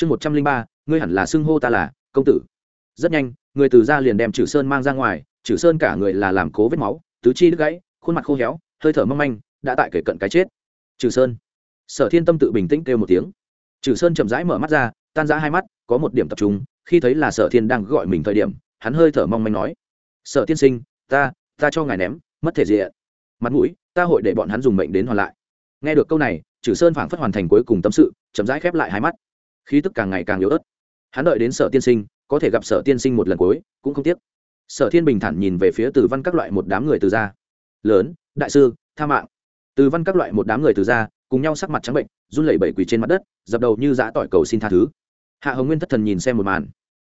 chương một trăm linh ba, ngươi hẳn là xưng hô ta là công tử. Rất nhanh, người từ ra liền đem trừ sơn mang ra ngoài trừ sơn cả người là làm cố vết máu, tứ chi đứt gãy, khuôn mặt khô héo, hơi thở mong manh, đã tại kể cận cái chết. Trừ sơn. Sở thiên tâm tự bình tĩnh kêu một tiếng. Trừ sơn chậm rãi mở mắt ra, tan ra hai mắt, có một điểm tập trung, khi thấy là sở thiên đang gọi mình thời điểm, hắn hơi thở mong manh nói, sở tiên sinh, ta ta cho ngài ném, mất thể diện. Mặt mũi, ta hội để bọn hắn dùng mệnh đến hoàn lại. Nghe được câu này trừ sơn phảng phất hoàn thành cuối cùng tâm sự, chậm rãi khép lại hai mắt khí tức càng ngày càng yếu ớt. Hắn đợi đến sở tiên sinh, có thể gặp sở tiên sinh một lần cuối, cũng không tiếc. Sở thiên bình thản nhìn về phía từ văn các loại một đám người từ gia. Lớn, đại sư, tha mạng. Từ văn các loại một đám người từ gia, cùng nhau sắc mặt trắng bệnh, run lẩy bẩy quỳ trên mặt đất, dập đầu như giã tỏi cầu xin tha thứ. Hạ hồng nguyên thất thần nhìn xem một màn.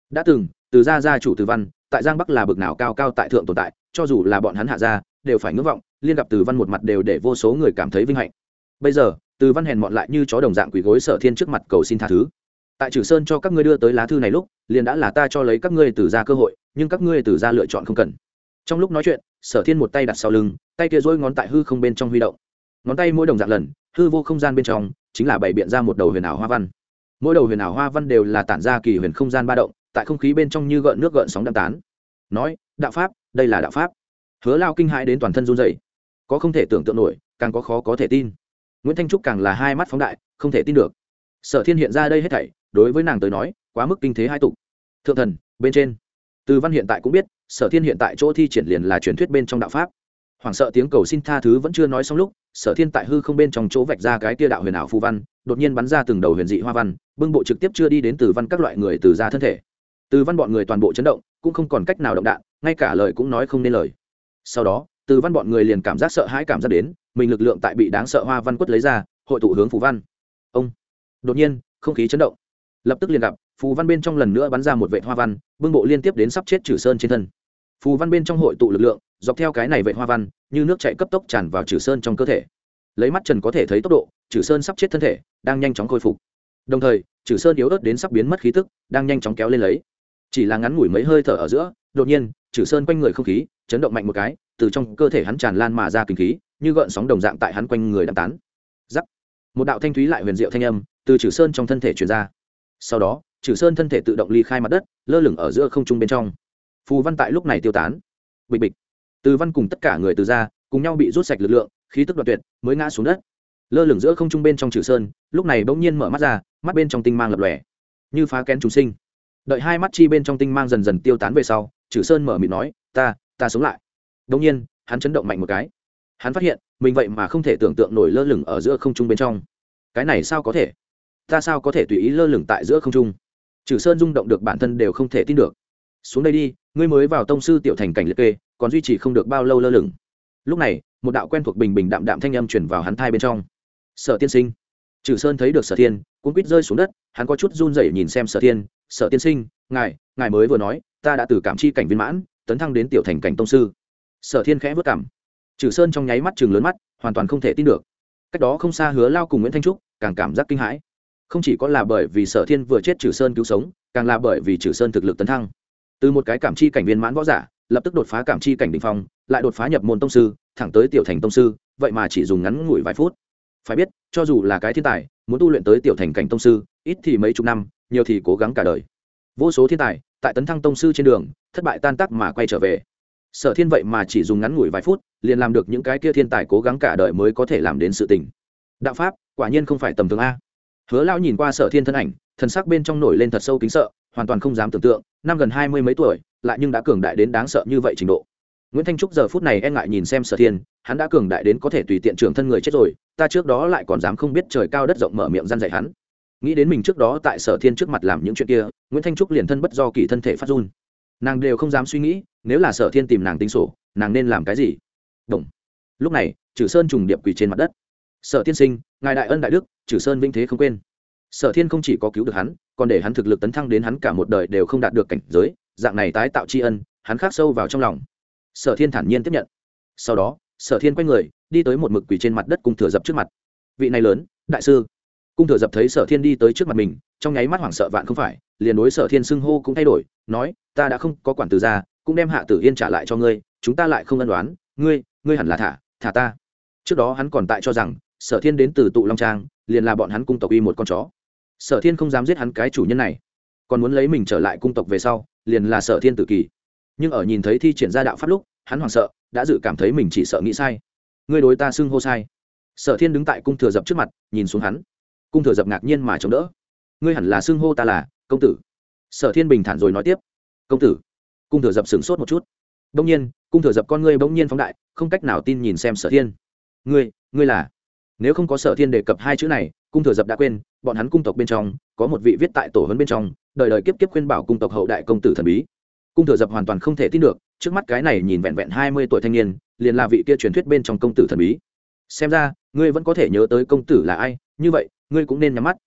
Đã từng, từ gia gia chủ từ văn, tại giang bắc là bực nào cao cao tại thượng tồn tại, cho dù là bọn hắn hạ gia, đều phải ngưỡng vọng, liên gặp từ văn một mặt đều để vô số người cảm thấy vinh hạnh. Bây giờ, từ văn hèn mọn lại như chó đồng dạng quỳ gối sở thiên trước mặt cầu xin tha thứ tại trừ sơn cho các ngươi đưa tới lá thư này lúc, liền đã là ta cho lấy các ngươi từ ra cơ hội, nhưng các ngươi từ ra lựa chọn không cần. Trong lúc nói chuyện, sở thiên một tay đặt sau lưng, tay kia dỗi ngón tại hư không bên trong huy động. Ngón tay mỗi đồng dạng lần, hư vô không gian bên trong, chính là bày biện ra một đầu huyền ảo hoa văn. Mỗi đầu huyền ảo hoa văn đều là tản ra kỳ huyền không gian ba động, tại không khí bên trong như gợn nước gợn sóng đ tán. Nói, đạo pháp, đây là đạo pháp. Hứa lao kinh hãi đến toàn thân run dày có không thể tưởng tượng nổi, càng có khó có thể tin. Nguyễn thanh trúc càng là hai mắt phóng đại, không thể tin được. Sở thiên hiện ra đây hết thảy đối với nàng tới nói, quá mức kinh thế hai tục thượng thần, bên trên. Từ văn hiện tại cũng biết, sở thiên hiện tại chỗ thi triển liền là truyền thuyết bên trong đạo pháp. Hoảng sợ tiếng cầu xin tha thứ vẫn chưa nói xong lúc, sở thiên tại hư không bên trong chỗ vạch ra cái tia đạo huyền ảo phù văn, đột nhiên bắn ra từng đầu huyền dị hoa văn, bưng bộ trực tiếp chưa đi đến từ văn các loại người từ ra thân thể. Từ văn bọn người toàn bộ chấn động, cũng không còn cách nào động đạn, ngay cả lời cũng nói không nên lời. Sau đó, từ văn bọn người liền cảm giác sợ hãi cảm giác đến, mình lực lượng tại bị đáng sợ hoa văn quất lấy ra, hội tụ hướng phù văn. Ông, đột nhiên, không khí chấn động lập tức liền gặp, phù văn bên trong lần nữa bắn ra một vệ hoa văn, bưng bộ liên tiếp đến sắp chết trừ sơn trên thân. Phù văn bên trong hội tụ lực lượng, dọc theo cái này vệ hoa văn, như nước chạy cấp tốc tràn vào trừ sơn trong cơ thể. Lấy mắt trần có thể thấy tốc độ trừ sơn sắp chết thân thể, đang nhanh chóng khôi phục. Đồng thời trừ sơn yếu ớt đến sắp biến mất khí tức, đang nhanh chóng kéo lên lấy. Chỉ là ngắn ngủi mấy hơi thở ở giữa, đột nhiên trừ sơn quanh người không khí, chấn động mạnh một cái, từ trong cơ thể hắn tràn lan mà ra kinh khí, như gợn sóng đồng dạng tại hắn quanh người đang tán. Giắc. Một đạo thanh thúy lại huyền diệu thanh âm từ trừ sơn trong thân thể truyền ra sau đó trừ sơn thân thể tự động ly khai mặt đất, lơ lửng ở giữa không trung bên trong. Phù văn tại lúc này tiêu tán. Bịch bịch. Từ văn cùng tất cả người từ ra, cùng nhau bị rút sạch lực lượng, khí tức đoạt tuyệt, mới ngã xuống đất. Lơ lửng giữa không trung bên trong trừ sơn, lúc này bỗng nhiên mở mắt ra, mắt bên trong tinh mang lập lòe. Như phá kén trùng sinh. Đợi hai mắt chi bên trong tinh mang dần dần tiêu tán về sau trừ sơn mở mịt nói, ta ta sống lại. Bỗng nhiên, hắn chấn động mạnh một cái. Hắn phát hiện, mình vậy mà không thể tưởng tượng nổi lơ lửng ở giữa không trung bên trong. Cái này sao có thể? Ta sao có thể tùy ý lơ lửng tại giữa không trung? Trừ sơn rung động được bản thân đều không thể tin được. Xuống đây đi, ngươi mới vào tông sư tiểu thành cảnh liệt kê, còn duy trì không được bao lâu lơ lửng. Lúc này, một đạo quen thuộc bình bình đạm đạm thanh âm chuyển vào hắn thai bên trong. Sở tiên sinh. Trừ sơn thấy được sở thiên cũng quýt rơi xuống đất, hắn có chút run rẩy nhìn xem sở thiên. Sở tiên sinh, ngài ngài mới vừa nói, ta đã từ cảm chi cảnh viên mãn, tấn thăng đến tiểu thành cảnh tông sư. Sở thiên khẽ vất cảm trừ sơn trong nháy mắt chừng lớn mắt, hoàn toàn không thể tin được. Cách đó không xa hứa lao cùng nguyễn thanh trúc, càng cảm giác kinh hãi không chỉ có là bởi vì sở thiên vừa chết trừ sơn cứu sống, càng là bởi vì trừ sơn thực lực tấn thăng. Từ một cái cảm chi cảnh viên mãn võ giả, lập tức đột phá cảm chi cảnh đ ỉ n h phong, lại đột phá nhập môn tông sư, thẳng tới tiểu thành tông sư, vậy mà chỉ dùng ngắn ngủi vài phút. Phải biết, cho dù là cái thiên tài, muốn tu luyện tới tiểu thành cảnh tông sư, ít thì mấy chục năm, nhiều thì cố gắng cả đời. Vô số thiên tài, tại tấn thăng tông sư trên đường, thất bại tan tắc mà quay trở về. Sở thiên vậy mà chỉ dùng ngắn ngủi vài phút, liền làm được những cái kia thiên tài cố gắng cả đời mới có thể làm đến sự tình. Đạo pháp, quả nhiên không phải tầm thường a hứa lão nhìn qua sở thiên thân ảnh, thần sắc bên trong nổi lên thật sâu kính sợ, hoàn toàn không dám tưởng tượng, năm gần hai mươi mấy tuổi, lại nhưng đã cường đại đến đáng sợ như vậy trình độ. Nguyễn thanh trúc giờ phút này e ngại nhìn xem sở thiên, hắn đã cường đại đến có thể tùy tiện trưởng thân người chết rồi, ta trước đó lại còn dám không biết trời cao đất rộng mở miệng răn dạy hắn. Nghĩ đến mình trước đó tại sở thiên trước mặt làm những chuyện kia, nguyễn thanh trúc liền thân bất do kỳ thân thể phát run. Nàng đều không dám suy nghĩ, nếu là sở thiên tìm nàng tính sổ, nàng nên làm cái gì? Đồng. lúc này trừ sơn trùng điệp quỳ trên mặt đất sở tiên sinh, ngài đại ân đại đức trừ sơn vinh thế không quên. Sở thiên không chỉ có cứu được hắn, còn để hắn thực lực tấn thăng đến hắn cả một đời đều không đạt được cảnh giới, dạng này tái tạo tri ân, hắn khắc sâu vào trong lòng. Sở thiên thản nhiên tiếp nhận. Sau đó, sở thiên quay người, đi tới một mực quỳ trên mặt đất cùng thừa dập trước mặt. Vị này lớn, đại sư. Cung thừa dập thấy sở thiên đi tới trước mặt mình, trong nháy mắt hoảng sợ vạn không phải, liền đối sở thiên xưng hô cũng thay đổi, nói, ta đã không có quản từ ra cũng đem hạ tử yên trả lại cho ngươi, chúng ta lại không ân đoán ngươi ngươi hẳn là thả thả ta. Trước đó hắn còn tại cho rằng sở thiên đến từ tụ long trang, liền là bọn hắn cung tộc y một con chó. Sở thiên không dám giết hắn cái chủ nhân này. Còn muốn lấy mình trở lại cung tộc về sau, liền là sở thiên tự kỳ. Nhưng ở nhìn thấy thi triển ra đạo pháp lúc, hắn hoảng sợ, đã dự cảm thấy mình chỉ sợ nghĩ sai. Ngươi đối ta xưng hô sai. Sở thiên đứng tại cung thừa dập trước mặt, nhìn xuống hắn. Cung thừa dập ngạc nhiên mà chống đỡ. Ngươi hẳn là xưng hô ta là công tử. Sở thiên bình thản rồi nói tiếp. Công tử. Cung thừa dập sửng sốt một chút. Đông nhiên, cung thừa dập con ngươi bỗng nhiên phóng đại, không cách nào tin nhìn xem sở thiên. Ngươi ngươi là? Nếu không có sở thiên đề cập hai chữ này, cung thừa dập đã quên, bọn hắn cung tộc bên trong, có một vị viết tại tổ hấn bên trong, đời đời kiếp kiếp khuyên bảo cung tộc hậu đại công tử thần bí. Cung thừa dập hoàn toàn không thể tin được, trước mắt cái này nhìn vẹn vẹn hai mươi tuổi thanh niên, liền là vị kia truyền thuyết bên trong công tử thần bí. Xem ra, ngươi vẫn có thể nhớ tới công tử là ai, như vậy, ngươi cũng nên nhắm mắt.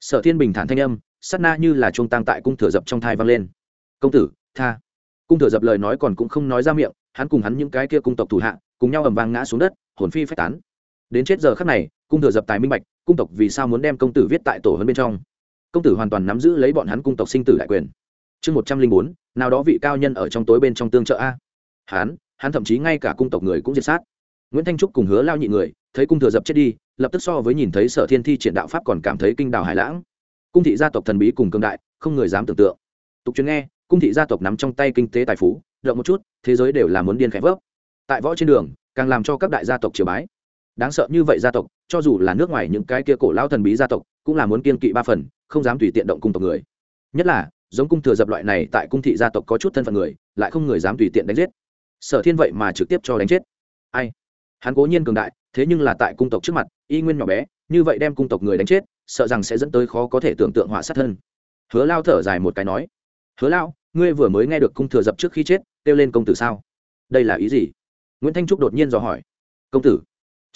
Sở thiên bình thản thanh âm, sát na như là chuông tăng tại cung thừa dập trong thai vang lên. Công tử, tha. Cung thừa dập lời nói còn cũng không nói ra miệng, hắn cùng hắn những cái kia cung tộc thủ hạ, cùng nhau ầm vang ngã xuống đất, hồn phi phách tán đến chết giờ khắc này, cung thừa dập tài minh bạch, cung tộc vì sao muốn đem công tử viết tại tổ hơn bên trong? Công tử hoàn toàn nắm giữ lấy bọn hắn cung tộc sinh tử đại quyền. Chương một trăm linh bốn, nào đó vị cao nhân ở trong tối bên trong tương trợ a. Hắn hắn thậm chí ngay cả cung tộc người cũng diệt sát. Nguyễn thanh trúc cùng hứa lao nhị người, thấy cung thừa dập chết đi, lập tức so với nhìn thấy sở thiên thi triển đạo pháp còn cảm thấy kinh đào hải lãng. Cung thị gia tộc thần bí cùng cương đại, không người dám tưởng tượng. Tục truyền nghe, cung thị gia tộc nắm trong tay kinh tế tài phú động một chút, thế giới đều là muốn điên khẽ vớp tại võ trên đường, càng làm cho các đại gia tộc triều bái đáng sợ như vậy gia tộc, cho dù là nước ngoài những cái kia cổ lao thần bí gia tộc, cũng là muốn kiên kỵ ba phần, không dám tùy tiện động cung tộc người. Nhất là, giống cung thừa dập loại này tại cung thị gia tộc có chút thân phận người, lại không người dám tùy tiện đánh giết. Sở thiên vậy mà trực tiếp cho đánh chết. Ai? Hắn cố nhiên cường đại, thế nhưng là tại cung tộc trước mặt, y nguyên nhỏ bé, như vậy đem cung tộc người đánh chết, sợ rằng sẽ dẫn tới khó có thể tưởng tượng họa sát thân. Hứa lao thở dài một cái nói, hứa lao, ngươi vừa mới nghe được cung thừa dập trước khi chết, kêu lên công tử sao? Đây là ý gì? Nguyễn thanh trúc đột nhiên dò hỏi, công tử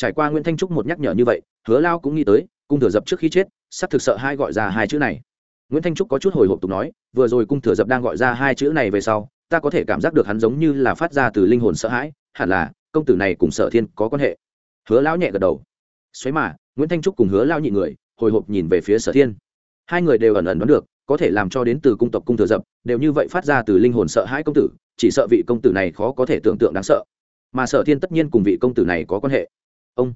trải qua nguyễn thanh trúc một nhắc nhở như vậy, hứa lao cũng nghĩ tới, cung thừa dập trước khi chết, sắp thực sợ hai gọi ra hai chữ này. Nguyễn thanh trúc có chút hồi hộp tục nói, vừa rồi cung thừa dập đang gọi ra hai chữ này về sau, ta có thể cảm giác được hắn giống như là phát ra từ linh hồn sợ hãi, hẳn là, công tử này cùng sở thiên có quan hệ. Hứa lão nhẹ gật đầu. Xoáy mà, nguyễn thanh trúc cùng hứa lao nhị người, hồi hộp nhìn về phía sở thiên. Hai người đều ẩn ẩn đoán được, có thể làm cho đến từ cung tộc cung thừa dập, đều như vậy phát ra từ linh hồn sợ hãi công tử, chỉ sợ vị công tử này khó có thể tưởng tượng đáng sợ. Mà sở thiên tất nhiên cùng vị công tử này có quan hệ ông.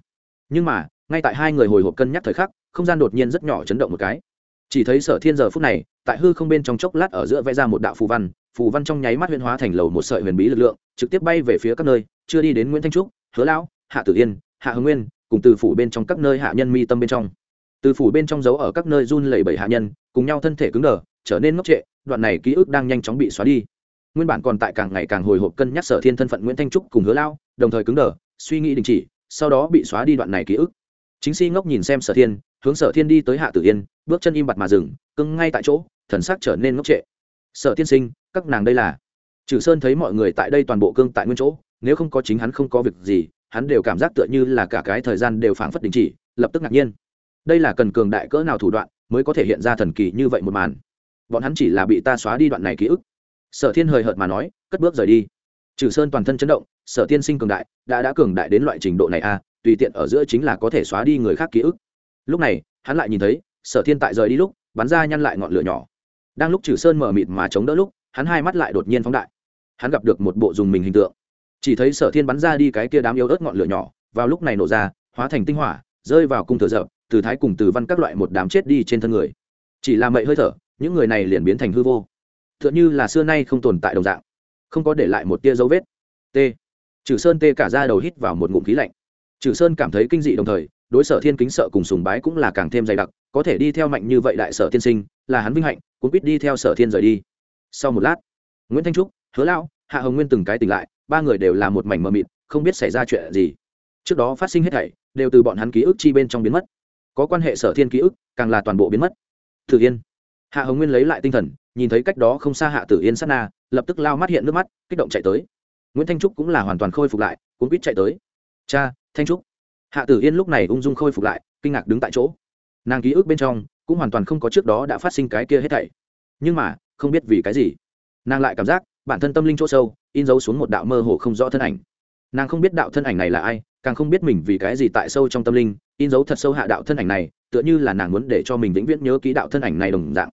Nhưng mà, ngay tại hai người hồi hộp cân nhắc thời khắc, không gian đột nhiên rất nhỏ chấn động một cái. Chỉ thấy sở thiên giờ phút này, tại hư không bên trong chốc lát ở giữa vẽ ra một đạo phù văn phù văn trong nháy mắt huyền hóa thành lầu một sợi huyền bí lực lượng, trực tiếp bay về phía các nơi, chưa đi đến nguyễn thanh trúc, hứa lão, hạ tử yên, hạ hưng nguyên, cùng từ phủ bên trong các nơi hạ nhân mi tâm bên trong. Từ phủ bên trong giấu ở các nơi run lẩy bẩy hạ nhân, cùng nhau thân thể cứng đờ, trở nên ngốc trệ, đoạn này ký ức đang nhanh chóng bị xóa đi. Nguyên bản còn tại càng ngày càng hồi hộp cân nhắc sở thiên thân phận nguyễn thanh trúc cùng hứa lao đồng thời cứng đờ, suy nghĩ đình chỉ sau đó bị xóa đi đoạn này ký ức. Chính si ngốc nhìn xem sở thiên, hướng sở thiên đi tới hạ tử yên, bước chân im bặt mà dừng cưng ngay tại chỗ, thần sắc trở nên ngốc trệ. Sở tiên sinh, các nàng đây là? Trừ sơn thấy mọi người tại đây toàn bộ cương tại nguyên chỗ, nếu không có chính hắn không có việc gì, hắn đều cảm giác tựa như là cả cái thời gian đều phảng phất đình chỉ, lập tức ngạc nhiên. Đây là cần cường đại cỡ nào thủ đoạn mới có thể hiện ra thần kỳ như vậy một màn? Bọn hắn chỉ là bị ta xóa đi đoạn này ký ức. Sở thiên hời hợt mà nói, cất bước rời đi. Trừ sơn toàn thân chấn động sở tiên sinh cường đại đã đã cường đại đến loại trình độ này a à, tùy tiện ở giữa chính là có thể xóa đi người khác ký ức. Lúc này hắn lại nhìn thấy sở thiên tại rời đi lúc bắn ra nhăn lại ngọn lửa nhỏ. Đang lúc trừ sơn mở mịt mà chống đỡ lúc hắn hai mắt lại đột nhiên phóng đại. Hắn gặp được một bộ dùng mình hình tượng. Chỉ thấy sở thiên bắn ra đi cái kia đám yếu ớt ngọn lửa nhỏ vào lúc này nổ ra hóa thành tinh hỏa rơi vào cung thừa dập từ thái cùng từ văn các loại một đám chết đi trên thân người. Chỉ là mậy hơi thở những người này liền biến thành hư vô. T h ư ợ n h ư là xưa nay không tồn tại đồng dạng. Không có để lại một tia dấu vết. T trừ sơn tê cả ra đầu hít vào một ngụm khí lạnh. Trừ sơn cảm thấy kinh dị đồng thời, đối sở thiên kính sợ cùng sùng bái cũng là càng thêm dày đặc, có thể đi theo mạnh như vậy đại sở tiên sinh, là hắn vinh hạnh cũng biết đi theo sở thiên rời đi. Sau một lát, nguyễn thanh trúc, hứa lão, hạ hồng nguyên từng cái tỉnh lại, ba người đều là một mảnh mờ mịt, không biết xảy ra chuyện gì. Trước đó phát sinh hết thảy, đều từ bọn hắn ký ức chi bên trong biến mất. Có quan hệ sở thiên ký ức, càng là toàn bộ biến mất. Thử yên. Hạ hồng nguyên lấy lại tinh thần, nhìn thấy cách đó không xa hạ tử yên sát na, lập tức lao mắt hiện nước mắt, kích động chạy tới nguyễn thanh trúc cũng là hoàn toàn khôi phục lại cũng quýt chạy tới cha thanh trúc hạ tử yên lúc này ung dung khôi phục lại kinh ngạc đứng tại chỗ nàng ký ức bên trong cũng hoàn toàn không có trước đó đã phát sinh cái kia hết thảy nhưng mà không biết vì cái gì nàng lại cảm giác bản thân tâm linh chỗ sâu in dấu xuống một đạo mơ hồ không rõ thân ảnh nàng không biết đạo thân ảnh này là ai càng không biết mình vì cái gì tại sâu trong tâm linh in dấu thật sâu hạ đạo thân ảnh này tựa như là nàng muốn để cho mình vĩnh viễn nhớ ký đạo thân ảnh này đồng dạng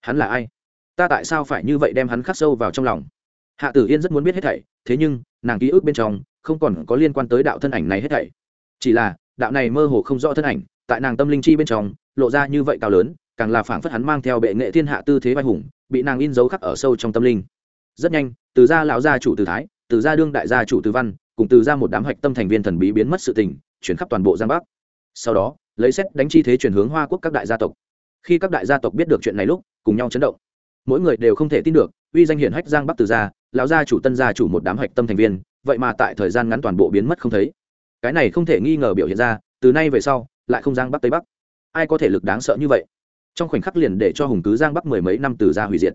hắn là ai ta tại sao phải như vậy đem hắn khắc sâu vào trong lòng hạ tử yên rất muốn biết hết thảy thế nhưng, nàng ký ức bên trong không còn có liên quan tới đạo thân ảnh này hết thảy. Chỉ là, đạo này mơ hồ không rõ thân ảnh, tại nàng tâm linh chi bên trong, lộ ra như vậy cao lớn, càng là phảng phất hắn mang theo bệ nghệ thiên hạ tư thế vai hùng, bị nàng in dấu khắc ở sâu trong tâm linh. Rất nhanh, từ gia lão gia chủ từ thái, từ gia đương đại gia chủ từ văn, cùng từ gia một đám hạch tâm thành viên thần bí biến mất sự tình, chuyển khắp toàn bộ giang bắc. Sau đó, lấy xét đánh chi thế chuyển hướng hoa quốc các đại gia tộc. Khi các đại gia tộc biết được chuyện này lúc, cùng nhau chấn động. Mỗi người đều không thể tin được, uy danh hiển hách giang bắc từ gia lão gia chủ tân gia chủ một đám hạch tâm thành viên, vậy mà tại thời gian ngắn toàn bộ biến mất không thấy. Cái này không thể nghi ngờ biểu hiện ra, từ nay về sau, lại không giang bắc tây bắc. Ai có thể lực đáng sợ như vậy? Trong khoảnh khắc liền để cho hùng cứ giang bắc mười mấy năm từ gia hủy diệt.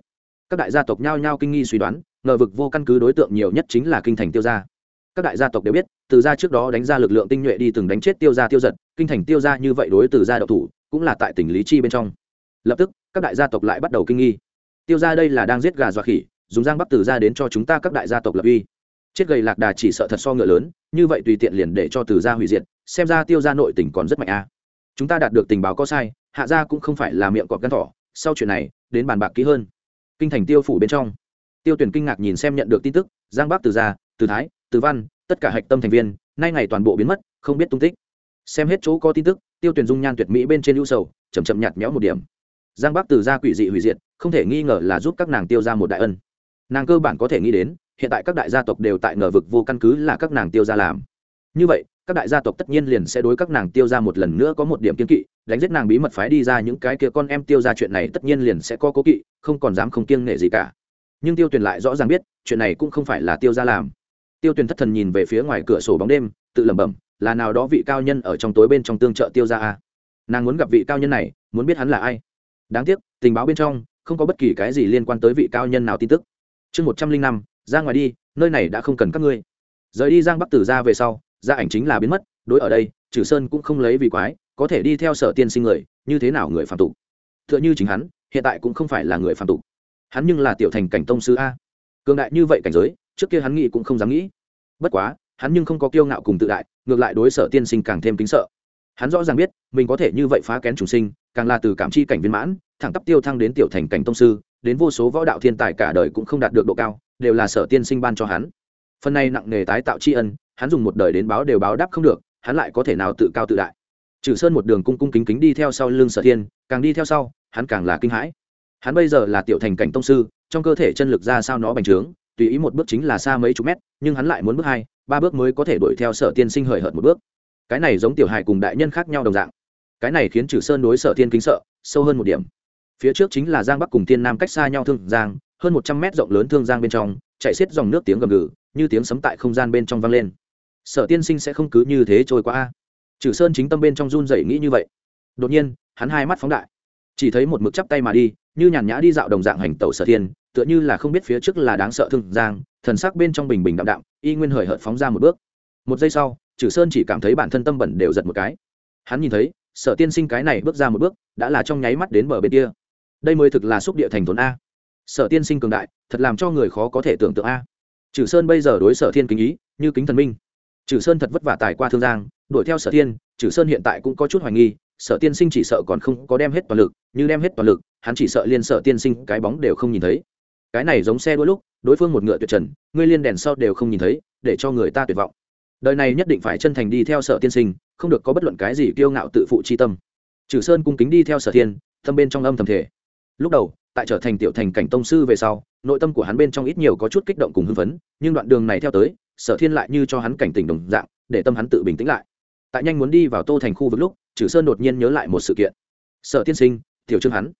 Các đại gia tộc nhao nhao kinh nghi suy đoán, ngờ vực vô căn cứ đối tượng nhiều nhất chính là kinh thành tiêu gia. Các đại gia tộc đều biết, từ gia trước đó đánh ra lực lượng tinh nhuệ đi từng đánh chết tiêu gia tiêu giật, kinh thành tiêu gia như vậy đối từ gia độc thủ, cũng là tại tỉnh lý chi bên trong. Lập tức, các đại gia tộc lại bắt đầu kinh nghi. Tiêu gia đây là đang giết gà dọa khỉ dùng giang bắc từ gia đến cho chúng ta các đại gia tộc lập uy. Chết gầy lạc đà chỉ sợ thật so ngựa lớn, như vậy tùy tiện liền để cho từ gia hủy diệt, xem ra tiêu gia nội tỉnh còn rất mạnh a. Chúng ta đạt được tình báo có sai, hạ gia cũng không phải là miệng cọp gan thỏ, sau chuyện này, đến bàn bạc kỹ hơn. Kinh thành tiêu phủ bên trong. Tiêu tuyển kinh ngạc nhìn xem nhận được tin tức, giang bắc từ gia, từ thái, từ văn, tất cả hạch tâm thành viên, nay ngày toàn bộ biến mất, không biết tung tích. Xem hết chỗ có tin tức, tiêu tuyển dung nhan tuyệt mỹ bên trên ưu sầu chầm chậm nhạt méo một điểm. Giang bắc từ gia quỷ dị hủy diệt, không thể nghi ngờ là giúp các nàng tiêu ra một đại ân nàng cơ bản có thể nghĩ đến, hiện tại các đại gia tộc đều tại ngờ vực vô căn cứ là các nàng tiêu ra làm. Như vậy, các đại gia tộc tất nhiên liền sẽ đối các nàng tiêu ra một lần nữa có một điểm kiên kỵ, đánh giết nàng bí mật phái đi ra những cái kia con em tiêu ra chuyện này tất nhiên liền sẽ có cố kỵ, không còn dám không kiêng nể gì cả. Nhưng tiêu tuyền lại rõ ràng biết, chuyện này cũng không phải là tiêu ra làm. Tiêu tuyền thất thần nhìn về phía ngoài cửa sổ bóng đêm, tự lẩm bẩm, là nào đó vị cao nhân ở trong tối bên trong tương trợ tiêu ra à. nàng muốn gặp vị cao nhân này, muốn biết hắn là ai. Đáng tiếc, tình báo bên trong, không có bất kỳ cái gì liên quan tới vị cao nhân nào tin tức chương một trăm linh năm, ra ngoài đi, nơi này đã không cần các ngươi. Rời đi giang bắc tử ra về sau, gia ảnh chính là biến mất, đối ở đây trừ sơn cũng không lấy vì quái, có thể đi theo sở tiên sinh người, như thế nào người phạm tục? T h ư ợ n h ư chính hắn, hiện tại cũng không phải là người phạm tục. Hắn nhưng là tiểu thành cảnh tông sư a. Cường đại như vậy cảnh giới, trước kia hắn nghĩ cũng không dám nghĩ. Bất quá, hắn nhưng không có kiêu ngạo cùng tự đại, ngược lại đối sở tiên sinh càng thêm kính sợ. Hắn rõ ràng biết, mình có thể như vậy phá kén chủ sinh, càng là từ cảm chi cảnh viên mãn, thẳng tắp tiêu thăng đến tiểu thành cảnh tông sư đến vô số võ đạo thiên tài cả đời cũng không đạt được độ cao, đều là sở tiên sinh ban cho hắn. Phần này nặng nề tái tạo tri ân, hắn dùng một đời đến báo đều báo đáp không được, hắn lại có thể nào tự cao tự đại. Trừ sơn một đường cung cung kính kính đi theo sau lưng sở thiên, càng đi theo sau, hắn càng là kinh hãi. Hắn bây giờ là tiểu thành cảnh tông sư, trong cơ thể chân lực ra sao nó bành trướng, tùy ý một bước chính là xa mấy chục mét, nhưng hắn lại muốn bước hai, ba bước mới có thể đuổi theo sở tiên sinh hời hợt một bước. Cái này giống tiểu hài cùng đại nhân khác nhau đồng dạng. Cái này khiến trừ sơn đối sở thiên kính sợ, sâu hơn một điểm phía trước chính là giang bắc cùng tiên nam cách xa nhau thương giang, hơn một trăm mét rộng lớn thương giang bên trong, chạy xiết dòng nước tiếng gầm gừ, như tiếng sấm tại không gian bên trong vang lên. Sở tiên sinh sẽ không cứ như thế trôi qua a. Trừ sơn chính tâm bên trong run dậy nghĩ như vậy. Đột nhiên, hắn hai mắt phóng đại. Chỉ thấy một mực chắp tay mà đi, như nhàn nhã đi dạo đồng dạng hành tẩu sở thiên, tựa như là không biết phía trước là đáng sợ thương giang, thần sắc bên trong bình bình đạm đạm, y nguyên hời hợt phóng ra một bước. Một giây sau, trừ sơn chỉ cảm thấy bản thân tâm bẩn đều giật một cái. Hắn nhìn thấy, sở tiên sinh cái này bước ra một bước, đã là trong nháy mắt đến bờ bên kia đây mới thực là xúc địa thành thốn a. Sở tiên sinh cường đại, thật làm cho người khó có thể tưởng tượng a. Trừ sơn bây giờ đối sở thiên kính ý, như kính thần minh. Trừ sơn thật vất vả tài qua thương giang, đuổi theo sở thiên trừ sơn hiện tại cũng có chút hoài nghi, sở tiên sinh chỉ sợ còn không có đem hết toàn lực, như đem hết toàn lực, hắn chỉ sợ liên sở tiên sinh cái bóng đều không nhìn thấy. Cái này giống xe đôi lúc, đối phương một ngựa tuyệt trần, ngươi liên đèn sau đều không nhìn thấy, để cho người ta tuyệt vọng. Đời này nhất định phải chân thành đi theo sở tiên sinh, không được có bất luận cái gì kiêu ngạo tự phụ chi tâm. Trừ sơn cung kính đi theo sở thiên tâm bên trong âm thầm thể lúc đầu, tại trở thành tiểu thành cảnh tông sư về sau, nội tâm của hắn bên trong ít nhiều có chút kích động cùng hưng phấn, nhưng đoạn đường này theo tới, sở thiên lại như cho hắn cảnh tỉnh đồng dạng, để tâm hắn tự bình tĩnh lại. Tại nhanh muốn đi vào tô thành khu vực lúc trừ sơn đột nhiên nhớ lại một sự kiện. Sở tiên sinh, tiểu trương hắn.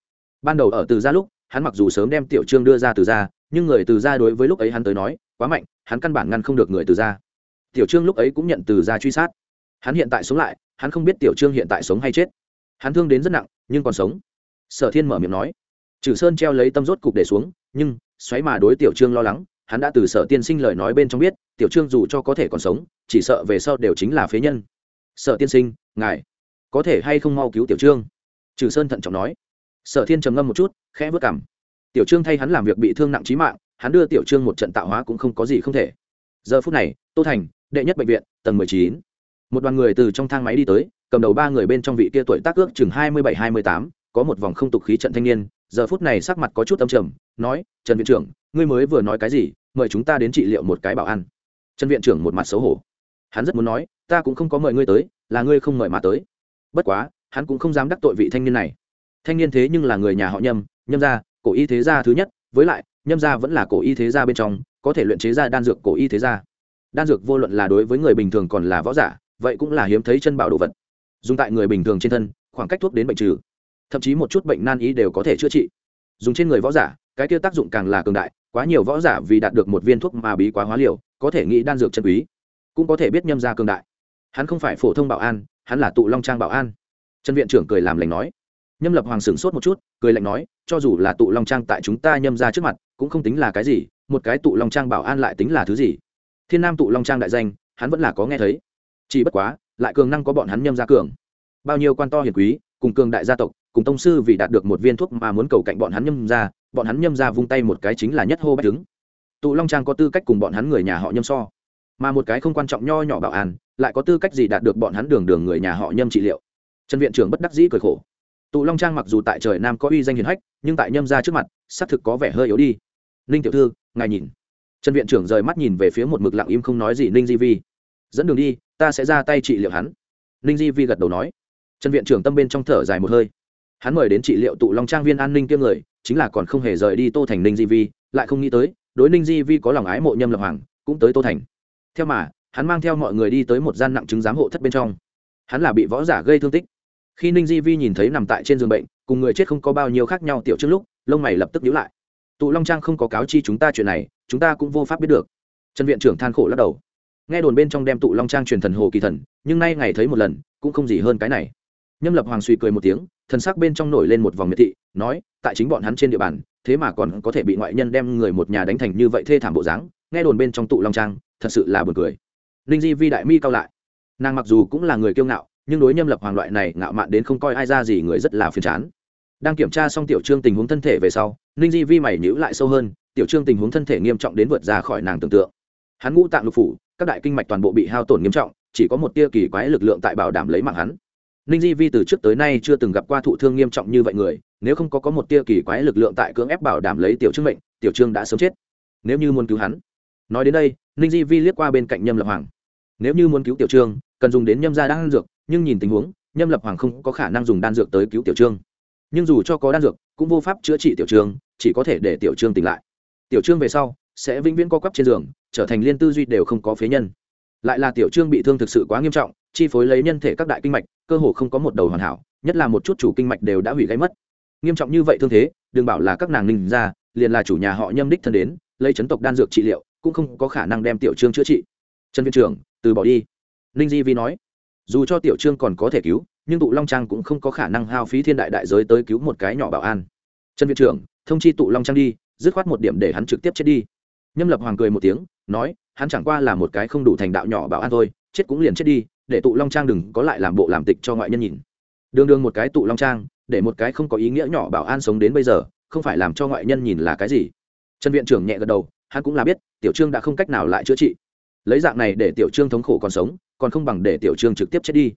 Ban đầu ở từ gia lúc, hắn mặc dù sớm đem tiểu trương đưa ra từ gia, nhưng người từ gia đối với lúc ấy hắn tới nói, quá mạnh, hắn căn bản ngăn không được người từ gia. Tiểu trương lúc ấy cũng nhận từ gia truy sát. Hắn hiện tại sống lại, hắn không biết tiểu trương hiện tại sống hay chết. Hắn thương đến rất nặng, nhưng còn sống. Sở thiên mở miệng nói trừ sơn treo lấy tâm rốt cục để xuống, nhưng, xoáy mà đối tiểu trương lo lắng, hắn đã từ sở tiên sinh lời nói bên trong biết, tiểu trương dù cho có thể còn sống, chỉ sợ về sau đều chính là phế nhân. Sở tiên sinh, ngài, có thể hay không mau cứu tiểu trương? Trừ sơn thận trọng nói. Sở thiên trầm ngâm một chút, khẽ vất cảm tiểu trương thay hắn làm việc bị thương nặng trí mạng, hắn đưa tiểu trương một trận tạo hóa cũng không có gì không thể. Giờ phút này, tô thành, đệ nhất bệnh viện, tầng mười chín. Một đoàn người từ trong thang máy đi tới, cầm đầu ba người bên trong vị kia tuổi tác ước chừng hai mươi bảy, hai mươi tám, có một vòng không tục khí trận thanh niên giờ phút này sắc mặt có chút âm trầm, nói, trần viện trưởng, ngươi mới vừa nói cái gì, mời chúng ta đến trị liệu một cái bảo ăn trần viện trưởng một mặt xấu hổ. Hắn rất muốn nói, ta cũng không có mời ngươi tới, là ngươi không mời mà tới. Bất quá, hắn cũng không dám đắc tội vị thanh niên này. Thanh niên thế nhưng là người nhà họ nhâm nhâm gia, cổ y thế gia thứ nhất, với lại, nhâm gia vẫn là cổ y thế gia bên trong, có thể luyện chế ra đan dược cổ y thế gia. Đan dược vô luận là đối với người bình thường còn là võ giả, vậy cũng là hiếm thấy chân bảo đồ vật. Dùng tại người bình thường trên thân, khoảng cách thuốc đến bệnh trừ thậm chí một chút bệnh nan y đều có thể chữa trị. Dùng trên người võ giả, cái kia tác dụng càng là cường đại, quá nhiều võ giả vì đạt được một viên thuốc mà bí quá hóa liều, có thể nghĩ đan dược chân quý, cũng có thể biết nhâm ra cường đại. Hắn không phải phổ thông bảo an, hắn là tụ long trang bảo an. Trần viện trưởng cười làm lành nói. Nhâm lập hoàng sửng sốt một chút, cười lạnh nói, cho dù là tụ long trang tại chúng ta nhâm ra trước mặt, cũng không tính là cái gì, một cái tụ long trang bảo an lại tính là thứ gì? Thiên nam tụ long trang đại danh, hắn vẫn là có nghe thấy. Chỉ bất quá, lại cường năng có bọn hắn nhâm ra cường. Bao nhiêu quan to hiền quý, cùng cường đại gia tộc cùng tông sư vì đạt được một viên thuốc mà muốn cầu cạnh bọn hắn nhâm ra, bọn hắn nhâm ra vung tay một cái chính là nhất hô bách đứng tụ long trang có tư cách cùng bọn hắn người nhà họ nhâm so, mà một cái không quan trọng nho nhỏ bảo an, lại có tư cách gì đạt được bọn hắn đường đường người nhà họ nhâm trị liệu. Trần viện trưởng bất đắc dĩ cười khổ. Tụ long trang mặc dù tại trời nam có uy danh hiền hách, nhưng tại nhâm ra trước mặt, xác thực có vẻ hơi yếu đi. Ninh tiểu thư, ngài nhìn. Trần viện trưởng rời mắt nhìn về phía một mực lặng im không nói gì ninh di vi. Dẫn đường đi, ta sẽ ra tay trị liệu hắn. Ninh di vi gật đầu nói. Trần viện trưởng tâm bên trong thở dài một hơi hắn mời đến trị liệu tụ long trang viên an ninh kiêm người, chính là còn không hề rời đi tô thành ninh di vi, lại không nghĩ tới, đối ninh di vi có lòng ái mộ nhâm lập hoàng, cũng tới tô thành. Theo mà, hắn mang theo mọi người đi tới một gian nặng chứng giám hộ thất bên trong. Hắn là bị võ giả gây thương tích. Khi ninh di vi nhìn thấy nằm tại trên giường bệnh, cùng người chết không có bao nhiêu khác nhau tiểu trước lúc, lông mày lập tức nhíu lại. Tụ long trang không có cáo chi chúng ta chuyện này, chúng ta cũng vô pháp biết được. Trần viện trưởng than khổ lắc đầu. Nghe đồn bên trong đem tụ long trang truyền thần hồ kỳ thần, nhưng nay ngày thấy một lần, cũng không gì hơn cái này nhâm lập hoàng suy cười một tiếng, thần sắc bên trong nổi lên một vòng miệt thị, nói, tại chính bọn hắn trên địa bàn, thế mà còn có thể bị ngoại nhân đem người một nhà đánh thành như vậy thê thảm bộ dáng, nghe đồn bên trong tụ long trang, thật sự là buồn cười. Ninh di vi đại mi cao lại. Nàng mặc dù cũng là người kiêu ngạo, nhưng đối nhâm lập hoàng loại này ngạo mạn đến không coi ai ra gì người rất là phiền chán. Đang kiểm tra xong tiểu trương tình huống thân thể về sau, ninh di vi mày nhữ lại sâu hơn, tiểu trương tình huống thân thể nghiêm trọng đến vượt ra khỏi nàng tưởng tượng. Hắn ngũ tạng lục phủ, các đại kinh mạch toàn bộ bị hao tổn nghiêm trọng, chỉ có một tia kỳ quái lực lượng tại bảo đảm lấy mạng hắn ninh di vi từ trước tới nay chưa từng gặp qua thụ thương nghiêm trọng như vậy người, nếu không có có một tia kỳ quái lực lượng tại cưỡng ép bảo đảm lấy tiểu trương mệnh, tiểu trương đã sớm chết. Nếu như muốn cứu hắn, nói đến đây, ninh di vi liếc qua bên cạnh nhâm lập hoàng. Nếu như muốn cứu tiểu trương, cần dùng đến nhâm gia đan dược, nhưng nhìn tình huống, nhâm lập hoàng không có khả năng dùng đan dược tới cứu tiểu trương. Nhưng dù cho có đan dược, cũng vô pháp chữa trị tiểu trương, chỉ có thể để tiểu trương tỉnh lại. Tiểu trương về sau, sẽ vĩnh viễn co quắp trên giường, trở thành liên tư duy đều không có phế nhân. Lại là tiểu trương bị thương thực sự quá nghiêm trọng chi phối lấy nhân thể các đại kinh mạch, cơ hồ không có một đầu hoàn hảo, nhất là một chút chủ kinh mạch đều đã hủy gáy mất. Nghiêm trọng như vậy thương thế, đừng bảo là các nàng ninh ra, liền là chủ nhà họ nhâm đích thân đến, lấy chấn tộc đan dược trị liệu, cũng không có khả năng đem tiểu trương chữa trị. Trần viện trưởng, từ bỏ đi. Ninh di vi nói, dù cho tiểu trương còn có thể cứu, nhưng tụ long trang cũng không có khả năng hao phí thiên đại đại giới tới cứu một cái nhỏ bảo an. Trần viện trưởng, thông chi tụ long trang đi, dứt khoát một điểm để hắn trực tiếp chết đi. Nhâm lập hoàng cười một tiếng, nói, hắn chẳng qua là một cái không đủ thành đạo nhỏ bảo an thôi, chết cũng liền chết đi để tụ long trang đừng có lại làm bộ làm tịch cho ngoại nhân nhìn. Đường đường một cái tụ long trang, để một cái không có ý nghĩa nhỏ bảo an sống đến bây giờ, không phải làm cho ngoại nhân nhìn là cái gì? Trần viện trưởng nhẹ gật đầu, hắn cũng là biết, tiểu trương đã không cách nào lại chữa trị. Lấy dạng này để tiểu trương thống khổ còn sống, còn không bằng để tiểu trương trực tiếp chết đi.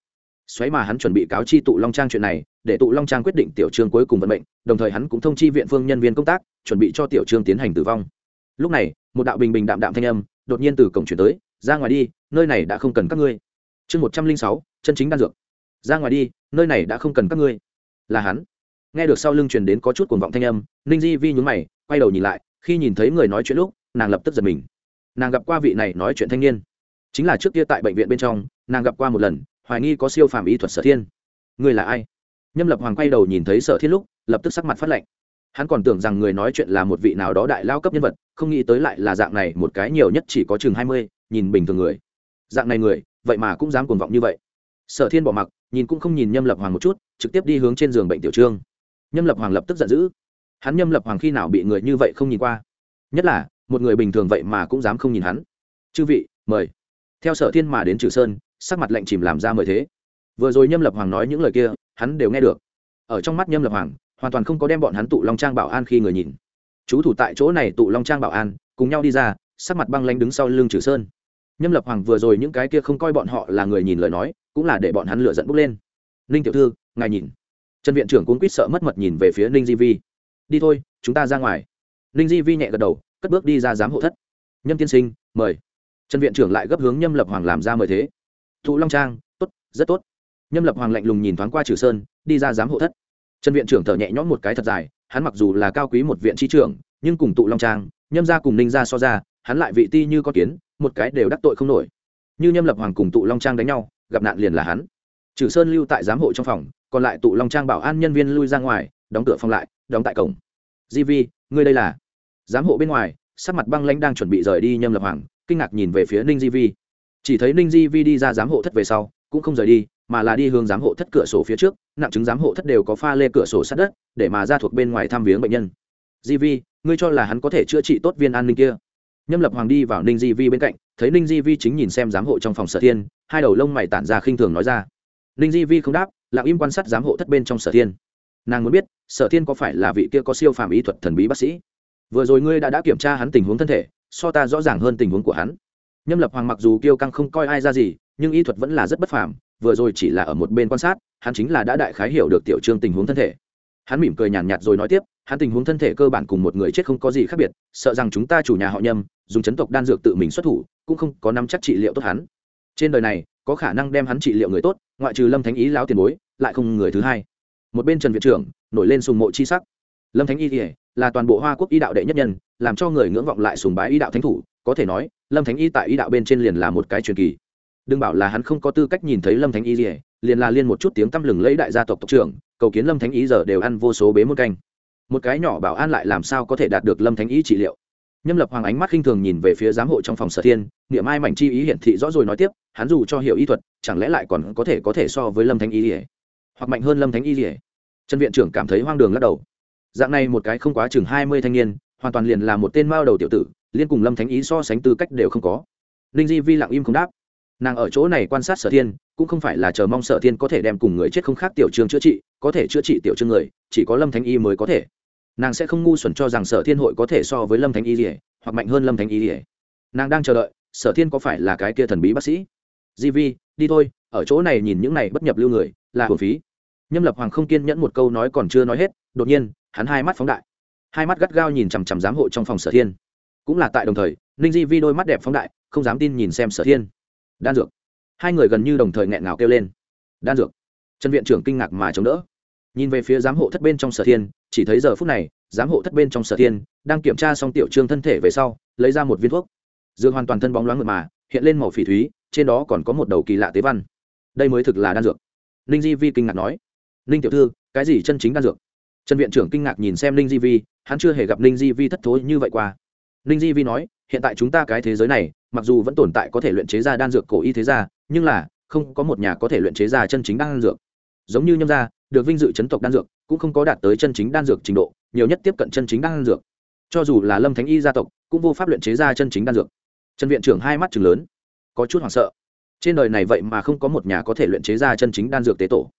Xoáy mà hắn chuẩn bị cáo chi tụ long trang chuyện này, để tụ long trang quyết định tiểu trương cuối cùng vận mệnh, đồng thời hắn cũng thông chi viện phương nhân viên công tác, chuẩn bị cho tiểu trương tiến hành tử vong. Lúc này, một đạo bình bình đạm đạm thanh âm đột nhiên từ cổng chuyển tới, ra ngoài đi, nơi này đã không cần các ngươi chương một trăm linh sáu, chân chính đan dược. Ra ngoài đi, nơi này đã không cần các ngươi. Là hắn. Nghe được sau lưng truyền đến có chút cuồng vọng thanh âm, ninh di vi nhún mày, quay đầu nhìn lại, khi nhìn thấy người nói chuyện lúc, nàng lập tức giật mình. Nàng gặp qua vị này nói chuyện thanh niên. Chính là trước kia tại bệnh viện bên trong, nàng gặp qua một lần, hoài nghi có siêu phàm y thuật sở thiên. Người là ai? Nhâm lập hoàng quay đầu nhìn thấy sở thiên lúc, lập tức sắc mặt phát lệnh hắn còn tưởng rằng người nói chuyện là một vị nào đó đại lao cấp nhân vật, không nghĩ tới lại là dạng này, một cái nhiều nhất chỉ có chừng hai mươi, nhìn bình thường người. Dạng này người vậy mà cũng dám cuồng vọng như vậy. Sở thiên bỏ mặc, nhìn cũng không nhìn nhâm lập hoàng một chút, trực tiếp đi hướng trên giường bệnh tiểu trương. Nhâm lập hoàng lập tức giận dữ. Hắn nhâm lập hoàng khi nào bị người như vậy không nhìn qua? Nhất là, một người bình thường vậy mà cũng dám không nhìn hắn. Chư vị, mời. Theo sở thiên mà đến trừ sơn, sắc mặt lạnh chìm làm ra mời thế. Vừa rồi nhâm lập hoàng nói những lời kia, hắn đều nghe được. Ở trong mắt nhâm lập hoàng, hoàn toàn không có đem bọn hắn tụ long trang bảo an khi người nhìn. Chú thủ tại chỗ này tụ long trang bảo an, cùng nhau đi ra, sắc mặt băng lanh đứng sau lưng trừ sơn nhâm lập hoàng vừa rồi những cái kia không coi bọn họ là người nhìn lời nói, cũng là để bọn hắn lựa dẫn bốc lên. Ninh tiểu thư, ngài nhìn. Trần viện trưởng cũng quýt sợ mất mật nhìn về phía ninh di vi. Đi thôi, chúng ta ra ngoài. Ninh di vi nhẹ gật đầu, cất bước đi ra giám hộ thất. Nhâm tiên sinh, mời. Trần viện trưởng lại gấp hướng nhâm lập hoàng làm ra mời thế. Thụ long trang, tốt, rất tốt. Nhâm lập hoàng lạnh lùng nhìn thoáng qua trừ sơn, đi ra giám hộ thất. Trần viện trưởng thở nhẹ nhõm một cái thật dài, hắn mặc dù là cao quý một viện trí trưởng, nhưng cùng tụ long trang, nhâm ra cùng ninh ra so ra, hắn lại vị ti như con kiến một cái đều đắc tội không nổi. Như nhâm lập hoàng cùng tụ long trang đánh nhau, gặp nạn liền là hắn. Trừ sơn lưu tại giám hộ trong phòng, còn lại tụ long trang bảo an nhân viên lui ra ngoài, đóng cửa phòng lại, đóng tại cổng. Di vi, ngươi đây là? Giám hộ bên ngoài, sắc mặt băng lãnh đang chuẩn bị rời đi nhâm lập hoàng, kinh ngạc nhìn về phía ninh di vi. Chỉ thấy ninh di vi đi ra giám hộ thất về sau, cũng không rời đi, mà là đi hướng giám hộ thất cửa sổ phía trước, nặng chứng giám hộ thất đều có pha lê cửa sổ sát đất, để mà ra thuộc bên ngoài thăm viếng bệnh nhân. Di vi, ngươi cho là hắn có thể chữa trị tốt viên an ninh kia? Nhâm lập hoàng đi vào ninh di vi bên cạnh, thấy ninh di vi chính nhìn xem giám hộ trong phòng sở thiên, hai đầu lông mày tản ra khinh thường nói ra. Ninh di vi không đáp, lặng im quan sát giám hộ thất bên trong sở thiên. Nàng muốn biết, sở thiên có phải là vị kia có siêu phàm ý thuật thần bí bác sĩ? Vừa rồi ngươi đã đã kiểm tra hắn tình huống thân thể, so ta rõ ràng hơn tình huống của hắn. Nhâm lập hoàng mặc dù kiêu căng không coi ai ra gì, nhưng y thuật vẫn là rất bất phàm, vừa rồi chỉ là ở một bên quan sát, hắn chính là đã đại khái hiểu được tiểu trương tình huống thân thể hắn mỉm cười nhàn nhạt, nhạt rồi nói tiếp hắn tình huống thân thể cơ bản cùng một người chết không có gì khác biệt sợ rằng chúng ta chủ nhà họ nhâm dùng chấn tộc đan dược tự mình xuất thủ cũng không có nắm chắc trị liệu tốt hắn. Trên đời này có khả năng đem hắn trị liệu người tốt ngoại trừ lâm thánh ý láo tiền bối lại không người thứ hai. Một bên trần viện trưởng nổi lên sùng mộ chi sắc. Lâm thánh y thì là toàn bộ hoa quốc y đạo đệ nhất nhân làm cho người ngưỡng vọng lại sùng bái y đạo thánh thủ có thể nói lâm thánh y tại y đạo bên trên liền là một cái truyền kỳ. Đừng bảo là hắn không có tư cách nhìn thấy lâm thánh y gì liền là liên một chút tiếng tăm lừng lấy đại gia tộc tộc trưởng, cầu kiến lâm thánh ý giờ đều ăn vô số bế một canh. Một cái nhỏ bảo an lại làm sao có thể đạt được lâm thánh ý trị liệu? Nhâm lập hoàng ánh mắt khinh thường nhìn về phía giám hộ trong phòng sở thiên, niệm mai mảnh chi ý hiển thị rõ rồi nói tiếp, hắn dù cho hiểu y thuật, chẳng lẽ lại còn có thể có thể so với lâm thánh ý ỉa hoặc mạnh hơn lâm thánh ý ỉa trần viện trưởng cảm thấy hoang đường lắc đầu. Dạng này một cái không quá chừng hai mươi thanh niên, hoàn toàn liền là một tên mao đầu tiểu tử, liên cùng lâm thánh ý so sánh tư cách đều không có. Ninh di vi lặng im không đáp nàng ở chỗ này quan sát sở thiên, cũng không phải là chờ mong sở thiên có thể đem cùng người chết không khác tiểu trương chữa trị, có thể chữa trị tiểu trương người, chỉ có lâm thánh y mới có thể. Nàng sẽ không ngu xuẩn cho rằng sở thiên hội có thể so với lâm thánh y rỉa hoặc mạnh hơn lâm thánh y rỉa nàng đang chờ đợi, sở thiên có phải là cái kia thần bí bác sĩ? Di vi, đi thôi, ở chỗ này nhìn những này bất nhập lưu người, là hồn phí. Nhâm lập hoàng không kiên nhẫn một câu nói còn chưa nói hết, đột nhiên, hắn hai mắt phóng đại. Hai mắt gắt gao nhìn chằm chằm giám hộ trong phòng sở thiên. Cũng là tại đồng thời, ninh di vi đôi mắt đẹp phóng đại, không dám tin nhìn xem sở thiên đan dược. Hai người gần như đồng thời nghẹn ngào kêu lên. Đan dược. Trần viện trưởng kinh ngạc mà chống đỡ. Nhìn về phía giám hộ thất bên trong sở thiên, chỉ thấy giờ phút này, giám hộ thất bên trong sở thiên đang kiểm tra xong tiểu trương thân thể về sau, lấy ra một viên thuốc. Dược hoàn toàn thân bóng loáng mượt mà, hiện lên màu phỉ thúy, trên đó còn có một đầu kỳ lạ tế văn. Đây mới thực là đan dược. Ninh di vi kinh ngạc nói. Ninh tiểu thư, cái gì chân chính đan dược? Trần viện trưởng kinh ngạc nhìn xem ninh di vi, hắn chưa hề gặp ninh di vi thất thối như vậy qua. Ninh di vi nói, hiện tại chúng ta cái thế giới này mặc dù vẫn tồn tại có thể luyện chế ra đan dược cổ y thế gia, nhưng là, không có một nhà có thể luyện chế ra chân chính đan dược. Giống như nhâm gia, được vinh dự chấn tộc đan dược, cũng không có đạt tới chân chính đan dược trình độ, nhiều nhất tiếp cận chân chính đan dược. Cho dù là lâm thánh y gia tộc, cũng vô pháp luyện chế ra chân chính đan dược. Trần viện trưởng hai mắt chừng lớn, có chút hoảng sợ. Trên đời này vậy mà không có một nhà có thể luyện chế ra chân chính đan dược tế tổ.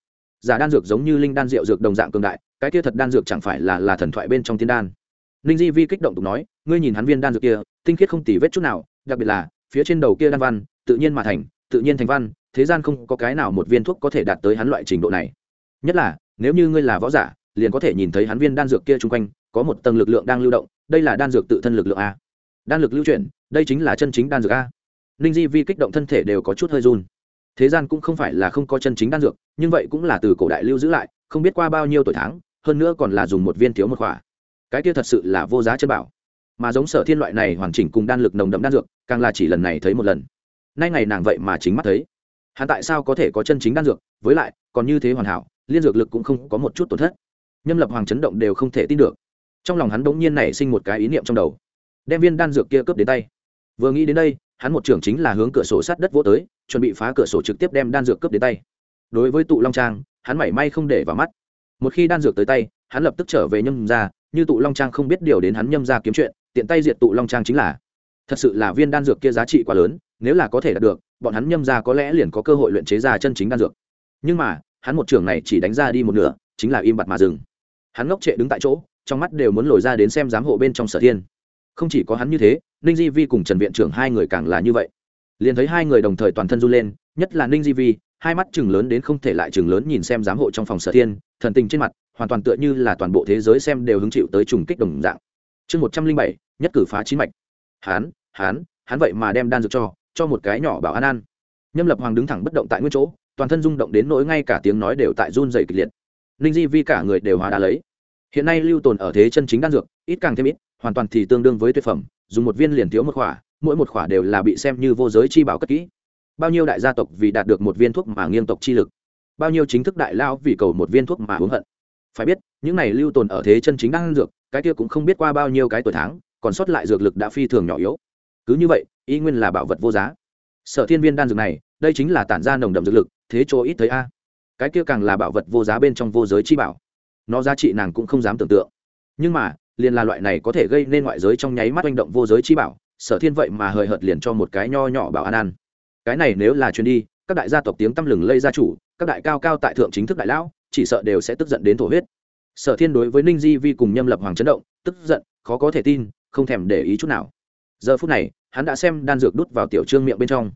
Giả đan dược giống như linh đan rượu dược đồng dạng cường đại, cái kia thật đan dược chẳng phải là là thần thoại bên trong tiên đan ninh di vi kích động tục nói, ngươi nhìn hắn viên đan dược kia, tinh khiết không tì vết chút nào, đặc biệt là, phía trên đầu kia đan văn, tự nhiên mà thành, tự nhiên thành văn, thế gian không có cái nào một viên thuốc có thể đạt tới hắn loại trình độ này. Nhất là, nếu như ngươi là võ giả, liền có thể nhìn thấy hắn viên đan dược kia chung quanh, có một tầng lực lượng đang lưu động, đây là đan dược tự thân lực lượng a. Đan lực lưu chuyển, đây chính là chân chính đan dược a. Ninh di vi kích động thân thể đều có chút hơi run. Thế gian cũng không phải là không có chân chính đan dược, nhưng vậy cũng là từ cổ đại lưu giữ lại, không biết qua bao nhiêu tuổi tháng, hơn nữa còn là dùng một viên thiếu một khỏa cái kia thật sự là vô giá chân bảo. Mà giống sở thiên loại này hoàn chỉnh cùng đan lực nồng đậm đan dược, càng là chỉ lần này thấy một lần. Nay ngày nàng vậy mà chính mắt thấy. Hắn tại sao có thể có chân chính đan dược, với lại, còn như thế hoàn hảo, liên dược lực cũng không có một chút tổn thất. Nhâm lập hoàng chấn động đều không thể tin được. Trong lòng hắn bỗng nhiên nảy sinh một cái ý niệm trong đầu. Đem viên đan dược kia cướp đến tay. Vừa nghĩ đến đây, hắn một trưởng chính là hướng cửa sổ sát đất vỗ tới, chuẩn bị phá cửa sổ trực tiếp đem đan dược cướp đến tay. Đối với tụ long trang, hắn mảy may không để vào mắt. Một khi đan dược tới tay, hắn lập tức trở về nhâm ra như tụ long trang không biết điều đến hắn nhâm ra kiếm chuyện, tiện tay diệt tụ long trang chính là. Thật sự là viên đan dược kia giá trị quá lớn, nếu là có thể đạt được, bọn hắn nhâm ra có lẽ liền có cơ hội luyện chế ra chân chính đan dược. Nhưng mà, hắn một trưởng này chỉ đánh ra đi một nửa, chính là im bặt mà dừng. Hắn ngốc trệ đứng tại chỗ, trong mắt đều muốn lồi ra đến xem giám hộ bên trong sở thiên. Không chỉ có hắn như thế, ninh di vi cùng trần viện trưởng hai người càng là như vậy. Liền thấy hai người đồng thời toàn thân run lên, nhất là ninh di vi, hai mắt chừng lớn đến không thể lại chừng lớn nhìn xem giám hộ trong phòng sở thiên, thần tình trên mặt hoàn toàn tựa như là toàn bộ thế giới xem đều hứng chịu tới trùng kích đồng dạng. Chương một trăm linh bảy, nhất cử phá chín mạch. Hán hán hắn vậy mà đem đan dược cho cho một cái nhỏ bảo an ăn nhâm lập hoàng đứng thẳng bất động tại nguyên chỗ, toàn thân rung động đến nỗi ngay cả tiếng nói đều tại run dày kịch liệt. Ninh di vi cả người đều hóa đá lấy. Hiện nay lưu tồn ở thế chân chính đan dược, ít càng thêm ít, hoàn toàn thì tương đương với tuyệt phẩm, dùng một viên liền thiếu một khỏa, mỗi một khỏa đều là bị xem như vô giới chi bảo cất kỹ. Bao nhiêu đại gia tộc vì đạt được một viên thuốc mà nghiêng tộc chi lực? Bao nhiêu chính thức đại lao vì cầu một viên thuốc mà uống hận? Phải biết, những này lưu tồn ở thế chân chính đang dược, cái kia cũng không biết qua bao nhiêu cái tuổi tháng, còn sót lại dược lực đã phi thường nhỏ yếu. Cứ như vậy, y nguyên là bảo vật vô giá. Sở thiên viên đan dược này, đây chính là tản ra nồng đậm dược lực, thế chỗ ít thấy a. Cái kia càng là bảo vật vô giá bên trong vô giới chi bảo. Nó giá trị nàng cũng không dám tưởng tượng. Nhưng mà, liền là loại này có thể gây nên ngoại giới trong nháy mắt manh động vô giới chi bảo, sở thiên vậy mà hời hợt liền cho một cái nho nhỏ bảo an ăn. Cái này nếu là chuyến đi, các đại gia tộc tiếng tăm lừng lây gia chủ, các đại cao cao tại thượng chính thức đại lão chỉ sợ đều sẽ tức giận đến thổ huyết. Sở thiên đối với ninh di vi cùng nhâm lập hoàng chấn động, tức giận, khó có thể tin, không thèm để ý chút nào. Giờ phút này, hắn đã xem đan dược đút vào tiểu trương miệng bên trong.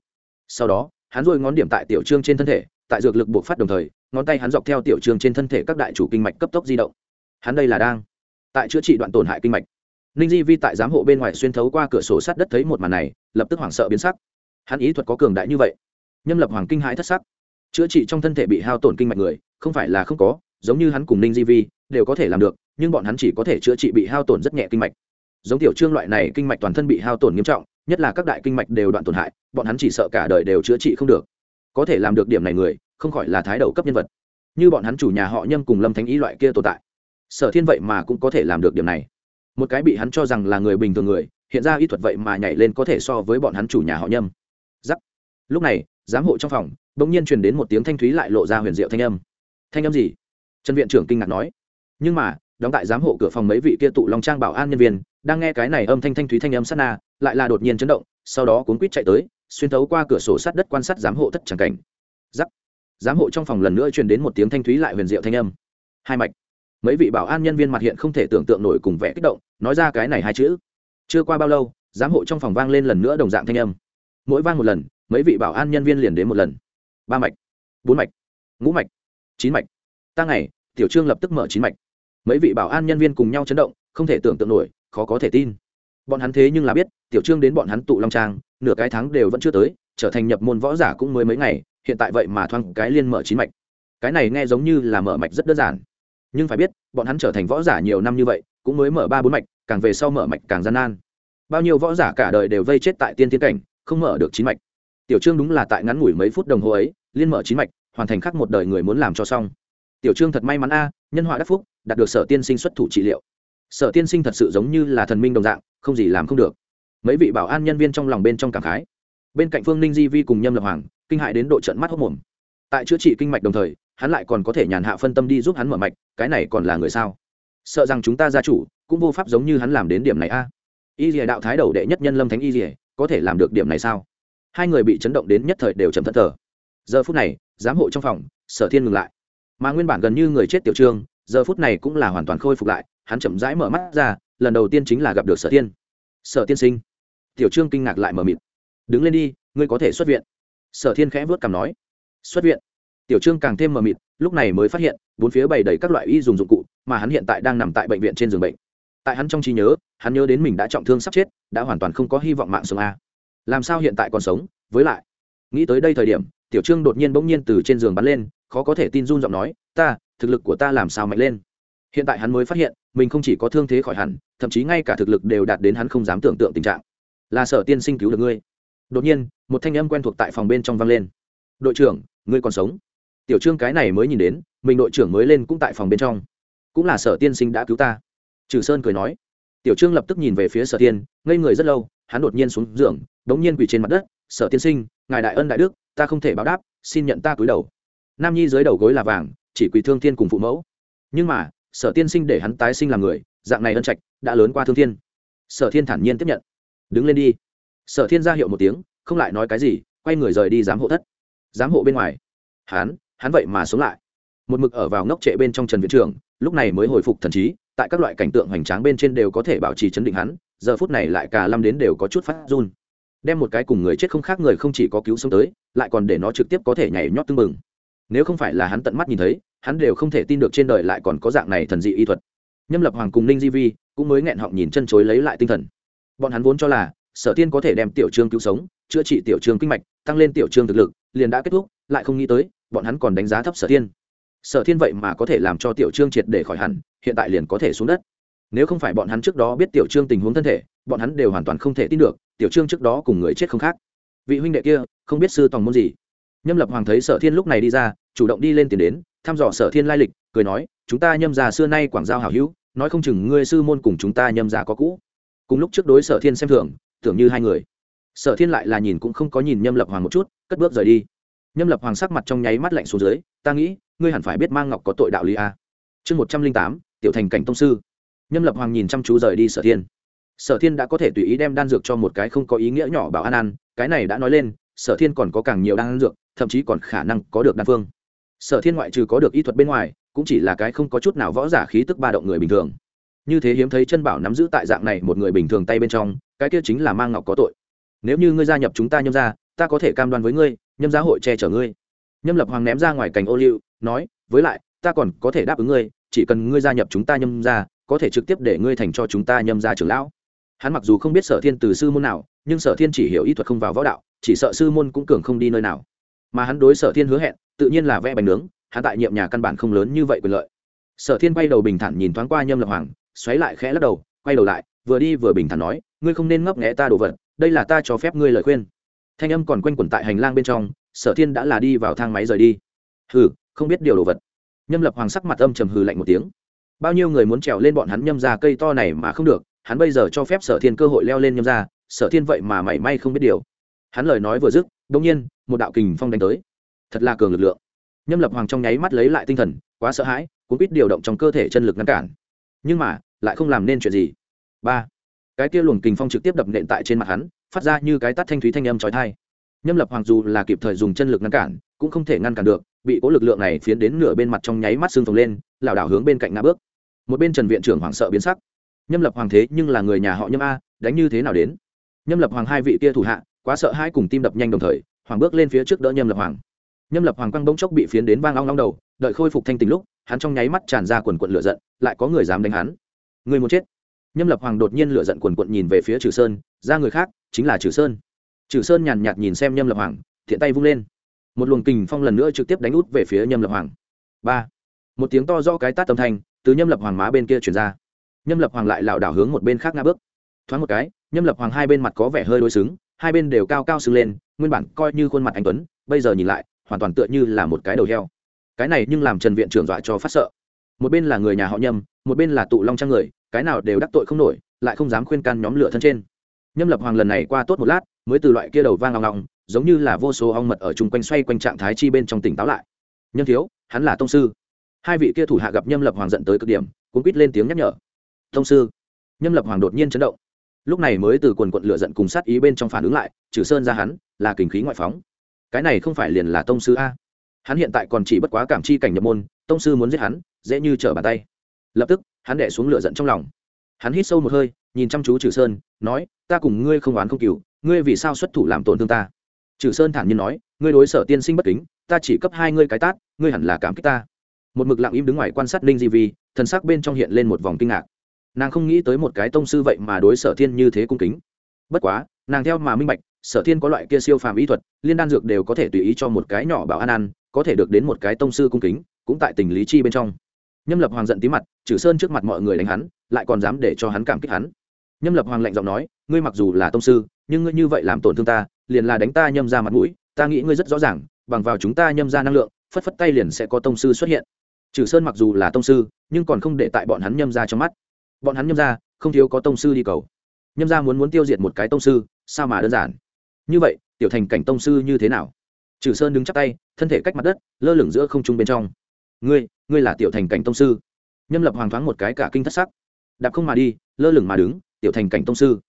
Sau đó, hắn rồi ngón điểm tại tiểu trương trên thân thể, tại dược lực buộc phát đồng thời, ngón tay hắn dọc theo tiểu trương trên thân thể các đại chủ kinh mạch cấp tốc di động. Hắn đây là đang tại chữa trị đoạn tổn hại kinh mạch. Ninh di vi tại giám hộ bên ngoài xuyên thấu qua cửa sổ sát đất thấy một màn này, lập tức hoảng sợ biến sắc. Hắn ý thuật có cường đại như vậy. Nhâm lập hoàng kinh hãi thất sắc. Chữa trị trong thân thể bị hao tổn kinh mạch người không phải là không có, giống như hắn cùng ninh di vi, đều có thể làm được, nhưng bọn hắn chỉ có thể chữa trị bị hao tổn rất nhẹ kinh mạch. Giống tiểu trương loại này kinh mạch toàn thân bị hao tổn nghiêm trọng, nhất là các đại kinh mạch đều đoạn tổn hại, bọn hắn chỉ sợ cả đời đều chữa trị không được. Có thể làm được điểm này người, không khỏi là thái đầu cấp nhân vật. Như bọn hắn chủ nhà họ nhâm cùng lâm thánh ý loại kia tồn tại, sở thiên vậy mà cũng có thể làm được điểm này. Một cái bị hắn cho rằng là người bình thường người, hiện ra y thuật vậy mà nhảy lên có thể so với bọn hắn chủ nhà họ nhâm. Giắc lúc này, giám hộ trong phòng đ ỗ n g nhiên truyền đến một tiếng thanh thúy lại lộ ra huyền diệu thanh âm thanh âm gì? Trần viện trưởng kinh ngạc nói. Nhưng mà, đóng tại giám hộ cửa phòng mấy vị kia tụ long trang bảo an nhân viên, đang nghe cái này âm thanh thanh thúy thanh âm sát na, lại là đột nhiên chấn động, sau đó cuốn quýt chạy tới, xuyên thấu qua cửa sổ sát đất quan sát giám hộ thất tràng cảnh. Giắc giám hộ trong phòng lần nữa truyền đến một tiếng thanh thúy lại huyền diệu thanh âm. Hai mạch. Mấy vị bảo an nhân viên mặt hiện không thể tưởng tượng nổi cùng vẻ kích động, nói ra cái này hai chữ. Chưa qua bao lâu, giám hộ trong phòng vang lên lần nữa đồng dạng thanh âm. Mỗi vang một lần, mấy vị bảo an nhân viên liền đến một lần. Ba mạch. Bốn mạch. Ngũ mạch chín mạch. Ta ngày, tiểu trương lập tức mở chín mạch. Mấy vị bảo an nhân viên cùng nhau chấn động, không thể tưởng tượng nổi, khó có thể tin. Bọn hắn thế nhưng là biết, tiểu trương đến bọn hắn tụ long trang, nửa cái tháng đều vẫn chưa tới, trở thành nhập môn võ giả cũng mới mấy ngày, hiện tại vậy mà thoang cái liên mở chín mạch. Cái này nghe giống như là mở mạch rất đơn giản. Nhưng phải biết, bọn hắn trở thành võ giả nhiều năm như vậy, cũng mới mở ba bốn mạch, càng về sau mở mạch càng gian nan. Bao nhiêu võ giả cả đời đều vây chết tại tiên tiến cảnh, không mở được chín mạch. Tiểu trương đúng là tại ngắn ngủi mấy phút đồng hồ ấy, liên mở chín mạch hoàn thành khắc một đời người muốn làm cho xong. Tiểu trương thật may mắn a, nhân họa đắc phúc, đạt được sở tiên sinh xuất thủ trị liệu. Sở tiên sinh thật sự giống như là thần minh đồng dạng, không gì làm không được. Mấy vị bảo an nhân viên trong lòng bên trong cảm khái. Bên cạnh phương ninh di vi cùng nhâm lập hoàng, kinh hại đến độ trận mắt hốc mồm. Tại chữa trị kinh mạch đồng thời, hắn lại còn có thể nhàn hạ phân tâm đi giúp hắn mở mạch, cái này còn là người sao? Sợ rằng chúng ta gia chủ cũng vô pháp giống như hắn làm đến điểm này a. Y dìa đạo thái đầu đệ nhất nhân lâm thánh y dìa có thể làm được điểm này sao? Hai người bị chấn động đến nhất thời đều trầm thất thờ giờ phút này giám hộ trong phòng sở thiên ngừng lại. Mà nguyên bản gần như người chết tiểu trương giờ phút này cũng là hoàn toàn khôi phục lại hắn chậm rãi mở mắt ra lần đầu tiên chính là gặp được sở thiên, sở tiên sinh. Tiểu trương kinh ngạc lại mở mịt. Đứng lên đi ngươi có thể xuất viện. Sở thiên khẽ vớt cằm nói. Xuất viện? Tiểu trương càng thêm mờ mịt lúc này mới phát hiện bốn phía bày đầy các loại y dùng dụng cụ mà hắn hiện tại đang nằm tại bệnh viện trên giường bệnh. Tại hắn trong trí nhớ hắn nhớ đến mình đã trọng thương sắp chết đã hoàn toàn không có hy vọng mạng sống a. Làm sao hiện tại còn sống? Với lại nghĩ tới đây thời điểm, tiểu trương đột nhiên bỗng nhiên từ trên giường bắn lên, khó có thể tin run giọng nói, ta, thực lực của ta làm sao mạnh lên? Hiện tại hắn mới phát hiện, mình không chỉ có thương thế khỏi hẳn, thậm chí ngay cả thực lực đều đạt đến hắn không dám tưởng tượng tình trạng. Là sở tiên sinh cứu được ngươi. Đột nhiên, một thanh âm quen thuộc tại phòng bên trong vang lên. Đội trưởng, ngươi còn sống? Tiểu trương cái này mới nhìn đến, mình đội trưởng mới lên cũng tại phòng bên trong. Cũng là sở tiên sinh đã cứu ta. Trừ sơn cười nói. Tiểu trương lập tức nhìn về phía sở tiên, ngây người rất lâu, hắn đột nhiên xuống giường, đống nhiên quỳ trên mặt đất sở tiên sinh ngài đại ân đại đức ta không thể báo đáp xin nhận ta cúi đầu. Nam nhi dưới đầu gối là vàng chỉ quỳ thương thiên cùng phụ mẫu. Nhưng mà sở tiên sinh để hắn tái sinh làm người dạng này ân trạch đã lớn qua thương thiên. Sở thiên thản nhiên tiếp nhận. Đứng lên đi. Sở thiên ra hiệu một tiếng không lại nói cái gì quay người rời đi giám hộ thất. Giám hộ bên ngoài. Hắn hắn vậy mà sống lại. Một mực ở vào ngốc trệ bên trong trần viện Trường, lúc này mới hồi phục thần trí tại các loại cảnh tượng hoành tráng bên trên đều có thể bảo trì chấn định hắn giờ phút này lại cả lâm đến đều có chút phát run đem một cái cùng người chết không khác người không chỉ có cứu sống tới, lại còn để nó trực tiếp có thể nhảy nhót tưng bừng. Nếu không phải là hắn tận mắt nhìn thấy, hắn đều không thể tin được trên đời lại còn có dạng này thần dị y thuật. Nhâm lập hoàng cùng ninh di vi cũng mới nghẹn họng nhìn chân chối lấy lại tinh thần. Bọn hắn vốn cho là, sở tiên có thể đem tiểu trương cứu sống, chữa trị tiểu trương kinh mạch, tăng lên tiểu trương thực lực, liền đã kết thúc, lại không nghĩ tới, bọn hắn còn đánh giá thấp sở tiên sở thiên vậy mà có thể làm cho tiểu trương triệt để khỏi hẳn, hiện tại liền có thể xuống đất. Nếu không phải bọn hắn trước đó biết tiểu trương tình huống thân thể, bọn hắn đều hoàn toàn không thể tin được tiểu trương trước đó cùng người chết không khác. Vị huynh đệ kia, không biết sư tòng môn gì. Nhâm lập hoàng thấy sở thiên lúc này đi ra, chủ động đi lên tiền đến, thăm dò sở thiên lai lịch, cười nói, chúng ta nhâm già xưa nay quảng giao hảo hữu, nói không chừng ngươi sư môn cùng chúng ta nhâm già có cũ. Cùng lúc trước đối sở thiên xem thường, tưởng như hai người. Sở thiên lại là nhìn cũng không có nhìn nhâm lập hoàng một chút, cất bước rời đi. Nhâm lập hoàng sắc mặt trong nháy mắt lạnh xuống dưới, ta nghĩ, ngươi hẳn phải biết mang ngọc có tội đạo lý a. Chương một trăm linh tám, tiểu thành cảnh tông sư. Nhâm lập hoàng nhìn chăm chú rời đi sở thiên sở thiên đã có thể tùy ý đem đan dược cho một cái không có ý nghĩa nhỏ bảo an ăn cái này đã nói lên, sở thiên còn có càng nhiều đan dược, thậm chí còn khả năng có được đan phương. Sở thiên ngoại trừ có được y thuật bên ngoài, cũng chỉ là cái không có chút nào võ giả khí tức ba động người bình thường. Như thế hiếm thấy chân bảo nắm giữ tại dạng này một người bình thường tay bên trong, cái kia chính là mang ngọc có tội. Nếu như ngươi gia nhập chúng ta nhâm ra ta có thể cam đoan với ngươi, nhâm gia hội che chở ngươi. Nhâm lập hoàng ném ra ngoài cành ô liu, nói, với lại, ta còn có thể đáp ứng ngươi, chỉ cần ngươi gia nhập chúng ta nhâm ra có thể trực tiếp để ngươi thành cho chúng ta nhâm ra trưởng lão hắn mặc dù không biết sở thiên từ sư môn nào, nhưng sở thiên chỉ hiểu y thuật không vào võ đạo, chỉ sợ sư môn cũng cường không đi nơi nào. Mà hắn đối sở thiên hứa hẹn, tự nhiên là vẽ bánh nướng, hắn tại nhiệm nhà căn bản không lớn như vậy quyền lợi. Sở thiên quay đầu bình thản nhìn thoáng qua nhâm lập hoàng, xoáy lại khẽ lắc đầu, quay đầu lại, vừa đi vừa bình thản nói, ngươi không nên ngấp nghẽ ta đồ vật, đây là ta cho phép ngươi lời khuyên. Thanh âm còn quanh quẩn tại hành lang bên trong, sở thiên đã là đi vào thang máy rời đi. Hừ, không biết điều đồ vật. Nhâm lập hoàng sắc mặt âm trầm hừ lạnh một tiếng. Bao nhiêu người muốn trèo lên bọn hắn nhâm ra cây to này mà không được hắn bây giờ cho phép sở thiên cơ hội leo lên nhâm ra sở thiên vậy mà mảy may không biết điều. Hắn lời nói vừa dứt đông nhiên, một đạo kình phong đánh tới. Thật là cường lực lượng. Nhâm lập hoàng trong nháy mắt lấy lại tinh thần, quá sợ hãi cũng biết điều động trong cơ thể chân lực ngăn cản. Nhưng mà, lại không làm nên chuyện gì. Ba. Cái kia luồng kình phong trực tiếp đập nện tại trên mặt hắn, phát ra như cái tắt thanh thúy thanh âm trói thai nhâm lập hoàng dù là kịp thời dùng chân lực ngăn cản, cũng không thể ngăn cản được, bị cố lực lượng này phiến đến nửa bên mặt trong nháy mắt xương phồng lên, lảo đảo hướng bên cạnh ngã bước. Một bên trần viện trưởng hoảng sợ biến sắc nhâm lập hoàng thế nhưng là người nhà họ nhâm a, đánh như thế nào đến? Nhâm lập hoàng hai vị kia thủ hạ, quá sợ hai cùng tim đập nhanh đồng thời, hoàng bước lên phía trước đỡ nhâm lập hoàng. Nhâm lập hoàng quăng bỗng chốc bị phiến đến vang long long đầu, đợi khôi phục thanh tình lúc, hắn trong nháy mắt tràn ra quần quận lửa giận, lại có người dám đánh hắn. Người muốn chết. Nhâm lập hoàng đột nhiên lửa giận quần quận nhìn về phía trừ sơn, ra người khác, chính là trừ sơn. Trừ sơn nhàn nhạt nhìn xem nhâm lập hoàng, thiện tay vung lên. Một luồng kình phong lần nữa trực tiếp đánh út về phía nhâm lập hoàng. Ba. Một tiếng to do cái tát tâm thanh, từ nhâm lập hoàng má bên kia chuyển ra nhâm lập hoàng lại lảo đảo hướng một bên khác ngã bước. Thoáng một cái, nhâm lập hoàng hai bên mặt có vẻ hơi đối xứng, hai bên đều cao cao sưng lên, nguyên bản coi như khuôn mặt anh tuấn, bây giờ nhìn lại, hoàn toàn tựa như là một cái đầu heo. Cái này nhưng làm trần viện trưởng dọa cho phát sợ. Một bên là người nhà họ nhâm, một bên là tụ long trang người, cái nào đều đắc tội không nổi, lại không dám khuyên can nhóm lửa thân trên. Nhâm lập hoàng lần này qua tốt một lát, mới từ loại kia đầu vang ngọng ngọng giống như là vô số ong mật ở chung quanh xoay quanh trạng thái chi bên trong tỉnh táo lại. Nhâm thiếu, hắn là tông sư. Hai vị kia thủ hạ gặp nhâm lập hoàng giận tới cực điểm cũng quýt lên tiếng nhắc nhở tông sư. Nhâm lập hoàng đột nhiên chấn động. Lúc này mới từ quần quận lửa giận cùng sát ý bên trong phản ứng lại, trừ sơn ra hắn, là kình khí ngoại phóng. Cái này không phải liền là tông sư a. Hắn hiện tại còn chỉ bất quá cảm chi cảnh nhập môn, tông sư muốn giết hắn, dễ như trở bàn tay. Lập tức, hắn đẻ xuống lửa giận trong lòng. Hắn hít sâu một hơi, nhìn chăm chú trừ sơn, nói, ta cùng ngươi không oán không cừu, ngươi vì sao xuất thủ làm tổn thương ta? Trừ sơn thản nhiên nói, ngươi đối sở tiên sinh bất kính, ta chỉ cấp hai ngươi cái tát, ngươi hẳn là cảm kích ta. Một mực lặng im đứng ngoài quan sát ninh di vi, thần sắc bên trong hiện lên một vòng kinh ngạc nàng không nghĩ tới một cái tông sư vậy mà đối sở thiên như thế cung kính. Bất quá, nàng theo mà minh bạch, sở thiên có loại kia siêu phàm ý thuật, liên đan dược đều có thể tùy ý cho một cái nhỏ bảo an ăn, có thể được đến một cái tông sư cung kính, cũng tại tình lý chi bên trong. Nhâm lập hoàng giận tí mặt, trừ sơn trước mặt mọi người đánh hắn, lại còn dám để cho hắn cảm kích hắn. Nhâm lập hoàng lạnh giọng nói, ngươi mặc dù là tông sư, nhưng ngươi như vậy làm tổn thương ta, liền là đánh ta nhâm ra mặt mũi, ta nghĩ ngươi rất rõ ràng, bằng vào chúng ta nhâm ra năng lượng, phất phất tay liền sẽ có tông sư xuất hiện. Trừ sơn mặc dù là tông sư, nhưng còn không để tại bọn hắn nhâm ra trong mắt bọn hắn nhâm ra không thiếu có tông sư đi cầu. Nhâm ra muốn muốn tiêu diệt một cái tông sư, sao mà đơn giản? Như vậy, tiểu thành cảnh tông sư như thế nào? Trừ sơn đứng chắp tay, thân thể cách mặt đất, lơ lửng giữa không trung bên trong. Ngươi ngươi là tiểu thành cảnh tông sư. Nhâm lập hoàng thoáng một cái cả kinh thất sắc. Đạp không mà đi, lơ lửng mà đứng, tiểu thành cảnh tông sư.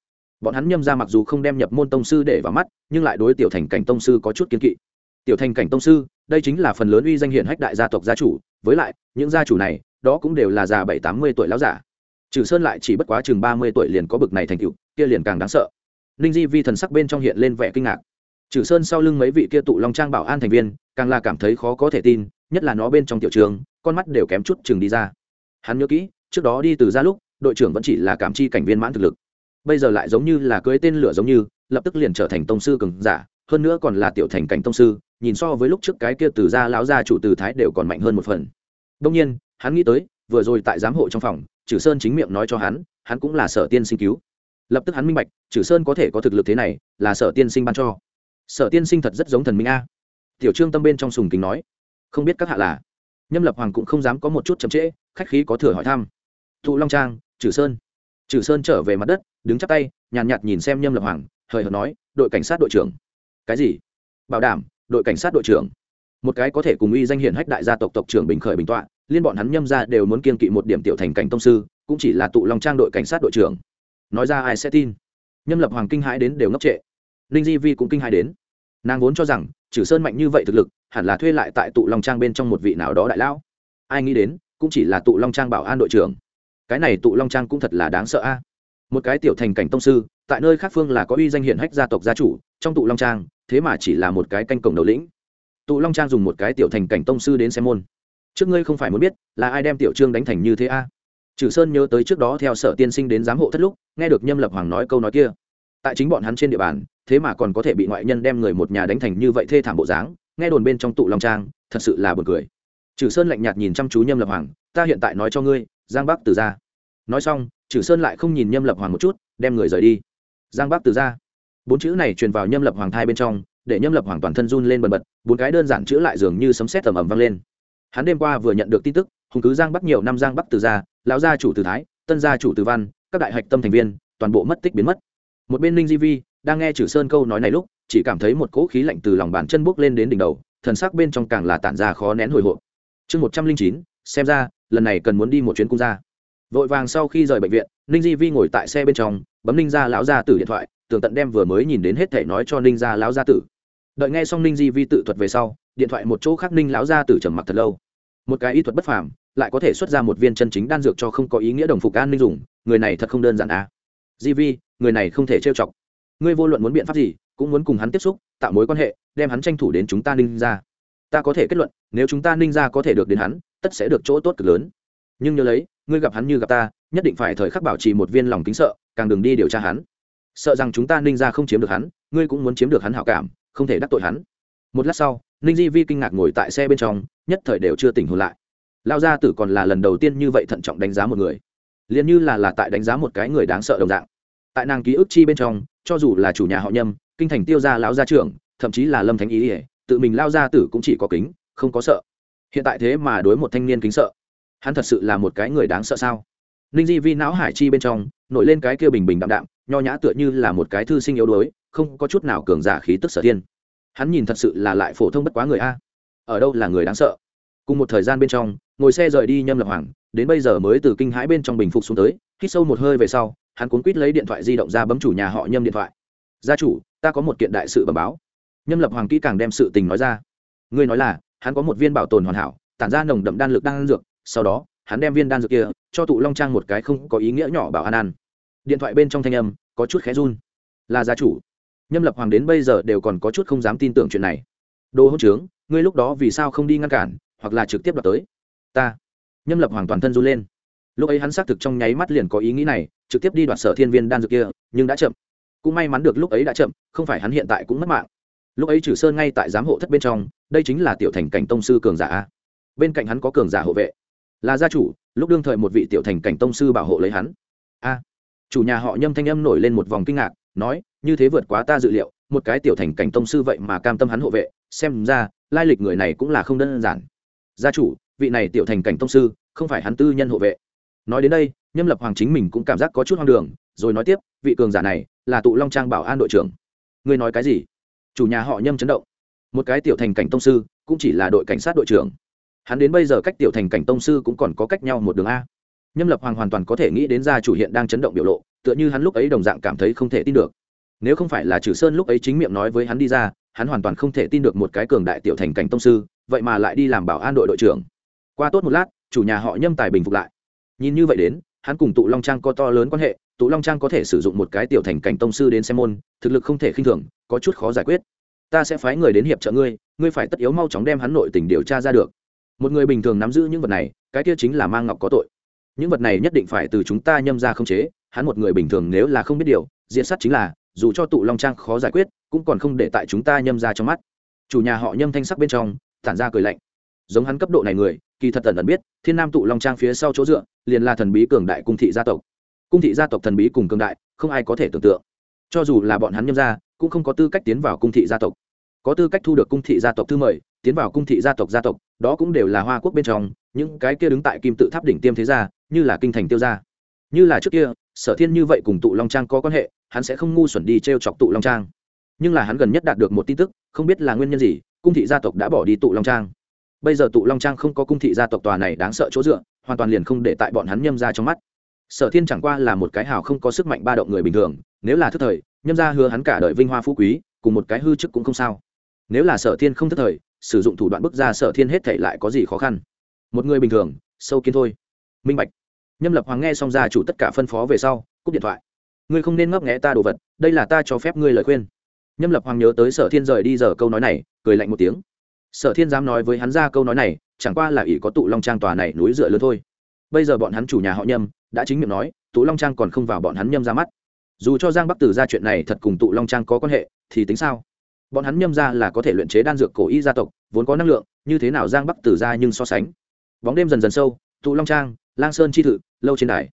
Bọn hắn nhâm ra mặc dù không đem nhập môn tông sư để vào mắt, nhưng lại đối tiểu thành cảnh tông sư có chút kiến kỵ. Tiểu thành cảnh tông sư, đây chính là phần lớn uy danh hiển hách đại gia tộc gia chủ, với lại, những gia chủ này, đó cũng đều là già bảy tám mươi tuổi láo giả trừ sơn lại chỉ bất quá chừng ba mươi tuổi liền có bực này thành cựu kia liền càng đáng sợ. Ninh di vi thần sắc bên trong hiện lên vẻ kinh ngạc. Trừ sơn sau lưng mấy vị kia tụ long trang bảo an thành viên, càng là cảm thấy khó có thể tin, nhất là nó bên trong tiểu trường, con mắt đều kém chút chừng đi ra. Hắn nhớ kỹ, trước đó đi từ ra lúc, đội trưởng vẫn chỉ là cảm chi cảnh viên mãn thực lực. Bây giờ lại giống như là cưới tên lửa giống như, lập tức liền trở thành tông sư cường giả, hơn nữa còn là tiểu thành cảnh tông sư, nhìn so với lúc trước cái kia từ gia lão gia chủ từ thái đều còn mạnh hơn một phần. Đông nhiên, hắn nghĩ tới, vừa rồi tại giám hộ trong phòng Chử sơn chính miệng nói cho hắn hắn cũng là sở tiên sinh cứu. Lập tức hắn minh bạch Chử sơn có thể có thực lực thế này là sở tiên sinh ban cho. Sở tiên sinh thật rất giống thần minh a. Tiểu trương tâm bên trong sùng kính nói không biết các hạ là. Nhâm lập hoàng cũng không dám có một chút chậm trễ khách khí có thừa hỏi thăm. Thụ long trang Chử sơn. Chử sơn trở về mặt đất đứng chắp tay nhàn nhạt, nhạt nhìn xem nhâm lập hoàng hời hợt nói đội cảnh sát đội trưởng. Cái gì? Bảo đảm đội cảnh sát đội trưởng. Một cái có thể cùng uy danh hiển hách đại gia tộc tộc trưởng bình khởi bình tọa liên bọn hắn nhâm ra đều muốn kiên kỵ một điểm tiểu thành cảnh tông sư, cũng chỉ là tụ long trang đội cảnh sát đội trưởng. Nói ra ai sẽ tin? Nhâm lập hoàng kinh hãi đến đều ngốc trệ. Ninh di vi cũng kinh hãi đến. Nàng vốn cho rằng trừ sơn mạnh như vậy thực lực, hẳn là thuê lại tại tụ long trang bên trong một vị nào đó đại lão. Ai nghĩ đến, cũng chỉ là tụ long trang bảo an đội trưởng. Cái này tụ long trang cũng thật là đáng sợ a. Một cái tiểu thành cảnh tông sư, tại nơi khác phương là có uy danh hiển hách gia tộc gia chủ, trong tụ long trang, thế mà chỉ là một cái canh cổng đầu lĩnh. Tụ long trang dùng một cái tiểu thành cảnh tông sư đến xem môn trước ngươi không phải muốn biết, là ai đem tiểu trương đánh thành như thế a? Trừ sơn nhớ tới trước đó theo sở tiên sinh đến giám hộ thất lúc, nghe được nhâm lập hoàng nói câu nói kia. Tại chính bọn hắn trên địa bàn, thế mà còn có thể bị ngoại nhân đem người một nhà đánh thành như vậy thê thảm bộ dáng, nghe đồn bên trong tụ long trang, thật sự là buồn cười. Trừ sơn lạnh nhạt nhìn chăm chú nhâm lập hoàng, ta hiện tại nói cho ngươi, giang bắc từ ra nói xong trừ sơn lại không nhìn nhâm lập hoàng một chút, đem người rời đi. Giang bắc từ ra bốn chữ này truyền vào nhâm lập hoàng thai bên trong, để nhâm lập hoàng toàn thân run lên bần bật, bốn cái đơn giản chữ lại dường như sấm sét tầm ầm vang lên hắn đêm qua vừa nhận được tin tức, hùng cứ giang bắc nhiều năm giang bắc từ gia, lão gia chủ từ thái, tân gia chủ từ văn, các đại hạch tâm thành viên, toàn bộ mất tích biến mất. Một bên ninh di vi, đang nghe chử sơn câu nói này lúc, chỉ cảm thấy một cỗ khí lạnh từ lòng bàn chân bốc lên đến đỉnh đầu, thần sắc bên trong càng là tản ra khó nén hồi hộp. Chương một trăm linh chín, xem ra, lần này cần muốn đi một chuyến cung ra vội vàng sau khi rời bệnh viện, ninh di vi ngồi tại xe bên trong, bấm ninh ra lão gia tử điện thoại, tường tận đem vừa mới nhìn đến hết thể nói cho ninh ra lão gia tử đợi nghe xong ninh di vi tự thuật về sau, điện thoại một chỗ khác ninh lão gia tử trầm mặc thật lâu. Một cái y thuật bất phàm, lại có thể xuất ra một viên chân chính đan dược cho không có ý nghĩa đồng phục an ninh dùng, người này thật không đơn giản à. Di vi, người này không thể trêu chọc. Ngươi vô luận muốn biện pháp gì, cũng muốn cùng hắn tiếp xúc, tạo mối quan hệ, đem hắn tranh thủ đến chúng ta ninh ra ta có thể kết luận, nếu chúng ta ninh ra có thể được đến hắn, tất sẽ được chỗ tốt cực lớn. Nhưng nhớ lấy, ngươi gặp hắn như gặp ta, nhất định phải thời khắc bảo trì một viên lòng kính sợ, càng đừng đi điều tra hắn. Sợ rằng chúng ta ninh ra không chiếm được hắn, ngươi cũng muốn chiếm được hắn hảo cảm không thể đắc tội hắn. Một lát sau, ninh di vi kinh ngạc ngồi tại xe bên trong, nhất thời đều chưa tỉnh hồn lại. Lao gia tử còn là lần đầu tiên như vậy thận trọng đánh giá một người. Liền như là là tại đánh giá một cái người đáng sợ đồng dạng. Tại nàng ký ức chi bên trong, cho dù là chủ nhà họ nhâm, kinh thành tiêu gia lão gia trưởng, thậm chí là lâm thánh ý ỉa, tự mình lao gia tử cũng chỉ có kính, không có sợ. Hiện tại thế mà đối một thanh niên kính sợ. Hắn thật sự là một cái người đáng sợ sao? Ninh di vi não hải chi bên trong, nổi lên cái kia bình bình đạm đạm nho nhã tựa như là một cái thư sinh yếu đuối, không có chút nào cường giả khí tức sở thiên. hắn nhìn thật sự là lại phổ thông bất quá người a. Ở đâu là người đáng sợ? Cùng một thời gian bên trong, ngồi xe rời đi nhâm lập hoàng, đến bây giờ mới từ kinh hãi bên trong bình phục xuống tới, hít sâu một hơi về sau, hắn cuốn quýt lấy điện thoại di động ra bấm chủ nhà họ nhâm điện thoại. Gia chủ, ta có một kiện đại sự bẩm báo. Nhâm lập hoàng kỹ càng đem sự tình nói ra. Ngươi nói là, hắn có một viên bảo tồn hoàn hảo, tản ra nồng đậm đan lực đan dược, sau đó, hắn đem viên đan dược kia cho tụ long trang một cái không có ý nghĩa nhỏ bảo an ăn điện thoại bên trong thanh âm có chút khẽ run. Là gia chủ. Nhâm lập hoàng đến bây giờ đều còn có chút không dám tin tưởng chuyện này. Đồ hỗn trướng, ngươi lúc đó vì sao không đi ngăn cản, hoặc là trực tiếp đoạt tới? Ta. Nhâm lập hoàng toàn thân run lên. Lúc ấy hắn xác thực trong nháy mắt liền có ý nghĩ này, trực tiếp đi đoạt sở thiên viên đan dược kia, nhưng đã chậm. Cũng may mắn được lúc ấy đã chậm, không phải hắn hiện tại cũng mất mạng. Lúc ấy trừ sơn ngay tại giám hộ thất bên trong, đây chính là tiểu thành cảnh tông sư cường giả bên cạnh hắn có cường giả hộ vệ. Là gia chủ, lúc đương thời một vị tiểu thành cảnh tông sư bảo hộ lấy hắn. A chủ nhà họ nhâm thanh âm nổi lên một vòng kinh ngạc, nói, như thế vượt quá ta dự liệu, một cái tiểu thành cảnh tông sư vậy mà cam tâm hắn hộ vệ, xem ra, lai lịch người này cũng là không đơn giản. Gia chủ, vị này tiểu thành cảnh tông sư, không phải hắn tư nhân hộ vệ. Nói đến đây, nhâm lập hoàng chính mình cũng cảm giác có chút hoang đường, rồi nói tiếp, vị cường giả này là tụ long trang bảo an đội trưởng. Ngươi nói cái gì? Chủ nhà họ nhâm chấn động. Một cái tiểu thành cảnh tông sư cũng chỉ là đội cảnh sát đội trưởng. Hắn đến bây giờ cách tiểu thành cảnh tông sư cũng còn có cách nhau một đường a nhâm lập hoàng hoàn toàn có thể nghĩ đến gia chủ hiện đang chấn động biểu lộ, tựa như hắn lúc ấy đồng dạng cảm thấy không thể tin được. Nếu không phải là trừ sơn lúc ấy chính miệng nói với hắn đi ra, hắn hoàn toàn không thể tin được một cái cường đại tiểu thành cảnh tông sư, vậy mà lại đi làm bảo an đội đội trưởng. Qua tốt một lát, chủ nhà họ nhâm tài bình phục lại. Nhìn như vậy đến, hắn cùng tụ long trang có to lớn quan hệ, tụ long trang có thể sử dụng một cái tiểu thành cảnh tông sư đến xem môn, thực lực không thể khinh thường, có chút khó giải quyết. Ta sẽ phái người đến hiệp trợ ngươi ngươi phải tất yếu mau chóng đem hắn nội tình điều tra ra được. Một người bình thường nắm giữ những vật này, cái kia chính là mang ngọc có tội những vật này nhất định phải từ chúng ta nhâm ra không chế, hắn một người bình thường nếu là không biết điều diễn sát chính là, dù cho tụ long trang khó giải quyết, cũng còn không để tại chúng ta nhâm ra trong mắt. Chủ nhà họ nhâm thanh sắc bên trong tản ra cười lạnh. Giống hắn cấp độ này người, kỳ thật tần ẩn biết, thiên nam tụ long trang phía sau chỗ dựa, liền là thần bí cường đại cung thị gia tộc. Cung thị gia tộc thần bí cùng cường đại, không ai có thể tưởng tượng. Cho dù là bọn hắn nhâm ra, cũng không có tư cách tiến vào cung thị gia tộc. Có tư cách thu được cung thị gia tộc thư mời, tiến vào cung thị gia tộc gia tộc, đó cũng đều là hoa quốc bên trong những cái kia đứng tại kim tự tháp đỉnh tiêm thế gia, như là kinh thành tiêu gia. Như là trước kia, sở thiên như vậy cùng tụ long trang có quan hệ, hắn sẽ không ngu xuẩn đi t r e o chọc tụ long trang. Nhưng là hắn gần nhất đạt được một tin tức, không biết là nguyên nhân gì, cung thị gia tộc đã bỏ đi tụ long trang. Bây giờ tụ long trang không có cung thị gia tộc tòa này đáng sợ chỗ dựa, hoàn toàn liền không để tại bọn hắn nhâm ra trong mắt. Sở thiên chẳng qua là một cái hào không có sức mạnh ba động người bình thường, nếu là thức thời, nhâm ra hứa hắn cả đời vinh hoa phú quý, cùng một cái hư chức cũng không sao. Nếu là sở thiên không thức thời, sử dụng thủ đoạn bức ra sở thiên hết thể lại có gì khó khăn? Một người bình thường, sâu kiến thôi. Minh bạch. Nhâm lập hoàng nghe xong gia chủ tất cả phân phó về sau, cúp điện thoại. Ngươi không nên ngấp nghẽ ta đồ vật, đây là ta cho phép ngươi lời khuyên. Nhâm lập hoàng nhớ tới sở thiên rời đi giờ câu nói này, cười lạnh một tiếng. Sở thiên dám nói với hắn ra câu nói này, chẳng qua là ỷ có tụ long trang tòa này núi dựa lớn thôi. Bây giờ bọn hắn chủ nhà họ nhâm, đã chính miệng nói, tụ long trang còn không vào bọn hắn nhâm ra mắt. Dù cho giang bắc tử ra chuyện này thật cùng tụ long trang có quan hệ, thì tính sao? Bọn hắn nhâm ra là có thể luyện chế đan dược cổ y gia tộc, vốn có năng lượng, như thế nào giang bắc tử ra nhưng so sánh? Bóng đêm dần dần sâu, tụ long trang, lang sơn chi thự, lâu trên đài.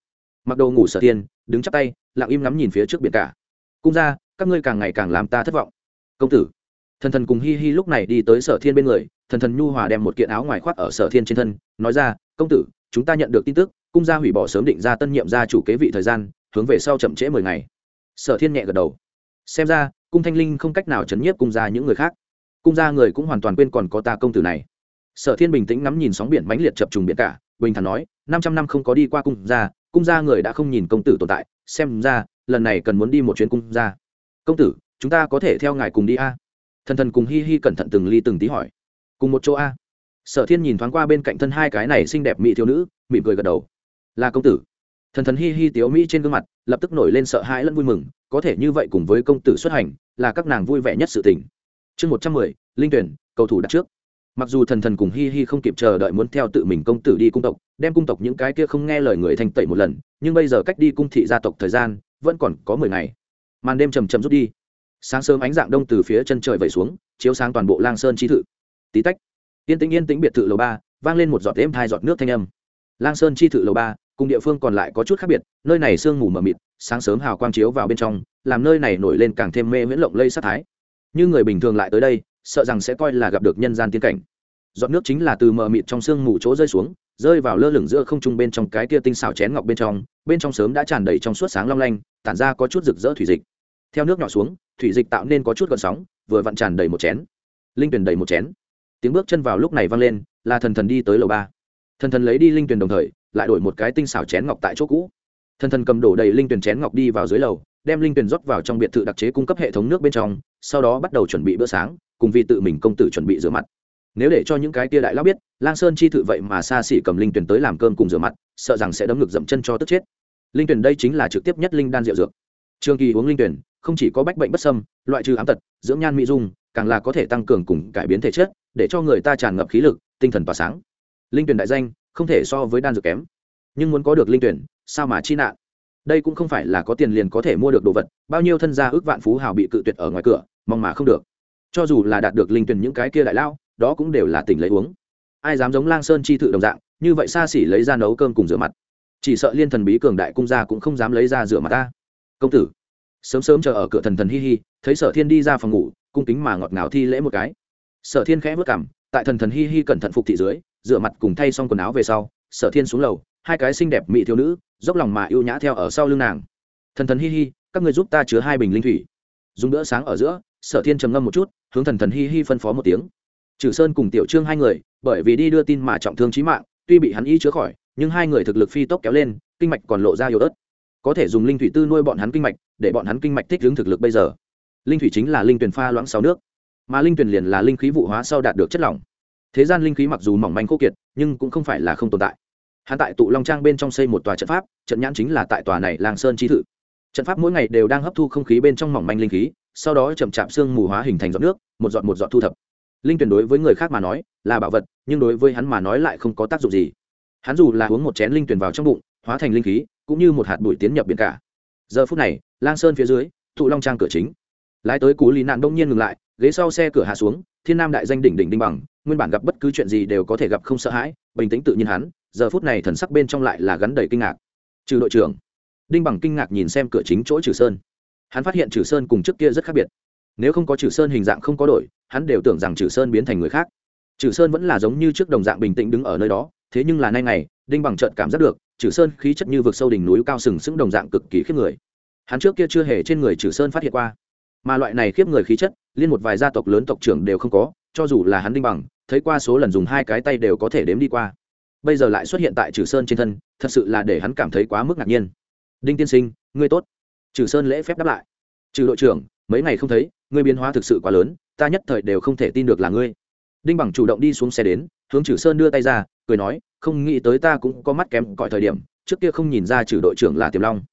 Mặc đồ ngủ sở tiên đứng chắp tay, lặng im ngắm nhìn phía trước biển cả. Cung ra, các ngươi càng ngày càng làm ta thất vọng. Công tử. Thần thần cùng hi hi lúc này đi tới sở thiên bên người, thần thần nhu hòa đem một kiện áo ngoài khoác ở sở thiên trên thân, nói ra, công tử, chúng ta nhận được tin tức, cung gia hủy bỏ sớm định ra tân nhiệm gia chủ kế vị thời gian, hướng về sau chậm trễ mười ngày. Sở thiên nhẹ gật đầu. Xem ra, cung thanh linh không cách nào chấn nhiếp cung gia những người khác. Cung gia người cũng hoàn toàn quên còn có ta công tử này sở thiên bình tĩnh ngắm nhìn sóng biển mãnh liệt chập trùng biển cả, bình thản nói, năm trăm năm không có đi qua cung gia cung gia người đã không nhìn công tử tồn tại, xem ra, lần này cần muốn đi một chuyến cung gia. Công tử, chúng ta có thể theo ngài cùng đi a? Thần thần cùng hi hi cẩn thận từng ly từng tí hỏi. Cùng một chỗ a? Sở thiên nhìn thoáng qua bên cạnh thân hai cái này xinh đẹp mỹ thiếu nữ, mỉm cười gật đầu. Là công tử. Thần thần hi hi tiếu mỹ trên gương mặt, lập tức nổi lên sợ hãi lẫn vui mừng, có thể như vậy cùng với công tử xuất hành, là các nàng vui vẻ nhất sự tình. Chương một trăm mười, linh tuyển, cầu thủ đặt trước mặc dù thần thần cùng hi hi không kịp chờ đợi muốn theo tự mình công tử đi cung tộc, đem cung tộc những cái kia không nghe lời người thanh tẩy một lần, nhưng bây giờ cách đi cung thị gia tộc thời gian vẫn còn có mười ngày. Màn đêm chầm chầm rút đi. Sáng sớm ánh dạng đông từ phía chân trời vẩy xuống, chiếu sáng toàn bộ lang sơn trí thự. Tí tách, yên tĩnh yên tĩnh biệt thự lầu ba, vang lên một giọt êm hai giọt nước thanh âm. Lang sơn chi thự lầu ba, cùng địa phương còn lại có chút khác biệt, nơi này sương mù mờ mịt, sáng sớm hào quang chiếu vào bên trong, làm nơi này nổi lên càng thêm mê miễn lộng lây sát thái. Như người bình thường lại tới đây sợ rằng sẽ coi là gặp được nhân gian tiên cảnh. Giọt nước chính là từ mờ mịt trong sương mù chỗ rơi xuống, rơi vào lơ lửng giữa không trung bên trong cái kia tinh xảo chén ngọc bên trong bên trong sớm đã tràn đầy trong suốt sáng long lanh, tản ra có chút rực rỡ thủy dịch. Theo nước nhỏ xuống, thủy dịch tạo nên có chút gợn sóng, vừa vặn tràn đầy một chén. Linh tuyển đầy một chén. Tiếng bước chân vào lúc này vang lên, là thần thần đi tới lầu ba. Thần thần lấy đi linh tuyển đồng thời, lại đổi một cái tinh xảo chén ngọc tại chỗ cũ. Thần thần cầm đổ đầy linh tuyển chén ngọc đi vào dưới lầu, đem linh tuyển rót vào trong biệt thự đặc chế cung cấp hệ thống nước bên trong, sau đó bắt đầu chuẩn bị bữa sáng cùng vì tự mình công tử chuẩn bị rửa mặt. Nếu để cho những cái tia đại lão biết, lang sơn chi thự vậy mà xa xỉ cầm linh tuyển tới làm cơm cùng rửa mặt, sợ rằng sẽ đấm ngực dậm chân cho tức chết. Linh tuyển đây chính là trực tiếp nhất linh đan rượu dược. Trường kỳ uống linh tuyển, không chỉ có bách bệnh bất sâm loại trừ ám tật, dưỡng nhan mỹ dung, càng là có thể tăng cường cùng cải biến thể chất, để cho người ta tràn ngập khí lực, tinh thần tỏa sáng. Linh tuyển đại danh, không thể so với đan dược kém. Nhưng muốn có được linh tuyển, sao mà chi nạn? Đây cũng không phải là có tiền liền có thể mua được đồ vật, bao nhiêu thân gia ước vạn phú hào bị cự tuyệt ở ngoài cửa, mong mà không được cho dù là đạt được linh tuyển những cái kia đại lao, đó cũng đều là tỉnh lấy uống. Ai dám giống lang sơn chi thự đồng dạng, như vậy xa xỉ lấy ra nấu cơm cùng rửa mặt. Chỉ sợ liên thần bí cường đại cung gia cũng không dám lấy ra rửa mặt ta. Công tử, sớm sớm chờ ở cửa thần thần hi hi, thấy sở thiên đi ra phòng ngủ, cung kính mà ngọt ngào thi lễ một cái. Sở thiên khẽ vất cảm tại thần thần hi hi cẩn thận phục thị dưới, rửa mặt cùng thay xong quần áo về sau, sở thiên xuống lầu, hai cái xinh đẹp mỹ thiếu nữ, dốc lòng mà yêu nhã theo ở sau lưng nàng. Thần thần hi hi, các người giúp ta chứa hai bình linh thủy. Dùng bữa sáng ở giữa, sở thiên trầm ngâm một chút hướng thần thần hi hi phân phó một tiếng. Trừ sơn cùng tiểu trương hai người, bởi vì đi đưa tin mà trọng thương trí mạng, tuy bị hắn y chữa khỏi, nhưng hai người thực lực phi tốc kéo lên, kinh mạch còn lộ ra yếu ớt. Có thể dùng linh thủy tư nuôi bọn hắn kinh mạch, để bọn hắn kinh mạch thích ứng thực lực bây giờ. Linh thủy chính là linh tuyển pha loãng sáu nước, mà linh tuyển liền là linh khí vụ hóa sau đạt được chất lỏng. Thế gian linh khí mặc dù mỏng manh khô kiệt, nhưng cũng không phải là không tồn tại. Hắn tại tụ long trang bên trong xây một tòa trận pháp, trận nhãn chính là tại tòa này làng sơn trí thự. Trận pháp mỗi ngày đều đang hấp thu không khí bên trong mỏng manh linh khí sau đó chậm chạp xương mù hóa hình thành giọt nước, một giọt một giọt thu thập. Linh tuyển đối với người khác mà nói là bảo vật, nhưng đối với hắn mà nói lại không có tác dụng gì. Hắn dù là uống một chén linh tuyển vào trong bụng, hóa thành linh khí, cũng như một hạt bụi tiến nhập biển cả. Giờ phút này, lang sơn phía dưới thụ long trang cửa chính. Lái tới cú lý nạn đông nhiên ngừng lại, ghế sau xe cửa hạ xuống, thiên nam đại danh đỉnh đỉnh đinh bằng, nguyên bản gặp bất cứ chuyện gì đều có thể gặp không sợ hãi, bình tĩnh tự nhiên hắn, giờ phút này thần sắc bên trong lại là gắn đầy kinh ngạc. Trừ đội trưởng, đinh bằng kinh ngạc nhìn xem cửa chính chỗ trừ sơn hắn phát hiện trừ sơn cùng trước kia rất khác biệt. Nếu không có trừ sơn hình dạng không có đổi, hắn đều tưởng rằng trừ sơn biến thành người khác. Trừ sơn vẫn là giống như trước đồng dạng bình tĩnh đứng ở nơi đó, thế nhưng là nay ngày, đinh bằng trợn cảm giác được trừ sơn khí chất như vực sâu đỉnh núi cao sừng sững đồng dạng cực kỳ khiếp người. Hắn trước kia chưa hề trên người trừ sơn phát hiện qua. Mà loại này khiếp người khí chất, liên một vài gia tộc lớn tộc trưởng đều không có, cho dù là hắn đinh bằng, thấy qua số lần dùng hai cái tay đều có thể đếm đi qua. Bây giờ lại xuất hiện tại trừ sơn trên thân, thật sự là để hắn cảm thấy quá mức ngạc nhiên. Đinh tiên sinh, ngươi tốt trừ sơn lễ phép đáp lại. Trừ đội trưởng, mấy ngày không thấy, ngươi biến hóa thực sự quá lớn, ta nhất thời đều không thể tin được là ngươi. Đinh bằng chủ động đi xuống xe đến, hướng trừ sơn đưa tay ra, cười nói, không nghĩ tới ta cũng có mắt kém cõi thời điểm, trước kia không nhìn ra trừ đội trưởng là tiềm long.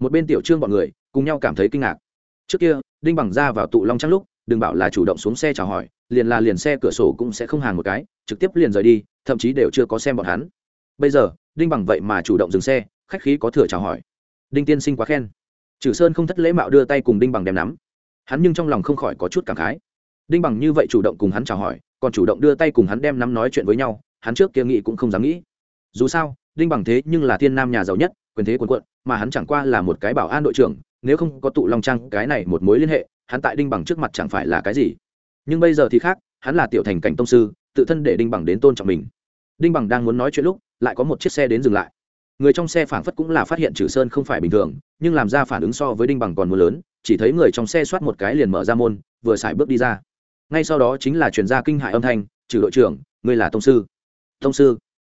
Một bên tiểu trương bọn người, cùng nhau cảm thấy kinh ngạc. Trước kia, đinh bằng ra vào tụ long trăng lúc, đừng bảo là chủ động xuống xe chào hỏi, liền là liền xe cửa sổ cũng sẽ không hàng một cái, trực tiếp liền rời đi, thậm chí đều chưa có xem bọn hắn. Bây giờ, đinh bằng vậy mà chủ động dừng xe, khách khí có thừa chào hỏi. Đinh tiên sinh quá khen trừ sơn không thất lễ mạo đưa tay cùng đinh bằng đem nắm. Hắn nhưng trong lòng không khỏi có chút cảm khái. Đinh bằng như vậy chủ động cùng hắn chào hỏi, còn chủ động đưa tay cùng hắn đem nắm nói chuyện với nhau, hắn trước kia nghĩ cũng không dám nghĩ. Dù sao, đinh bằng thế nhưng là thiên nam nhà giàu nhất, quyền thế quần quận mà hắn chẳng qua là một cái bảo an đội trưởng, nếu không có tụ long trang, cái này một mối liên hệ, hắn tại đinh bằng trước mặt chẳng phải là cái gì. Nhưng bây giờ thì khác, hắn là tiểu thành cảnh tông sư, tự thân để đinh bằng đến tôn trọng mình. Đinh bằng đang muốn nói chuyện lúc, lại có một chiếc xe đến dừng lại người trong xe phảng phất cũng là phát hiện trừ sơn không phải bình thường, nhưng làm ra phản ứng so với đinh bằng còn mưa lớn, chỉ thấy người trong xe soát một cái liền mở ra môn, vừa xài bước đi ra. Ngay sau đó chính là chuyển gia kinh hại âm thanh, trừ đội trưởng, ngươi là tông sư. Tông sư?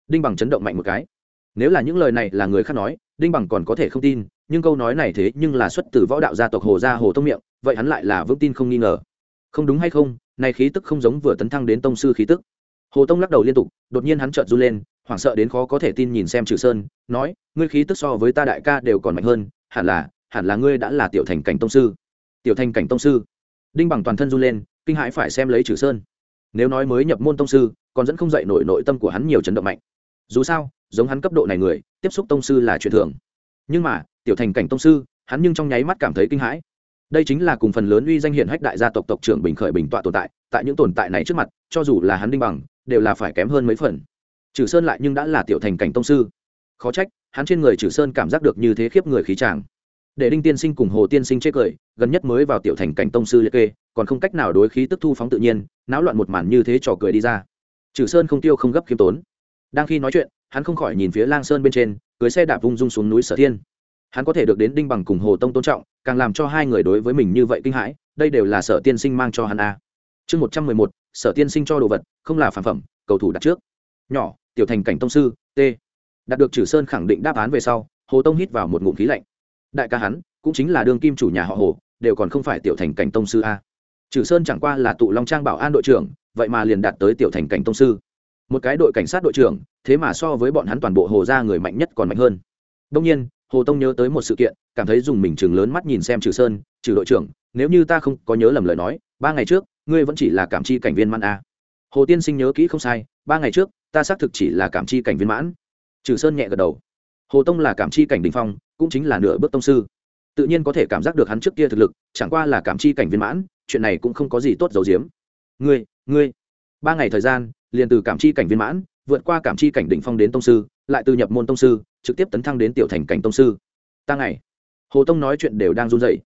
Đinh bằng chấn động mạnh một cái. Nếu là những lời này là người khác nói, đinh bằng còn có thể không tin, nhưng câu nói này thế nhưng là xuất từ võ đạo gia tộc hồ gia hồ tông miệng, vậy hắn lại là vững tin không nghi ngờ. Không đúng hay không? Này khí tức không giống vừa tấn thăng đến tông sư khí tức. Hồ tông lắc đầu liên tục, đột nhiên hắn trợn run lên hoảng sợ đến khó có thể tin nhìn xem trừ sơn, nói, ngươi khí tức so với ta đại ca đều còn mạnh hơn, hẳn là hẳn là ngươi đã là tiểu thành cảnh tông sư. Tiểu thành cảnh tông sư? Đinh bằng toàn thân run lên, kinh hãi phải xem lấy trừ sơn. Nếu nói mới nhập môn tông sư, còn dẫn không dậy nổi nội tâm của hắn nhiều chấn động mạnh. Dù sao, giống hắn cấp độ này người, tiếp xúc tông sư là chuyện thường. Nhưng mà, tiểu thành cảnh tông sư, hắn nhưng trong nháy mắt cảm thấy kinh hãi. Đây chính là cùng phần lớn uy danh hiển hách đại gia tộc tộc trưởng bình khởi bình tọa tồn tại tại những tồn tại này trước mặt, cho dù là hắn đinh bằng, đều là phải kém hơn mấy phần trừ sơn lại nhưng đã là tiểu thành cảnh tông sư. Khó trách, hắn trên người trừ sơn cảm giác được như thế khiếp người khí tràng để đinh tiên sinh cùng hồ tiên sinh chê cười, gần nhất mới vào tiểu thành cảnh tông sư liệt kê, còn không cách nào đối khí tức thu phóng tự nhiên, náo loạn một màn như thế trò cười đi ra. Trừ sơn không tiêu không gấp khiêm tốn. Đang khi nói chuyện, hắn không khỏi nhìn phía lang sơn bên trên, cưới xe đạp vung dung xuống núi sở thiên. Hắn có thể được đến đinh bằng cùng hồ tông tôn trọng, càng làm cho hai người đối với mình như vậy kinh hãi, đây đều là sở tiên sinh mang cho hắn a. Chương một trăm mười một, sở tiên sinh cho đồ vật, không là phản phẩm, cầu thủ đặt trước. Nhỏ tiểu thành cảnh tông sư, t. Đạt được trừ sơn khẳng định đáp án về sau, hồ tông hít vào một ngụm khí lạnh. Đại ca hắn, cũng chính là đương kim chủ nhà họ hồ, đều còn không phải tiểu thành cảnh tông sư a. Trừ sơn chẳng qua là tụ long trang bảo an đội trưởng, vậy mà liền đạt tới tiểu thành cảnh tông sư. Một cái đội cảnh sát đội trưởng, thế mà so với bọn hắn toàn bộ hồ ra người mạnh nhất còn mạnh hơn. Đông nhiên, hồ tông nhớ tới một sự kiện, cảm thấy dùng mình chừng lớn mắt nhìn xem trừ sơn trừ đội trưởng, nếu như ta không có nhớ lầm lời nói, ba ngày trước, ngươi vẫn chỉ là cảm chi cảnh viên man a. Hồ tiên sinh nhớ kỹ không sai, ba ngày trước ta xác thực chỉ là cảm chi cảnh viên mãn. Trừ sơn nhẹ gật đầu. Hồ tông là cảm chi cảnh đình phong, cũng chính là nửa bước tông sư. Tự nhiên có thể cảm giác được hắn trước kia thực lực, chẳng qua là cảm chi cảnh viên mãn, chuyện này cũng không có gì tốt dầu giếm. Ngươi ngươi. Ba ngày thời gian, liền từ cảm chi cảnh viên mãn, vượt qua cảm chi cảnh đỉnh phong đến tông sư, lại từ nhập môn tông sư, trực tiếp tấn thăng đến tiểu thành cảnh tông sư. Ta ngày. Hồ tông nói chuyện đều đang run dậy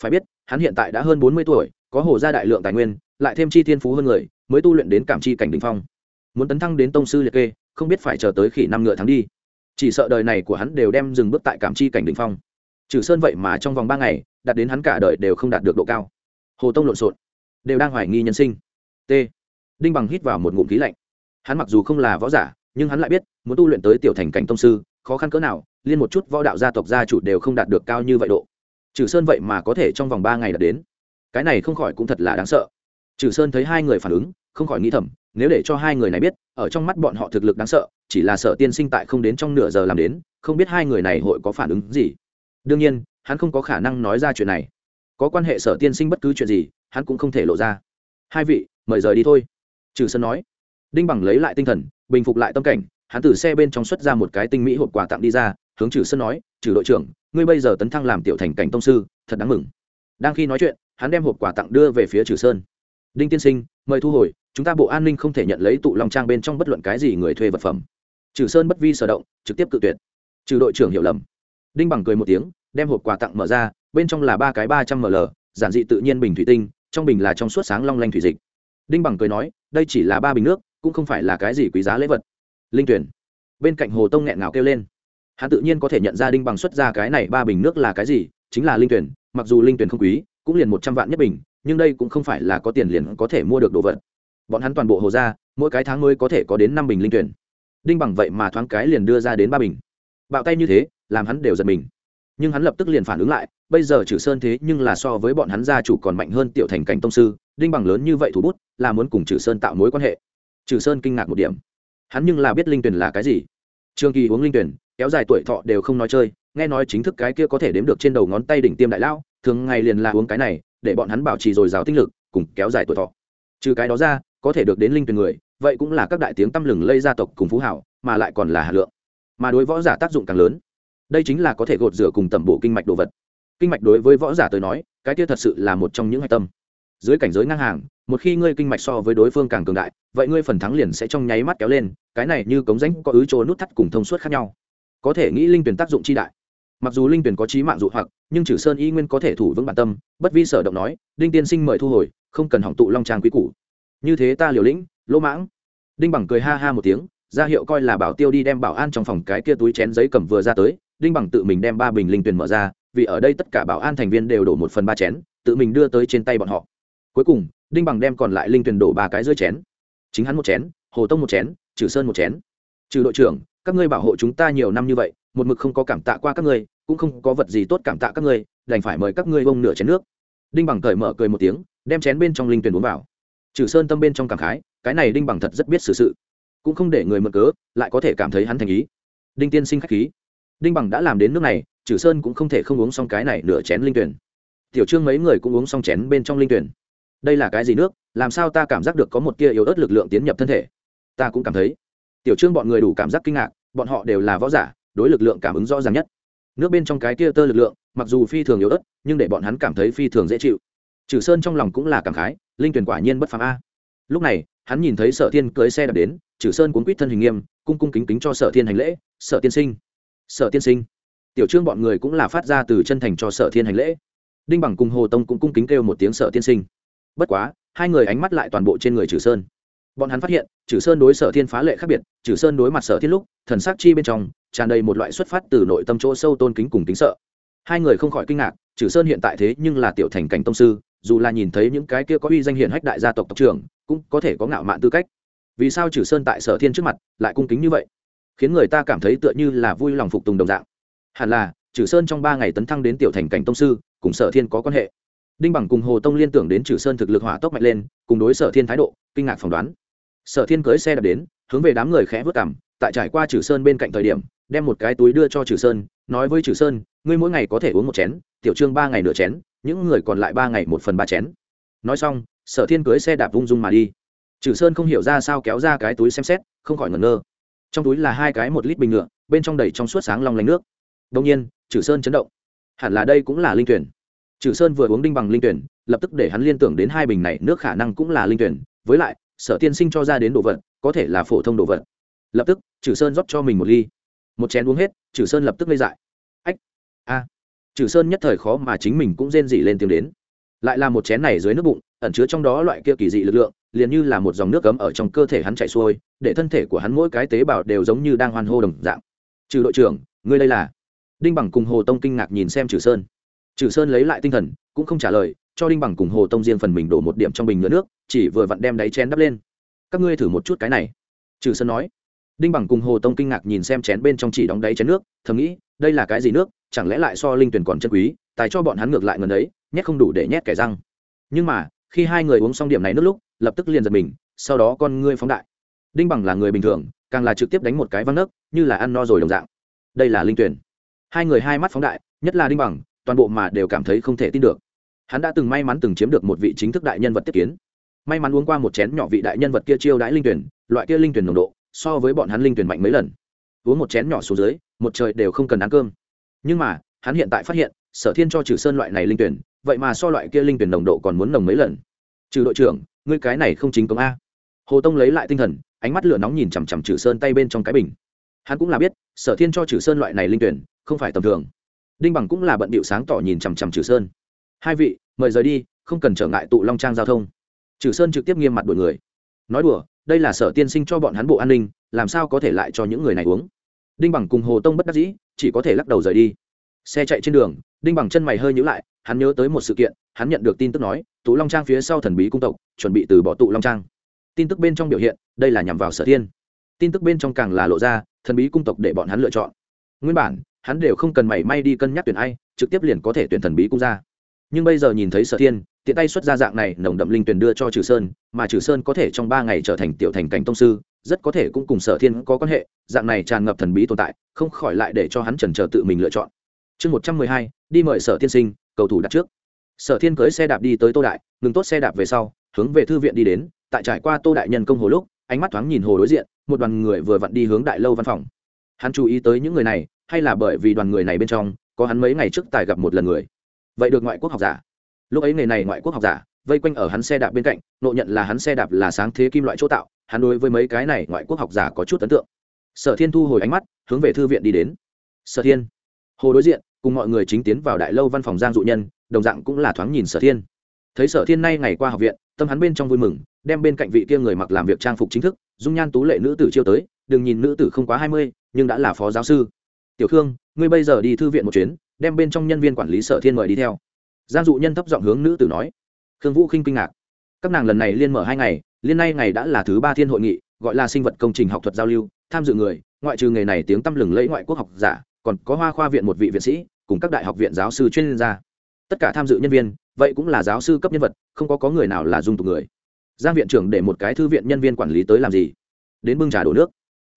phải biết, hắn hiện tại đã hơn bốn mươi tuổi, có hồ gia đại lượng tài nguyên, lại thêm chi thiên phú hơn người, mới tu luyện đến cảm chi cảnh đỉnh phong muốn tấn thăng đến tông sư liệt kê, không biết phải chờ tới khi năm ngựa tháng đi. Chỉ sợ đời này của hắn đều đem dừng bước tại cảm chi cảnh đỉnh phong. Trừ sơn vậy mà trong vòng ba ngày, đạt đến hắn cả đời đều không đạt được độ cao. Hồ tông lộn xộn, đều đang hoài nghi nhân sinh. T. Đinh bằng hít vào một ngụm khí lạnh. Hắn mặc dù không là võ giả, nhưng hắn lại biết, muốn tu luyện tới tiểu thành cảnh tông sư, khó khăn cỡ nào, liên một chút võ đạo gia tộc gia chủ đều không đạt được cao như vậy độ. Trừ sơn vậy mà có thể trong vòng ba ngày đạt đến. Cái này không khỏi cũng thật là đáng sợ. Trừ sơn thấy hai người phản ứng, không khỏi nghĩ thầm nếu để cho hai người này biết, ở trong mắt bọn họ thực lực đáng sợ, chỉ là sợ tiên sinh tại không đến trong nửa giờ làm đến, không biết hai người này hội có phản ứng gì. Đương nhiên, hắn không có khả năng nói ra chuyện này. Có quan hệ sở tiên sinh bất cứ chuyện gì, hắn cũng không thể lộ ra. Hai vị, mời rời đi thôi. Trừ sơn nói. Đinh bằng lấy lại tinh thần, bình phục lại tâm cảnh, hắn từ xe bên trong xuất ra một cái tinh mỹ hộp quà tặng đi ra, hướng trừ sơn nói, trừ đội trưởng, ngươi bây giờ tấn thăng làm tiểu thành cảnh tông sư, thật đáng mừng. Đang khi nói chuyện, hắn đem hộp quà tặng đưa về phía trừ sơn. Đinh tiên sinh, mời thu hồi chúng ta bộ an ninh không thể nhận lấy tụ long trang bên trong bất luận cái gì người thuê vật phẩm. Trừ sơn bất vi sở động, trực tiếp cự tuyệt. Trừ đội trưởng hiểu lầm. Đinh bằng cười một tiếng, đem hộp quà tặng mở ra, bên trong là ba cái ba trăm ml, giản dị tự nhiên bình thủy tinh, trong bình là trong suốt sáng long lanh thủy dịch. Đinh bằng cười nói, đây chỉ là ba bình nước, cũng không phải là cái gì quý giá lễ vật. Linh tuyển. Bên cạnh hồ tông nghẹn ngào kêu lên. Hắn tự nhiên có thể nhận ra đinh bằng xuất ra cái này ba bình nước là cái gì, chính là linh tuyển, mặc dù linh tuyển không quý, cũng liền một trăm vạn nhất bình, nhưng đây cũng không phải là có tiền liền có thể mua được đồ vật bọn hắn toàn bộ hồ ra, mỗi cái tháng mới có thể có đến năm bình linh tuyển. Đinh bằng vậy mà thoáng cái liền đưa ra đến ba bình. Bạo tay như thế, làm hắn đều giật mình. Nhưng hắn lập tức liền phản ứng lại, bây giờ trừ sơn thế nhưng là so với bọn hắn gia chủ còn mạnh hơn tiểu thành cảnh tông sư, đinh bằng lớn như vậy thủ bút, là muốn cùng trừ sơn tạo mối quan hệ. Trừ sơn kinh ngạc một điểm. Hắn nhưng là biết linh tuyển là cái gì. Trường kỳ uống linh tuyển, kéo dài tuổi thọ đều không nói chơi, nghe nói chính thức cái kia có thể đếm được trên đầu ngón tay đỉnh tiêm đại lão, thường ngày liền là uống cái này, để bọn hắn bảo trì dồi dào tinh lực, cùng kéo dài tuổi thọ. Trừ cái đó ra có thể được đến linh tuyển người, vậy cũng là các đại tiếng tăm lừng lây gia tộc cùng phú hảo, mà lại còn là hà lượng. Mà đối võ giả tác dụng càng lớn. Đây chính là có thể gột rửa cùng tẩm bổ kinh mạch đồ vật. Kinh mạch đối với võ giả tới nói, cái kia thật sự là một trong những hạch tâm. Dưới cảnh giới ngang hàng, một khi ngươi kinh mạch so với đối phương càng cường đại, vậy ngươi phần thắng liền sẽ trong nháy mắt kéo lên, cái này như cống rãnh có ứ chỗ nút thắt cùng thông suốt khác nhau. Có thể nghĩ linh tuyển tác dụng chi đại. Mặc dù linh tuyển có trí mạng dụ hoặc, nhưng trừ sơn y nguyên có thể thủ vững bản tâm, bất vi sở động nói, đinh tiên sinh mời thu hồi, không cần hỏng tụ long trang quý cũ như thế ta liều lĩnh, lỗ mãng. Đinh bằng cười ha ha một tiếng, ra hiệu coi là bảo tiêu đi đem bảo an trong phòng cái kia túi chén giấy cầm vừa ra tới, đinh bằng tự mình đem ba bình linh tuyển mở ra, vì ở đây tất cả bảo an thành viên đều đổ một phần ba chén, tự mình đưa tới trên tay bọn họ. Cuối cùng, đinh bằng đem còn lại linh tuyển đổ ba cái dưới chén. Chính hắn một chén, hồ tông một chén trừ sơn một chén. Trừ đội trưởng, các ngươi bảo hộ chúng ta nhiều năm như vậy, một mực không có cảm tạ qua các ngươi, cũng không có vật gì tốt cảm tạ các ngươi, đành phải mời các ngươi bông nửa chén nước. Đinh bằng cởi mở cười một tiếng, đem chén bên trong linh tuyển uống vào trừ sơn tâm bên trong cảm khái, cái này đinh bằng thật rất biết xử sự. Cũng không để người mượn cớ, lại có thể cảm thấy hắn thành ý. Đinh tiên sinh k h á c h khí. Đinh bằng đã làm đến nước này, trừ sơn cũng không thể không uống xong cái này nửa chén linh tuyển. Tiểu trương mấy người cũng uống xong chén bên trong linh tuyển. Đây là cái gì nước? Làm sao ta cảm giác được có một tia yếu ớt lực lượng tiến nhập thân thể? Ta cũng cảm thấy. Tiểu trương bọn người đủ cảm giác kinh ngạc, bọn họ đều là võ giả, đối lực lượng cảm ứng rõ ràng nhất. Nước bên trong cái tia tơ lực lượng, mặc dù phi thường yếu ớt, nhưng để bọn hắn cảm thấy phi thường dễ chịu. Trừ sơn trong lòng cũng là cảm khái linh tuyển quả nhiên bất phàm a. Lúc này, hắn nhìn thấy sở thiên cưới xe đạp đến trừ sơn cuốn quýt thân hình nghiêm, cung cung kính kính cho sở thiên hành lễ, sở tiên sinh, sở tiên sinh. Tiểu trương bọn người cũng là phát ra từ chân thành cho sở thiên hành lễ. Đinh bằng cùng hồ tông cũng cung kính kêu một tiếng sở tiên sinh. Bất quá, hai người ánh mắt lại toàn bộ trên người trừ sơn. Bọn hắn phát hiện trừ sơn đối sở thiên phá lệ khác biệt trừ sơn đối mặt sở thiên lúc, thần sắc chi bên trong, tràn đầy một loại xuất phát từ nội tâm chỗ sâu tôn kính cùng kính sợ. Hai người không khỏi kinh ngạc trừ sơn hiện tại thế nhưng là tiểu thành cảnh tông sư dù là nhìn thấy những cái kia có uy danh hiển hách đại gia tộc tộc trưởng, cũng có thể có ngạo mạn tư cách. Vì sao trừ sơn tại sở thiên trước mặt lại cung kính như vậy? Khiến người ta cảm thấy tựa như là vui lòng phục tùng đồng dạng. Hẳn là trừ sơn trong ba ngày tấn thăng đến tiểu thành cảnh tông sư, cùng sở thiên có quan hệ. Đinh bằng cùng hồ tông liên tưởng đến trừ sơn thực lực hỏa tốc mạnh lên, cùng đối sở thiên thái độ, kinh ngạc phỏng đoán. Sở thiên cưới xe đạp đến, hướng về đám người khẽ vớt cảm tại trải qua trừ sơn bên cạnh thời điểm, đem một cái túi đưa cho trừ sơn, nói với trừ sơn, ngươi mỗi ngày có thể uống một chén, tiểu trương ba ngày nửa chén những người còn lại ba ngày một phần ba chén. Nói xong, sở thiên cưới xe đạp vung dung mà đi. Trừ sơn không hiểu ra sao kéo ra cái túi xem xét, không khỏi ngẩn ngơ. Trong túi là hai cái một lít bình nhựa, bên trong đầy trong suốt sáng long lanh nước. Đông nhiên, trừ sơn chấn động. Hẳn là đây cũng là linh tuyển. Trừ sơn vừa uống đinh bằng linh tuyển, lập tức để hắn liên tưởng đến hai bình này, nước khả năng cũng là linh tuyển. Với lại, sở tiên sinh cho ra đến đồ vật, có thể là phổ thông đồ vật. Lập tức, trừ sơn rót cho mình một ly. Một chén uống hết, trừ sơn lập tức lây dại. Ách, a trừ sơn nhất thời khó mà chính mình cũng rên dị lên tiếng đến. Lại là một chén này dưới nước bụng, ẩn chứa trong đó loại kia kỳ dị lực lượng, liền như là một dòng nước cấm ở trong cơ thể hắn chạy xuôi, để thân thể của hắn mỗi cái tế bào đều giống như đang hoan hô đồng dạng. Trừ đội trưởng, ngươi đây là? Đinh bằng cùng hồ tông kinh ngạc nhìn xem trừ sơn. Trừ sơn lấy lại tinh thần, cũng không trả lời, cho đinh bằng cùng hồ tông riêng phần mình đổ một điểm trong bình nhựa nước, chỉ vừa vặn đem đáy chén đắp lên. Các ngươi thử một chút cái này. Trừ sơn nói đinh bằng cùng hồ tông kinh ngạc nhìn xem chén bên trong chỉ đóng đáy chén nước, thầm nghĩ, đây là cái gì nước, chẳng lẽ lại so linh tuyển còn chân quý, tài cho bọn hắn ngược lại ngần ấy, nhét không đủ để nhét kẻ răng. Nhưng mà, khi hai người uống xong điểm này nước lúc, lập tức liền giật mình, sau đó con ngươi phóng đại. Đinh bằng là người bình thường, càng là trực tiếp đánh một cái văng nước như là ăn no rồi đồng dạng. Đây là linh tuyển. Hai người hai mắt phóng đại, nhất là đinh bằng, toàn bộ mà đều cảm thấy không thể tin được. Hắn đã từng may mắn từng chiếm được một vị chính thức đại nhân vật tiếp kiến. May mắn uống qua một chén nhỏ vị đại nhân vật kia chiêu đãi linh tuyển, loại kia linh tuyển nồng độ so với bọn hắn linh tuyển mạnh mấy lần. Uống một chén nhỏ xuống dưới, một trời đều không cần ăn cơm. Nhưng mà, hắn hiện tại phát hiện, sở thiên cho trừ sơn loại này linh tuyển, vậy mà so loại kia linh tuyển nồng độ còn muốn nồng mấy lần. Trừ đội trưởng, ngươi cái này không chính công a. Hồ tông lấy lại tinh thần, ánh mắt lửa nóng nhìn chằm chằm trừ sơn tay bên trong cái bình. Hắn cũng là biết, sở thiên cho trừ sơn loại này linh tuyển, không phải tầm thường. Đinh bằng cũng là bận bịu sáng tỏ nhìn chằm chằm trừ sơn. Hai vị, mời rời đi, không cần trở ngại tụ long trang giao thông. Trừ sơn trực tiếp nghiêm mặt đuổi người. Nói đùa đây là sở tiên sinh cho bọn hắn bộ an ninh, làm sao có thể lại cho những người này uống? Đinh bằng cùng hồ tông bất đắc dĩ, chỉ có thể lắc đầu rời đi. Xe chạy trên đường, đinh bằng chân mày hơi nhữ lại, hắn nhớ tới một sự kiện, hắn nhận được tin tức nói, tụ long trang phía sau thần bí cung tộc, chuẩn bị từ bỏ tụ long trang. Tin tức bên trong biểu hiện, đây là nhằm vào sở tiên. tin tức bên trong càng là lộ ra, thần bí cung tộc để bọn hắn lựa chọn. Nguyên bản, hắn đều không cần mảy may đi cân nhắc tuyển ai, trực tiếp liền có thể tuyển thần bí cung ra nhưng bây giờ nhìn thấy sở thiên, tiện tay xuất ra dạng này, nồng đậm linh tuyển đưa cho trừ sơn, mà trừ sơn có thể trong ba ngày trở thành tiểu thành cảnh tông sư, rất có thể cũng cùng sở thiên có quan hệ, dạng này tràn ngập thần bí tồn tại, không khỏi lại để cho hắn trần trờ tự mình lựa chọn. Chương một trăm mười hai, đi mời sở tiên sinh, cầu thủ đặt trước. Sở thiên cưới xe đạp đi tới tô đại, ngừng tốt xe đạp về sau, hướng về thư viện đi đến, tại trải qua tô đại nhân công hồ lúc, ánh mắt thoáng nhìn hồ đối diện, một đoàn người vừa vặn đi hướng đại lâu văn phòng. Hắn chú ý tới những người này, hay là bởi vì đoàn người này bên trong, có hắn mấy ngày trước tài gặp một lần người vậy được ngoại quốc học giả. Lúc ấy nghề này ngoại quốc học giả, vây quanh ở hắn xe đạp bên cạnh, nộ nhận là hắn xe đạp là sáng thế kim loại chỗ tạo, hắn đối với mấy cái này ngoại quốc học giả có chút ấn tượng. Sở thiên thu hồi ánh mắt, hướng về thư viện đi đến. Sở thiên, hồ đối diện, cùng mọi người chính tiến vào đại lâu văn phòng giang dụ nhân, đồng dạng cũng là thoáng nhìn sở thiên. Thấy sở thiên nay ngày qua học viện, tâm hắn bên trong vui mừng, đem bên cạnh vị kia người mặc làm việc trang phục chính thức, dung nhan tú lệ nữ tử chiêu tới, đừng nhìn nữ tử không quá hai mươi, nhưng đã là phó giáo sư. Tiểu khương, ngươi bây giờ đi thư viện một chuyến đem bên trong nhân viên quản lý sở thiên mời đi theo. Giang dụ nhân thấp giọng hướng nữ tử nói. Khương vũ khinh kinh ngạc. Các nàng lần này liên mở hai ngày, liên nay ngày đã là thứ ba thiên hội nghị, gọi là sinh vật công trình học thuật giao lưu, tham dự người, ngoại trừ nghề này tiếng tăm lừng lẫy ngoại quốc học giả, còn có hoa khoa viện một vị viện sĩ, cùng các đại học viện giáo sư chuyên gia. Tất cả tham dự nhân viên, vậy cũng là giáo sư cấp nhân vật, không có có người nào là dung tục người. Giang viện trưởng để một cái thư viện nhân viên quản lý tới làm gì? Đến bưng trà đổ nước.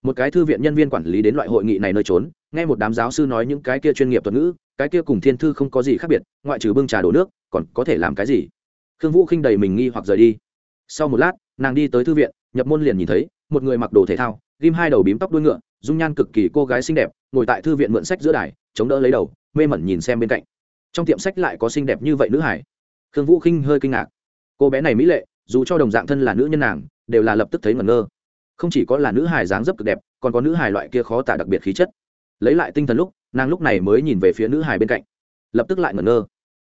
Một cái thư viện nhân viên quản lý đến loại hội nghị này nơi trốn, nghe một đám giáo sư nói những cái kia chuyên nghiệp thuật ngữ cái kia cùng thiên thư không có gì khác biệt, ngoại trừ bưng trà đổ nước, còn có thể làm cái gì? Khương vũ khinh đầy mình nghi hoặc rời đi. Sau một lát, nàng đi tới thư viện, nhập môn liền nhìn thấy, một người mặc đồ thể thao, ghim hai đầu bím tóc đuôi ngựa, dung nhan cực kỳ cô gái xinh đẹp, ngồi tại thư viện mượn sách giữa đài, chống đỡ lấy đầu, mê mẩn nhìn xem bên cạnh. Trong tiệm sách lại có xinh đẹp như vậy nữ hải. Khương vũ khinh hơi kinh ngạc. Cô bé này mỹ lệ, dù cho đồng dạng thân là nữ nhân nàng, đều là lập tức thấy ngẩn ngơ. Không chỉ có là nữ hài dáng dấp cực đẹp, còn có nữ hài loại kia khó tả đặc biệt khí chất. Lấy lại tinh thần lúc nàng lúc này mới nhìn về phía nữ hài bên cạnh, lập tức lại ngẩn ngơ.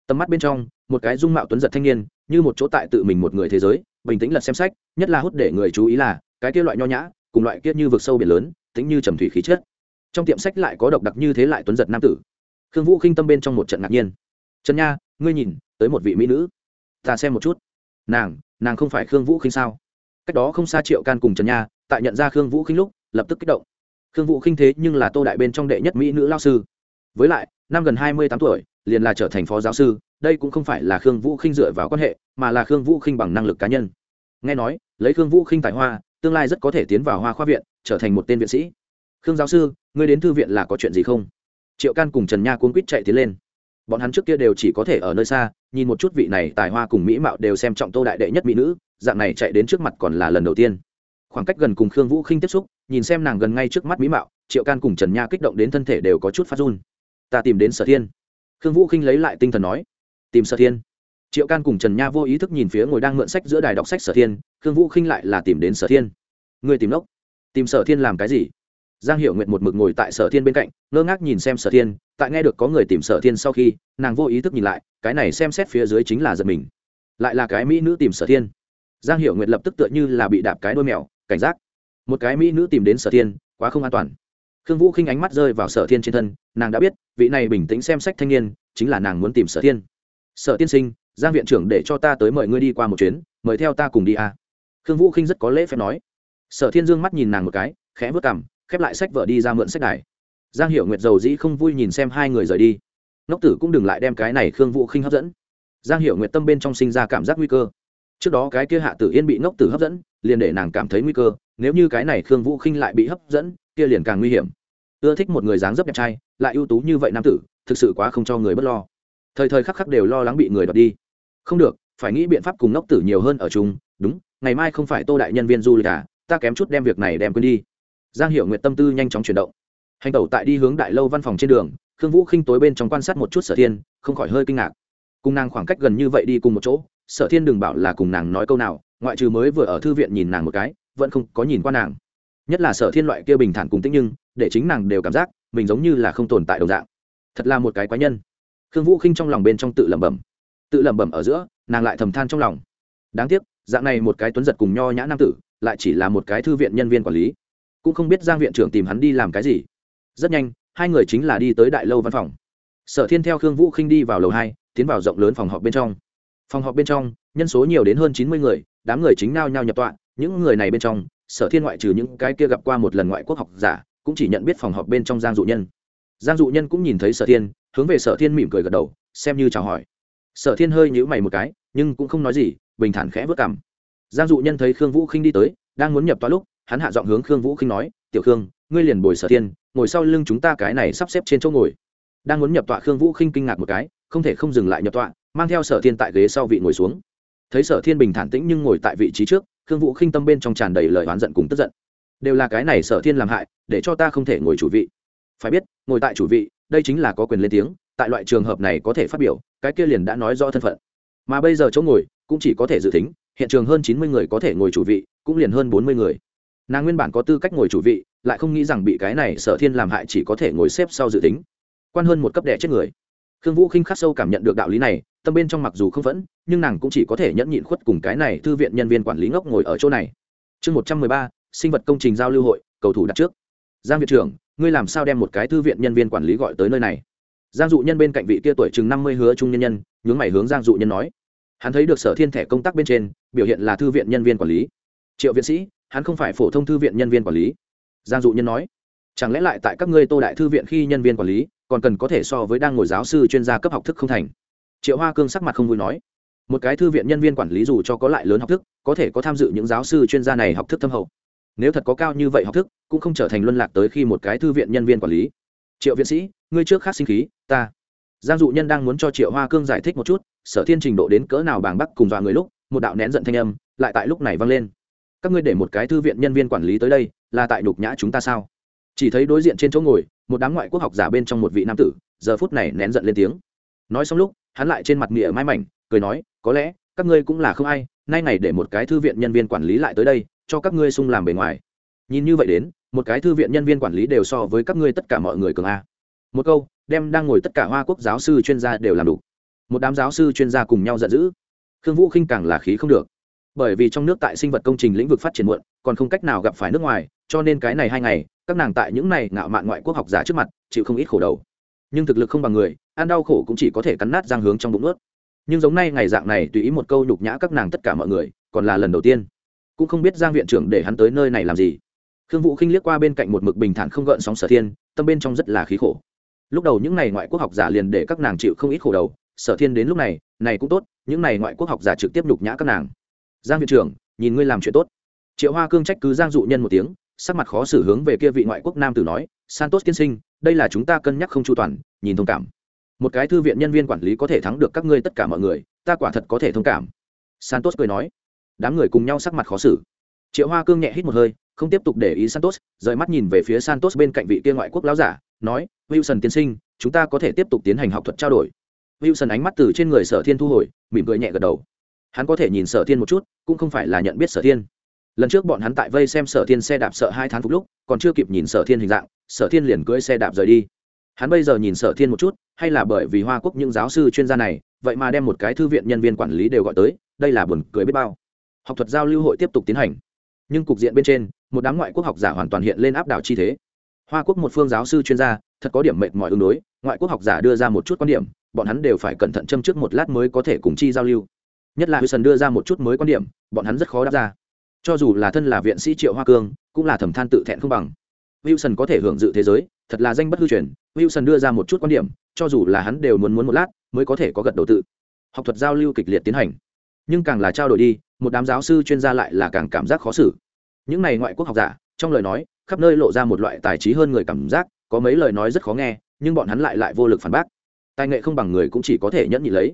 Tầm mắt bên trong, một cái dung mạo tuấn giật thanh niên, như một chỗ tại tự mình một người thế giới, bình tĩnh lật xem sách, nhất là hút để người chú ý là, cái kia loại nho nhã, cùng loại kia như vực sâu biển lớn tính như trầm thủy khí chất. Trong tiệm sách lại có độc đặc như thế lại tuấn giật nam tử. Khương vũ khinh tâm bên trong một trận ngạc nhiên. Trần nha, ngươi nhìn, tới một vị mỹ nữ. Ta xem một chút. Nàng nàng không phải khương vũ khinh sao? Cách đó không xa triệu can cùng trần nha, tại nhận ra khương vũ khinh lúc, lập tức kích động khương vũ khinh thế nhưng là tô đại bên trong đệ nhất mỹ nữ lao sư. Với lại, năm gần hai mươi tám tuổi, liền là trở thành phó giáo sư, đây cũng không phải là khương vũ khinh dựa vào quan hệ, mà là khương vũ khinh bằng năng lực cá nhân. Nghe nói, lấy khương vũ khinh tài hoa, tương lai rất có thể tiến vào hoa khoa viện, trở thành một tên viện sĩ. Khương giáo sư, ngươi đến thư viện là có chuyện gì không? Triệu can cùng trần nha cuốn quýt chạy tiến lên. Bọn hắn trước kia đều chỉ có thể ở nơi xa, nhìn một chút vị này tài hoa cùng mỹ mạo đều xem trọng tô đại đệ nhất mỹ nữ, dạng này chạy đến trước mặt còn là lần đầu tiên khoảng cách gần cùng khương vũ khinh tiếp xúc, nhìn xem nàng gần ngay trước mắt mỹ mạo, triệu can cùng trần nha kích động đến thân thể đều có chút phát run. Ta tìm đến sở thiên. Khương vũ khinh lấy lại tinh thần nói. Tìm sở thiên. Triệu can cùng trần nha vô ý thức nhìn phía ngồi đang mượn sách giữa đài đọc sách sở thiên, khương vũ khinh lại là tìm đến sở thiên. Người tìm lốc tìm sở thiên làm cái gì? Giang hiệu nguyện một mực ngồi tại sở thiên bên cạnh, ngơ ngác nhìn xem sở thiên, tại nghe được có người tìm sở thiên sau khi, nàng vô ý thức nhìn lại, cái này xem xét phía dưới chính là giật mình. Lại là cái mỹ nữ tìm sở thiên. Giang hiệu nguyện lập tức tựa như là bị đạp cái đôi mèo cảnh giác. Một cái mỹ nữ tìm đến sở thiên, quá không an toàn. Khương vũ khinh ánh mắt rơi vào sở thiên trên thân, nàng đã biết, vị này bình tĩnh xem sách thanh niên, chính là nàng muốn tìm sở thiên. Sở tiên sinh, giang viện trưởng để cho ta tới mời ngươi đi qua một chuyến, mời theo ta cùng đi à. khương vũ khinh rất có lễ phép nói. Sở thiên dương mắt nhìn nàng một cái, khẽ vớt cằm, khép lại sách vợ đi ra mượn sách đài. Giang hiệu nguyệt dầu dĩ không vui nhìn xem hai người rời đi. Ngốc tử cũng đừng lại đem cái này khương vũ khinh hấp dẫn. Giang hiệu nguyệt tâm bên trong sinh ra cảm giác nguy cơ. Trước đó cái kia hạ tử yên bị ngốc tử hấp dẫn liền để nàng cảm thấy nguy cơ, nếu như cái này khương vũ khinh lại bị hấp dẫn, kia liền càng nguy hiểm. Ưa thích một người dáng dấp đẹp trai, lại ưu tú như vậy nam tử, thực sự quá không cho người b ấ t lo. Thời thời khắc khắc đều lo lắng bị người đoạt đi. Không được, phải nghĩ biện pháp cùng ngốc tử nhiều hơn ở chung, đúng, ngày mai không phải tô đại nhân viên du lịch à ta kém chút đem việc này đem quên đi. Giang hiệu nguyện tâm tư nhanh chóng chuyển động. Hành tẩu tại đi hướng đại lâu văn phòng trên đường, khương vũ khinh tối bên trong quan sát một chút sở thiên, không khỏi hơi kinh ngạc. Cùng nàng khoảng cách gần như vậy đi cùng một chỗ, sở thiên đừng bảo là cùng nàng nói câu nào ngoại trừ mới vừa ở thư viện nhìn nàng một cái, vẫn không có nhìn qua nàng. Nhất là sở thiên loại kia bình thản cùng tĩnh nhưng, để chính nàng đều cảm giác mình giống như là không tồn tại đồng dạng. Thật là một cái quái nhân. Khương vũ khinh trong lòng bên trong tự lẩm bẩm. Tự lẩm bẩm ở giữa, nàng lại thầm than trong lòng. Đáng tiếc, dạng này một cái tuấn giật cùng nho nhã nam tử, lại chỉ là một cái thư viện nhân viên quản lý. Cũng không biết giang viện trưởng tìm hắn đi làm cái gì. Rất nhanh, hai người chính là đi tới đại lâu văn phòng. Sở thiên theo khương vũ khinh đi vào lầu hai, tiến vào rộng lớn phòng họp bên trong phòng họp bên trong, nhân số nhiều đến hơn chín mươi người, đám người chính nao nhao nhập tọa, những người này bên trong, sở thiên ngoại trừ những cái kia gặp qua một lần ngoại quốc học giả, cũng chỉ nhận biết phòng họp bên trong giang dụ nhân. Giang dụ nhân cũng nhìn thấy sở thiên, hướng về sở thiên mỉm cười gật đầu, xem như chào hỏi. Sở thiên hơi nhữ mày một cái, nhưng cũng không nói gì, bình thản khẽ vớt cảm giang dụ nhân thấy khương vũ khinh đi tới, đang muốn nhập toa lúc, hắn hạ giọng hướng khương vũ khinh nói, tiểu khương, ngươi liền bồi sở thiên, ngồi sau lưng chúng ta cái này sắp xếp trên chỗ ngồi. Đang muốn nhập tọa, khương vũ khinh kinh ngạc một cái không thể không dừng lại nhập tọa, mang theo sở thiên tại ghế sau vị ngồi xuống. Thấy sở thiên bình thản tĩnh nhưng ngồi tại vị trí trước, khương vũ khinh tâm bên trong tràn đầy lời oán giận cùng tức giận. Đều là cái này sở thiên làm hại, để cho ta không thể ngồi chủ vị. Phải biết, ngồi tại chủ vị, đây chính là có quyền lên tiếng, tại loại trường hợp này có thể phát biểu, cái kia liền đã nói rõ thân phận. Mà bây giờ chỗ ngồi, cũng chỉ có thể dự tính, hiện trường hơn chín mươi người có thể ngồi chủ vị, cũng liền hơn bốn mươi người. Nàng nguyên bản có tư cách ngồi chủ vị, lại không nghĩ rằng bị cái này sở thiên làm hại chỉ có thể ngồi xếp sau dự tính. Quan hơn một cấp đẻ chết người khương vũ khinh khắc sâu cảm nhận được đạo lý này, tâm bên trong mặc dù không vẫn nhưng nàng cũng chỉ có thể nhẫn nhịn khuất cùng cái này thư viện nhân viên quản lý ngốc ngồi ở chỗ này. Chương một trăm mười ba, sinh vật công trình giao lưu hội, cầu thủ đặt trước. Giang viện trưởng, ngươi làm sao đem một cái thư viện nhân viên quản lý gọi tới nơi này? Giang dụ nhân bên cạnh vị kia tuổi chừng năm mươi hứa trung nhân nhân, nhướng mày hướng giang dụ nhân nói. Hắn thấy được sở thiên thẻ công tác bên trên, biểu hiện là thư viện nhân viên quản lý. Triệu viện sĩ, hắn không phải phổ thông thư viện nhân viên quản lý. Giang dụ nhân nói chẳng lẽ lại tại các ngươi tô đại thư viện khi nhân viên quản lý, còn cần có thể so với đang ngồi giáo sư chuyên gia cấp học thức không thành? Triệu hoa cương sắc mặt không vui nói. Một cái thư viện nhân viên quản lý dù cho có lại lớn học thức, có thể có tham dự những giáo sư chuyên gia này học thức thâm hậu. Nếu thật có cao như vậy học thức, cũng không trở thành luân lạc tới khi một cái thư viện nhân viên quản lý. Triệu viện sĩ, ngươi trước khác sinh khí, ta. Giang dụ nhân đang muốn cho triệu hoa cương giải thích một chút, sở thiên trình độ đến cỡ nào bàng bắc cùng dọa người lúc, một đạo nén giận thanh âm lại tại lúc này vang lên. Các ngươi để một cái thư viện nhân viên quản lý tới đây, là tại nhục nhã chúng ta sao? Chỉ thấy đối diện trên chỗ ngồi, một đám ngoại quốc học giả bên trong một vị nam tử, giờ phút này nén giận lên tiếng. Nói xong lúc, hắn lại trên mặt nghĩa mai mảnh, cười nói, có lẽ, các ngươi cũng là không ai, nay ngày để một cái thư viện nhân viên quản lý lại tới đây, cho các ngươi sung làm bề ngoài. Nhìn như vậy đến, một cái thư viện nhân viên quản lý đều so với các ngươi tất cả mọi người cường a. Một câu, đem đang ngồi tất cả hoa quốc giáo sư chuyên gia đều làm đủ. Một đám giáo sư chuyên gia cùng nhau giận dữ. Khương vũ khinh càng là khí không được. Bởi vì trong nước tại sinh vật công trình lĩnh vực phát triển muộn, còn không cách nào gặp phải nước ngoài, cho nên cái này hai ngày các nàng tại những này ngạo mạn ngoại quốc học giả trước mặt, chịu không ít khổ đầu. Nhưng thực lực không bằng người, ăn đau khổ cũng chỉ có thể cắn nát giang hướng trong bụng ướt nhưng giống nay ngày dạng này tùy ý một câu nhục nhã các nàng tất cả mọi người, còn là lần đầu tiên. Cũng không biết giang viện trưởng để hắn tới nơi này làm gì. Khương vũ khinh liếc qua bên cạnh một mực bình thản không gợn sóng sở thiên, tâm bên trong rất là khí khổ. Lúc đầu những n à y ngoại quốc học giả liền để các nàng chịu không ít khổ đầu, sở thiên đến lúc này này cũng tốt, những n à y ngoại quốc học giả trực tiếp nhục nhã các nàng. Giang viện trưởng, nhìn ngươi làm chuyện tốt. Triệu hoa cương trách cứ giang dụ nhân một tiếng sắc mặt khó xử hướng về kia vị ngoại quốc nam tử nói, santos tiên sinh, đây là chúng ta cân nhắc không chu toàn, nhìn thông cảm. Một cái thư viện nhân viên quản lý có thể thắng được các ngươi tất cả mọi người, ta quả thật có thể thông cảm. Santos cười nói. Đám người cùng nhau sắc mặt khó xử. Triệu hoa cương nhẹ hít một hơi, không tiếp tục để ý santos, rời mắt nhìn về phía santos bên cạnh vị kia ngoại quốc láo giả, nói, wilson tiên sinh, chúng ta có thể tiếp tục tiến hành học thuật trao đổi. Wilson ánh mắt từ trên người sở thiên thu hồi, mỉm cười nhẹ gật đầu. Hắn có thể nhìn sở thiên một chút, cũng không phải là nhận biết sở thiên lần trước bọn hắn tại vây xem sở thiên xe đạp sợ hai tháng phục lúc, còn chưa kịp nhìn sở thiên hình dạng, sở thiên liền cưỡi xe đạp rời đi. Hắn bây giờ nhìn sở thiên một chút, hay là bởi vì hoa quốc những giáo sư chuyên gia này, vậy mà đem một cái thư viện nhân viên quản lý đều gọi tới, đây là buồn cười biết bao. Học thuật giao lưu hội tiếp tục tiến hành. Nhưng cục diện bên trên, một đám ngoại quốc học giả hoàn toàn hiện lên áp đảo chi thế. Hoa quốc một phương giáo sư chuyên gia, thật có điểm mệt mỏi ứng đối, ngoại quốc học giả đưa ra một chút quan điểm, bọn hắn đều phải cẩn thận châm trước một lát mới có thể cùng chi giao lưu. Nhất là wilson đưa ra một chút mới quan điểm, bọn hắn rất khó đáp ra cho dù là thân là viện sĩ triệu hoa cương, cũng là thầm than tự thẹn không bằng. Wilson có thể hưởng dự thế giới, thật là danh bất hư truyền. Wilson đưa ra một chút quan điểm, cho dù là hắn đều muốn muốn một lát, mới có thể có gật đầu tự. Học thuật giao lưu kịch liệt tiến hành. Nhưng càng là trao đổi đi, một đám giáo sư chuyên gia lại là càng cảm giác khó xử. Những này ngoại quốc học giả, trong lời nói, khắp nơi lộ ra một loại tài trí hơn người cảm giác, có mấy lời nói rất khó nghe, nhưng bọn hắn lại lại vô lực phản bác. Tài nghệ không bằng người cũng chỉ có thể nhẫn nhị lấy.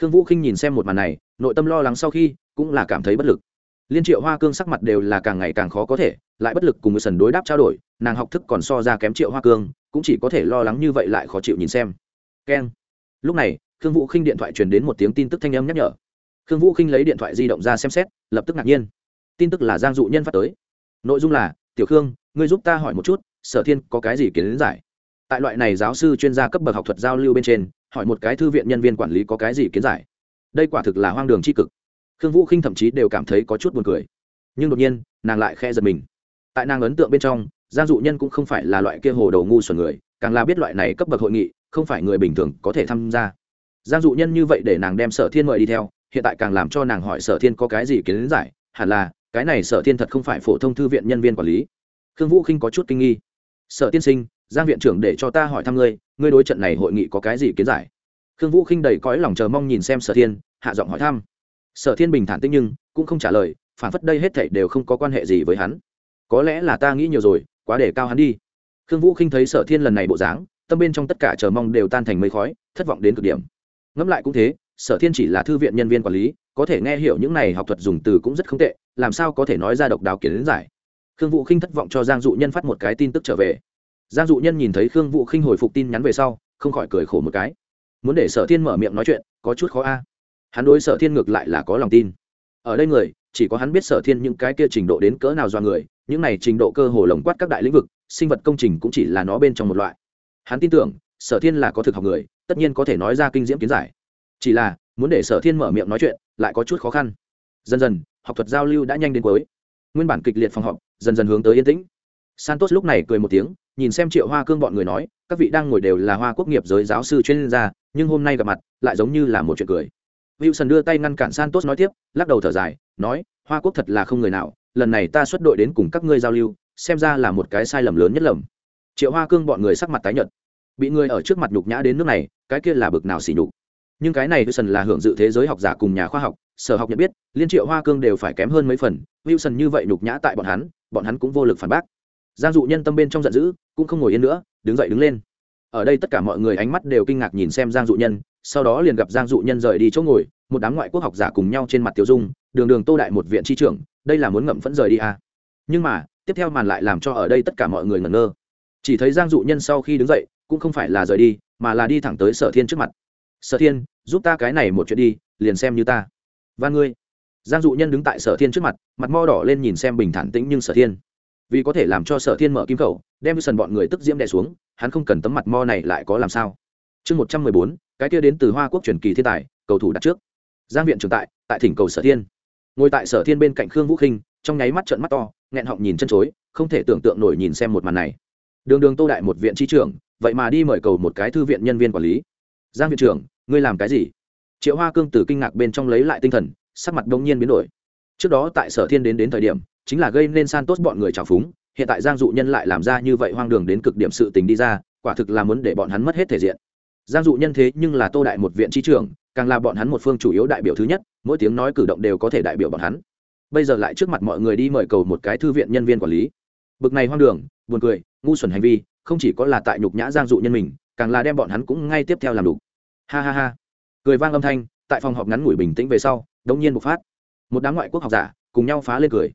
Khương vũ khinh nhìn xem một màn này, nội tâm lo lắng sau khi, cũng là cảm thấy bất lực liên triệu hoa cương sắc mặt đều là càng ngày càng khó có thể, lại bất lực cùng người sần đối đáp trao đổi, nàng học thức còn so ra kém triệu hoa cương, cũng chỉ có thể lo lắng như vậy lại khó chịu nhìn xem. Keng. Lúc này, khương vũ khinh điện thoại truyền đến một tiếng tin tức thanh âm nhắc nhở. Khương vũ khinh lấy điện thoại di động ra xem xét, lập tức ngạc nhiên. Tin tức là giang dụ nhân phát tới. Nội dung là, tiểu khương, ngươi giúp ta hỏi một chút, sở thiên có cái gì kiến giải? Tại loại này giáo sư chuyên gia cấp bậc học thuật giao lưu bên trên, hỏi một cái thư viện nhân viên quản lý có cái gì kiến giải. Đây quả thực là hoang đường c h i cực khương vũ khinh thậm chí đều cảm thấy có chút buồn cười. Nhưng đột nhiên, nàng lại khe giật mình. Tại nàng ấn tượng bên trong, giang dụ nhân cũng không phải là loại kia hồ đầu ngu xuẩn người, càng là biết loại này cấp bậc hội nghị, không phải người bình thường có thể tham gia. Giang dụ nhân như vậy để nàng đem sở thiên mời đi theo, hiện tại càng làm cho nàng hỏi sở thiên có cái gì kiến giải, hẳn là, cái này sở thiên thật không phải phổ thông thư viện nhân viên quản lý. Khương vũ khinh có chút kinh nghi. Sở tiên sinh, giang viện trưởng để cho ta hỏi thăm ngươi ngươi đối trận này hội nghị có cái gì kiến giải? Khương vũ khinh đầy cõi lòng chờ mong nhìn xem sở thiên, hạ giọng hỏi thăm sở thiên bình thản tích nhưng cũng không trả lời, phản phất đây hết thảy đều không có quan hệ gì với hắn. Có lẽ là ta nghĩ nhiều rồi, quá để cao hắn đi. Khương vũ khinh thấy sở thiên lần này bộ dáng, tâm bên trong tất cả chờ mong đều tan thành mây khói, thất vọng đến cực điểm. Ngẫm lại cũng thế, sở thiên chỉ là thư viện nhân viên quản lý, có thể nghe hiểu những này học thuật dùng từ cũng rất không tệ, làm sao có thể nói ra độc đáo kiến giải. Khương vũ khinh thất vọng cho giang dụ nhân phát một cái tin tức trở về. Giang dụ nhân nhìn thấy khương vũ khinh hồi phục tin nhắn về sau, không khỏi cười khổ một cái. Muốn để sở thiên mở miệng nói chuyện, có chút khó a hắn đối sở thiên ngược lại là có lòng tin. Ở đây người, chỉ có hắn biết sở thiên những cái kia trình độ đến cỡ nào do người, những này trình độ cơ hồ lồng quát các đại lĩnh vực, sinh vật công trình cũng chỉ là nó bên trong một loại. Hắn tin tưởng, sở thiên là có thực học người, tất nhiên có thể nói ra kinh diễm kiến giải. Chỉ là, muốn để sở thiên mở miệng nói chuyện, lại có chút khó khăn. Dần dần, học thuật giao lưu đã nhanh đến cuối. Nguyên bản kịch liệt phòng họp, dần dần hướng tới yên tĩnh. Santos lúc này cười một tiếng, nhìn xem triệu hoa cương bọn người nói, các vị đang ngồi đều là hoa quốc nghiệp giới giáo sư chuyên gia, nhưng hôm nay gặp mặt, lại giống như là một chuyện cười wilson đưa tay ngăn cản santos nói tiếp, lắc đầu thở dài, nói, hoa quốc thật là không người nào, lần này ta xuất đội đến cùng các ngươi giao lưu, xem ra là một cái sai lầm lớn nhất lầm. Triệu hoa cương bọn người sắc mặt tái nhợt. Bị người ở trước mặt nhục nhã đến nước này, cái kia là bực nào xỉ nhục. Nhưng cái này wilson là hưởng dự thế giới học giả cùng nhà khoa học, sở học nhận biết, liên triệu hoa cương đều phải kém hơn mấy phần, wilson như vậy nhục nhã tại bọn hắn bọn hắn cũng vô lực phản bác. Giang dụ nhân tâm bên trong giận dữ, cũng không ngồi yên nữa, đứng dậy đứng lên. Ở đây tất cả mọi người ánh mắt đều kinh ngạc nhìn xem giang dụ nhân sau đó liền gặp giang dụ nhân rời đi chỗ ngồi, một đám ngoại quốc học giả cùng nhau trên mặt tiêu dung, đường đường tô đại một viện tri trưởng, đây là muốn ngậm phẫn rời đi à. nhưng mà, tiếp theo màn lại làm cho ở đây tất cả mọi người ngẩn ngơ. Chỉ thấy giang dụ nhân sau khi đứng dậy, cũng không phải là rời đi, mà là đi thẳng tới sở thiên trước mặt. Sở thiên, giúp ta cái này một chuyện đi, liền xem như ta. Và ngươi. Giang dụ nhân đứng tại sở thiên trước mặt mặt mo đỏ lên nhìn xem bình thản tĩnh nhưng sở thiên. Vì có thể làm cho sở thiên mở kim khẩu, đem sần bọn người tức diễm đè xuống, hắn không cần tấm mặt mo này lại có làm sao? Chương một trăm mười bốn, cái kia đến từ hoa quốc truyền kỳ thiên tài, cầu thủ đặt trước. Giang viện trưởng tại tại thỉnh cầu sở thiên. Ngồi tại sở thiên bên cạnh khương vũ khinh, trong nháy mắt trợn mắt to, nghẹn họng nhìn chân chối, không thể tưởng tượng nổi nhìn xem một màn này. Đường đường tô đại một viện tri trưởng, vậy mà đi mời cầu một cái thư viện nhân viên quản lý. Giang viện trưởng, ngươi làm cái gì? Triệu hoa cương từ kinh ngạc bên trong lấy lại tinh thần, sắc mặt đông nhiên biến đổi. Trước đó tại sở thiên đến đến thời điểm, chính là gây nên san tốt bọn người trào phúng, hiện tại giang dụ nhân lại làm ra như vậy hoang đường đến cực điểm sự tình đi ra, quả thực là muốn để bọn hắn mất hết thể diện giang dụ nhân thế nhưng là tô đại một viện tri trưởng, càng là bọn hắn một phương chủ yếu đại biểu thứ nhất, mỗi tiếng nói cử động đều có thể đại biểu bọn hắn. Bây giờ lại trước mặt mọi người đi mời cầu một cái thư viện nhân viên quản lý. Bực này hoang đường, buồn cười, ngu xuẩn hành vi, không chỉ có là tại nhục nhã giang dụ nhân mình, càng là đem bọn hắn cũng ngay tiếp theo làm đủ. Ha ha ha. Cười vang âm thanh, tại phòng họp ngắn ngủi bình tĩnh về sau, đống nhiên bộc phát. Một đám ngoại quốc học giả, cùng nhau phá lên cười.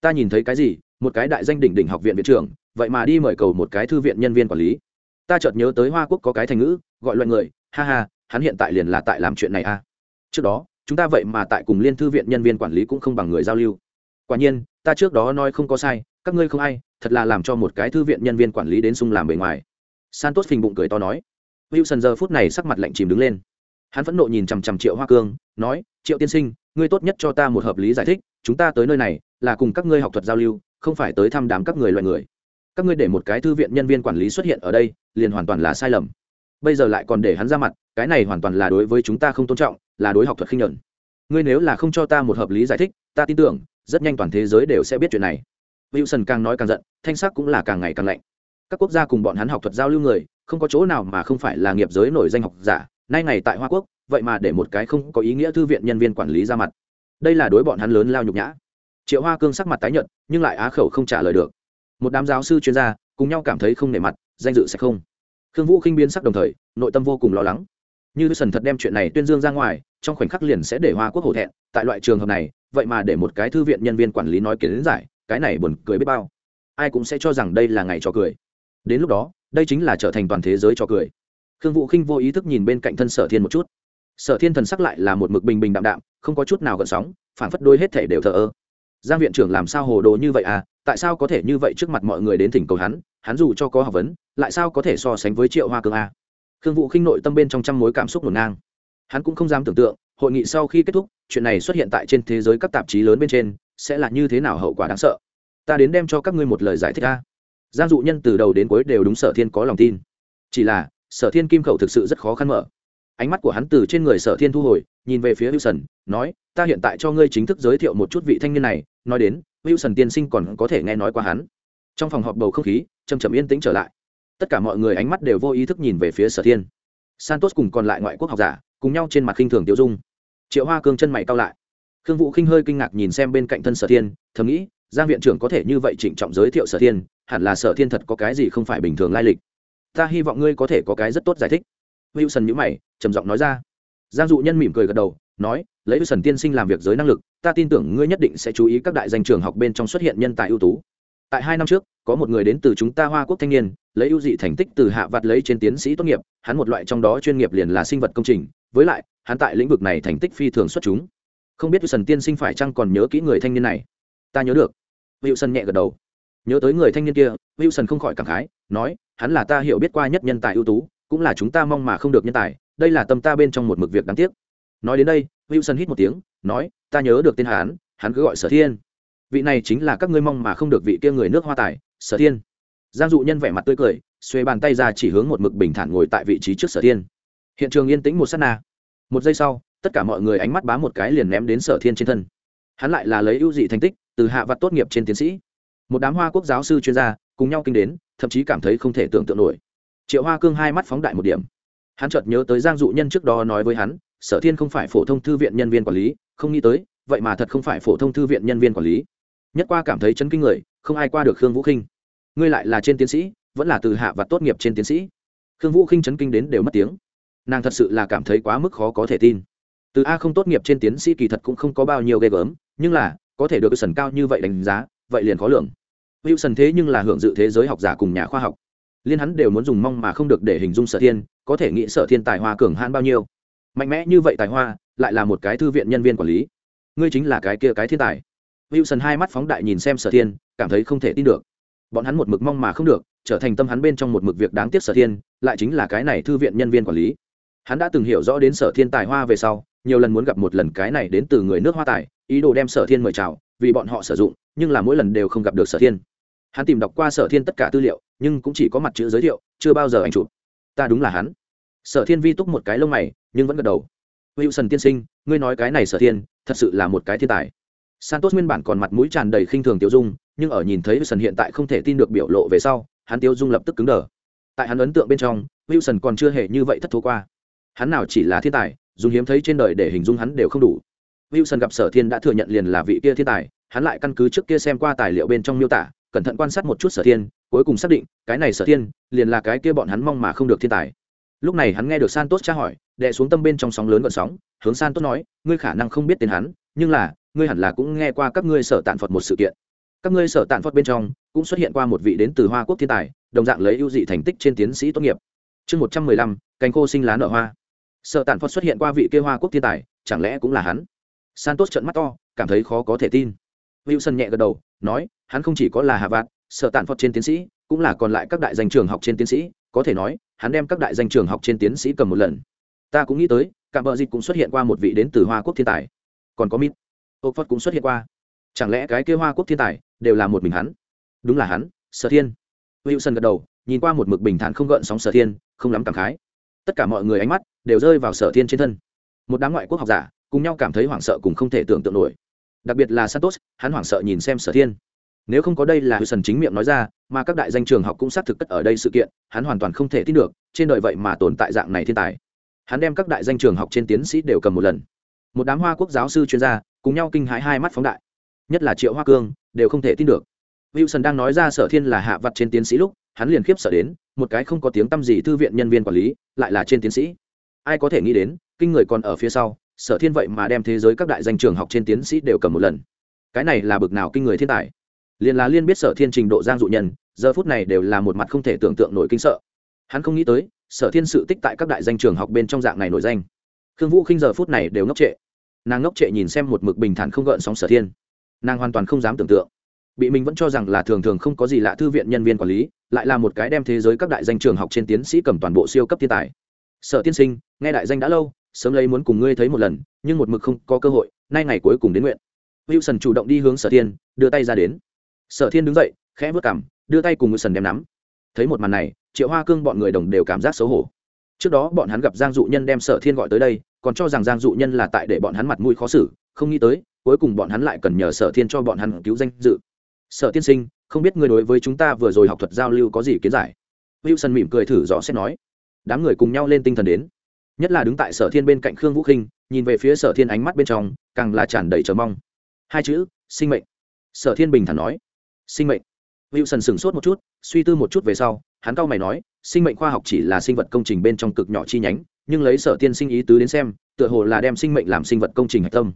Ta nhìn thấy cái gì? Một cái đại danh đỉnh đỉnh học viện viện trưởng, vậy mà đi mời cầu một cái thư viện nhân viên quản lý. Ta chợt nhớ tới hoa quốc có cái thành ngữ gọi loại người, ha ha, hắn hiện tại liền là tại làm chuyện này a à. trước đó, chúng ta vậy mà tại cùng liên thư viện nhân viên quản lý cũng không bằng người giao lưu. Quả nhiên, ta trước đó nói không có sai, các ngươi không ai, thật là làm cho một cái thư viện nhân viên quản lý đến sung làm bề ngoài. Santos phình bụng cười to nói. Wilson giờ phút này sắc mặt lạnh chìm đứng lên. Hắn phẫn nộ nhìn chằm chằm triệu hoa cương, nói, triệu tiên sinh, ngươi tốt nhất cho ta một hợp lý giải thích, chúng ta tới nơi này là cùng các ngươi học thuật giao lưu, không phải tới thăm đám các người loại người. Các ngươi để một cái thư viện nhân viên quản lý xuất hiện ở đây, liền hoàn toàn là sai lầm bây giờ lại còn để hắn ra mặt, cái này hoàn toàn là đối với chúng ta không tôn trọng, là đối học thuật khinh nhuận. Ngươi nếu là không cho ta một hợp lý giải thích, ta tin tưởng, rất nhanh toàn thế giới đều sẽ biết chuyện này. Wilson càng nói càng giận, thanh sắc cũng là càng ngày càng lạnh. Các quốc gia cùng bọn hắn học thuật giao lưu người, không có chỗ nào mà không phải là nghiệp giới nổi danh học giả, nay ngày tại hoa quốc, vậy mà để một cái không có ý nghĩa thư viện nhân viên quản lý ra mặt. Đây là đối bọn hắn lớn lao nhục nhã. Triệu hoa cương sắc mặt tái nhợt, nhưng lại á khẩu không trả lời được. Một đám giáo sư chuyên gia, cùng nhau cảm thấy không nể mặt, danh dự sẽ không khương vũ khinh biến sắc đồng thời, nội tâm vô cùng lo lắng. Như sần thật đem chuyện này tuyên dương ra ngoài, trong khoảnh khắc liền sẽ để hoa quốc hổ thẹn, tại loại trường hợp này, vậy mà để một cái thư viện nhân viên quản lý nói kiến giải, cái này buồn cười biết bao. Ai cũng sẽ cho rằng đây là ngày trò cười. Đến lúc đó, đây chính là trở thành toàn thế giới trò cười. Khương vũ khinh vô ý thức nhìn bên cạnh thân sở thiên một chút. Sở thiên thần sắc lại là một mực bình bình đạm đạm, không có chút nào gợn sóng, phản phất đôi hết thể đều thờ ơ. Giang viện trưởng làm sao hồ đồ như vậy à? Tại sao có thể như vậy trước mặt mọi người đến thỉnh cầu hắn hắn dù cho có học vấn, lại sao có thể so sánh với triệu hoa cương a? Khương vũ khinh nội tâm bên trong trăm mối cảm xúc ngổn ngang. Hắn cũng không dám tưởng tượng, hội nghị sau khi kết thúc, chuyện này xuất hiện tại trên thế giới các tạp chí lớn bên trên, sẽ là như thế nào hậu quả đáng sợ? Ta đến đem cho các ngươi một lời giải thích a. Giang dụ nhân từ đầu đến cuối đều đúng sở thiên có lòng tin. Chỉ là, sở thiên kim khẩu thực sự rất khó khăn mở. Ánh mắt của hắn từ trên người sở thiên thu hồi, nhìn về phía wilson nói, ta hiện tại cho ngươi chính thức giới thiệu một chút vị thanh niên này, nói đến wilson tiên sinh còn có thể nghe nói qua hắn. Trong phòng họp bầu không khí chầm chậm yên tĩnh trở lại. Tất cả mọi người ánh mắt đều vô ý thức nhìn về phía sở thiên. Santos cùng còn lại ngoại quốc học giả, cùng nhau trên mặt khinh thường tiêu dung. Triệu hoa cương chân mày cao lại. Khương vũ khinh hơi kinh ngạc nhìn xem bên cạnh thân sở thiên, thầm nghĩ, giang viện trưởng có thể như vậy trịnh trọng giới thiệu sở thiên, hẳn là sở thiên thật có cái gì không phải bình thường lai lịch. Ta hy vọng ngươi có thể có cái rất tốt giải thích. Wilson nhữ mày, trầm giọng nói ra. Giang dụ nhân mỉm cười gật đầu, nói, lấy wilson tiên sinh làm việc giới năng lực ta tin tưởng ngươi nhất định sẽ chú ý các đại danh trường học bên trong xuất hiện nhân tài ưu tú. Tại hai năm trước, có một người đến từ chúng ta hoa quốc thanh niên, lấy ưu dị thành tích từ hạ vặt lấy trên tiến sĩ tốt nghiệp, hắn một loại trong đó chuyên nghiệp liền là sinh vật công trình, với lại, hắn tại lĩnh vực này thành tích phi thường xuất chúng. Không biết wilson tiên sinh phải chăng còn nhớ kỹ người thanh niên này? Ta nhớ được. Wilson nhẹ gật đầu. Nhớ tới người thanh niên kia, wilson không khỏi cảm khái, nói, hắn là ta hiểu biết qua nhất nhân tài ưu tú, cũng là chúng ta mong mà không được nhân tài, đây là tâm ta bên trong một mực việc đáng tiếc. Nói đến đây, wilson hít một tiếng nói, ta nhớ được tên hắn hắn cứ gọi sở thiên. Vị này chính là các ngươi mong mà không được vị kia người nước hoa tài, sở thiên. Giang dụ nhân vẻ mặt tươi cười, xuê bàn tay ra chỉ hướng một mực bình thản ngồi tại vị trí trước sở thiên. Hiện trường yên tĩnh một s á t na. Một giây sau, tất cả mọi người ánh mắt bám một cái liền ném đến sở thiên trên thân. Hắn lại là lấy ưu dị thành tích, từ hạ vặt tốt nghiệp trên tiến sĩ. Một đám hoa quốc giáo sư chuyên gia cùng nhau kinh đến, thậm chí cảm thấy không thể tưởng tượng nổi. Triệu hoa cương hai mắt phóng đại một điểm. Hắn chợt nhớ tới giang dụ nhân trước đó nói với hắn, sở thiên không phải phổ thông thư viện nhân viên quản lý không nghĩ tới, vậy mà thật không phải phổ thông thư viện nhân viên quản lý. Nhất qua cảm thấy chấn kinh người, không ai qua được khương vũ khinh. Ngươi lại là trên tiến sĩ, vẫn là từ hạ và tốt nghiệp trên tiến sĩ. Khương vũ khinh chấn kinh đến đều mất tiếng. Nàng thật sự là cảm thấy quá mức khó có thể tin. Từ a không tốt nghiệp trên tiến sĩ kỳ thật cũng không có bao nhiêu ghê gớm, nhưng là, có thể được sần cao như vậy đánh giá, vậy liền khó lường. Hữu sần thế nhưng là hưởng dự thế giới học giả cùng nhà khoa học. Liên hắn đều muốn dùng mong mà không được để hình dung sở thiên, có thể nghĩ sở thiên tài hoa cường hãn bao nhiêu. Mạnh mẽ như vậy tài hoa lại là một cái thư viện nhân viên quản lý. Ngươi chính là cái kia cái thiên tài. Wilson hai mắt phóng đại nhìn xem sở thiên, cảm thấy không thể tin được. Bọn hắn một mực mong mà không được, trở thành tâm hắn bên trong một mực việc đáng tiếc sở thiên, lại chính là cái này thư viện nhân viên quản lý. Hắn đã từng hiểu rõ đến sở thiên tài hoa về sau, nhiều lần muốn gặp một lần cái này đến từ người nước hoa tài, ý đồ đem sở thiên mời chào, vì bọn họ sử dụng, nhưng là mỗi lần đều không gặp được sở thiên. Hắn tìm đọc qua sở thiên tất cả tư liệu, nhưng cũng chỉ có mặt chữ giới thiệu, chưa bao giờ ảnh chụp. Ta đúng là hắn. Sở thiên vi túc một cái lông mày, nhưng vẫn gật đầu wilson tiên sinh, ngươi nói cái này sở thiên, thật sự là một cái thiên tài. Santos nguyên bản còn mặt mũi tràn đầy khinh thường tiêu dung, nhưng ở nhìn thấy wilson hiện tại không thể tin được biểu lộ về sau, hắn tiêu dung lập tức cứng đờ. Tại hắn ấn tượng bên trong, wilson còn chưa hề như vậy thất thố qua. Hắn nào chỉ là thiên tài dùng hiếm thấy trên đời để hình dung hắn đều không đủ. Wilson gặp sở thiên đã thừa nhận liền là vị kia thiên tài, hắn lại căn cứ trước kia xem qua tài liệu bên trong miêu tả, cẩn thận quan sát một chút sở thiên, cuối cùng xác định, cái này sở thiên liền là cái kia bọn hắn mong mà không được thiên tài lúc này hắn nghe được santos tra hỏi đệ xuống tâm bên trong sóng lớn gần sóng hướng santos nói ngươi khả năng không biết tên hắn nhưng là ngươi hẳn là cũng nghe qua các ngươi sở tạn phật một sự kiện. Các ngươi sở tạn phật bên trong cũng xuất hiện qua một vị đến từ hoa quốc thiên tài đồng dạng lấy ưu dị thành tích trên tiến sĩ tốt nghiệp. Chương một trăm mười lăm cánh khô sinh lá nở hoa. Sở tạn phật xuất hiện qua vị kia hoa quốc thiên tài chẳng lẽ cũng là hắn? Santos trợn mắt to cảm thấy khó có thể tin. Wilson nhẹ gật đầu nói hắn không chỉ có là hạ Vạn, sở tạn phật trên tiến sĩ cũng là còn lại các đại danh trường học trên tiến sĩ có thể nói hắn đem các đại danh trường học trên tiến sĩ cầm một lần. Ta cũng nghĩ tới, cả bờ dịch cũng xuất hiện qua một vị đến từ hoa quốc thiên tài. Còn có mít ô phật cũng xuất hiện qua. Chẳng lẽ cái kia hoa quốc thiên tài đều là một mình hắn? Đúng là hắn, sở thiên. Wilson gật đầu, nhìn qua một mực bình thản không gợn sóng sở thiên, không lắm cảm khái. Tất cả mọi người ánh mắt đều rơi vào sở thiên trên thân. Một đám ngoại quốc học giả cùng nhau cảm thấy hoảng sợ cùng không thể tưởng tượng nổi. Đặc biệt là santos, hắn hoảng sợ nhìn xem sở thiên nếu không có đây là sần chính miệng nói ra, mà các đại danh trường học cũng xác thực cất ở đây sự kiện, hắn hoàn toàn không thể tin được, trên đời vậy mà tồn tại dạng này thiên tài. Hắn đem các đại danh trường học trên tiến sĩ đều cầm một lần. Một đám hoa quốc giáo sư chuyên gia, cùng nhau kinh hãi hai mắt phóng đại. Nhất là triệu hoa cương, đều không thể tin được. Wilson đang nói ra sở thiên là hạ vặt trên tiến sĩ lúc, hắn liền khiếp sợ đến, một cái không có tiếng tăm gì thư viện nhân viên quản lý, lại là trên tiến sĩ. Ai có thể nghĩ đến, kinh người còn ở phía sau, sở thiên vậy mà đem thế giới các đại danh trường học trên tiến sĩ đều cầm một lần. Cái này là bực nào kinh người thiên tài liền là liên biết sở thiên trình độ giang dụ nhân, giờ phút này đều là một mặt không thể tưởng tượng nổi kinh sợ. Hắn không nghĩ tới, sở thiên sự tích tại các đại danh trường học bên trong dạng này nổi danh. Khương vũ khinh giờ phút này đều ngốc trệ. Nàng ngốc trệ nhìn xem một mực bình thản không gợn sóng sở thiên. Nàng hoàn toàn không dám tưởng tượng. Bị mình vẫn cho rằng là thường thường không có gì lạ thư viện nhân viên quản lý, lại là một cái đem thế giới các đại danh trường học trên tiến sĩ cầm toàn bộ siêu cấp thiên tài. Sở tiên sinh, nghe đại danh đã lâu, sớm lấy muốn cùng ngươi thấy một lần, nhưng một mực không có cơ hội, nay ngày cuối cùng đến nguyện. Wilson chủ động đi hướng sở thiên, đưa tay ra đến sở thiên đứng dậy, khẽ vớt cảm đưa tay cùng wilson đem nắm. Thấy một màn này, triệu hoa cương bọn người đồng đều cảm giác xấu hổ. Trước đó bọn hắn gặp giang dụ nhân đem sở thiên gọi tới đây, còn cho rằng giang dụ nhân là tại để bọn hắn mặt mũi khó xử, không nghĩ tới, cuối cùng bọn hắn lại cần nhờ sở thiên cho bọn hắn cứu danh dự. Sở tiên sinh, không biết người đối với chúng ta vừa rồi học thuật giao lưu có gì kiến giải? Wilson mỉm cười thử rõ xét nói. Đám người cùng nhau lên tinh thần đến. Nhất là đứng tại sở thiên bên cạnh khương vũ khinh, nhìn về phía sở thiên ánh mắt bên trong, càng là tràn đầy chờ mong. Hai chữ, sinh mệnh. Sở thiên bình thản nói sinh mệnh. Wilson sửng sốt một chút, suy tư một chút về sau, hắn cau mày nói, sinh mệnh khoa học chỉ là sinh vật công trình bên trong cực nhỏ chi nhánh, nhưng lấy sở tiên sinh ý tứ đến xem, tựa hồ là đem sinh mệnh làm sinh vật công trình hạch tâm.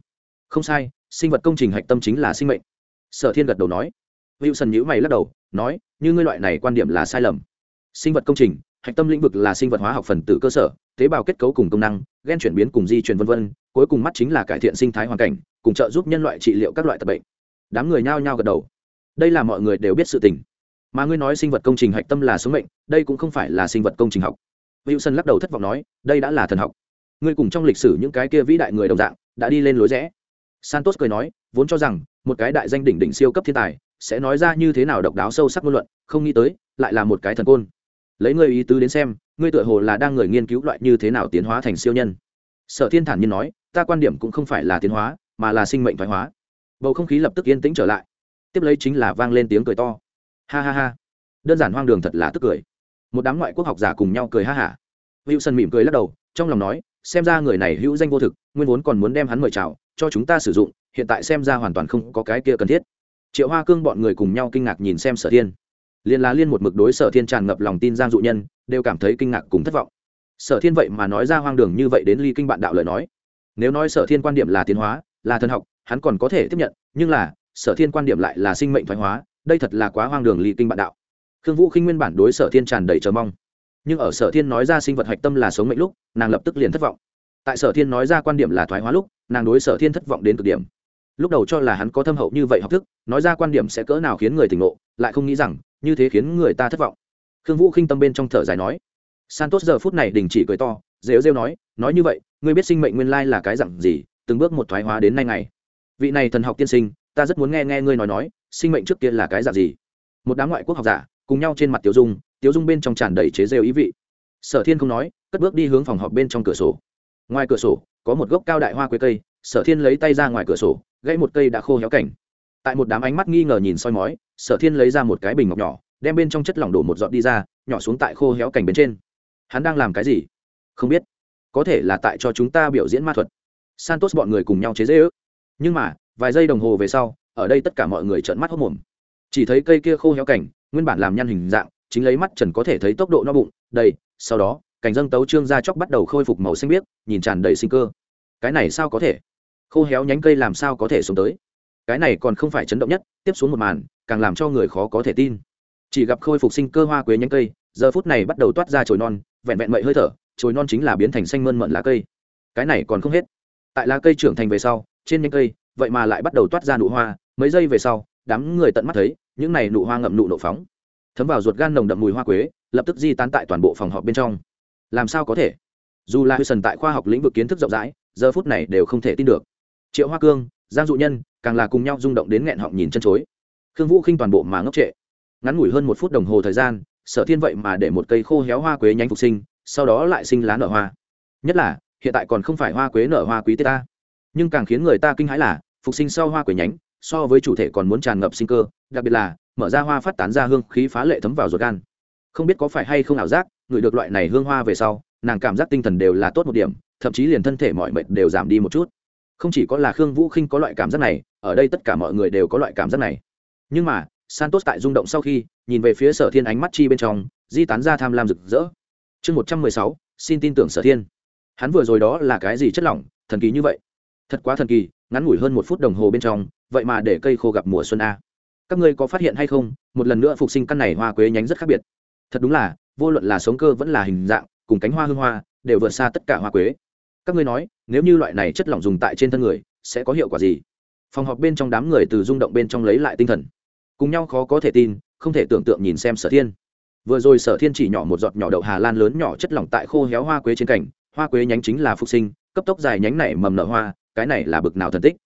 Không sai, sinh vật công trình hạch tâm chính là sinh mệnh. Sở thiên gật đầu nói. Wilson nhữ mày lắc đầu, nói, như ngươi loại này quan điểm là sai lầm. Sinh vật công trình, hạch tâm lĩnh vực là sinh vật hóa học phần tử cơ sở, tế bào kết cấu cùng công năng, gen chuyển biến cùng di chuyển v v cuối cùng mắt chính là cải thiện sinh thái hoàn cảnh, cùng trợ giúp nhân loại trị liệu các loại tập bệnh. Đám người nhao nhao gật đầu đây là mọi người đều biết sự tình. Mà ngươi nói sinh vật công trình hạch tâm là số mệnh, đây cũng không phải là sinh vật công trình học. Wilson lắc đầu thất vọng nói, đây đã là thần học. Ngươi cùng trong lịch sử những cái kia vĩ đại người đồng dạng, đã đi lên lối rẽ. Santos cười nói, vốn cho rằng, một cái đại danh đỉnh đỉnh siêu cấp thiên tài, sẽ nói ra như thế nào độc đáo sâu sắc ngôn luận, không nghĩ tới, lại là một cái thần côn. Lấy ngươi ý tứ đến xem, ngươi tựa hồ là đang người nghiên cứu loại như thế nào tiến hóa thành siêu nhân. Sở thiên thản nhiên nói, ta quan điểm cũng không phải là tiến hóa, mà là sinh mệnh thoái hóa. Bầu không khí lập tức yên tĩnh trở lại tiếp lấy chính là vang lên tiếng cười to. Ha ha ha. Đơn giản hoang đường thật là tức cười. Một đám ngoại quốc học giả cùng nhau cười ha hả. Wilson mỉm cười lắc đầu, trong lòng nói, xem ra người này hữu danh vô thực, nguyên vốn còn muốn đem hắn mời chào, cho chúng ta sử dụng, hiện tại xem ra hoàn toàn không có cái kia cần thiết. Triệu hoa cương bọn người cùng nhau kinh ngạc nhìn xem sở thiên. Liên lá liên một mực đối sở thiên tràn ngập lòng tin giang dụ nhân, đều cảm thấy kinh ngạc cùng thất vọng. Sở thiên vậy mà nói ra hoang đường như vậy đến ly kinh bạn đạo lời nói. Nếu nói sở thiên quan điểm là tiến hóa, là thần học, hắn còn có thể tiếp nhận, nhưng là sở thiên quan điểm lại là sinh mệnh thoái hóa, đây thật là quá hoang đường ly kinh bạn đạo. Khương vũ khinh nguyên bản đối sở thiên tràn đầy chờ mong. Nhưng ở sở thiên nói ra sinh vật hạch tâm là sống mệnh lúc, nàng lập tức liền thất vọng. Tại sở thiên nói ra quan điểm là thoái hóa lúc, nàng đối sở thiên thất vọng đến cực điểm. Lúc đầu cho là hắn có thâm hậu như vậy học thức, nói ra quan điểm sẽ cỡ nào khiến người tỉnh ngộ, lại không nghĩ rằng, như thế khiến người ta thất vọng. Khương vũ khinh tâm bên trong thở dài nói. Santos giờ phút này đình chỉ cười to, rêu rêu nói nói như vậy, ngươi biết sinh mệnh nguyên lai là cái dặn gì, từng bước một thoái hóa đến nay ngày. Vị này thần học tiên sinh ta rất muốn nghe nghe ngươi nói nói, sinh mệnh trước kia là cái dạng gì? Một đám ngoại quốc học giả, cùng nhau trên mặt tiểu dung tiểu dung bên trong tràn đầy chế rêu ý vị. Sở thiên không nói, cất bước đi hướng phòng họp bên trong cửa sổ. Ngoài cửa sổ, có một gốc cao đại hoa quế cây, sở thiên lấy tay ra ngoài cửa sổ, gãy một cây đã khô héo cảnh. Tại một đám ánh mắt nghi ngờ nhìn soi mói, sở thiên lấy ra một cái bình ngọc nhỏ, đem bên trong chất lỏng đổ một giọt đi ra, nhỏ xuống tại khô héo cảnh bên trên. Hắn đang làm cái gì? Không biết. Có thể là tại cho chúng ta biểu diễn ma thuật. Santos bọn người cùng nhau chế dễ ước nhưng mà vài giây đồng hồ về sau, ở đây tất cả mọi người trợn mắt hốc mồm. Chỉ thấy cây kia khô héo cảnh, nguyên bản làm nhăn hình dạng, chính lấy mắt trần có thể thấy tốc độ no bụng, đầy, sau đó, cảnh dâng tấu trương ra chóc bắt đầu khôi phục màu xanh biếc, nhìn tràn đầy sinh cơ. Cái này sao có thể? Khô héo nhánh cây làm sao có thể xuống tới? Cái này còn không phải chấn động nhất, tiếp xuống một màn, càng làm cho người khó có thể tin. Chỉ gặp khôi phục sinh cơ hoa quế nhánh cây, giờ phút này bắt đầu toát ra chồi non, vẹn vẹn mậy hơi thở, chồi non chính là biến thành xanh mơn mận lá cây. Cái này còn không hết. Tại lá cây trưởng thành về sau, trên nhánh cây vậy mà lại bắt đầu toát ra nụ hoa, mấy giây về sau, đám người tận mắt thấy, những này nụ hoa ngậm nụ nổ phóng. Thấm vào ruột gan nồng đậm mùi hoa quế, lập tức di tán tại toàn bộ phòng họp bên trong. Làm sao có thể? Dù là sần tại khoa học lĩnh vực kiến thức rộng rãi, giờ phút này đều không thể tin được. Triệu hoa cương, giang dụ nhân, càng là cùng nhau rung động đến nghẹn họng nhìn chân chối. Khương vũ khinh toàn bộ mà ngốc trệ. Ngắn ngủi hơn một phút đồng hồ thời gian, sở thiên vậy mà để một cây khô héo hoa quế nhánh phục sinh, sau đó lại sinh lá nở hoa. Nhất là, hiện tại còn không phải hoa quế nở hoa quý tê ta nhưng càng khiến người ta kinh hãi là, phục sinh sau hoa quế nhánh, so với chủ thể còn muốn tràn ngập sinh cơ, đặc biệt là, mở ra hoa phát tán ra hương khí phá lệ thấm vào ruột gan. Không biết có phải hay không ảo giác ngửi được loại này hương hoa về sau, nàng cảm giác tinh thần đều là tốt một điểm, thậm chí liền thân thể mọi mệt đều giảm đi một chút. Không chỉ có là khương vũ khinh có loại cảm giác này, ở đây tất cả mọi người đều có loại cảm giác này. Nhưng mà, santos tại rung động sau khi, nhìn về phía sở thiên ánh mắt chi bên trong, di tán ra tham lam rực rỡ. Chương một trăm mười sáu, xin tin tưởng sở thiên. Hắn vừa rồi đó là cái gì chất lỏng, thần kỳ như vậy thật quá thần kỳ, ngắn ngủi hơn một phút đồng hồ bên trong, vậy mà để cây khô gặp mùa xuân a. Các ngươi có phát hiện hay không, một lần nữa phục sinh căn này hoa quế nhánh rất khác biệt. Thật đúng là, vô luận là sống cơ vẫn là hình dạng, cùng cánh hoa hương hoa, đều vượt xa tất cả hoa quế. Các ngươi nói, nếu như loại này chất lỏng dùng tại trên thân người, sẽ có hiệu quả gì? Phòng họp bên trong đám người từ rung động bên trong lấy lại tinh thần. Cùng nhau khó có thể tin, không thể tưởng tượng nhìn xem sở thiên. Vừa rồi sở thiên chỉ nhỏ một giọt nhỏ đậu hà lan lớn nhỏ chất lỏng tại khô héo hoa quế trên cảnh hoa quế nhánh chính là phục sinh, cấp tốc dài nhánh này mầm nở hoa cái này là bực nào thần tích?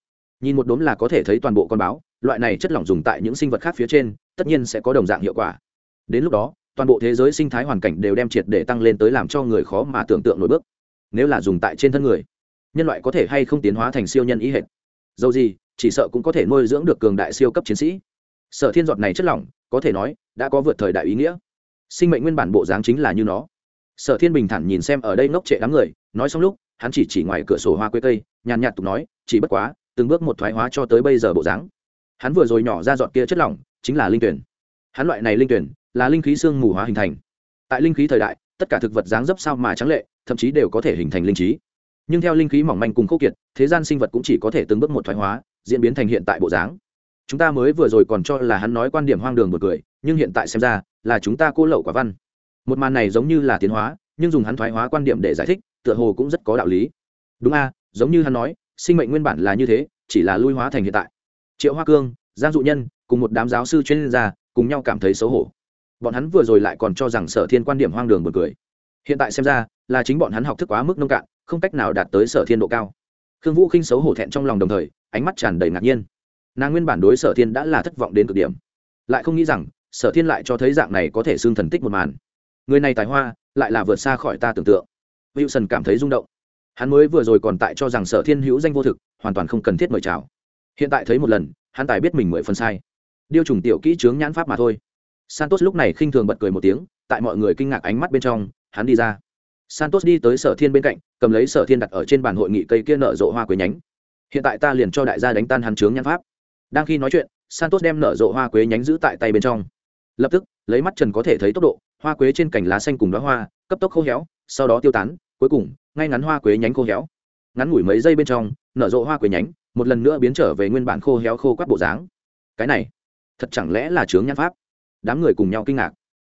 Nhìn một đốm là có thể thấy toàn bộ con báo, loại này chất lỏng dùng tại những sinh vật khác phía trên, tất nhiên sẽ có đồng dạng hiệu quả. Đến lúc đó, toàn bộ thế giới sinh thái hoàn cảnh đều đem triệt để tăng lên tới làm cho người khó mà tưởng tượng nổi bước. Nếu là dùng tại trên thân người, nhân loại có thể hay không tiến hóa thành siêu nhân ý hệt? Dầu gì, chỉ sợ cũng có thể nuôi dưỡng được cường đại siêu cấp chiến sĩ. Sở thiên giọt này chất lỏng, có thể nói, đã có vượt thời đại ý nghĩa. Sinh mệnh nguyên bản bộ dáng chính là như nó. Sở thiên bình thản nhìn xem ở đây ngốc trệ đám người, nói xong lúc, hắn chỉ chỉ ngoài cửa sổ hoa quế cây nhàn nhạt tục nói, chỉ bất quá, từng bước một thoái hóa cho tới bây giờ bộ dáng. Hắn vừa rồi nhỏ ra giọt kia chất lỏng, chính là linh tuyển. Hắn loại này linh tuyển, là linh khí xương mù hóa hình thành. Tại linh khí thời đại, tất cả thực vật dáng dấp sao mà trắng lệ, thậm chí đều có thể hình thành linh trí. Nhưng theo linh khí mỏng manh cùng khốc kiệt, thế gian sinh vật cũng chỉ có thể từng bước một thoái hóa, diễn biến thành hiện tại bộ dáng. Chúng ta mới vừa rồi còn cho là hắn nói quan điểm hoang đường một cười nhưng hiện tại xem ra, là chúng ta cô lậu quả văn. Một màn này giống như là tiến hóa, nhưng dùng hắn thoái hóa quan điểm để giải thích, tựa hồ cũng rất có đạo lý. Đúng a giống như hắn nói, sinh mệnh nguyên bản là như thế, chỉ là lui hóa thành hiện tại. Triệu hoa cương, giang dụ nhân cùng một đám giáo sư chuyên gia cùng nhau cảm thấy xấu hổ. Bọn hắn vừa rồi lại còn cho rằng sở thiên quan điểm hoang đường một cười. Hiện tại xem ra, là chính bọn hắn học thức quá mức nông cạn, không cách nào đạt tới sở thiên độ cao. Khương vũ khinh xấu hổ thẹn trong lòng đồng thời, ánh mắt tràn đầy ngạc nhiên. Nàng nguyên bản đối sở thiên đã là thất vọng đến cực điểm. Lại không nghĩ rằng, sở thiên lại cho thấy dạng này có thể xương thần tích một màn. Người này tài hoa, lại là vượt xa khỏi ta tưởng tượng. Wilson cảm thấy rung động hắn mới vừa rồi còn tại cho rằng sở thiên hữu danh vô thực, hoàn toàn không cần thiết mời chào. Hiện tại thấy một lần, hắn tài biết mình mười phần sai. Điêu trùng tiểu kỹ chướng nhãn pháp mà thôi. Santos lúc này khinh thường bật cười một tiếng, tại mọi người kinh ngạc ánh mắt bên trong, hắn đi ra. Santos đi tới sở thiên bên cạnh, cầm lấy sở thiên đặt ở trên bàn hội nghị cây kia nở rộ hoa quế nhánh. Hiện tại ta liền cho đại gia đánh tan hắn chướng nhãn pháp. Đang khi nói chuyện, santos đem nở rộ hoa quế nhánh giữ tại tay bên trong. Lập tức, lấy mắt trần có thể thấy tốc độ, hoa quế trên cành lá xanh cùng đó hoa, cấp tốc khô héo, sau đó tiêu tán cuối cùng, ngay ngắn hoa quế nhánh khô héo. Ngắn ngủi mấy giây bên trong, nở rộ hoa quế nhánh, một lần nữa biến trở về nguyên bản khô héo khô quát bộ dáng. Cái này, thật chẳng lẽ là chướng nhãn pháp? Đám người cùng nhau kinh ngạc.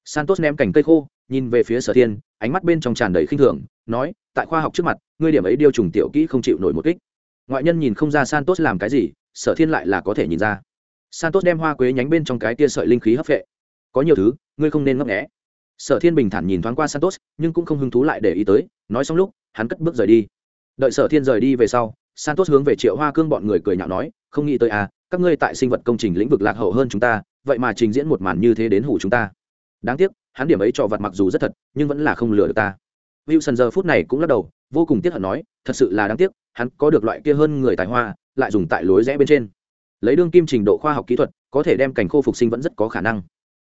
Santos ném cành cây khô, nhìn về phía sở thiên, ánh mắt bên trong tràn đầy khinh thường, nói, tại khoa học trước mặt, ngươi điểm ấy điêu trùng tiểu kỹ không chịu nổi một kích. Ngoại nhân nhìn không ra santos làm cái gì, sở thiên lại là có thể nhìn ra. Santos đem hoa quế nhánh bên trong cái tia sợi linh khí hấp vệ có nhiều thứ, ngươi không nên ngấp nghẽ sở thiên bình thản nhìn thoáng qua santos, nhưng cũng không hứng thú lại để ý tới nói xong lúc, hắn cất bước rời đi. Đợi sở thiên rời đi về sau, santos hướng về triệu hoa cương bọn người cười nhạo nói, không nghĩ tới à các ngươi tại sinh vật công trình lĩnh vực lạc hậu hơn chúng ta, vậy mà trình diễn một màn như thế đến hủ chúng ta. Đáng tiếc, hắn điểm ấy trò vặt mặc dù rất thật, nhưng vẫn là không lừa được ta. Wilson giờ phút này cũng lắc đầu, vô cùng tiếc hận nói, thật sự là đáng tiếc, hắn có được loại kia hơn người tài hoa, lại dùng tại lối rẽ bên trên. Lấy đương kim trình độ khoa học kỹ thuật, có thể đem cảnh khô phục sinh vẫn rất có khả năng.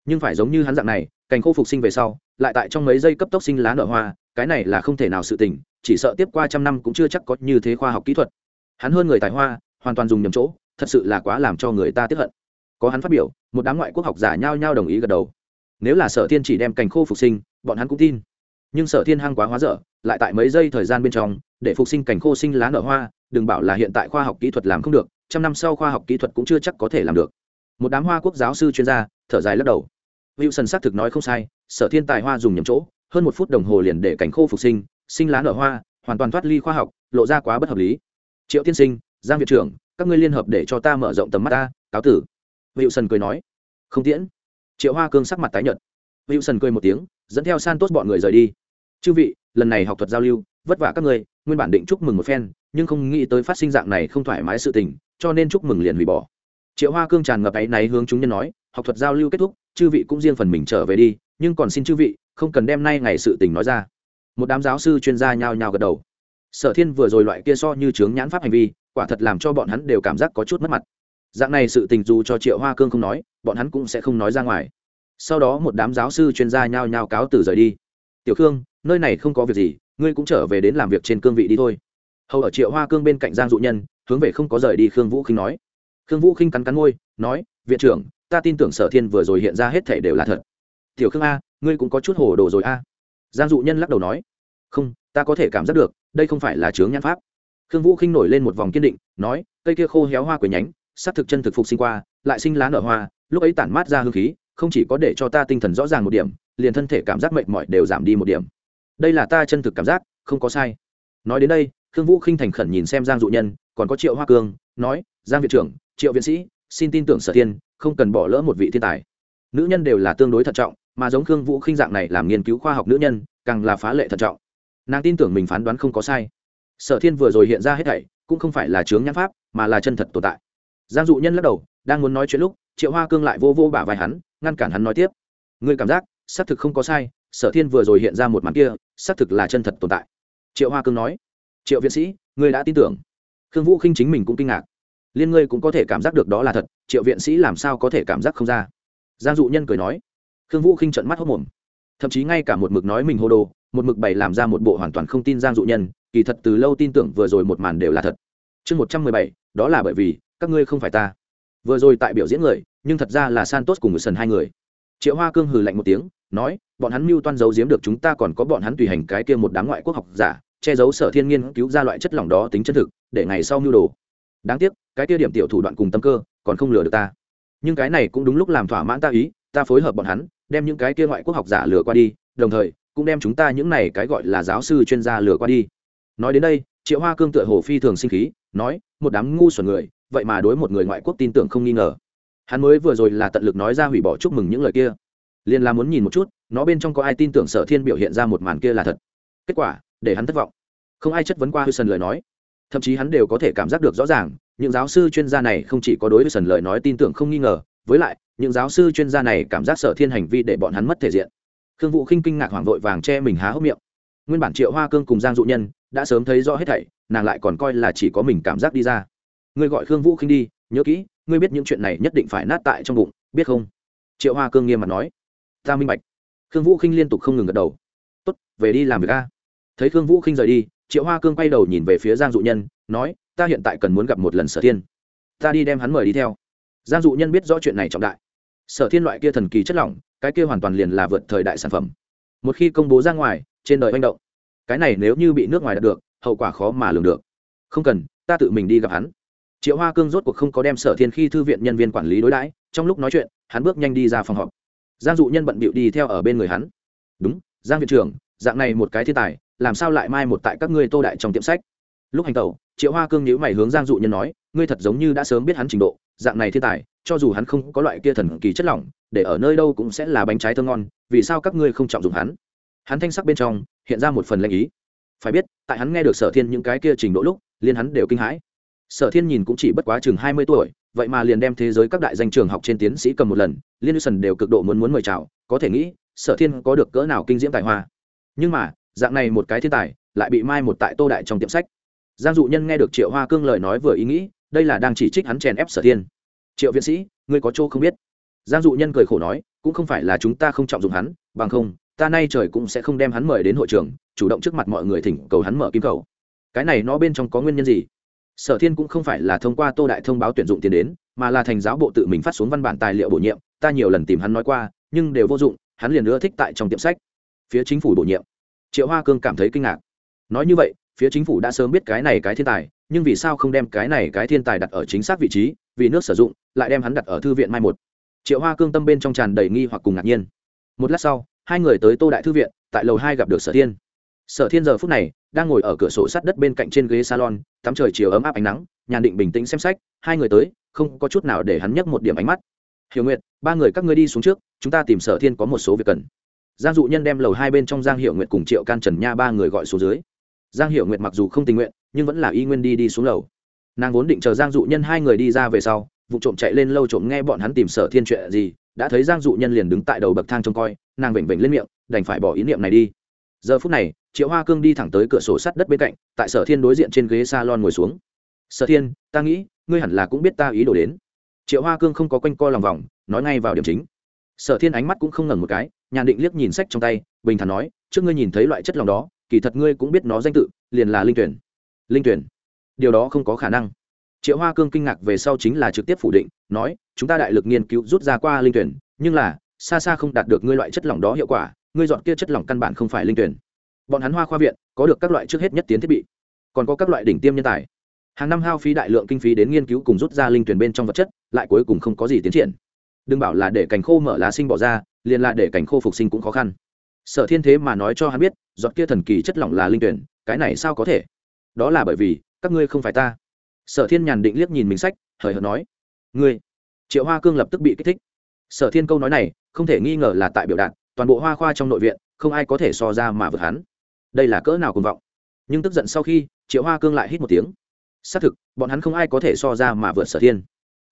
Nhưng phải giống như hắn dạng này cảnh khô phục sinh về sau, lại tại trong mấy giây cấp tốc sinh lá nở hoa cái này là không thể nào sự tình, chỉ sợ tiếp qua trăm năm cũng chưa chắc có như thế khoa học kỹ thuật. Hắn hơn người tài hoa, hoàn toàn dùng nhầm chỗ, thật sự là quá làm cho người ta tiếp hận. Có hắn phát biểu, một đám ngoại quốc học giả nhao nhao đồng ý gật đầu. Nếu là sở thiên chỉ đem cành khô phục sinh, bọn hắn cũng tin. Nhưng sở thiên hăng quá hóa dở, lại tại mấy giây thời gian bên trong, để phục sinh cành khô sinh lá nở hoa, đừng bảo là hiện tại khoa học kỹ thuật làm không được, trăm năm sau khoa học kỹ thuật cũng chưa chắc có thể làm được. Một đám hoa quốc giáo sư chuyên gia, thở dài lắc đầu. Wilson xác thực nói không sai, sở thiên tài hoa dùng nhầm chỗ hơn một phút đồng hồ liền để cảnh khô phục sinh sinh lá nở hoa, hoàn toàn thoát ly khoa học, lộ ra quá bất hợp lý. Triệu tiên sinh, giang viện trưởng, các ngươi liên hợp để cho ta mở rộng tầm mắt ta, cáo tử. Wilson cười nói. Không tiễn. Triệu hoa cương sắc mặt tái nhợt. Wilson cười một tiếng, dẫn theo san tốt bọn người rời đi. Chư vị, lần này học thuật giao lưu, vất vả các ngươi, nguyên bản định chúc mừng một phen, nhưng không nghĩ tới phát sinh dạng này không thoải mái sự tình, cho nên chúc mừng liền hủy bỏ. Triệu hoa cương tràn ngập áy náy hướng chúng nhân nói, học thuật giao lưu kết thúc, chư vị cũng riêng phần mình trở về đi, nhưng còn xin chư vị không cần đem nay ngày sự tình nói ra. Một đám giáo sư chuyên gia nhao nhao gật đầu. Sở thiên vừa rồi loại kia so như chướng nhãn pháp hành vi, quả thật làm cho bọn hắn đều cảm giác có chút mất mặt. Dạng này sự tình dù cho triệu hoa cương không nói, bọn hắn cũng sẽ không nói ra ngoài. Sau đó một đám giáo sư chuyên gia nhao nhao cáo từ rời đi. Tiểu khương, nơi này không có việc gì, ngươi cũng trở về đến làm việc trên cương vị đi thôi. Hầu ở triệu hoa cương bên cạnh giang dụ nhân, hướng về không có rời đi khương vũ khinh nói. Khương vũ khinh cắn cắn ngôi nói, viện trưởng, ta tin tưởng sở thiên vừa rồi hiện ra hết thể đều là thật. Tiểu khương a ngươi cũng có chút hồ đồ rồi a. Giang dụ nhân lắc đầu nói, không, ta có thể cảm giác được, đây không phải là chướng nhãn pháp. Khương vũ khinh nổi lên một vòng kiên định, nói, cây kia khô héo hoa quế nhánh s thực chân thực phục sinh qua, lại sinh lá nở hoa, lúc ấy tản mát ra hương khí, không chỉ có để cho ta tinh thần rõ ràng một điểm, liền thân thể cảm giác mệt mỏi đều giảm đi một điểm. Đây là ta chân thực cảm giác, không có sai. Nói đến đây, khương vũ khinh thành khẩn nhìn xem giang dụ nhân, còn có triệu hoa cương, nói, giang viện trưởng, triệu viện sĩ, xin tin tưởng sở thiên, không cần bỏ lỡ một vị thiên tài. Nữ nhân đều là tương đối thận trọng mà giống khương vũ khinh dạng này làm nghiên cứu khoa học nữ nhân, càng là phá lệ thận trọng. Nàng tin tưởng mình phán đoán không có sai. Sở thiên vừa rồi hiện ra hết thảy, cũng không phải là chướng nhãn pháp, mà là chân thật tồn tại. Giang dụ nhân lắc đầu, đang muốn nói chuyện lúc, triệu hoa cương lại vô vô bả vai hắn, ngăn cản hắn nói tiếp. Ngươi cảm giác, xác thực không có sai, sở thiên vừa rồi hiện ra một màn kia, xác thực là chân thật tồn tại. Triệu hoa cương nói, triệu viện sĩ, ngươi đã tin tưởng. Khương vũ khinh chính mình cũng kinh ngạc. Liên ngươi cũng có thể cảm giác được đó là thật, triệu viện sĩ làm sao có thể cảm giác không ra? Giang dụ nhân cười nói khương vũ khinh trận mắt hốc mồm. Thậm chí ngay cả một mực nói mình hô đồ, một mực bày làm ra một bộ hoàn toàn không tin giang dụ nhân, kỳ thật từ lâu tin tưởng vừa rồi một màn đều là thật. Chương một trăm mười bảy, đó là bởi vì, các ngươi không phải ta. Vừa rồi tại biểu diễn người, nhưng thật ra là santos cùng người sần hai người. Triệu hoa cương hừ lạnh một tiếng, nói, bọn hắn mưu toan giấu giếm được chúng ta còn có bọn hắn tùy hành cái kia một đám ngoại quốc học giả, che giấu sở thiên nghiên cứu ra loại chất lỏng đó tính chân thực, để ngày sau mưu đồ. Đáng tiếc, cái kia điểm tiểu thủ đoạn cùng tâm cơ, còn không lừa được ta. Nhưng cái này cũng đúng lúc làm thỏa mãn ta ý ta phối hợp bọn hắn, đem những cái kia ngoại quốc học giả lừa qua đi, đồng thời, cũng đem chúng ta những này cái gọi là giáo sư chuyên gia lừa qua đi. Nói đến đây, triệu hoa cương tựa hồ phi thường sinh khí, nói, một đám ngu xuẩn người, vậy mà đối một người ngoại quốc tin tưởng không nghi ngờ. Hắn mới vừa rồi là tận lực nói ra hủy bỏ chúc mừng những lời kia. Liền là muốn nhìn một chút, nó bên trong có ai tin tưởng sở thiên biểu hiện ra một màn kia là thật. Kết quả, để hắn thất vọng. Không ai chất vấn qua hư sần lời nói. Thậm chí hắn đều có thể cảm giác được rõ ràng, những giáo sư chuyên gia này không chỉ có đối với sần lời nói tin tưởng không nghi ngờ, với lại những giáo sư chuyên gia này cảm giác sở thiên hành vi để bọn hắn mất thể diện. Khương vũ khinh kinh ngạc hoảng vội vàng che mình há hốc miệng. Nguyên bản triệu hoa cương cùng giang dụ nhân đã sớm thấy rõ hết thảy, nàng lại còn coi là chỉ có mình cảm giác đi ra. Ngươi gọi khương vũ khinh đi, nhớ kỹ, ngươi biết những chuyện này nhất định phải nát tại trong bụng, biết không? Triệu hoa cương nghiêm mặt nói. Ta minh bạch. Khương vũ khinh liên tục không ngừng gật đầu. Tốt, về đi làm việc a. Thấy khương vũ khinh rời đi, triệu hoa cương quay đầu nhìn về phía giang dụ nhân, nói, ta hiện tại cần muốn gặp một lần sở thiên. Ta đi đem hắn mời đi theo. Giang dụ nhân biết rõ chuyện này trọng đại sở thiên loại kia thần kỳ chất lỏng, cái kia hoàn toàn liền là vượt thời đại sản phẩm. Một khi công bố ra ngoài, trên đời manh động, cái này nếu như bị nước ngoài đạt được, hậu quả khó mà lường được. Không cần, ta tự mình đi gặp hắn. Triệu hoa cương rốt cuộc không có đem sở thiên khi thư viện nhân viên quản lý đối đãi, trong lúc nói chuyện, hắn bước nhanh đi ra phòng họp. Giang dụ nhân bận bịu đi theo ở bên người hắn. Đúng, giang viện trưởng, dạng này một cái thiên tài, làm sao lại mai một tại các ngươi tô đại trong tiệm sách? Lúc hành tẩu, triệu hoa cương nhữ mày hướng giang dụ nhân nói ngươi thật giống như đã sớm biết hắn trình độ, dạng này thiên tài, cho dù hắn không có loại kia thần kỳ chất lỏng, để ở nơi đâu cũng sẽ là bánh trái thơ ngon, vì sao các ngươi không trọng dụng hắn? Hắn thanh sắc bên trong, hiện ra một phần lệnh ý. Phải biết, tại hắn nghe được sở thiên những cái kia trình độ lúc liên hắn đều kinh hãi. Sở thiên nhìn cũng chỉ bất quá chừng hai mươi tuổi, vậy mà liền đem thế giới các đại danh trường học trên tiến sĩ cầm một lần, liên lưu sần đều cực độ muốn muốn mời chào, có thể nghĩ, sở thiên có được cỡ nào kinh diễm tài hoa. Nhưng mà, dạng này một cái thiên tài, lại bị mai một tại tô đại trong tiệm sách. Giang dụ nhân nghe được triệu hoa cương lời nói vừa ý nghĩ đây là đang chỉ trích hắn chèn ép sở thiên. Triệu viện sĩ, ngươi có chỗ không biết. Giang dụ nhân cười khổ nói, cũng không phải là chúng ta không trọng dụng hắn, bằng không, ta nay trời cũng sẽ không đem hắn mời đến hội trường, chủ động trước mặt mọi người thỉnh cầu hắn mở kim cầu. Cái này nó bên trong có nguyên nhân gì? Sở thiên cũng không phải là thông qua tô đại thông báo tuyển dụng tiền đến, mà là thành giáo bộ tự mình phát xuống văn bản tài liệu bổ nhiệm, ta nhiều lần tìm hắn nói qua, nhưng đều vô dụng, hắn liền nữa thích tại trong tiệm sách. Phía chính phủ bổ nhiệm. Triệu hoa cương cảm thấy kinh ngạc. Nói như vậy, phía chính phủ đã sớm biết cái này cái thiên tài nhưng vì sao không đem cái này cái thiên tài đặt ở chính xác vị trí, vì nước sử dụng, lại đem hắn đặt ở thư viện mai một? Triệu hoa cương tâm bên trong tràn đầy nghi hoặc cùng ngạc nhiên. Một lát sau, hai người tới tô đại thư viện, tại lầu hai gặp được sở thiên. Sở thiên giờ phút này đang ngồi ở cửa sổ sát đất bên cạnh trên ghế salon, tắm trời chiều ấm áp ánh nắng, nhàn định bình tĩnh xem sách, hai người tới, không có chút nào để hắn nhấc một điểm ánh mắt. Hiểu nguyện ba người các ngươi đi xuống trước, chúng ta tìm sở thiên có một số việc cần. Giang dụ nhân đem lầu hai bên trong giang hiệu nguyện cùng triệu can trần nha ba người gọi xuống dưới giang hiệu Nguyệt mặc dù không tình nguyện, nhưng vẫn là y nguyên đi đi xuống lầu. Nàng vốn định chờ giang dụ nhân hai người đi ra về sau, vụ trộm chạy lên lâu trộm nghe bọn hắn tìm sở thiên chuyện gì, đã thấy giang dụ nhân liền đứng tại đầu bậc thang trông coi, nàng vểnh vểnh lên miệng, đành phải bỏ ý niệm này đi. Giờ phút này, triệu hoa cương đi thẳng tới cửa sổ sắt đất bên cạnh, tại sở thiên đối diện trên ghế s a lon ngồi xuống. Sở thiên, ta nghĩ, ngươi hẳn là cũng biết ta ý đồ đến. Triệu hoa cương không có quanh co lòng vòng, nói ngay vào điểm chính. Sở thiên ánh mắt cũng không ngẩn một cái, nhàn định liếc nhìn sách trong tay, bình thản nói, trước ngươi nhìn thấy loại chất lòng đó kỳ thật ngươi cũng biết nó danh tự, liền là linh tuyển. Linh tuyển. Điều đó không có khả năng. Triệu hoa cương kinh ngạc về sau chính là trực tiếp phủ định, nói, chúng ta đại lực nghiên cứu rút ra qua linh tuyển, nhưng là, xa xa không đạt được ngươi loại chất lỏng đó hiệu quả, ngươi dọn kia chất lỏng căn bản không phải linh tuyển. Bọn hắn hoa khoa viện, có được các loại trước hết nhất tiến thiết bị, còn có các loại đỉnh tiêm nhân tài. Hàng năm hao phí đại lượng kinh phí đến nghiên cứu cùng rút ra linh tuyển bên trong vật chất, lại cuối cùng không có gì tiến triển. Đừng bảo là để cành khô mở lá sinh bỏ ra, liền là để cành khô phục sinh cũng khó khăn sở thiên thế mà nói cho hắn biết, giọt kia thần kỳ chất lỏng là linh tuyển, cái này sao có thể? Đó là bởi vì, các ngươi không phải ta. Sở thiên nhàn định liếc nhìn mình sách, hời hợt nói. Ngươi. Triệu hoa cương lập tức bị kích thích. Sở thiên câu nói này, không thể nghi ngờ là tại biểu đạt, toàn bộ hoa khoa trong nội viện, không ai có thể so ra mà vượt hắn. Đây là cỡ nào cùng vọng. Nhưng tức giận sau khi, triệu hoa cương lại hít một tiếng. Xác thực, bọn hắn không ai có thể so ra mà vượt sở thiên.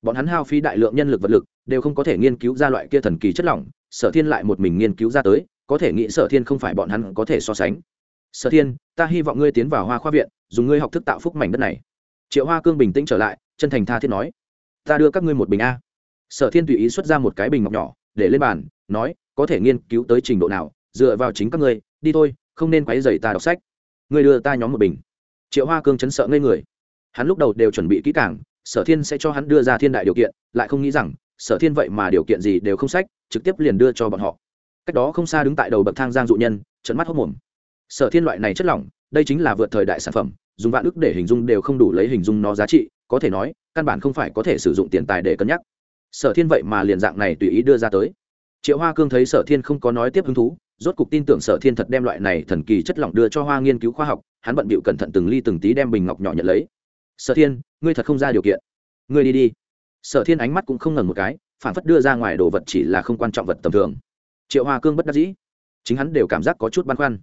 Bọn hắn hao phí đại lượng nhân lực vật lực, đều không có thể nghiên cứu ra loại kia thần kỳ chất lỏng. Sở thiên lại một mình nghiên cứu ra tới có thể nghĩ sở thiên không phải bọn hắn có thể so sánh. Sở thiên, ta hy vọng ngươi tiến vào hoa khoa viện, dùng ngươi học thức tạo phúc mảnh đất này. Triệu hoa cương bình tĩnh trở lại, chân thành tha thiết nói, ta đưa các ngươi một bình a. Sở thiên tùy ý xuất ra một cái bình ngọc nhỏ, để lên bàn, nói, có thể nghiên cứu tới trình độ nào, dựa vào chính các ngươi, đi thôi, không nên quấy dày ta đọc sách. Ngươi đưa ta nhóm một bình. Triệu hoa cương chấn sợ ngây người. Hắn lúc đầu đều chuẩn bị kỹ càng, sở thiên sẽ cho hắn đưa ra thiên đại điều kiện, lại không nghĩ rằng, sở thiên vậy mà điều kiện gì đều không sách, trực tiếp liền đưa cho bọn họ cách đó không xa đứng tại đầu bậc thang giang dụ nhân trận mắt hốc mồm. Sở thiên loại này chất lỏng, đây chính là vượt thời đại sản phẩm, dùng vạn ức để hình dung đều không đủ lấy hình dung nó giá trị, có thể nói, căn bản không phải có thể sử dụng tiền tài để cân nhắc. Sở thiên vậy mà liền dạng này tùy ý đưa ra tới. Triệu hoa cương thấy sở thiên không có nói tiếp hứng thú, rốt cục tin tưởng sở thiên thật đem loại này thần kỳ chất lỏng đưa cho hoa nghiên cứu khoa học, hắn bận bịu cẩn thận từng ly từng tí đem bình ngọc nhỏ nhận lấy. Sở thiên, ngươi thật không ra điều kiện. Ngươi đi đi. Sở thiên ánh mắt cũng không ngần một cái, phản phất đưa ra ngoài đồ vật chỉ là không quan trọng vật tầm thường triệu hoa cương bất đắc dĩ. Chính hắn đều cảm giác có chút băn khoăn.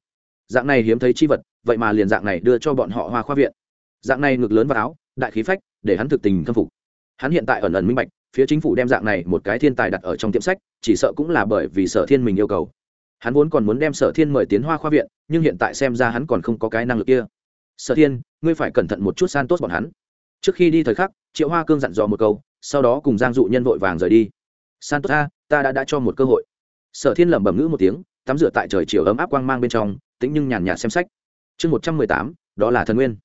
Dạng này hiếm thấy chi vật, vậy mà liền dạng này đưa cho bọn họ hoa khoa viện. Dạng này ngực lớn vào áo, đại khí phách, để hắn thực tình khâm phục. Hắn hiện tại ẩn ẩn minh bạch, phía chính phủ đem dạng này một cái thiên tài đặt ở trong tiệm sách, chỉ sợ cũng là bởi vì sở thiên mình yêu cầu. Hắn vốn còn muốn đem sở thiên mời tiến hoa khoa viện, nhưng hiện tại xem ra hắn còn không có cái năng lực kia. Sở thiên, ngươi phải cẩn thận một chút san tốt bọn hắn. Trước khi đi thời khắc, triệu hoa cương dặn dò một câu, sau đó cùng giang dụ nhân vội vàng rời đi. San tốt ta ta đã đã cho một cơ hội sở thiên lẩm bẩm ngữ một tiếng, tắm rửa tại trời chiều ấm áp quang mang bên trong, tĩnh nhưng nhàn nhạt xem sách. Chương một trăm mười tám, đó là thần nguyên.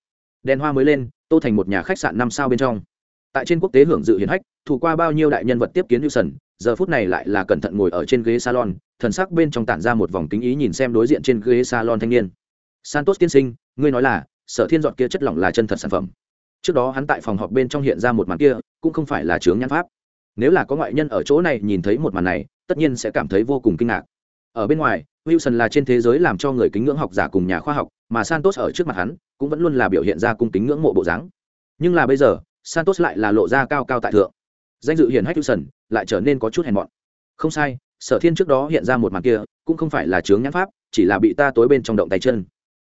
Đèn hoa mới lên, tô thành một nhà khách sạn năm sao bên trong. Tại trên quốc tế hưởng dự hiển hách, thủ qua bao nhiêu đại nhân vật tiếp kiến hữu sần giờ phút này lại là cẩn thận ngồi ở trên ghế salon, thần sắc bên trong tản ra một vòng kính ý nhìn xem đối diện trên ghế salon thanh niên. Santos tiên sinh, ngươi nói là, sở thiên dọn kia chất lỏng là chân thật sản phẩm. Trước đó hắn tại phòng họp bên trong hiện ra một màn kia, cũng không phải là chướng nhãn pháp. Nếu là có ngoại nhân ở chỗ này nhìn thấy một màn này tất nhiên sẽ cảm thấy vô cùng kinh ngạc. Ở bên ngoài, wilson là trên thế giới làm cho người kính ngưỡng học giả cùng nhà khoa học, mà santos ở trước mặt hắn, cũng vẫn luôn là biểu hiện ra cung kính ngưỡng mộ bộ dáng. Nhưng là bây giờ, santos lại là lộ ra cao cao tại thượng. Danh dự hiển hách wilson lại trở nên có chút hèn mọn. Không sai, sở thiên trước đó hiện ra một màn kia, cũng không phải là chướng nhãn pháp, chỉ là bị ta tối bên trong động tay chân.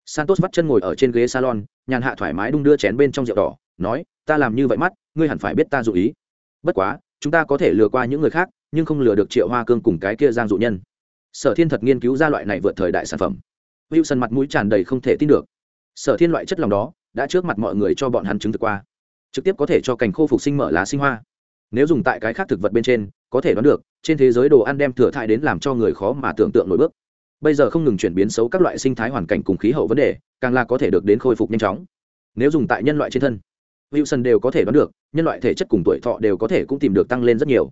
Santos vắt chân ngồi ở trên ghế salon, nhàn hạ thoải mái đung đưa chén bên trong rượu đỏ, nói, ta làm như vậy mắt, ngươi hẳn phải biết ta dụ ý. Bất quá, chúng ta có thể lừa qua những người khác nhưng không lừa được triệu hoa cương cùng cái kia giang dụ nhân. Sở thiên thật nghiên cứu ra loại này vượt thời đại sản phẩm. Wilson mặt mũi tràn đầy không thể tin được. Sở thiên loại chất lòng đó, đã trước mặt mọi người cho bọn hắn chứng thực qua. Trực tiếp có thể cho cành khô phục sinh mở lá sinh hoa. Nếu dùng tại cái khác thực vật bên trên, có thể đoán được, trên thế giới đồ ăn đem thừa thải đến làm cho người khó mà tưởng tượng nổi bước. Bây giờ không ngừng chuyển biến xấu các loại sinh thái hoàn cảnh cùng khí hậu vấn đề, càng là có thể được đến khôi phục nhanh chóng. Nếu dùng tại nhân loại trên thân, wilson đều có thể đoán được, nhân loại thể chất cùng tuổi thọ đều có thể cũng tìm được tăng lên rất nhiều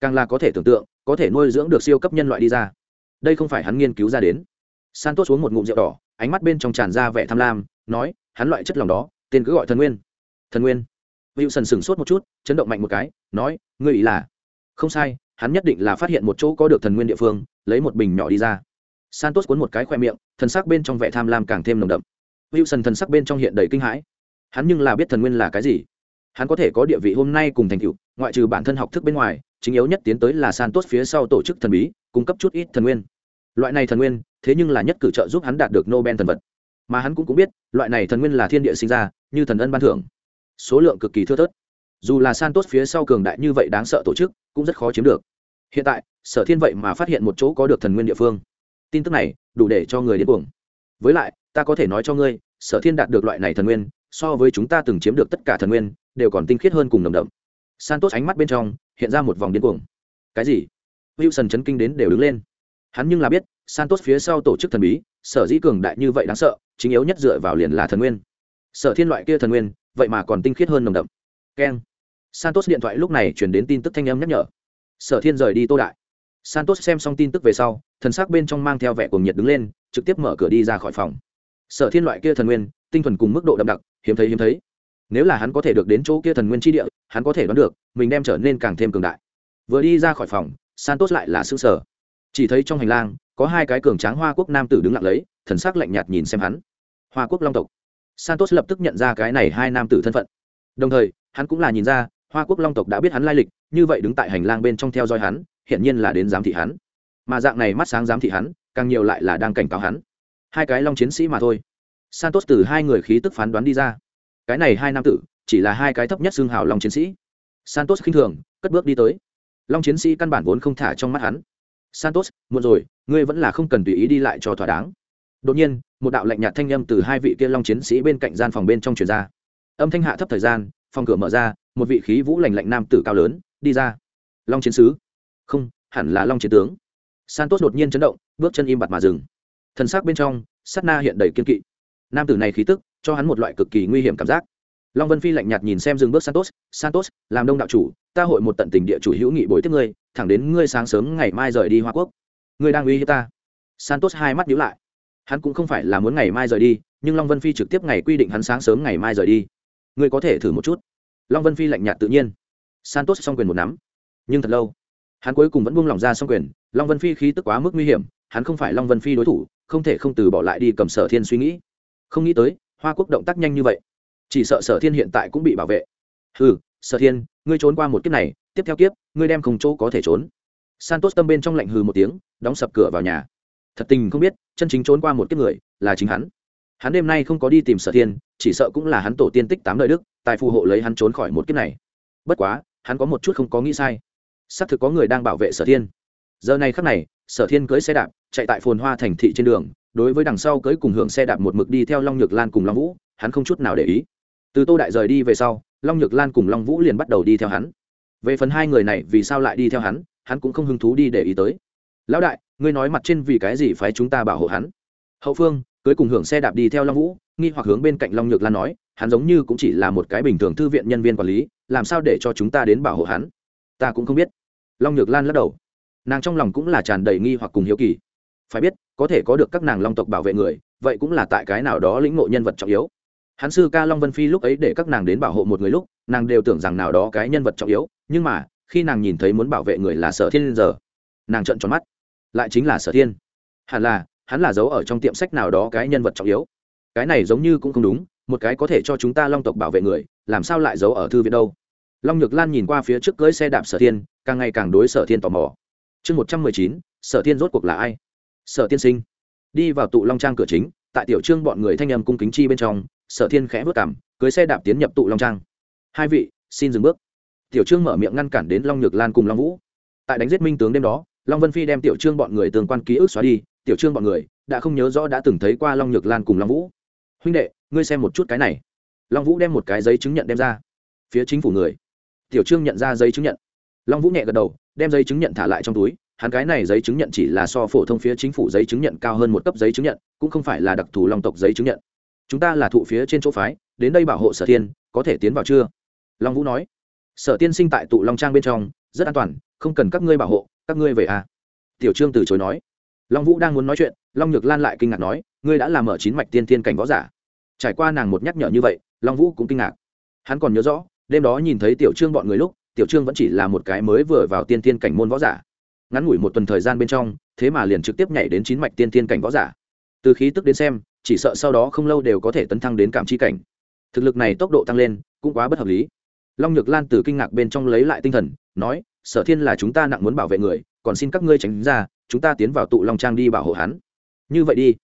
càng là có thể tưởng tượng, có thể nuôi dưỡng được siêu cấp nhân loại đi ra. Đây không phải hắn nghiên cứu ra đến. Santos uống một ngụm rượu đỏ, ánh mắt bên trong tràn ra vẻ tham lam, nói, hắn loại chất lòng đó, tên cứ gọi thần nguyên. Thần nguyên. Wilson sửng sốt một chút, chấn động mạnh một cái, nói, ngươi ý là? Không sai, hắn nhất định là phát hiện một chỗ có được thần nguyên địa phương, lấy một bình nhỏ đi ra. Santos cuốn một cái khoe miệng, thần sắc bên trong vẻ tham lam càng thêm nồng đậm. Wilson thần sắc bên trong hiện đầy kinh hãi. Hắn nhưng là biết thần nguyên là cái gì? Hắn có thể có địa vị hôm nay cùng thành tựu, ngoại trừ bản thân học thức bên ngoài chính yếu nhất tiến tới là santos phía sau tổ chức thần bí, cung cấp chút ít thần nguyên. Loại này thần nguyên, thế nhưng là nhất cử trợ giúp hắn đạt được nobel thần vật. Mà hắn cũng cũng biết, loại này thần nguyên là thiên địa sinh ra, như thần ân ban thưởng. Số lượng cực kỳ thưa thớt. Dù là santos phía sau cường đại như vậy đáng sợ tổ chức, cũng rất khó chiếm được. Hiện tại, sở thiên vậy mà phát hiện một chỗ có được thần nguyên địa phương. Tin tức này, đủ để cho người đến cuồng. Với lại, ta có thể nói cho ngươi, sở thiên đạt được loại này thần nguyên, so với chúng ta từng chiếm được tất cả thần nguyên, đều còn tinh khiết hơn cùng nồng đậm. Santos ánh mắt bên trong hiện ra một vòng điên cuồng. Cái gì? Wilson chấn kinh đến đều đứng lên. Hắn nhưng là biết, santos phía sau tổ chức thần bí, sở dĩ cường đại như vậy đáng sợ, chính yếu nhất dựa vào liền là thần nguyên. Sở thiên loại kia thần nguyên, vậy mà còn tinh khiết hơn nồng đậm. Keng. Santos điện thoại lúc này chuyển đến tin tức thanh âm nhắc nhở. Sở thiên rời đi tô đại. Santos xem xong tin tức về sau, thần sắc bên trong mang theo vẻ cuồng nhiệt đứng lên, trực tiếp mở cửa đi ra khỏi phòng. Sở thiên loại kia thần nguyên, tinh thuần cùng mức độ đậm đặc, hiếm thấy hiếm thấy. Nếu là hắn có thể được đến chỗ kia thần nguyên tri địa hắn có thể đoán được, mình đem trở nên càng thêm cường đại. Vừa đi ra khỏi phòng, santos lại là xương sở chỉ thấy trong hành lang, có hai cái cường tráng hoa quốc nam tử đứng lặng lấy, thần sắc lạnh nhạt nhìn xem hắn. Hoa quốc long tộc. Santos lập tức nhận ra cái này hai nam tử thân phận. Đồng thời, hắn cũng là nhìn ra, hoa quốc long tộc đã biết hắn lai lịch, như vậy đứng tại hành lang bên trong theo dõi hắn, hiển nhiên là đến giám thị hắn. Mà dạng này mắt sáng giám thị hắn, càng nhiều lại là đang cảnh cáo hắn. Hai cái long chiến sĩ mà thôi. Santos từ hai người khí tức phán đoán đi ra. Cái này hai nam tử chỉ là hai cái thấp nhất xương hào long chiến sĩ. Santos khinh thường, cất bước đi tới. Long chiến sĩ căn bản vốn không thả trong mắt hắn. Santos, muộn rồi, ngươi vẫn là không cần tùy ý đi lại cho thỏa đáng. Đột nhiên, một đạo lạnh nhạt thanh âm từ hai vị kia long chiến sĩ bên cạnh gian phòng bên trong truyền ra. Âm thanh hạ thấp thời gian, phòng cửa mở ra, một vị khí vũ lành lạnh nam tử cao lớn, đi ra. Long chiến sứ. Không, hẳn là long chiến tướng. Santos đột nhiên chấn động, bước chân im bặt mà dừng. Thân xác bên trong, sát na hiện đầy kiên kỵ. Nam tử này khí tức, cho hắn một loại cực kỳ nguy hiểm cảm giác long vân phi lạnh nhạt nhìn xem dừng bước santos santos, làm đông đạo chủ, ta hội một tận tình địa chủ hữu nghị bồi tiếp ngươi, thẳng đến ngươi sáng sớm ngày mai rời đi hoa quốc. Ngươi đang uy hiếp ta. Santos hai mắt nhíu lại. Hắn cũng không phải là muốn ngày mai rời đi, nhưng long vân phi trực tiếp ngày quy định hắn sáng sớm ngày mai rời đi. Ngươi có thể thử một chút. Long vân phi lạnh nhạt tự nhiên. Santos xong quyền một nắm. Nhưng thật lâu, hắn cuối cùng vẫn buông lỏng ra xong quyền. Long vân phi khí tức quá mức nguy hiểm, hắn không phải long vân phi đối thủ, không thể không từ bỏ lại đi cầm sở thiên suy nghĩ. Không nghĩ tới, hoa quốc động tác nhanh như vậy chỉ sợ sở thiên hiện tại cũng bị bảo vệ. Ừ sở thiên, ngươi trốn qua một kiếp này, tiếp theo kiếp, ngươi đem không chỗ có thể trốn. Santos tâm bên trong lạnh hừ một tiếng, đóng sập cửa vào nhà. Thật tình không biết, chân chính trốn qua một kiếp người, là chính hắn. Hắn đêm nay không có đi tìm sở thiên, chỉ sợ cũng là hắn tổ tiên tích tám đời đức tại phù hộ lấy hắn trốn khỏi một kiếp này. Bất quá, hắn có một chút không có nghĩ sai. Xác thực có người đang bảo vệ sở thiên. Giờ này khắc này, sở thiên cưới xe đạp, chạy tại phồn hoa thành thị trên đường, đối với đằng sau cưới cùng hưởng xe đạp một mực đi theo long nhược lan cùng long vũ, hắn không chút nào để ý từ tô đại rời đi về sau, long nhược lan cùng long vũ liền bắt đầu đi theo hắn. Về phần hai người này vì sao lại đi theo hắn hắn cũng không hứng thú đi để ý tới. Lão đại, ngươi nói mặt trên vì cái gì phái chúng ta bảo hộ hắn? Hậu phương cưới cùng hưởng xe đạp đi theo long vũ, nghi hoặc hướng bên cạnh long nhược lan nói, hắn giống như cũng chỉ là một cái bình thường thư viện nhân viên quản lý, làm sao để cho chúng ta đến bảo hộ hắn? Ta cũng không biết. Long nhược lan lắc đầu. Nàng trong lòng cũng là tràn đầy nghi hoặc cùng hiếu kỳ. Phải biết, có thể có được các nàng long tộc bảo vệ người, vậy cũng là tại cái nào đó lĩnh ngộ nhân vật trọng yếu hắn sư ca long vân phi lúc ấy để các nàng đến bảo hộ một người lúc, nàng đều tưởng rằng nào đó cái nhân vật trọng yếu, nhưng mà, khi nàng nhìn thấy muốn bảo vệ người là sở thiên giờ, nàng trợn tròn mắt. Lại chính là sở thiên. Hẳn là, hắn là giấu ở trong tiệm sách nào đó cái nhân vật trọng yếu. Cái này giống như cũng không đúng, một cái có thể cho chúng ta long tộc bảo vệ người, làm sao lại giấu ở thư viện đâu? Long nhược lan nhìn qua phía trước cưới xe đạp sở thiên, càng ngày càng đối sở thiên tò mò. Chương một trăm mười chín, sở thiên rốt cuộc là ai? Sở tiên sinh. Đi vào tụ long trang cửa chính, tại tiểu trương bọn người thanh âm cung kính chi bên trong sở thiên khẽ vất cảm cưới xe đạp tiến nhập tụ long trang. Hai vị, xin dừng bước. Tiểu trương mở miệng ngăn cản đến long nhược lan cùng long vũ. Tại đánh giết minh tướng đêm đó, long vân phi đem tiểu trương bọn người tương quan ký ức xóa đi, tiểu trương bọn người đã không nhớ rõ đã từng thấy qua long nhược lan cùng long vũ. Huynh đệ, ngươi xem một chút cái này. Long vũ đem một cái giấy chứng nhận đem ra. Phía chính phủ người. Tiểu trương nhận ra giấy chứng nhận. Long vũ nhẹ gật đầu, đem giấy chứng nhận thả lại trong túi. Hắn cái này giấy chứng nhận chỉ là so phổ thông phía chính phủ giấy chứng nhận cao hơn một cấp giấy chứng nhận, cũng không phải là đặc thù long tộc giấy chứng nhận chúng ta là thụ phía trên chỗ phái, đến đây bảo hộ sở thiên, có thể tiến vào chưa? Long vũ nói. Sở tiên sinh tại tụ long trang bên trong, rất an toàn, không cần các ngươi bảo hộ, các ngươi về à? Tiểu trương từ chối nói. Long vũ đang muốn nói chuyện, long nhược lan lại kinh ngạc nói, ngươi đã làm ở chín mạch tiên tiên cảnh võ giả. Trải qua nàng một nhắc nhở như vậy, long vũ cũng kinh ngạc. Hắn còn nhớ rõ, đêm đó nhìn thấy tiểu trương bọn người lúc, tiểu trương vẫn chỉ là một cái mới vừa vào tiên tiên cảnh môn võ giả. Ngắn ngủi một tuần thời gian bên trong, thế mà liền trực tiếp nhảy đến chín mạch tiên tiên cảnh võ giả. Từ khí tức đến xem chỉ sợ sau đó không lâu đều có thể tấn thăng đến cảm chi cảnh. Thực lực này tốc độ tăng lên, cũng quá bất hợp lý. Long nhược lan từ kinh ngạc bên trong lấy lại tinh thần, nói, sở thiên là chúng ta nặng muốn bảo vệ người, còn xin các ngươi tránh ra, chúng ta tiến vào tụ long trang đi bảo hộ hắn. Như vậy đi.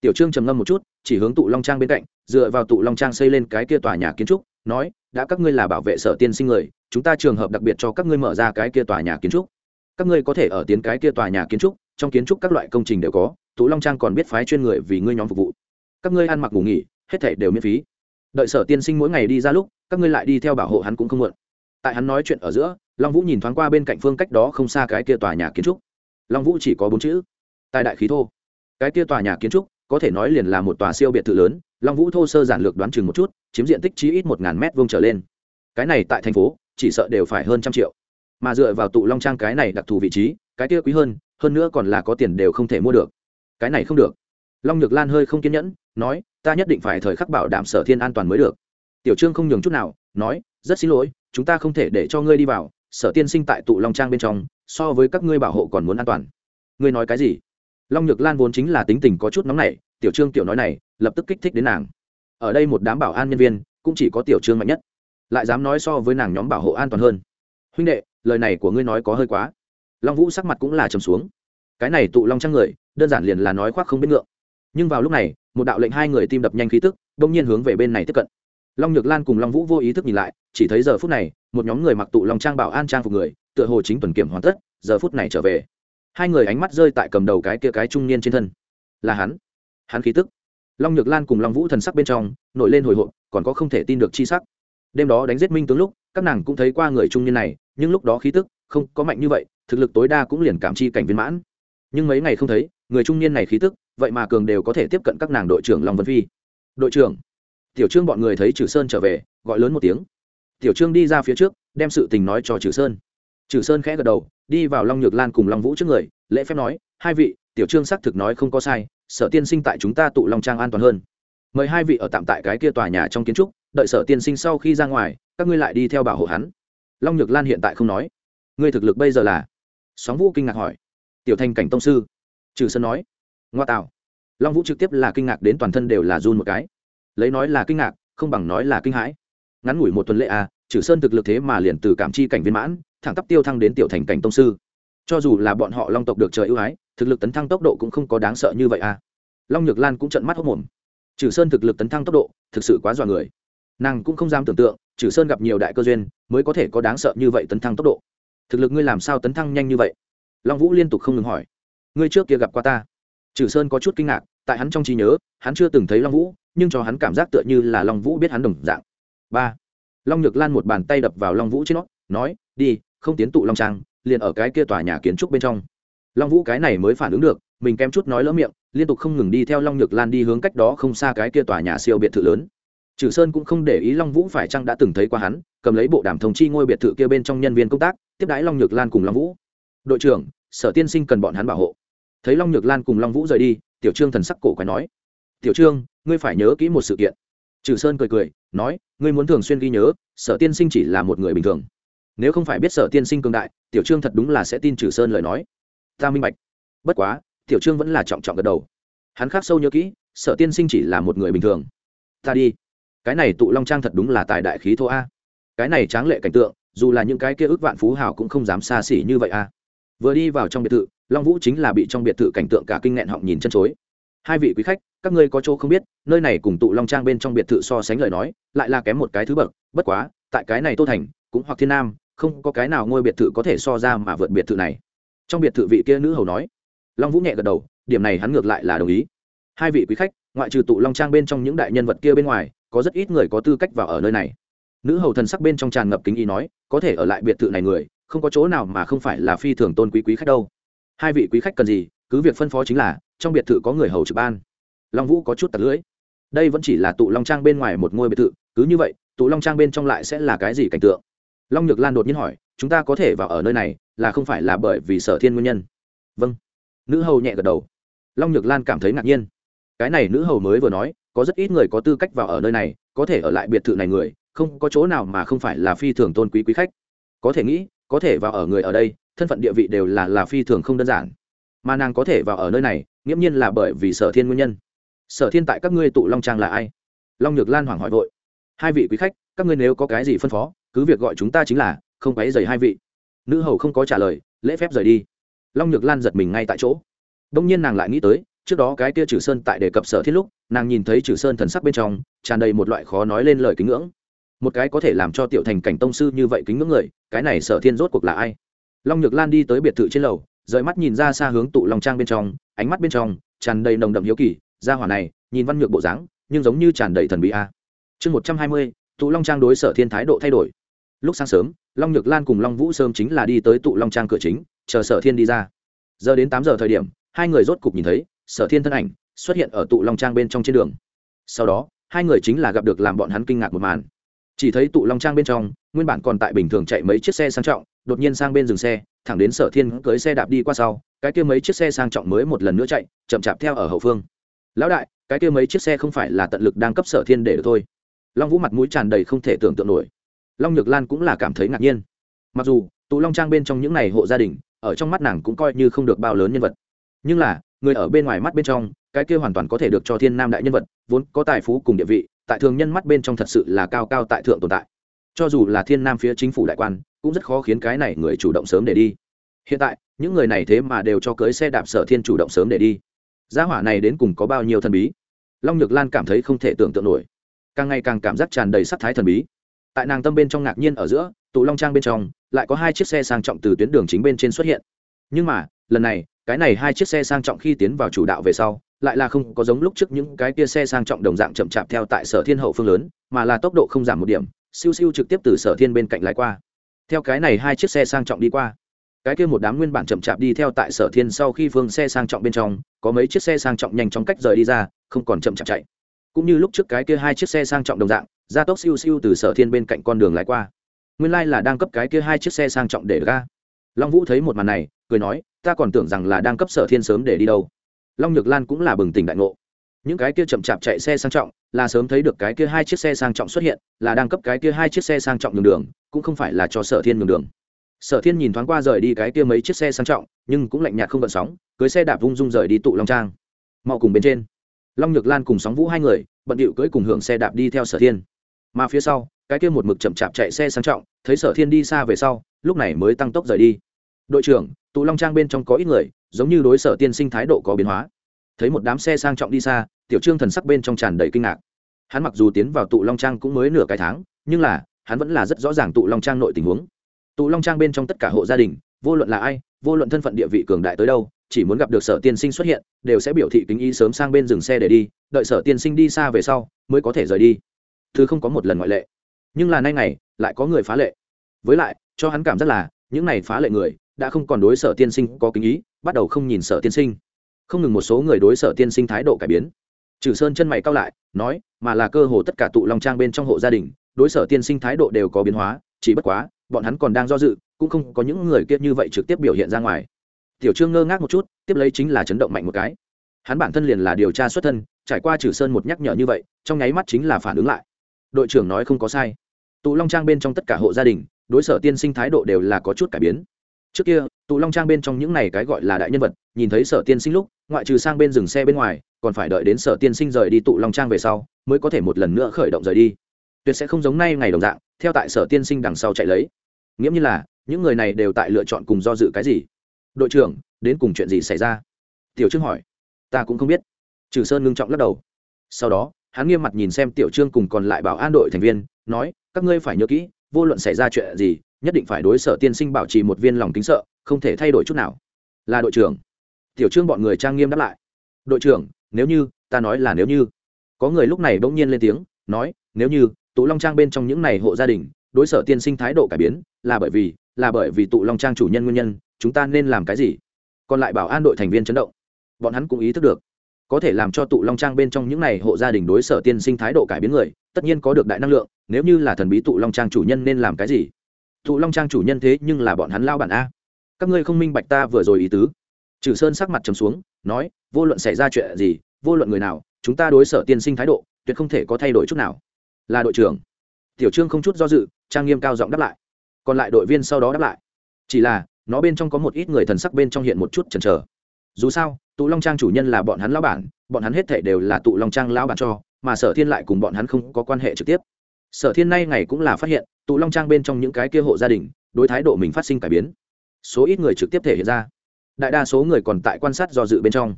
Tiểu trương trầm ngâm một chút, chỉ hướng tụ long trang bên cạnh, dựa vào tụ long trang xây lên cái kia tòa nhà kiến trúc, nói, đã các ngươi là bảo vệ sở tiên sinh người, chúng ta trường hợp đặc biệt cho các ngươi mở ra cái kia tòa nhà kiến trúc. Các ngươi có thể ở tiến cái kia tòa nhà kiến trúc, trong kiến trúc các loại công trình đều có, tụ long trang còn biết phái chuyên người vì ngươi nhóm phục vụ các ngươi ăn mặc ngủ nghỉ, hết thể đều miễn phí. Đợi sở tiên sinh mỗi ngày đi ra lúc, các ngươi lại đi theo bảo hộ hắn cũng không muộn. Tại hắn nói chuyện ở giữa, long vũ nhìn thoáng qua bên cạnh phương cách đó không xa cái kia tòa nhà kiến trúc. Long vũ chỉ có bốn chữ, tài đại khí thô. Cái kia tòa nhà kiến trúc, có thể nói liền là một tòa siêu biệt thự lớn, long vũ thô sơ giản lược đoán chừng một chút, chiếm diện tích chí ít một ngàn mét vuông trở lên. Cái này tại thành phố, chỉ sợ đều phải hơn trăm triệu. Mà dựa vào tụ long trang cái này đặc thù vị trí, cái kia quý hơn hơn nữa còn là có tiền đều không thể mua được. Cái này không được long nhược lan hơi không kiên nhẫn, nói, ta nhất định phải thời khắc bảo đảm sở thiên an toàn mới được. Tiểu trương không nhường chút nào, nói, rất xin lỗi, chúng ta không thể để cho ngươi đi vào, sở tiên sinh tại tụ long trang bên trong, so với các ngươi bảo hộ còn muốn an toàn. Ngươi nói cái gì? Long nhược lan vốn chính là tính tình có chút nóng nảy, tiểu trương tiểu nói này, lập tức kích thích đến nàng. Ở đây một đám bảo an nhân viên, cũng chỉ có tiểu trương mạnh nhất, lại dám nói so với nàng nhóm bảo hộ an toàn hơn. Huynh đệ, lời này của ngươi nói có hơi quá. Long vũ sắc mặt cũng là trầm xuống. Cái này tụ long Trang người, đơn giản liền là nói khoác không biết ngượng nhưng vào lúc này, một đạo lệnh hai người tim đập nhanh khí tức đông nhiên hướng về bên này tiếp cận. Long nhược lan cùng long vũ vô ý thức nhìn lại, chỉ thấy giờ phút này, một nhóm người mặc tụ long trang bảo an trang phục người, tựa hồ chính tuần kiểm hoàn tất, giờ phút này trở về. Hai người ánh mắt rơi tại cầm đầu cái kia cái trung niên trên thân. Là hắn. Hắn khí tức. Long nhược lan cùng long vũ thần sắc bên trong, nổi lên hồi hộp, còn có không thể tin được chi sắc. Đêm đó đánh giết minh tướng lúc, các nàng cũng thấy qua người trung niên này, nhưng lúc đó khí tức không có mạnh như vậy, thực lực tối đa cũng liền cảm chi cảnh viên mãn. Nhưng mấy ngày không thấy người trung niên này khí tức, vậy mà cường đều có thể tiếp cận các nàng đội trưởng long vân phi. Đội trưởng, tiểu trương bọn người thấy trừ sơn trở về, gọi lớn một tiếng. Tiểu trương đi ra phía trước, đem sự tình nói cho trừ sơn. Trừ sơn khẽ gật đầu, đi vào long nhược lan cùng long vũ trước người, lễ phép nói, hai vị, tiểu trương xác thực nói không có sai, sở tiên sinh tại chúng ta tụ long trang an toàn hơn. Mời hai vị ở tạm tại cái kia tòa nhà trong kiến trúc, đợi sở tiên sinh sau khi ra ngoài, các ngươi lại đi theo bảo hộ hắn. Long nhược lan hiện tại không nói. Ngươi thực lực bây giờ là? Sóng vũ kinh ngạc hỏi. Tiểu thành cảnh tông sư trừ sơn nói, ngoa tạo. Long vũ trực tiếp là kinh ngạc đến toàn thân đều là run một cái. Lấy nói là kinh ngạc, không bằng nói là kinh hãi. Ngắn ngủi một tuần lễ à trừ sơn thực lực thế mà liền từ cảm chi cảnh viên mãn, thẳng tắp tiêu thăng đến tiểu thành cảnh tông sư. Cho dù là bọn họ long tộc được trời ưu ái, thực lực tấn thăng tốc độ cũng không có đáng sợ như vậy à. Long nhược lan cũng trận mắt hốc mồm trừ sơn thực lực tấn thăng tốc độ, thực sự quá dọa người. Nàng cũng không dám tưởng tượng, trừ sơn gặp nhiều đại cơ duyên, mới có thể có đáng sợ như vậy tấn thăng tốc độ. Thực lực ngươi làm sao tấn thăng nhanh như vậy? Long vũ liên tục không ngừng hỏi ngươi trước kia gặp qua ta. Trừ sơn có chút kinh ngạc, tại hắn trong trí nhớ, hắn chưa từng thấy long vũ, nhưng cho hắn cảm giác tựa như là long vũ biết hắn đồng dạng. Ba. Long nhược lan một bàn tay đập vào long vũ trên nó, nói, đi, không tiến tụ long trang, liền ở cái kia tòa nhà kiến trúc bên trong. Long vũ cái này mới phản ứng được, mình kém chút nói lỡ miệng, liên tục không ngừng đi theo long nhược lan đi hướng cách đó không xa cái kia tòa nhà siêu biệt thự lớn. Trừ sơn cũng không để ý long vũ phải chăng đã từng thấy qua hắn, cầm lấy bộ đàm thông chi ngôi biệt thự kia bên trong nhân viên công tác, tiếp đái long nhược lan cùng long vũ. Đội trưởng, sở tiên sinh cần bọn hắn bảo hộ thấy long nhược lan cùng long vũ rời đi, tiểu trương thần sắc cổ quái nói, tiểu trương, ngươi phải nhớ kỹ một sự kiện. Trừ sơn cười cười, nói, ngươi muốn thường xuyên ghi nhớ, sở tiên sinh chỉ là một người bình thường. Nếu không phải biết sở tiên sinh cường đại, tiểu trương thật đúng là sẽ tin trừ sơn lời nói. Ta minh bạch. Bất quá, tiểu trương vẫn là trọng trọng gật đầu. Hắn khác sâu nhớ kỹ, sở tiên sinh chỉ là một người bình thường. Ta đi. Cái này tụ long trang thật đúng là tài đại khí thô a. Cái này tráng lệ cảnh tượng, dù là những cái kia ước vạn phú hào cũng không dám xa xỉ như vậy a vừa đi vào trong biệt thự, long vũ chính là bị trong biệt thự cảnh tượng cả kinh nghẹn họng nhìn chân chối. Hai vị quý khách, các ngươi có chỗ không biết, nơi này cùng tụ long trang bên trong biệt thự so sánh lời nói, lại là kém một cái thứ bậc, bất quá, tại cái này tô thành, cũng hoặc thiên nam, không có cái nào ngôi biệt thự có thể so ra mà vượt biệt thự này. Trong biệt thự vị kia nữ hầu nói, long vũ nhẹ gật đầu, điểm này hắn ngược lại là đồng ý. Hai vị quý khách, ngoại trừ tụ long trang bên trong những đại nhân vật kia bên ngoài, có rất ít người có tư cách vào ở nơi này. Nữ hầu thần sắc bên trong tràn ngập kính ý nói, có thể ở lại biệt thự này người không có chỗ nào mà không phải là phi thường tôn quý quý khách đâu. Hai vị quý khách cần gì, cứ việc phân phó chính là, trong biệt thự có người hầu trực ban. Long vũ có chút tật lưỡi. Đây vẫn chỉ là tụ long trang bên ngoài một ngôi biệt thự, cứ như vậy, tụ long trang bên trong lại sẽ là cái gì cảnh tượng? Long nhược lan đột nhiên hỏi, chúng ta có thể vào ở nơi này, là không phải là bởi vì sở thiên nguyên nhân? Vâng. Nữ hầu nhẹ gật đầu. Long nhược lan cảm thấy ngạc nhiên. Cái này nữ hầu mới vừa nói, có rất ít người có tư cách vào ở nơi này, có thể ở lại biệt thự này người, không có chỗ nào mà không phải là phi thường tôn quý quý khách. Có thể nghĩ có thể vào ở người ở đây, thân phận địa vị đều là là phi thường không đơn giản. Mà nàng có thể vào ở nơi này, nghiễm nhiên là bởi vì sở thiên nguyên nhân. Sở thiên tại các ngươi tụ long trang là ai? Long nhược lan hoảng hỏi vội. Hai vị quý khách, các ngươi nếu có cái gì phân phó, cứ việc gọi chúng ta chính là, không quấy dày hai vị. Nữ hầu không có trả lời, lễ phép rời đi. Long nhược lan giật mình ngay tại chỗ. Đông nhiên nàng lại nghĩ tới, trước đó cái kia trừ sơn tại đề cập sở thiết lúc, nàng nhìn thấy trừ sơn thần sắc bên trong, tràn đầy một loại khó nói lên lời kính ngưỡng một cái có thể làm cho tiểu thành cảnh tông sư như vậy kính ngưỡng người, cái này sở thiên rốt cuộc là ai? Long nhược lan đi tới biệt thự trên lầu, rời mắt nhìn ra xa hướng tụ long trang bên trong, ánh mắt bên trong tràn đầy nồng đậm hiếu kỳ ra hỏa này, nhìn văn nhược bộ dáng, nhưng giống như tràn đầy thần bí a. Chương một trăm hai mươi, tụ long trang đối sở thiên thái độ thay đổi. Lúc sáng sớm, long nhược lan cùng long vũ sớm chính là đi tới tụ long trang cửa chính, chờ sở thiên đi ra. Giờ đến tám giờ thời điểm, hai người rốt cục nhìn thấy, sở thiên thân ảnh xuất hiện ở tụ long trang bên trong trên đường. Sau đó, hai người chính là gặp được làm bọn hắn kinh ngạc một màn chỉ thấy tụ long trang bên trong, nguyên bản còn tại bình thường chạy mấy chiếc xe sang trọng, đột nhiên sang bên dừng xe, thẳng đến sở thiên cưới xe đạp đi qua sau, cái kia mấy chiếc xe sang trọng mới một lần nữa chạy, chậm chạp theo ở hậu phương. Lão đại, cái kia mấy chiếc xe không phải là tận lực đang cấp sở thiên để được thôi. Long vũ mặt mũi tràn đầy không thể tưởng tượng nổi. Long nhược lan cũng là cảm thấy ngạc nhiên. Mặc dù, tụ long trang bên trong những n à y hộ gia đình, ở trong mắt nàng cũng coi như không được bao lớn nhân vật. Nhưng là, người ở bên ngoài mắt bên trong, cái kia hoàn toàn có thể được cho thiên nam đại nhân vật, vốn có tài phú cùng địa vị tại thường nhân mắt bên trong thật sự là cao cao tại thượng tồn tại. Cho dù là thiên nam phía chính phủ đại quan, cũng rất khó khiến cái này người chủ động sớm để đi. Hiện tại, những người này thế mà đều cho cưới xe đạp sở thiên chủ động sớm để đi. Gia hỏa này đến cùng có bao nhiêu thần bí? Long nhược lan cảm thấy không thể tưởng tượng nổi. Càng ngày càng cảm giác tràn đầy sắc thái thần bí. Tại nàng tâm bên trong ngạc nhiên ở giữa, tụ long trang bên trong, lại có hai chiếc xe sang trọng từ tuyến đường chính bên trên xuất hiện. Nhưng mà, lần này, cái này hai chiếc xe sang trọng khi tiến vào chủ đạo về sau lại là không có giống lúc trước những cái kia xe sang trọng đồng dạng chậm chạp theo tại sở thiên hậu phương lớn, mà là tốc độ không giảm một điểm, siêu siêu trực tiếp từ sở thiên bên cạnh lái qua. Theo cái này hai chiếc xe sang trọng đi qua. Cái kia một đám nguyên bản chậm chạp đi theo tại sở thiên sau khi phương xe sang trọng bên trong, có mấy chiếc xe sang trọng nhanh chóng cách rời đi ra, không còn chậm chạp chạy. Cũng như lúc trước cái kia hai chiếc xe sang trọng đồng dạng, gia tốc siêu siêu từ sở thiên bên cạnh con đường lái qua. Nguyên lai là đang cấp cái kia hai chiếc xe sang trọng để ga long vũ thấy một màn này, cười nói, ta còn tưởng rằng là đang cấp sở thiên sớm để đi đâu long nhược lan cũng là bừng tỉnh đại ngộ. Những cái kia chậm chạp chạy xe sang trọng, là sớm thấy được cái kia hai chiếc xe sang trọng xuất hiện, là đang cấp cái kia hai chiếc xe sang trọng nhường đường, cũng không phải là cho sở thiên nhường đường. Sở thiên nhìn thoáng qua rời đi cái kia mấy chiếc xe sang trọng, nhưng cũng lạnh nhạt không gợn sóng, cưới xe đạp vung dung rời đi tụ long trang. Mau cùng bên trên. Long nhược lan cùng sóng vũ hai người, bận điệu cưỡi cùng hưởng xe đạp đi theo sở thiên. Mà phía sau, cái kia một mực chậm chạp chạy xe sang trọng, thấy sở thiên đi xa về sau, lúc này mới tăng tốc rời đi đội trưởng, tụ long trang bên trong có ít người, giống như đối sở tiên sinh thái độ có biến hóa. Thấy một đám xe sang trọng đi xa, tiểu trương thần sắc bên trong tràn đầy kinh ngạc. Hắn mặc dù tiến vào tụ long trang cũng mới nửa cái tháng, nhưng là, hắn vẫn là rất rõ ràng tụ long trang nội tình huống. Tụ long trang bên trong tất cả hộ gia đình, vô luận là ai, vô luận thân phận địa vị cường đại tới đâu, chỉ muốn gặp được sở tiên sinh xuất hiện, đều sẽ biểu thị kính ý sớm sang bên dừng xe để đi, đợi sở tiên sinh đi xa về sau, mới có thể rời đi. Thứ không có một lần ngoại lệ. Nhưng là nay này lại có người phá lệ. Với lại, cho hắn cảm giác là, những này phá lệ người đã không còn đối sở tiên sinh có kính ý, bắt đầu không nhìn sở tiên sinh. Không ngừng một số người đối sở tiên sinh thái độ cải biến. Trừ sơn chân mày cao lại, nói, mà là cơ hồ tất cả tụ long trang bên trong hộ gia đình, đối sở tiên sinh thái độ đều có biến hóa, chỉ bất quá, bọn hắn còn đang do dự, cũng không có những người kia như vậy trực tiếp biểu hiện ra ngoài. Tiểu trương ngơ ngác một chút, tiếp lấy chính là chấn động mạnh một cái. Hắn bản thân liền là điều tra xuất thân, trải qua trừ sơn một nhắc nhở như vậy, trong nháy mắt chính là phản ứng lại. Đội trưởng nói không có sai. Tụ long trang bên trong tất cả hộ gia đình, đối sở tiên sinh thái độ đều là có chút cải biến trước kia, tụ long trang bên trong những này cái gọi là đại nhân vật, nhìn thấy sở tiên sinh lúc, ngoại trừ sang bên dừng xe bên ngoài, còn phải đợi đến sở tiên sinh rời đi tụ long trang về sau, mới có thể một lần nữa khởi động rời đi. Tuyệt sẽ không giống nay ngày đồng dạng, theo tại sở tiên sinh đằng sau chạy lấy. Nghĩa như là, những người này đều tại lựa chọn cùng do dự cái gì? Đội trưởng, đến cùng chuyện gì xảy ra? Tiểu trương hỏi. Ta cũng không biết. Trừ sơn ngưng trọng lắc đầu. Sau đó, hắn nghiêm mặt nhìn xem tiểu trương cùng còn lại bảo an đội thành viên, nói, các ngươi phải nhớ kỹ, vô luận xảy ra chuyện gì nhất định phải đối sở tiên sinh bảo trì một viên lòng kính sợ, không thể thay đổi chút nào. Là đội trưởng. Tiểu trương bọn người trang nghiêm đáp lại. Đội trưởng, nếu như, ta nói là nếu như. Có người lúc này bỗng nhiên lên tiếng, nói, nếu như, tụ long trang bên trong những này hộ gia đình, đối sở tiên sinh thái độ cải biến, là bởi vì, là bởi vì tụ long trang chủ nhân nguyên nhân, chúng ta nên làm cái gì? Còn lại bảo an đội thành viên chấn động. Bọn hắn cũng ý thức được. Có thể làm cho tụ long trang bên trong những này hộ gia đình đối sở tiên sinh thái độ cải biến người, tất nhiên có được đại năng lượng, nếu như là thần bí tụ long trang chủ nhân nên làm cái gì? Tụ long trang chủ nhân thế nhưng là bọn hắn lao bản a. Các ngươi không minh bạch ta vừa rồi ý tứ. Trừ sơn sắc mặt trầm xuống, nói, vô luận xảy ra chuyện gì, vô luận người nào, chúng ta đối sở tiên sinh thái độ, tuyệt không thể có thay đổi chút nào. Là đội trưởng. Tiểu trương không chút do dự, trang nghiêm cao giọng đáp lại. Còn lại đội viên sau đó đáp lại. Chỉ là, nó bên trong có một ít người thần sắc bên trong hiện một chút chần chờ. Dù sao, tụ long trang chủ nhân là bọn hắn lão bản, bọn hắn hết thể đều là tụ long trang lão bản cho, mà sở thiên lại cùng bọn hắn không có quan hệ trực tiếp sở thiên nay ngày cũng là phát hiện tụ long trang bên trong những cái kia hộ gia đình đối thái độ mình phát sinh cải biến. Số ít người trực tiếp thể hiện ra. Đại đa số người còn tại quan sát do dự bên trong.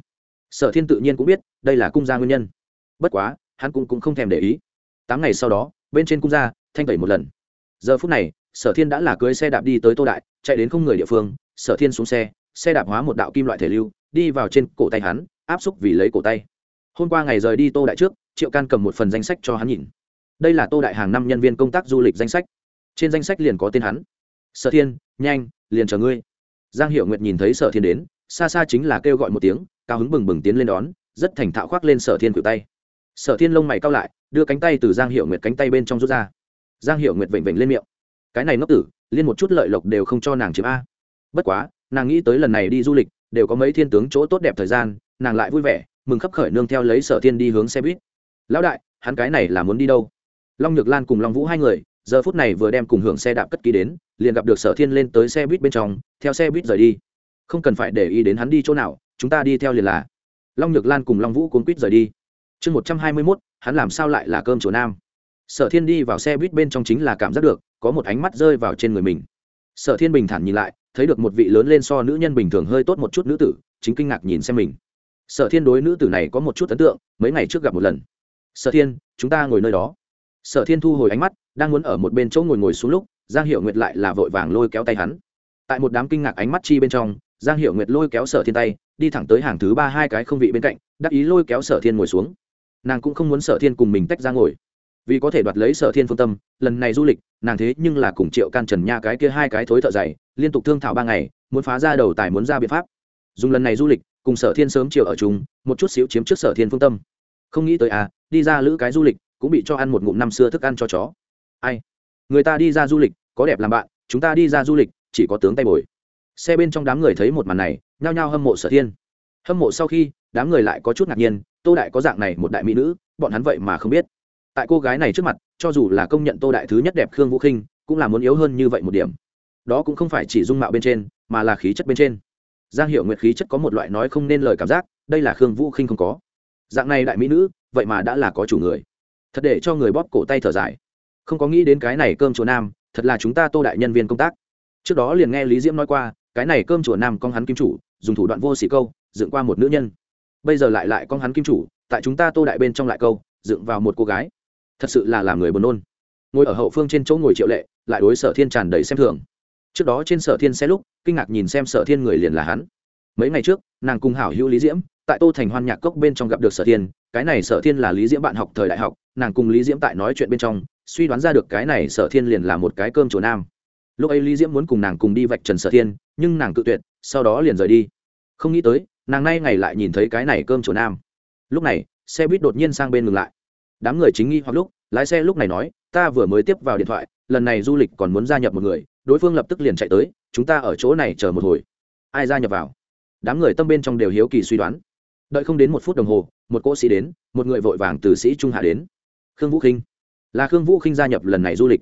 Sở thiên tự nhiên cũng biết đây là cung gia nguyên nhân. Bất quá hắn cũng, cũng không thèm để ý. Tám ngày sau đó bên trên cung gia thanh tẩy một lần. Giờ phút này sở thiên đã là cưới xe đạp đi tới tô đại chạy đến không người địa phương sở thiên xuống xe xe đạp hóa một đạo kim loại thể lưu đi vào trên cổ tay hắn áp xúc vì lấy cổ tay. Hôm qua ngày rời đi tô đại trước triệu can cầm một phần danh sách cho hắn nhìn đây là tô đại hàng năm nhân viên công tác du lịch danh sách. Trên danh sách liền có tên hắn. Sở thiên, nhanh, liền chờ ngươi. Giang hiệu nguyệt nhìn thấy sở thiên đến, xa xa chính là kêu gọi một tiếng, cao hứng bừng bừng tiến lên đón, rất thành thạo khoác lên sở thiên cử tay. Sở thiên lông mày cao lại, đưa cánh tay từ giang hiệu nguyệt cánh tay bên trong rút ra. Giang hiệu nguyệt vểnh vểnh lên miệng. Cái này ngốc tử, liên một chút lợi lộc đều không cho nàng chiếm a. Bất quá, nàng nghĩ tới lần này đi du lịch, đều có mấy thiên tướng chỗ tốt đẹp thời gian, nàng lại vui vẻ, mừng khấp khởi nương theo lấy sở thiên đi hướng xe buýt. Lão đại, hắn cái này là muốn đi đâu? Long nhược lan cùng long vũ hai người, giờ phút này vừa đem cùng hưởng xe đạp cất ký đến, liền gặp được sở thiên lên tới xe buýt bên trong, theo xe buýt rời đi. Không cần phải để ý đến hắn đi chỗ nào, chúng ta đi theo liền là. Long nhược lan cùng long vũ cuốn quýt rời đi. Chương một trăm hai mươi mốt, hắn làm sao lại là cơm chỗ nam? Sở thiên đi vào xe buýt bên trong chính là cảm giác được, có một ánh mắt rơi vào trên người mình. Sở thiên bình thản nhìn lại, thấy được một vị lớn lên so nữ nhân bình thường hơi tốt một chút nữ tử, chính kinh ngạc nhìn xem mình. Sở thiên đối nữ tử này có một chút ấn tượng, mấy ngày trước gặp một lần. Sở thiên, chúng ta ngồi nơi đó sở thiên thu hồi ánh mắt, đang muốn ở một bên chỗ ngồi ngồi xuống lúc, giang hiệu nguyệt lại là vội vàng lôi kéo tay hắn. Tại một đám kinh ngạc ánh mắt chi bên trong, giang hiệu nguyệt lôi kéo sở thiên tay, đi thẳng tới hàng thứ ba hai cái không vị bên cạnh, đắc ý lôi kéo sở thiên ngồi xuống. Nàng cũng không muốn sở thiên cùng mình tách ra ngồi. Vì có thể đoạt lấy sở thiên phương tâm, lần này du lịch, nàng thế nhưng là cùng triệu can trần nha cái kia hai cái thối thợ dày, liên tục thương thảo ba ngày, muốn phá ra đầu tài muốn ra biện pháp. Dùng lần này du lịch, cùng sở thiên sớm chiều ở chúng một chút xíu chiếm trước sở thiên phương tâm. Không nghĩ tới à đi ra lữ cái du lịch cũng bị cho ăn một ngụm năm xưa thức ăn cho chó. Ai? Người ta đi ra du lịch, có đẹp làm bạn, chúng ta đi ra du lịch, chỉ có tướng tay bồi. Xe bên trong đám người thấy một màn này, nhao nhao hâm mộ sở thiên. Hâm mộ sau khi, đám người lại có chút ngạc nhiên, tô đại có dạng này một đại mỹ nữ, bọn hắn vậy mà không biết. Tại cô gái này trước mặt, cho dù là công nhận tô đại thứ nhất đẹp khương vũ khinh, cũng là muốn yếu hơn như vậy một điểm. Đó cũng không phải chỉ dung mạo bên trên, mà là khí chất bên trên. Giang hiệu nguyệt khí chất có một loại nói không nên lời cảm giác, đây là khương vũ khinh không có. Dạng này đại mỹ nữ, vậy mà đã là có chủ người thật để cho người bóp cổ tay thở dài. Không có nghĩ đến cái này cơm chùa nam, thật là chúng ta tô đại nhân viên công tác. Trước đó liền nghe lý diễm nói qua, cái này cơm chùa nam con hắn kim chủ, dùng thủ đoạn vô xỉ câu, dựng qua một nữ nhân. Bây giờ lại lại con hắn kim chủ, tại chúng ta tô đại bên trong lại câu, dựng vào một cô gái. Thật sự là làm người buồn nôn. Ngồi ở hậu phương trên chỗ ngồi triệu lệ, lại đối sở thiên tràn đầy xem thường. Trước đó trên sở thiên xe lúc, kinh ngạc nhìn xem sở thiên người liền là hắn. Mấy ngày trước, nàng cùng hảo hữu lý diễm tại tô thành hoan nhạc cốc bên trong gặp được sở thiên, cái này sở thiên là lý diễm bạn học thời đại học, nàng cùng lý diễm tại nói chuyện bên trong, suy đoán ra được cái này sở thiên liền là một cái cơm chùa nam. Lúc ấy lý diễm muốn cùng nàng cùng đi vạch trần sở thiên, nhưng nàng cự tuyệt, sau đó liền rời đi. Không nghĩ tới, nàng nay ngày lại nhìn thấy cái này cơm chùa nam. Lúc này, xe buýt đột nhiên sang bên ngừng lại. Đám người chính nghi hoặc lúc, lái xe lúc này nói, ta vừa mới tiếp vào điện thoại, lần này du lịch còn muốn gia nhập một người, đối phương lập tức liền chạy tới, chúng ta ở chỗ này chờ một hồi. Ai gia nhập vào? Đám người tâm bên trong đều hiếu kỳ suy đoán đợi không đến một phút đồng hồ, một cỗ sĩ đến, một người vội vàng từ sĩ trung hạ đến. Khương vũ khinh. Là khương vũ khinh gia nhập lần này du lịch.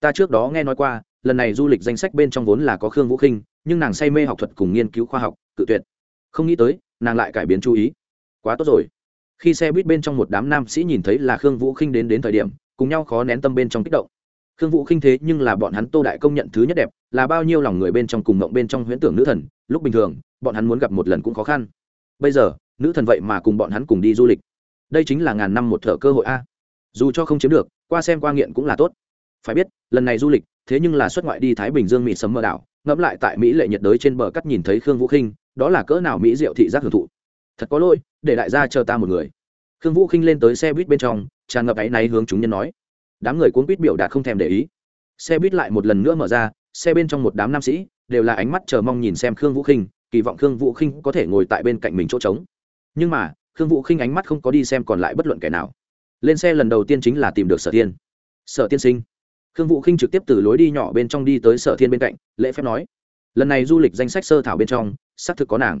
Ta trước đó nghe nói qua, lần này du lịch danh sách bên trong vốn là có khương vũ khinh, nhưng nàng say mê học thuật cùng nghiên cứu khoa học, cự tuyệt. Không nghĩ tới, nàng lại cải biến chú ý. Quá tốt rồi. Khi xe buýt bên trong một đám nam sĩ nhìn thấy là khương vũ khinh đến đến thời điểm, cùng nhau khó nén tâm bên trong kích động. Khương vũ khinh thế nhưng là bọn hắn tô đại công nhận thứ nhất đẹp, là bao nhiêu lòng người bên trong cùng mộng bên trong huyễn tưởng nữ thần, lúc bình thường, bọn hắn muốn gặp một lần cũng khó khăn. Bây giờ nữ thần vậy mà cùng bọn hắn cùng đi du lịch. Đây chính là ngàn năm một thợ cơ hội a. Dù cho không chiếm được, qua xem qua nghiện cũng là tốt. Phải biết, lần này du lịch, thế nhưng là xuất ngoại đi thái bình dương mỹ sấm mơ đảo, ngẫm lại tại mỹ lệ nhiệt đới trên bờ cắt nhìn thấy khương vũ khinh, đó là cỡ nào mỹ diệu thị giác hưởng thụ. Thật có lỗi, để đại gia chờ ta một người. Khương vũ khinh lên tới xe buýt bên trong, tràn ngập áy náy hướng chúng nhân nói. Đám người cuốn buýt biểu đạt không thèm để ý. Xe buýt lại một lần nữa mở ra, xe bên trong một đám nam sĩ, đều là ánh mắt chờ mong nhìn xem khương vũ khinh, kỳ vọng khương vũ khinh có thể ngồi tại bên cạnh mình chỗ trống nhưng mà, khương vũ khinh ánh mắt không có đi xem còn lại bất luận kẻ nào. Lên xe lần đầu tiên chính là tìm được sở thiên. Sở tiên sinh. Khương vũ khinh trực tiếp từ lối đi nhỏ bên trong đi tới sở thiên bên cạnh, lễ phép nói, lần này du lịch danh sách sơ thảo bên trong, xác thực có nàng.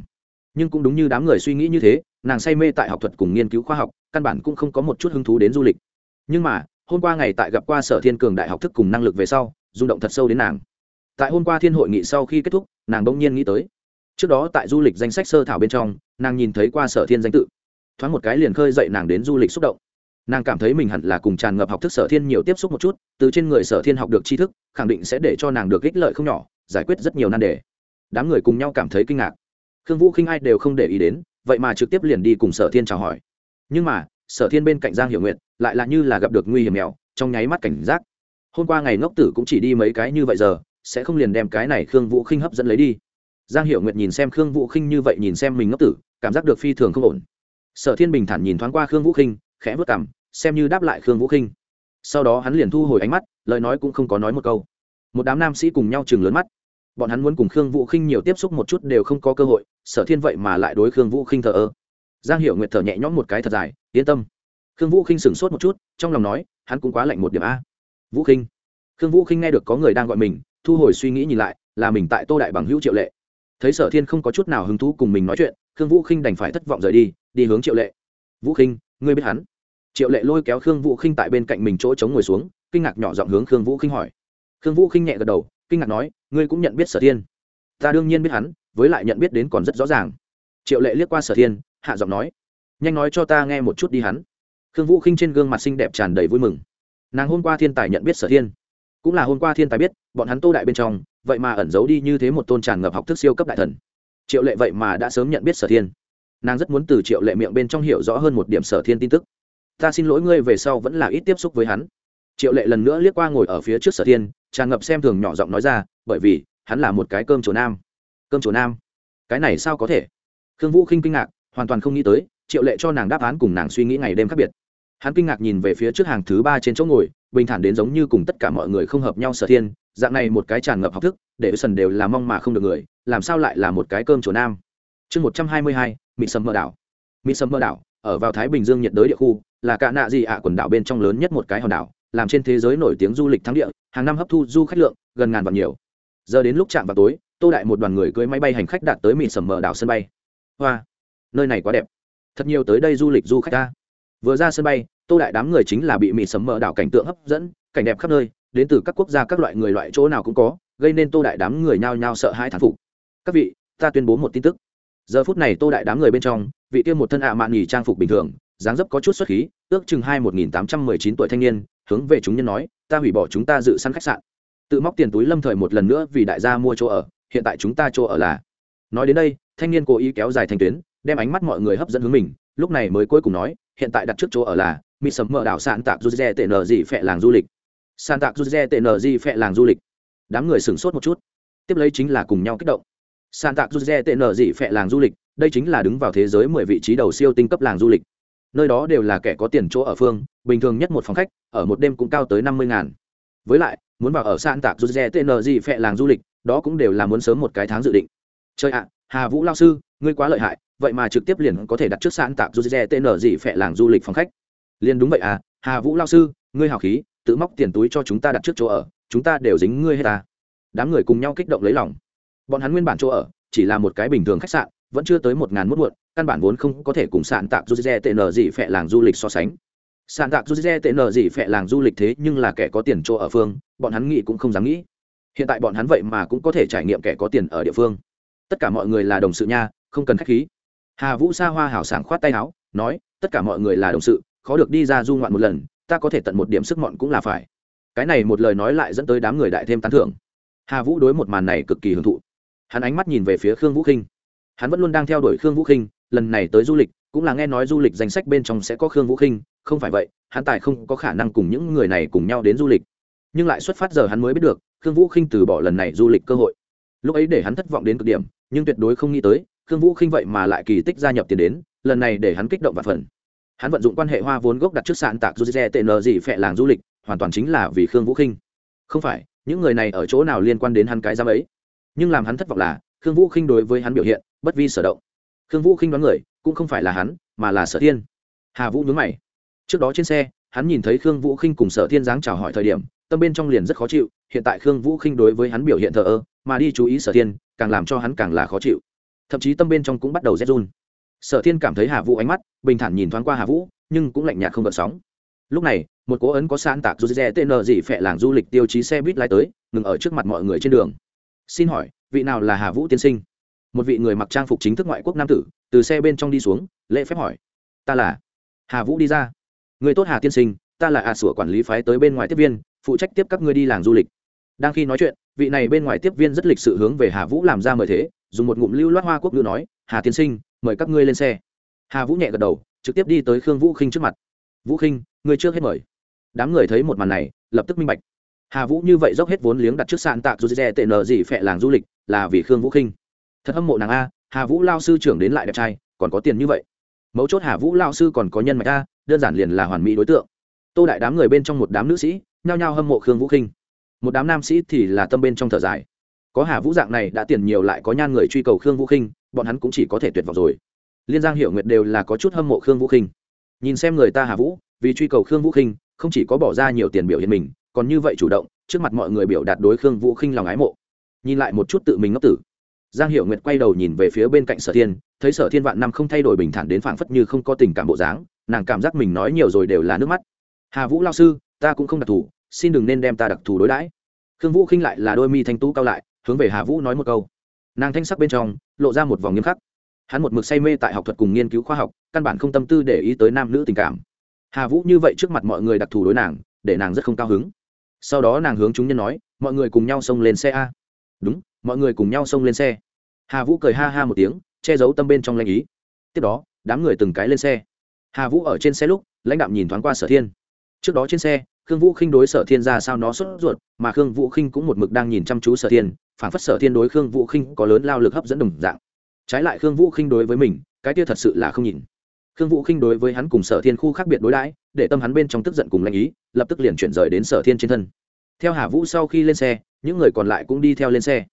Nhưng cũng đúng như đám người suy nghĩ như thế, nàng say mê tại học thuật cùng nghiên cứu khoa học, căn bản cũng không có một chút hứng thú đến du lịch. Nhưng mà, hôm qua ngày tại gặp qua sở thiên cường đại học thức cùng năng lực về sau, rung động thật sâu đến nàng. Tại hôm qua thiên hội nghị sau khi kết thúc, nàng bỗng nhiên nghĩ tới trước đó tại du lịch danh sách sơ thảo bên trong, nàng nhìn thấy qua sở thiên danh tự. Thoáng một cái liền khơi dậy nàng đến du lịch xúc động. Nàng cảm thấy mình hẳn là cùng tràn ngập học thức sở thiên nhiều tiếp xúc một chút, từ trên người sở thiên học được tri thức, khẳng định sẽ để cho nàng được ích lợi không nhỏ, giải quyết rất nhiều nan đề. Đám người cùng nhau cảm thấy kinh ngạc. Khương vũ khinh ai đều không để ý đến, vậy mà trực tiếp liền đi cùng sở thiên chào hỏi. Nhưng mà, sở thiên bên cạnh giang hiểu nguyện lại là như là gặp được nguy hiểm mèo, trong nháy mắt cảnh giác. Hôm qua ngày ngốc tử cũng chỉ đi mấy cái như vậy giờ, sẽ không liền đem cái này khương vũ khinh hấp dẫn lấy đi giang hiểu Nguyệt nhìn xem khương vũ khinh như vậy nhìn xem mình ngốc tử, cảm giác được phi thường không ổn. Sở thiên bình thản nhìn thoáng qua khương vũ khinh, khẽ vất cảm xem như đáp lại khương vũ khinh. Sau đó hắn liền thu hồi ánh mắt, lời nói cũng không có nói một câu. Một đám nam sĩ cùng nhau chừng lớn mắt. Bọn hắn muốn cùng khương vũ khinh nhiều tiếp xúc một chút đều không có cơ hội, sở thiên vậy mà lại đối khương vũ khinh thờ ơ. Giang hiệu nguyệt thở nhẹ nhõm một cái thật dài, yên tâm. Khương vũ khinh sửng sốt một chút, trong lòng nói, hắn cũng quá lạnh một điểm a. Vũ khinh. Khương vũ khinh nghe được có người đang gọi mình, thu hồi suy nghĩ nhìn lại, là mình tại tô đại bằng hữu triệu lệ thấy sở thiên không có chút nào hứng thú cùng mình nói chuyện, khương vũ khinh đành phải thất vọng rời đi đi hướng triệu lệ. Vũ khinh, ngươi biết hắn? Triệu lệ lôi kéo khương vũ khinh tại bên cạnh mình chỗ chống ngồi xuống, kinh ngạc nhỏ giọng hướng khương vũ khinh hỏi. Khương vũ khinh nhẹ gật đầu, kinh ngạc nói, ngươi cũng nhận biết sở thiên? Ta đương nhiên biết hắn, với lại nhận biết đến còn rất rõ ràng. Triệu lệ liếc qua sở thiên, hạ giọng nói, nhanh nói cho ta nghe một chút đi hắn. Khương vũ khinh trên gương mặt xinh đẹp tràn đầy vui mừng. Nàng hôm qua thiên tài nhận biết sở thiên cũng là hôm qua thiên tài biết, bọn hắn tô đại bên trong, vậy mà ẩn giấu đi như thế một tôn tràn ngập học thức siêu cấp đại thần. Triệu lệ vậy mà đã sớm nhận biết sở thiên. Nàng rất muốn từ triệu lệ miệng bên trong hiểu rõ hơn một điểm sở thiên tin tức. Ta xin lỗi ngươi, về sau vẫn là ít tiếp xúc với hắn. Triệu lệ lần nữa liếc qua ngồi ở phía trước sở thiên, tràn ngập xem thường nhỏ giọng nói ra, bởi vì, hắn là một cái cơm chỗ nam. Cơm chỗ nam? Cái này sao có thể? Khương vũ khinh kinh ngạc, hoàn toàn không nghĩ tới, triệu lệ cho nàng đáp án cùng nàng suy nghĩ ngày đêm khác biệt hắn kinh ngạc nhìn về phía trước hàng thứ ba trên chỗ ngồi, bình thản đến giống như cùng tất cả mọi người không hợp nhau sở thiên, dạng này một cái tràn ngập học thức, để sần đều là mong mà không được người, làm sao lại là một cái cơm chỗ nam? Chương một trăm hai mươi hai mỹ sầm mơ đảo. Mỹ sầm mơ đảo, ở vào thái bình dương nhiệt đới địa khu, là cả nạ gì ạ quần đảo bên trong lớn nhất một cái hòn đảo, làm trên thế giới nổi tiếng du lịch thắng địa, hàng năm hấp thu du khách lượng, gần ngàn vạn nhiều. Giờ đến lúc chạm vào tối, tô đại một đoàn người cưới máy bay hành khách đạt tới mỹ sầm mờ đảo sân bay. Hoa, nơi này quá đẹp. Thật nhiều tới đây du lịch du khách ta vừa ra sân bay, tô đại đám người chính là bị mỹ sầm mờ đảo cảnh tượng hấp dẫn, cảnh đẹp khắp nơi, đến từ các quốc gia các loại người loại chỗ nào cũng có, gây nên tô đại đám người nhao nhao sợ hãi thán phục. Các vị, ta tuyên bố một tin tức. Giờ phút này tô đại đám người bên trong, vị kia một thân ạ mạn nghỉ trang phục bình thường, dáng dấp có chút xuất khí, ước chừng hai một nghìn tám trăm mười chín tuổi thanh niên, hướng về chúng nhân nói, ta hủy bỏ chúng ta dự săn khách sạn. Tự móc tiền túi lâm thời một lần nữa vì đại gia mua chỗ ở, hiện tại chúng ta chỗ ở là. Nói đến đây, thanh niên cố ý kéo dài thành tuyến, đem ánh mắt mọi người hấp dẫn hướng mình lúc này mới cuối cùng nói, hiện tại đặt trước chỗ ở là mỹ sầm mở đảo sạn tạc rút dê tệ nờ gì phẹ làng du lịch. Sạn tạc rút dê tệ nờ gì phẹ làng du lịch. Đám người sửng sốt một chút. Tiếp lấy chính là cùng nhau kích động. Sạn tạc rút dê tệ nờ gì phẹ làng du lịch, đây chính là đứng vào thế giới mười vị trí đầu siêu tinh cấp làng du lịch. Nơi đó đều là kẻ có tiền chỗ ở phương, bình thường nhất một phòng khách, ở một đêm cũng cao tới năm mươi ngàn. Với lại, muốn vào ở sạn tạc rút dê tệ nờ gì phẹ làng du lịch, đó cũng đều là muốn sớm một cái tháng dự định. Chơi ạ, hà vũ lao sư, ngươi quá lợi hại vậy mà trực tiếp liền có thể đặt trước sạn tạm du dê tn gì phệ làng du lịch phòng khách. Liền đúng vậy à hà vũ lao sư, ngươi hào khí, tự móc tiền túi cho chúng ta đặt trước chỗ ở, chúng ta đều dính ngươi hết ta đám người cùng nhau kích động lấy lòng. Bọn hắn nguyên bản chỗ ở, chỉ là một cái bình thường khách sạn, vẫn chưa tới một ngàn mốt muộn, căn bản vốn không có thể cùng sạn tạc du dê tn gì phệ làng du lịch so sánh. Sạn tạc du dê tn gì phệ làng du lịch thế nhưng là kẻ có tiền chỗ ở phương, bọn hắn nghĩ cũng không dám nghĩ. Hiện tại bọn hắn vậy mà cũng có thể trải nghiệm kẻ có tiền ở địa phương. Tất cả mọi người là đồng sự nha, không cần k h á c h khí hà vũ sa hoa hảo sảng khoát tay áo, nói, tất cả mọi người là đồng sự, khó được đi ra du ngoạn một lần, ta có thể tận một điểm sức mọn cũng là phải. Cái này một lời nói lại dẫn tới đám người đại thêm tán thưởng. Hà vũ đối một màn này cực kỳ hưởng thụ. Hắn ánh mắt nhìn về phía khương vũ khinh. Hắn vẫn luôn đang theo đuổi khương vũ khinh, lần này tới du lịch, cũng là nghe nói du lịch danh sách bên trong sẽ có khương vũ khinh, không phải vậy, hắn tài không có khả năng cùng những người này cùng nhau đến du lịch. Nhưng lại xuất phát giờ hắn mới biết được, khương vũ khinh từ bỏ lần này du lịch cơ hội. Lúc ấy để hắn thất vọng đến cực điểm, nhưng tuyệt đối không nghĩ tới khương vũ khinh vậy mà lại kỳ tích gia nhập tiền đến, lần này để hắn kích động và phần hắn vận dụng quan hệ hoa vốn gốc đặt trước sạn tạc du tn gì phẹ làng du lịch, hoàn toàn chính là vì khương vũ khinh. Không phải, những người này ở chỗ nào liên quan đến hắn cái giám ấy? Nhưng làm hắn thất vọng là, khương vũ khinh đối với hắn biểu hiện, bất vi sở động. Khương vũ khinh đoán người, cũng không phải là hắn, mà là sở thiên. Hà vũ nhướng mày. Trước đó trên xe, hắn nhìn thấy khương vũ khinh cùng sở thiên giáng chào hỏi thời điểm, tâm bên trong liền rất khó chịu, hiện tại khương vũ khinh đối với hắn biểu hiện thờ ơ, mà đi chú ý sở thiên, càng làm cho hắn càng là khó chịu thậm chí tâm bên trong cũng bắt đầu rét run. Sở thiên cảm thấy hà vũ ánh mắt bình thản nhìn thoáng qua hà vũ, nhưng cũng lạnh nhạt không gợn sóng. Lúc này, một cố ấn có san tạc dù dè tên dị phẹ làng du lịch tiêu chí xe buýt lái tới, ngừng ở trước mặt mọi người trên đường. Xin hỏi, vị nào là hà vũ tiên sinh? Một vị người mặc trang phục chính thức ngoại quốc nam tử, từ xe bên trong đi xuống, lễ phép hỏi. Ta là hà vũ đi ra. Người tốt hà tiên sinh, ta là à sủa quản lý phái tới bên ngoài tiếp viên, phụ trách tiếp các ngươi đi làng du lịch. Đang khi nói chuyện vị này bên ngoài tiếp viên rất lịch sự hướng về hà vũ làm ra mời thế, dùng một ngụm lưu loát hoa quốc ngữ nói, hà tiên sinh, mời các ngươi lên xe. Hà vũ nhẹ gật đầu, trực tiếp đi tới khương vũ khinh trước mặt. Vũ khinh, ngươi trước hết mời. Đám người thấy một màn này, lập tức minh bạch. Hà vũ như vậy dốc hết vốn liếng đặt trước sạn tạc dù dè tệ nờ gì phẹ làng du lịch, là vì khương vũ khinh. Thật hâm mộ nàng a, hà vũ lao sư trưởng đến lại đẹp trai, còn có tiền như vậy. Mấu chốt hà vũ lao sư còn có nhân mạch a, đơn giản liền là hoàn mỹ đối tượng. Tô đại đám người bên trong một đám nữ sĩ, nhao nhao hâm mộ khương vũ khinh một đám nam sĩ thì là tâm bên trong thở dài. Có hà vũ dạng này đã tiền nhiều lại có nhan người truy cầu khương vũ khinh, bọn hắn cũng chỉ có thể tuyệt vọng rồi. Liên giang hiểu nguyệt đều là có chút hâm mộ khương vũ khinh. Nhìn xem người ta hà vũ, vì truy cầu khương vũ khinh, không chỉ có bỏ ra nhiều tiền biểu hiện mình, còn như vậy chủ động, trước mặt mọi người biểu đạt đối khương vũ khinh lòng ái mộ. Nhìn lại một chút tự mình ngốc tử. Giang hiệu nguyệt quay đầu nhìn về phía bên cạnh sở thiên, thấy sở thiên vạn năm không thay đổi bình thản đến phảng phất như không có tình cảm bộ dáng, nàng cảm giác mình nói nhiều rồi đều là nước mắt. Hà vũ lao sư, ta cũng không đặc thù xin đừng nên đem ta đặc thù đối đãi. Khương vũ khinh lại là đôi mi thanh tú cao lại, hướng về hà vũ nói một câu. Nàng thanh sắc bên trong, lộ ra một vòng nghiêm khắc. Hắn một mực say mê tại học thuật cùng nghiên cứu khoa học, căn bản không tâm tư để ý tới nam nữ tình cảm. Hà vũ như vậy trước mặt mọi người đặc thù đối nàng, để nàng rất không cao hứng. Sau đó nàng hướng chúng nhân nói, mọi người cùng nhau xông lên xe a. Đúng, mọi người cùng nhau xông lên xe. Hà vũ cười ha ha một tiếng, che giấu tâm bên trong lanh ý. Tiếp đó, đám người từng cái lên xe. Hà vũ ở trên xe lúc, lãnh đạo nhìn thoáng qua sở thiên. Trước đó trên xe khương vũ khinh đối sở thiên ra sao nó sốt ruột, mà khương vũ khinh cũng một mực đang nhìn chăm chú sở thiên, phản phất sở thiên đối khương vũ khinh có lớn lao lực hấp dẫn đồng dạng. Trái lại khương vũ khinh đối với mình, cái kia thật sự là không nhìn. Khương vũ khinh đối với hắn cùng sở thiên khu khác biệt đối đãi, để tâm hắn bên trong tức giận cùng lãnh ý, lập tức liền chuyển rời đến sở thiên trên thân. Theo hà vũ sau khi lên xe, những người còn lại cũng đi theo lên xe.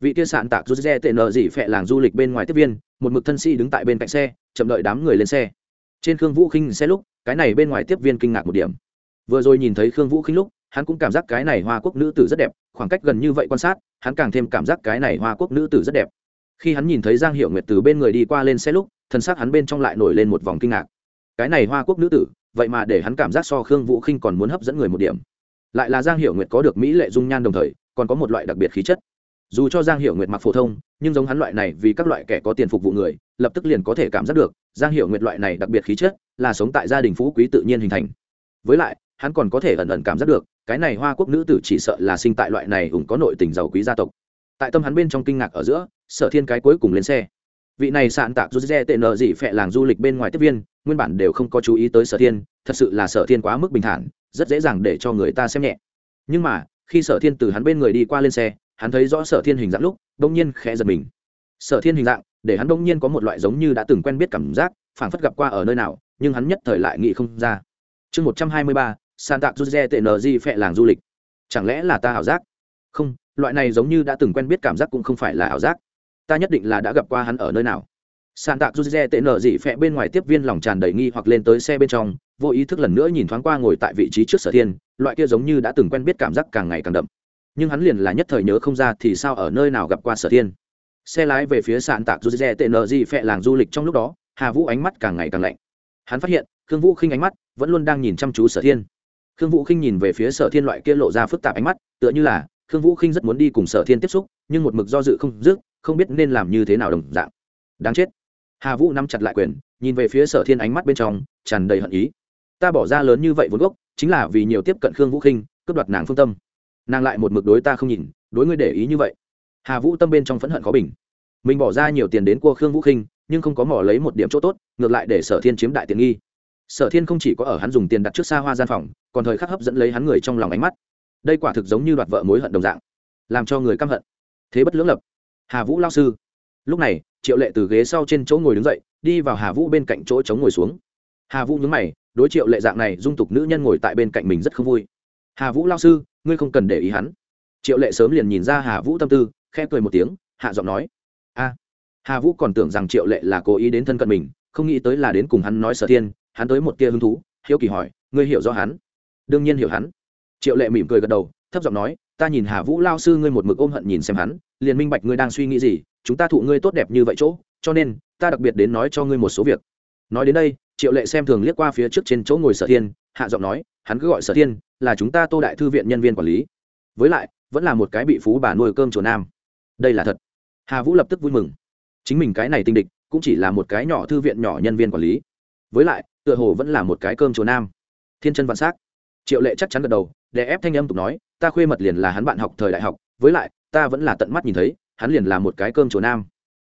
Vị kia sạn tạc rút xe tệ nợ dị phẹ làng du lịch bên ngoài tiếp viên, một mực thân sĩ đứng tại bên cạnh xe, chậm đợi đám người lên xe. Trên khương vũ khinh xe lúc, cái này bên ngoài tiếp viên kinh ngạc một điểm vừa rồi nhìn thấy khương vũ khinh lúc, hắn cũng cảm giác cái này hoa quốc nữ tử rất đẹp, khoảng cách gần như vậy quan sát, hắn càng thêm cảm giác cái này hoa quốc nữ tử rất đẹp. Khi hắn nhìn thấy giang hiệu nguyệt từ bên người đi qua lên xe lúc thân xác hắn bên trong lại nổi lên một vòng kinh ngạc. Cái này hoa quốc nữ tử, vậy mà để hắn cảm giác so khương vũ khinh còn muốn hấp dẫn người một điểm. Lại là giang hiệu nguyệt có được mỹ lệ dung nhan đồng thời, còn có một loại đặc biệt khí chất. Dù cho giang hiệu nguyệt mặc phổ thông, nhưng giống hắn loại này vì các loại kẻ có tiền phục vụ người, lập tức liền có thể cảm giác được, giang hiệu nguyệt loại này đặc biệt khí chất là sống tại gia đình phú quý tự nhiên hình thành. Với lại hắn còn có thể ẩn ẩn cảm giác được, cái này hoa quốc nữ tử chỉ sợ là sinh tại loại này ủng có nội tình giàu quý gia tộc. Tại tâm hắn bên trong kinh ngạc ở giữa, sở thiên cái cuối cùng lên xe. Vị này sạn tạc rút xe tệ nợ dị phẹ làng du lịch bên ngoài tiếp viên, nguyên bản đều không có chú ý tới sở thiên, thật sự là sở thiên quá mức bình thản, rất dễ dàng để cho người ta xem nhẹ. Nhưng mà, khi sở thiên từ hắn bên người đi qua lên xe, hắn thấy rõ sở thiên hình dạng lúc đông nhiên khẽ giật mình. Sở thiên hình dạng, để hắn đông nhiên có một loại giống như đã từng quen biết cảm giác, phảng phất gặp qua ở nơi nào, nhưng hắn nhất thời lại nghĩ không ra. Chương một trăm hai mươi ba san tạc juzze tệ nờ di phẹ làng du lịch. Chẳng lẽ là ta ảo giác? Không, loại này giống như đã từng quen biết cảm giác cũng không phải là ảo giác. Ta nhất định là đã gặp qua hắn ở nơi nào. San tạc juzze tệ nờ dị phẹ bên ngoài tiếp viên lòng tràn đầy nghi hoặc lên tới xe bên trong, vô ý thức lần nữa nhìn thoáng qua ngồi tại vị trí trước sở thiên, loại kia giống như đã từng quen biết cảm giác càng ngày càng đậm. Nhưng hắn liền là nhất thời nhớ không ra thì sao ở nơi nào gặp qua sở thiên. Xe lái về phía sàn tạc dù tệ nờ gì phẹ làng du lịch trong lúc đó, hà vũ ánh mắt càng ngày càng lạnh. Hắn phát hiện, khương vũ khinh ánh mắt, vẫn luôn đang nhìn chăm chú sở thiên khương vũ khinh nhìn về phía sở thiên loại kia lộ ra phức tạp ánh mắt, tựa như là, khương vũ khinh rất muốn đi cùng sở thiên tiếp xúc, nhưng một mực do dự không dứt, không biết nên làm như thế nào đồng dạng. Đáng chết. Hà vũ nắm chặt lại quyền, nhìn về phía sở thiên ánh mắt bên trong, tràn đầy hận ý. Ta bỏ ra lớn như vậy vốn gốc, chính là vì nhiều tiếp cận khương vũ khinh, cướp đoạt nàng phương tâm. Nàng lại một mực đối ta không nhìn, đối ngươi để ý như vậy. Hà vũ tâm bên trong phẫn hận khó bình. Mình bỏ ra nhiều tiền đến cua khương vũ khinh, nhưng không có mỏ lấy một điểm chỗ tốt, ngược lại để sở thiên chiếm đại tiện nghi. Sở thiên không chỉ có ở hắn dùng tiền đặt trước xa hoa gian phòng còn thời khắc hấp dẫn lấy hắn người trong lòng ánh mắt. Đây quả thực giống như đoạt vợ mối hận đồng dạng, làm cho người căm hận. Thế bất lưỡng lập, hà vũ lao sư. Lúc này, triệu lệ từ ghế sau trên chỗ ngồi đứng dậy, đi vào hà vũ bên cạnh chỗ chống ngồi xuống. Hà vũ nhớ mày, đối triệu lệ dạng này dung tục nữ nhân ngồi tại bên cạnh mình rất không vui. Hà vũ lao sư, ngươi không cần để ý hắn. Triệu lệ sớm liền nhìn ra hà vũ tâm tư, khẽ cười một tiếng, hạ giọng nói, a. Hà vũ còn tưởng rằng triệu lệ là cố ý đến thân cận mình, không nghĩ tới là đến cùng hắn nói sở thiên, hắn tới một tia hứng thú, hiếu kỳ hỏi, ngươi hiểu rõ hắn? Đương nhiên hiểu hắn. Triệu lệ mỉm cười gật đầu, thấp giọng nói, ta nhìn hà vũ lao sư ngươi một mực ôm hận nhìn xem hắn, liền minh bạch ngươi đang suy nghĩ gì, chúng ta thụ ngươi tốt đẹp như vậy chỗ, cho nên, ta đặc biệt đến nói cho ngươi một số việc. Nói đến đây, triệu lệ xem thường liếc qua phía trước trên chỗ ngồi sở thiên, hạ giọng nói, hắn cứ gọi sở thiên, là chúng ta tô đại thư viện nhân viên quản lý. Với lại, vẫn là một cái bị phú bà nuôi cơm chùa nam. Đây là thật. Hà vũ lập tức vui mừng. Chính mình cái này tinh địch, cũng chỉ là một cái nhỏ thư viện nhỏ nhân viên quản lý. Với lại, tựa hồ vẫn là một cái cơm chùa nam. Thiên chân vạn s á c triệu lệ chắc chắn gật đầu, để ép thanh âm tục nói, ta khuê mật liền là hắn bạn học thời đại học, với lại, ta vẫn là tận mắt nhìn thấy, hắn liền là một cái cơm chùa nam.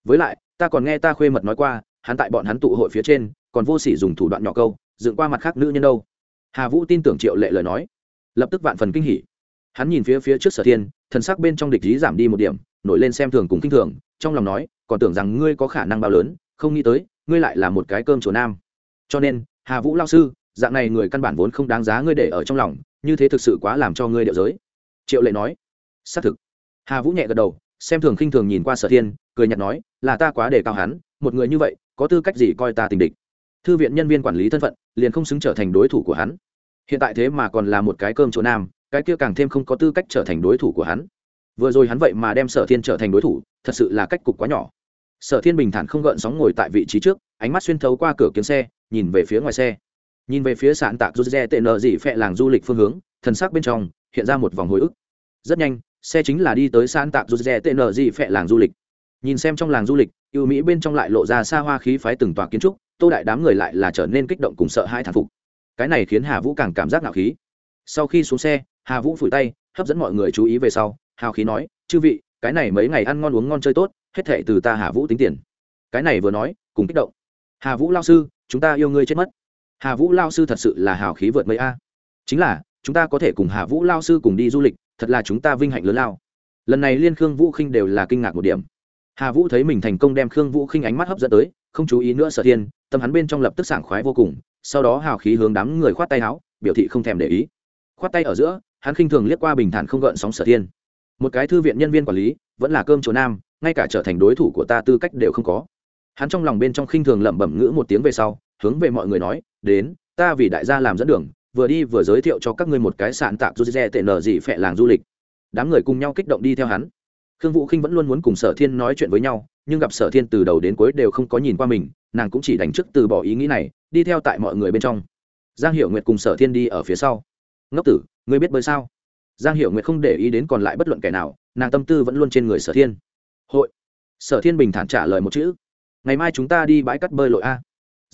Với lại, ta còn nghe ta khuê mật nói qua, hắn tại bọn hắn tụ hội phía trên, còn vô s ỉ dùng thủ đoạn nhỏ câu, dựng qua mặt khác nữ nhân đâu. Hà vũ tin tưởng triệu lệ lời nói, lập tức vạn phần kinh hỉ. Hắn nhìn phía phía trước sở thiên, thần sắc bên trong địch lý giảm đi một điểm, nổi lên xem thường cùng kinh thường, trong lòng nói, còn tưởng rằng ngươi có khả năng bao lớn, không nghĩ tới, ngươi lại là một cái cơm chùa nam. Cho nên, hà vũ lao sư dạng này người căn bản vốn không đáng giá ngươi để ở trong lòng, như thế thực sự quá làm cho ngươi điệu giới. Triệu lệ nói. Xác thực. Hà vũ nhẹ gật đầu, xem thường khinh thường nhìn qua sở thiên, cười nhạt nói, là ta quá đề cao hắn, một người như vậy, có tư cách gì coi ta tình địch? Thư viện nhân viên quản lý thân phận, liền không xứng trở thành đối thủ của hắn. Hiện tại thế mà còn là một cái cơm chỗ nam, cái kia càng thêm không có tư cách trở thành đối thủ của hắn. Vừa rồi hắn vậy mà đem sở thiên trở thành đối thủ, thật sự là cách cục quá nhỏ. Sở thiên bình thản không gợn sóng ngồi tại vị trí trước, ánh mắt xuyên thấu qua cửa kiếm xe, nhìn về phía ngoài xe nhìn về phía sạn tạc rút re tệ nợ dị phẹ làng du lịch phương hướng, thần sắc bên trong hiện ra một vòng hồi ức. Rất nhanh, xe chính là đi tới sạn tạc rút re tệ nợ dị phẹ làng du lịch. Nhìn xem trong làng du lịch, ưu mỹ bên trong lại lộ ra xa hoa khí phái từng tòa kiến trúc, tô đại đám người lại là trở nên kích động cùng sợ hai thán phục. Cái này khiến hà vũ càng cảm giác ngạo khí. Sau khi xuống xe, hà vũ phủi tay, hấp dẫn mọi người chú ý về sau, hào khí nói, chư vị, cái này mấy ngày ăn ngon uống ngon chơi tốt, hết thệ từ ta hà vũ tính tiền. Cái này vừa nói, cùng kích động. Hà vũ lao sư, chúng ta yêu ngươi chết mất hà vũ lao sư thật sự là hào khí vượt mấy a. Chính là, chúng ta có thể cùng hà vũ lao sư cùng đi du lịch, thật là chúng ta vinh hạnh lớn lao. Lần này liên khương vũ khinh đều là kinh ngạc một điểm. Hà vũ thấy mình thành công đem khương vũ khinh ánh mắt hấp dẫn tới, không chú ý nữa sở thiên, tâm hắn bên trong lập tức sảng khoái vô cùng, sau đó hào khí hướng đám người khoát tay áo, biểu thị không thèm để ý. Khoát tay ở giữa, hắn khinh thường liếc qua bình thản không gợn sóng sở thiên. Một cái thư viện nhân viên quản lý, vẫn là cơm chỗ nam, ngay cả trở thành đối thủ của ta tư cách đều không có. Hắn trong lòng bên trong khinh thường lẩm bẩm ngữ một tiếng về sau, hướng về mọi người nói đến, ta vì đại gia làm dẫn đường, vừa đi vừa giới thiệu cho các ngươi một cái sạn tạc du dê tệ nở dị phẹ làng du lịch. Đám người cùng nhau kích động đi theo hắn. Khương vũ khinh vẫn luôn muốn cùng sở thiên nói chuyện với nhau, nhưng gặp sở thiên từ đầu đến cuối đều không có nhìn qua mình, nàng cũng chỉ đánh chức từ bỏ ý nghĩ này, đi theo tại mọi người bên trong. Giang hiểu nguyệt cùng sở thiên đi ở phía sau. Ngốc tử, ngươi biết bơi sao? Giang hiểu nguyệt không để ý đến còn lại bất luận kẻ nào, nàng tâm tư vẫn luôn trên người sở thiên. Hội. Sở thiên bình thản trả lời một chữ. Ngày mai chúng ta đi bãi cắt bơi lội a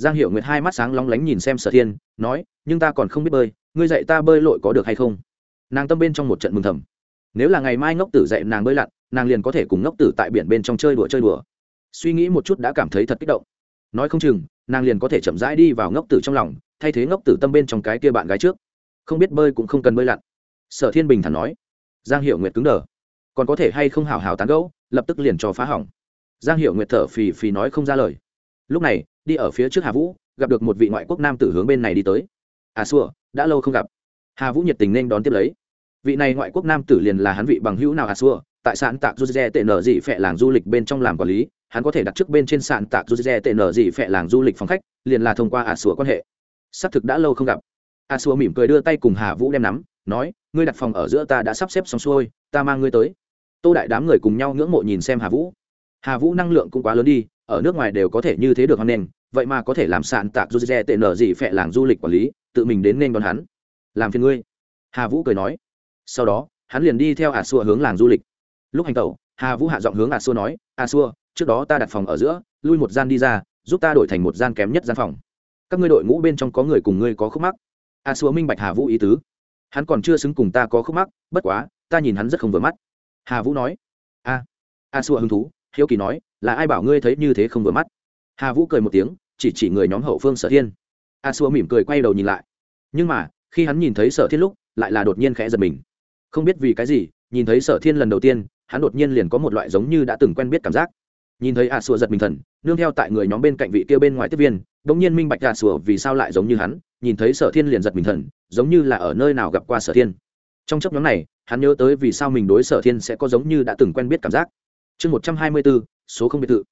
giang hiểu nguyệt hai mắt sáng lóng lánh nhìn xem sở thiên, nói, nhưng ta còn không biết bơi, ngươi dạy ta bơi lội có được hay không? Nàng tâm bên trong một trận mừng thầm. Nếu là ngày mai ngốc tử dạy nàng bơi lặn, nàng liền có thể cùng ngốc tử tại biển bên trong chơi đùa chơi đùa. Suy nghĩ một chút đã cảm thấy thật kích động. Nói không chừng, nàng liền có thể chậm rãi đi vào ngốc tử trong lòng, thay thế ngốc tử tâm bên trong cái kia bạn gái trước. Không biết bơi cũng không cần bơi lặn. Sở thiên bình thản nói. Giang hiệu nguyệt cứng đờ. Còn có thể hay không hào hào tán gẫu, lập tức liền cho phá hỏng. Giang hiệu nguyệt thở phì phì nói không ra lời lúc này, đi ở phía trước hà vũ, gặp được một vị ngoại quốc nam tử hướng bên này đi tới. À xua, đã lâu không gặp. Hà vũ nhiệt tình nên đón tiếp lấy. Vị này ngoại quốc nam tử liền là hắn vị bằng hữu nào à xua, tại sạn tạc du dê tệ nở dị phẹ làng du lịch bên trong làm quản lý, hắn có thể đặt trước bên trên sạn tạc du dê tệ nở dị phẹ làng du lịch phòng khách, liền là thông qua à xua quan hệ. Xác thực đã lâu không gặp. À xua mỉm cười đưa tay cùng hà vũ đem nắm, nói, ngươi đặt phòng ở giữa ta đã sắp xếp xong xuôi, ta mang ngươi tới. Tô đại đám người cùng nhau ngưỡng mộ nhìn xem hà vũ. Hà vũ năng lượng cũng quá lớn đi ở nước ngoài đều có thể như thế được hoan nghênh, vậy mà có thể làm sạn tạc du dê tệ nở gì phẹ làng du lịch quản lý, tự mình đến nên đón hắn. Làm phiền ngươi. Hà vũ cười nói. Sau đó, hắn liền đi theo ả xua hướng làng du lịch. Lúc hành tẩu, hà vũ hạ giọng hướng ả xua nói, ả xua, trước đó ta đặt phòng ở giữa, lui một gian đi ra, giúp ta đổi thành một gian kém nhất gian phòng. Các ngươi đội ngũ bên trong có người cùng ngươi có khúc mắc. A xua minh bạch hà vũ ý tứ. Hắn còn chưa xứng cùng ta có khúc mắc, bất quá, ta nhìn hắn rất không vừa mắt. Hà vũ nói. A. A xua hứng thú, hiếu kỳ nói là ai bảo ngươi thấy như thế không vừa mắt? Hà vũ cười một tiếng, chỉ chỉ người nhóm hậu phương sở thiên. A xua mỉm cười quay đầu nhìn lại. Nhưng mà, khi hắn nhìn thấy sở thiên lúc, lại là đột nhiên khẽ giật mình. Không biết vì cái gì, nhìn thấy sở thiên lần đầu tiên, hắn đột nhiên liền có một loại giống như đã từng quen biết cảm giác. Nhìn thấy a xua giật mình thần, nương theo tại người nhóm bên cạnh vị kia bên ngoài tiếp viên đ ỗ n g nhiên minh bạch a xua vì sao lại giống như hắn, nhìn thấy sở thiên liền giật mình thần, giống như là ở nơi nào gặp qua sở thiên. Trong chấp nhóm này, hắn nhớ tới vì sao mình đối sở thiên sẽ có giống như đã từng quen biết cảm giác. Chương một trăm hai mươi bốn số không biệt thự.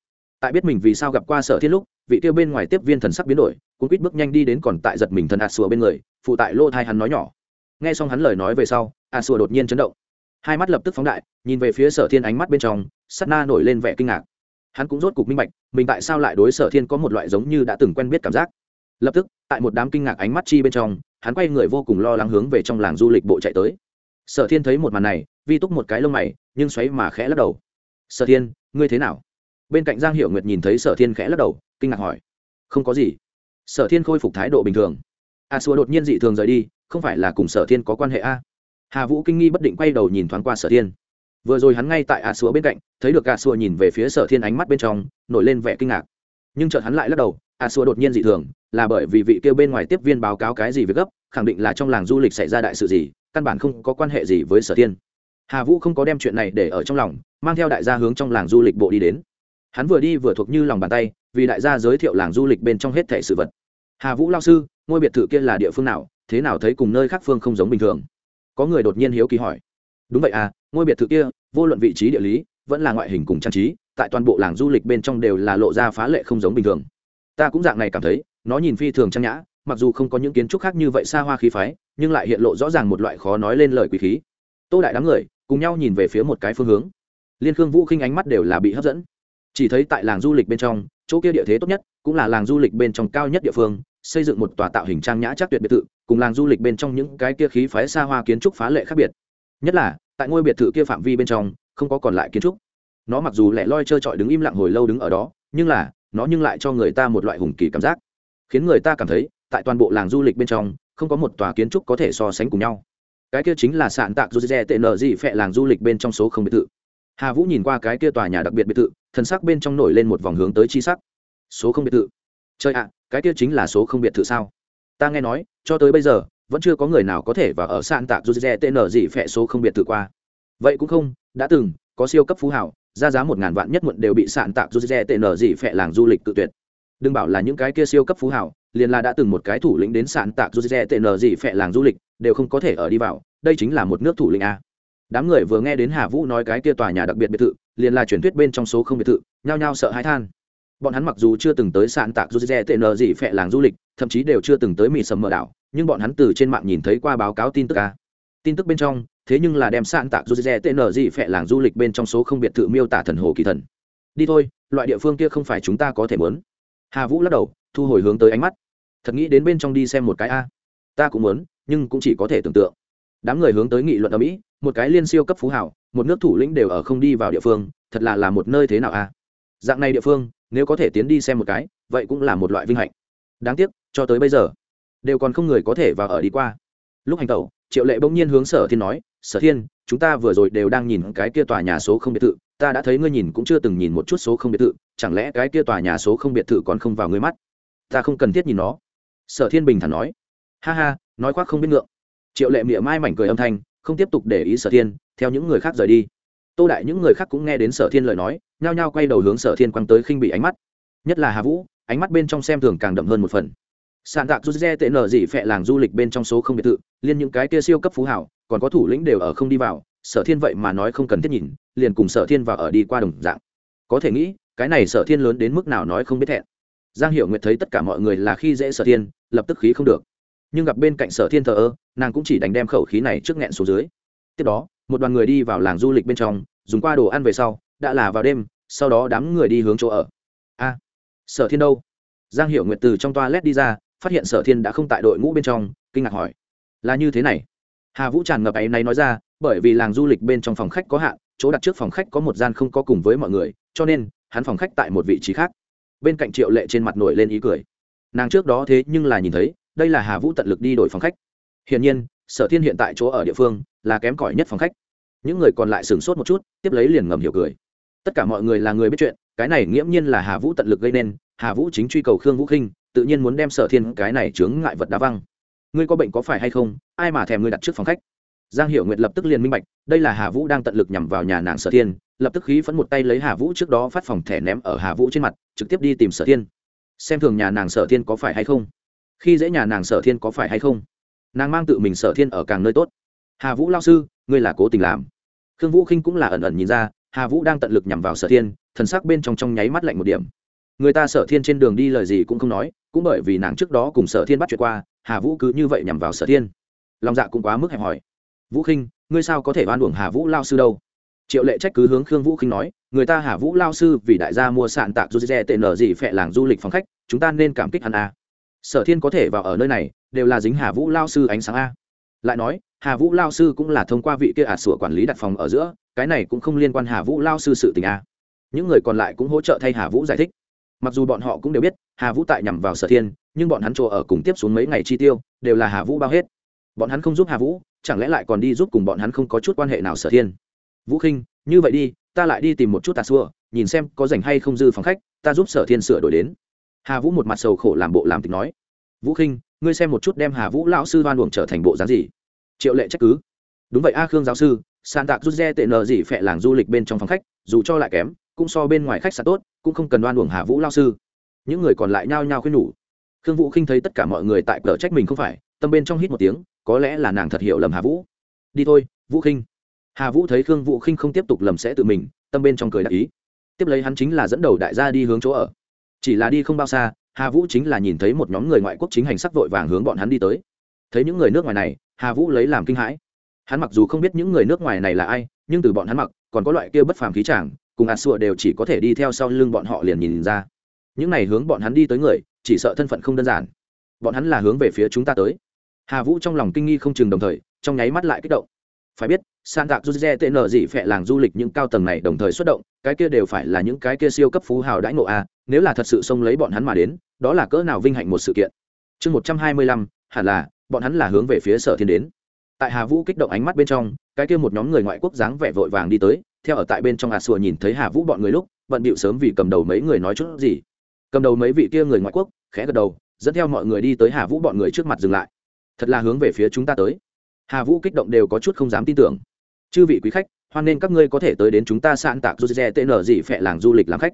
Tại biết mình vì sao gặp qua sở thiên lúc, vị tiêu bên ngoài tiếp viên thần sắc biến đổi cũng quýt bước nhanh đi đến còn tại giật mình thần ạt sùa bên người, phụ tại lô thai hắn nói nhỏ. Nghe xong hắn lời nói về sau ạt sùa đột nhiên chấn động. Hai mắt lập tức phóng đại, nhìn về phía sở thiên ánh mắt bên trong sắt na nổi lên vẻ kinh ngạc. Hắn cũng rốt cục minh bạch, mình tại sao lại đối sở thiên có một loại giống như đã từng quen biết cảm giác. Lập tức, tại một đám kinh ngạc ánh mắt chi bên trong, hắn quay người vô cùng lo lắng hướng về trong làng du lịch bộ chạy tới. Sở thiên thấy một màn này, vi túc một cái lông mày, nhưng xoáy mà khẽ lắc đầu. Sở thiên, ngươi thế nào? Bên cạnh giang hiệu nguyệt nhìn thấy sở thiên khẽ lắc đầu, kinh ngạc hỏi, không có gì. sở thiên khôi phục thái độ bình thường. a xua đột nhiên dị thường rời đi, không phải là cùng sở thiên có quan hệ a? hà vũ kinh nghi bất định quay đầu nhìn thoáng qua sở thiên. vừa rồi hắn ngay tại a xua bên cạnh, thấy được a xua nhìn về phía sở thiên ánh mắt bên trong, nổi lên vẻ kinh ngạc. nhưng chợt hắn lại lắc đầu, a xua đột nhiên dị thường, là bởi vì vị kêu bên ngoài tiếp viên báo cáo cái gì việc gấp, khẳng định là trong làng du lịch xảy ra đại sự gì, căn bản không có quan hệ gì với sở thiên. hà vũ không có đem chuyện này để ở trong lòng, mang theo đại gia hướng trong làng du lịch bộ đi đến hắn vừa đi vừa thuộc như lòng bàn tay, vì đại gia giới thiệu làng du lịch bên trong hết thẻ sự vật. Hà vũ lao sư, ngôi biệt thự kia là địa phương nào? Thế nào thấy cùng nơi khác phương không giống bình thường? Có người đột nhiên hiếu kỳ hỏi. Đúng vậy à ngôi biệt thự kia, vô luận vị trí địa lý, vẫn là ngoại hình cùng trang trí, tại toàn bộ làng du lịch bên trong đều là lộ ra phá lệ không giống bình thường. Ta cũng dạng này cảm thấy, nó nhìn phi thường trang nhã, mặc dù không có những kiến trúc khác như vậy xa hoa khí phái, nhưng lại hiện lộ rõ ràng một loại khó nói lên lời quý khí. Tô đại đám người, cùng nhau nhìn về phía một cái phương hướng. Liên khương vũ khinh ánh mắt đều là bị hấp dẫn chỉ thấy tại làng du lịch bên trong, chỗ kia địa thế tốt nhất cũng là làng du lịch bên trong cao nhất địa phương, xây dựng một tòa tạo hình trang nhã chắc tuyệt biệt thự, cùng làng du lịch bên trong những cái kia khí phái xa hoa kiến trúc phá lệ khác biệt. Nhất là, tại ngôi biệt thự kia phạm vi bên trong, không có còn lại kiến trúc. Nó mặc dù lẻ loi trơ trọi đứng im lặng hồi lâu đứng ở đó, nhưng là, nó nhưng lại cho người ta một loại hùng kỳ cảm giác. Khiến người ta cảm thấy, tại toàn bộ làng du lịch bên trong, không có một tòa kiến trúc có thể so sánh cùng nhau. Cái kia chính là sạn tạc dù dè tệ nở dị phẹ làng du lịch bên trong số không biệt thự hà vũ nhìn qua cái kia tòa nhà đặc biệt biệt thự, thần sắc bên trong nổi lên một vòng hướng tới chi sắc. Số không biệt thự. Chơi ạ, cái kia chính là số không biệt thự sao? Ta nghe nói, cho tới bây giờ, vẫn chưa có người nào có thể vào ở sạn tạc du dê tệ gì phẹ số không biệt thự qua. Vậy cũng không, đã từng, có siêu cấp phú hảo, ra giá một ngàn vạn nhất muộn đều bị sạn tạc du dê tệ gì phẹ làng du lịch tự tuyệt. Đừng bảo là những cái kia siêu cấp phú hảo, liền là đã từng một cái thủ lĩnh đến sạn tạc du dê tệ gì phẹ làng du lịch, đều không có thể ở đi vào, đây chính là một nước thủ lĩnh a đám người vừa nghe đến hà vũ nói cái kia tòa nhà đặc biệt biệt thự, liền là truyền thuyết bên trong số không biệt thự, nhao nhao sợ hãi than. Bọn hắn mặc dù chưa từng tới sạn tạc du dê tệ nở gì phẹ làng du lịch, thậm chí đều chưa từng tới mì sầm mờ đảo, nhưng bọn hắn từ trên mạng nhìn thấy qua báo cáo tin tức a. Tin tức bên trong, thế nhưng là đem sạn tạc du dê tệ nở gì phẹ làng du lịch bên trong số không biệt thự miêu tả thần hồ kỳ thần. Đi thôi, loại địa phương kia không phải chúng ta có thể muốn. Hà vũ lắc đầu, thu hồi hướng tới ánh mắt. Thật nghĩ đến bên trong đi xem một cái a. Ta cũng muốn, nhưng cũng chỉ có thể tưởng tượng đám người hướng tới nghị luận ở mỹ, một cái liên siêu cấp phú hảo một nước thủ lĩnh đều ở không đi vào địa phương, thật là là một nơi thế nào a dạng này địa phương, nếu có thể tiến đi xem một cái, vậy cũng là một loại vinh hạnh. Đáng tiếc, cho tới bây giờ, đều còn không người có thể vào ở đi qua. Lúc hành tẩu, triệu lệ bỗng nhiên hướng sở thiên nói, sở thiên, chúng ta vừa rồi đều đang nhìn cái kia tòa nhà số không biệt thự, ta đã thấy ngươi nhìn cũng chưa từng nhìn một chút số không biệt thự, chẳng lẽ cái kia tòa nhà số không biệt thự còn không vào ngươi mắt? Ta không cần thiết nhìn nó. Sở thiên bình thản nói. Ha ha, nói khoác không biết ngượng triệu lệ mỉa mai mảnh cười âm thanh, không tiếp tục để ý sở thiên, theo những người khác rời đi. Tô đại những người khác cũng nghe đến sở thiên lời nói, nhao nhao quay đầu hướng sở thiên quăng tới khinh bị ánh mắt. Nhất là hà vũ, ánh mắt bên trong xem thường càng đậm hơn một phần. Sàn tạc du dê tệ nở dị phẹ làng du lịch bên trong số không biệt thự, liên những cái kia siêu cấp phú hảo, còn có thủ lĩnh đều ở không đi vào, sở thiên vậy mà nói không cần thiết nhìn, liền cùng sở thiên vào ở đi qua đồng dạng. Có thể nghĩ, cái này sở thiên lớn đến mức nào nói không biết thẹn. Giang hiểu nguyệt thấy tất cả mọi người là khi dễ sở thiên, lập tức khí không được nhưng gặp bên cạnh sở thiên thờ ơ, nàng cũng chỉ đánh đem khẩu khí này trước nghẹn xuống dưới. Tiếp đó, một đoàn người đi vào làng du lịch bên trong, dùng qua đồ ăn về sau, đã là vào đêm, sau đó đám người đi hướng chỗ ở. A, sở thiên đâu? Giang hiểu nguyệt từ trong toa led đi ra, phát hiện sở thiên đã không tại đội ngũ bên trong, kinh ngạc hỏi. Là như thế này. Hà vũ tràn ngập ấy này nói ra, bởi vì làng du lịch bên trong phòng khách có hạn, chỗ đặt trước phòng khách có một gian không có cùng với mọi người, cho nên, hắn phòng khách tại một vị trí khác. Bên cạnh triệu lệ trên mặt nổi lên ý cười. Nàng trước đó thế nhưng là nhìn thấy đây là hà vũ tận lực đi đổi phòng khách. Hiển nhiên, sở thiên hiện tại chỗ ở địa phương là kém cỏi nhất phòng khách. Những người còn lại sửng sốt một chút, tiếp lấy liền ngầm hiểu cười. Tất cả mọi người là người biết chuyện, cái này nghiễm nhiên là hà vũ tận lực gây nên, hà vũ chính truy cầu khương vũ khinh, tự nhiên muốn đem sở thiên cái này chướng ngại vật đá văng. Ngươi có bệnh có phải hay không? Ai mà thèm ngươi đặt trước phòng khách? Giang hiểu nguyệt lập tức liền minh bạch, đây là hà vũ đang tận lực nhằm vào nhà nàng sở thiên, lập tức khí phấn một tay lấy hà vũ trước đó phát phòng thẻ ném ở hà vũ trên mặt, trực tiếp đi tìm sở thiên. Xem thường nhà nàng sở thiên có phải hay không? Khi dễ nhà nàng sở thiên có phải hay không? Nàng mang tự mình sở thiên ở càng nơi tốt. Hà vũ lao sư, ngươi là cố tình làm. Khương vũ khinh cũng là ẩn ẩn nhìn ra, hà vũ đang tận lực nhằm vào sở thiên, thần sắc bên trong trong nháy mắt lạnh một điểm. Người ta sở thiên trên đường đi lời gì cũng không nói, cũng bởi vì nàng trước đó cùng sở thiên bắt chuyện qua, hà vũ cứ như vậy nhằm vào sở thiên. Lòng dạ cũng quá mức hẹp hòi. Vũ khinh, ngươi sao có thể oan uổng hà vũ lao sư đâu? Triệu lệ trách cứ hướng khương vũ khinh nói, người ta hà vũ lao sư vì đại gia mua sạn tạc du dè tệ nở gì phẹ làng du lịch phòng khách, chúng ta nên cảm kích hắn a sở thiên có thể vào ở nơi này, đều là dính hà vũ lao sư ánh sáng a. Lại nói, hà vũ lao sư cũng là thông qua vị kia ả à sủa quản lý đặt phòng ở giữa, cái này cũng không liên quan hà vũ lao sư sự tình a. Những người còn lại cũng hỗ trợ thay hà vũ giải thích. Mặc dù bọn họ cũng đều biết, hà vũ tại nhằm vào sở thiên, nhưng bọn hắn chỗ ở cùng tiếp xuống mấy ngày chi tiêu, đều là hà vũ bao hết. Bọn hắn không giúp hà vũ, chẳng lẽ lại còn đi giúp cùng bọn hắn không có chút quan hệ nào sở thiên? Vũ khinh, như vậy đi, ta lại đi tìm một chút tà xua nhìn xem có dành hay không dư phòng khách, ta giúp sở thiên sửa đổi đến hà vũ một mặt sầu khổ làm bộ làm tịch nói. Vũ khinh, ngươi xem một chút đem hà vũ lão sư đoan luồng trở thành bộ dáng gì. Triệu lệ trách cứ. Đúng vậy a khương giáo sư sàn tạc rút re tệ nờ gì phẹ làng du lịch bên trong phòng khách, dù cho lại kém, cũng so bên ngoài khách sạn tốt, cũng không cần đoan luồng hà vũ lao sư. Những người còn lại nhao nhao khuyên nhủ. Khương vũ khinh thấy tất cả mọi người tại cờ trách mình không phải, tâm bên trong hít một tiếng, có lẽ là nàng thật hiểu lầm hà vũ. Đi thôi, vũ khinh. Hà vũ thấy khương vũ khinh không tiếp tục lầm sẽ tự mình, tâm bên trong cười đại ý. Tiếp lấy hắn chính là dẫn đầu đại gia đi hướng chỗ ở chỉ là đi không bao xa, hà vũ chính là nhìn thấy một nhóm người ngoại quốc chính hành sắc vội vàng hướng bọn hắn đi tới. Thấy những người nước ngoài này, hà vũ lấy làm kinh hãi. Hắn mặc dù không biết những người nước ngoài này là ai, nhưng từ bọn hắn mặc, còn có loại kia bất phàm khí tràng cùng ạt sụa đều chỉ có thể đi theo sau lưng bọn họ liền nhìn ra. Những này hướng bọn hắn đi tới người, chỉ sợ thân phận không đơn giản. Bọn hắn là hướng về phía chúng ta tới. Hà vũ trong lòng kinh nghi không chừng đồng thời, trong nháy mắt lại kích động phải biết san tạc du dê tệ nợ gì phẹ làng du lịch những cao tầng này đồng thời xuất động, cái kia đều phải là những cái kia siêu cấp phú hào đãi ngộ a, nếu là thật sự xông lấy bọn hắn mà đến, đó là cỡ nào vinh hạnh một sự kiện. Chương một trăm hai mươi lăm, hẳn là, bọn hắn là hướng về phía sở thiên đến. Tại hà vũ kích động ánh mắt bên trong, cái kia một nhóm người ngoại quốc dáng vẻ vội vàng đi tới, theo ở tại bên trong hà sùa nhìn thấy hà vũ bọn người lúc, bận bịu sớm vì cầm đầu mấy người nói chút gì. Cầm đầu mấy vị kia người ngoại quốc, khẽ gật đầu, dẫn theo mọi người đi tới hà vũ bọn người trước mặt dừng lại. Thật là hướng về phía chúng ta tới hà vũ kích động đều có chút không dám tin tưởng. Chư vị quý khách, hoan nên các ngươi có thể tới đến chúng ta sạn tạc jose tn dị phẹ làng du lịch làm khách.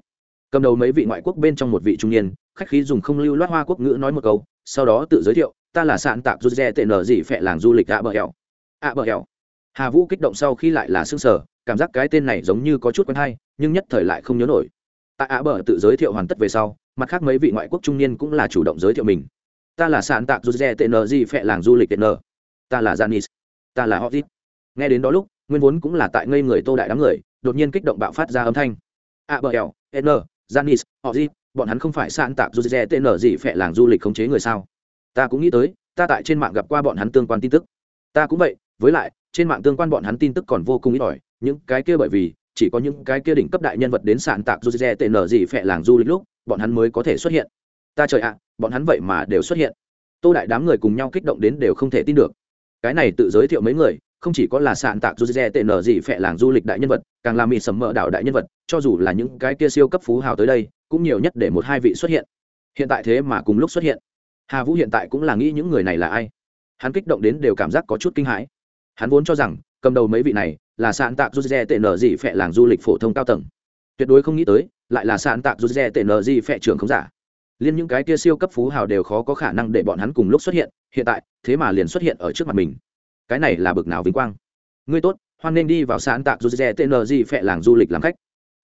Cầm đầu mấy vị ngoại quốc bên trong một vị trung niên, khách khí dùng không lưu loát hoa quốc ngữ nói một câu, sau đó tự giới thiệu, ta là sạn tạc jose tn dị phẹ làng du lịch ạ bờ hẹo. Ạ bờ hẹo. Hà vũ kích động sau khi lại là s ư ơ n g sở cảm giác cái tên này giống như có chút quen hay, nhưng nhất thời lại không nhớ nổi. Tại ạ bờ tự giới thiệu hoàn tất về sau, mặt khác mấy vị ngoại quốc trung niên cũng là chủ động giới thiệu mình. Ta là sạn tạc jose tn dị phẹ làng du lịch tn ta là janis ta là hotit nghe đến đó lúc, nguyên vốn cũng là tại ngây người tô đại đám người, đột nhiên kích động bạo phát ra âm thanh. A bờ l n janis hotit bọn hắn không phải sạn dù dè tên tn gì phẹ làng du lịch khống chế người sao? Ta cũng nghĩ tới, ta tại trên mạng gặp qua bọn hắn tương quan tin tức. Ta cũng vậy, với lại, trên mạng tương quan bọn hắn tin tức còn vô cùng ít ỏi, những cái kia bởi vì, chỉ có những cái kia đỉnh cấp đại nhân vật đến sạn dù dè tên tn gì phẹ làng du lịch lúc, bọn hắn mới có thể xuất hiện. Ta trời ạ, bọn hắn vậy mà đều xuất hiện. Tô đại đám người cùng nhau kích động đến đều không thể tin được cái này tự giới thiệu mấy người, không chỉ có là sạn tạc dù dè tệ nở gì phẹ làng du lịch đại nhân vật, càng làm mị sầm mỡ đạo đại nhân vật, cho dù là những cái kia siêu cấp phú hào tới đây, cũng nhiều nhất để một hai vị xuất hiện. Hiện tại thế mà cùng lúc xuất hiện. Hà vũ hiện tại cũng là nghĩ những người này là ai? Hắn kích động đến đều cảm giác có chút kinh hãi. Hắn vốn cho rằng, cầm đầu mấy vị này là sạn tạc dù dè tệ nở gì phẹ làng du lịch phổ thông cao tầng. Tuyệt đối không nghĩ tới, lại là sạn tạc dù dè tệ nở gì phẹ trưởng không giả liên những cái kia siêu cấp phú hào đều khó có khả năng để bọn hắn cùng lúc xuất hiện hiện tại, thế mà liền xuất hiện ở trước mặt mình. Cái này là bực nào vinh quang. Ngươi tốt, hoan nên đi vào sạn tạc du tên tn gì phẹ làng du lịch làm khách.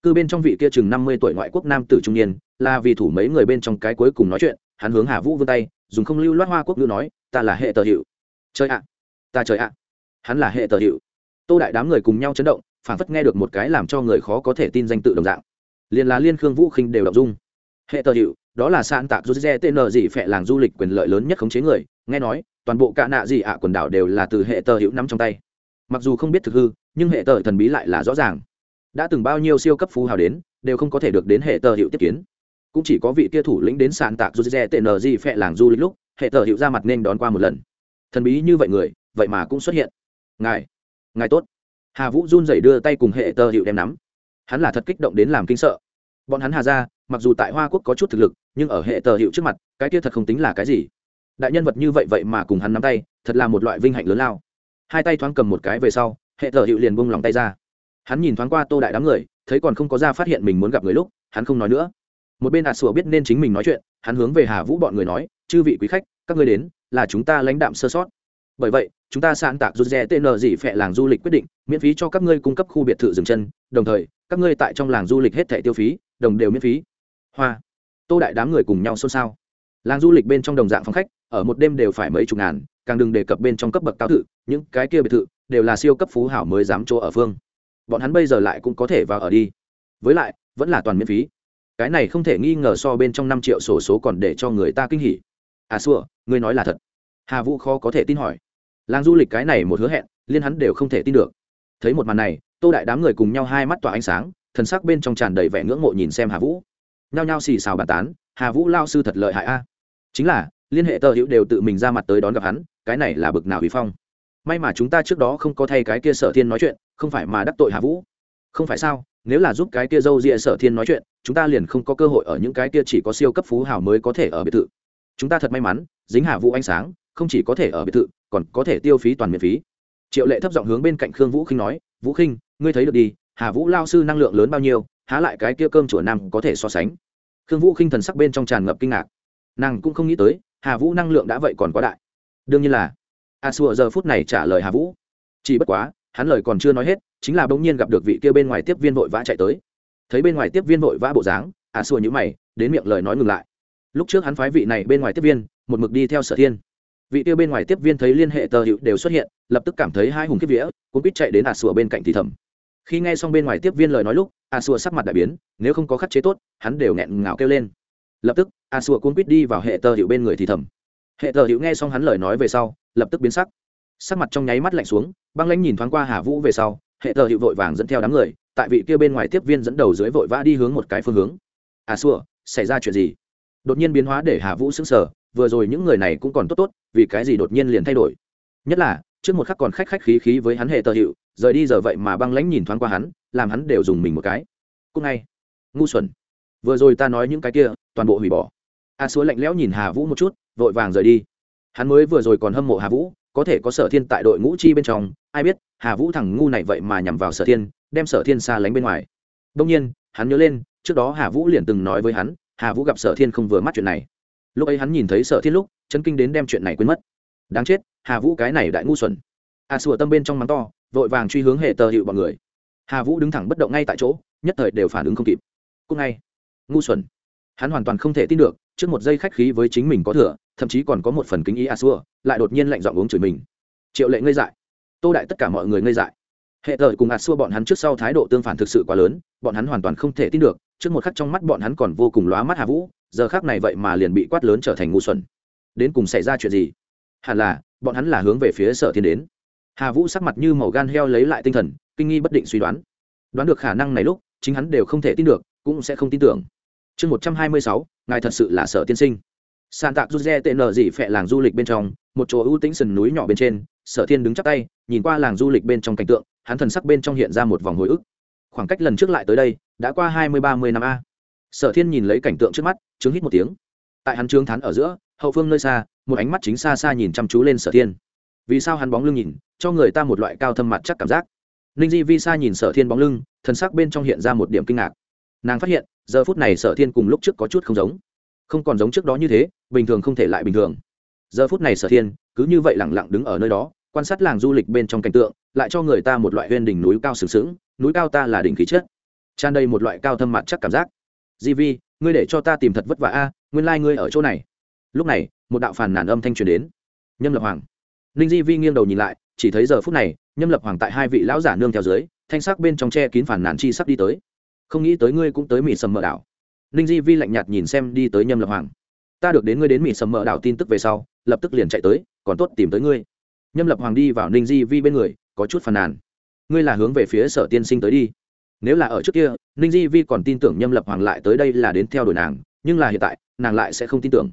Cư bên trong vị kia chừng năm mươi tuổi ngoại quốc nam tử trung niên, là vì thủ mấy người bên trong cái cuối cùng nói chuyện, hắn hướng hà vũ vươn tay, dùng không lưu loát hoa quốc ngữ nói, ta là hệ tờ hiệu. Chơi ạ, ta chơi ạ. Hắn là hệ tờ hiệu. Tô đại đám người cùng nhau chấn động phản phất nghe được một cái làm cho người khó có thể tin danh tự đồng dạng. Liền là liên khương vũ khinh đều đọc dung. Hệ tờ hiệu đó là sạn tạc du dê tn gì phẹ làng du lịch quyền lợi lớn nhất khống chế người. Nghe nói, toàn bộ cả nạ gì ạ quần đảo đều là từ hệ tờ hữu nắm trong tay. Mặc dù không biết thực hư, nhưng hệ tờ thần bí lại là rõ ràng. Đã từng bao nhiêu siêu cấp phú hào đến, đều không có thể được đến hệ tờ hữu tiếp kiến. Cũng chỉ có vị kia thủ lĩnh đến sàn tạc du dê tn gì phẹ làng du lịch lúc, hệ tờ hữu ra mặt nên đón qua một lần. Thần bí như vậy người, vậy mà cũng xuất hiện. Ngài ngài tốt. Hà vũ run rẩy đưa tay cùng hệ tờ hữu đem nắm. Hắn là thật kích động đến làm kinh sợ. Bọn hắn hà ra mặc dù tại hoa quốc có chút thực lực, nhưng ở hệ tờ hiệu trước mặt, cái kia thật không tính là cái gì. Đại nhân vật như vậy vậy mà cùng hắn nắm tay, thật là một loại vinh hạnh lớn lao. Hai tay thoáng cầm một cái về sau, hệ tờ hiệu liền bông lòng tay ra. Hắn nhìn thoáng qua tô đại đám người, thấy còn không có ra phát hiện mình muốn gặp người lúc, hắn không nói nữa. Một bên ạt sủa biết nên chính mình nói chuyện, hắn hướng về hà vũ bọn người nói, chư vị quý khách, các ngươi đến, là chúng ta lãnh đạm sơ sót. Bởi vậy, chúng ta sẵn tạc rút rè tn gì phẹ làng du lịch quyết định, miễn phí cho các ngươi cung cấp khu biệt thự dừng chân, đồng thời, các ngươi tại trong làng du lịch hết thẻ tiêu phí, đồng đều miễn phí hoa. Tô đại đám người cùng nhau xôn xao. Làng du lịch bên trong đồng dạng phòng khách, ở một đêm đều phải mấy chục ngàn, càng đừng đề cập bên trong cấp bậc cao thự, những cái kia biệt thự đều là siêu cấp phú hảo mới dám chỗ ở phương. Bọn hắn bây giờ lại cũng có thể vào ở đi. Với lại, vẫn là toàn miễn phí. Cái này không thể nghi ngờ so bên trong năm triệu sổ số còn để cho người ta kinh hỉ. À xua, ngươi nói là thật. Hà vũ khó có thể tin hỏi. Làng du lịch cái này một hứa hẹn, liên hắn đều không thể tin được. Thấy một màn này, tô đại đám người cùng nhau hai mắt tỏa ánh sáng, thần sắc bên trong tràn đầy vẻ ngưỡng mộ nhìn xem hà vũ nhao nhao xì xào bàn tán, hà vũ lao sư thật lợi hại a. Chính là, liên hệ tờ hữu đều tự mình ra mặt tới đón gặp hắn, cái này là bực nào hủy phong. May mà chúng ta trước đó không có thay cái kia sở thiên nói chuyện, không phải mà đắc tội hà vũ. Không phải sao, nếu là giúp cái kia dâu rịa sở thiên nói chuyện, chúng ta liền không có cơ hội ở những cái kia chỉ có siêu cấp phú hào mới có thể ở biệt thự. Chúng ta thật may mắn, dính hà vũ ánh sáng, không chỉ có thể ở biệt thự, còn có thể tiêu phí toàn miễn phí. Triệu lệ thấp giọng hướng bên cạnh khương vũ khinh nói, vũ khinh, ngươi thấy được đi, hà vũ lao sư năng lượng lớn bao nhiêu há lại cái kia cơm chùa nam có thể so sánh. Khương vũ khinh thần sắc bên trong tràn ngập kinh ngạc. Nàng cũng không nghĩ tới, hà vũ năng lượng đã vậy còn quá đại. Đương nhiên là, a sùa giờ phút này trả lời hà vũ. Chỉ bất quá, hắn lời còn chưa nói hết, chính là bỗng nhiên gặp được vị kia bên ngoài tiếp viên vội vã chạy tới. Thấy bên ngoài tiếp viên vội vã bộ dáng, a sùa nhữ mày, đến miệng lời nói ngừng lại. Lúc trước hắn phái vị này bên ngoài tiếp viên, một mực đi theo sở thiên. Vị kia bên ngoài tiếp viên thấy liên hệ tờ hiệu đều xuất hiện, lập tức cảm thấy hai hùng kiếp vía cũng biết chạy đến a sùa bên cạnh thì thầm. Khi nghe xong bên ngoài tiếp viên lời nói lúc a xua sắc mặt đại biến, nếu không có khắc chế tốt, hắn đều nghẹn ngào kêu lên. Lập tức, a xua cuốn quýt đi vào hệ tờ hiệu bên người thì thầm. Hệ tờ hiệu nghe xong hắn lời nói về sau, lập tức biến sắc. Sắc mặt trong nháy mắt lạnh xuống, băng lãnh nhìn thoáng qua hà vũ về sau, hệ tờ hiệu vội vàng dẫn theo đám người, tại vị kia bên ngoài tiếp viên dẫn đầu dưới vội vã đi hướng một cái phương hướng. A xua, xảy ra chuyện gì? Đột nhiên biến hóa để hà vũ sững sờ, vừa rồi những người này cũng còn tốt tốt, vì cái gì đột nhiên liền thay đổi? Nhất là, trước một khắc còn khách khách khí khí với hắn hệ tờ hiệu rời đi giờ vậy mà băng lãnh nhìn thoáng qua hắn, làm hắn đều dùng mình một cái. Cúc ngay. Ngu xuẩn. Vừa rồi ta nói những cái kia, toàn bộ hủy bỏ. A xúa lạnh lẽo nhìn hà vũ một chút, vội vàng rời đi. Hắn mới vừa rồi còn hâm mộ hà vũ, có thể có sở thiên tại đội ngũ chi bên trong, ai biết, hà vũ thằng ngu này vậy mà nhằm vào sở thiên, đem sở thiên xa lánh bên ngoài. Đông nhiên, hắn nhớ lên, trước đó hà vũ liền từng nói với hắn, hà vũ gặp sở thiên không vừa mắt chuyện này. Lúc ấy hắn nhìn thấy sở thiên lúc, chấn kinh đến đem chuyện này quên mất. Đáng chết, hà vũ cái này đại ngu xuẩn. A sùa tâm bên trong mắng to vội vàng truy hướng hệ tờ hiệu bọn người. Hà vũ đứng thẳng bất động ngay tại chỗ, nhất thời đều phản ứng không kịp. Cúc ngay. Ngu xuẩn. Hắn hoàn toàn không thể tin được, trước một giây khách khí với chính mình có thừa, thậm chí còn có một phần kính ý a xua, lại đột nhiên lạnh giọng uống chửi mình. Triệu lệ ngây dại. Tô đại tất cả mọi người ngây dại. Hệ thời cùng a xua bọn hắn trước sau thái độ tương phản thực sự quá lớn, bọn hắn hoàn toàn không thể tin được, trước một khắc trong mắt bọn hắn còn vô cùng lóa mắt hà vũ, giờ khác này vậy mà liền bị quát lớn trở thành ngu xuẩn. Đến cùng xảy ra chuyện gì? Hẳn là, bọn hắn là hướng về phía sở thiên đến hà vũ sắc mặt như màu gan heo lấy lại tinh thần, kinh nghi bất định suy đoán. Đoán được khả năng này lúc, chính hắn đều không thể tin được, cũng sẽ không tin tưởng. Chương một trăm hai mươi sáu, ngài thật sự là sở tiên sinh. Sàn tạc rút re tệ nở dị phẹ làng du lịch bên trong, một chỗ ưu tĩnh sườn núi nhỏ bên trên, sở thiên đứng chắc tay, nhìn qua làng du lịch bên trong cảnh tượng, hắn thần sắc bên trong hiện ra một vòng hồi ức. Khoảng cách lần trước lại tới đây, đã qua hai mươi, ba mươi năm a. Sở thiên nhìn lấy cảnh tượng trước mắt chứng hít một tiếng. Tại hắn trương thán ở giữa, hậu phương nơi xa, một ánh mắt chính xa xa nhìn chăm chú lên sở thiên vì sao hắn bóng lưng nhìn, cho người ta một loại cao thâm mặt chắc cảm giác. Ninh di vi sa nhìn sở thiên bóng lưng, thần sắc bên trong hiện ra một điểm kinh ngạc. Nàng phát hiện, giờ phút này sở thiên cùng lúc trước có chút không giống. Không còn giống trước đó như thế, bình thường không thể lại bình thường. Giờ phút này sở thiên, cứ như vậy lẳng lặng đứng ở nơi đó, quan sát làng du lịch bên trong cảnh tượng, lại cho người ta một loại huyên đỉnh núi cao sừng sững, núi cao ta là đỉnh khí chất. Tràn đầy một loại cao thâm mặt chắc cảm giác. Di vi, ngươi để cho ta tìm thật vất vả a, nguyên lai、like、ngươi ở chỗ này. Lúc này, một đạo phàn nàn âm thanh truyền đến. Nhâm lập hoàng ninh di vi nghiêng đầu nhìn lại, chỉ thấy giờ phút này, nhâm lập hoàng tại hai vị lão giả nương theo dưới, thanh sắc bên trong tre kín phản nàn chi sắp đi tới. Không nghĩ tới ngươi cũng tới mỹ sầm mờ đảo. Ninh di vi lạnh nhạt nhìn xem đi tới nhâm lập hoàng. Ta được đến ngươi đến mỹ sầm mờ đảo tin tức về sau, lập tức liền chạy tới, còn tốt tìm tới ngươi. Nhâm lập hoàng đi vào ninh di vi bên người, có chút phàn nàn. Ngươi là hướng về phía sở tiên sinh tới đi. Nếu là ở trước kia, ninh di vi còn tin tưởng nhâm lập hoàng lại tới đây là đến theo đuổi nàng, nhưng là hiện tại, nàng lại sẽ không tin tưởng.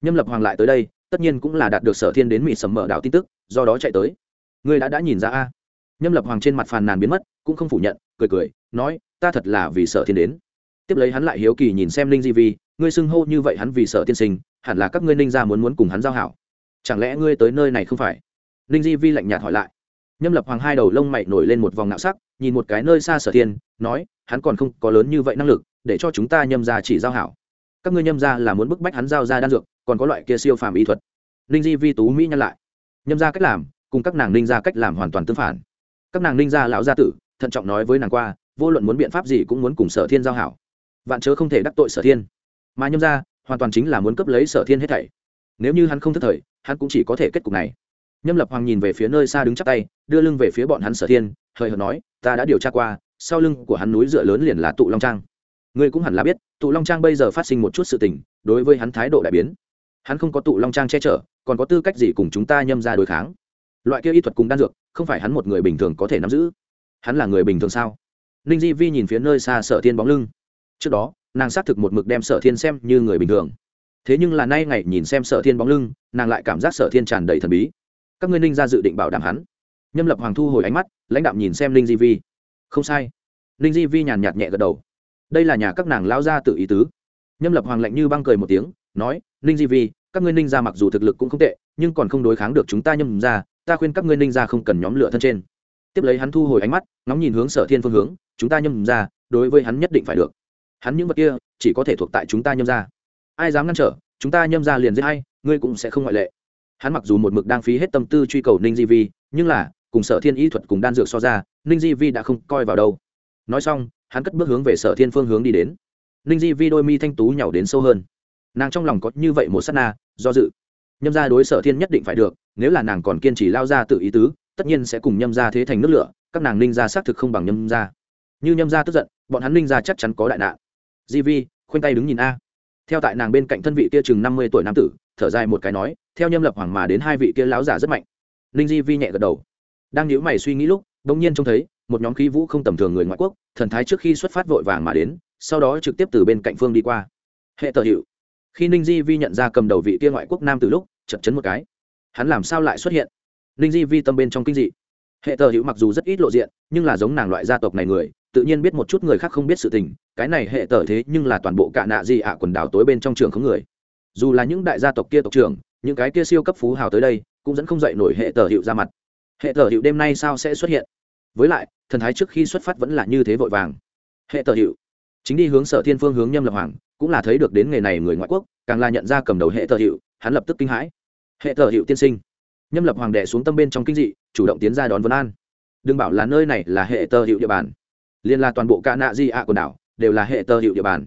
Nhâm lập hoàng lại tới đây tất nhiên cũng là đạt được sở thiên đến mỹ sầm mở đạo tin tức, do đó chạy tới. Ngươi đã đã nhìn ra a? Nhâm lập hoàng trên mặt phàn nàn biến mất, cũng không phủ nhận, cười cười, nói, ta thật là vì sợ thiên đến. Tiếp lấy hắn lại hiếu kỳ nhìn xem ninh di vi, ngươi xưng hô như vậy hắn vì sợ tiên sinh, hẳn là các ngươi ninh ra muốn muốn cùng hắn giao hảo. Chẳng lẽ ngươi tới nơi này không phải? Ninh di vi lạnh nhạt hỏi lại. Nhâm lập hoàng hai đầu lông mày nổi lên một vòng nạo sắc, nhìn một cái nơi xa sở thiên, nói, hắn còn không có lớn như vậy năng lực, để cho chúng ta nhâm ra chỉ giao hảo. Các ngươi nhâm ra là muốn bức bách hắn giao ra đan dược còn có loại kia siêu phàm ý thuật. Ninh di vi tú mỹ nhân lại. Nhâm ra cách làm, cùng các nàng ninh ra cách làm hoàn toàn tương phản. Các nàng ninh ra lão gia tử, thận trọng nói với nàng qua, vô luận muốn biện pháp gì cũng muốn cùng sở thiên giao hảo. Vạn chớ không thể đắc tội sở thiên. Mà nhâm ra hoàn toàn chính là muốn cấp lấy sở thiên hết thảy. Nếu như hắn không thất thời, hắn cũng chỉ có thể kết cục này. Nhâm lập hoàng nhìn về phía nơi xa đứng chắp tay, đưa lưng về phía bọn hắn sở thiên, hời hợt nói, ta đã điều tra qua, sau lưng của hắn núi dựa lớn liền là tụ long trang. Ngươi cũng hẳn là biết, tụ long trang bây giờ phát sinh một chút sự tình, đối với hắn thái độ đại biến hắn không có tụ long trang che chở, còn có tư cách gì cùng chúng ta nhâm ra đối kháng? Loại kia y thuật cùng đan dược, không phải hắn một người bình thường có thể nắm giữ. Hắn là người bình thường sao? Ninh di vi nhìn phía nơi xa sở thiên bóng lưng. Trước đó, nàng xác thực một mực đem sở thiên xem như người bình thường. Thế nhưng là nay ngày nhìn xem sở thiên bóng lưng, nàng lại cảm giác sở thiên tràn đầy thần bí. Các ngươi ninh ra dự định bảo đảm hắn. Nhâm lập hoàng thu hồi ánh mắt, lãnh đạo nhìn xem ninh di vi. Không sai. Ninh di vi nhàn nhạt nhẹ gật đầu. Đây là nhà các nàng lao ra tự ý tứ. Nhâm lập hoàng lạnh như băng cười một tiếng nói, ninh di vi, các ngươi ninh ra mặc dù thực lực cũng không tệ, nhưng còn không đối kháng được chúng ta nhâm ra, ta khuyên các ngươi ninh ra không cần nhóm lửa thân trên. Tiếp lấy hắn thu hồi ánh mắt, ngóng nhìn hướng sở thiên phương hướng, chúng ta nhâm ra, đối với hắn nhất định phải được. Hắn những vật kia, chỉ có thể thuộc tại chúng ta nhâm ra. Ai dám ngăn trở, chúng ta nhâm ra liền giết hay ngươi cũng sẽ không ngoại lệ. Hắn mặc dù một mực đang phí hết tâm tư truy cầu ninh di vi, nhưng là, cùng sở thiên ý thuật cùng đan dược so ra, ninh di vi đã không coi vào đâu. Nói xong, hắn cất bước hướng về sở thiên phương hướng đi đến. Ninh di vi đôi mi thanh tú nhảy đến sâu hơn nàng trong lòng có như vậy một s á t na, do dự. Nhâm ra đối sở thiên nhất định phải được, nếu là nàng còn kiên trì lao ra tự ý tứ, tất nhiên sẽ cùng nhâm ra thế thành nước lửa, các nàng ninh ra xác thực không bằng nhâm ra như nhâm ra tức giận, bọn hắn ninh ra chắc chắn có đại nạn. Di vi, khoanh tay đứng nhìn a. Theo tại nàng bên cạnh thân vị kia chừng năm mươi tuổi nam tử, thở dài một cái nói, theo nhâm lập hoàng mà đến hai vị kia láo giả rất mạnh. Ninh di vi nhẹ gật đầu. Đang nhữ mày suy nghĩ lúc đ ỗ n g nhiên trông thấy, một nhóm khí vũ không tầm thường người ngoại quốc, thần thái trước khi xuất phát vội vàng mà đến, sau đó trực tiếp từ bên cạnh phương đi qua. Hệ tờ hiệu khi ninh di vi nhận ra cầm đầu vị kia ngoại quốc nam từ lúc chật chấn một cái. Hắn làm sao lại xuất hiện? Ninh di vi tâm bên trong kinh dị. Hệ tờ hữu mặc dù rất ít lộ diện, nhưng là giống nàng loại gia tộc này người, tự nhiên biết một chút người khác không biết sự tình, cái này hệ tờ thế nhưng là toàn bộ cả nạ gì ạ quần đảo tối bên trong trường không người. Dù là những đại gia tộc kia tộc trưởng, những cái kia siêu cấp phú hào tới đây, cũng dẫn không dậy nổi hệ tờ hiệu ra mặt. Hệ tờ hiệu đêm nay sao sẽ xuất hiện? Với lại, thần thái trước khi xuất phát vẫn là như thế vội vàng. Hệ tờ hiệu chính đi hướng sở thiên phương hướng nhâm lập hoàng cũng là thấy được đến nghề này người ngoại quốc, càng là nhận ra cầm đầu hệ tờ hiệu, hắn lập tức kinh hãi. Hệ tờ hiệu tiên sinh. Nhâm lập hoàng đệ xuống tâm bên trong kinh dị, chủ động tiến ra đón vân an. Đừng bảo là nơi này là hệ tờ hiệu địa bàn. Liên là toàn bộ ca nạ di ạ quần đảo, đều là hệ tờ hiệu địa bàn.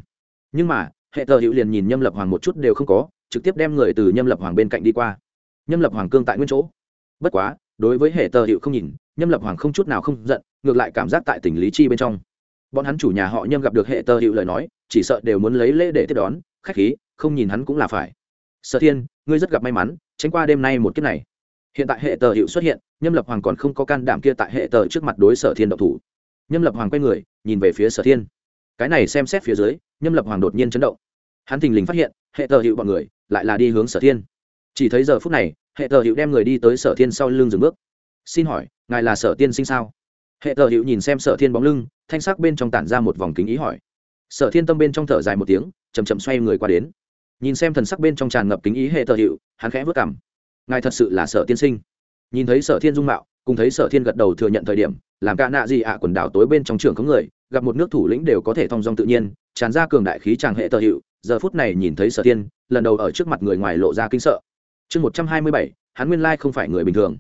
Nhưng mà, hệ tờ hiệu liền nhìn nhâm lập hoàng một chút đều không có, trực tiếp đem người từ nhâm lập hoàng bên cạnh đi qua. Nhâm lập hoàng cương tại nguyên chỗ. Bất quá, đối với hệ tờ hiệu không nhìn, nhâm lập hoàng không chút nào không giận, ngược lại cảm giác tại tỉnh lý chi bên trong. Bọn hắn chủ nhà họ nhâm gặp được hệ tờ hiệu lời nói chỉ sợ đều muốn lấy lễ để tiếp đón, khách khí, không nhìn hắn cũng là phải. Sở thiên, ngươi rất gặp may mắn, tránh qua đêm nay một kiếp này. Hiện tại hệ tờ hiệu xuất hiện, nhâm lập hoàng còn không có can đảm kia tại hệ tờ trước mặt đối sở thiên độc thủ. Nhâm lập hoàng quay người, nhìn về phía sở thiên. Cái này xem xét phía dưới, nhâm lập hoàng đột nhiên chấn động. Hắn thình lình phát hiện, hệ tờ hiệu bọn người lại là đi hướng sở thiên. Chỉ thấy giờ phút này, hệ tờ hiệu đem người đi tới sở thiên sau lưng dừng bước. Xin hỏi, ngài là sở tiên sinh sao? Hệ tờ hiệu nhìn xem sở thiên bóng lưng, thanh sắc bên trong tản ra một vòng kính ý hỏi sở thiên tâm bên trong thở dài một tiếng chầm chậm xoay người qua đến. Nhìn xem thần sắc bên trong tràn ngập kính ý hệ thợ hiệu, hắn khẽ vất cảm ngài thật sự là sở tiên sinh. Nhìn thấy sở thiên dung mạo, cùng thấy sở thiên gật đầu thừa nhận thời điểm, làm ca nạ gì ạ, quần đảo tối bên trong trường có người, gặp một nước thủ lĩnh đều có thể thong dong tự nhiên, tràn ra cường đại khí tràng hệ tờ hiệu, giờ phút này nhìn thấy sở thiên, lần đầu ở trước mặt người ngoài lộ ra kinh sợ. Chương một trăm hai mươi bảy, hắn nguyên lai không phải người bình thường.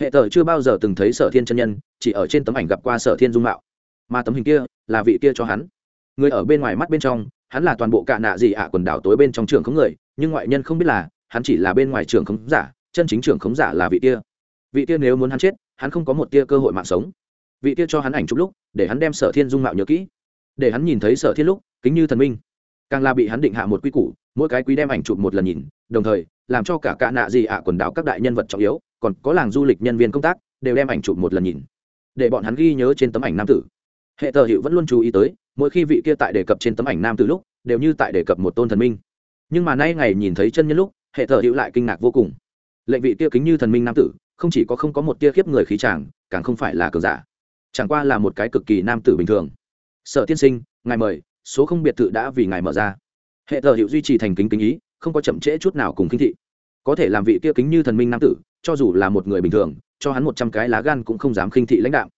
Hệ tờ chưa bao giờ từng thấy sở thiên chân nhân, chỉ ở trên tấm ảnh gặp qua sở thiên dung mạo. Mà tấm hình kia là vị kia cho hắn người ở bên ngoài mắt bên trong, hắn là toàn bộ cạ nạ gì ạ quần đảo tối bên trong trường khống người, nhưng ngoại nhân không biết là, hắn chỉ là bên ngoài trường khống giả, chân chính trường khống giả là vị kia. Vị kia nếu muốn hắn chết, hắn không có một tia cơ hội mạng sống. Vị kia cho hắn ảnh chụp lúc, để hắn đem sở thiên dung mạo nhớ kỹ. Để hắn nhìn thấy sở thiên lúc, kính như thần minh. Càng là bị hắn định hạ một quy củ, mỗi cái quý đem ảnh chụp một lần nhìn, đồng thời, làm cho cả cạ nạ gì ạ quần đảo các đại nhân vật trọng yếu, còn có làng du lịch nhân viên công tác, đều đem ảnh chụp một lần nhìn. Để bọn hắn ghi nhớ trên tấm ảnh nam tử. Hệ tờ hiệu vẫn luôn chú ý tới mỗi khi vị kia tại đề cập trên tấm ảnh nam tử lúc đều như tại đề cập một tôn thần minh. Nhưng mà nay ngày nhìn thấy chân nhân lúc hệ thờ hữu lại kinh ngạc vô cùng. Lệnh vị kia kính như thần minh nam tử không chỉ có không có một tia khiếp người khí chàng, càng không phải là cường giả. Chẳng qua là một cái cực kỳ nam tử bình thường. Sở tiên sinh ngài mời số không biệt thự đã vì ngài mở ra. Hệ thờ hữu duy trì thành kính kính ý không có chậm trễ chút nào cùng kinh thị. Có thể làm vị kia kính như thần minh nam tử cho dù là một người bình thường cho hắn một trăm cái lá gan cũng không dám khinh thị lãnh đạo.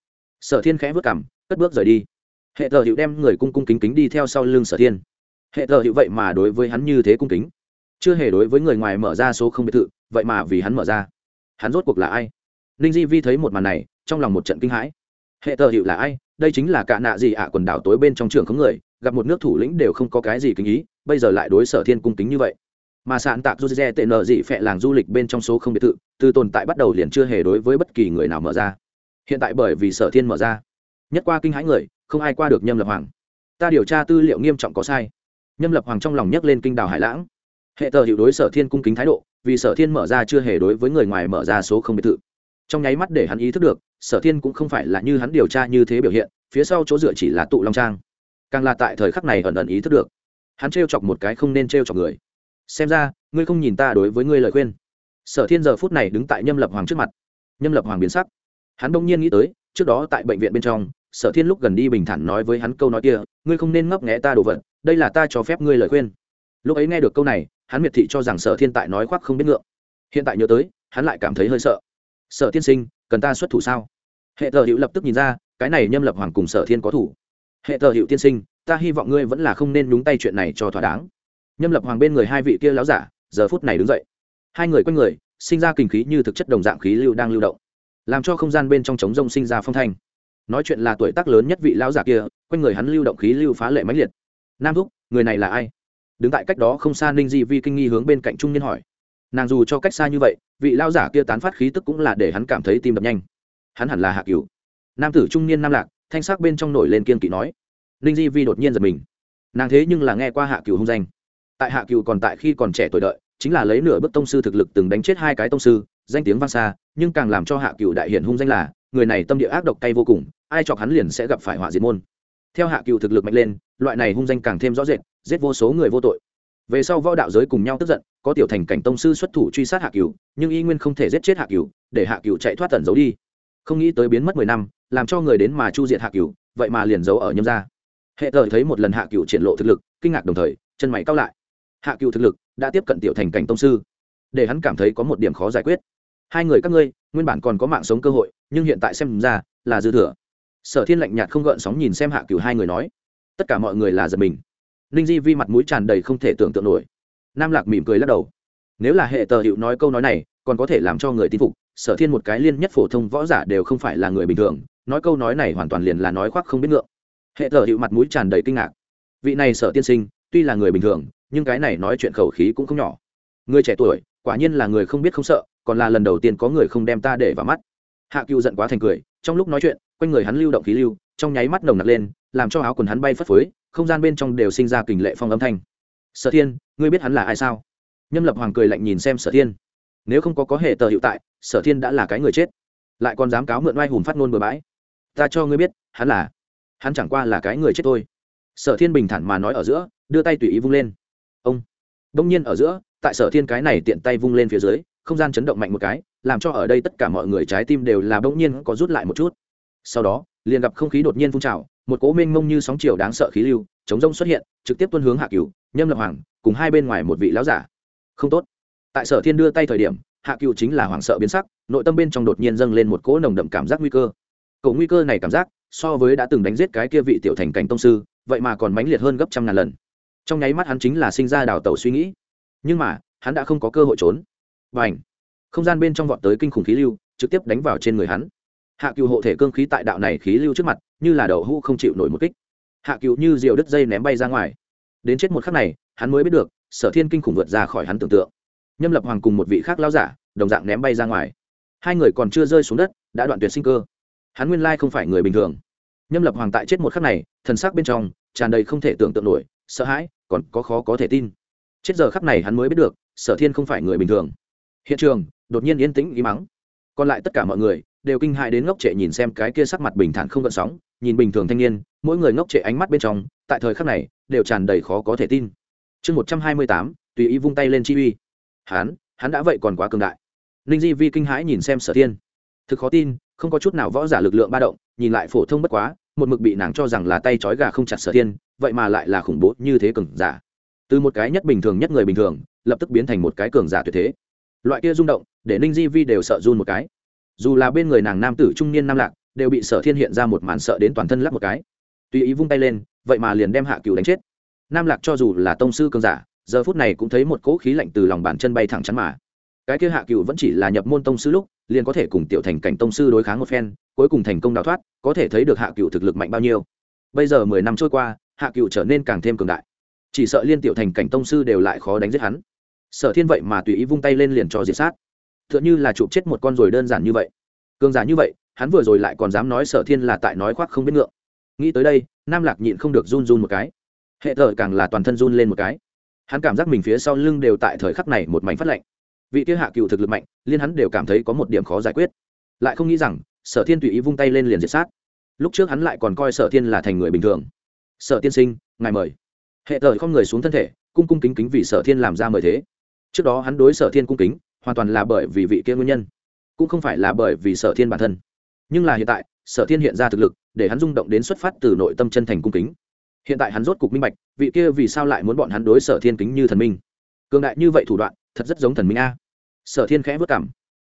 Sở thiên khẽ vất cảm cất bước rời đi hệ thờ hiệu đem người cung cung kính kính đi theo sau lưng sở thiên. Hệ thờ hiệu vậy mà đối với hắn như thế cung kính. Chưa hề đối với người ngoài mở ra số không biệt thự, vậy mà vì hắn mở ra. Hắn rốt cuộc là ai? Ninh di vi thấy một màn này, trong lòng một trận kinh hãi. Hệ thờ hiệu là ai? Đây chính là cả nạ gì ạ? Quần đảo tối bên trong trường không người, gặp một nước thủ lĩnh đều không có cái gì kính ý, bây giờ lại đối sở thiên cung kính như vậy. Mà sạn tạc du dê tệ nợ dị phẹ làng du lịch bên trong số không biệt thự, từ tồn tại bắt đầu liền chưa hề đối với bất kỳ người nào mở ra. Hiện tại bởi vì sở thiên mở ra, nhất qua kinh hãi người không ai qua được nhâm lập hoàng. Ta điều tra tư liệu nghiêm trọng có sai. Nhâm lập hoàng trong lòng nhấc lên kinh đào hải lãng. Hệ tờ hiệu đối sở thiên cung kính thái độ, vì sở thiên mở ra chưa hề đối với người ngoài mở ra số không biệt thự. Trong nháy mắt để hắn ý thức được, sở thiên cũng không phải là như hắn điều tra như thế biểu hiện, phía sau chỗ dựa chỉ là tụ long trang. Càng là tại thời khắc này ẩn ẩn ý thức được. Hắn trêu chọc một cái không nên trêu chọc người. Xem ra, ngươi không nhìn ta đối với ngươi lời khuyên. Sở thiên giờ phút này đứng tại nhâm lập hoàng trước mặt. Nhâm lập hoàng biến sắc. Hắn đông nhiên nghĩ tới, trước đó tại bệnh viện bên trong sở thiên lúc gần đi bình thản nói với hắn câu nói kia, ngươi không nên ngấp nghẽ ta đồ vật, đây là ta cho phép ngươi lời khuyên. Lúc ấy nghe được câu này, hắn miệt thị cho rằng sở thiên tại nói khoác không biết ngượng. Hiện tại nhớ tới, hắn lại cảm thấy hơi sợ. Sở tiên sinh, cần ta xuất thủ sao? Hệ thờ hữu lập tức nhìn ra, cái này nhâm lập hoàng cùng sở thiên có thủ. Hệ thờ hữu tiên sinh, ta hy vọng ngươi vẫn là không nên nhúng tay chuyện này cho thỏa đáng. Nhâm lập hoàng bên người hai vị kia láo giả, giờ phút này đứng dậy. Hai người quanh người, sinh ra kinh khí như thực chất đồng dạng khí lưu đang lưu động, làm cho không gian bên trong trống rông sinh ra phong thanh nói chuyện là tuổi tác lớn nhất vị lão giả kia, quanh người hắn lưu động khí lưu phá lệ mãnh liệt. Nam thúc, người này là ai? Đứng tại cách đó không xa ninh di vi kinh nghi hướng bên cạnh trung niên hỏi. Nàng dù cho cách xa như vậy, vị lao giả kia tán phát khí tức cũng là để hắn cảm thấy tim đập nhanh. Hắn hẳn là hạ cửu. Nam tử trung niên nam lạc, thanh sắc bên trong nổi lên kiên kỵ nói. Ninh di vi đột nhiên giật mình. Nàng thế nhưng là nghe qua hạ cửu hung danh. Tại hạ cửu còn tại khi còn trẻ tuổi đợi, chính là lấy nửa bước tông sư thực lực từng đánh chết hai cái tông sư, danh tiếng vang xa, nhưng càng làm cho hạ cửu đại hiển hung danh là, người này tâm địa ác độc cay vô cùng ai chọc hắn liền sẽ gặp phải họa diệt môn. Theo hạ Cừu thực lực mạnh lên loại này hung danh càng thêm rõ rệt giết vô số người vô tội. Về sau võ đạo giới cùng nhau tức giận có tiểu thành cảnh tông sư xuất thủ truy sát hạ Cừu, nhưng y nguyên không thể giết chết hạ Cừu, để hạ Cừu chạy thoát tẩn giấu đi. Không nghĩ tới biến mất mười năm làm cho người đến mà chu diệt hạ Cừu, vậy mà liền giấu ở nhâm gia. Hệ thời thấy một lần hạ Cừu triển lộ thực lực kinh ngạc đồng thời chân mày cao lại. Hạ Cừu thực lực đã tiếp cận tiểu thành cảnh tông sư để hắn cảm thấy có một điểm khó giải quyết. Hai người các ngươi nguyên bản còn có mạng sống cơ hội nhưng hiện tại xem ra là dư thừa sở thiên lạnh nhạt không gợn sóng nhìn xem hạ cửu hai người nói, tất cả mọi người là giật mình. Ninh di vi mặt mũi tràn đầy không thể tưởng tượng nổi. Nam lạc mỉm cười lắc đầu. Nếu là hệ tờ hiệu nói câu nói này, còn có thể làm cho người tin phục, sở thiên một cái liên nhất phổ thông võ giả đều không phải là người bình thường, nói câu nói này hoàn toàn liền là nói khoác không biết ngượng. Hệ tờ hiệu mặt mũi tràn đầy kinh ngạc. Vị này sở tiên sinh, tuy là người bình thường, nhưng cái này nói chuyện khẩu khí cũng không nhỏ. Người trẻ tuổi, quả nhiên là người không biết không sợ, còn là lần đầu tiên có người không đem ta để vào mắt. Hạ cựu giận quá thành cười, trong lúc nói chuyện quanh người hắn lưu động khí lưu, trong nháy mắt nồng nặc lên, làm cho áo quần hắn bay phất phới, không gian bên trong đều sinh ra kình lệ phong âm thanh. Sở thiên, ngươi biết hắn là ai sao? Nhâm lập hoàng cười lạnh nhìn xem sở thiên. Nếu không có có hệ tờ hiệu tại, sở thiên đã là cái người chết. Lại còn dám cáo mượn oai hùng phát ngôn bừa bãi. Ta cho ngươi biết, hắn là, hắn chẳng qua là cái người chết thôi. Sở thiên bình thản mà nói ở giữa, đưa tay tùy ý vung lên. Ông. Đông nhiên ở giữa, tại sở thiên cái này tiện tay vung lên phía dưới, không gian chấn động mạnh một cái, làm cho ở đây tất cả mọi người trái tim đều là bỗng nhiên có rút lại một chút sau đó, liền gặp không khí đột nhiên phun trào, một cố mênh mông như sóng chiều đáng sợ khí lưu, chống rông xuất hiện, trực tiếp tuân hướng hạ cửu, nhâm lập hoàng, cùng hai bên ngoài một vị lão giả. Không tốt. Tại sở thiên đưa tay thời điểm, hạ cựu chính là hoảng sợ biến sắc, nội tâm bên trong đột nhiên dâng lên một cỗ nồng đậm cảm giác nguy cơ. Cậu nguy cơ này cảm giác, so với đã từng đánh giết cái kia vị tiểu thành cảnh tông sư, vậy mà còn mãnh liệt hơn gấp trăm ngàn lần. Trong nháy mắt hắn chính là sinh ra đào tẩu suy nghĩ. Nhưng mà, hắn đã không có cơ hội trốn. Và ảnh không gian bên trong vọt tới kinh khủng khí lưu, trực tiếp đánh vào trên người hắn hạ cựu hộ thể cương khí tại đạo này khí lưu trước mặt, như là đậu hũ không chịu nổi một kích. Hạ cựu như diều đứt dây ném bay ra ngoài. Đến chết một khắc này, hắn mới biết được, sở thiên kinh khủng vượt ra khỏi hắn tưởng tượng. Nhâm lập hoàng cùng một vị khác lao giả, đồng dạng ném bay ra ngoài. Hai người còn chưa rơi xuống đất, đã đoạn tuyệt sinh cơ. Hắn nguyên lai không phải người bình thường. Nhâm lập hoàng tại chết một khắc này, thần sắc bên trong, tràn đầy không thể tưởng tượng nổi, sợ hãi, còn có khó có thể tin. Chết giờ khắc này hắn mới biết được, sở thiên không phải người bình thường. Hiện trường, đột nhiên yên tĩnh ý mắng còn lại tất cả mọi người đều kinh hại đến ngốc trệ nhìn xem cái kia sắc mặt bình thản không gợn sóng, nhìn bình thường thanh niên, mỗi người ngốc trệ ánh mắt bên trong, tại thời khắc này, đều tràn đầy khó có thể tin. Chương một trăm hai mươi tám, tùy ý vung tay lên chi uy. Hắn hắn đã vậy còn quá cường đại. Ninh di vi kinh hãi nhìn xem sở thiên. Thực khó tin, không có chút nào võ giả lực lượng ba động, nhìn lại phổ thông bất quá, một mực bị nàng cho rằng là tay trói gà không chặt sở thiên, vậy mà lại là khủng bố như thế cường giả. Từ một cái nhất bình thường nhất người bình thường, lập tức biến thành một cái cường giả tuyệt thế. Loại kia rung động, để ninh di vi đều sợ run một cái dù là bên người nàng nam tử trung niên nam lạc, đều bị sở thiên hiện ra một màn sợ đến toàn thân lắp một cái. Tùy ý vung tay lên, vậy mà liền đem hạ cựu đánh chết. Nam lạc cho dù là tông sư cường giả, giờ phút này cũng thấy một cỗ khí lạnh từ lòng bàn chân bay thẳng chắn mà. Cái kia hạ cựu vẫn chỉ là nhập môn tông sư lúc, liền có thể cùng tiểu thành cảnh tông sư đối kháng một phen, cuối cùng thành công đào thoát, có thể thấy được hạ cựu thực lực mạnh bao nhiêu. Bây giờ mười năm trôi qua, hạ cựu trở nên càng thêm cường đại. Chỉ sợ liên tiểu thành cảnh tông sư đều lại khó đánh giết hắn. Sở thiên vậy mà tùy ý vung tay lên liền cho diệt sát tựa như là chụp chết một con rồi đơn giản như vậy. Cường giả như vậy, hắn vừa rồi lại còn dám nói sở thiên là tại nói khoác không biết ngượng. Nghĩ tới đây, nam lạc nhịn không được run run một cái. Hệ thờ càng là toàn thân run lên một cái. Hắn cảm giác mình phía sau lưng đều tại thời khắc này một mảnh phát lạnh. Vị kia hạ cựu thực lực mạnh, liên hắn đều cảm thấy có một điểm khó giải quyết. Lại không nghĩ rằng, sở thiên tùy ý vung tay lên liền diệt sát. Lúc trước hắn lại còn coi sở thiên là thành người bình thường. Sở tiên sinh, ngài mời. Hệ thờ không người xuống thân thể, cung cung kính kính vì sở thiên làm ra mời thế. Trước đó hắn đối sở thiên cung kính hoàn toàn là bởi vì vị kia nguyên nhân, cũng không phải là bởi vì sở thiên bản thân. Nhưng là hiện tại, sở thiên hiện ra thực lực, để hắn rung động đến xuất phát từ nội tâm chân thành cung kính. Hiện tại hắn rốt cục minh bạch, vị kia vì sao lại muốn bọn hắn đối sở thiên kính như thần minh. Cường đại như vậy thủ đoạn, thật rất giống thần minh a. Sở thiên khẽ vất cảm.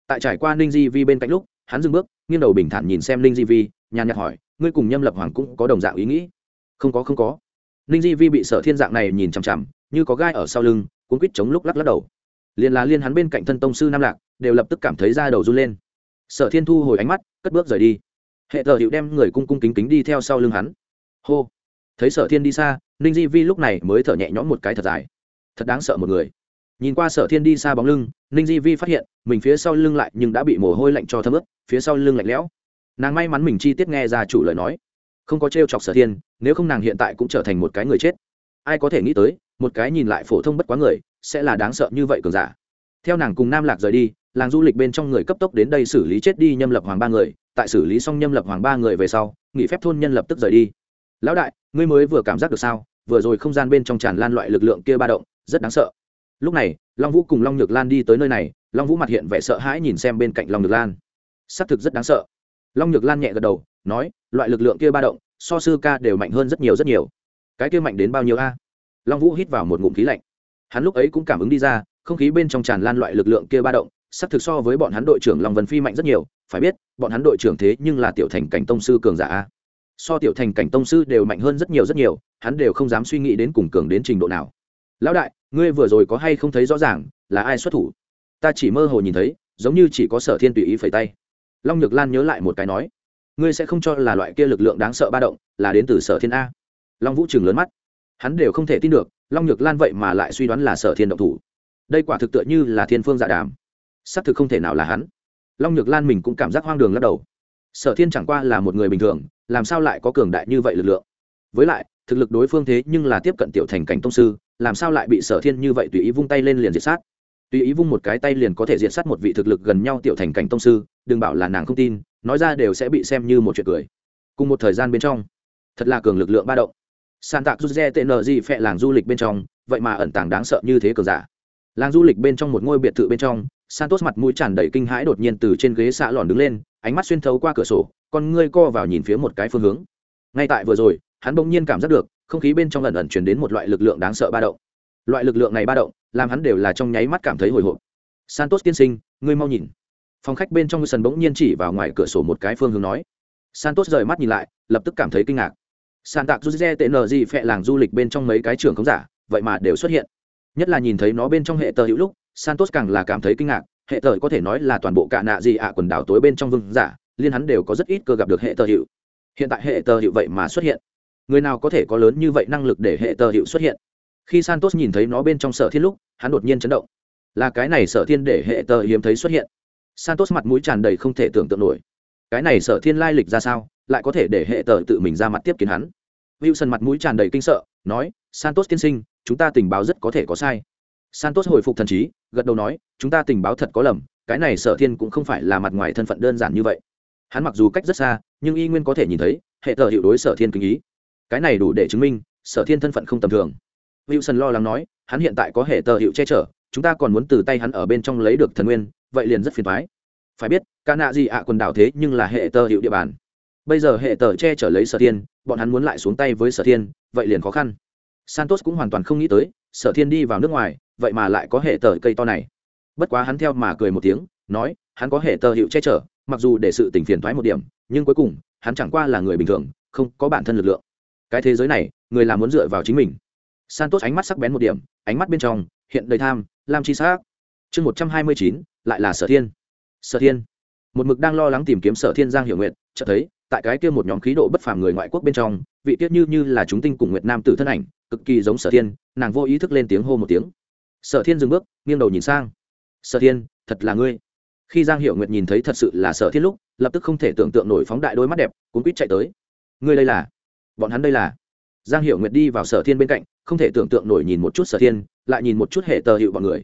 Tại trải qua ninh di vi bên cạnh lúc, hắn dừng bước, nghiêng đầu bình thản nhìn xem ninh di vi, nhàn nhạt hỏi, ngươi cùng nhâm lập hoàng cũng có đồng dạng ý nghĩ? Không có không có. Ninh di vi bị sở thiên dạng này nhìn chằm chằm, như có gai ở sau lưng cuốn quýt chống lúc lắc lắc đầu liền là liên hắn bên cạnh thân tông sư nam lạc, đều lập tức cảm thấy da đầu run lên. Sở thiên thu hồi ánh mắt, cất bước rời đi. Hệ thờ hiệu đem người cung cung kính kính đi theo sau lưng hắn. Hô. Thấy sở thiên đi xa, ninh di vi lúc này mới thở nhẹ nhõm một cái thật dài. Thật đáng sợ một người. Nhìn qua sở thiên đi xa bóng lưng, ninh di vi phát hiện, mình phía sau lưng lại nhưng đã bị mồ hôi lạnh cho thấm ướt, phía sau lưng lạnh lẽo. Nàng may mắn mình chi tiết nghe ra chủ lời nói. Không có t r e o chọc sở thiên, nếu không nàng hiện tại cũng trở thành một cái người chết. Ai có thể nghĩ tới, một cái nhìn lại phổ thông bất quá người sẽ là đáng sợ như vậy cường giả. Theo nàng cùng nam lạc rời đi, làng du lịch bên trong người cấp tốc đến đây xử lý chết đi nhâm lập hoàng ba người, tại xử lý xong nhâm lập hoàng ba người về sau nghỉ phép thôn nhân lập tức rời đi. Lão đại, ngươi mới vừa cảm giác được sao? Vừa rồi không gian bên trong tràn lan loại lực lượng kia ba động, rất đáng sợ. Lúc này, long vũ cùng long nhược lan đi tới nơi này, long vũ mặt hiện vẻ sợ hãi nhìn xem bên cạnh long nhược lan. Xác thực rất đáng sợ. Long nhược lan nhẹ gật đầu, nói, loại lực lượng kia ba động, so sư ca đều mạnh hơn rất nhiều rất nhiều. Cái kia mạnh đến bao nhiêu a? Long vũ hít vào một ngụm khí lạnh hắn lúc ấy cũng cảm ứng đi ra, không khí bên trong tràn lan loại lực lượng kia ba động, sắp thực so với bọn hắn đội trưởng long vân phi mạnh rất nhiều, phải biết, bọn hắn đội trưởng thế nhưng là tiểu thành cảnh tông sư cường giả a. So tiểu thành cảnh tông sư đều mạnh hơn rất nhiều rất nhiều, hắn đều không dám suy nghĩ đến cùng cường đến trình độ nào. Lão đại, ngươi vừa rồi có hay không thấy rõ ràng, là ai xuất thủ? Ta chỉ mơ hồ nhìn thấy, giống như chỉ có sở thiên tùy ý phẩy tay. Long nhược lan nhớ lại một cái nói, ngươi sẽ không cho là loại kia lực lượng đáng sợ ba động, là đến từ sở thiên a. Long vũ trường lớn mắt hắn đều không thể tin được, long nhược lan vậy mà lại suy đoán là sở thiên động thủ. Đây quả thực tựa như là thiên phương dạ đàm. Xác thực không thể nào là hắn. Long nhược lan mình cũng cảm giác hoang đường lắc đầu. Sở thiên chẳng qua là một người bình thường, làm sao lại có cường đại như vậy lực lượng? Với lại, thực lực đối phương thế nhưng là tiếp cận tiểu thành cảnh tông sư, làm sao lại bị sở thiên như vậy tùy ý vung tay lên liền diệt sát? Tùy ý vung một cái tay liền có thể diệt sát một vị thực lực gần nhau tiểu thành cảnh tông sư, đừng bảo là nàng không tin, nói ra đều sẽ bị xem như một chuyện cười. Cùng một thời gian bên trong, thật là cường lực lượng ba động san tạc rút re tn gì phẹ làng du lịch bên trong, vậy mà ẩn tàng đáng sợ như thế cường giả. Làng du lịch bên trong một ngôi biệt thự bên trong, santos mặt mũi tràn đầy kinh hãi đột nhiên từ trên ghế xạ lòn đứng lên, ánh mắt xuyên thấu qua cửa sổ, con ngươi co vào nhìn phía một cái phương hướng. Ngay tại vừa rồi, hắn bỗng nhiên cảm giác được, không khí bên trong lần ẩn chuyển đến một loại lực lượng đáng sợ ba động. Loại lực lượng này ba động, làm hắn đều là trong nháy mắt cảm thấy hồi hộp. Santos tiên sinh, ngươi mau nhìn. Phòng khách bên trong sân bỗng nhiên chỉ vào ngoài cửa sổ một cái phương hướng nói. Santos rời mắt nhìn lại, lập tức cảm thấy kinh ngạc sàn tạc du tn gì phẹ làng du lịch bên trong mấy cái trường không giả, vậy mà đều xuất hiện. Nhất là nhìn thấy nó bên trong hệ tờ hữu lúc, santos càng là cảm thấy kinh ngạc, hệ tờ có thể nói là toàn bộ cả nạ gì ạ quần đảo tối bên trong vương giả, liên hắn đều có rất ít cơ gặp được hệ tờ hữu. Hiện tại hệ tờ hữu vậy mà xuất hiện. Người nào có thể có lớn như vậy năng lực để hệ tờ hữu xuất hiện? Khi santos nhìn thấy nó bên trong sở thiên lúc, hắn đột nhiên chấn động. Là cái này sở thiên để hệ tờ hiếm thấy xuất hiện. Santos mặt mũi tràn đầy không thể tưởng tượng nổi cái này sở thiên lai lịch ra sao, lại có thể để hệ tờ tự mình ra mặt tiếp kiến hắn. Wilson mặt mũi tràn đầy kinh sợ, nói, santos tiên sinh, chúng ta tình báo rất có thể có sai. Santos hồi phục thần trí, gật đầu nói, chúng ta tình báo thật có lầm, cái này sở thiên cũng không phải là mặt ngoài thân phận đơn giản như vậy. Hắn mặc dù cách rất xa, nhưng y nguyên có thể nhìn thấy, hệ tờ hiệu đối sở thiên kinh ý. Cái này đủ để chứng minh, sở thiên thân phận không tầm thường. Wilson lo lắng nói, hắn hiện tại có hệ tờ hiệu che chở, chúng ta còn muốn từ tay hắn ở bên trong lấy được thần nguyên, vậy liền rất phiền thoái phải biết ca nạ gì ạ quần đảo thế nhưng là hệ tờ hiệu địa bàn. Bây giờ hệ tờ che chở lấy sở thiên, bọn hắn muốn lại xuống tay với sở thiên, vậy liền khó khăn. Santos cũng hoàn toàn không nghĩ tới, sở thiên đi vào nước ngoài, vậy mà lại có hệ tờ cây to này. Bất quá hắn theo mà cười một tiếng, nói, hắn có hệ tờ hiệu che chở, mặc dù để sự tình phiền thoái một điểm, nhưng cuối cùng, hắn chẳng qua là người bình thường, không có bản thân lực lượng. Cái thế giới này, người là muốn dựa vào chính mình. Santos ánh mắt sắc bén một điểm, ánh mắt bên trong, hiện đầy tham, lam chi xác chương một trăm hai mươi chín, lại là sở thiên sở thiên. Một mực đang lo lắng tìm kiếm sở thiên giang hiệu nguyện chợt thấy, tại cái kia một nhóm khí độ bất phàm người ngoại quốc bên trong, vị tiết như như là chúng tinh cùng nguyệt nam tử thân ảnh, cực kỳ giống sở thiên, nàng vô ý thức lên tiếng hô một tiếng. Sở thiên dừng bước, nghiêng đầu nhìn sang. Sở thiên, thật là ngươi. Khi giang hiệu nguyệt nhìn thấy thật sự là sở thiên lúc, lập tức không thể tưởng tượng nổi phóng đại đôi mắt đẹp, cuốn quýt chạy tới. Ngươi đây là? Bọn hắn đây là. Giang hiệu nguyệt đi vào sở thiên bên cạnh, không thể tưởng tượng nổi nhìn một chút sở thiên, lại nhìn một chút hệ tờ hiệu bọn người.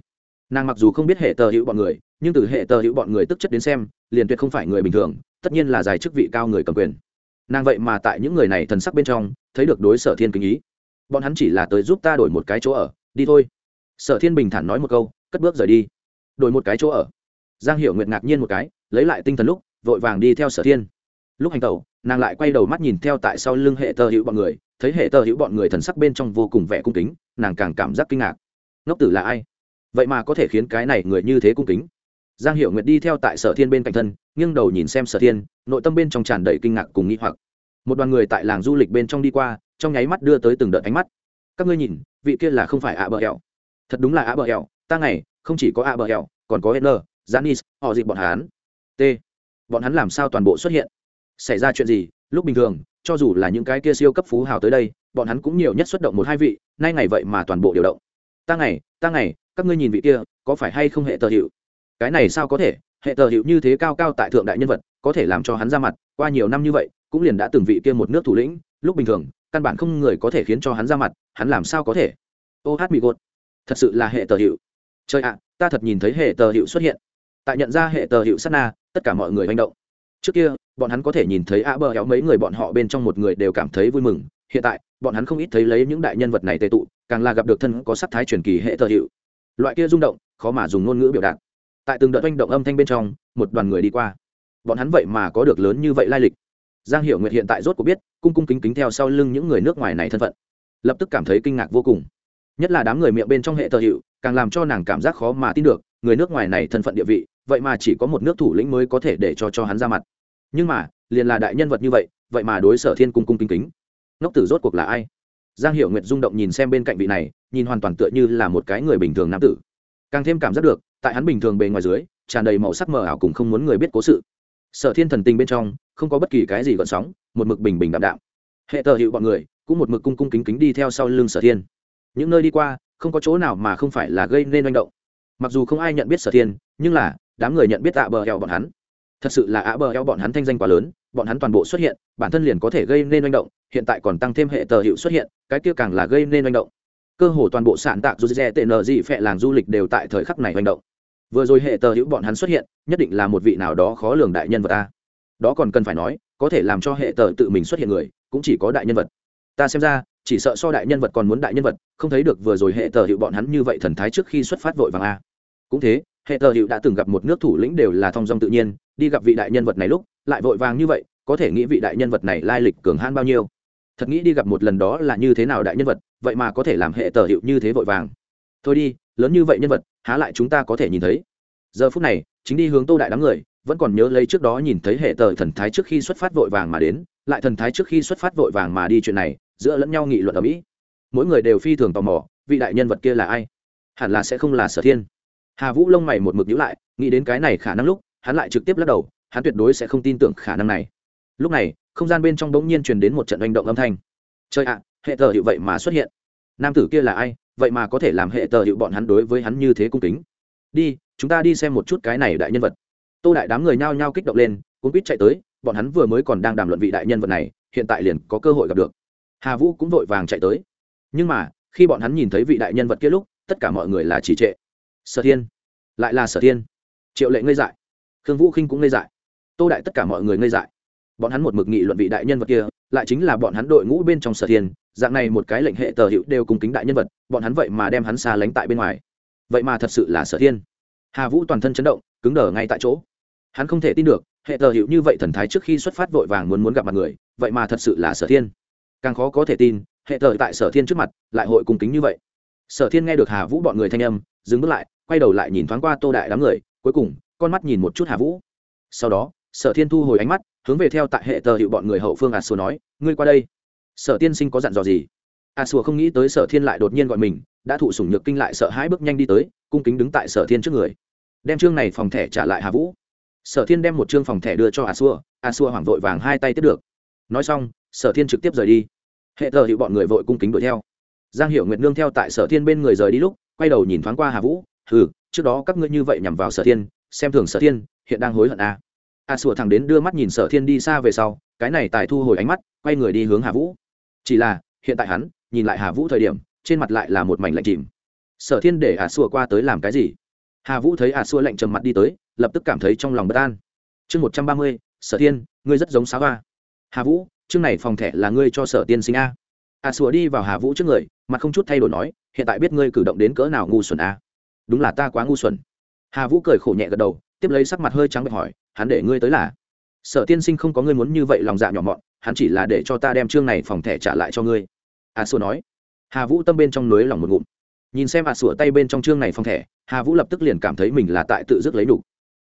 Nàng mặc dù không biết hệ tờ hữu bọn người nhưng từ hệ tờ hữu bọn người tức chất đến xem, liền tuyệt không phải người bình thường, tất nhiên là giải chức vị cao người cầm quyền. Nàng vậy mà tại những người này thần sắc bên trong, thấy được đối sở thiên kính ý. Bọn hắn chỉ là tới giúp ta đổi một cái chỗ ở, đi thôi. Sở thiên bình thản nói một câu, cất bước rời đi. Đổi một cái chỗ ở. Giang hiểu nguyệt ngạc nhiên một cái, lấy lại tinh thần lúc, vội vàng đi theo sở thiên. Lúc hành tẩu, nàng lại quay đầu mắt nhìn theo tại sau lưng hệ tờ hữu bọn người, thấy hệ tờ hữu bọn người thần sắc bên trong vô cùng vẻ cung kính, nàng càng cảm giác kinh ngạc. Ngốc tử là ai? Vậy mà có thể khiến cái này người như thế cung kính? Giang hiệu nguyệt đi theo tại sở thiên bên cạnh thân nghiêng đầu nhìn xem sở thiên nội tâm bên trong tràn đầy kinh ngạc cùng nghĩ hoặc một đoàn người tại làng du lịch bên trong đi qua trong nháy mắt đưa tới từng đợt ánh mắt các ngươi nhìn vị kia là không phải ạ bờ hẹo thật đúng là ạ bờ hẹo ta ngày không chỉ có ạ bờ hẹo còn có Henner, Janis, họ dịp bọn hắn. T. Bọn hắn làm sao toàn bộ xuất hiện? Xảy ra chuyện gì? Lúc bình thường, cho dù là những cái kia siêu cấp phú hào tới đây, bọn hắn cũng nhiều nhất xuất động một hai vị, nay ngày vậy mà toàn bộ điều động. Ta ngày, ta ngày, các ngươi nhìn vị kia có phải hay không hệ tờ hiệu cái này sao có thể? Hệ tờ hiệu như thế cao cao tại thượng đại nhân vật, có thể làm cho hắn ra mặt, qua nhiều năm như vậy, cũng liền đã từng vị kia một nước thủ lĩnh, lúc bình thường, căn bản không người có thể khiến cho hắn ra mặt, hắn làm sao có thể? Ô hát bị gột. Thật sự là hệ tờ hiệu trời ạ, ta thật nhìn thấy hệ tờ hiệu xuất hiện. Tại nhận ra hệ tờ hiệu sát na, tất cả mọi người hành động. Trước kia, bọn hắn có thể nhìn thấy a bờ héo mấy người bọn họ bên trong một người đều cảm thấy vui mừng. Hiện tại, bọn hắn không ít thấy lấy những đại nhân vật này tệ tụ, càng là gặp được thân có sắc thái truyền kỳ hệ tờ hiệu loại kia rung động, khó mà dùng ngôn ngữ biểu đạt tại từng đợt oanh động âm thanh bên trong, một đoàn người đi qua. Bọn hắn vậy mà có được lớn như vậy lai lịch. Giang hiểu nguyệt hiện tại rốt cuộc biết, cung cung kính kính theo sau lưng những người nước ngoài này thân phận. Lập tức cảm thấy kinh ngạc vô cùng. Nhất là đám người miệng bên trong hệ thờ hiệu, càng làm cho nàng cảm giác khó mà tin được, người nước ngoài này thân phận địa vị, vậy mà chỉ có một nước thủ lĩnh mới có thể để cho cho hắn ra mặt. Nhưng mà, liền là đại nhân vật như vậy vậy mà đối sở thiên cung cung kính kính. Ngốc tử rốt cuộc là ai? Giang hiểu nguyệt rung động nhìn xem bên cạnh vị này, nhìn hoàn toàn tựa như là một cái người bình thường nam tử. Càng thêm cảm giác được tại hắn bình thường bề ngoài dưới, tràn đầy màu sắc mờ ảo cùng không muốn người biết cố sự. Sở thiên thần tình bên trong, không có bất kỳ cái gì gợn sóng, một mực bình bình đạm đạm. Hệ tờ hiệu bọn người, cũng một mực cung cung kính kính đi theo sau lưng sở thiên. Những nơi đi qua, không có chỗ nào mà không phải là gây nên manh động. Mặc dù không ai nhận biết sở thiên, nhưng là, đám người nhận biết ạ bờ heo bọn hắn. Thật sự là ạ bờ heo bọn hắn thanh danh quá lớn, bọn hắn toàn bộ xuất hiện, bản thân liền có thể gây nên manh động, hiện tại còn tăng thêm hệ tờ hiệu xuất hiện, cái kia càng là gây nên manh động. Cơ hồ toàn bộ sản tạc dù dè tệ nờ dị phẹ làng du lịch đều tại thời khắc này manh động vừa rồi hệ tờ hữu bọn hắn xuất hiện, nhất định là một vị nào đó khó lường đại nhân vật ta. Đó còn cần phải nói, có thể làm cho hệ tờ tự mình xuất hiện người, cũng chỉ có đại nhân vật. Ta xem ra, chỉ sợ so đại nhân vật còn muốn đại nhân vật, không thấy được vừa rồi hệ tờ hiệu bọn hắn như vậy thần thái trước khi xuất phát vội vàng a. Cũng thế, hệ tờ hiệu đã từng gặp một nước thủ lĩnh đều là thong dong tự nhiên, đi gặp vị đại nhân vật này lúc, lại vội vàng như vậy, có thể nghĩ vị đại nhân vật này lai lịch cường han bao nhiêu. Thật nghĩ đi gặp một lần đó là như thế nào đại nhân vật, vậy mà có thể làm hệ tờ hiệu như thế vội vàng. Thôi đi lớn như vậy nhân vật, há lại chúng ta có thể nhìn thấy. Giờ phút này, chính đi hướng tô đại đám người, vẫn còn nhớ lấy trước đó nhìn thấy hệ tờ thần thái trước khi xuất phát vội vàng mà đến, lại thần thái trước khi xuất phát vội vàng mà đi chuyện này, giữa lẫn nhau nghị luận ở mỹ. Mỗi người đều phi thường tò mò, vị đại nhân vật kia là ai? Hẳn là sẽ không là sở thiên. Hà vũ lông mày một mực nhữ lại, nghĩ đến cái này khả năng lúc, hắn lại trực tiếp lắc đầu, hắn tuyệt đối sẽ không tin tưởng khả năng này. Lúc này, không gian bên trong bỗng nhiên truyền đến một trận hành động âm thanh. Chơi ạ, hệ tờ hiệu vậy mà xuất hiện. Nam tử kia là ai? Vậy mà có thể làm hệ tờ hiệu bọn hắn đối với hắn như thế cung kính. Đi, chúng ta đi xem một chút cái này đại nhân vật. Tô đại đám người nhao nhao kích động lên cũng biết chạy tới, bọn hắn vừa mới còn đang đàm luận vị đại nhân vật này, hiện tại liền có cơ hội gặp được. Hà vũ cũng vội vàng chạy tới. Nhưng mà, khi bọn hắn nhìn thấy vị đại nhân vật kia lúc, tất cả mọi người là chỉ trệ. Sở thiên, lại là sở thiên. Triệu lệ ngây dại. Khương vũ khinh cũng ngây dại. Tô đại tất cả mọi người ngây dại. Bọn hắn một mực nghị luận vị đại nhân vật kia, lại chính là bọn hắn đội ngũ bên trong sở thiên dạng này một cái lệnh hệ tờ hữu đều cùng kính đại nhân vật, bọn hắn vậy mà đem hắn xa lánh tại bên ngoài. Vậy mà thật sự là sở thiên. Hà vũ toàn thân chấn động, cứng đờ ngay tại chỗ. Hắn không thể tin được, hệ tờ hữu như vậy thần thái trước khi xuất phát vội vàng muốn muốn gặp mặt người, vậy mà thật sự là sở thiên. Càng khó có thể tin, hệ tờ tại sở thiên trước mặt, lại hội cùng kính như vậy. Sở thiên nghe được hà vũ bọn người thanh âm, dừng bước lại, quay đầu lại nhìn thoáng qua tô đại đám người, cuối cùng, con mắt nhìn một chút hà vũ. Sau đó sở thiên thu hồi ánh mắt, hướng về theo tại hệ tờ hiệu bọn người hậu phương a xua nói, ngươi qua đây sở tiên sinh có dặn dò gì? À, a sùa không nghĩ tới sở thiên lại đột nhiên gọi mình, đã thụ sủng nhược kinh lại sợ hãi bước nhanh đi tới, cung kính đứng tại sở thiên trước người. Đem chương này phòng thẻ trả lại hà vũ. Sở thiên đem một chương phòng thẻ đưa cho a xua a xua hoảng vội vàng hai tay tiếp được. Nói xong, sở thiên trực tiếp rời đi. Hệ thờ hiệu bọn người vội cung kính đuổi theo. Giang hiệu nguyệt nương theo tại sở thiên bên người rời đi lúc, quay đầu nhìn thoáng qua hà vũ ừ trước đó các ngươi như vậy nhằm vào sở thiên, xem thường sở thiên, hiện đang hối hận à. A sủa thẳng đến đưa mắt nhìn sở thiên đi xa về sau, cái này tài thu hồi ánh mắt, quay người đi hướng hà vũ chỉ là, hiện tại hắn, nhìn lại hà vũ thời điểm, trên mặt lại là một mảnh lạnh chìm. Sở thiên để hà xua qua tới làm cái gì? Hà vũ thấy hà xua lạnh trầm mặt đi tới, lập tức cảm thấy trong lòng bất an. Chương một trăm ba mươi, sở thiên, ngươi rất giống sáu hoa hà vũ, chương này phòng thẻ là ngươi cho sở tiên sinh a. Hà xua đi vào hà vũ trước người, mặt không chút thay đổi nói, hiện tại biết ngươi cử động đến cỡ nào ngu xuẩn a. Đúng là ta quá ngu xuẩn. Hà vũ cười khổ nhẹ gật đầu, tiếp lấy sắc mặt hơi trắng bệch hỏi, hắn để ngươi tới là? Sở tiên sinh không có ngươi muốn như vậy lòng dạ nhỏ mọn hắn chỉ là để cho ta đem chương này phòng thẻ trả lại cho ngươi. A xua nói. Hà vũ tâm bên trong nới lòng một ngụm. Nhìn xem a xua tay bên trong chương này phòng thẻ, hà vũ lập tức liền cảm thấy mình là tại tự dứt lấy đủ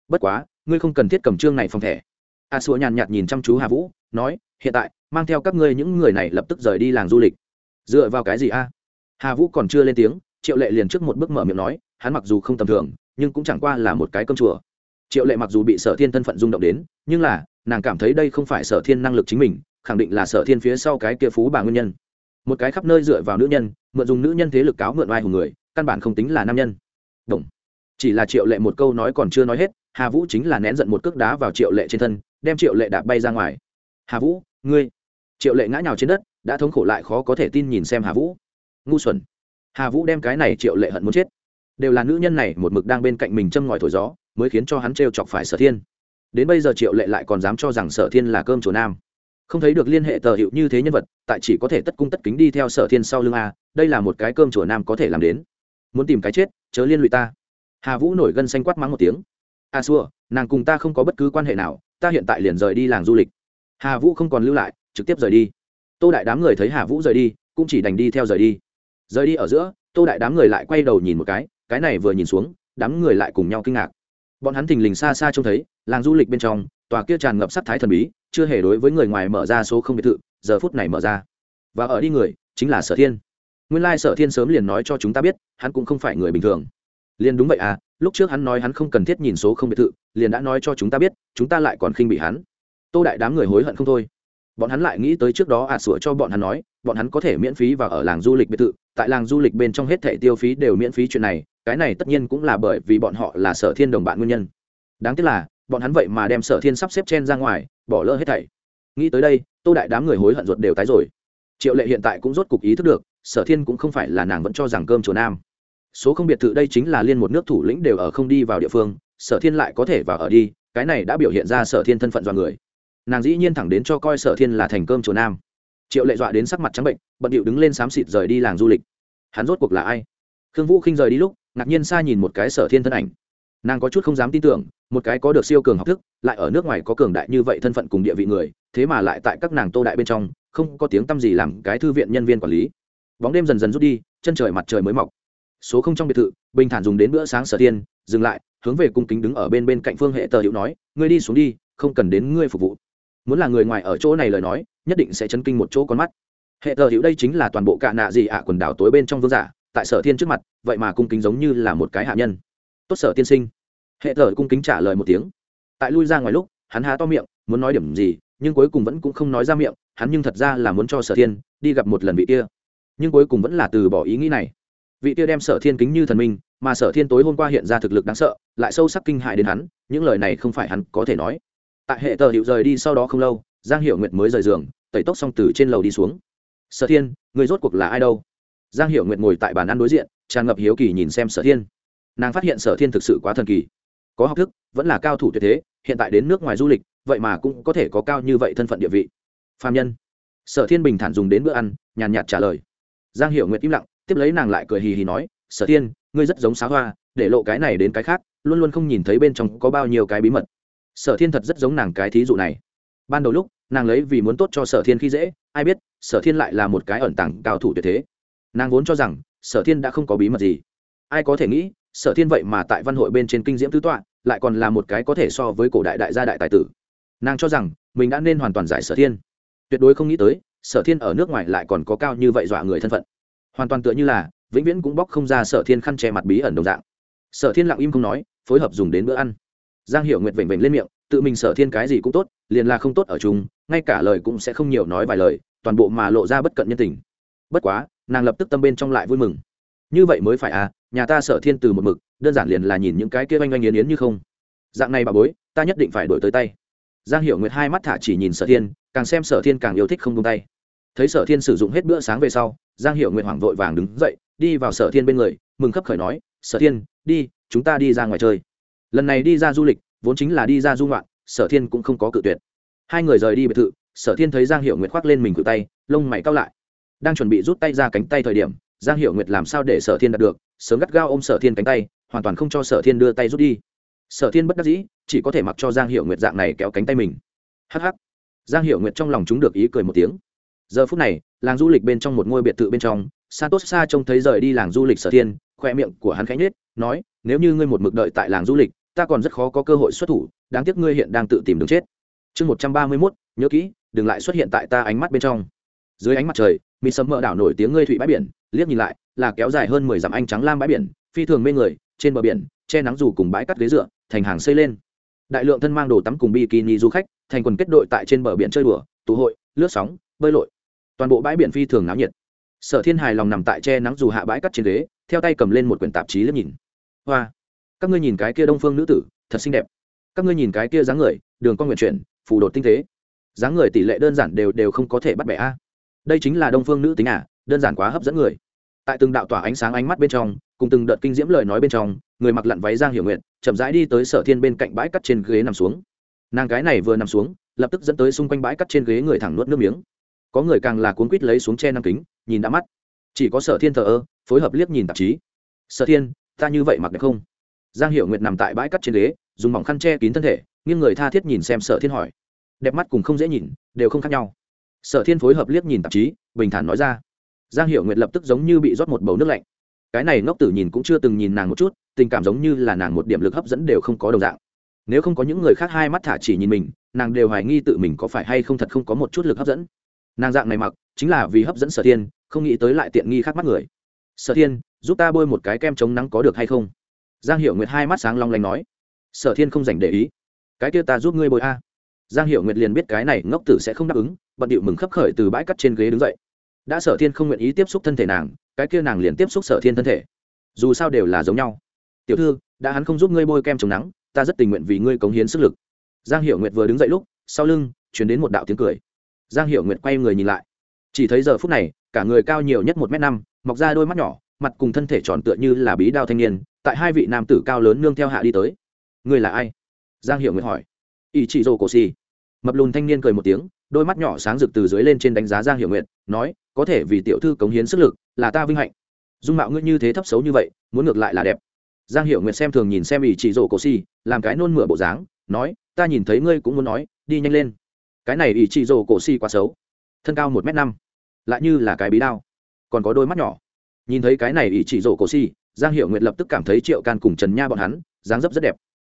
bất quá, ngươi không cần thiết cầm chương này phòng thẻ. A xua nhàn nhạt nhìn chăm chú hà vũ, nói, hiện tại, mang theo các ngươi những người này lập tức rời đi làng du lịch. Dựa vào cái gì a? Hà vũ còn chưa lên tiếng, triệu lệ liền trước một bước mở miệng nói, hắn mặc dù không tầm thường, nhưng cũng chẳng qua là một cái cơm chùa. Triệu lệ mặc dù bị sở thiên thân phận rung động đến, nhưng là, nàng cảm thấy đây không phải sở thiên năng lực chính mình khẳng định là sở thiên phía sau cái kia phú bà nguyên nhân. Một cái khắp nơi dựa vào nữ nhân, mượn dùng nữ nhân thế lực cáo mượn oai hùng người, căn bản không tính là nam nhân. Đúng. chỉ là triệu lệ một câu nói còn chưa nói hết, hà vũ chính là nén giận một cước đá vào triệu lệ trên thân, đem triệu lệ đạp bay ra ngoài. Hà vũ, ngươi. Triệu lệ ngã nhào trên đất, đã thống khổ lại khó có thể tin nhìn xem hà vũ. Ngu xuẩn. Hà vũ đem cái này triệu lệ hận muốn chết. Đều là nữ nhân này một mực đang bên cạnh mình châm ngòi thổi gió, mới khiến cho hắn t chọc phải sở thiên. Đến bây giờ triệu lệ lại còn dám cho rằng sở thiên là cơm chùa nam không thấy được liên hệ tờ hiệu như thế nhân vật, tại chỉ có thể tất cung tất kính đi theo sở thiên sau lưng a, đây là một cái cơm chùa nam có thể làm đến. Muốn tìm cái chết, chớ liên lụy ta. Hà vũ nổi gân xanh quát mắng một tiếng. A xua, nàng cùng ta không có bất cứ quan hệ nào, ta hiện tại liền rời đi làng du lịch. Hà vũ không còn lưu lại, trực tiếp rời đi. Tô đại đám người thấy hà vũ rời đi, cũng chỉ đành đi theo rời đi. Rời đi ở giữa, tô đại đám người lại quay đầu nhìn một cái cái này vừa nhìn xuống, đám người lại cùng nhau kinh ngạc. Bọn hắn thình lình xa xa trông thấy, làng du lịch bên trong, tòa kia tràn ngập sắc thái thần bí chưa hề đối với người ngoài mở ra số không biệt thự, giờ phút này mở ra. Và ở đi người, chính là sở thiên. Nguyên lai sở thiên sớm liền nói cho chúng ta biết, hắn cũng không phải người bình thường. Liền đúng vậy à lúc trước hắn nói hắn không cần thiết nhìn số không biệt thự, liền đã nói cho chúng ta biết, chúng ta lại còn khinh bị hắn. Tô đại đám người hối hận không thôi. Bọn hắn lại nghĩ tới trước đó ạ à sủa cho bọn hắn nói, bọn hắn có thể miễn phí vào ở làng du lịch biệt thự, tại làng du lịch bên trong hết thẻ tiêu phí đều miễn phí chuyện này, cái này tất nhiên cũng là bởi vì bọn họ là sở thiên đồng bạn nguyên nhân. Đáng tiếc là bọn hắn vậy mà đem sở thiên sắp xếp chen ra ngoài, bỏ lỡ hết thảy. Nghĩ tới đây, tô đại đám người hối hận ruột đều tái rồi. Triệu lệ hiện tại cũng rốt cục ý thức được, sở thiên cũng không phải là nàng vẫn cho rằng cơm chùa nam. Số không biệt thự đây chính là liên một nước thủ lĩnh đều ở không đi vào địa phương, sở thiên lại có thể vào ở đi, cái này đã biểu hiện ra sở thiên thân phận dọa người. Nàng dĩ nhiên thẳng đến cho coi sở thiên là thành cơm chùa nam. Triệu lệ dọa đến sắc mặt trắng bệnh, bận điệu đứng lên xám xịt rời đi làng du lịch. Hắn rốt cuộc là ai? Khương vũ khinh rời đi lúc, ngạc nhiên xa nhìn một cái sở thiên thân ảnh. Nàng có chút không dám tin tưởng một cái có được siêu cường học thức, lại ở nước ngoài có cường đại như vậy thân phận cùng địa vị người, thế mà lại tại các nàng tô đại bên trong, không có tiếng t â m gì làm cái thư viện nhân viên quản lý. Bóng đêm dần dần rút đi, chân trời mặt trời mới mọc. Số không trong biệt thự, bình thản dùng đến bữa sáng sở tiên, dừng lại, hướng về cung kính đứng ở bên bên cạnh phương hệ tờ hữu nói, ngươi đi xuống đi, không cần đến ngươi phục vụ. Muốn là người ngoài ở chỗ này lời nói, nhất định sẽ chấn kinh một chỗ con mắt. Hệ tờ hữu đây chính là toàn bộ cạ nạ gì ạ, quần đảo tối bên trong vương giả, tại sở thiên trước mặt, vậy mà cung kính giống như là một cái hạ nhân. Tốt sở tiên sinh hệ thờ cung kính trả lời một tiếng. Tại lui ra ngoài lúc, hắn há to miệng, muốn nói điểm gì, nhưng cuối cùng vẫn cũng không nói ra miệng, hắn nhưng thật ra là muốn cho sở thiên đi gặp một lần vị kia. Nhưng cuối cùng vẫn là từ bỏ ý nghĩ này. Vị kia đem sở thiên kính như thần minh, mà sở thiên tối hôm qua hiện ra thực lực đáng sợ, lại sâu sắc kinh hại đến hắn, những lời này không phải hắn có thể nói. Tại hệ tờ hiệu rời đi sau đó không lâu, giang hiệu nguyệt mới rời giường, tẩy tóc xong từ trên lầu đi xuống. Sở thiên, người rốt cuộc là ai đâu? Giang hiệu nguyệt ngồi tại bàn ăn đối diện, tràn ngập hiếu kỳ nhìn xem sở thiên. Nàng phát hiện sở thiên thực sự quá thần kỳ có học thức, vẫn là cao thủ tuyệt thế, hiện tại đến nước ngoài du lịch, vậy mà cũng có thể có cao như vậy thân phận địa vị. Phạm nhân. Sở thiên bình thản dùng đến bữa ăn, nhàn nhạt trả lời. Giang hiểu nguyệt im lặng, tiếp lấy nàng lại cười hì hì nói, sở thiên, ngươi rất giống xá hoa, để lộ cái này đến cái khác, luôn luôn không nhìn thấy bên trong có bao nhiêu cái bí mật. Sở thiên thật rất giống nàng cái thí dụ này. Ban đầu lúc, nàng lấy vì muốn tốt cho sở thiên khi dễ, ai biết, sở thiên lại là một cái ẩn tàng cao thủ tuyệt thế. Nàng vốn cho rằng, sở thiên đã không có bí mật gì. Ai có thể nghĩ sở thiên vậy mà tại văn hội bên trên kinh diễm tứ tọa, lại còn là một cái có thể so với cổ đại đại gia đại tài tử. Nàng cho rằng, mình đã nên hoàn toàn giải sở thiên. Tuyệt đối không nghĩ tới, sở thiên ở nước ngoài lại còn có cao như vậy dọa người thân phận. Hoàn toàn tựa như là, vĩnh viễn cũng bóc không ra sở thiên khăn che mặt bí ẩn đồng dạng. Sở thiên lặng im không nói, phối hợp dùng đến bữa ăn. Giang Hiểu nguyệt vểnh vểnh lên miệng, tự mình sở thiên cái gì cũng tốt, liền là không tốt ở chung, ngay cả lời cũng sẽ không nhiều nói vài lời, toàn bộ mà lộ ra bất cận nhân tình. Bất quá, nàng lập tức tâm bên trong lại vui mừng như vậy mới phải à nhà ta sở thiên từ một mực, đơn giản liền là nhìn những cái kia oanh oanh yến yến như không. Dạng này bà bối, ta nhất định phải đổi tới tay. Giang hiểu nguyệt hai mắt thả chỉ nhìn sở thiên, càng xem sở thiên càng yêu thích không tung tay. Thấy sở thiên sử dụng hết bữa sáng về sau, giang hiểu nguyệt hoảng vội vàng đứng dậy, đi vào sở thiên bên người, mừng khấp khởi nói, sở thiên, đi, chúng ta đi ra ngoài chơi. Lần này đi ra du lịch, vốn chính là đi ra du ngoạn, sở thiên cũng không có cự tuyệt. Hai người rời đi biệt thự, sở thiên thấy giang Hiệu nguyệt khoác lên mình cự tay, lông mày cao lại. Đang chuẩn bị rút tay ra cánh tay thời điểm giang hiểu nguyệt làm sao để sở thiên đạt được? Sớm gắt gao ôm sở thiên cánh tay, hoàn toàn không cho sở thiên đưa tay rút đi. Sở thiên bất đắc dĩ, chỉ có thể mặc cho giang hiệu nguyệt dạng này kéo cánh tay mình. Hh giang hiệu nguyệt trong lòng chúng được ý cười một tiếng. Giờ phút này, làng du lịch bên trong một ngôi biệt thự bên trong, santos xa trông thấy rời đi làng du lịch sở thiên, khoe miệng của hắn khánh nết nói, nếu như ngươi một mực đợi tại làng du lịch, ta còn rất khó có cơ hội xuất thủ, đáng tiếc ngươi hiện đang tự tìm đường chết. Chương một trăm ba mươi mốt, nhớ kỹ, đừng lại xuất hiện tại ta ánh mắt bên trong. Dưới ánh mặt trời mịt sấm mỡ đảo nổi tiếng ngươi thụy bãi biển, liếc nhìn lại, là kéo dài hơn mười dặm anh trắng lam bãi biển, phi thường mê người, trên bờ biển, che nắng dù cùng bãi cắt ghế dựa, thành hàng xây lên. Đại lượng thân mang đồ tắm cùng bikini du khách, thành quần kết đội tại trên bờ biển chơi đùa, tụ hội, lướt sóng, bơi lội. Toàn bộ bãi biển phi thường náo nhiệt. Sở thiên hài lòng nằm tại che nắng dù hạ bãi cắt trên ghế, theo tay cầm lên một quyển tạp chí liếc nhìn. Hoa, các ngươi nhìn cái kia đông phương nữ tử, thật xinh đẹp. Các ngươi nhìn cái kia dáng người, đường con nguyện chuyển, phù đột tinh tế. Dáng người tỷ lệ đơn giản đều đều không có thể bắt bẻ a đây chính là đông phương nữ tính à đơn giản quá hấp dẫn người. Tại từng đạo tỏa ánh sáng ánh mắt bên trong, cùng từng đợt kinh diễm lời nói bên trong, người mặc lặn váy giang hiểu nguyện chậm rãi đi tới sở thiên bên cạnh bãi cắt trên ghế nằm xuống. Nàng gái này vừa nằm xuống, lập tức dẫn tới xung quanh bãi cắt trên ghế người thẳng nuốt nước miếng. Có người càng là cuốn quýt lấy xuống che năng kính, nhìn đã mắt. Chỉ có sở thiên thờ ơ, phối hợp liếc nhìn tạp chí. Sở thiên, ta như vậy mặc đẹp không? Giang Hiểu nguyệt nằm tại bãi cắt trên ghế, dùng mỏng khăn che kín thân thể, nghiêng người tha thiết nhìn xem sở thiên hỏi. Đẹp mắt cùng không dễ nhìn, đều không khác nhau sở thiên phối hợp liếc nhìn tạp chí, bình thản nói ra. Giang hiệu nguyệt lập tức giống như bị rót một bầu nước lạnh. Cái này ngốc tử nhìn cũng chưa từng nhìn nàng một chút, tình cảm giống như là nàng một điểm lực hấp dẫn đều không có đồng dạng. Nếu không có những người khác hai mắt thả chỉ nhìn mình, nàng đều hoài nghi tự mình có phải hay không thật không có một chút lực hấp dẫn. Nàng dạng này mặc, chính là vì hấp dẫn sở thiên, không nghĩ tới lại tiện nghi khác mắt người. Sở thiên, giúp ta bôi một cái kem chống nắng có được hay không? Giang hiệu nguyệt hai mắt sáng long lanh nói. Sở thiên không dành để ý. Cái kia ta giúp ngươi bôi a giang hiệu nguyệt liền biết cái này ngốc tử sẽ không đáp ứng, bận điệu mừng khấp khởi từ bãi cắt trên ghế đứng dậy. Đã sở thiên không nguyện ý tiếp xúc thân thể nàng, cái kia nàng liền tiếp xúc sở thiên thân thể. Dù sao đều là giống nhau. Tiểu thư, đã hắn không giúp ngươi bôi kem chống nắng, ta rất tình nguyện vì ngươi cống hiến sức lực. Giang hiệu nguyệt vừa đứng dậy lúc, sau lưng chuyển đến một đạo tiếng cười. Giang hiệu nguyệt quay người nhìn lại. Chỉ thấy giờ phút này, cả người cao nhiều nhất một m năm, mọc ra đôi mắt nhỏ, mặt cùng thân thể tròn tựa như là bí đao thanh niên, tại hai vị nam tử cao lớn nương theo hạ đi tới. Ngươi là ai? Giang hiệu nguyệt hỏi. Ý chị dô cổ xì mập lùn thanh niên cười một tiếng, đôi mắt nhỏ sáng rực từ dưới lên trên đánh giá giang Hiểu nguyệt, nói, có thể vì tiểu thư cống hiến sức lực, là ta vinh hạnh. Dung mạo ngươi như thế thấp xấu như vậy, muốn ngược lại là đẹp. Giang Hiểu nguyệt xem thường nhìn xem ỷ chị rổ cổ xì, làm cái nôn mửa bộ dáng, nói, ta nhìn thấy ngươi cũng muốn nói, đi nhanh lên. Cái này ỷ chị rổ cổ xì quá xấu. Thân cao một m năm, lại như là cái bí đao, còn có đôi mắt nhỏ. Nhìn thấy cái này ỷ chị rổ cổ si giang Hiểu nguyệt lập tức cảm thấy triệu can cùng trần nha bọn hắn, dáng dấp rất đẹp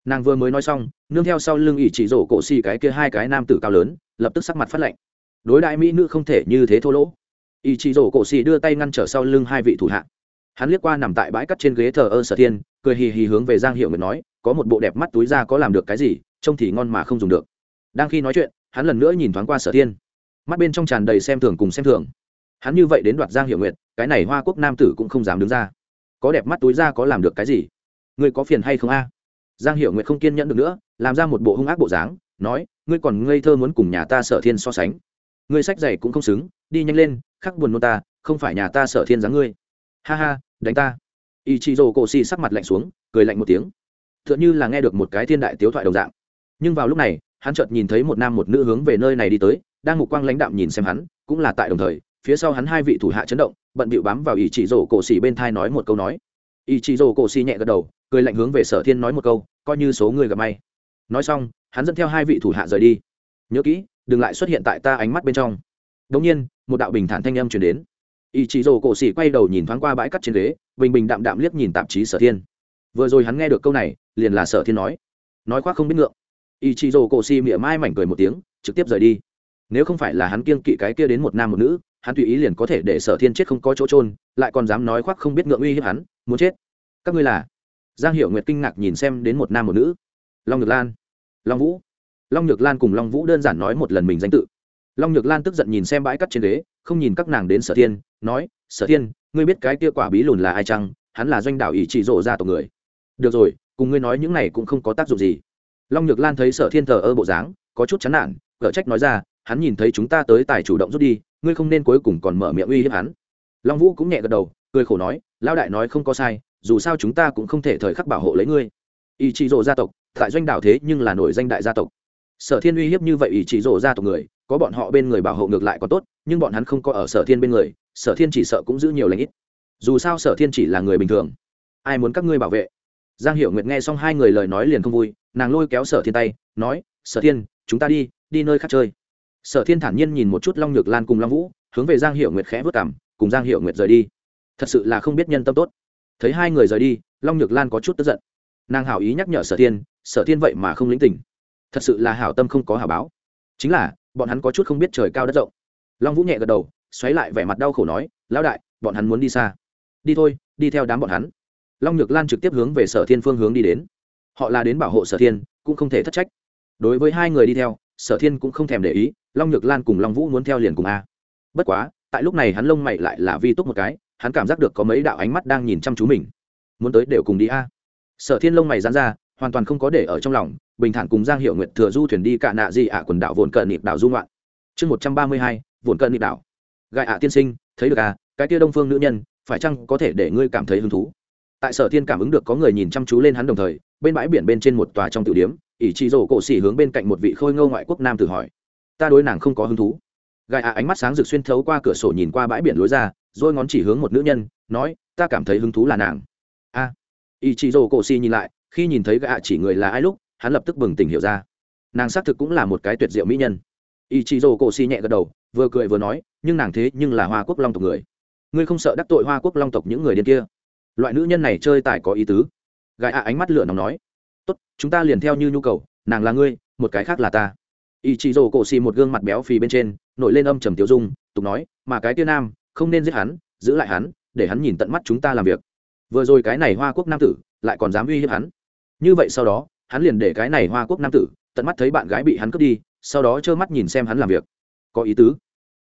nàng vừa mới nói xong, nương theo sau lưng ỷ chỉ rổ cổ xì cái kia hai cái nam tử cao lớn, lập tức sắc mặt phát lạnh. Đối đại mỹ nữ không thể như thế thô lỗ. Ỷ chỉ rổ cổ xì đưa tay ngăn trở sau lưng hai vị thủ hạ. Hắn liếc qua nằm tại bãi cắt trên ghế thờ ơ sở thiên, cười hì hì hướng về giang hiệu nguyệt nói, có một bộ đẹp mắt túi ra có làm được cái gì, trông thì ngon mà không dùng được. Đang khi nói chuyện, hắn lần nữa nhìn thoáng qua sở thiên. Mắt bên trong tràn đầy xem thường cùng xem thường. Hắn như vậy đến đoạt giang hiệu nguyện cái này hoa quốc nam tử cũng không dám đứng ra. Có đẹp mắt túi ra có làm được cái gì? Người có phiền hay không a? Giang Hiểu nguyện không kiên nhẫn được nữa, làm ra một bộ hung ác bộ dáng, nói, ngươi còn ngây thơ muốn cùng nhà ta sở thiên so sánh. Ngươi sách giày cũng không xứng, đi nhanh lên, khắc buồn nôn ta, không phải nhà ta sở thiên dáng ngươi. Ha ha, đánh ta. Y chị rồ cổ xì sắc mặt lạnh xuống, cười lạnh một tiếng. T h ư ợ n h ư là nghe được một cái thiên đại tiếu thoại đồng dạng. Nhưng vào lúc này, hắn chợt nhìn thấy một nam một nữ hướng về nơi này đi tới, đang mục quang lãnh đạm nhìn xem hắn, cũng là tại đồng thời, phía sau hắn hai vị thủ hạ chấn động, bận bịu bám vào ý chị rồ cổ xì bên thai nói một câu nói. Ý chị rồ cổ xì nhẹ gật đầu cười lạnh hướng về sở thiên nói một câu, coi như số người gặp may. Nói xong, hắn dẫn theo hai vị thủ hạ rời đi. Nhớ kỹ, đừng lại xuất hiện tại ta ánh mắt bên trong. Đống nhiên, một đạo bình thản thanh âm truyền đến. Ý chỉ rồ cổ xỉ quay đầu nhìn thoáng qua bãi cắt trên ghế, bình bình đạm đạm liếc nhìn tạp chí sở thiên. Vừa rồi hắn nghe được câu này, liền là sở thiên nói. Nói khoác không biết ngượng. Ý chỉ rồ cổ xỉ mỉa mai mảnh cười một tiếng, trực tiếp rời đi. Nếu không phải là hắn kiêng kỵ cái kia đến một nam một nữ, hắn tùy ý liền có thể để sở thiên chết không có chỗ trôn lại còn dám nói khoác không biết ngượng uy hiếp hắn, muốn chết. Các ngươi là? Giang hiệu nguyệt kinh ngạc nhìn xem đến một nam một nữ. Long nhược lan. Long vũ. Long nhược lan cùng long vũ đơn giản nói một lần mình danh tự. Long nhược lan tức giận nhìn xem bãi cắt trên ghế, không nhìn các nàng đến sở thiên, nói, sở thiên, ngươi biết cái kia quả bí lùn là ai chăng? Hắn là doanh đảo ỷ chỉ rộ ra tộc người. Được rồi, cùng ngươi nói những này cũng không có tác dụng gì. Long nhược lan thấy sở thiên thờ ơ bộ dáng, có chút chán nản gỡ trách nói ra, hắn nhìn thấy chúng ta tới tài chủ động rút đi, ngươi không nên cuối cùng còn mở miệng uy hiếp hắn. Long vũ cũng nhẹ gật đầu, cười khổ nói lao đại nói không có sai dù sao chúng ta cũng không thể thời khắc bảo hộ lấy ngươi. Ý chí rộ gia tộc, tại doanh đảo thế nhưng là nổi danh đại gia tộc. Sở thiên uy hiếp như vậy ý chí rộ gia tộc người, có bọn họ bên người bảo hộ ngược lại có tốt, nhưng bọn hắn không có ở sở thiên bên người, sở thiên chỉ sợ cũng giữ nhiều lãnh ít. Dù sao sở thiên chỉ là người bình thường. Ai muốn các ngươi bảo vệ? Giang Hiểu nguyệt nghe xong hai người lời nói liền không vui, nàng lôi kéo sở thiên tay, nói, sở thiên, chúng ta đi đi nơi khác chơi. Sở thiên thản nhiên nhìn một chút long nhược lan cùng long vũ, hướng về giang Hiểu nguyệt khẽ vất cảm cùng giang Hiểu nguyệt rời đi. Thật sự là không biết nhân tâm tốt thấy hai người rời đi, long nhược lan có chút tức giận. Nàng hảo ý nhắc nhở sở thiên sở thiên vậy mà không lĩnh tình. Thật sự là hảo tâm không có hảo báo. Chính là, bọn hắn có chút không biết trời cao đất rộng. Long vũ nhẹ gật đầu, xoáy lại vẻ mặt đau khổ nói, lão đại, bọn hắn muốn đi xa. Đi thôi, đi theo đám bọn hắn. Long nhược lan trực tiếp hướng về sở thiên phương hướng đi đến. Họ là đến bảo hộ sở thiên, cũng không thể thất trách. Đối với hai người đi theo, sở thiên cũng không thèm để ý, long nhược lan cùng long vũ muốn theo liền cùng a. Bất quá, tại lúc này hắn lông mày lại là vi túc một cái hắn cảm giác được có mấy đạo ánh mắt đang nhìn chăm chú mình. Muốn tới đều cùng đi a. Sở thiên lông mày dán ra, hoàn toàn không có để ở trong lòng, bình thản cùng giang hiệu nguyện thừa du thuyền đi cả nạ gì ạ, quần đảo vồn cận nịp đảo dung loạn chương một trăm ba mươi hai, vồn cận nịp đảo. Gại ạ tiên sinh, thấy được à cái kia đông phương nữ nhân, phải chăng có thể để ngươi cảm thấy hứng thú? Tại sở thiên cảm ứng được có người nhìn chăm chú lên hắn đồng thời, bên bãi biển bên trên một tòa trong tiểu điếm, ỷ chị rổ cổ xỉ hướng bên cạnh một vị khôi ngô ngoại quốc nam tử hỏi, ta đối nàng không có hứng thú. Gai ạ ánh mắt sáng rực xuyên thấu qua cửa sổ nhìn qua bãi biển lối ra rồi ngón chỉ hướng một nữ nhân nói ta cảm thấy hứng thú là nàng. A. À, ỷ chị cổ xỉ nhìn lại khi nhìn thấy gã chỉ người là ai lúc hắn lập tức bừng tỉnh hiểu ra. Nàng xác thực cũng là một cái tuyệt diệu mỹ nhân. Ỷ chị rổ cổ xỉ nhẹ gật đầu vừa cười vừa nói nhưng nàng thế nhưng là hoa quốc long tộc người. Ngươi không sợ đắc tội hoa quốc long tộc những người điên kia? Loại nữ nhân này chơi tài có ý tứ. Gã ánh mắt lửa nóng nói tốt chúng ta liền theo như nhu cầu nàng là ngươi một cái khác là ta. Ý chị rồ cổ xì một gương mặt béo phì bên trên nổi lên âm trầm tiêu dung tục nói mà cái tia nam không nên giết hắn, giữ lại hắn, để hắn nhìn tận mắt chúng ta làm việc. Vừa rồi cái này hoa quốc nam tử, lại còn dám uy hiếp hắn. Như vậy sau đó, hắn liền để cái này hoa quốc nam tử, tận mắt thấy bạn gái bị hắn cướp đi, sau đó trơ mắt nhìn xem hắn làm việc. Có ý tứ.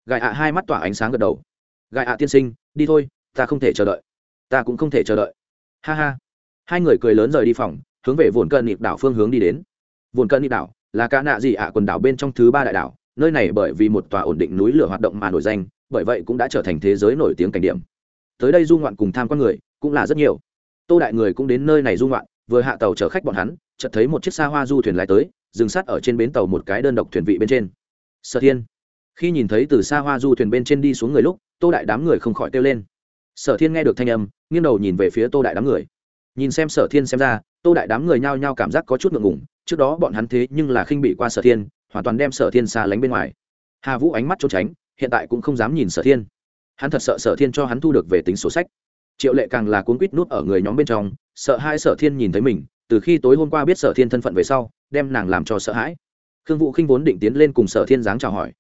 Gài ạ hai mắt tỏa ánh sáng gật đầu. Gài ạ tiên sinh, đi thôi, ta không thể chờ đợi. Ta cũng không thể chờ đợi. Ha ha. Hai người cười lớn rời đi phòng, hướng về vồn cận nịp đảo phương hướng đi đến. Vồn cận nịp đảo là ca nạ gì ạ quần đảo bên trong thứ ba đại đảo, nơi này bởi vì một tòa ổn định núi lửa hoạt động mà nổi danh bởi vậy cũng đã trở thành thế giới nổi tiếng cảnh điểm. Tới đây du ngoạn cùng tham quan người cũng là rất nhiều. Tô đại người cũng đến nơi này du ngoạn, vừa hạ tàu chở khách bọn hắn, chợt thấy một chiếc xa hoa du thuyền lái tới, dừng sát ở trên bến tàu một cái đơn độc thuyền vị bên trên. Sở thiên, khi nhìn thấy từ xa hoa du thuyền bên trên đi xuống người lúc, tô đại đám người không khỏi kêu lên. Sở thiên nghe được thanh âm, nghiêng đầu nhìn về phía tô đại đám người. Nhìn xem sở thiên xem ra, tô đại đám người nhao nhao cảm giác có chút ngượng ngủng trước đó bọn hắn thế nhưng là khinh bị qua sở thiên, hoàn toàn đem sở thiên xa lánh bên ngoài. Hà vũ ánh mắt trốn tránh hiện tại cũng không dám nhìn sở thiên. Hắn thật sợ sở thiên cho hắn thu được về tính sổ sách. Triệu lệ càng là cuốn quýt nút ở người nhóm bên trong, sợ hai sở thiên nhìn thấy mình, từ khi tối hôm qua biết sở thiên thân phận về sau, đem nàng làm cho sợ hãi. Khương vũ khinh vốn định tiến lên cùng sở thiên dáng chào hỏi,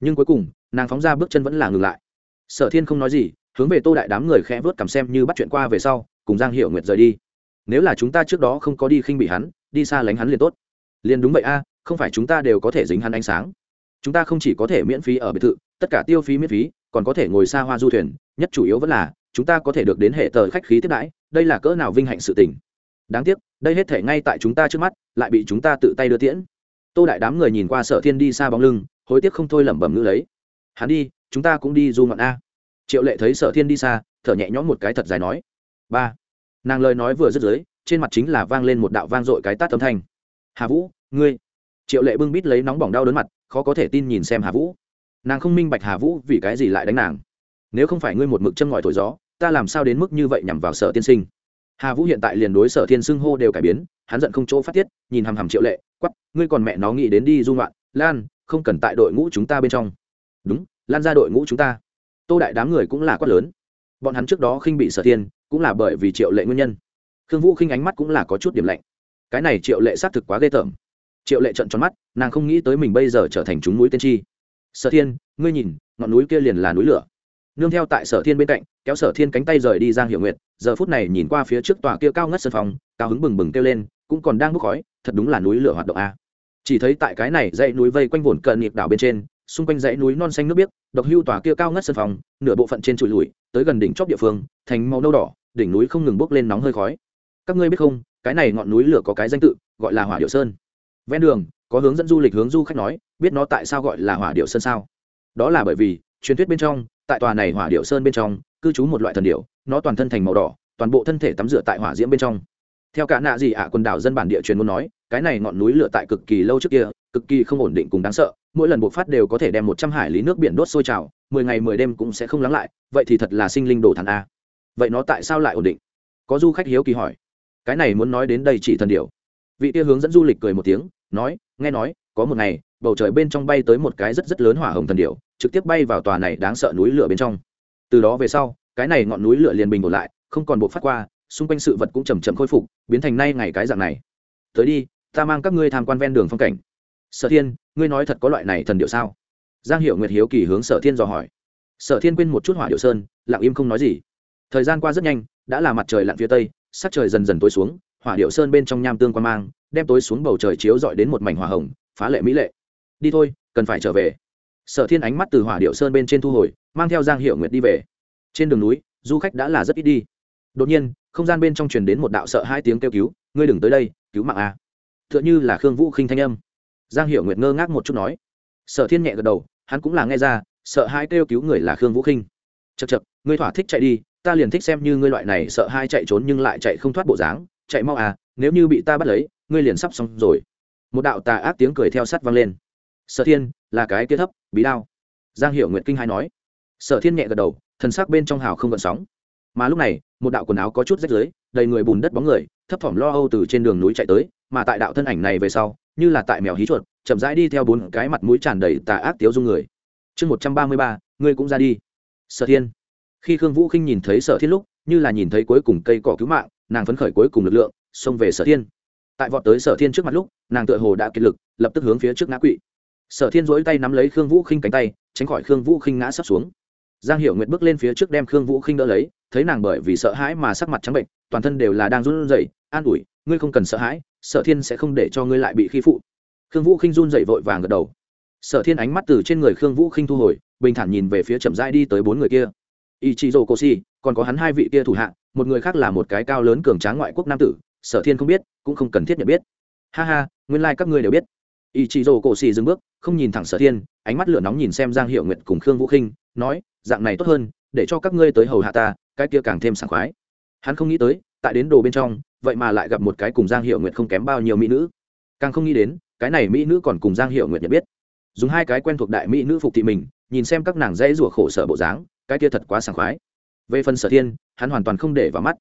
nhưng cuối cùng, nàng phóng ra bước chân vẫn là ngừng lại. Sở thiên không nói gì, hướng về tô đại đám người khẽ vớt cầm xem như bắt chuyện qua về sau, cùng giang hiệu nguyệt rời đi. Nếu là chúng ta trước đó không có đi khinh bị hắn, đi xa lánh hắn liền tốt. Liền đúng vậy a, không phải chúng ta đều có thể dính hắn ánh sáng. Chúng ta không chỉ có thể miễn phí ở biệt thự tất cả tiêu phí miễn phí, còn có thể ngồi xa hoa du thuyền, nhất chủ yếu vẫn là, chúng ta có thể được đến hệ tờ khách khí tiếp đãi, đây là cỡ nào vinh hạnh sự tình. Đáng tiếc, đây hết thể ngay tại chúng ta trước mắt, lại bị chúng ta tự tay đưa tiễn. Tô đại đám người nhìn qua sở thiên đi xa bóng lưng, hối tiếc không thôi lẩm bẩm ngữ lấy. Hắn đi, chúng ta cũng đi du ngọn a. Triệu lệ thấy sở thiên đi xa, thở nhẹ nhõm một cái thật dài nói. Ba. Nàng lời nói vừa dứt dưới, trên mặt chính là vang lên một đạo vang dội cái tát âm thanh. Hà vũ, ngươi. Triệu lệ bưng bít lấy nóng bỏng đau đớn mặt, khó có thể tin nhìn xem hà vũ nàng không minh bạch hà vũ vì cái gì lại đánh nàng. Nếu không phải ngươi một mực châm ngòi thổi gió, ta làm sao đến mức như vậy nhằm vào sở tiên sinh? Hà vũ hiện tại liền đối sở thiên xưng hô đều cải biến, hắn giận không chỗ phát tiết, nhìn hằm hằm triệu lệ quắp ngươi còn mẹ nó nghĩ đến đi dung loạn lan, không cần tại đội ngũ chúng ta bên trong. Đúng, lan ra đội ngũ chúng ta. Tô đại đám người cũng là quát lớn. Bọn hắn trước đó khinh bị sở thiên cũng là bởi vì triệu lệ nguyên nhân. Khương vũ khinh ánh mắt cũng là có chút điểm lạnh. Cái này triệu lệ xác thực quá ghê tởm. Triệu lệ trận tròn mắt, nàng không nghĩ tới mình bây giờ trở thành chúng mũi tiên tri sở thiên, ngươi nhìn, ngọn núi kia liền là núi lửa. Nương theo tại sở thiên bên cạnh, kéo sở thiên cánh tay rời đi giang hiệu nguyệt, giờ phút này nhìn qua phía trước tòa kia cao ngất sân phòng, cao hứng bừng bừng kêu lên, cũng còn đang bốc khói, thật đúng là núi lửa hoạt động a. Chỉ thấy tại cái này dãy núi vây quanh vồn cận nhịp đảo bên trên, xung quanh dãy núi non xanh nước biếc, độc hưu tòa kia cao ngất sân phòng, nửa bộ phận trên trụi lùi, tới gần đỉnh chóp địa phương, thành màu nâu đỏ, đỉnh núi không ngừng bốc lên nóng hơi khói. Các ngươi biết không, cái này ngọn núi lửa có cái danh tự, gọi là hỏa điệu sơn ven đường, có hướng dẫn du lịch hướng du khách nói, biết nó tại sao gọi là hỏa điệu sơn sao? Đó là bởi vì, truyền thuyết bên trong, tại tòa này hỏa điệu sơn bên trong, cư trú một loại thần điệu nó toàn thân thành màu đỏ, toàn bộ thân thể tắm rửa tại hỏa diễm bên trong. Theo cả nạ gì ạ, quần đảo dân bản địa truyền muốn nói, cái này ngọn núi lửa tại cực kỳ lâu trước kia, cực kỳ không ổn định cùng đáng sợ, mỗi lần bộc phát đều có thể đem một trăm hải lý nước biển đốt sôi trào, mười ngày mười đêm cũng sẽ không lắng lại, vậy thì thật là sinh linh đồ thản a. Vậy nó tại sao lại ổn định? Có du khách hiếu kỳ hỏi. Cái này muốn nói đến đây chỉ thần điệu vị tia hướng dẫn du lịch cười một tiếng nói, nghe nói, có một ngày, bầu trời bên trong bay tới một cái rất rất lớn hỏa hồng thần điệu trực tiếp bay vào tòa này đáng sợ núi lửa bên trong. Từ đó về sau, cái này ngọn núi lửa liền bình ổn lại, không còn buộc phát qua, xung quanh sự vật cũng chầm chậm khôi phục, biến thành nay ngày cái dạng này. Tới đi, ta mang các ngươi tham quan ven đường phong cảnh. Sở thiên, ngươi nói thật có loại này thần điệu sao? Giang hiệu nguyệt hiếu kỳ hướng sở thiên dò hỏi. Sở thiên quên một chút hỏa điệu sơn, lặng im không nói gì. Thời gian qua rất nhanh, đã là mặt trời lặn phía tây, sắc trời dần dần tối xuống hỏa điệu sơn bên trong nham tương quan mang, đem tối xuống bầu trời chiếu dọi đến một mảnh hỏa hồng, phá lệ mỹ lệ. Đi thôi, cần phải trở về. Sở thiên ánh mắt từ hỏa điệu sơn bên trên thu hồi, mang theo giang hiệu nguyệt đi về. Trên đường núi, du khách đã là rất ít đi. Đột nhiên, không gian bên trong truyền đến một đạo sợ hai tiếng kêu cứu, ngươi đừng tới đây, cứu mạng a. T h ư ợ n h ư là khương vũ khinh thanh âm. Giang hiệu nguyệt ngơ ngác một chút nói. Sở thiên nhẹ gật đầu, hắn cũng là nghe ra, sợ hai kêu cứu người là khương vũ khinh. Chật chật ngươi thỏa thích chạy đi, ta liền thích xem như ngươi loại này sợ hai chạy trốn nhưng lại chạy không thoát bộ dáng chạy mau à nếu như bị ta bắt lấy, ngươi liền sắp xong rồi. Một đạo tà ác tiếng cười theo sắt vang lên. Sở thiên, là cái kia thấp, bí đao. Giang hiệu nguyện kinh hai nói. Sở thiên nhẹ gật đầu, thần sắc bên trong hào không gợn sóng. Mà lúc này, một đạo quần áo có chút rách rưới, đầy người bùn đất bóng người, thấp thỏm lo âu từ trên đường núi chạy tới, mà tại đạo thân ảnh này về sau, như là tại mèo hí chuột, chậm rãi đi theo bốn cái mặt mũi tràn đầy tà ác tiếu dung người. Chương một trăm ba mươi ba, ngươi cũng ra đi. Sở thiên. Khi khương vũ khinh nhìn thấy sở thiên lúc, như là nhìn thấy cuối cùng cây cỏ cứu mạng nàng phấn khởi cuối cùng lực lượng, xông về sở thiên. Tại vọt tới sở thiên trước mặt lúc, nàng tựa hồ đã kiệt lực, lập tức hướng phía trước ngã quỵ. Sở thiên dỗi tay nắm lấy khương vũ khinh cánh tay, tránh khỏi khương vũ khinh ngã sắp xuống. Giang hiệu nguyệt bước lên phía trước đem khương vũ khinh đỡ lấy, thấy nàng bởi vì sợ hãi mà sắc mặt trắng bệnh, toàn thân đều là đang run rẩy, an ủi, ngươi không cần sợ hãi, sở thiên sẽ không để cho ngươi lại bị khi phụ. Khương vũ khinh run dậy vội vàng gật đầu. Sở thiên ánh mắt từ trên người khương vũ khinh thu hồi, bình thản nhìn về phía chậm rãi đi tới bốn người kia. Y chị dô cô si còn có hắn hai vị kia thủ hạ một người khác là một cái cao lớn cường tráng ngoại quốc nam tử, sở thiên không biết, cũng không cần thiết nhận biết. Ha ha, nguyên lai、like、các ngươi đều biết. Y chị rồ cổ xì dừng bước, không nhìn thẳng sở thiên, ánh mắt lửa nóng nhìn xem giang hiệu nguyện cùng khương vũ khinh, nói, dạng này tốt hơn, để cho các ngươi tới hầu hạ ta, cái kia càng thêm sảng khoái. Hắn không nghĩ tới, tại đến đồ bên trong, vậy mà lại gặp một cái cùng giang hiệu nguyện không kém bao nhiêu mỹ nữ. Càng không nghĩ đến, cái này mỹ nữ còn cùng giang hiệu nguyện nhận biết. Dùng hai cái quen thuộc đại mỹ nữ phục thị mình, nhìn xem các nàng dễ rủa khổ sở bộ dáng, cái kia thật quá sảng khoái. Về phần sở thiên hắn hoàn toàn không để vào mắt.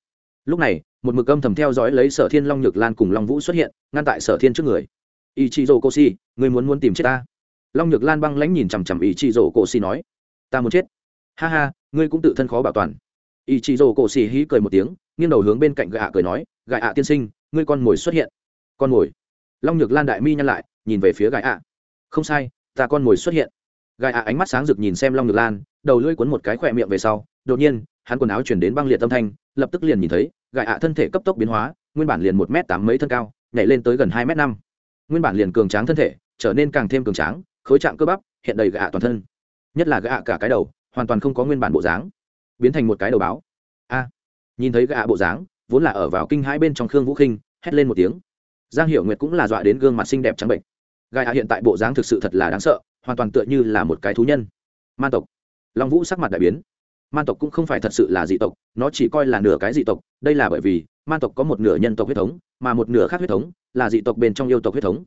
Lúc này, một mực âm thầm theo dõi lấy sở thiên long nhược lan cùng long vũ xuất hiện, ngăn tại sở thiên trước người. Ý chị rổ cô si người muốn muốn tìm chết ta? Long nhược lan băng lãnh nhìn chằm chằm ý chị rổ cô si nói. Ta muốn chết. Ha ha, ngươi cũng tự thân khó bảo toàn. Ý chị rổ cô si hí cười một tiếng, nghiêng đầu hướng bên cạnh gạ cười nói. Gạ ạ tiên sinh, ngươi con mồi xuất hiện. Con mồi? Long nhược lan đại mi nhăn lại, nhìn về phía gạ ạ. Không sai, ta con mồi xuất hiện. Gạ ạ ánh mắt sáng rực nhìn xem long nhược lan, đầu lưỡi cuốn một cái khỏe miệng về sau, đột nhiên hắn quần áo chuyển đến băng liệt tâm thanh, lập tức liền nhìn thấy gại ạ thân thể cấp tốc biến hóa, nguyên bản liền một m tám mấy thân cao, nhảy lên tới gần hai m năm. Nguyên bản liền cường tráng thân thể, trở nên càng thêm cường tráng, khối trạng cơ bắp, hiện đầy gạ toàn thân. Nhất là gạ cả cái đầu, hoàn toàn không có nguyên bản bộ dáng, biến thành một cái đầu báo. A! Nhìn thấy gạ bộ dáng, vốn là ở vào kinh hai bên trong khương vũ khinh, hét lên một tiếng. Giang hiểu nguyệt cũng là dọa đến gương mặt xinh đẹp trắng bệnh gạ hiện tại bộ dáng thực sự thật là đáng sợ, hoàn toàn tựa như là một cái thú nhân. Man tộc. Long vũ sắc mặt đại biến man tộc cũng không phải thật sự là dị tộc, nó chỉ coi là nửa cái dị tộc, đây là bởi vì man tộc có một nửa nhân tộc huyết thống, mà một nửa khác huyết thống là dị tộc bên trong yêu tộc huyết thống.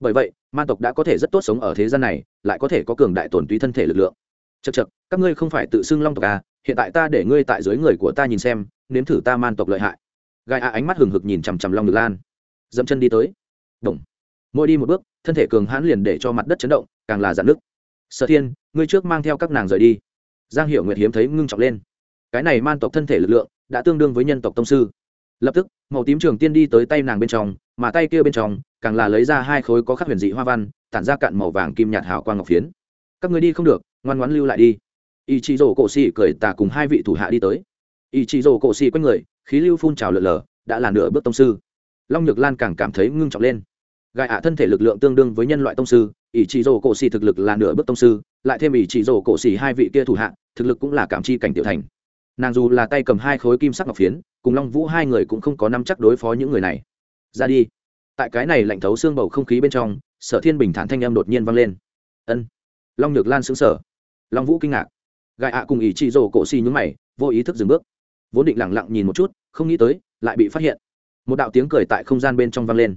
Bởi vậy, man tộc đã có thể rất tốt sống ở thế gian này, lại có thể có cường đại tổn túy thân thể lực lượng. Chật chật các ngươi không phải tự xưng long tộc à hiện tại ta để ngươi tại dưới người của ta nhìn xem, nếm thử ta man tộc lợi hại. Gai a ánh mắt hừng hực nhìn chằm chằm long ngực lan. Dẫm chân đi tới. Đồng. Mỗi đi một bước, thân thể cường hãn liền để cho mặt đất chấn động, càng là giãn nước sở thiên, ngươi trước mang theo các nàng rời đi giang hiệu nguyệt hiếm thấy ngưng trọng lên. Cái này man tộc thân thể lực lượng đã tương đương với nhân tộc tông sư. Lập tức màu tím trường tiên đi tới tay nàng bên trong mà tay kia bên trong càng là lấy ra hai khối có khắc huyền dị hoa văn tản ra cạn màu vàng kim nhạt hào quang ngọc phiến. Các người đi không được ngoan ngoãn lưu lại đi. Ý chí rổ cổ xì cười tà cùng hai vị thủ hạ đi tới. Ý chí rổ cổ xì quanh người khí lưu phun trào lở lờ, đã là nửa bước tông sư. Long nhược lan càng cảm thấy ngưng trọng lên gai ạ thân thể lực lượng tương đương với nhân loại tông sư ý trị rổ cổ xì thực lực là nửa bước tông sư, lại thêm ý trị rổ cổ xì hai vị kia thủ hạ, thực lực cũng là cảm chi cảnh tiểu thành. Nàng dù là tay cầm hai khối kim sắc ngọc phiến, cùng long vũ hai người cũng không có năm chắc đối phó những người này. Ra đi. Tại cái này lạnh thấu xương bầu không khí bên trong, sở thiên bình thản thanh âm đột nhiên vang lên. Ân. Long nhược lan xứng sở long vũ kinh ngạc. Gai ạ cùng ý trị rổ cổ xì nhúng mày, vô ý thức dừng bước. Vốn định lẳng lặng nhìn một chút, không nghĩ tới, lại bị phát hiện. Một đạo tiếng cười tại không gian bên trong vang lên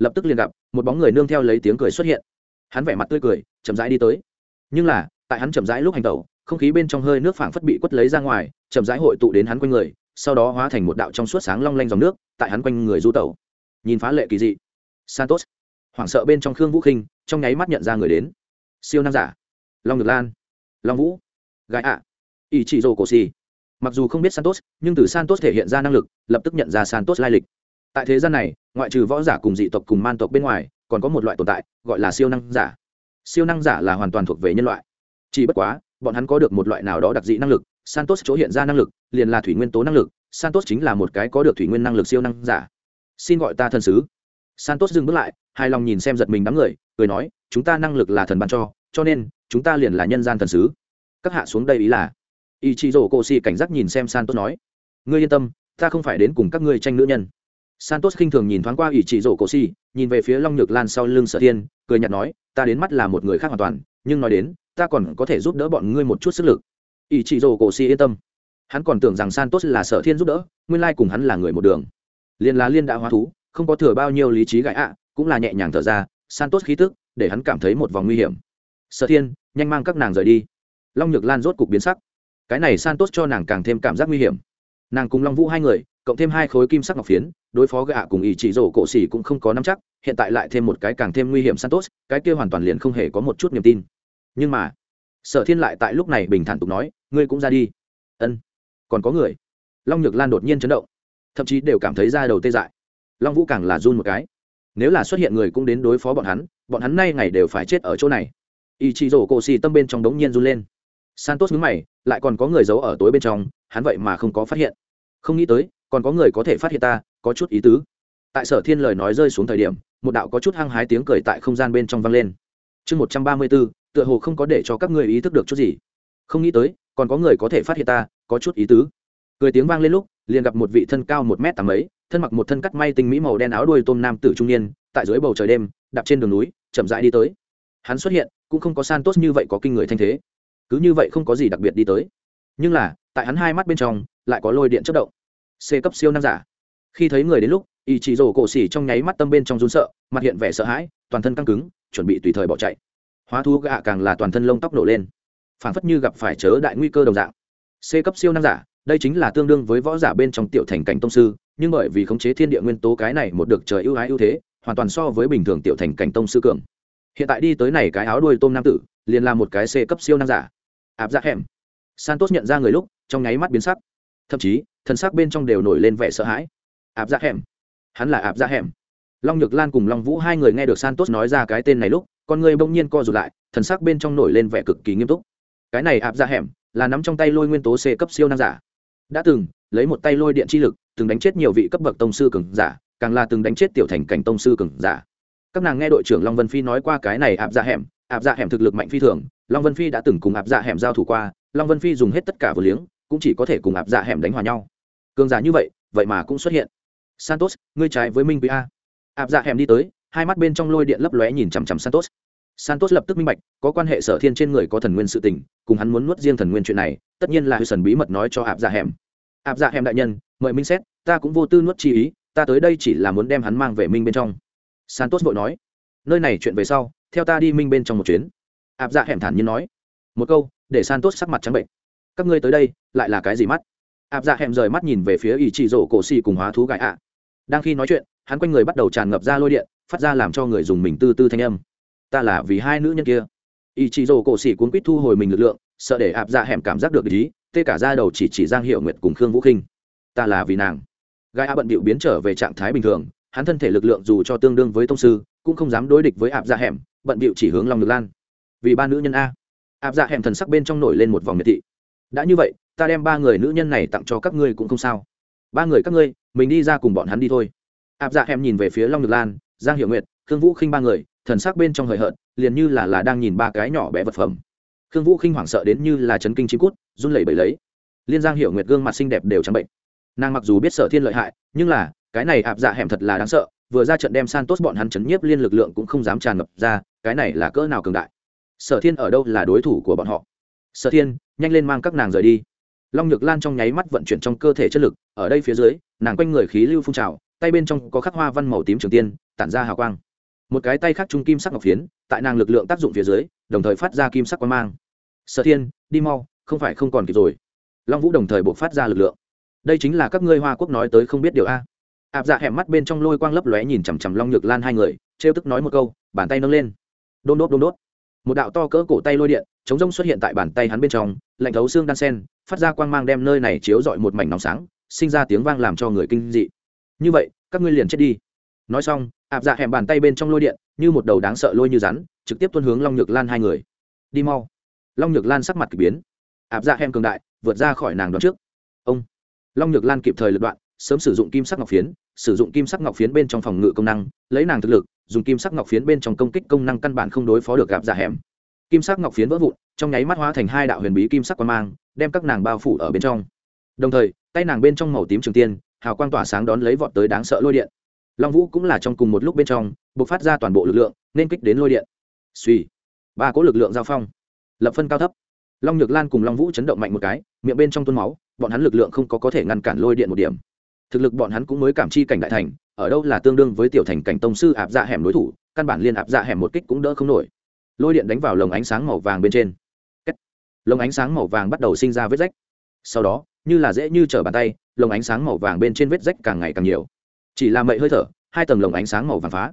lập tức liền gặp, một bóng người nương theo lấy tiếng cười xuất hiện. Hắn vẻ mặt tươi cười, chậm rãi đi tới. Nhưng là, tại hắn chậm rãi lúc hành tẩu, không khí bên trong hơi nước phảng phất bị quất lấy ra ngoài, chậm rãi hội tụ đến hắn quanh người, sau đó hóa thành một đạo trong suốt sáng long lanh dòng nước, tại hắn quanh người du tẩu. Nhìn phá lệ kỳ dị. Santos. Hoảng sợ bên trong khương vũ khinh, trong nháy mắt nhận ra người đến. Siêu năng giả. Long ngược lan. Long vũ. Gái ạ. Ý chỉ rồ cổ xì. Mặc dù không biết santos, nhưng từ santos thể hiện ra năng lực, lập tức nhận ra santos lai lịch tại thế gian này, ngoại trừ võ giả cùng dị tộc cùng man tộc bên ngoài, còn có một loại tồn tại, gọi là siêu năng giả. Siêu năng giả là hoàn toàn thuộc về nhân loại. Chỉ bất quá, bọn hắn có được một loại nào đó đặc dị năng lực, santos chỗ hiện ra năng lực, liền là thủy nguyên tố năng lực. Santos chính là một cái có được thủy nguyên năng lực siêu năng giả. Xin gọi ta thần sứ. Santos dừng bước lại, hài lòng nhìn xem giật mình đám người, cười nói, chúng ta năng lực là thần ban cho cho nên, chúng ta liền là nhân gian thần sứ. Các hạ xuống đây ý là? Ý chí rổ cô si cảnh giác nhìn xem santos nói, ngươi yên tâm, ta không phải đến cùng các ngươi tranh nữ nhân santos khinh thường nhìn thoáng qua ỷ chị rổ Cổ si nhìn về phía long nhược lan sau lưng sở thiên, cười nhạt nói, ta đến mắt là một người khác hoàn toàn, nhưng nói đến, ta còn có thể giúp đỡ bọn ngươi một chút sức lực. Ỷ chị rổ cổ si yên tâm. Hắn còn tưởng rằng santos là sở thiên giúp đỡ, nguyên lai cùng hắn là người một đường. Liên là liên đã hóa thú, không có thừa bao nhiêu lý trí gãi ạ, cũng là nhẹ nhàng thở ra, santos khí tức để hắn cảm thấy một vòng nguy hiểm. Sở thiên, nhanh mang các nàng rời đi. Long nhược lan rốt cục biến sắc. Cái này santos cho nàng càng thêm cảm giác nguy hiểm. Nàng cùng long vũ hai người, cộng thêm hai khối kim sắc ngọc phiến đối phó gạ cùng ý chỉ rổ cổ xỉ cũng không có nắm chắc, hiện tại lại thêm một cái càng thêm nguy hiểm santos, cái kia hoàn toàn liền không hề có một chút niềm tin. Nhưng mà, sở thiên lại tại lúc này bình thản tục nói, ngươi cũng ra đi. Ân, còn có người. Long nhược lan đột nhiên chấn động, thậm chí đều cảm thấy da đầu tê dại. Long vũ càng là run một cái. Nếu là xuất hiện người cũng đến đối phó bọn hắn bọn hắn nay ngày đều phải chết ở chỗ này. Ý chí rổ cổ xì tâm bên trong đống nhiên run lên. Santos ngứng mày, lại còn có người giấu ở tối bên trong, hắn vậy mà không có phát hiện. Không nghĩ tới, còn có người có thể phát hiện ta có chút ý tứ. Tại sở thiên lời nói rơi xuống thời điểm, một đạo có chút hăng hái tiếng cười tại không gian bên trong vang lên. Chương một trăm ba mươi bốn, tựa hồ không có để cho các người ý thức được chút gì. Không nghĩ tới, còn có người có thể phát hiện ta, có chút ý tứ. Cười tiếng vang lên lúc, liền gặp một vị thân cao một m tám ấy thân mặc một thân cắt may tinh mỹ màu đen áo đuôi tôm nam tử trung niên, tại dưới bầu trời đêm, đạp trên đường núi, chậm rãi đi tới. Hắn xuất hiện, cũng không có san tốt như vậy có kinh người thanh thế. Cứ như vậy không có gì đặc biệt đi tới. Nhưng là, tại hắn hai mắt bên trong, lại có lôi điện chất động. C cấp siêu năng giả khi thấy người đến lúc ý chỉ rổ cổ xỉ trong nháy mắt tâm bên trong run sợ, mặt hiện vẻ sợ hãi, toàn thân căng cứng, chuẩn bị tùy thời bỏ chạy. Hóa thú gạ càng là toàn thân lông tóc nổ lên. Phảng phất như gặp phải chớ đại nguy cơ đồng dạng. C cấp siêu năng giả, đây chính là tương đương với võ giả bên trong tiểu thành cảnh tông sư, nhưng bởi vì khống chế thiên địa nguyên tố cái này một được trời ưu ái ưu thế, hoàn toàn so với bình thường tiểu thành cảnh tông sư cường. Hiện tại đi tới này cái áo đuôi tôm nam tử, liền là một cái c cấp siêu năng giả. Áp giác hẻm. Santos nhận ra người lúc, trong nháy mắt biến sắc. Thậm chí, thân xác bên trong đều nổi lên vẻ sợ hãi áp giác hẻm. Hắn là áp giác hẻm. Long nhược lan cùng long vũ hai người nghe được santos nói ra cái tên này lúc, con người bỗng nhiên co rụt lại, thần sắc bên trong nổi lên vẻ cực kỳ nghiêm túc. Cái này áp ra hẻm là nắm trong tay lôi nguyên tố c cấp siêu năng giả. Đã từng, lấy một tay lôi điện chi lực, từng đánh chết nhiều vị cấp bậc tông sư cường giả, càng là từng đánh chết tiểu thành cảnh tông sư cường giả. Các nàng nghe đội trưởng long vân phi nói qua cái này áp ra hẻm, áp ra hẻm thực lực mạnh phi thường, long vân phi đã từng cùng áp dạ hẻm giao thủ qua, long vân phi dùng hết tất cả vừa liếng, cũng chỉ có thể cùng áp dạ hẻm đánh hòa nhau. Cường giả như vậy vậy mà cũng xuất hiện santos, ngươi trái với minh quý a. Áp dạ hẻm đi tới, hai mắt bên trong lôi điện lấp lóe nhìn chằm chằm santos. Santos lập tức minh bạch, có quan hệ sở thiên trên người có thần nguyên sự tình, cùng hắn muốn nuốt riêng thần nguyên chuyện này, tất nhiên là hư thần bí mật nói cho áp dạ hẻm áp dạ hẻm đại nhân, mời minh xét, ta cũng vô tư nuốt chi ý, ta tới đây chỉ là muốn đem hắn mang về minh bên trong. Santos vội nói, nơi này chuyện về sau, theo ta đi minh bên trong một chuyến. Áp dạ hẻm thản nhiên nói, một câu, để santos sắc mặt trắng bệnh. Các ngươi tới đây, lại là cái gì mắt? Áp dạ hẻm rời mắt nhìn về phía ỷ Chỉ rổ cổ xì cùng hóa thú gãi ạ đang khi nói chuyện, hắn quanh người bắt đầu tràn ngập ra lôi điện, phát ra làm cho người dùng mình tư tư thanh âm. Ta là vì hai nữ nhân kia. Ý chị rồ cổ xỉ cuốn quýt thu hồi mình lực lượng, sợ để áp dạ hẻm cảm giác được ý, tê cả ra đầu chỉ chỉ giang hiệu nguyệt cùng khương vũ khinh ta là vì nàng. Gai a bận bịu biến trở về trạng thái bình thường, hắn thân thể lực lượng dù cho tương đương với tông sư, cũng không dám đối địch với áp dạ hẻm, bận bịu chỉ hướng long ngực lan. Vì ba nữ nhân a. Áp dạ hẻm thần sắc bên trong nổi lên một vòng miệt thị. Đã như vậy, ta đem ba người nữ nhân này tặng cho các ngươi cũng không sao ba người các ngươi, mình đi ra cùng bọn hắn đi thôi. Áp dạ hẻm nhìn về phía long nhược lan, giang hiệu nguyệt, khương vũ khinh ba người, thần sắc bên trong hời hợt, liền như là là đang nhìn ba cái nhỏ bé vật phẩm. Khương vũ khinh hoảng sợ đến như là chấn kinh chim cút, run lẩy bẩy lấy. Liên giang hiệu nguyệt gương mặt xinh đẹp đều trắng bệnh. Nàng mặc dù biết sở thiên lợi hại, nhưng là, cái này áp dạ hẻm thật là đáng sợ, vừa ra trận đem san tốt bọn hắn chấn nhiếp liên lực lượng cũng không dám tràn ngập ra, cái này là cỡ nào cường đại. Sở thiên ở đâu là đối thủ của bọn họ? Sở thiên, nhanh lên mang các nàng rời đi long nhược lan trong nháy mắt vận chuyển trong cơ thể chất lực, ở đây phía dưới, nàng quanh người khí lưu phun trào, tay bên trong có khắc hoa văn màu tím trường tiên, tản ra hào quang. Một cái tay khác trung kim sắc ngọc phiến, tại nàng lực lượng tác dụng phía dưới, đồng thời phát ra kim sắc quang mang. Sở thiên, đi mau, không phải không còn kịp rồi. Long vũ đồng thời buộc phát ra lực lượng. Đây chính là các ngươi hoa quốc nói tới không biết điều a. Áp dạ hẻm mắt bên trong lôi quang lấp lóe nhìn chằm chằm long nhược lan hai người, trêu tức nói một câu, bàn tay nâng lên. Đôn đốt đôn đốt. Một đạo to cỡ cổ tay lôi điện chống rông xuất hiện tại bàn tay hắn bên trong, lạnh thấu xương đan sen, phát ra quang mang đem nơi này chiếu dọi một mảnh nóng sáng, sinh ra tiếng vang làm cho người kinh dị. Như vậy, các ngươi liền chết đi. Nói xong áp dạ hẻm bàn tay bên trong lôi điện, như một đầu đáng sợ lôi như rắn, trực tiếp tuân hướng long nhược lan hai người. Đi mau. Long nhược lan sắc mặt k ỳ biến. Áp dạ hẻm cường đại, vượt ra khỏi nàng đoạn trước. Ông. Long nhược lan kịp thời lật đoạn, sớm sử dụng kim sắc ngọc phiến, sử dụng kim sắc ngọc phiến bên trong phòng ngự công năng, lấy nàng thực lực, dùng kim sắc ngọc phiến bên trong công kích công năng căn bản không đối phó được gặp dạ hẻm kim sắc ngọc phiến vỡ vụn, trong nháy mắt hóa thành hai đạo huyền bí kim sắc quan mang, đem các nàng bao phủ ở bên trong. Đồng thời, tay nàng bên trong màu tím trường tiên, hào quang tỏa sáng đón lấy vọt tới đáng sợ lôi điện. Long vũ cũng là trong cùng một lúc bên trong b ộ c phát ra toàn bộ lực lượng, nên kích đến lôi điện. Suy ba cỗ lực lượng giao phong, lập phân cao thấp. Long nhược lan cùng long vũ chấn động mạnh một cái, miệng bên trong tuôn máu, bọn hắn lực lượng không có có thể ngăn cản lôi điện một điểm. Thực lực bọn hắn cũng mới cảm chi cảnh đại thành, ở đâu là tương đương với tiểu thành cảnh tông sư áp dạ hẻm đối thủ, căn bản liên áp dạ hẻm một kích cũng đỡ không nổi lôi điện đánh vào lồng ánh sáng màu vàng bên trên. Lồng ánh sáng màu vàng bắt đầu sinh ra vết rách. Sau đó, như là dễ như trở bàn tay, lồng ánh sáng màu vàng bên trên vết rách càng ngày càng nhiều. Chỉ là mậy hơi thở, hai tầng lồng ánh sáng màu vàng phá.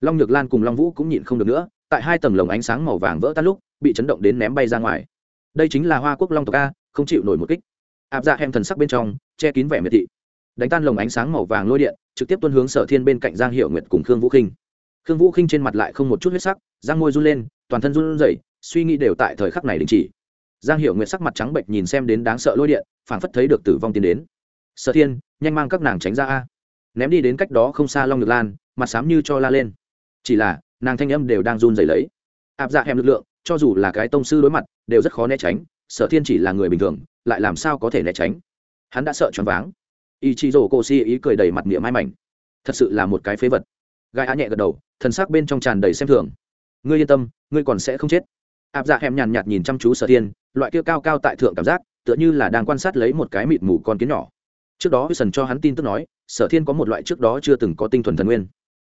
Long nhược lan cùng long vũ cũng nhịn không được nữa, tại hai tầng lồng ánh sáng màu vàng vỡ tan lúc, bị chấn động đến ném bay ra ngoài. Đây chính là hoa quốc long tộc a, không chịu nổi một kích. Áp dạ hem thần sắc bên trong, che kín vẻ miệt thị. Đánh tan lồng ánh sáng màu vàng lôi điện, trực tiếp tuân hướng sở thiên bên cạnh giang hiệu nguyệt cùng khương vũ khinh. Khương vũ khinh trên mặt lại không một chút huyết sắc giang môi run lên, toàn thân run rẩy, suy nghĩ đều tại thời khắc này đình chỉ. Giang hiểu nguyện sắc mặt trắng bệnh nhìn xem đến đáng sợ lôi điện, phảng phất thấy được tử vong tiến đến. Sở thiên, nhanh mang các nàng tránh ra a. Ném đi đến cách đó không xa long ngược lan, mặt xám như cho la lên. Chỉ là, nàng thanh âm đều đang run rẩy lấy. Áp dạ hèm lực lượng, cho dù là cái tông sư đối mặt, đều rất khó né tránh, sở thiên chỉ là người bình thường, lại làm sao có thể né tránh? Hắn đã sợ choáng váng. Ý chị rổ cô si ý cười đầy mặt miệng mai mảnh. Thật sự là một cái phế vật. Gai á nhẹ gật đầu, thần sắc bên trong tràn đầy xem thường ngươi yên tâm, ngươi còn sẽ không chết. Áp dạ hèm nhàn nhạt nhìn chăm chú sở thiên, loại kia cao cao tại thượng cảm giác, tựa như là đang quan sát lấy một cái mịt mù con kiến nhỏ. Trước đó sần cho hắn tin tức nói, sở thiên có một loại trước đó chưa từng có tinh thuần thần nguyên.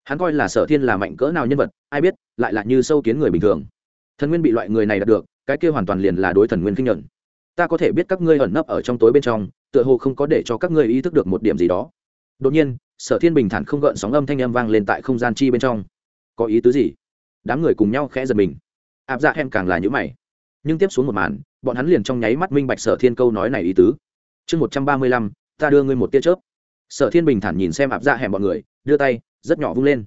Hắn coi là sở thiên là mạnh cỡ nào nhân vật, ai biết, lại là như sâu kiến người bình thường. Thần nguyên bị loại người này đạt được, cái kia hoàn toàn liền là đối thần nguyên kinh nhận. Ta có thể biết các ngươi ẩn nấp ở trong tối bên trong, tựa hồ không có để cho các ngươi ý thức được một điểm gì đó. Đột nhiên, sở thiên bình thản không gợn sóng âm thanh âm vang lên tại không gian chi bên trong. Có ý tứ gì? Đám người cùng nhau khẽ giật mình. Áp dạ hem càng là nhữ mày. Nhưng tiếp xuống một màn, bọn hắn liền trong nháy mắt minh bạch sở thiên câu nói này ý tứ. Chương một trăm ba mươi lăm, ta đưa ngươi một tia chớp. Sở thiên bình thản nhìn xem áp dạ hẻm bọn người, đưa tay, rất nhỏ vung lên.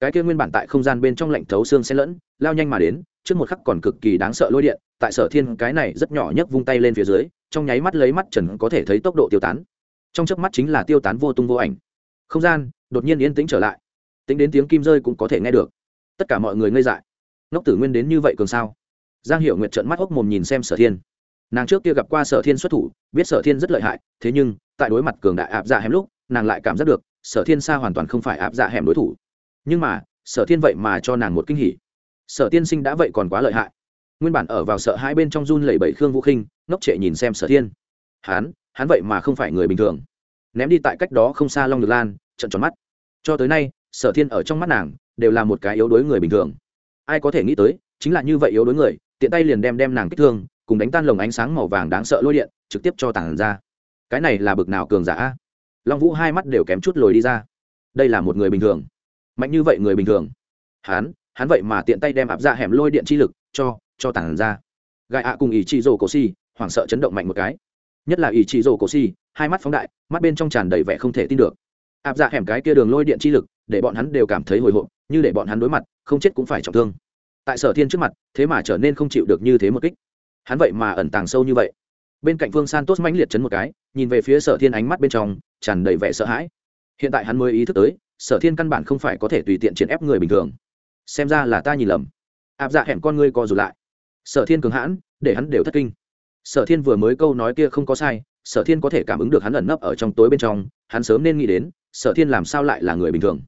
Cái kia nguyên bản tại không gian bên trong lạnh thấu xương xen lẫn, lao nhanh mà đến, trước một khắc còn cực kỳ đáng sợ lôi điện, tại sở thiên cái này rất nhỏ nhất vung tay lên phía dưới, trong nháy mắt lấy mắt trần có thể thấy tốc độ tiêu tán. Trong chớp mắt chính là tiêu tán vô tung vô ảnh. Không gian đột nhiên yên tĩnh trở lại. Tính đến tiếng kim rơi cũng có thể nghe được tất cả mọi người ngây dại. Ngốc tử nguyên đến như vậy cường sao? Giang hiệu nguyệt trợn mắt hốc mồm nhìn xem sở thiên. Nàng trước kia gặp qua sở thiên xuất thủ, biết sở thiên rất lợi hại, thế nhưng, tại đối mặt cường đại áp dạ hẻm lúc, nàng lại cảm giác được, sở thiên xa hoàn toàn không phải áp dạ hẻm đối thủ. Nhưng mà, sở thiên vậy mà cho nàng một kinh hỉ. Sở tiên sinh đã vậy còn quá lợi hại. Nguyên bản ở vào sợ hai bên trong run lẩy bẩy khương vũ khinh, ngốc trệ nhìn xem sở thiên. Hắn hắn vậy mà không phải người bình thường. Ném đi tại cách đó không xa long được lan trận tròn mắt. Cho tới nay, sở thiên ở trong mắt nàng đều là một cái yếu đuối người bình thường. Ai có thể nghĩ tới, chính là như vậy yếu đuối người, tiện tay liền đem đem nàng kích thương, cùng đánh tan lồng ánh sáng màu vàng đáng sợ lôi điện, trực tiếp cho tảng ra. Cái này là bực nào cường giả? Long vũ hai mắt đều kém chút lồi đi ra. Đây là một người bình thường. Mạnh như vậy người bình thường. Hắn hắn vậy mà tiện tay đem áp ra hẻm lôi điện chi lực cho cho tảng ra. Gai ạ cùng ý chị rổ cổ si hoảng sợ chấn động mạnh một cái. Nhất là ý chị rổ cổ si hai mắt phóng đại, mắt bên trong tràn đầy vẻ không thể tin được áp dạ hẻm cái kia đường lôi điện chi lực, để bọn hắn đều cảm thấy hồi hộp, như để bọn hắn đối mặt, không chết cũng phải trọng thương. Tại sở thiên trước mặt, thế mà trở nên không chịu được như thế một kích. Hắn vậy mà ẩn tàng sâu như vậy. Bên cạnh phương san tốt mãnh liệt chấn một cái, nhìn về phía sở thiên ánh mắt bên trong, tràn đầy vẻ sợ hãi. Hiện tại hắn mới ý thức tới, sở thiên căn bản không phải có thể tùy tiện triển ép người bình thường. Xem ra là ta nhìn lầm. Áp dạ hẻm con ngươi co rụt lại. Sở thiên cường hãn, để hắn đều thất kinh. Sở thiên vừa mới câu nói kia không có sai sở thiên có thể cảm ứng được hắn ẩn nấp ở trong tối bên trong, hắn sớm nên nghĩ đến, sở thiên làm sao lại là người bình thường?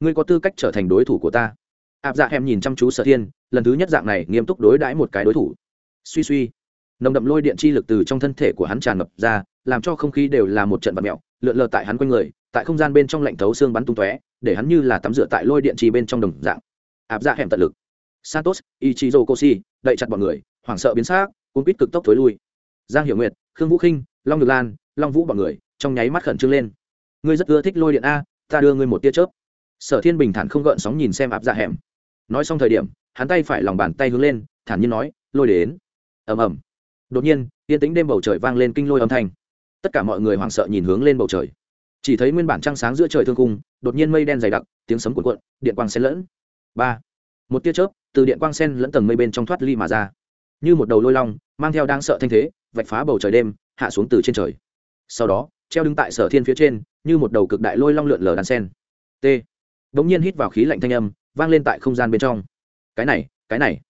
Ngươi có tư cách trở thành đối thủ của ta. Áp dạ hẻm nhìn chăm chú sở thiên, lần thứ nhất dạng này nghiêm túc đối đãi một cái đối thủ. Suy suy, nồng đậm lôi điện chi lực từ trong thân thể của hắn tràn ngập ra, làm cho không khí đều là một trận vật mẹo lượn lờ tại hắn quanh người, tại không gian bên trong lạnh thấu xương bắn tung tóe, để hắn như là tắm rửa tại lôi điện chi bên trong đồng dạng. Áp dạ hẻm tận lực. Santos, ichizo koshi, đậy chặt bọn người, hoảng sợ biến xác cuốn quýt cực tốc thối lui. Giang hiểu nguyệt, khương vũ khinh long ngược lan, long vũ bọn người, trong nháy mắt khẩn trương lên. Ngươi rất ưa thích lôi điện a, ta đưa ngươi một tia chớp. Sở thiên bình thản không gợn sóng nhìn xem áp dạ hẻm. Nói xong thời điểm, hắn tay phải lòng bàn tay hướng lên, thản nhiên nói, lôi đến. Ầm ầm. Đột nhiên, yên tĩnh đêm bầu trời vang lên kinh lôi âm thanh. Tất cả mọi người hoảng sợ nhìn hướng lên bầu trời. Chỉ thấy nguyên bản trăng sáng giữa trời thương cung đột nhiên mây đen dày đặc, tiếng sấm cuộn cuộn, điện quang xen lẫn. Ba. Một tia chớp từ điện quang sen lẫn tầng mây bên trong thoát ly mà ra. Như một đầu lôi long, mang theo đang sợ thanh thế vạch phá bầu trời đêm, hạ xuống từ trên trời. Sau đó, treo đứng tại sở thiên phía trên, như một đầu cực đại lôi long lượn lờ đàn sen. T. Đ ỗ n g nhiên hít vào khí lạnh thanh âm, vang lên tại không gian bên trong. Cái này cái này.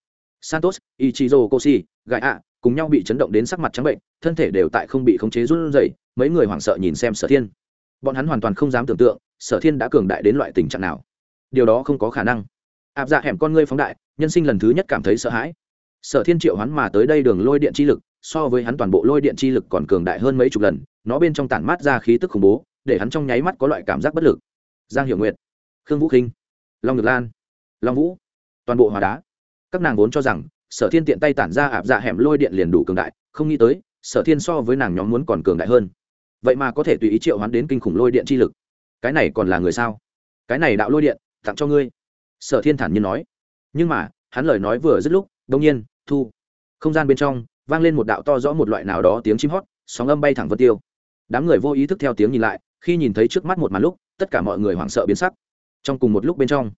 Santos, ichizo koshi gãi ạ cùng nhau bị chấn động đến sắc mặt trắng bệnh, thân thể đều tại không bị khống chế run rẩy, mấy người hoảng sợ nhìn xem sở thiên. Bọn hắn hoàn toàn không dám tưởng tượng, sở thiên đã cường đại đến loại tình trạng nào. Điều đó không có khả năng. Áp dạ hẻm con ngươi phóng đại, nhân sinh lần thứ nhất cảm thấy sợ hãi. Sở thiên triệu hắn mà tới đây đường lôi điện chi lực so với hắn toàn bộ lôi điện chi lực còn cường đại hơn mấy chục lần, nó bên trong tản mát ra khí tức khủng bố, để hắn trong nháy mắt có loại cảm giác bất lực. Giang hiệu nguyệt, khương vũ khinh long ngược lan, long vũ, toàn bộ hòa đá. Các nàng vốn cho rằng, sở thiên tiện tay tản ra ạp dạ hẻm lôi điện liền đủ cường đại, không nghĩ tới, sở thiên so với nàng nhóm muốn còn cường đại hơn. Vậy mà có thể tùy ý triệu hắn đến kinh khủng lôi điện chi lực. Cái này còn là người sao? Cái này đạo lôi điện, tặng cho ngươi. Sở thiên thản nhiên nói. Nhưng mà, hắn lời nói vừa dứt lúc đông nhiên, thu không gian bên trong vang lên một đạo to rõ một loại nào đó tiếng chim hót, sóng âm bay thẳng vân tiêu. Đám người vô ý thức theo tiếng nhìn lại, khi nhìn thấy trước mắt một màn lúc, tất cả mọi người hoảng sợ biến sắc. Trong cùng một lúc bên trong,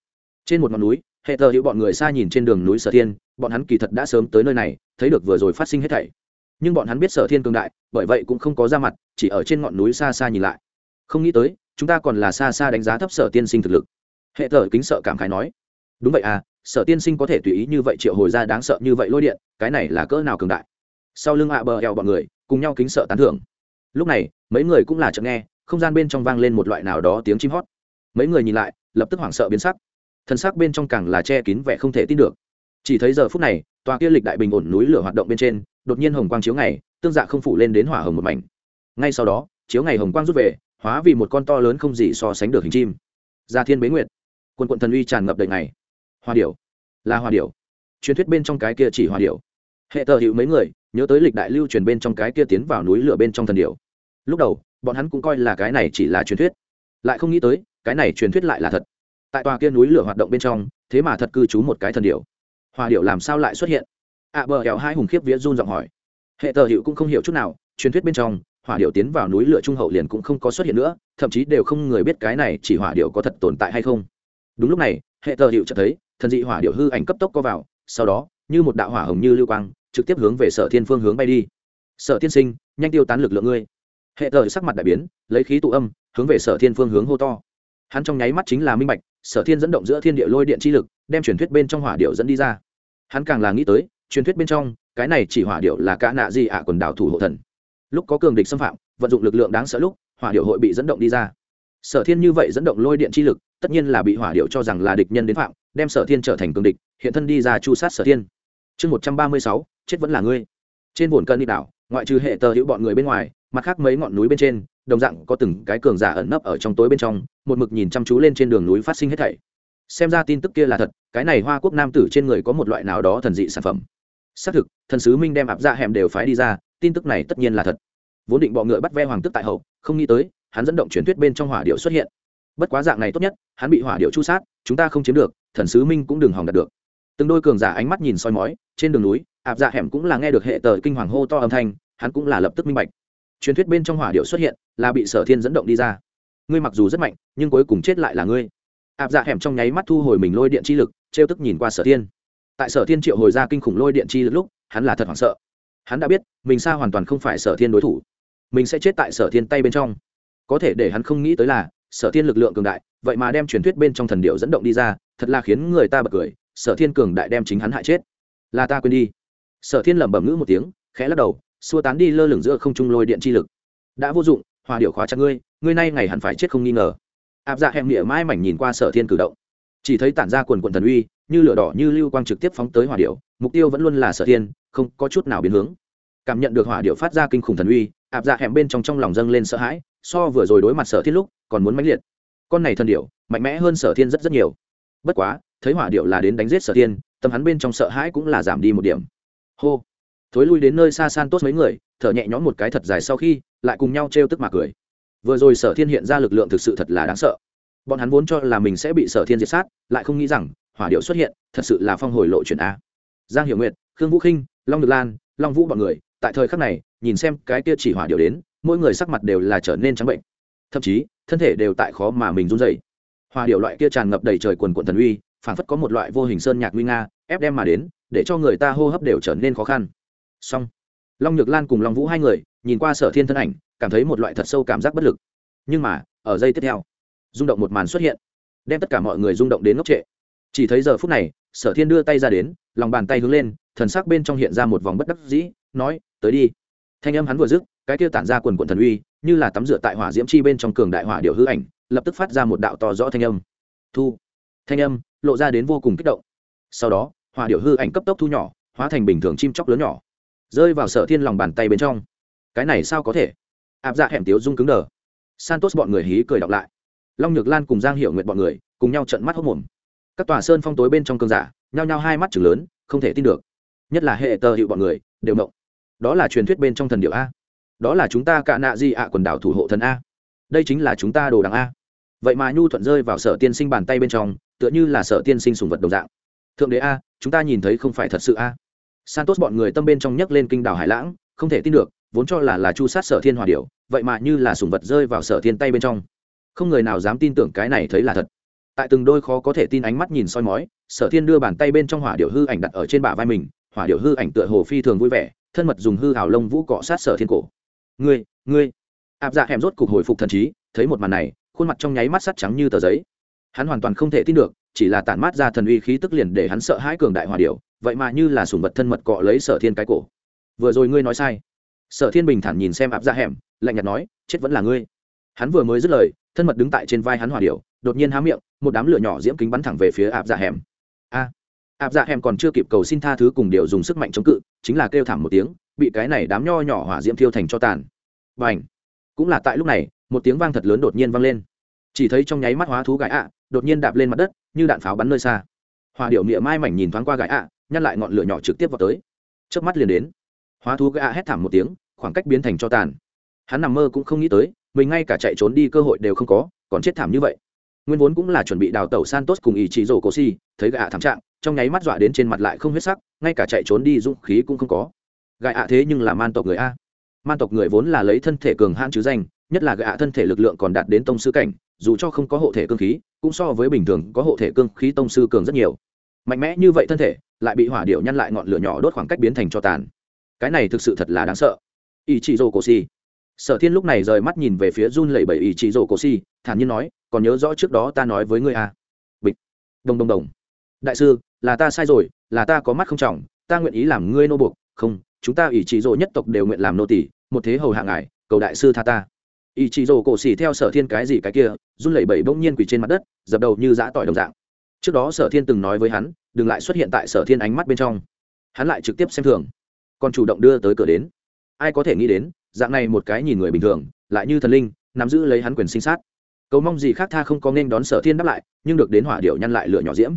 trên một ngọn núi, hệ tờ hữu bọn người xa nhìn trên đường núi sở thiên, bọn hắn kỳ thật đã sớm tới nơi này, thấy được vừa rồi phát sinh hết thảy. Nhưng bọn hắn biết sở thiên cường đại, bởi vậy cũng không có ra mặt, chỉ ở trên ngọn núi xa xa nhìn lại. Không nghĩ tới, chúng ta còn là xa xa đánh giá thấp sở tiên sinh thực lực. Hệ thờ kính sợ cảm khái nói, đúng vậy à sở tiên sinh có thể tùy ý như vậy triệu hồi ra đáng sợ như vậy lôi điện, cái này là cỡ nào cường đại? Sau lưng ạ bờ hẹo bọn người, cùng nhau kính sợ tán thưởng. Lúc này, mấy người cũng là chợt nghe, không gian bên trong vang lên một loại nào đó tiếng chim hót. Mấy người nhìn lại, lập tức hoảng sợ biến sắc. Thân xác bên trong càng là che kín vẻ không thể tin được. Chỉ thấy giờ phút này, tòa kia lịch đại bình ổn núi lửa hoạt động bên trên, đột nhiên hồng quang chiếu ngày, tương dạ không phủ lên đến hỏa hồng một mảnh. Ngay sau đó, chiếu ngày hồng quang rút về, hóa vì một con to lớn không gì so sánh được hình chim. Gia thiên bế nguyệt. Quân quận thần uy tràn ngập đầy ngày. Hoa điểu. Là hoa điểu. Truyền thuyết bên trong cái kia chỉ hoa điểu. Hệ tờ hữu mấy người nhớ tới lịch đại lưu truyền bên trong cái kia tiến vào núi lửa bên trong thần điểu. Lúc đầu bọn hắn cũng coi là cái này chỉ là truyền thuyết. Lại không nghĩ tới cái này truyền thuyết lại là thật. Tại tòa kia núi lửa hoạt động bên trong thế mà thật cư trú một cái thần điểu. Hòa điệu làm sao lại xuất hiện? Ạ à, bờ hẹo hai hùng khiếp vía run giọng hỏi. Hệ tờ hiệu cũng không hiểu chút nào truyền thuyết bên trong hỏa điệu tiến vào núi lửa trung hậu liền cũng không có xuất hiện nữa thậm chí đều không người biết cái này chỉ hỏa điệu có thật tồn tại hay không. Đúng lúc này hệ tờ hiệu chợt thấy thần dị hỏa điệu hư ảnh cấp tốc có vào sau đó như một đạo hỏa hồng như lưu quang trực tiếp hướng về sở thiên phương hướng bay đi. Sở tiên sinh, nhanh tiêu tán lực lượng ngươi. Hệ thờ sắc mặt đại biến, lấy khí tụ âm, hướng về sở thiên phương hướng hô to. Hắn trong nháy mắt chính là minh bạch, sở thiên dẫn động giữa thiên địa lôi điện chi lực, đem truyền thuyết bên trong hỏa điệu dẫn đi ra. Hắn càng là nghĩ tới, truyền thuyết bên trong, cái này chỉ hỏa điệu là cả nạ gì ạ quần đảo thủ hộ thần. Lúc có cường địch xâm phạm, vận dụng lực lượng đáng sợ lúc, hỏa điệu hội bị dẫn động đi ra. Sở thiên như vậy dẫn động lôi điện chi lực, tất nhiên là bị hỏa điệu cho rằng là địch nhân đến phạm, đem sở thiên trở thành cường địch, hiện thân đi ra chu sát sở thiên. Chương một trăm ba mươi sáu chết vẫn là ngươi. Trên bồn cân đi đảo, ngoại trừ hệ tờ hữu bọn người bên ngoài, mặt khác mấy ngọn núi bên trên, đồng dạng có từng cái cường giả ẩn nấp ở trong tối bên trong, một mực nhìn chăm chú lên trên đường núi phát sinh hết thảy. Xem ra tin tức kia là thật, cái này hoa quốc nam tử trên người có một loại nào đó thần dị sản phẩm. Xác thực, thần sứ minh đem ạp ra hẻm đều phái đi ra, tin tức này tất nhiên là thật. Vốn định bọ ngựa bắt ve hoàng tức tại hậu, không nghĩ tới, hắn dẫn động truyền thuyết bên trong hỏa điệu xuất hiện. Bất quá dạng này tốt nhất, hắn bị hỏa điệu chu sát, chúng ta không chiếm được, thần sứ minh cũng đừng hòng đạt được. Từng đôi cường giả ánh mắt nhìn soi mói, trên đường núi áp dạ hẻm cũng là nghe được hệ tờ kinh hoàng hô to âm thanh, hắn cũng là lập tức minh bạch. Truyền thuyết bên trong hỏa điệu xuất hiện, là bị sở thiên dẫn động đi ra. Ngươi mặc dù rất mạnh, nhưng cuối cùng chết lại là ngươi. Áp dạ hẻm trong nháy mắt thu hồi mình lôi điện chi lực, trêu tức nhìn qua sở thiên. Tại sở thiên triệu hồi ra kinh khủng lôi điện chi lực lúc, hắn là thật hoảng sợ. Hắn đã biết, mình xa hoàn toàn không phải sở thiên đối thủ. Mình sẽ chết tại sở thiên tay bên trong. Có thể để hắn không nghĩ tới là, sở thiên lực lượng cường đại, vậy mà đem truyền thuyết bên trong thần điệu dẫn động đi ra, thật là khiến người ta bật cười, sở thiên cường đại đem chính hắn hại chết. Là ta quên đi sở thiên lẩm bẩm ngữ một tiếng, khẽ lắc đầu, xua tán đi lơ lửng giữa không trung lôi điện chi lực. Đã vô dụng, hòa điệu khóa chặt ngươi ngươi nay ngày hẳn phải chết không nghi ngờ. Áp dạ hẹm nghĩa mãi mảnh nhìn qua sở thiên cử động. Chỉ thấy tản ra quần quần thần uy, như lửa đỏ như lưu quang trực tiếp phóng tới hỏa điệu, mục tiêu vẫn luôn là sở thiên, không có chút nào biến hướng. Cảm nhận được hỏa điệu phát ra kinh khủng thần uy, áp dạ hẻm bên trong trong lòng dâng lên sợ hãi, so vừa rồi đối mặt sở thiên lúc, còn muốn mãnh liệt. Con này thần điệu, mạnh mẽ hơn sở thiên rất rất nhiều. Bất quá, thấy hỏa điệu là đến đánh giết sở thiên, tâm hắn bên trong sợ hãi cũng là giảm đi một điểm hô. Thối lui đến nơi xa san tốt mấy người, thở nhẹ nhõm một cái thật dài sau khi, lại cùng nhau trêu tức mà cười. Vừa rồi sở thiên hiện ra lực lượng thực sự thật là đáng sợ. Bọn hắn vốn cho là mình sẽ bị sở thiên diệt sát, lại không nghĩ rằng, hỏa điệu xuất hiện, thật sự là phong hồi lộ chuyển a. Giang hiệu nguyệt, khương vũ khinh, long được lan, long vũ bọn người, tại thời khắc này, nhìn xem cái kia chỉ hỏa điệu đến, mỗi người sắc mặt đều là trở nên trắng bệnh. Thậm chí, thân thể đều tại khó mà mình run dày hỏa điệu loại kia tràn ngập đầy trời quần quận thần uy, phảng phất có một loại vô hình sơn nhạc nguy nga, ép đem mà đến để cho người ta hô hấp đều trở nên khó khăn. Song long nhược lan cùng long vũ hai người nhìn qua sở thiên thân ảnh, cảm thấy một loại thật sâu cảm giác bất lực. Nhưng mà, ở giây tiếp theo, rung động một màn xuất hiện, đem tất cả mọi người rung động đến ngốc trệ. Chỉ thấy giờ phút này, sở thiên đưa tay ra đến, lòng bàn tay hướng lên, thần sắc bên trong hiện ra một vòng bất đắc dĩ, nói, tới đi. Thanh âm hắn vừa dứt, cái kia tản ra quần quần thần uy, như là tắm rửa tại hỏa diễm chi bên trong cường đại hỏa điệu hư ảnh, lập tức phát ra một đạo to rõ thanh âm. Thu. Thanh âm lộ ra đến vô cùng kích động. Sau đó hỏa điệu hư ảnh cấp tốc thu nhỏ, hóa thành bình thường chim chóc lớn nhỏ, rơi vào sở thiên lòng bàn tay bên trong. Cái này sao có thể? Áp dạ hẻm tiếu rung cứng đờ. Santos bọn người hí cười đọc lại. Long nhược lan cùng giang hiệu nguyện bọn người cùng nhau trận mắt hốc mồm. Các tòa sơn phong tối bên trong cơn giả, nhao nhao hai mắt chừng lớn, không thể tin được. Nhất là hệ tờ hiệu bọn người, đều mộng đó là truyền thuyết bên trong thần điệu a. Đó là chúng ta cả nạ di ạ quần đảo thủ hộ thần a. Đây chính là chúng ta đồ đằng a. Vậy mà nhu thuận rơi vào sở tiên sinh bàn tay bên trong, tựa như là sở tiên sinh sùng vật đồng dạng. Thượng đế a chúng ta nhìn thấy không phải thật sự a? Santos bọn người tâm bên trong nhấc lên kinh đảo hải lãng, không thể tin được, vốn cho là là chu sát sở thiên hòa điệu vậy mà như là sùng vật rơi vào sở thiên tay bên trong. Không người nào dám tin tưởng cái này thấy là thật. Tại từng đôi khó có thể tin ánh mắt nhìn soi mói, sở thiên đưa bàn tay bên trong hỏa điệu hư ảnh đặt ở trên bả vai mình, hỏa điệu hư ảnh tựa hồ phi thường vui vẻ, thân mật dùng hư hào lông vũ cọ sát sở thiên cổ. Ngươi ngươi. Áp dạ hẻm rốt cục hồi phục thần trí, thấy một màn này, khuôn mặt trong nháy mắt sắt trắng như tờ giấy. Hắn hoàn toàn không thể tin được chỉ là tản mát ra thần uy khí tức liền để hắn sợ hãi cường đại hòa điệu, vậy mà như là sùng vật thân mật cọ lấy sở thiên cái cổ. Vừa rồi ngươi nói sai. Sở thiên bình thản nhìn xem áp ra hẻm, lạnh nhạt nói, chết vẫn là ngươi. Hắn vừa mới dứt lời, thân mật đứng tại trên vai hắn hòa điệu, đột nhiên há miệng, một đám lửa nhỏ diễm kính bắn thẳng về phía áp dạ hẻm. A. Áp dạ hẻm còn chưa kịp cầu xin tha thứ cùng điều dùng sức mạnh chống cự, chính là kêu thảm một tiếng, bị cái này đám nho nhỏ hỏa diễm thiêu thành cho tàn. Và ảnh cũng là tại lúc này, một tiếng vang thật lớn đột nhiên vang lên. Chỉ thấy trong nháy mắt hóa thú gãi ạ, đột nhiên đạp lên mặt đất như đạn pháo bắn nơi xa. Hòa điệu miệng mai mảnh nhìn thoáng qua gãi ạ, nhăn lại ngọn lửa nhỏ trực tiếp vào tới. Trước mắt liền đến. Hóa thú gãi ạ hét thảm một tiếng, khoảng cách biến thành cho tàn. Hắn nằm mơ cũng không nghĩ tới, mình ngay cả chạy trốn đi cơ hội đều không có, còn chết thảm như vậy. Nguyên vốn cũng là chuẩn bị đào tẩu santos cùng ý chí rổ cổ si thấy gạ thảm trạng, trong nháy mắt dọa đến trên mặt lại không huyết sắc, ngay cả chạy trốn đi dũng khí cũng không có. Gạ ạ thế nhưng là man tộc người a. Man tộc người vốn là lấy thân thể cường hãn chứ danh, nhất là gạ thân thể lực lượng còn đạt đến tông sư cảnh dù cho không có hộ thể cương khí, cũng so với bình thường có hộ thể cương khí tông sư cường rất nhiều. Mạnh mẽ như vậy thân thể, lại bị hỏa điệu nhăn lại ngọn lửa nhỏ đốt khoảng cách biến thành cho tàn. Cái này thực sự thật là đáng sợ. Ý chị rồ cổ si sở thiên lúc này rời mắt nhìn về phía run lẩy bẩy ý chị rồ cổ si thản nhiên nói, còn nhớ rõ trước đó ta nói với ngươi à. bịch. Đồng đồng đồng. Đại sư, là ta sai rồi, là ta có mắt không trọng, ta nguyện ý làm ngươi nô buộc. Không, chúng ta ý chí rồ nhất tộc đều nguyện làm nô tỷ một thế hầu hạ ngài, cầu đại sư tha ta ý chí rồ cổ xỉ theo sở thiên cái gì cái kia, run lẩy bẩy bỗng nhiên quỳ trên mặt đất, dập đầu như dã tỏi đồng dạng. Trước đó sở thiên từng nói với hắn, đừng lại xuất hiện tại sở thiên ánh mắt bên trong. Hắn lại trực tiếp xem thường. Còn chủ động đưa tới cửa đến. Ai có thể nghĩ đến, dạng này một cái nhìn người bình thường, lại như thần linh, nắm giữ lấy hắn quyền sinh sát. Cầu mong gì khác tha không có nên đón sở thiên đáp lại, nhưng được đến hỏa điệu nhăn lại lửa nhỏ diễm.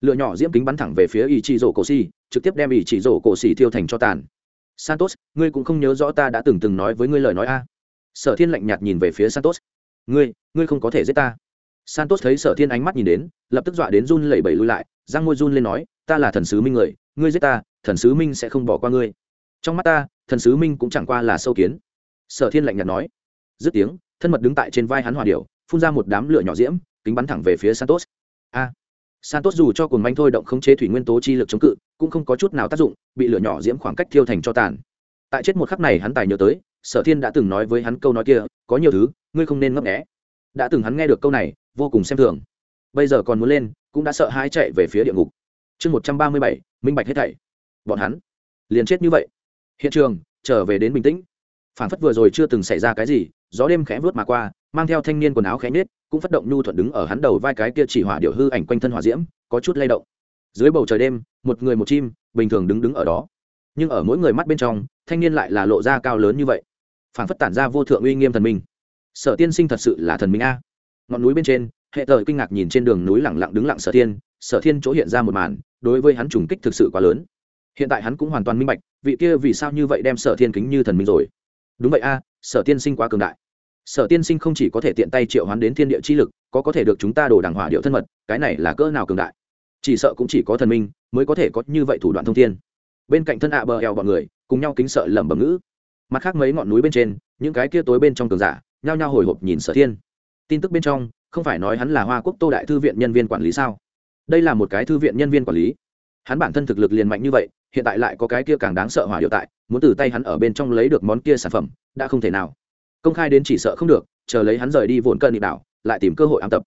Lửa nhỏ diễm kính bắn thẳng về phía ý chí rổ cổ xì trực tiếp đem ý chí rổ cổ xì thiêu thành cho tàn. Santos, ngươi cũng không nhớ rõ ta đã từng từng nói với ngươi lời nói a sở thiên lạnh nhạt nhìn về phía santos. Ngươi ngươi không có thể giết ta. Santos thấy sở thiên ánh mắt nhìn đến, lập tức dọa đến run lẩy bẩy lui lại giang ngôi run lên nói, ta là thần sứ minh người, ngươi giết ta, thần sứ minh sẽ không bỏ qua ngươi. Trong mắt ta, thần sứ minh cũng chẳng qua là sâu kiến. Sở thiên lạnh nhạt nói. Dứt tiếng, thân mật đứng tại trên vai hắn hòa điệu phun ra một đám lửa nhỏ diễm, kính bắn thẳng về phía santos. A. Santos dù cho cùng manh thôi động khống chế thủy nguyên tố chi lực chống cự, cũng không có chút nào tác dụng, bị lửa nhỏ diễm khoảng cách thiêu thành cho tàn. Tại chết một khắc này hắn tài nhớ tới sở thiên đã từng nói với hắn câu nói kia, có nhiều thứ, ngươi không nên ngấp nghẽ đã từng hắn nghe được câu này, vô cùng xem thường. Bây giờ còn muốn lên, cũng đã sợ hãi chạy về phía địa ngục. Chương một trăm ba mươi bảy, minh bạch hết thảy. Bọn hắn liền chết như vậy. Hiện trường trở về đến bình tĩnh. Phản phất vừa rồi chưa từng xảy ra cái gì, gió đêm khẽ vớt mà qua, mang theo thanh niên quần áo khẽ nết cũng phát động nhu thuận đứng ở hắn đầu vai cái kia chỉ hỏa điệu hư ảnh quanh thân hỏa diễm, có chút lay động. Dưới bầu trời đêm, một người một chim, bình thường đứng đứng ở đó. Nhưng ở mỗi người mắt bên trong, thanh niên lại là lộ ra cao lớn như vậy phản phất tản ra vô thượng uy nghiêm thần minh. Sở tiên sinh thật sự là thần minh a. Ngọn núi bên trên, hệ tời kinh ngạc nhìn trên đường núi lẳng lặng đứng lặng sở thiên sở thiên chỗ hiện ra một màn, đối với hắn trùng kích thực sự quá lớn. Hiện tại hắn cũng hoàn toàn minh bạch, vị kia vì sao như vậy đem sở thiên kính như thần minh rồi. Đúng vậy a, sở tiên sinh quá cường đại. Sở tiên sinh không chỉ có thể tiện tay triệu hoán đến thiên địa chi lực, có có thể được chúng ta đổ đảng hỏa điệu thân mật, cái này là cỡ nào cường đại? Chỉ sợ cũng chỉ có thần minh mới có thể có như vậy thủ đoạn thông thiên. Bên cạnh thân ạ bờ eo bọn người, cùng nhau kính sợ lẩm bẩm ngữ mặt khác mấy ngọn núi bên trên, những cái kia tối bên trong cường giả, nhao nhao hồi hộp nhìn sở thiên. Tin tức bên trong, không phải nói hắn là hoa quốc tô đại thư viện nhân viên quản lý sao? Đây là một cái thư viện nhân viên quản lý. Hắn bản thân thực lực liền mạnh như vậy, hiện tại lại có cái kia càng đáng sợ hỏa điệu tại, muốn từ tay hắn ở bên trong lấy được món kia sản phẩm, đã không thể nào. Công khai đến chỉ sợ không được, chờ lấy hắn rời đi vồn cơn địa đảo lại tìm cơ hội ám tập.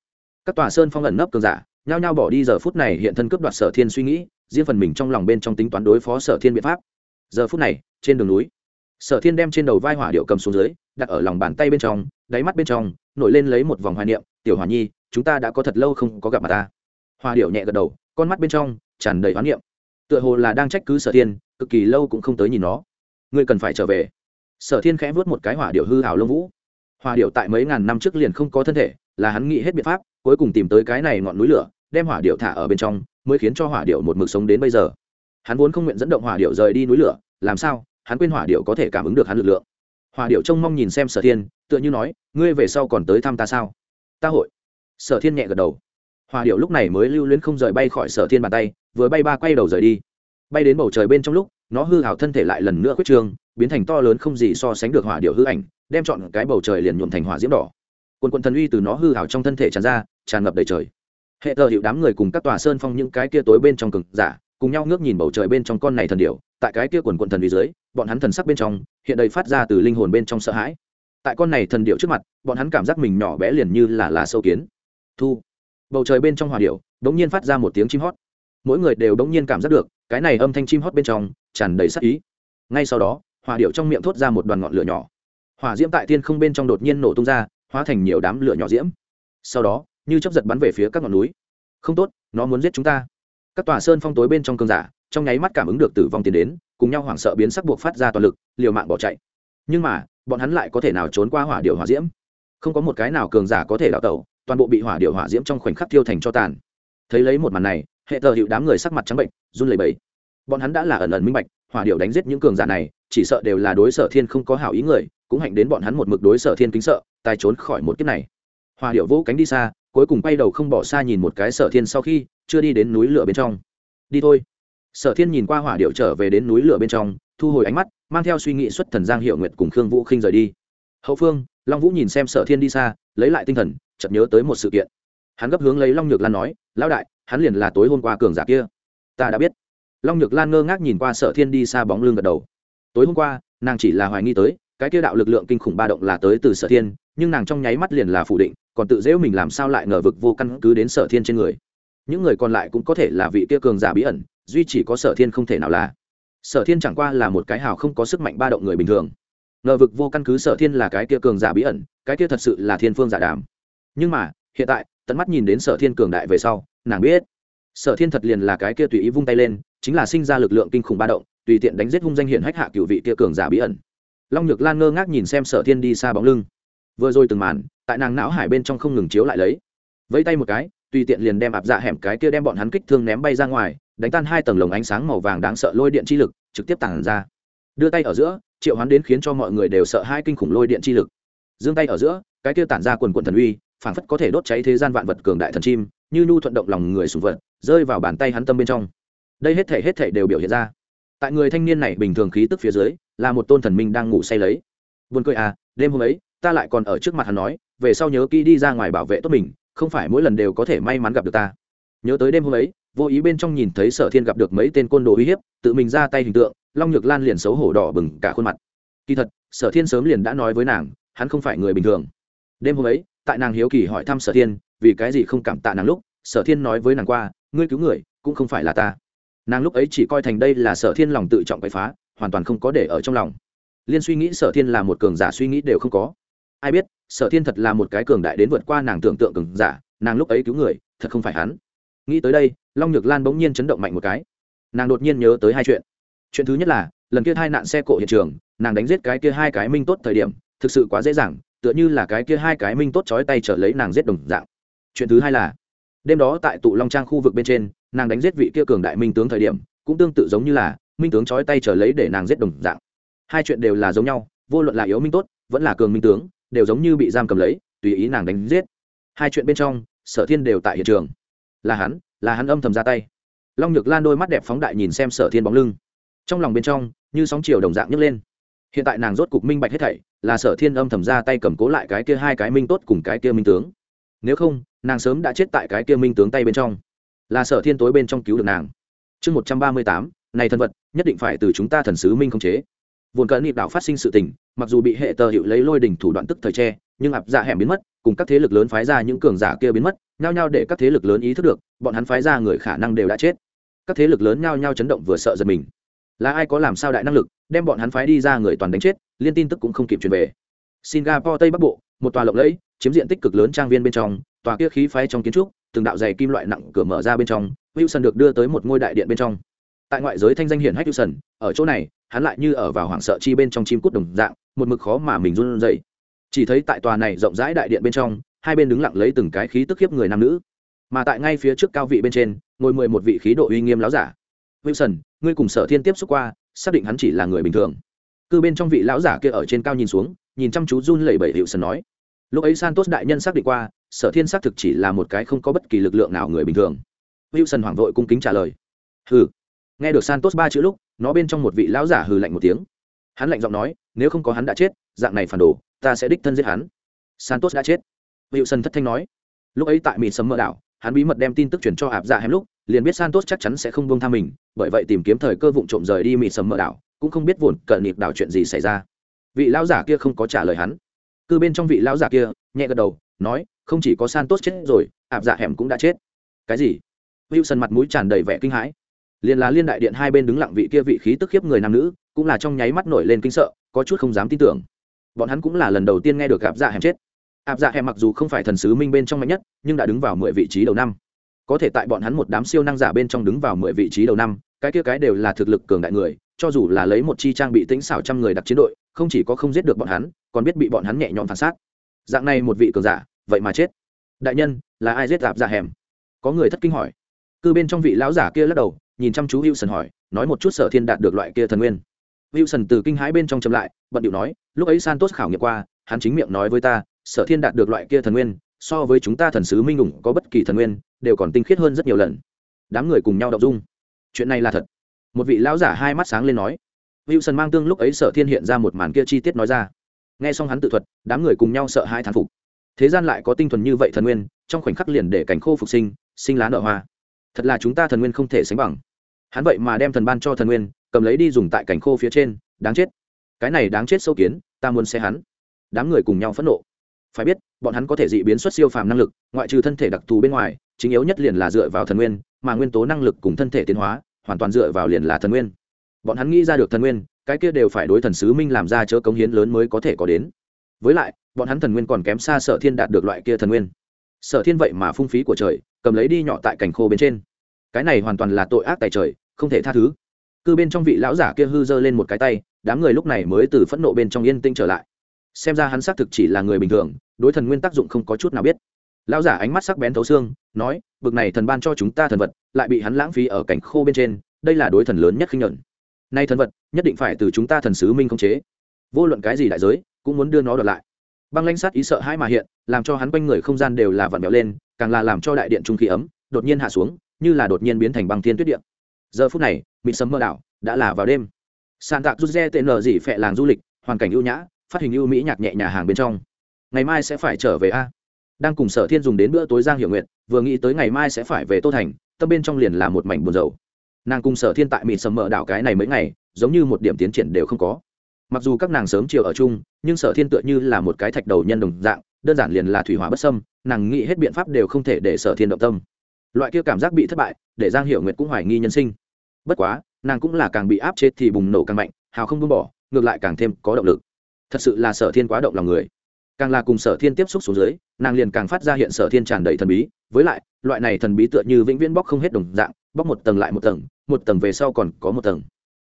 Các tòa sơn phong ẩn nấp cường giả, nhao nhao bỏ đi giờ phút này hiện thân cướp đoạt sở thiên suy nghĩ, riêng phần mình trong lòng bên trong tính toán đối phó sở thiên biện pháp. Giờ phút này, trên đường núi sở thiên đem trên đầu vai hỏa điệu cầm xuống dưới, đặt ở lòng bàn tay bên trong, đáy mắt bên trong, nổi lên lấy một vòng hoài niệm, tiểu hòa nhi, chúng ta đã có thật lâu không có gặp mặt ta. Hoa điệu nhẹ gật đầu, con mắt bên trong tràn đầy hoán niệm. Tựa hồ là đang trách cứ sở thiên, cực kỳ lâu cũng không tới nhìn nó. Ngươi cần phải trở về. Sở thiên khẽ vớt một cái hỏa điệu hư hào lông vũ. Hòa điệu tại mấy ngàn năm trước liền không có thân thể, là hắn nghĩ hết biện pháp, cuối cùng tìm tới cái này ngọn núi lửa, đem hỏa điệu thả ở bên trong, mới khiến cho hỏa điệu một mực sống đến bây giờ. Hắn vốn không nguyện dẫn động hỏa điệu rời đi núi lửa, làm sao? Hắn quên hỏa điệu có thể cảm ứng được hắn lực lượng. Hỏa điệu trông mong nhìn xem sở thiên, tựa như nói, ngươi về sau còn tới thăm ta sao? Ta hội. Sở thiên nhẹ gật đầu. Hòa điệu lúc này mới lưu luyến không rời bay khỏi sở thiên bàn tay, vừa bay ba quay đầu rời đi. Bay đến bầu trời bên trong lúc, nó hư hào thân thể lại lần nữa quyết trương, biến thành to lớn không gì so sánh được hỏa điệu hư ảnh, đem chọn cái bầu trời liền nhuộm thành hỏa diễm đỏ. Quần quần thần uy từ nó hư hào trong thân thể tràn ra, tràn ngập đầy trời. Hệ thờ hiệu đám người cùng các tòa sơn phong những cái kia tối bên trong cực giả, cùng nhau ngước nhìn bầu trời bên trong con này thần điệu, tại cái kia quần quần thần uy dưới bọn hắn thần sắc bên trong, hiện đầy phát ra từ linh hồn bên trong sợ hãi. Tại con này thần điệu trước mặt, bọn hắn cảm giác mình nhỏ bé liền như là là sâu kiến. Thu. Bầu trời bên trong hòa điệu, đống nhiên phát ra một tiếng chim hót. Mỗi người đều đống nhiên cảm giác được, cái này âm thanh chim hót bên trong, tràn đầy sắc ý. Ngay sau đó hòa điệu trong miệng thốt ra một đoàn ngọn lửa nhỏ. Hỏa diễm tại tiên không bên trong đột nhiên nổ tung ra, hóa thành nhiều đám lửa nhỏ diễm. Sau đó, như chấp giật bắn về phía các ngọn núi. Không tốt, nó muốn giết chúng ta. Các tòa sơn phong tối bên trong cơn giả, trong nháy mắt cảm ứng được tử vong tiến đến cùng nhau hoảng sợ biến sắc buộc phát ra toàn lực, liều mạng bỏ chạy. Nhưng mà, bọn hắn lại có thể nào trốn qua hỏa điệu hỏa diễm? Không có một cái nào cường giả có thể đào tẩu, toàn bộ bị hỏa điệu hỏa diễm trong khoảnh khắc thiêu thành cho tàn. Thấy lấy một màn này, hệ tờ hiệu đám người sắc mặt trắng bệnh, run lẩy bẩy. Bọn hắn đã là ẩn ẩn minh bạch, hỏa điệu đánh giết những cường giả này, chỉ sợ đều là đối sở thiên không có hảo ý người, cũng hạnh đến bọn hắn một mực đối sở thiên kính sợ tài trốn khỏi một kiếp này. Hỏa điệu vỗ cánh đi xa, cuối cùng bay đầu không bỏ xa nhìn một cái sở thiên sau khi, chưa đi đến núi lửa bên trong. Đi thôi sở thiên nhìn qua hỏa điệu trở về đến núi lửa bên trong, thu hồi ánh mắt, mang theo suy nghĩ xuất thần giang hiệu nguyệt cùng khương vũ khinh rời đi. Hậu phương, long vũ nhìn xem sở thiên đi xa, lấy lại tinh thần, chợt nhớ tới một sự kiện. Hắn gấp hướng lấy long nhược lan nói, lão đại, hắn liền là tối hôm qua cường giả kia. Ta đã biết. Long nhược lan ngơ ngác nhìn qua sở thiên đi xa bóng lưng gật đầu. Tối hôm qua, nàng chỉ là hoài nghi tới, cái kia đạo lực lượng kinh khủng ba động là tới từ sở thiên, nhưng nàng trong nháy mắt liền là phủ định, còn tự dễu mình làm sao lại ngờ vực vô căn cứ đến sở thiên trên người. Những người còn lại cũng có thể là vị kia cường giả bí ẩn duy chỉ có sở thiên không thể nào là. Sở thiên chẳng qua là một cái hào không có sức mạnh ba động người bình thường. Ngờ vực vô căn cứ sở thiên là cái kia cường giả bí ẩn, cái kia thật sự là thiên phương giả đàm. Nhưng mà, hiện tại, tận mắt nhìn đến sở thiên cường đại về sau, nàng biết. Sở thiên thật liền là cái kia tùy ý vung tay lên, chính là sinh ra lực lượng kinh khủng ba động, tùy tiện đánh giết hung danh hiển hách hạ cựu vị kia cường giả bí ẩn. Long nhược lan ngơ ngác nhìn xem sở thiên đi xa bóng lưng. Vừa rồi từng màn, tại nàng não hải bên trong không ngừng chiếu lại lấy. Vẫy tay một cái, tùy tiện liền đem ạp dạ hẻm cái kia đem bọn hắn kích thương ném bay ra ngoài đánh tan hai tầng lồng ánh sáng màu vàng đáng sợ lôi điện chi lực, trực tiếp tàn ra. Đưa tay ở giữa, triệu hoán đến khiến cho mọi người đều sợ hai kinh khủng lôi điện chi lực. Giương tay ở giữa, cái kia tản ra quần quần thần uy, phảng phất có thể đốt cháy thế gian vạn vật cường đại thần chim, như nhu thuận động lòng người sùng vật, rơi vào bàn tay hắn tâm bên trong. Đây hết thể hết thể đều biểu hiện ra. Tại người thanh niên này bình thường khí tức phía dưới, là một tôn thần minh đang ngủ say lấy. Buồn cười à đêm hôm ấy, ta lại còn ở trước mặt hắn nói, về sau nhớ kỹ đi ra ngoài bảo vệ tốt mình, không phải mỗi lần đều có thể may mắn gặp được ta. Nhớ tới đêm hôm ấy vô ý bên trong nhìn thấy sở thiên gặp được mấy tên côn đồ uy hiếp, tự mình ra tay hình tượng, long nhược lan liền xấu hổ đỏ bừng cả khuôn mặt. Kỳ thật, sở thiên sớm liền đã nói với nàng, hắn không phải người bình thường. Đêm hôm ấy, tại nàng hiếu kỳ hỏi thăm sở thiên, vì cái gì không cảm tạ nàng lúc, sở thiên nói với nàng qua, ngươi cứu người, cũng không phải là ta. Nàng lúc ấy chỉ coi thành đây là sở thiên lòng tự trọng quậy phá, hoàn toàn không có để ở trong lòng. Liên suy nghĩ sở thiên là một cường giả suy nghĩ đều không có. Ai biết, sở thiên thật là một cái cường đại đến vượt qua nàng tưởng tượng cường giả, nàng lúc ấy cứu người, thật không phải hắn nghĩ tới đây, long nhược lan bỗng nhiên chấn động mạnh một cái. Nàng đột nhiên nhớ tới hai chuyện. Chuyện thứ nhất là, lần kia hai nạn xe cộ hiện trường, nàng đánh giết cái kia hai cái minh tốt thời điểm, thực sự quá dễ dàng, tựa như là cái kia hai cái minh tốt chói tay trở lấy nàng giết đồng dạng. Chuyện thứ hai là, đêm đó tại tụ long trang khu vực bên trên, nàng đánh giết vị kia cường đại minh tướng thời điểm, cũng tương tự giống như là, minh tướng chói tay trở lấy để nàng giết đồng dạng. Hai chuyện đều là giống nhau, vô luận là yếu minh tốt, vẫn là cường minh tướng, đều giống như bị giam cầm lấy, tùy ý nàng đánh giết. Hai chuyện bên trong, sở thiên đều tại hiện trường là hắn là hắn âm thầm ra tay. Long nhược lan đôi mắt đẹp phóng đại nhìn xem sở thiên bóng lưng. Trong lòng bên trong, như sóng chiều đồng dạng nhấc lên. Hiện tại nàng rốt cục minh bạch hết thảy, là sở thiên âm thầm ra tay cầm cố lại cái kia hai cái minh tốt cùng cái kia minh tướng. Nếu không, nàng sớm đã chết tại cái kia minh tướng tay bên trong. Là sở thiên tối bên trong cứu được nàng. Chương một trăm ba mươi tám, này thân vật, nhất định phải từ chúng ta thần sứ minh không chế vồn cận nịp đạo phát sinh sự tình, mặc dù bị hệ tờ hiệu lấy lôi đỉnh thủ đoạn tức thời tre nhưng ạp dạ hẻm biến mất, cùng các thế lực lớn phái ra những cường giả kia biến mất, nhao nhao để các thế lực lớn ý thức được, bọn hắn phái ra người khả năng đều đã chết. Các thế lực lớn nhao nhao chấn động vừa sợ giật mình. Là ai có làm sao đại năng lực, đem bọn hắn phái đi ra người toàn đánh chết, liên tin tức cũng không kịp truyền về. Singapore tây bắc bộ, một tòa lộng lẫy, chiếm diện tích cực lớn trang viên bên trong, tòa kia khí phái trong kiến trúc, từng đạo dày kim loại nặng cửa mở ra bên trong, wilson được đưa tới một ngôi đại điện bên trong tại ngoại giới thanh danh hiển hách wilson ở chỗ này, hắn lại như ở vào hoảng sợ chi bên trong chim cút đồng dạng, một mực khó mà mình run rẩy. Chỉ thấy tại tòa này rộng rãi đại điện bên trong, hai bên đứng lặng lấy từng cái khí tức khiếp người nam nữ. Mà tại ngay phía trước cao vị bên trên, ngồi mười một vị khí độ uy nghiêm láo giả. Wilson ngươi cùng sở thiên tiếp xúc qua, xác định hắn chỉ là người bình thường. Cư bên trong vị lão giả kia ở trên cao nhìn xuống, nhìn chăm chú run lẩy bẩy hiệu sần nói. Lúc ấy santos đại nhân xác định qua, sở thiên xác thực chỉ là một cái không có bất kỳ lực lượng nào người bình thường. Wilson hoảng vội cung kính trả lời. Hừ nghe được santos ba chữ lúc, nó bên trong một vị lão giả hừ lạnh một tiếng. Hắn lạnh giọng nói, nếu không có hắn đã chết, dạng này phản đồ, ta sẽ đích thân giết hắn. Santos đã chết. Wilson thất thanh nói. Lúc ấy tại mỹ sấm mơ đảo, hắn bí mật đem tin tức truyền cho áp dạ hém lúc, liền biết santos chắc chắn sẽ không buông tha mình, bởi vậy tìm kiếm thời cơ vụ trộm rời đi mỹ sấm mơ đảo, cũng không biết vồn cận nịp đảo chuyện gì xảy ra. Vị lão giả kia không có trả lời hắn. Cứ bên trong vị lão giả kia, nhẹ gật đầu, nói, không chỉ có santos chết rồi áp dạ hẻm cũng đã chết. Cái gì? Wilson mặt mũi tràn đầy vẻ kinh hãi liền là liên đại điện hai bên đứng lặng vị kia vị khí tức khiếp người nam nữ, cũng là trong nháy mắt nổi lên kinh sợ, có chút không dám tin tưởng. Bọn hắn cũng là lần đầu tiên nghe được gặp dạ hẻm chết. Áp dạ hẻm mặc dù không phải thần sứ minh bên trong mạnh nhất, nhưng đã đứng vào mười vị trí đầu năm. Có thể tại bọn hắn một đám siêu năng giả bên trong đứng vào mười vị trí đầu năm, cái kia cái đều là thực lực cường đại người, cho dù là lấy một chi trang bị tính xảo trăm người đặc chiến đội, không chỉ có không giết được bọn hắn, còn biết bị bọn hắn nhẹ nhõm phản xác. Dạng này một vị cường giả, vậy mà chết. Đại nhân, là ai giết ạp dạ hẻm? Có người thất kinh hỏi. Cư bên trong vị lão giả kia lắc đầu nhìn chăm chú Wilson hỏi, nói một chút sở thiên đạt được loại kia thần nguyên. Wilson từ kinh hãi bên trong chậm lại, bận điệu nói, lúc ấy santos khảo nghiệm qua, hắn chính miệng nói với ta, sở thiên đạt được loại kia thần nguyên, so với chúng ta thần sứ minh ủng có bất kỳ thần nguyên, đều còn tinh khiết hơn rất nhiều lần. Đám người cùng nhau đọc dung. Chuyện này là thật. Một vị lão giả hai mắt sáng lên nói. Wilson mang tương lúc ấy sở thiên hiện ra một màn kia chi tiết nói ra. Nghe xong hắn tự thuật, đám người cùng nhau sợ hai thán phục. Thế gian lại có tinh thuần như vậy thần nguyên, trong khoảnh khắc liền để cảnh khô phục sinh sinh lá nở hoa. Thật là chúng ta thần nguyên không thể sánh bằng hắn vậy mà đem thần ban cho thần nguyên, cầm lấy đi dùng tại cảnh khô phía trên, đáng chết. Cái này đáng chết sâu kiến, ta muốn xe hắn. Đám người cùng nhau phẫn nộ. Phải biết, bọn hắn có thể dị biến xuất siêu phàm năng lực, ngoại trừ thân thể đặc thù bên ngoài, chính yếu nhất liền là dựa vào thần nguyên, mà nguyên tố năng lực cùng thân thể tiến hóa, hoàn toàn dựa vào liền là thần nguyên. Bọn hắn nghĩ ra được thần nguyên, cái kia đều phải đối thần sứ minh làm ra chớ cống hiến lớn mới có thể có đến. Với lại, bọn hắn thần nguyên còn kém xa sở thiên đạt được loại kia thần nguyên. Sở thiên vậy mà phung phí của trời, cầm lấy đi nhỏ tại cảnh khô bên trên cái này hoàn toàn là tội ác tại trời, không thể tha thứ. Cư bên trong vị lão giả kia hư giơ lên một cái tay, đám người lúc này mới từ phẫn nộ bên trong yên tĩnh trở lại. Xem ra hắn xác thực chỉ là người bình thường, đối thần nguyên tác dụng không có chút nào biết. Lão giả ánh mắt sắc bén thấu xương, nói, bực này thần ban cho chúng ta thần vật, lại bị hắn lãng phí ở cảnh khô bên trên, đây là đối thần lớn nhất khinh nhuận. Nay thần vật, nhất định phải từ chúng ta thần sứ minh không chế. Vô luận cái gì đại giới, cũng muốn đưa nó đợt lại. Băng lãnh sát ý sợ hãi mà hiện, làm cho hắn quanh người không gian đều là vặn vẹo lên, càng là làm cho đại điện trung khí ấm, đột nhiên hạ xuống như là đột nhiên biến thành băng thiên tuyết điện giờ phút này, mịt sấm mơ đảo đã là vào đêm. Sàn tạc rút re tên lờ dỉ phẹ làng du lịch, hoàn cảnh ưu nhã, phát hình ưu mỹ nhạc nhẹ nhà hàng bên trong. Ngày mai sẽ phải trở về a. Đang cùng sở thiên dùng đến bữa tối giang hiệu nguyện vừa nghĩ tới ngày mai sẽ phải về tô thành, tâm bên trong liền là một mảnh buồn rầu. Nàng cùng sở thiên tại mịt sầm mờ đảo cái này mấy ngày, giống như một điểm tiến triển đều không có. Mặc dù các nàng sớm chiều ở chung, nhưng sở thiên tựa như là một cái thạch đầu nhân đồng dạng, đơn giản liền là thủy hỏa bất sâm nàng nghĩ hết biện pháp đều không thể để sở thiên động tâm loại kia cảm giác bị thất bại, để giang Hiểu nguyệt cũng hoài nghi nhân sinh. Bất quá, nàng cũng là càng bị áp chết thì bùng nổ càng mạnh, hào không buông bỏ, ngược lại càng thêm có động lực. Thật sự là sở thiên quá động lòng người. Càng là cùng sở thiên tiếp xúc xuống dưới, nàng liền càng phát ra hiện sở thiên tràn đầy thần bí, với lại, loại này thần bí tựa như vĩnh viễn bóc không hết đồng dạng, bóc một tầng lại một tầng một tầng về sau còn có một tầng.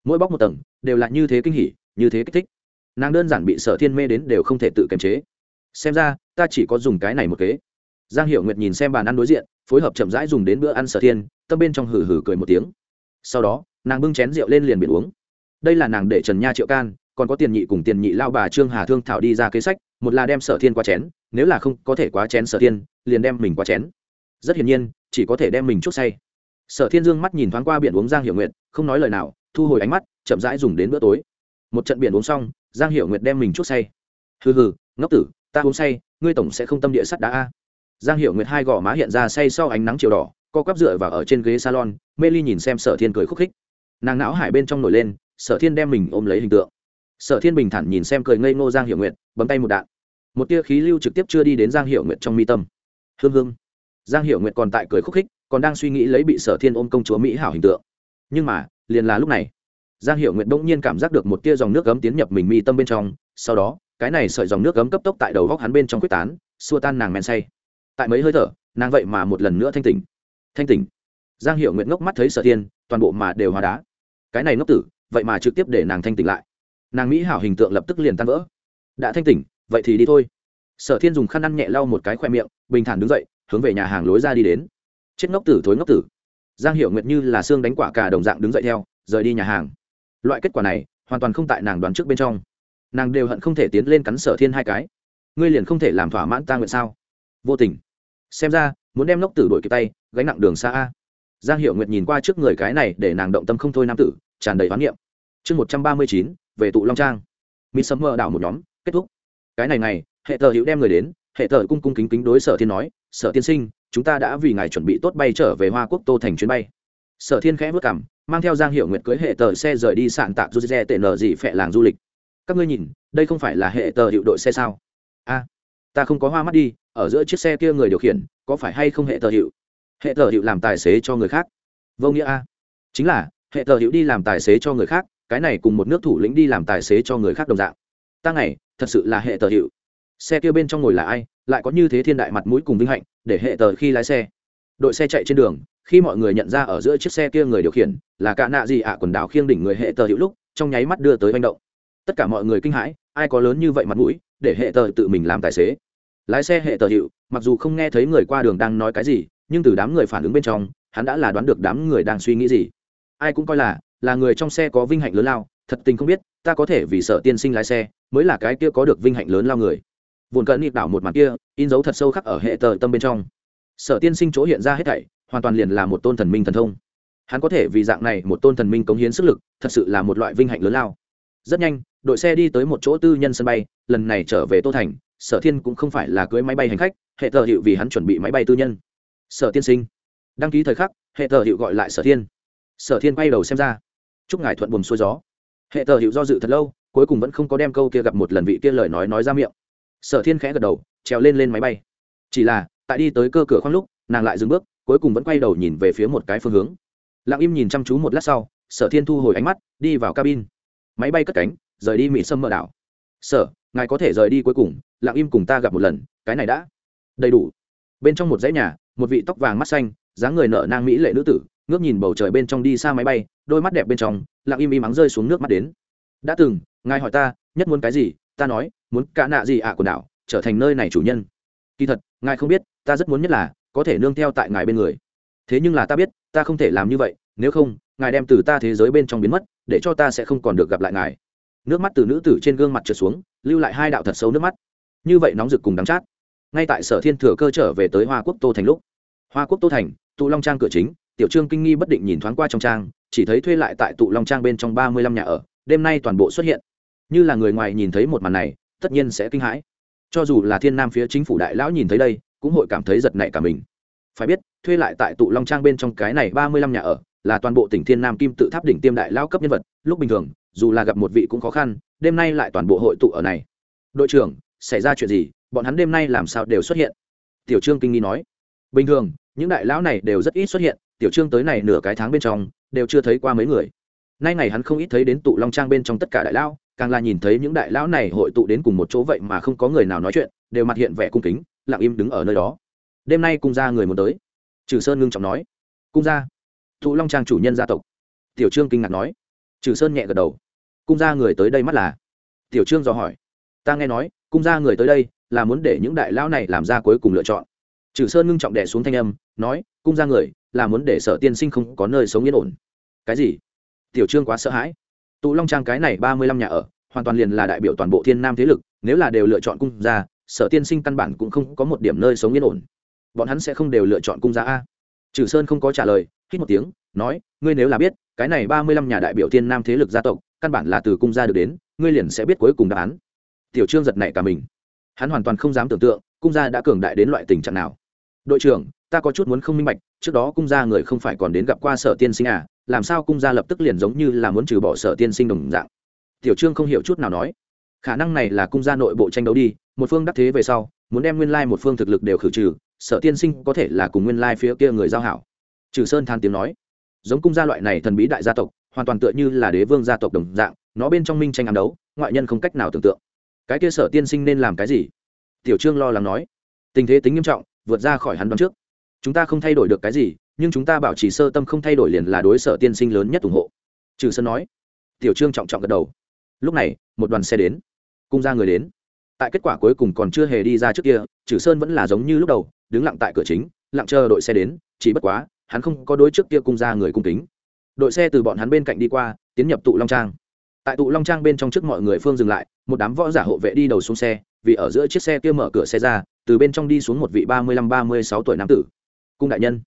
Mỗi bóc một tầng, đều là như thế kinh hỉ, như thế kích thích. Nàng đơn giản bị sở thiên mê đến đều không thể tự kiềm chế. Xem ra, ta chỉ có dùng cái này một kế. Giang Hiểu nguyệt nhìn xem bàn ăn đối diện phối hợp chậm rãi dùng đến bữa ăn sở thiên, tâm bên trong hử hử cười một tiếng. Sau đó, nàng bưng chén rượu lên liền biển uống. Đây là nàng để trần nha triệu can, còn có tiền nhị cùng tiền nhị lao bà trương hà thương thảo đi ra kế sách, một là đem sở thiên qua chén, nếu là không có thể quá chén sở thiên, liền đem mình qua chén. Rất hiển nhiên, chỉ có thể đem mình chút say. Sở thiên dương mắt nhìn thoáng qua biển uống giang hiệu nguyệt, không nói lời nào, thu hồi ánh mắt, chậm rãi dùng đến bữa tối. Một trận biển uống xong, giang hiệu nguyệt đem mình chút say. Hừ hừ, ngốc tử, ta uống say, ngươi tổng sẽ không tâm địa sắt đá a giang hiệu nguyệt hai gò má hiện ra say sau ánh nắng chiều đỏ, co quắp dựa và ở trên ghế salon, mê ly nhìn xem sở thiên cười khúc khích. Nàng não hải bên trong nổi lên, sở thiên đem mình ôm lấy hình tượng. Sở thiên bình thản nhìn xem cười ngây ngô giang hiệu nguyệt, bấm tay một đạn. Một tia khí lưu trực tiếp chưa đi đến giang hiệu nguyệt trong mi tâm. Hương hương. Giang hiệu nguyệt còn tại cười khúc khích, còn đang suy nghĩ lấy bị sở thiên ôm công chúa mỹ hảo hình tượng. Nhưng mà, liền là lúc này. Giang hiệu nguyệt bỗng nhiên cảm giác được một tia dòng nước cấm tiến nhập mình mi tâm bên trong, sau đó, cái này sợi dòng nước cấm cấp tốc tại đầu góc hắn bên trong quyết tán, xua tan nàng men say tại mấy hơi thở, nàng vậy mà một lần nữa thanh tỉnh. Thanh tỉnh. Giang hiệu nguyệt ngốc mắt thấy sở thiên, toàn bộ mà đều hóa đá. Cái này ngốc tử, vậy mà trực tiếp để nàng thanh tỉnh lại. Nàng mỹ hảo hình tượng lập tức liền tan vỡ. Đã thanh tỉnh, vậy thì đi thôi. Sở thiên dùng khăn ăn nhẹ lau một cái khoe miệng, bình thản đứng dậy, hướng về nhà hàng lối ra đi đến. Chết ngốc tử, thối ngốc tử. Giang hiểu nguyệt như là xương đánh quả cả đồng dạng đứng dậy theo, rời đi nhà hàng. Loại kết quả này, hoàn toàn không tại nàng đoán trước bên trong. Nàng đều hận không thể tiến lên cắn sở thiên hai cái. Ngươi liền không thể làm thỏa mãn ta nguyện sao? Vô tình xem ra, muốn đem lốc tử đổi kịp tay, gánh nặng đường xa a. Giang hiệu nguyệt nhìn qua trước người cái này để nàng động tâm không thôi nam tử, tràn đầy hoán niệm. Chương một trăm ba mươi chín, về tụ long trang. Mỹ sấm mơ đảo một nhóm, kết thúc. Cái này này hệ thờ hữu đem người đến, hệ thờ cung cung kính kính đối sở thiên nói, sở tiên sinh, chúng ta đã vì ngài chuẩn bị tốt bay trở về hoa quốc tô thành chuyến bay. Sở thiên khẽ vất cảm mang theo giang hiệu nguyệt cưới hệ tờ xe rời đi sạn tạp du xe tệ nở gì phẹ làng du lịch. Các ngươi nhìn, đây không phải là hệ tờ hiệu đội xe sao? A ta không có hoa mắt đi, ở giữa chiếc xe kia người điều khiển, có phải hay không hệ tờ hiệu? Hệ tờ hiệu làm tài xế cho người khác. Vô nghĩa a. Chính là, hệ tờ hiệu đi làm tài xế cho người khác, cái này cùng một nước thủ lĩnh đi làm tài xế cho người khác đồng dạng. Ta ngày, thật sự là hệ tờ hiệu. Xe kia bên trong ngồi là ai, lại có như thế thiên đại mặt mũi cùng vinh hạnh, để hệ tờ khi lái xe. Đội xe chạy trên đường, khi mọi người nhận ra ở giữa chiếc xe kia người điều khiển, là cả nạ gì ạ quần đảo khiêng đỉnh người hệ tờ hiệu lúc, trong nháy mắt đưa tới manh động. Tất cả mọi người kinh hãi, ai có lớn như vậy mặt mũi? Để hệ tờ tự mình làm tài xế. Lái xe hệ tờ hiệu. mặc dù không nghe thấy người qua đường đang nói cái gì, nhưng từ đám người phản ứng bên trong, hắn đã là đoán được đám người đang suy nghĩ gì. Ai cũng coi là là người trong xe có vinh hạnh lớn lao, thật tình không biết, ta có thể vì sợ tiên sinh lái xe, mới là cái kia có được vinh hạnh lớn lao người. Vồn cận nịp đảo một mặt kia, in dấu thật sâu khắc ở hệ tờ tâm bên trong. Sở tiên sinh chỗ hiện ra hết thảy, hoàn toàn liền là một tôn thần minh thần thông. Hắn có thể vì dạng này một tôn thần minh cống hiến sức lực, thật sự là một loại vinh hạnh lớn lao. Rất nhanh đội xe đi tới một chỗ tư nhân sân bay, lần này trở về tô thành, sở thiên cũng không phải là cưới máy bay hành khách, hệ tờ hiệu vì hắn chuẩn bị máy bay tư nhân. Sở tiên sinh. Đăng ký thời khắc, hệ tờ hiệu gọi lại sở thiên. Sở thiên bay đầu xem ra. Chúc ngài thuận buồm xuôi gió. Hệ tờ hiệu do dự thật lâu, cuối cùng vẫn không có đem câu kia gặp một lần vị kia lời nói nói ra miệng. Sở thiên khẽ gật đầu, trèo lên lên máy bay. Chỉ là, tại đi tới cơ cửa khoang lúc, nàng lại dừng bước, cuối cùng vẫn quay đầu nhìn về phía một cái phương hướng. Lặng im nhìn chăm chú một lát sau, sở thiên thu hồi ánh mắt, đi vào cabin. Máy bay cất cánh rời đi mỹ sâm mờ đảo. Sở ngài có thể rời đi cuối cùng, lặng im cùng ta gặp một lần, cái này đã đầy đủ. Bên trong một dãy nhà, một vị tóc vàng mắt xanh, dáng người nợ nang mỹ lệ nữ tử, ngước nhìn bầu trời bên trong đi xa máy bay, đôi mắt đẹp bên trong, lặng im im mắng rơi xuống nước mắt đến. Đã từng, ngài hỏi ta, nhất muốn cái gì? Ta nói, muốn cả nạ gì ạ à quần đảo, trở thành nơi này chủ nhân. Kỳ thật, ngài không biết, ta rất muốn nhất là, có thể nương theo tại ngài bên người. Thế nhưng là ta biết, ta không thể làm như vậy, nếu không, ngài đem từ ta thế giới bên trong biến mất, để cho ta sẽ không còn được gặp lại ngài nước mắt từ nữ tử trên gương mặt trượt xuống, lưu lại hai đạo thật sâu nước mắt. Như vậy nóng rực cùng đắng chát. Ngay tại sở thiên thừa cơ trở về tới hoa quốc tô thành lúc, hoa quốc tô thành, tụ long trang cửa chính, tiểu trương kinh nghi bất định nhìn thoáng qua trong trang, chỉ thấy thuê lại tại tụ long trang bên trong ba mươi lăm nhà ở, đêm nay toàn bộ xuất hiện. Như là người ngoài nhìn thấy một màn này, tất nhiên sẽ kinh hãi. Cho dù là thiên nam phía chính phủ đại lão nhìn thấy đây, cũng hội cảm thấy giật nảy cả mình. Phải biết, thuê lại tại tụ long trang bên trong cái này ba mươi lăm nhà ở, là toàn bộ tỉnh thiên nam kim tự tháp đỉnh tiêm đại lao cấp nhân vật, lúc bình thường dù là gặp một vị cũng khó khăn, đêm nay lại toàn bộ hội tụ ở này. Đội trưởng, xảy ra chuyện gì? Bọn hắn đêm nay làm sao đều xuất hiện? Tiểu trương kinh nghi nói. Bình thường, những đại lão này đều rất ít xuất hiện, tiểu trương tới này nửa cái tháng bên trong, đều chưa thấy qua mấy người. Nay ngày hắn không ít thấy đến tụ long trang bên trong tất cả đại lão, càng là nhìn thấy những đại lão này hội tụ đến cùng một chỗ vậy mà không có người nào nói chuyện, đều mặt hiện vẻ cung kính, lặng im đứng ở nơi đó. Đêm nay cung gia người muốn tới. Trừ sơn ngưng trọng nói. Cung gia. Thụ long trang chủ nhân gia tộc. Tiểu trương kinh ngạc nói. Trừ sơn nhẹ gật đầu cung gia người tới đây mắt là. Tiểu trương dò hỏi. Ta nghe nói, cung gia người tới đây là muốn để những đại lão này làm ra cuối cùng lựa chọn. Trừ sơn ngưng trọng đẻ xuống thanh âm, nói, cung gia người là muốn để sở tiên sinh không có nơi sống yên ổn. Cái gì? Tiểu trương quá sợ hãi. Tụ long trang cái này ba mươi lăm nhà ở, hoàn toàn liền là đại biểu toàn bộ thiên nam thế lực, nếu là đều lựa chọn cung gia, sở tiên sinh căn bản cũng không có một điểm nơi sống yên ổn. Bọn hắn sẽ không đều lựa chọn cung gia a. Trừ sơn không có trả lời, hít một tiếng, nói, ngươi nếu là biết, cái này ba mươi lăm nhà đại biểu thiên nam thế lực gia tộc căn bản là từ cung gia được đến, ngươi liền sẽ biết cuối cùng đáp án. Tiểu trương giật nảy cả mình. Hắn hoàn toàn không dám tưởng tượng, cung gia đã cường đại đến loại tình trạng nào. Đội trưởng, ta có chút muốn không minh bạch, trước đó cung gia người không phải còn đến gặp qua sở tiên sinh à làm sao cung gia lập tức liền giống như là muốn trừ bỏ sở tiên sinh đồng dạng? Tiểu trương không hiểu chút nào nói. Khả năng này là cung gia nội bộ tranh đấu đi, một phương đắc thế về sau, muốn đem nguyên lai một phương thực lực đều khử trừ, sở tiên sinh có thể là cùng nguyên lai phía kia người giao hảo. Trừ sơn than tiếng nói. Giống cung gia loại này thần bí đại gia tộc hoàn toàn tựa như là đế vương gia tộc đồng dạng, nó bên trong minh tranh ám đấu, ngoại nhân không cách nào tưởng tượng. Cái kia sở tiên sinh nên làm cái gì? Tiểu trương lo lắng nói. Tình thế tính nghiêm trọng, vượt ra khỏi hắn đoán trước. Chúng ta không thay đổi được cái gì, nhưng chúng ta bảo trì sơ tâm không thay đổi liền là đối sở tiên sinh lớn nhất ủng hộ. Trừ sơn nói. Tiểu trương trọng trọng gật đầu. Lúc này, một đoàn xe đến. Cung ra người đến. Tại kết quả cuối cùng còn chưa hề đi ra trước kia, trừ sơn vẫn là giống như lúc đầu, đứng lặng tại cửa chính, lặng chờ đội xe đến, chỉ bất quá, hắn không có đối trước kia cung ra người cung kính đội xe từ bọn hắn bên cạnh đi qua, tiến nhập tụ long trang. Tại tụ long trang bên trong trước mọi người phương dừng lại, một đám võ giả hộ vệ đi đầu xuống xe, vì ở giữa chiếc xe kia mở cửa xe ra, từ bên trong đi xuống một vị ba mươi lăm, ba mươi sáu tuổi nam tử. Cung đại nhân.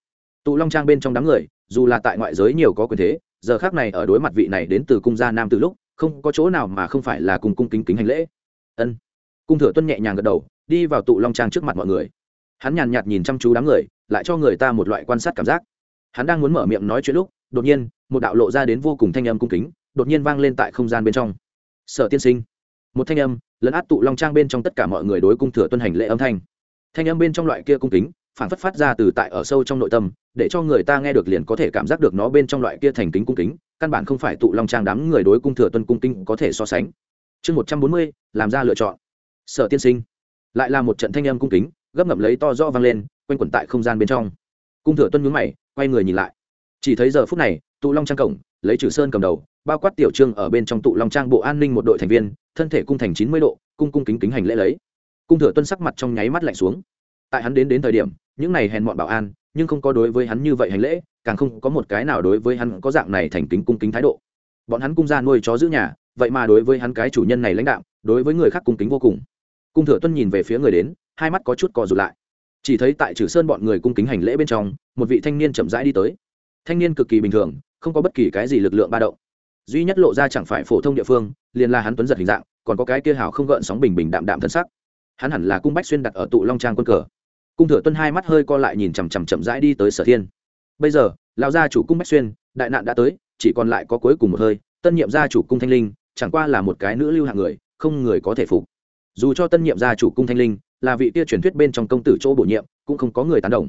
Tụ long trang bên trong đám người, dù là tại ngoại giới nhiều có quyền thế, giờ khác này ở đối mặt vị này đến từ cung gia nam từ lúc, không có chỗ nào mà không phải là cùng cung kính kính hành lễ. Ân. Cung thừa tuân nhẹ nhàng gật đầu, đi vào tụ long trang trước mặt mọi người. Hắn nhàn nhạt nhìn chăm chú đám người, lại cho người ta một loại quan sát cảm giác. Hắn đang muốn mở miệng nói chuyện lúc, đột nhiên một đạo lộ ra đến vô cùng thanh âm cung kính, đột nhiên vang lên tại không gian bên trong. Sở tiên sinh. Một thanh âm, lấn át tụ long trang bên trong tất cả mọi người đối cung thừa tuân hành lễ âm thanh. Thanh âm bên trong loại kia cung kính, phản phất phát ra từ tại ở sâu trong nội tâm, để cho người ta nghe được liền có thể cảm giác được nó bên trong loại kia thành kính cung kính, căn bản không phải tụ long trang đám người đối cung thừa tuân cung kính có thể so sánh. Chương một trăm bốn mươi, làm ra lựa chọn. Sở tiên sinh. Lại là một trận thanh âm cung kính, gấp ngậm lấy to rõ vang lên, quanh quẩn tại không gian bên trong. Cung thừa tuân nhướng mày, quay người nhìn lại chỉ thấy giờ phút này, tụ long trang cổng, lấy trừ sơn cầm đầu, bao quát tiểu trương ở bên trong tụ long trang bộ an ninh một đội thành viên, thân thể cung thành chín mươi độ, cung cung kính kính hành lễ lấy. Cung thừa tuân sắc mặt trong nháy mắt lạnh xuống. Tại hắn đến đến thời điểm, những này hèn mọn bảo an, nhưng không có đối với hắn như vậy hành lễ, càng không có một cái nào đối với hắn có dạng này thành kính cung kính thái độ. Bọn hắn cung ra nuôi chó giữ nhà, vậy mà đối với hắn cái chủ nhân này lãnh đạo đối với người khác cung kính vô cùng. Cung thừa tuân nhìn về phía người đến, hai mắt có chút cò rụt lại. Chỉ thấy tại trừ sơn bọn người cung kính hành lễ bên trong, một vị thanh niên chậm rãi đi tới thanh niên cực kỳ bình thường, không có bất kỳ cái gì lực lượng ba động. Duy nhất lộ ra chẳng phải phổ thông địa phương, liền là hắn tuấn giật hình dạng, còn có cái kia hào không gợn sóng bình bình đạm đạm thân sắc. Hắn hẳn là cung bách xuyên đặt ở tụ long trang quân cờ. Cung thừa tuân hai mắt hơi co lại nhìn chằm chằm chậm rãi đi tới sở thiên. Bây giờ, lão gia chủ cung bách xuyên, đại nạn đã tới, chỉ còn lại có cuối cùng một hơi, tân nhiệm gia chủ cung thanh linh, chẳng qua là một cái nữ lưu hạng người, không người có thể phục. Dù cho tân nhiệm gia chủ cung thanh linh, là vị kia truyền thuyết bên trong công tử chỗ bổ nhiệm, cũng không có người tán đồng.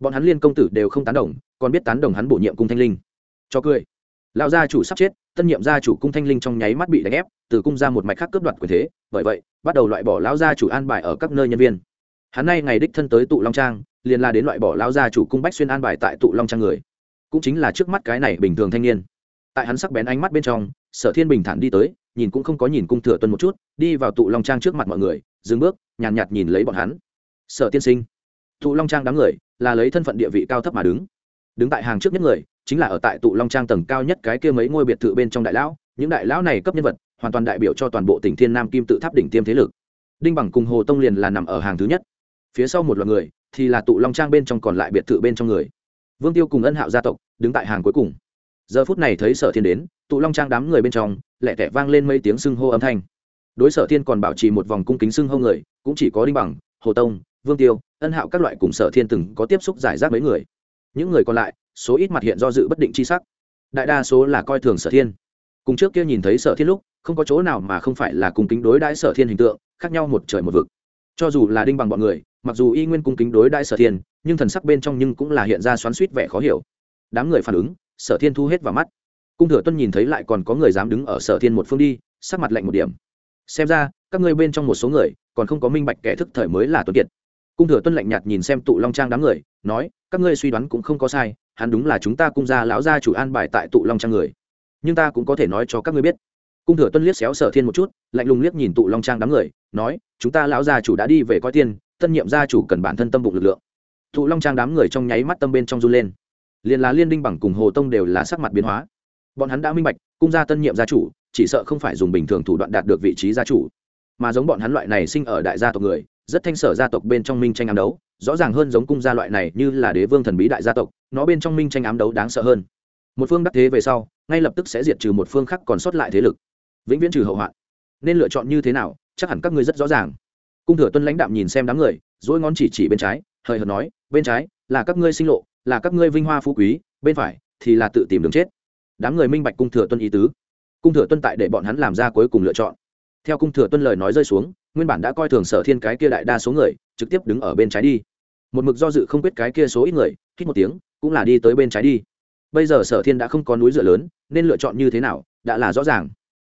Bọn hắn liên công tử đều không tán đồng còn biết tán đồng hắn bổ nhiệm cung thanh linh. Cho cười. Lão gia chủ sắp chết tân nhiệm gia chủ cung thanh linh trong nháy mắt bị đánh ép từ cung ra một mạch khác cướp đoạt quyền thế bởi vậy bắt đầu loại bỏ lão gia chủ an bài ở các nơi nhân viên. Hắn nay ngày đích thân tới tụ long trang liền là đến loại bỏ lão gia chủ cung bách xuyên an bài tại tụ long trang người. Cũng chính là trước mắt cái này bình thường thanh niên. Tại hắn sắc bén ánh mắt bên trong sở thiên bình thản đi tới nhìn cũng không có nhìn cung thừa tuân một chút đi vào tụ long trang trước mặt mọi người dừng bước nhàn nhạt, nhạt nhìn lấy bọn hắn. Sở tiên sinh tụ long trang đám người là lấy thân phận địa vị cao thấp mà đứng đứng tại hàng trước nhất người, chính là ở tại tụ long trang tầng cao nhất cái kia mấy ngôi biệt thự bên trong đại lão, những đại lão này cấp nhân vật, hoàn toàn đại biểu cho toàn bộ tỉnh thiên nam kim tự tháp đỉnh tiêm thế lực. Đinh bằng cùng hồ tông liền là nằm ở hàng thứ nhất. Phía sau một loạt người, thì là tụ long trang bên trong còn lại biệt thự bên trong người. Vương tiêu cùng ân hạo gia tộc, đứng tại hàng cuối cùng. Giờ phút này thấy sở thiên đến, tụ long trang đám người bên trong lẹ tẻ vang lên mấy tiếng sưng hô âm thanh. Đối sở thiên còn bảo trì một vòng cung kính sưng hô người, cũng chỉ có đinh bằng, hồ tông, vương tiêu, ân hạo các loại cùng sở thiên từng có tiếp xúc giải rác mấy người những người còn lại, số ít mặt hiện do dự bất định c h i sắc. Đại đa số là coi thường sở thiên. Cùng trước kia nhìn thấy sở thiên lúc, không có chỗ nào mà không phải là cung kính đối đãi sở thiên hình tượng, khác nhau một trời một vực. Cho dù là đinh bằng bọn người, mặc dù y nguyên cung kính đối đãi sở thiên, nhưng thần sắc bên trong nhưng cũng là hiện ra xoắn suýt vẻ khó hiểu. Đám người phản ứng, sở thiên thu hết vào mắt. Cung thừa tuân nhìn thấy lại còn có người dám đứng ở sở thiên một phương đi, sắc mặt lạnh một điểm. Xem ra, các ngươi bên trong một số người, còn không có minh bạch kẻ thức thời mới là tuấn kiệt. Cung thừa tuân lạnh nhạt nhìn xem tụ long trang đám người, nói các ngươi suy đoán cũng không có sai, hắn đúng là chúng ta cung gia lão gia chủ an bài tại tụ long trang người. Nhưng ta cũng có thể nói cho các ngươi biết. Cung thừa tuân liếc xéo sở thiên một chút, lạnh lùng liếc nhìn tụ long trang đám người, nói, chúng ta lão gia chủ đã đi về coi tiên tân nhiệm gia chủ cần bản thân tâm bụng lực lượng. Tụ long trang đám người trong nháy mắt tâm bên trong run lên. Liền là liên đinh bằng cùng hồ tông đều là sắc mặt biến hóa. Bọn hắn đã minh bạch, cung gia tân nhiệm gia chủ, chỉ sợ không phải dùng bình thường thủ đoạn đạt được vị trí gia chủ. Mà giống bọn hắn loại này sinh ở đại gia tộc người rất thanh sở gia tộc bên trong minh tranh ám đấu, rõ ràng hơn giống cung gia loại này như là đế vương thần bí đại gia tộc, nó bên trong minh tranh ám đấu đáng sợ hơn. Một phương đắc thế về sau, ngay lập tức sẽ diệt trừ một phương khác còn sót lại thế lực. Vĩnh viễn trừ hậu hoạn. Nên lựa chọn như thế nào, chắc hẳn các ngươi rất rõ ràng. Cung thừa tuân lãnh đạm nhìn xem đám người dỗi ngón chỉ chỉ bên trái, hời hợt nói, bên trái, là các ngươi sinh lộ, là các ngươi vinh hoa phú quý, bên phải thì là tự tìm đường chết. Đám người minh bạch cung thừa tuân ý tứ. Cung thừa tuân tại để bọn hắn làm ra cuối cùng lựa chọn. Theo cung thừa tuân lời nói rơi xuống nguyên bản đã coi thường sở thiên cái kia đại đa số người, trực tiếp đứng ở bên trái đi. Một mực do dự không biết cái kia số ít người, hít một tiếng, cũng là đi tới bên trái đi. Bây giờ sở thiên đã không có núi dựa lớn, nên lựa chọn như thế nào, đã là rõ ràng.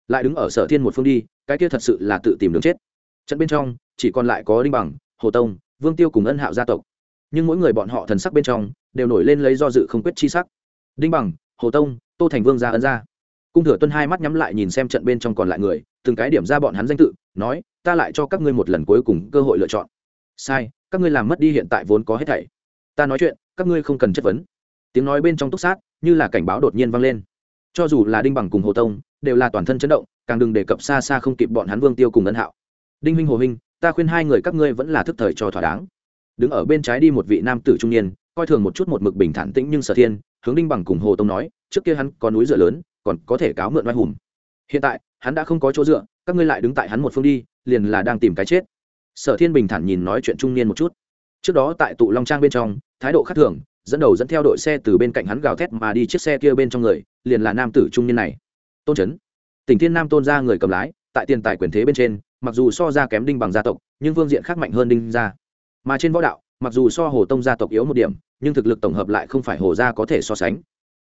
Lại đứng ở sở thiên một phương đi, cái kia thật sự là tự tìm đường chết. Trận bên trong, chỉ còn lại có đinh bằng, hồ tông, vương tiêu cùng ân hạo gia tộc. Nhưng mỗi người bọn họ thần sắc bên trong, đều nổi lên lấy do dự không quyết chi sắc. Đinh bằng, hồ tông, tô thành vương gia ân gia cung thừa tuân hai mắt nhắm lại nhìn xem trận bên trong còn lại người, từng cái điểm ra bọn hắn danh tự, nói, ta lại cho các ngươi một lần cuối cùng cơ hội lựa chọn. Sai, các ngươi làm mất đi hiện tại vốn có hết thảy. Ta nói chuyện, các ngươi không cần chất vấn. Tiếng nói bên trong túc sát, như là cảnh báo đột nhiên vang lên. Cho dù là đinh bằng cùng hồ tông, đều là toàn thân chấn động, càng đừng đề cập xa xa không kịp bọn hắn vương tiêu cùng ân hạo. Đinh huynh, hồ huynh, ta khuyên hai người các ngươi vẫn là thức thời cho thỏa đáng. Đứng ở bên trái đi một vị nam tử trung niên, coi thường một chút một mực bình thản tĩnh nhưng sở thiên, hướng đinh bằng cùng hồ tông nói, trước kia hắn có núi dựa lớn còn có thể cáo mượn oai hùng. Hiện tại, hắn đã không có chỗ dựa, các ngươi lại đứng tại hắn một phương đi, liền là đang tìm cái chết. Sở thiên bình thản nhìn nói chuyện trung niên một chút. Trước đó tại tụ long trang bên trong, thái độ khác thường, dẫn đầu dẫn theo đội xe từ bên cạnh hắn gào thét mà đi chiếc xe kia bên trong người, liền là nam tử trung niên này. Tôn trấn tỉnh thiên nam tôn ra người cầm lái, tại tiền tài quyền thế bên trên, mặc dù so ra kém đinh bằng gia tộc, nhưng phương diện khác mạnh hơn đinh gia. Mà trên võ đạo, mặc dù so hồ tông gia tộc yếu một điểm, nhưng thực lực tổng hợp lại không phải hồ gia có thể so sánh.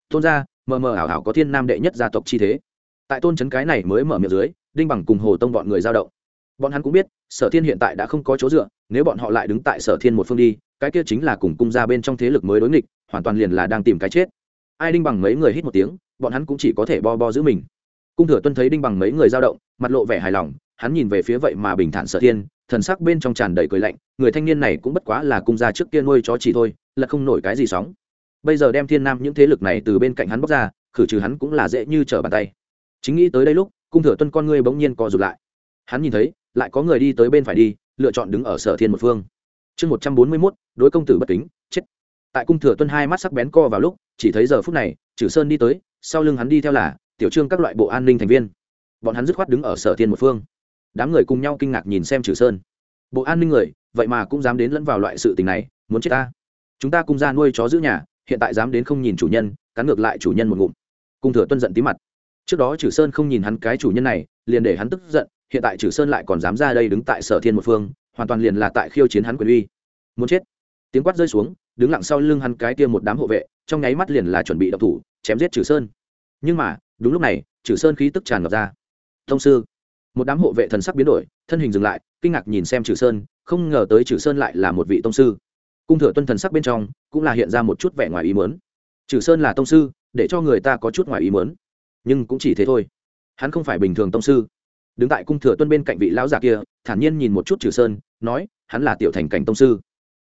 Tôn gia mờ mờ ảo ảo có thiên nam đệ nhất gia tộc chi thế. Tại tôn trấn cái này mới mở miệng dưới, đinh bằng cùng hồ tông bọn người giao động. Bọn hắn cũng biết, sở thiên hiện tại đã không có chỗ dựa, nếu bọn họ lại đứng tại sở thiên một phương đi, cái kia chính là cùng cung ra bên trong thế lực mới đối nghịch, hoàn toàn liền là đang tìm cái chết. Ai đinh bằng mấy người hít một tiếng, bọn hắn cũng chỉ có thể bo bo giữ mình. Cung thừa tuân thấy đinh bằng mấy người giao động, mặt lộ vẻ hài lòng, hắn nhìn về phía vậy mà bình thản sở thiên, thần sắc bên trong tràn đầy cười lạnh, người thanh niên này cũng bất quá là cung gia trước kia nuôi chó chỉ thôi, là không nổi cái gì sóng bây giờ đem thiên nam những thế lực này từ bên cạnh hắn bóc ra, khử trừ hắn cũng là dễ như trở bàn tay. Chính nghĩ tới đây lúc, cung thừa tuân con ngươi bỗng nhiên co rụt lại. Hắn nhìn thấy, lại có người đi tới bên phải đi, lựa chọn đứng ở sở thiên một phương. Chương một trăm bốn mươi mốt, đối công tử bất kính, chết. Tại cung thừa tuân hai mắt sắc bén co vào lúc, chỉ thấy giờ phút này trừ sơn đi tới, sau lưng hắn đi theo là, tiểu trương các loại bộ an ninh thành viên. Bọn hắn dứt khoát đứng ở sở thiên một phương. Đám người cùng nhau kinh ngạc nhìn xem trừ sơn. Bộ an ninh người, vậy mà cũng dám đến lẫn vào loại sự tình này, muốn chết ta. Chúng ta cùng ra nuôi chó giữ nhà hiện tại dám đến không nhìn chủ nhân, cắn ngược lại chủ nhân một ngụm. Cung thừa tuân giận tí mặt. Trước đó trừ sơn không nhìn hắn cái chủ nhân này, liền để hắn tức giận, hiện tại trừ sơn lại còn dám ra đây đứng tại sở thiên một phương, hoàn toàn liền là tại khiêu chiến hắn quyền uy. Muốn chết. Tiếng quát rơi xuống, đứng lặng sau lưng hắn cái kia một đám hộ vệ, trong nháy mắt liền là chuẩn bị độc thủ, chém giết trừ sơn. Nhưng mà, đúng lúc này trừ sơn khí tức tràn ngập ra. Thông sư. Một đám hộ vệ thần sắc biến đổi, thân hình dừng lại, kinh ngạc nhìn xem trừ sơn, không ngờ tới trừ sơn lại là một vị tông sư cung thừa tuân thần sắc bên trong cũng là hiện ra một chút vẻ ngoài ý mớn. Trừ sơn là tông sư, để cho người ta có chút ngoài ý mớn. Nhưng cũng chỉ thế thôi. Hắn không phải bình thường tông sư. Đứng tại cung thừa tuân bên cạnh vị lão già kia, thản nhiên nhìn một chút trừ sơn, nói, hắn là tiểu thành cảnh tông sư.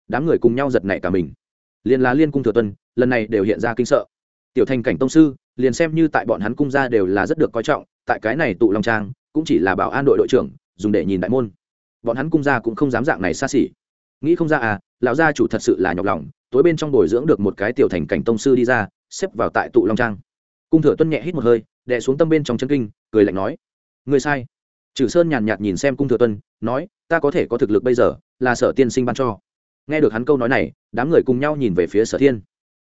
Đám người cùng nhau giật nảy cả mình. Liền là liên cung thừa tuân, lần này đều hiện ra kinh sợ. Tiểu thành cảnh tông sư, liền xem như tại bọn hắn cung gia đều là rất được coi trọng, tại cái này tụ long trang, cũng chỉ là bảo an đội đội trưởng, dùng để nhìn đại môn. Bọn hắn cung gia cũng không dám dạng này xa xỉ. Nghĩ không ra à lão gia chủ thật sự là nhọc lòng, tối bên trong bồi dưỡng được một cái tiểu thành cảnh tông sư đi ra, xếp vào tại tụ long trang. Cung thừa tuân nhẹ hít một hơi, đè xuống tâm bên trong chân kinh, cười lạnh nói người sai. Trừ sơn nhàn nhạt nhìn xem cung thừa tuân, nói, ta có thể có thực lực bây giờ, là sở tiên sinh ban cho. Nghe được hắn câu nói này, đám người cùng nhau nhìn về phía sở thiên.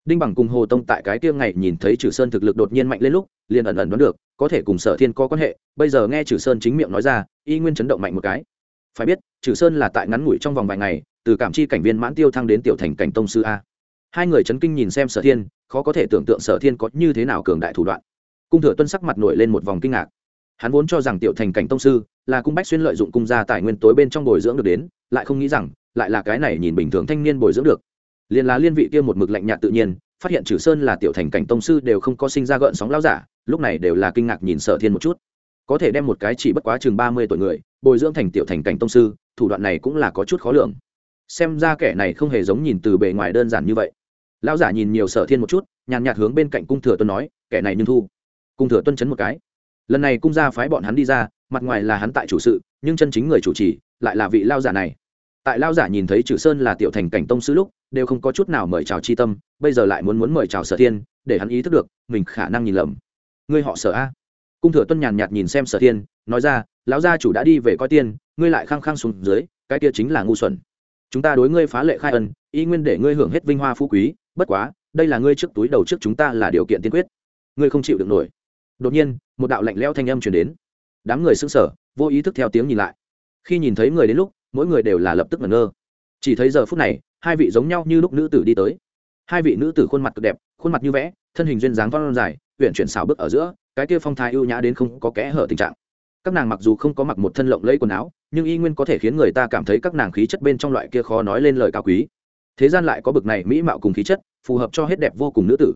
Đinh bằng cùng hồ tông tại cái tiêng ngày nhìn thấy trừ sơn thực lực đột nhiên mạnh lên lúc, liền ẩn ẩn đoán được, có thể cùng sở thiên có quan hệ, bây giờ nghe trừ sơn chính miệng nói ra, y nguyên chấn động mạnh một cái. Phải biết, trừ sơn là tại ngắn ngủi trong vòng vài ngày từ cảm chi cảnh viên mãn tiêu thăng đến tiểu thành cảnh tông sư a. Hai người chấn kinh nhìn xem sở thiên, khó có thể tưởng tượng sở thiên có như thế nào cường đại thủ đoạn. Cung thừa tuân sắc mặt nổi lên một vòng kinh ngạc. Hắn vốn cho rằng tiểu thành cảnh tông sư là cung bách xuyên lợi dụng cung gia tài nguyên tối bên trong bồi dưỡng được đến, lại không nghĩ rằng lại là cái này nhìn bình thường thanh niên bồi dưỡng được. Liền là liên vị kia một mực lạnh nhạt tự nhiên, phát hiện trừ sơn là tiểu thành cảnh tông sư đều không có sinh ra gợn sóng lao giả, lúc này đều là kinh ngạc nhìn sở thiên một chút. Có thể đem một cái chỉ bất quá chừng ba mươi tuổi người bồi dưỡng thành tiểu thành cảnh tông sư, thủ đoạn này cũng là có chút khó lường xem ra kẻ này không hề giống nhìn từ bề ngoài đơn giản như vậy. Lão giả nhìn nhiều sở thiên một chút, nhàn nhạt hướng bên cạnh cung thừa tuân nói, kẻ này nhưng thu. Cung thừa tuân chấn một cái. Lần này cung gia phái bọn hắn đi ra, mặt ngoài là hắn tại chủ sự, nhưng chân chính người chủ trì lại là vị lao giả này. Tại lao giả nhìn thấy trừ sơn là tiểu thành cảnh tông sư lúc, đều không có chút nào mời chào chi tâm, bây giờ lại muốn muốn mời chào sở thiên, để hắn ý thức được, mình khả năng nhìn lầm. Ngươi họ sở a? Cung thừa tuân nhàn nhạt nhìn xem sở thiên, nói ra, lão gia chủ đã đi về coi tiên, ngươi lại khăng khăng xuống dưới, cái kia chính là ngu xuẩn chúng ta đối ngươi phá lệ khai ân, y nguyên để ngươi hưởng hết vinh hoa phú quý, bất quá, đây là ngươi trước túi đầu trước chúng ta là điều kiện tiên quyết. Ngươi không chịu được nổi. Đột nhiên, một đạo lạnh lẽo thanh âm truyền đến. Đám người sững sờ, vô ý thức theo tiếng nhìn lại. Khi nhìn thấy người đến lúc, mỗi người đều là lập tức ngẩn ngơ. Chỉ thấy giờ phút này, hai vị giống nhau như lúc nữ tử đi tới. Hai vị nữ tử khuôn mặt cực đẹp, khuôn mặt như vẽ, thân hình duyên dáng văn dài huyện chuyển xảo bước ở giữa, cái kia phong thái ưu nhã đến không có kẽ hở tình trạng. Các nàng mặc dù không có mặc một thân lộng lẫy quần áo nhưng y nguyên có thể khiến người ta cảm thấy các nàng khí chất bên trong loại kia khó nói lên lời cao quý. Thế gian lại có bực này mỹ mạo cùng khí chất, phù hợp cho hết đẹp vô cùng nữ tử.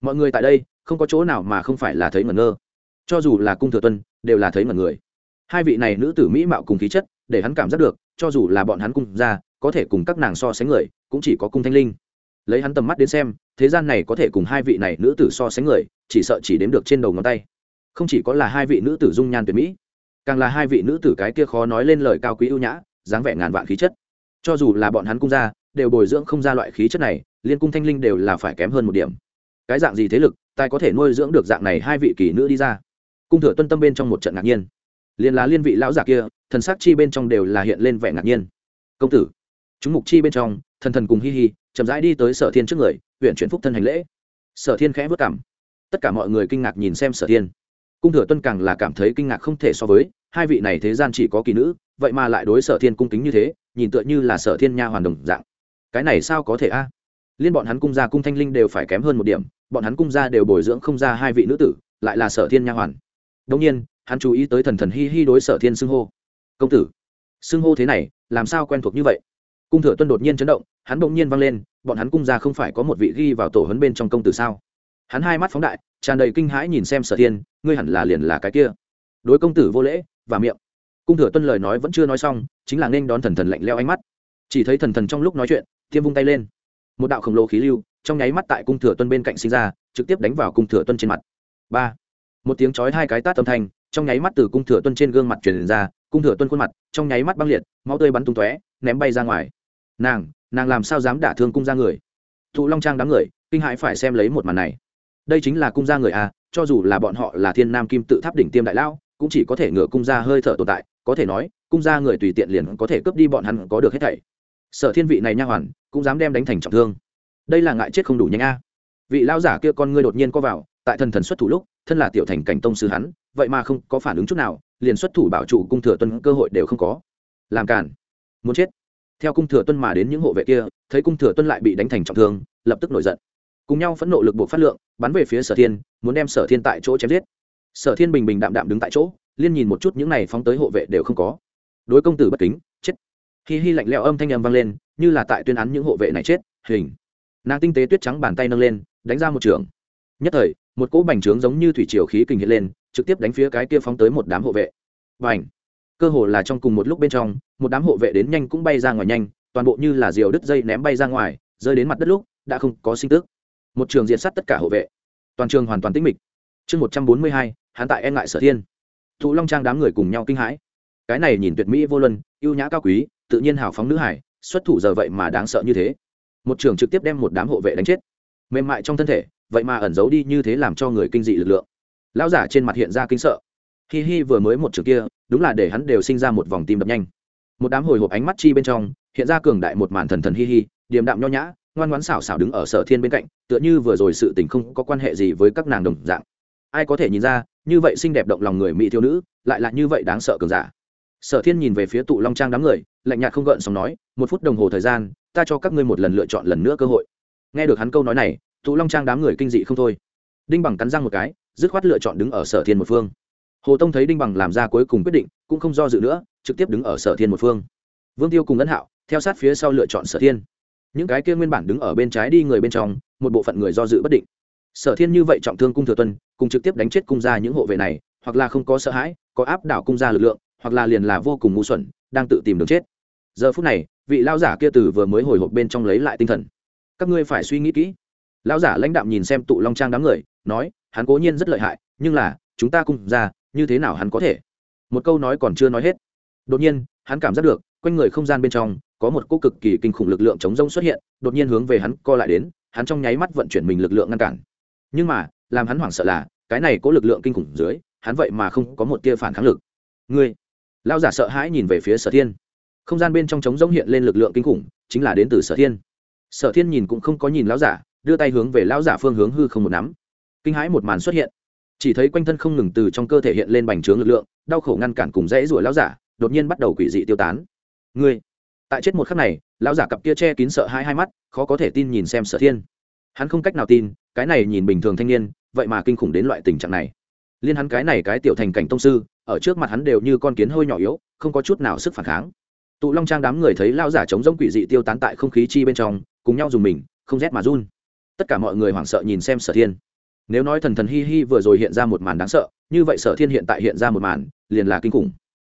Mọi người tại đây, không có chỗ nào mà không phải là thấy ngẩn ngơ. Cho dù là cung thừa tuân, đều là thấy ngẩn người. Hai vị này nữ tử mỹ mạo cùng khí chất, để hắn cảm giác được, cho dù là bọn hắn cung ra, có thể cùng các nàng so sánh người, cũng chỉ có cung thanh linh. Lấy hắn tầm mắt đến xem, thế gian này có thể cùng hai vị này nữ tử so sánh người, chỉ sợ chỉ đếm được trên đầu ngón tay. Không chỉ có là hai vị nữ tử dung nhan tuyệt mỹ càng là hai vị nữ tử cái kia khó nói lên lời cao quý ưu nhã, dáng vẻ ngàn vạn khí chất. Cho dù là bọn hắn cung ra đều bồi dưỡng không ra loại khí chất này, liên cung thanh linh đều là phải kém hơn một điểm. Cái dạng gì thế lực, tài có thể nuôi dưỡng được dạng này hai vị kỳ nữ đi ra? Cung thừa tuân tâm bên trong một trận ngạc nhiên. Liền là liên vị lão giả kia, thần sắc chi bên trong đều là hiện lên vẻ ngạc nhiên. Công tử, chúng mục chi bên trong, thần thần cùng hi hi, chậm rãi đi tới sở thiên trước người, huyện chuyển phúc thân hành lễ. Sở thiên khẽ vất cảm tất cả mọi người kinh ngạc nhìn xem sở thiên. Cung thừa tuân càng là cảm thấy kinh ngạc không thể so với hai vị này thế gian chỉ có kỳ nữ, vậy mà lại đối sở thiên cung kính như thế, nhìn tựa như là sở thiên nha hoàn đồng dạng. Cái này sao có thể a? Liên bọn hắn cung gia cung thanh linh đều phải kém hơn một điểm, bọn hắn cung gia đều bồi dưỡng không ra hai vị nữ tử, lại là sở thiên nha hoàn. Đông nhiên, hắn chú ý tới thần thần hi hi đối sở thiên xưng hô. Công tử, xưng hô thế này, làm sao quen thuộc như vậy? Cung thừa tuân đột nhiên chấn động, hắn bỗng nhiên vang lên, bọn hắn cung gia không phải có một vị ghi vào tổ huấn bên trong công tử sao? Hắn hai mắt phóng đại, tràn đầy kinh hãi nhìn xem sở thiên, ngươi hẳn là liền là cái kia. Đối công tử vô lễ và miệng. Cung thừa tuân lời nói vẫn chưa nói xong, chính là nên đón thần thần lạnh leo ánh mắt. Chỉ thấy thần thần trong lúc nói chuyện, tiêm vung tay lên. Một đạo khổng lồ khí lưu, trong nháy mắt tại cung thừa tuân bên cạnh sinh ra, trực tiếp đánh vào cung thừa tuân trên mặt. Ba. Một tiếng chói hai cái tát âm thanh, trong nháy mắt từ cung thừa tuân trên gương mặt truyền ra, cung thừa tuân khuôn mặt, trong nháy mắt băng liệt, máu tươi bắn tung tóe, ném bay ra ngoài. Nàng nàng làm sao dám đả thương cung ra người? Thụ long trang đám người, kinh hãi phải xem lấy một màn này. Đây chính là cung gia người a cho dù là bọn họ là thiên nam kim tự tháp đỉnh tiêm đại lão cũng chỉ có thể ngựa cung gia hơi thở tồn tại, có thể nói, cung gia người tùy tiện liền có thể cướp đi bọn hắn có được hết thảy. Sở thiên vị này nha hoàn, cũng dám đem đánh thành trọng thương. Đây là ngại chết không đủ nhanh a. Vị lao giả kia con ngươi đột nhiên có vào, tại thần thần xuất thủ lúc, thân là tiểu thành cảnh tông sư hắn, vậy mà không có phản ứng chút nào, liền xuất thủ bảo trụ cung thừa tuân cơ hội đều không có. Làm cản muốn chết. Theo cung thừa tuân mà đến những hộ vệ kia, thấy cung thừa tuân lại bị đánh thành trọng thương, lập tức nổi giận. Cùng nhau phẫn nộ lực buộc phát lượng, bắn về phía sở thiên, muốn đem sở thiên tại chỗ chém giết sở thiên bình bình đạm đạm đứng tại chỗ, liên nhìn một chút những này phóng tới hộ vệ đều không có. Đối công tử bất kính, chết. Hi hi lạnh lẽo âm thanh â m vang lên, như là tại tuyên án những hộ vệ này chết, hình. Nàng tinh tế tuyết trắng bàn tay nâng lên, đánh ra một trường. Nhất thời, một cỗ bành trướng giống như thủy triều khí kình hiện lên, trực tiếp đánh phía cái kia phóng tới một đám hộ vệ. Bành. cơ hồ là trong cùng một lúc bên trong, một đám hộ vệ đến nhanh cũng bay ra ngoài nhanh, toàn bộ như là diều đứt dây ném bay ra ngoài, rơi đến mặt đất lúc, đã không có sinh tức. Một trường diện sát tất cả hộ vệ. Toàn trường hoàn toàn tĩnh mịch. Chương một trăm bốn mươi hai hán tại e ngại sở thiên. Thụ long trang đám người cùng nhau kinh hãi. Cái này nhìn tuyệt mỹ vô luân, ưu nhã cao quý, tự nhiên hào phóng nữ hải, xuất thủ giờ vậy mà đáng sợ như thế. Một trường trực tiếp đem một đám hộ vệ đánh chết. Mềm mại trong thân thể, vậy mà ẩn giấu đi như thế làm cho người kinh dị lực lượng. Lão giả trên mặt hiện ra kinh sợ. Hi hi vừa mới một trường kia, đúng là để hắn đều sinh ra một vòng tim đập nhanh. Một đám hồi hộp ánh mắt chi bên trong, hiện ra cường đại một màn thần thần hi hi, điềm đạm nho nhã, ngoan ngoãn xảo xảo đứng ở sở thiên bên cạnh, tựa như vừa rồi sự tình không có quan hệ gì với các nàng đồng dạng ai có thể nhìn ra, như vậy xinh đẹp động lòng người mỹ thiếu nữ, lại là như vậy đáng sợ cường giả. Sở thiên nhìn về phía tụ long trang đám người, lạnh nhạt không gợn xong nói, một phút đồng hồ thời gian, ta cho các ngươi một lần lựa chọn lần nữa cơ hội. Nghe được hắn câu nói này, tụ long trang đám người kinh dị không thôi. Đinh bằng cắn răng một cái, dứt khoát lựa chọn đứng ở sở thiên một phương. Hồ tông thấy đinh bằng làm ra cuối cùng quyết định, cũng không do dự nữa, trực tiếp đứng ở sở thiên một phương. Vương tiêu cùng ấn hạo, theo sát phía sau lựa chọn sở thiên. Những cái kia nguyên bản đứng ở bên trái đi người bên trong, một bộ phận người do dự bất định sở thiên như vậy trọng thương cung thừa tuân, cùng trực tiếp đánh chết cung gia những hộ vệ này, hoặc là không có sợ hãi, có áp đảo cung gia lực lượng, hoặc là liền là vô cùng ngu xuẩn, đang tự tìm đường chết. Giờ phút này, vị lao giả kia từ vừa mới hồi hộp bên trong lấy lại tinh thần. Các ngươi phải suy nghĩ kỹ. Lao giả lãnh đạm nhìn xem tụ long trang đám người, nói, hắn cố nhiên rất lợi hại, nhưng là, chúng ta cung ra như thế nào hắn có thể? Một câu nói còn chưa nói hết. Đột nhiên, hắn cảm giác được, quanh người không gian bên trong, có một cô cực kỳ kinh khủng lực lượng chống rông xuất hiện, đột nhiên hướng về hắn co lại đến, hắn trong nháy mắt vận chuyển mình lực lượng ngăn cản nhưng mà, làm hắn hoảng sợ là, cái này có lực lượng kinh khủng dưới, hắn vậy mà không có một tia phản kháng lực. Ngươi lao giả sợ hãi nhìn về phía sở thiên. Không gian bên trong trống rỗng hiện lên lực lượng kinh khủng, chính là đến từ sở thiên. Sở thiên nhìn cũng không có nhìn lão giả, đưa tay hướng về lão giả phương hướng hư không một nắm. Kinh hãi một màn xuất hiện. Chỉ thấy quanh thân không ngừng từ trong cơ thể hiện lên bành trướng lực lượng, đau khổ ngăn cản cùng rẽ ruổi lão giả, đột nhiên bắt đầu quỷ dị tiêu tán. Ngươi, tại chết một khắc này, lão giả cặp kia che kín sợ hai hai mắt, khó có thể tin nhìn xem sở thiên hắn không cách nào tin, cái này nhìn bình thường thanh niên, vậy mà kinh khủng đến loại tình trạng này. Liên hắn cái này cái tiểu thành cảnh tông sư, ở trước mặt hắn đều như con kiến hơi nhỏ yếu, không có chút nào sức phản kháng. Tụ long trang đám người thấy lao giả chống giống quỷ dị tiêu tán tại không khí chi bên trong, cùng nhau dùng mình, không rét mà run. Tất cả mọi người hoảng sợ nhìn xem sở thiên. Nếu nói thần thần hi hi vừa rồi hiện ra một màn đáng sợ, như vậy sở thiên hiện tại hiện ra một màn, liền là kinh khủng.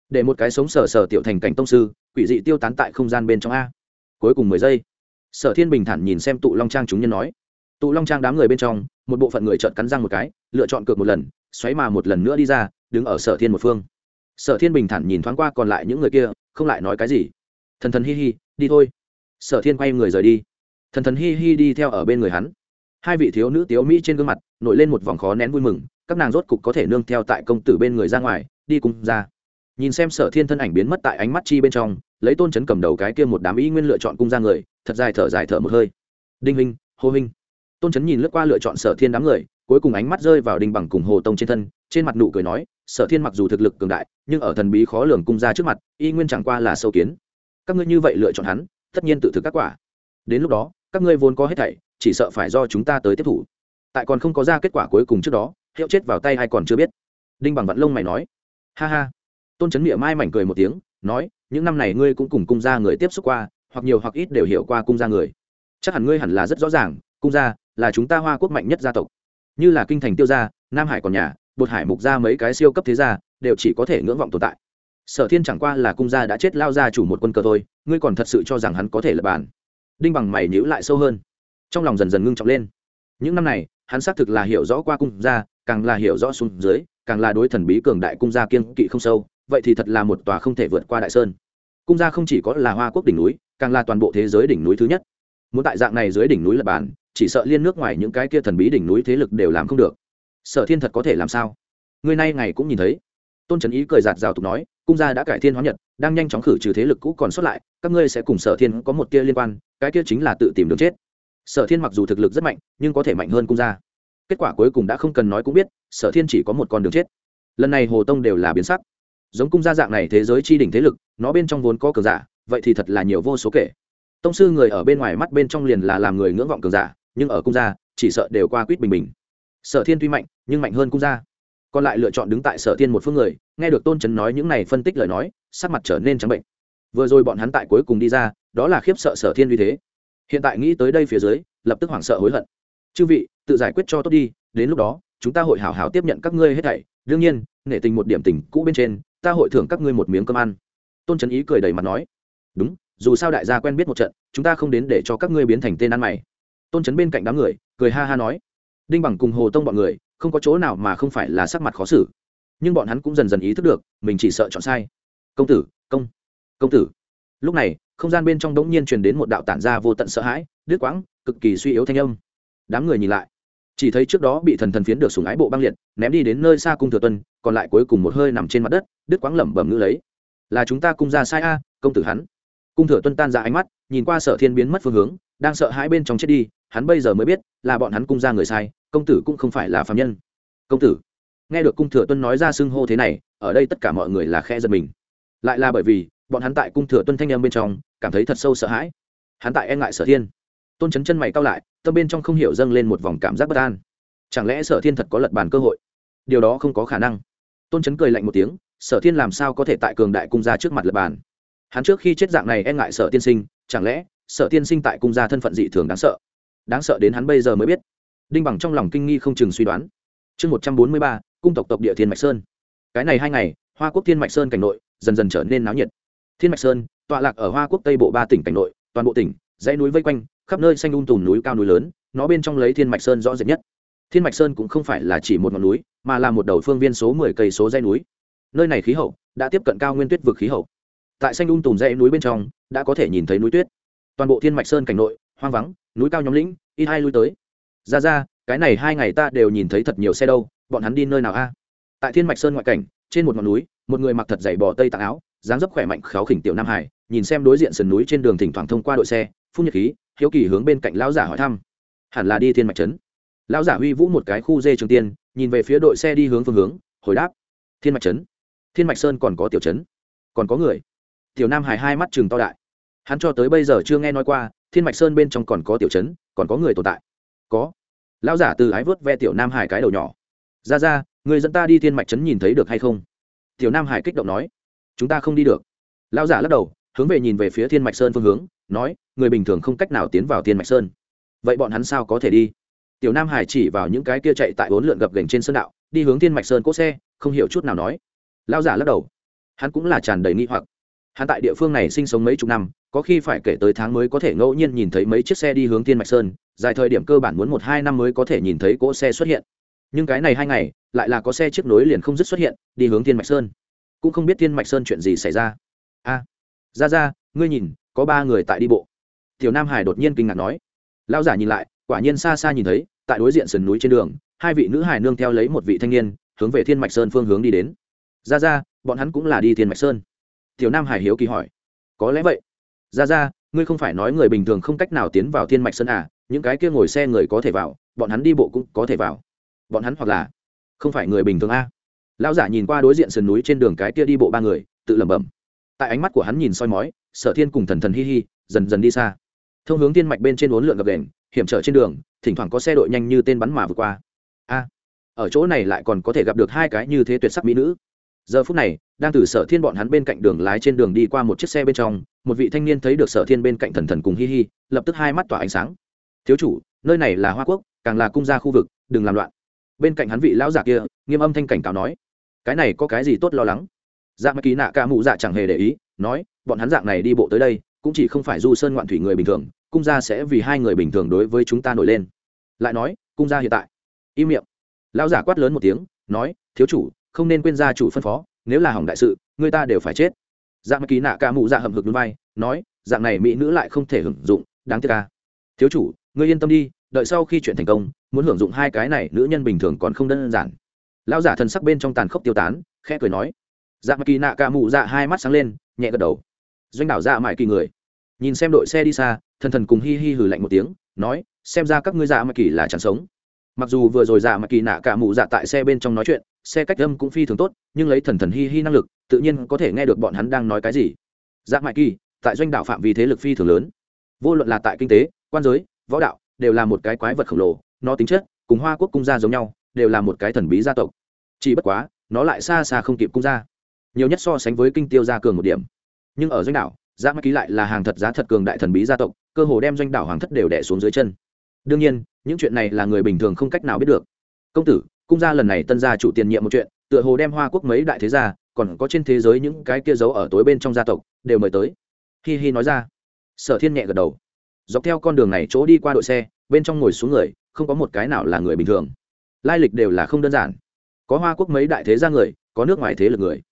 Để một cái sống sờ sờ tiểu thành cảnh tông sư, quỷ dị tiêu tán tại không gian bên trong a. Cuối cùng mười giây. Sở thiên bình thản nhìn xem tụ long trang chúng nhân nói tụ long trang đám người bên trong, một bộ phận người trợn cắn răng một cái, lựa chọn cược một lần, xoáy mà một lần nữa đi ra, đứng ở sở thiên một phương. Sở thiên bình thản nhìn thoáng qua còn lại những người kia, không lại nói cái gì. Thần thần hi hi, đi thôi. Sở thiên quay người rời đi. Thần thần hi hi đi theo ở bên người hắn. Hai vị thiếu nữ tiếu mỹ trên gương mặt, nổi lên một vòng khó nén vui mừng, các nàng rốt cục có thể nương theo tại công tử bên người ra ngoài, đi cùng ra. Nhìn xem sở thiên thân ảnh biến mất tại ánh mắt chi bên trong, lấy tôn chấn cầm đầu cái kia một đám ý nguyên lựa chọn cung ra người, thật dài thở dài thở một hơi. Đinh huynh, hô huynh tôn chấn nhìn lướt qua lựa chọn sở thiên đám người, cuối cùng ánh mắt rơi vào đinh bằng cùng hồ tông trên thân, trên mặt nụ cười nói, sở thiên mặc dù thực lực cường đại, nhưng ở thần bí khó lường cung ra trước mặt, y nguyên chẳng qua là sâu kiến. Các ngươi như vậy lựa chọn hắn, tất nhiên tự thực các quả. Đến lúc đó, các ngươi vốn có hết thảy, chỉ sợ phải do chúng ta tới tiếp thủ. Tại còn không có ra kết quả cuối cùng trước đó, hiệu chết vào tay hay còn chưa biết. Đinh bằng vặn lông mày nói. Ha ha. Tôn trấn miệng mai mảnh cười một tiếng, nói, những năm này ngươi cũng cùng cung gia người tiếp xúc qua, hoặc nhiều hoặc ít đều hiểu qua cung gia người. Chắc hẳn ngươi hẳn là rất rõ ràng, cung gia là chúng ta hoa quốc mạnh nhất gia tộc. Như là kinh thành tiêu gia, nam hải còn nhà, bột hải mục gia mấy cái siêu cấp thế gia, đều chỉ có thể ngưỡng vọng tồn tại. Sở thiên chẳng qua là cung gia đã chết lao ra chủ một quân cờ thôi, ngươi còn thật sự cho rằng hắn có thể lập bàn đinh bằng mày nhữ lại sâu hơn. Trong lòng dần dần ngưng trọng lên. Những năm này, hắn xác thực là hiểu rõ qua cung gia, càng là hiểu rõ xuống dưới, càng là đối thần bí cường đại cung gia kiên kỵ không sâu, vậy thì thật là một tòa không thể vượt qua đại sơn. Cung gia không chỉ có là hoa quốc đỉnh núi, càng là toàn bộ thế giới đỉnh núi thứ nhất. Muốn tại dạng này dưới đỉnh núi lập bàn chỉ sợ liên nước ngoài những cái kia thần bí đỉnh núi thế lực đều làm không được. Sở thiên thật có thể làm sao? Người nay ngày cũng nhìn thấy. Tôn trấn ý cười giạt rào tục nói, cung gia đã cải thiên hóa nhật, đang nhanh chóng khử trừ thế lực cũ còn xuất lại, các ngươi sẽ cùng sở thiên có một kia liên quan, cái kia chính là tự tìm đường chết. Sở thiên mặc dù thực lực rất mạnh, nhưng có thể mạnh hơn cung gia. Kết quả cuối cùng đã không cần nói cũng biết, sở thiên chỉ có một con đường chết. Lần này hồ tông đều là biến sắc. Giống cung gia dạng này thế giới chi đỉnh thế lực, nó bên trong vốn có cường giả, vậy thì thật là nhiều vô số kể. Tông sư người ở bên ngoài mắt bên trong liền là làm người ngưỡng vọng cường giả nhưng ở cung gia, chỉ sợ đều qua quýt bình bình. Sở thiên tuy mạnh, nhưng mạnh hơn cung gia. Còn lại lựa chọn đứng tại sở thiên một phương người, nghe được tôn trấn nói những này phân tích lời nói, sắc mặt trở nên trắng bệnh. Vừa rồi bọn hắn tại cuối cùng đi ra, đó là khiếp sợ sở thiên uy thế. Hiện tại nghĩ tới đây phía dưới, lập tức hoảng sợ hối hận. Chư vị, tự giải quyết cho tốt đi, đến lúc đó, chúng ta hội hảo hảo tiếp nhận các ngươi hết thảy. Đương nhiên, nể tình một điểm tình cũ bên trên, ta hội thưởng các ngươi một miếng cơm ăn. Tôn trấn ý cười đầy mặt nói. Đúng, dù sao đại gia quen biết một trận, chúng ta không đến để cho các ngươi biến thành tên ăn mày tôn trấn bên cạnh đám người, cười ha ha nói, đinh bằng cùng hồ tông bọn người, không có chỗ nào mà không phải là sắc mặt khó xử. Nhưng bọn hắn cũng dần dần ý thức được, mình chỉ sợ chọn sai. Công tử, công công tử. Lúc này, không gian bên trong đống nhiên truyền đến một đạo tản ra vô tận sợ hãi, đứt quãng, cực kỳ suy yếu thanh âm. Đám người nhìn lại, chỉ thấy trước đó bị thần thần phiến được sùng ái bộ băng liệt, ném đi đến nơi xa cung thừa tuân, còn lại cuối cùng một hơi nằm trên mặt đất, đứt quãng lẩm bẩm ngữ lấy. Là chúng ta cung ra sai a, công tử hắn. Cung thừa tuân tan ra ánh mắt, nhìn qua sở thiên biến mất phương hướng, đang sợ hãi bên trong chết đi hắn bây giờ mới biết là bọn hắn cung ra người sai, công tử cũng không phải là phạm nhân. Công tử, nghe được cung thừa tuân nói ra xưng hô thế này, ở đây tất cả mọi người là khe giật mình. Lại là bởi vì, bọn hắn tại cung thừa tuân thanh em bên trong, cảm thấy thật sâu sợ hãi. Hắn tại e ngại sở thiên. Tôn chấn chân mày cao lại, tâm bên trong không hiểu dâng lên một vòng cảm giác bất an. Chẳng lẽ sở thiên thật có lật bàn cơ hội? Điều đó không có khả năng. Tôn chấn cười lạnh một tiếng, sở thiên làm sao có thể tại cường đại cung gia trước mặt lật bàn? Hắn trước khi chết dạng này e ngại sở tiên sinh, chẳng lẽ sở tiên sinh tại cung gia thân phận dị thường đáng sợ? Đáng sợ đến hắn bây giờ mới biết. Đinh bằng trong lòng kinh nghi không chừng suy đoán. Chương một trăm bốn mươi ba, cung tộc tộc địa thiên mạch sơn. Cái này hai ngày, hoa quốc thiên mạch sơn cảnh nội dần dần trở nên náo nhiệt. Thiên mạch sơn, tọa lạc ở hoa quốc tây bộ ba tỉnh cảnh nội, toàn bộ tỉnh, dãy núi vây quanh, khắp nơi xanh un tùm núi cao núi lớn, nó bên trong lấy thiên mạch sơn rõ rệt nhất. Thiên mạch sơn cũng không phải là chỉ một ngọn núi, mà là một đầu phương viên số mười cây số dãy núi. Nơi này khí hậu đã tiếp cận cao nguyên tuyết vực khí hậu. Tại xanh un tùm dãy núi bên trong, đã có thể nhìn thấy núi tuyết. Toàn bộ thiên mạch sơn cảnh nội hoang vắng, núi cao nhóm lĩnh, ít hai lui tới. Ra ra, cái này hai ngày ta đều nhìn thấy thật nhiều xe đâu, bọn hắn đi nơi nào a? Tại thiên mạch sơn ngoại cảnh, trên một ngọn núi, một người mặc thật dày bò tây tạng áo, dáng dấp khỏe mạnh kháo khỉnh tiểu nam hải, nhìn xem đối diện sườn núi trên đường thỉnh thoảng thông qua đội xe, phun nhật khí, hiếu kỳ hướng bên cạnh lão giả hỏi thăm. Hẳn là đi thiên mạch trấn. Lão giả huy vũ một cái khu dê trường tiên, nhìn về phía đội xe đi hướng phương hướng, hồi đáp. Thiên mạch trấn. Thiên mạch sơn còn có tiểu trấn. Còn có người. Tiểu nam hải hai mắt chừng to đại. Hắn cho tới bây giờ chưa nghe nói qua thiên mạch sơn bên trong còn có tiểu trấn, còn có người tồn tại. Có. Lão giả từ ái vớt ve tiểu nam hải cái đầu nhỏ. Ra ra, người dẫn ta đi thiên mạch trấn nhìn thấy được hay không? Tiểu nam hải kích động nói. Chúng ta không đi được. Lão giả lắc đầu, hướng về nhìn về phía thiên mạch sơn phương hướng, nói, người bình thường không cách nào tiến vào thiên mạch sơn. Vậy bọn hắn sao có thể đi? Tiểu nam hải chỉ vào những cái kia chạy tại bốn lượn gập gành trên sơn đạo, đi hướng thiên mạch sơn cỗ xe, không hiểu chút nào nói. Lão giả lắc đầu. Hắn cũng là tràn đầy nghi hoặc hắn tại địa phương này sinh sống mấy chục năm, có khi phải kể tới tháng mới có thể ngẫu nhiên nhìn thấy mấy chiếc xe đi hướng thiên mạch sơn, dài thời điểm cơ bản muốn một hai năm mới có thể nhìn thấy cỗ xe xuất hiện. Nhưng cái này hai ngày, lại là có xe chiếc nối liền không dứt xuất hiện, đi hướng thiên mạch sơn. Cũng không biết thiên mạch sơn chuyện gì xảy ra. A ra ra ngươi nhìn, có ba người tại đi bộ. Tiểu nam hải đột nhiên kinh ngạc nói. Lao giả nhìn lại, quả nhiên xa xa nhìn thấy, tại đối diện sườn núi trên đường, hai vị nữ hải nương theo lấy một vị thanh niên, hướng về thiên mạch sơn phương hướng đi đến. Ra ra bọn hắn cũng là đi thiên mạch sơn tiểu nam hải hiếu kỳ hỏi. Có lẽ vậy. Ra ra, ngươi không phải nói người bình thường không cách nào tiến vào thiên mạch sơn à những cái kia ngồi xe người có thể vào, bọn hắn đi bộ cũng có thể vào. Bọn hắn hoặc là không phải người bình thường a à? lão giả nhìn qua đối diện sườn núi trên đường cái kia đi bộ ba người, tự lẩm bẩm. Tại ánh mắt của hắn nhìn soi mói, sở thiên cùng thần thần hi hi, dần dần đi xa. Thông hướng tiên mạch bên trên uốn lượn gập đền hiểm trở trên đường, thỉnh thoảng có xe đội nhanh như tên bắn mà vượt qua. A, ở chỗ này lại còn có thể gặp được hai cái như thế tuyệt sắc mỹ nữ giờ phút này, đang từ sở thiên bọn hắn bên cạnh đường lái trên đường đi qua một chiếc xe bên trong, một vị thanh niên thấy được sở thiên bên cạnh thần thần cùng hi hi, lập tức hai mắt tỏa ánh sáng. Thiếu chủ, nơi này là hoa quốc, càng là cung gia khu vực, đừng làm loạn. Bên cạnh hắn vị lão giả kia, nghiêm âm thanh cảnh cáo nói, cái này có cái gì tốt lo lắng? Dạ mắc ký nạ ca mụ dạ chẳng hề để ý, nói, bọn hắn dạng này đi bộ tới đây, cũng chỉ không phải du sơn ngoạn thủy người bình thường, cung gia sẽ vì hai người bình thường đối với chúng ta nổi lên. Lại nói, cung gia hiện tại. Im miệng. Lão giả quát lớn một tiếng, nói, thiếu chủ không nên quên gia chủ phân phó, nếu là hỏng đại sự, người ta đều phải chết. Dạng kỳ ký nạ ca mụ dạ hầm hực núi vai, nói, dạng này mỹ nữ lại không thể hưởng dụng, đáng tiếc ca thiếu chủ, ngươi yên tâm đi, đợi sau khi chuyện thành công, muốn hưởng dụng hai cái này nữ nhân bình thường còn không đơn giản. Lão giả thần sắc bên trong tàn khốc tiêu tán, khẽ cười nói. Dạng kỳ nạ cả mụ dạ hai mắt sáng lên, nhẹ gật đầu. Doanh đảo dạ mãi kỳ người. Nhìn xem đội xe đi xa, thần thần cùng hi hi hử lạnh một tiếng, nói, xem ra các ngươi dạ mãi kỳ là chẳng sống. Mặc dù vừa rồi dạ mãi kỳ nạ cả mụ dạ tại xe bên trong nói chuyện xe cách âm cũng phi thường tốt, nhưng lấy thần thần hi hi năng lực, tự nhiên có thể nghe được bọn hắn đang nói cái gì. Dạ mại kỳ, tại doanh đảo phạm vi thế lực phi thường lớn. Vô luận là tại kinh tế, quan giới, võ đạo, đều là một cái quái vật khổng lồ, nó tính chất, cùng hoa quốc cung gia giống nhau, đều là một cái thần bí gia tộc. Chỉ bất quá, nó lại xa xa không kịp cung gia. Nhiều nhất so sánh với kinh tiêu gia cường một điểm. Nhưng ở doanh đảo giá mắc ký lại là hàng thật giá thật cường đại thần bí gia tộc, cơ hồ đem doanh đảo hoàng thất đều đẻ xuống dưới chân. Đương nhiên, những chuyện này là người bình thường không cách nào biết được. Công tử cung gia lần này tân gia chủ tiền nhiệm một chuyện, tựa hồ đem hoa quốc mấy đại thế gia, còn có trên thế giới những cái kia giấu ở tối bên trong gia tộc, đều mời tới. Hi hi nói ra. Sở thiên nhẹ gật đầu. Dọc theo con đường này chỗ đi qua đội xe, bên trong ngồi xuống người, không có một cái nào là người bình thường. Lai lịch đều là không đơn giản. Có hoa quốc mấy đại thế gia người, có nước ngoài thế lực người.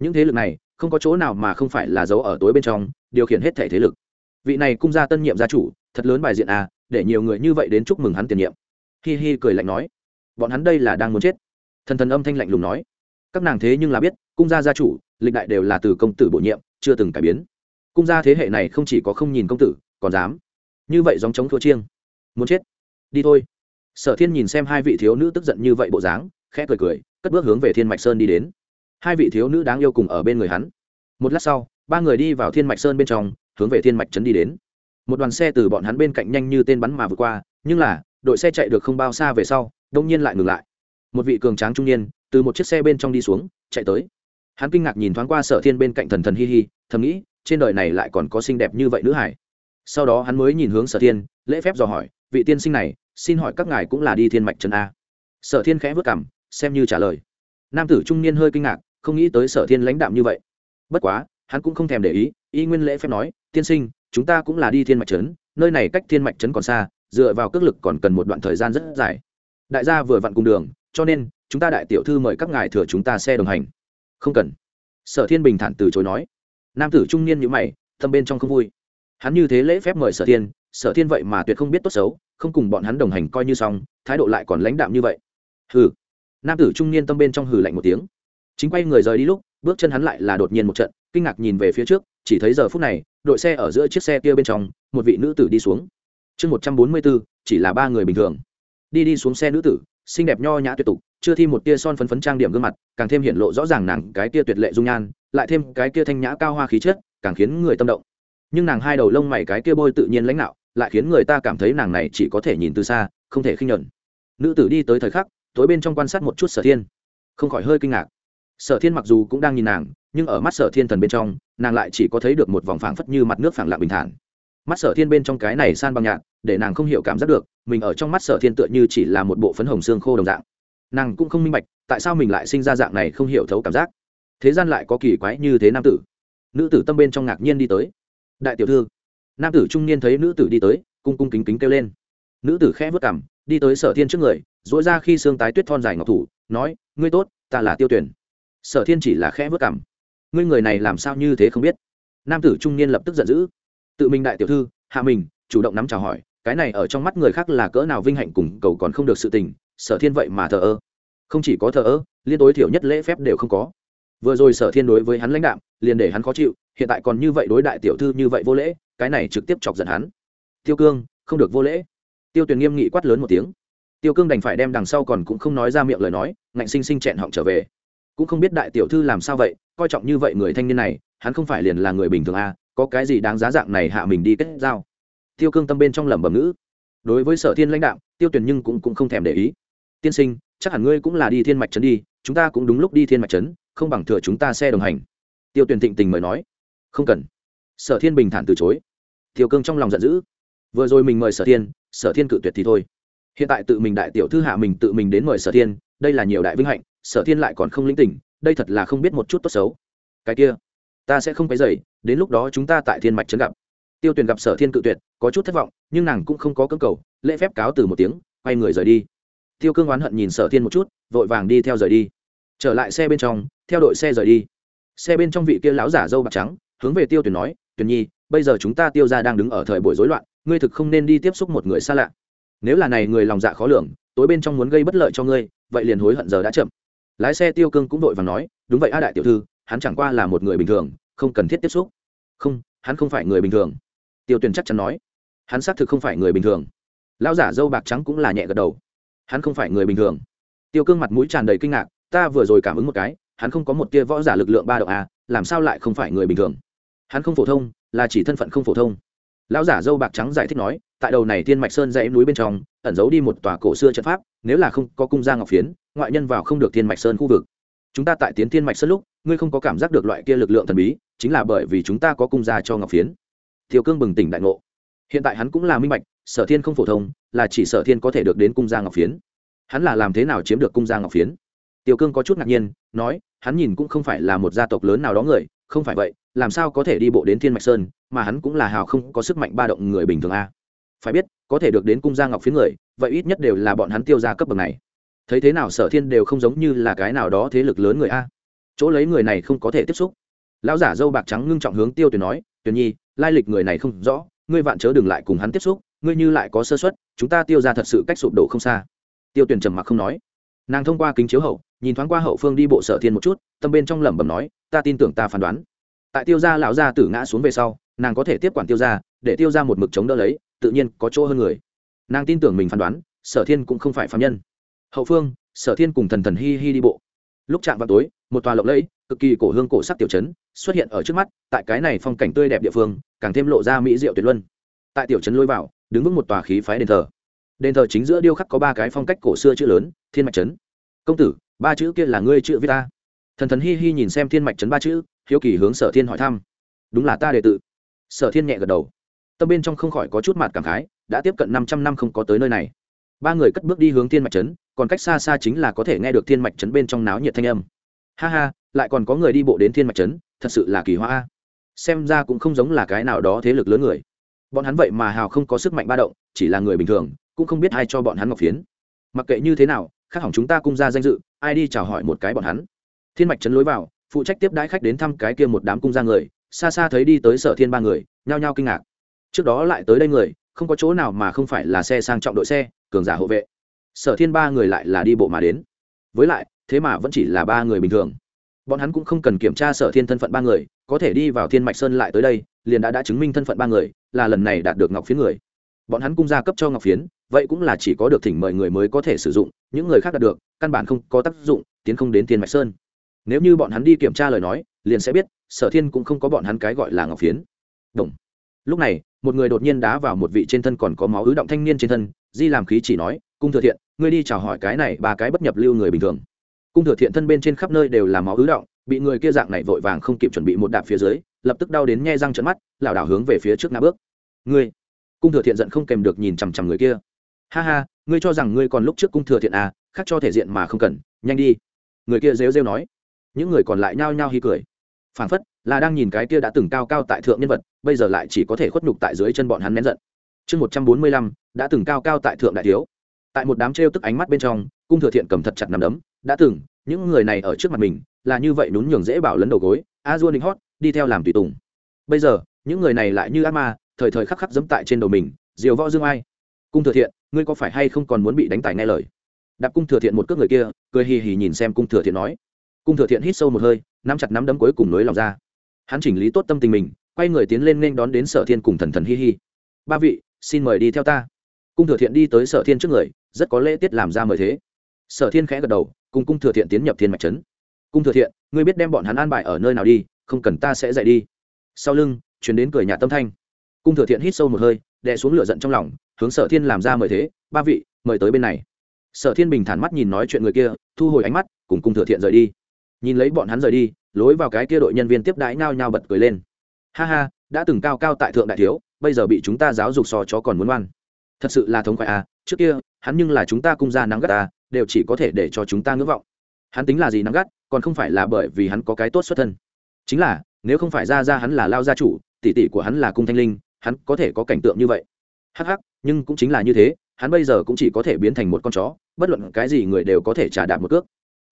Những thế lực này, không có chỗ nào mà không phải là giấu ở tối bên trong, điều khiển hết thể thế lực. Vị này cung gia tân nhiệm gia chủ, thật lớn bài diện à để nhiều người như vậy đến chúc mừng hắn tiền nhiệm. Hi hi cười lạnh nói bọn hắn đây là đang muốn chết. Thần thần âm thanh lạnh lùng nói. Các nàng thế nhưng là biết, cung gia gia chủ, lịch đại đều là từ công tử bổ nhiệm, chưa từng cải biến. Cung gia thế hệ này không chỉ có không nhìn công tử, còn dám. Như vậy dòng chống thua chiêng. Muốn chết. Đi thôi. Sở thiên nhìn xem hai vị thiếu nữ tức giận như vậy bộ dáng, khẽ cười cười, cất bước hướng về thiên mạch sơn đi đến. Hai vị thiếu nữ đáng yêu cùng ở bên người hắn. Một lát sau, ba người đi vào thiên mạch sơn bên trong, hướng về thiên mạch trấn đi đến. Một đoàn xe từ bọn hắn bên cạnh nhanh như tên bắn mà vượt qua, nhưng là, đội xe chạy được không bao xa về sau đông nhiên lại ngừng lại. Một vị cường tráng trung niên, từ một chiếc xe bên trong đi xuống, chạy tới. Hắn kinh ngạc nhìn thoáng qua sở thiên bên cạnh thần thần hi hi, thầm nghĩ, trên đời này lại còn có xinh đẹp như vậy nữ hải sau đó hắn mới nhìn hướng sở thiên, lễ phép dò hỏi, vị tiên sinh này, xin hỏi các ngài cũng là đi thiên mạch trần a? Sở thiên khẽ vất cảm xem như trả lời. Nam tử trung niên hơi kinh ngạc, không nghĩ tới sở thiên lãnh đạm như vậy. Bất quá, hắn cũng không thèm để ý, y nguyên lễ phép nói, tiên sinh, chúng ta cũng là đi thiên mạch trấn, nơi này cách thiên mạch trấn còn xa, dựa vào cước lực còn cần một đoạn thời gian rất dài đại gia vừa vặn cùng đường, cho nên, chúng ta đại tiểu thư mời các ngài thừa chúng ta xe đồng hành. Không cần. Sở thiên bình thản từ chối nói. Nam tử trung niên như mày, thâm bên trong không vui. Hắn như thế lễ phép mời sở thiên sở thiên vậy mà tuyệt không biết tốt xấu, không cùng bọn hắn đồng hành coi như xong, thái độ lại còn lãnh đạm như vậy. Hừ. Nam tử trung niên tâm bên trong hừ lạnh một tiếng. Chính quay người rời đi lúc, bước chân hắn lại là đột nhiên một trận, kinh ngạc nhìn về phía trước, chỉ thấy giờ phút này, đội xe ở giữa chiếc xe kia bên trong, một vị nữ tử đi xuống. Chương một trăm bốn mươi bốn chỉ là ba người bình thường đi đi xuống xe nữ tử, xinh đẹp nho nhã tuyệt tục, chưa thi một tia son phấn phấn trang điểm gương mặt, càng thêm hiện lộ rõ ràng nàng cái tia tuyệt lệ dung nhan, lại thêm cái tia thanh nhã cao hoa khí chất, càng khiến người tâm động. Nhưng nàng hai đầu lông mày cái kia bôi tự nhiên lãnh đạo, lại khiến người ta cảm thấy nàng này chỉ có thể nhìn từ xa, không thể khinh nhuận. Nữ tử đi tới thời khắc, tối bên trong quan sát một chút sở thiên. Không khỏi hơi kinh ngạc. Sở thiên mặc dù cũng đang nhìn nàng, nhưng ở mắt sở thiên thần bên trong, nàng lại chỉ có thấy được một vòng phảng phất như mặt nước phẳng lặng bình thản. Mắt sở thiên bên trong cái này san bằng nhạt để nàng không hiểu cảm giác được, mình ở trong mắt sở thiên tựa như chỉ là một bộ phấn hồng xương khô đồng dạng. Nàng cũng không minh bạch, tại sao mình lại sinh ra dạng này không hiểu thấu cảm giác. Thế gian lại có kỳ quái như thế nam tử. Nữ tử tâm bên trong ngạc nhiên đi tới. Đại tiểu thư. Nam tử trung niên thấy nữ tử đi tới, cung cung kính kính kêu lên. Nữ tử khẽ vất cảm đi tới sở thiên trước người dỗi ra khi xương tái tuyết thon dài ngọc thủ, nói, ngươi tốt, ta là tiêu tuyển sở thiên chỉ là khẽ vất cảm ngươi người này làm sao như thế không biết? Nam tử trung niên lập tức giận dữ. Tự mình đại tiểu thư, hạ mình chủ động nắm chào hỏi, cái này ở trong mắt người khác là cỡ nào vinh hạnh cùng cầu còn không được sự tình, sở thiên vậy mà thờ ơ. Không chỉ có thờ ơ, liên tối thiểu nhất lễ phép đều không có. Vừa rồi sở thiên đối với hắn lãnh đạm, liền để hắn khó chịu, hiện tại còn như vậy đối đại tiểu thư như vậy vô lễ, cái này trực tiếp chọc giận hắn. Tiêu cương, không được vô lễ. Tiêu tuyền nghiêm nghị quát lớn một tiếng. Tiêu cương đành phải đem đằng sau còn cũng không nói ra miệng lời nói, ngạnh sinh sinh chẹn họng trở về. Cũng không biết đại tiểu thư làm sao vậy, coi trọng như vậy người thanh niên này, hắn không phải liền là người bình thường à có cái gì đáng giá dạng này hạ mình đi kết giao tiêu cương tâm bên trong lẩm bẩm ngữ. Đối với sở thiên lãnh đạo tiêu tuyển nhưng cũng, cũng không thèm để ý. Tiên sinh chắc hẳn ngươi cũng là đi thiên mạch trấn đi chúng ta cũng đúng lúc đi thiên mạch trấn không bằng thừa chúng ta xe đồng hành. Tiêu tuyển thịnh tình mời nói. Không cần. Sở thiên bình thản từ chối. Tiêu cương trong lòng giận dữ. Vừa rồi mình mời sở thiên sở thiên cự tuyệt thì thôi. Hiện tại tự mình đại tiểu thư hạ mình tự mình đến mời sở thiên đây là nhiều đại vinh hạnh sở thiên lại còn không linh tỉnh đây thật là không biết một chút tốt xấu. Cái kia ta sẽ không phải dậy đến lúc đó chúng ta tại thiên mạch trấn gặp tiêu tuyền gặp sở thiên cự tuyệt, có chút thất vọng, nhưng nàng cũng không có cơ cầu, lễ phép cáo từ một tiếng, quay người rời đi. Tiêu cương oán hận nhìn sở thiên một chút, vội vàng đi theo rời đi. Trở lại xe bên trong, theo đội xe rời đi. Xe bên trong vị kia lão giả dâu bạc trắng, hướng về tiêu tuyền nói, tuyền nhi, bây giờ chúng ta tiêu ra đang đứng ở thời buổi rối loạn, ngươi thực không nên đi tiếp xúc một người xa lạ. Nếu là này người lòng dạ khó lường, tối bên trong muốn gây bất lợi cho ngươi, vậy liền hối hận giờ đã chậm. Lái xe tiêu cương cũng vội vàng nói, đúng vậy a đại tiểu thư, hắn chẳng qua là một người bình thường, không cần thiết tiếp xúc. Không, hắn không phải người bình thường tiêu tuyền chắc chắn nói, hắn xác thực không phải người bình thường. Lão giả dâu bạc trắng cũng là nhẹ gật đầu. Hắn không phải người bình thường. Tiêu cương mặt mũi tràn đầy kinh ngạc, ta vừa rồi cảm ứng một cái, hắn không có một tia võ giả lực lượng ba độ a à, làm sao lại không phải người bình thường? Hắn không phổ thông, là chỉ thân phận không phổ thông. Lão giả dâu bạc trắng giải thích nói, tại đầu này thiên mạch sơn dãy núi bên trong, ẩn giấu đi một tòa cổ xưa trận pháp, nếu là không có cung gia ngọc phiến, ngoại nhân vào không được thiên mạch sơn khu vực. Chúng ta tại tiến thiên mạch sơn lúc, ngươi không có cảm giác được loại kia lực lượng thần bí, chính là bởi vì chúng ta có cung gia cho ngọc phiến thiều cương bừng tỉnh đại ngộ. Hiện tại hắn cũng là minh bạch, sở thiên không phổ thông, là chỉ sở thiên có thể được đến cung gia ngọc phiến. Hắn là làm thế nào chiếm được cung gia ngọc phiến? Tiểu cương có chút ngạc nhiên, nói, hắn nhìn cũng không phải là một gia tộc lớn nào đó người, không phải vậy, làm sao có thể đi bộ đến thiên mạch sơn, mà hắn cũng là hào không có sức mạnh ba động người bình thường a. Phải biết, có thể được đến cung gia ngọc phiến người, vậy ít nhất đều là bọn hắn tiêu gia cấp bậc này. Thấy thế nào sở thiên đều không giống như là cái nào đó thế lực lớn người a. Chỗ lấy người này không có thể tiếp xúc. Lão giả dâu bạc trắng ngưng trọng hướng tiêu tuyển nói tuyển nhi lai lịch người này không rõ, ngươi vạn chớ đừng lại cùng hắn tiếp xúc, ngươi như lại có sơ xuất chúng ta tiêu ra thật sự cách sụp đổ không xa. Tiêu tuyển trầm mặc không nói. Nàng thông qua kính chiếu hậu, nhìn thoáng qua hậu phương đi bộ sở thiên một chút, tâm bên trong lẩm bẩm nói, ta tin tưởng ta phán đoán. Tại tiêu gia lão gia tử ngã xuống về sau, nàng có thể tiếp quản tiêu gia, để tiêu gia một mực chống đỡ lấy, tự nhiên có chỗ hơn người. Nàng tin tưởng mình phán đoán, sở thiên cũng không phải phạm nhân. Hậu phương, sở thiên cùng thần thần hi hi đi bộ. Lúc chạm vào tối, một tòa lộng lẫy cực kỳ cổ hương cổ sắc tiểu trấn, xuất hiện ở trước mắt, tại cái này phong cảnh tươi đẹp địa phương, càng thêm lộ ra mỹ diệu tuyệt luân. Tại tiểu trấn lôi vào, đứng vững một tòa khí phái đền thờ. Đền thờ chính giữa điêu khắc có ba cái phong cách cổ xưa chữ lớn, thiên mạch trấn. Công tử, ba chữ kia là ngươi chữ viết ta. Thần thần hi hi nhìn xem thiên mạch trấn ba chữ, hiếu kỳ hướng sở thiên hỏi thăm. Đúng là ta đệ tự sở thiên nhẹ gật đầu. Tâm bên trong không khỏi có chút mặt cảm khái, đã tiếp cận năm trăm năm không có tới nơi này. Ba người cất bước đi hướng thiên mạch trấn, còn cách xa xa chính là có thể nghe được thiên mạch trấn bên trong náo nhiệt thanh âm. Ha ha lại còn có người đi bộ đến thiên mạch trấn, thật sự là kỳ hoa. Xem ra cũng không giống là cái nào đó thế lực lớn người. Bọn hắn vậy mà hào không có sức mạnh ba động, chỉ là người bình thường, cũng không biết ai cho bọn hắn ngọc phiến. Mặc kệ như thế nào, khác hỏng chúng ta cung ra danh dự, ai đi chào hỏi một cái bọn hắn. Thiên mạch trấn lối vào, phụ trách tiếp đãi khách đến thăm cái kia một đám cung ra người, xa xa thấy đi tới sở thiên ba người, nhao nhao kinh ngạc. Trước đó lại tới đây người, không có chỗ nào mà không phải là xe sang trọng đội xe, cường giả hộ vệ. Sở thiên ba người lại là đi bộ mà đến. Với lại, thế mà vẫn chỉ là ba người bình thường bọn hắn cũng không cần kiểm tra sở thiên thân phận ba người, có thể đi vào thiên mạch sơn lại tới đây, liền đã đã chứng minh thân phận ba người, là lần này đạt được ngọc phiến người. Bọn hắn cung gia cấp cho ngọc phiến, vậy cũng là chỉ có được thỉnh mời người mới có thể sử dụng, những người khác đạt được, căn bản không có tác dụng, tiến không đến thiên mạch sơn. Nếu như bọn hắn đi kiểm tra lời nói, liền sẽ biết, sở thiên cũng không có bọn hắn cái gọi là ngọc phiến. Động. lúc này, một người đột nhiên đá vào một vị trên thân còn có máu ứ động thanh niên trên thân, di làm khí chỉ nói, cung thừa thiện, ngươi đi chào hỏi cái này ba cái bất nhập lưu người bình thường cung thừa thiện thân bên trên khắp nơi đều là máu ứ động, bị người kia dạng này vội vàng không kịp chuẩn bị một đạp phía dưới, lập tức đau đến nhe răng trận mắt, lảo đảo hướng về phía trước ngã bước. Ngươi! Cung thừa thiện giận không kèm được nhìn chằm chằm người kia. Ha ha, ngươi cho rằng ngươi còn lúc trước cung thừa thiện à khác cho thể diện mà không cần, nhanh đi. Người kia rêu rêu nói. Những người còn lại nhao nhao hi cười. Phảng phất là đang nhìn cái kia đã từng cao cao tại thượng nhân vật, bây giờ lại chỉ có thể khuất nhục tại dưới chân bọn hắn nén giận. Chương một trăm bốn mươi lăm, đã từng cao cao tại thượng đại thiếu tại một đám trêu tức ánh mắt bên trong, cung thừa thiện cầm thật chặt nằm đấm, đã từng, những người này ở trước mặt mình, là như vậy nhún nhường dễ bảo lấn đầu gối, a dua đinh hót, đi theo làm tùy tùng. Bây giờ, những người này lại như ác ma, thời thời khắc khắc dẫm tại trên đầu mình, diều võ dương ai? Cung thừa thiện, ngươi có phải hay không còn muốn bị đánh tài nghe lời? Đạp cung thừa thiện một cước người kia, cười hì hì nhìn xem cung thừa thiện nói. Cung thừa thiện hít sâu một hơi, nắm chặt nắm đấm cuối cùng nối lòng ra. Hắn chỉnh lý tốt tâm tình mình, quay người tiến lên nên đón đến sở thiên cùng thần thần hi hi. Ba vị, xin mời đi theo ta cung thừa thiện đi tới sở thiên trước người, rất có lễ tiết làm ra mời thế. Sở thiên khẽ gật đầu, cùng cung thừa thiện tiến nhập thiên mạch trấn. Cung thừa thiện, ngươi biết đem bọn hắn an bài ở nơi nào đi, không cần ta sẽ dạy đi. Sau lưng chuyển đến cười nhà tâm thanh. Cung thừa thiện hít sâu một hơi, đè xuống lửa giận trong lòng, hướng sở thiên làm ra mời thế, ba vị, mời tới bên này. Sở thiên bình thản mắt nhìn nói chuyện người kia, thu hồi ánh mắt, cùng cung thừa thiện rời đi. Nhìn lấy bọn hắn rời đi, lối vào cái kia đội nhân viên tiếp đãi nao nhao bật cười lên. Ha ha, đã từng cao cao tại thượng đại thiếu, bây giờ bị chúng ta giáo dục so chó còn muốn ngoan thật sự là thống khoái à trước kia, hắn nhưng là chúng ta cung ra nắng gắt à đều chỉ có thể để cho chúng ta ngưỡng vọng. Hắn tính là gì nắng gắt, còn không phải là bởi vì hắn có cái tốt xuất thân. Chính là, nếu không phải ra ra hắn là lao gia chủ, tỷ tỷ của hắn là cung thanh linh, hắn có thể có cảnh tượng như vậy. Hắc hắc, nhưng cũng chính là như thế, hắn bây giờ cũng chỉ có thể biến thành một con chó, bất luận cái gì người đều có thể trả đạp một cước.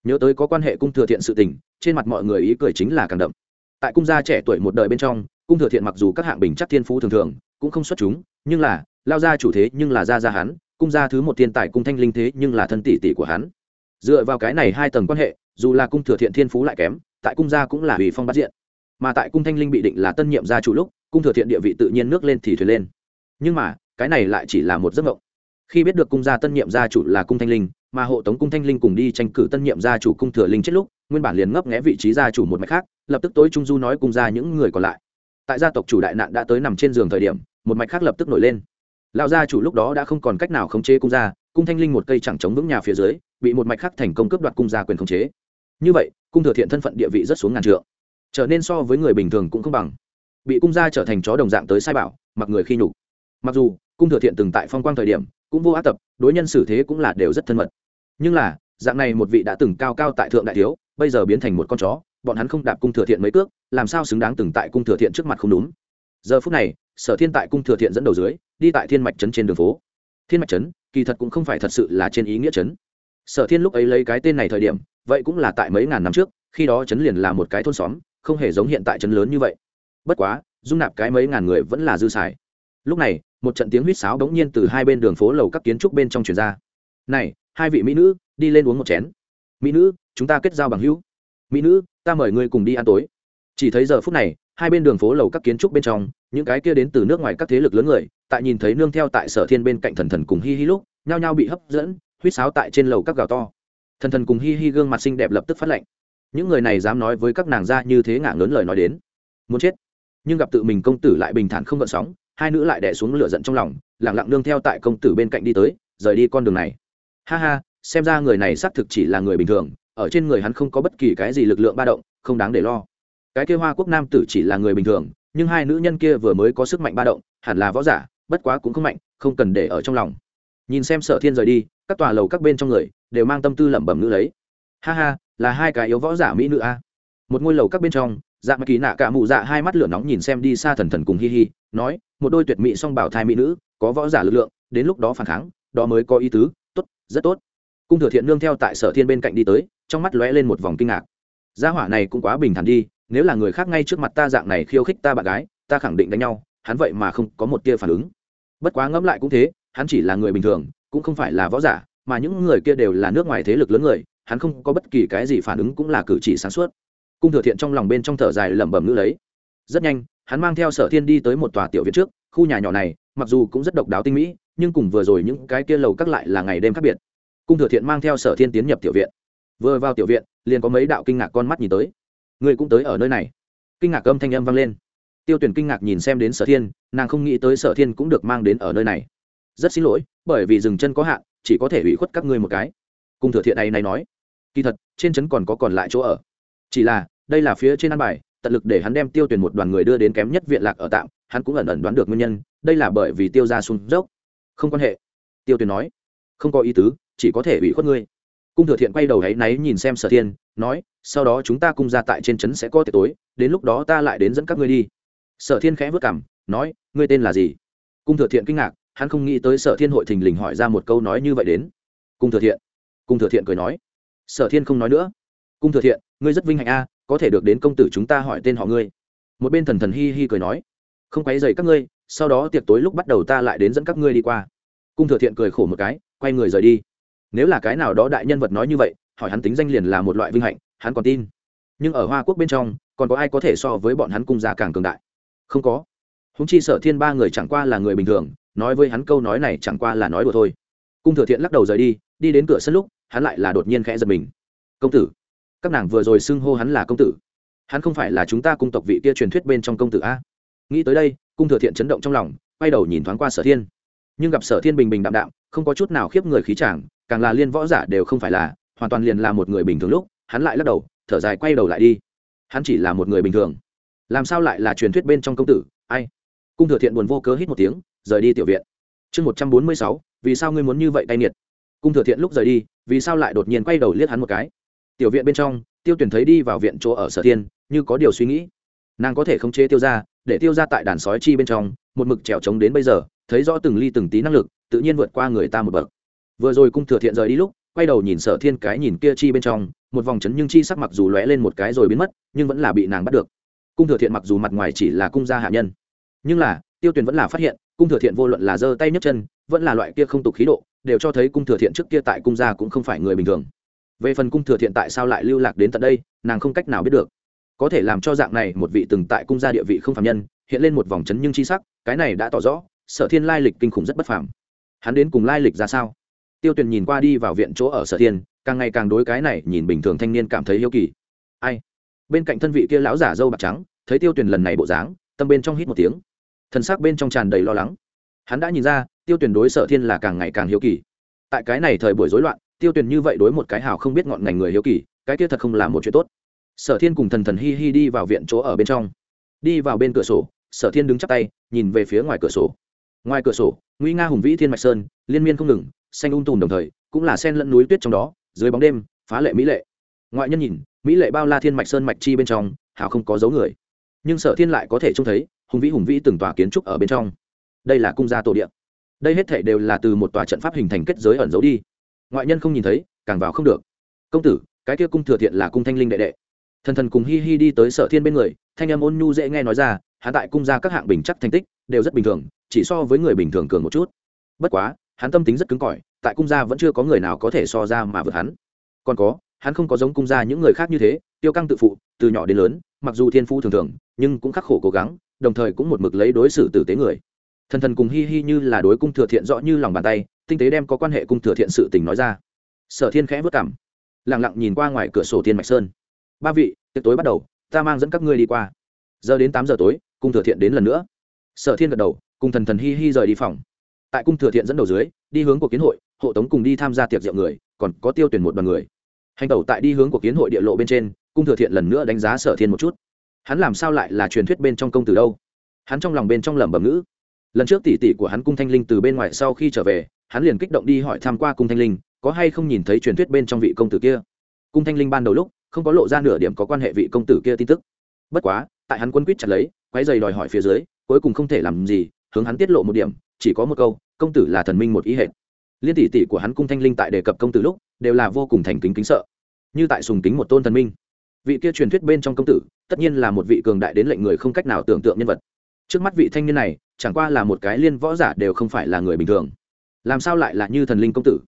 Nhớ tới có quan hệ cung thừa thiện sự tình, trên mặt mọi người ý cười chính là càng đậm. Tại cung gia trẻ tuổi một đời bên trong, cung thừa thiện mặc dù các hạng bình chắc thiên phú thường thường, cũng không xuất chúng, nhưng là lao gia chủ thế nhưng là gia gia hắn, cung gia thứ một thiên tài cung thanh linh thế nhưng là thân tỷ tỷ của hắn. Dựa vào cái này hai tầng quan hệ, dù là cung thừa thiện thiên phú lại kém, tại cung gia cũng là ủy phong bắt diện. Mà tại cung thanh linh bị định là tân nhiệm gia chủ lúc, cung thừa thiện địa vị tự nhiên nước lên thì thuyền lên. Nhưng mà, cái này lại chỉ là một giấc mộng. Khi biết được cung gia tân nhiệm gia chủ là cung thanh linh, mà hộ tống cung thanh linh cùng đi tranh cử tân nhiệm gia chủ cung thừa linh chết lúc, nguyên bản liền ngấp nghé vị trí gia chủ một mạch khác, lập tức tối trung du nói cung gia những người còn lại. Tại gia tộc chủ đại nạn đã tới nằm trên giường thời điểm, một mạch khác lập tức nổi lên lão gia chủ lúc đó đã không còn cách nào khống chế cung gia, cung thanh linh một cây chẳng chống vững nhà phía dưới, bị một mạch khác thành công cướp đoạt cung gia quyền khống chế. Như vậy, cung thừa thiện thân phận địa vị rất xuống ngàn trượng, trở nên so với người bình thường cũng không bằng. Bị cung gia trở thành chó đồng dạng tới sai bảo, mặc người khi nhục. Mặc dù, cung thừa thiện từng tại phong quang thời điểm, cũng vô ác tập, đối nhân xử thế cũng là đều rất thân mật. Nhưng là, dạng này một vị đã từng cao cao tại thượng đại thiếu, bây giờ biến thành một con chó, bọn hắn không đạp cung thừa thiện mấy cước, làm sao xứng đáng từng tại cung thừa thiện trước mặt không đúng? Giờ phút này sở thiên tại cung thừa thiện dẫn đầu dưới, đi tại thiên mạch trấn trên đường phố. Thiên mạch trấn, kỳ thật cũng không phải thật sự là trên ý nghĩa trấn. Sở thiên lúc ấy lấy cái tên này thời điểm, vậy cũng là tại mấy ngàn năm trước, khi đó trấn liền là một cái thôn xóm, không hề giống hiện tại trấn lớn như vậy. Bất quá, dung nạp cái mấy ngàn người vẫn là dư xài. Lúc này, một trận tiếng huýt sáo bỗng nhiên từ hai bên đường phố lầu các kiến trúc bên trong truyền ra. Này, hai vị mỹ nữ, đi lên uống một chén. Mỹ nữ, chúng ta kết giao bằng hữu. Mỹ nữ, ta mời ngươi cùng đi ăn tối. Chỉ thấy giờ phút này, hai bên đường phố lầu các kiến trúc bên trong những cái kia đến từ nước ngoài các thế lực lớn người, tại nhìn thấy nương theo tại sở thiên bên cạnh thần thần cùng hi hi lúc, nhao nhao bị hấp dẫn, huýt sáo tại trên lầu các gào to. Thần thần cùng hi hi gương mặt xinh đẹp lập tức phát lệnh những người này dám nói với các nàng ra như thế ngả lớn lời nói đến. Muốn chết. Nhưng gặp tự mình công tử lại bình thản không gợn sóng, hai nữ lại đẻ xuống lửa giận trong lòng lẳng lặng nương theo tại công tử bên cạnh đi tới, rời đi con đường này. Ha ha, xem ra người này xác thực chỉ là người bình thường, ở trên người hắn không có bất kỳ cái gì lực lượng ba động, không đáng để lo. Cái kia hoa quốc nam tử chỉ là người bình thường nhưng hai nữ nhân kia vừa mới có sức mạnh ba động, hẳn là võ giả, bất quá cũng không mạnh, không cần để ở trong lòng. Nhìn xem sở thiên rời đi, các tòa lầu các bên trong người đều mang tâm tư lẩm bẩm nữ lấy. Ha ha, là hai cái yếu võ giả mỹ nữ a. Một ngôi lầu các bên trong dạ mà kỳ nạ cả mụ dạ hai mắt lửa nóng nhìn xem đi xa thần thần cùng hi hi, nói, một đôi tuyệt mỹ song bảo thai mỹ nữ, có võ giả lực lượng, đến lúc đó phản kháng, đó mới có ý tứ, tốt, rất tốt. Cung thừa thiện nương theo tại sở thiên bên cạnh đi tới, trong mắt lóe lên một vòng kinh ngạc. Gia hỏa này cũng quá bình thản đi nếu là người khác ngay trước mặt ta dạng này khiêu khích ta bạn gái, ta khẳng định đánh nhau, hắn vậy mà không có một tia phản ứng. Bất quá ngẫm lại cũng thế, hắn chỉ là người bình thường, cũng không phải là võ giả, mà những người kia đều là nước ngoài thế lực lớn người, hắn không có bất kỳ cái gì phản ứng cũng là cử chỉ sáng suốt. Cung thừa thiện trong lòng bên trong thở dài lẩm bẩm ngữ lấy. Rất nhanh, hắn mang theo sở thiên đi tới một tòa tiểu viện trước, khu nhà nhỏ này, mặc dù cũng rất độc đáo tinh mỹ, nhưng cùng vừa rồi những cái kia lầu các lại là ngày đêm khác biệt. Cung thừa thiện mang theo sở thiên tiến nhập tiểu viện. Vừa vào tiểu viện, liền có mấy đạo kinh ngạc con mắt nhìn tới người cũng tới ở nơi này. Kinh ngạc âm thanh âm vang lên. Tiêu tuyển kinh ngạc nhìn xem đến sở thiên, nàng không nghĩ tới sở thiên cũng được mang đến ở nơi này. Rất xin lỗi, bởi vì dừng chân có hạn, chỉ có thể ủy khuất các ngươi một cái. Cung thừa thiện này này nói. Kỳ thật, trên trấn còn có còn lại chỗ ở. Chỉ là, đây là phía trên ăn bài, tận lực để hắn đem tiêu tuyển một đoàn người đưa đến kém nhất viện lạc ở tạm, hắn cũng ẩn ẩn đoán được nguyên nhân, đây là bởi vì tiêu ra sung dốc. Không quan hệ. Tiêu tuyển nói. Không có ý tứ, chỉ có thể ủy khuất ngươi. Cung thừa thiện quay đầu ấ y náy nhìn xem sở thiên nói, sau đó chúng ta cung ra tại trên trấn sẽ có tiệc tối, đến lúc đó ta lại đến dẫn các ngươi đi. Sở thiên khẽ vất cảm nói, ngươi tên là gì? Cung thừa thiện kinh ngạc, hắn không nghĩ tới sở thiên hội thình lình hỏi ra một câu nói như vậy đến. Cung thừa thiện, cung thừa thiện cười nói, sở thiên không nói nữa. Cung thừa thiện, ngươi rất vinh hạnh a, có thể được đến công tử chúng ta hỏi tên họ ngươi. Một bên thần thần hi hi cười nói, không quấy dày các ngươi, sau đó tiệc tối lúc bắt đầu ta lại đến dẫn các ngươi đi qua. Cung thừa thiện cười khổ một cái, quay người rời đi. Nếu là cái nào đó đại nhân vật nói như vậy hỏi hắn tính danh liền là một loại vinh hạnh, hắn còn tin. Nhưng ở hoa quốc bên trong, còn có ai có thể so với bọn hắn cung gia càng cường đại? Không có. Húng chi sở thiên ba người chẳng qua là người bình thường, nói với hắn câu nói này chẳng qua là nói đùa thôi. Cung thừa thiện lắc đầu rời đi đi đến cửa sân lúc, hắn lại là đột nhiên khẽ giật mình. Công tử, các nàng vừa rồi xưng hô hắn là công tử. Hắn không phải là chúng ta cung tộc vị kia truyền thuyết bên trong công tử a? Nghĩ tới đây, cung thừa thiện chấn động trong lòng, quay đầu nhìn thoáng qua sở thiên. Nhưng gặp sở thiên bình bình đạm đạm, không có chút nào khiếp người khí chàng, càng là liên võ giả đều không phải là hoàn toàn liền là một người bình thường lúc, hắn lại lắc đầu, thở dài quay đầu lại đi. Hắn chỉ là một người bình thường. Làm sao lại là truyền thuyết bên trong công tử? Ai? Cung thừa thiện buồn vô cớ hít một tiếng, rời đi tiểu viện. Chương một trăm bốn mươi sáu, vì sao ngươi muốn như vậy tay nghiệt? Cung thừa thiện lúc rời đi, vì sao lại đột nhiên quay đầu liếc hắn một cái? Tiểu viện bên trong, tiêu tuyển thấy đi vào viện chỗ ở sở thiên, như có điều suy nghĩ. Nàng có thể khống chế tiêu ra để tiêu ra tại đàn sói chi bên trong, một mực trèo trống đến bây giờ, thấy rõ từng ly từng tí năng lực, tự nhiên vượt qua người ta một bậc. Vừa rồi cung thừa thiện rời đi lúc quay đầu nhìn sở thiên cái nhìn kia chi bên trong, một vòng chấn nhưng chi sắc mặc dù lóe lên một cái rồi biến mất, nhưng vẫn là bị nàng bắt được. Cung thừa thiện mặc dù mặt ngoài chỉ là cung gia hạ nhân, nhưng là, tiêu tuyền vẫn là phát hiện, cung thừa thiện vô luận là giơ tay nhấc chân, vẫn là loại kia không tục khí độ, đều cho thấy cung thừa thiện trước kia tại cung gia cũng không phải người bình thường. Về phần cung thừa thiện tại sao lại lưu lạc đến tận đây, nàng không cách nào biết được. Có thể làm cho dạng này một vị từng tại cung gia địa vị không phạm nhân, hiện lên một vòng chấn nhưng chi sắc, cái này đã tỏ rõ, sở thiên lai lịch kinh khủng rất bất phàm. Hắn đến cùng lai lịch ra sao? Tiêu tuyền nhìn qua đi vào viện chỗ ở sở thiên, càng ngày càng đối cái này nhìn bình thường thanh niên cảm thấy yêu kỳ. Ai? Bên cạnh thân vị kia lão giả dâu bạc trắng, thấy tiêu tuyền lần này bộ dáng, tâm bên trong hít một tiếng. Thân xác bên trong tràn đầy lo lắng. Hắn đã nhìn ra, tiêu tuyền đối sở thiên là càng ngày càng hiếu kỳ. Tại cái này thời buổi rối loạn, tiêu tuyền như vậy đối một cái hào không biết ngọn ngành người hiếu kỳ, cái kia thật không là một chuyện tốt. Sở thiên cùng thần thần hi hi đi vào viện chỗ ở bên trong. Đi vào bên cửa sổ, sở thiên đứng chắp tay, nhìn về phía ngoài cửa sổ. Ngoài cửa sổ nguy nga hùng vĩ thiên mạch sơn, liên miên không ngừng xanh um tùm đồng thời, cũng là sen lẫn núi tuyết trong đó, dưới bóng đêm, phá lệ mỹ lệ. Ngoại nhân nhìn, mỹ lệ bao la thiên mạch sơn mạch chi bên trong hào không có dấu người. Nhưng sở thiên lại có thể trông thấy, hùng vĩ hùng vĩ từng tòa kiến trúc ở bên trong. Đây là cung gia tổ điện đây hết thể đều là từ một tòa trận pháp hình thành kết giới ẩn giấu đi. Ngoại nhân không nhìn thấy, càng vào không được. Công tử, cái kia cung thừa thiện là cung thanh linh đệ đệ. Thần thần cùng hi hi đi tới sở thiên bên người, thanh âm ôn nhu dễ nghe nói ra hạ tại cung gia các hạng bình chắc thành tích, đều rất bình thường, chỉ so với người bình thường cường một chút. Bất quá hắn tâm tính rất cứng cỏi, tại cung gia vẫn chưa có người nào có thể so ra mà vượt hắn. Còn có, hắn không có giống cung gia những người khác như thế, tiêu căng tự phụ, từ nhỏ đến lớn, mặc dù thiên phu thường thường, nhưng cũng khắc khổ cố gắng, đồng thời cũng một mực lấy đối xử tử tế người. Thần thần cùng hi hi như là đối cung thừa thiện rõ như lòng bàn tay, tinh tế đem có quan hệ cung thừa thiện sự tình nói ra. Sở thiên khẽ vất cảm lẳng lặng nhìn qua ngoài cửa sổ thiên mạch sơn. Ba vị, tiệc tối bắt đầu, ta mang dẫn các ngươi đi qua. Giờ đến tám giờ tối, cung thừa thiện đến lần nữa. Sở thiên gật đầu, cùng thần thần hi hi rời đi phòng tại cung thừa thiện dẫn đầu dưới, đi hướng của kiến hội, hộ tống cùng đi tham gia tiệc rượu người, còn có tiêu tuyển một đoàn người. Hành tẩu tại đi hướng của kiến hội địa lộ bên trên, cung thừa thiện lần nữa đánh giá sở thiên một chút. Hắn làm sao lại là truyền thuyết bên trong công từ đâu? Hắn trong lòng bên trong lẩm bẩm ngữ. Lần trước tỷ tỷ của hắn cung thanh linh từ bên ngoài sau khi trở về, hắn liền kích động đi hỏi tham q u a cung thanh linh, có hay không nhìn thấy truyền thuyết bên trong vị công tử kia? Cung thanh linh ban đầu lúc, không có lộ ra nửa điểm có quan hệ vị công tử kia tin tức. Bất quá, tại hắn quân quýt chặt lấy quái dày đòi hỏi phía dưới, cuối cùng không thể làm gì, hướng hắn tiết lộ một điểm chỉ có một câu, công tử là thần minh một ý hệ liên tỷ tỷ của hắn cung thanh linh tại đề cập công tử lúc, đều là vô cùng thành kính kính sợ. Như tại sùng kính một tôn thần minh. Vị kia truyền thuyết bên trong công tử, tất nhiên là một vị cường đại đến lệnh người không cách nào tưởng tượng nhân vật. Trước mắt vị thanh niên này, chẳng qua là một cái liên võ giả đều không phải là người bình thường. Làm sao lại là như thần linh công tử?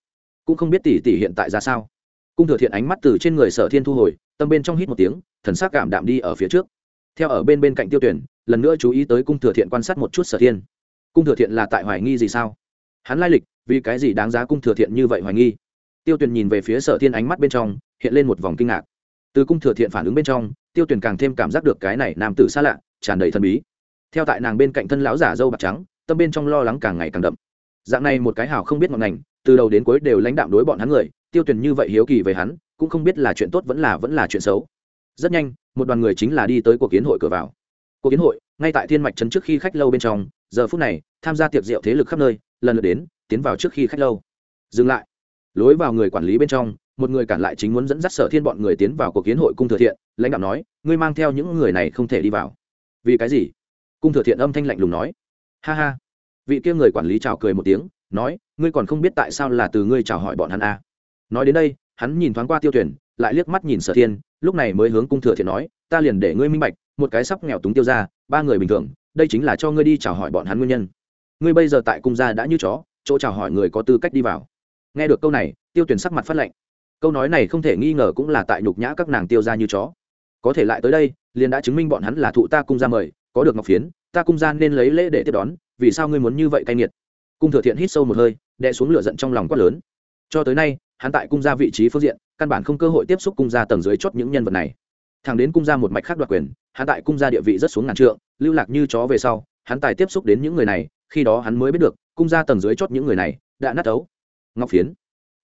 Cũng không biết tỷ tỷ hiện tại ra sao. Cung thừa thiện ánh mắt từ trên người sở thiên thu hồi, tâm bên trong hít một tiếng, thần s ắ c cảm đạm đi ở phía trước. Theo ở bên bên cạnh tiêu tuyển, lần nữa chú ý tới cung thừa thiện quan sát một chút sở thiên cung thừa thiện là tại hoài nghi gì sao? Hắn lai lịch, vì cái gì đáng giá cung thừa thiện như vậy hoài nghi? Tiêu Tuyền nhìn về phía sở thiên ánh mắt bên trong, hiện lên một vòng kinh ngạc. Từ cung thừa thiện phản ứng bên trong, tiêu Tuyền càng thêm cảm giác được cái này nam tử xa lạ, tràn đầy thần bí. Theo tại nàng bên cạnh thân lão giả dâu bạc trắng, tâm bên trong lo lắng càng ngày càng đậm. Dạng này một cái hào không biết ngọn ngành, từ đầu đến cuối đều lãnh đạm đối bọn hắn người, tiêu Tuyền như vậy hiếu kỳ về hắn, cũng không biết là chuyện tốt vẫn là vẫn là chuyện xấu. Rất nhanh, một đoàn người chính là đi tới cuộc kiến hội cửa vào. Cuộc kiến hội, ngay tại thiên mạch trấn trước khi khách lâu bên trong giờ phút này, tham gia tiệc rượu thế lực khắp nơi, lần lượt đến, tiến vào trước khi khách lâu. Dừng lại. Lối vào người quản lý bên trong, một người cản lại chính muốn dẫn dắt sở thiên bọn người tiến vào cuộc kiến hội cung thừa thiện, lãnh đạo nói, ngươi mang theo những người này không thể đi vào. Vì cái gì? Cung thừa thiện âm thanh lạnh lùng nói. Ha ha. Vị kia người quản lý chào cười một tiếng, nói, ngươi còn không biết tại sao là từ ngươi chào hỏi bọn hắn à. nói đến đây, hắn nhìn thoáng qua tiêu tuyển, lại liếc mắt nhìn sở thiên, lúc này mới hướng cung thừa thiện nói, ta liền để ngươi minh bạch, một cái sắp nghèo túng tiêu ra ba người bình thường đây chính là cho ngươi đi chào hỏi bọn hắn nguyên nhân. Ngươi bây giờ tại cung gia đã như chó, chỗ chào hỏi người có tư cách đi vào. Nghe được câu này, tiêu tuyển sắc mặt phát lệnh câu nói này không thể nghi ngờ cũng là tại nhục nhã các nàng tiêu ra như chó. Có thể lại tới đây, liền đã chứng minh bọn hắn là thụ ta cung gia mời, có được ngọc phiến, ta cung gia nên lấy lễ để tiếp đón, vì sao ngươi muốn như vậy cay nghiệt? Cung thừa thiện hít sâu một hơi, đè xuống lửa giận trong lòng quát lớn. Cho tới nay, hắn tại cung gia vị trí phương diện, căn bản không cơ hội tiếp xúc cung gia tầng dưới chót những nhân vật này thằng đến cung gia một mạch khác đoạt quyền, hắn tại cung gia địa vị rất xuống ngàn trượng, lưu lạc như chó về sau, hắn tài tiếp xúc đến những người này, khi đó hắn mới biết được, cung gia tầng dưới chót những người này đã nát ấu. Ngọc phiến,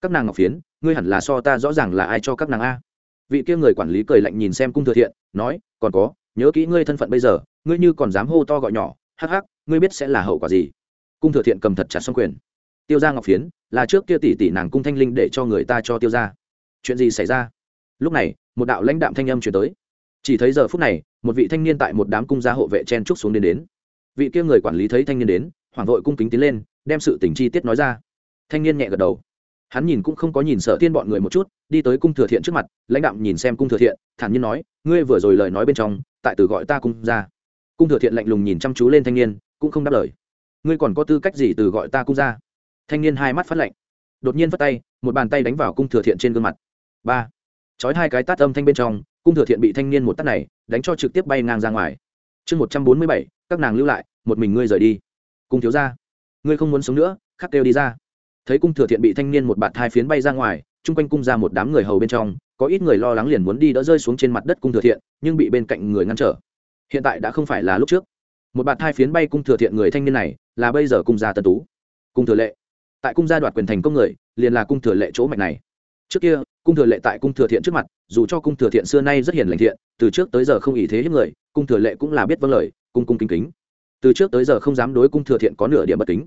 các nàng ngọc phiến, ngươi hẳn là so ta rõ ràng là ai cho các nàng a. Vị kia người quản lý cười lạnh nhìn xem cung thừa thiện, nói, còn có, nhớ kỹ ngươi thân phận bây giờ, ngươi như còn dám hô to gọi nhỏ, hắc hắc, ngươi biết sẽ là hậu quả gì. Cung thừa thiện cầm thật chặt xong quyền. Tiêu ra ngọc phiến, là trước kia tỷ tỷ nàng cung thanh linh để cho người ta cho tiêu ra chuyện gì xảy ra? Lúc này một đạo lãnh đạm thanh âm chuyển tới. Chỉ thấy giờ phút này, một vị thanh niên tại một đám cung gia hộ vệ chen trúc xuống đến đến. Vị kia người quản lý thấy thanh niên đến, hoảng vội cung kính tiến lên, đem sự tình chi tiết nói ra. Thanh niên nhẹ gật đầu. Hắn nhìn cũng không có nhìn sợ tiên bọn người một chút, đi tới cung thừa thiện trước mặt, lãnh đạm nhìn xem cung thừa thiện, thản nhiên nói, ngươi vừa rồi lời nói bên trong, tại từ gọi ta cung ra cung thừa thiện lạnh lùng nhìn chăm chú lên thanh niên, cũng không đáp lời. Ngươi còn có tư cách gì từ gọi ta cung ra thanh niên hai mắt phát lạnh. Đột nhiên vất tay, một bàn tay đánh vào cung thừa thiện trên gương mặt. Ba chói hai cái tát âm thanh bên trong, cung thừa thiện bị thanh niên một tát này đánh cho trực tiếp bay ngang ra ngoài. Chương một trăm bốn mươi bảy, các nàng lưu lại, một mình ngươi rời đi. Cung thiếu ra ngươi không muốn sống nữa, khắc kêu đi ra. Thấy cung thừa thiện bị thanh niên một bạt hai phiến bay ra ngoài, chung quanh cung ra một đám người hầu bên trong, có ít người lo lắng liền muốn đi đỡ rơi xuống trên mặt đất cung thừa thiện, nhưng bị bên cạnh người ngăn trở. Hiện tại đã không phải là lúc trước. Một bạt hai phiến bay cung thừa thiện người thanh niên này, là bây giờ cung gia tân tú. Cung thừa lệ. Tại cung gia đoạt quyền thành công người, liền là cung thừa lệ chỗ mạch này. Trước kia cung thừa lệ tại cung thừa thiện trước mặt dù cho cung thừa thiện xưa nay rất hiền lành thiện từ trước tới giờ không ý thế hiếp người cung thừa lệ cũng là biết vâng lời cung cung kính kính từ trước tới giờ không dám đối cung thừa thiện có nửa điểm bất kính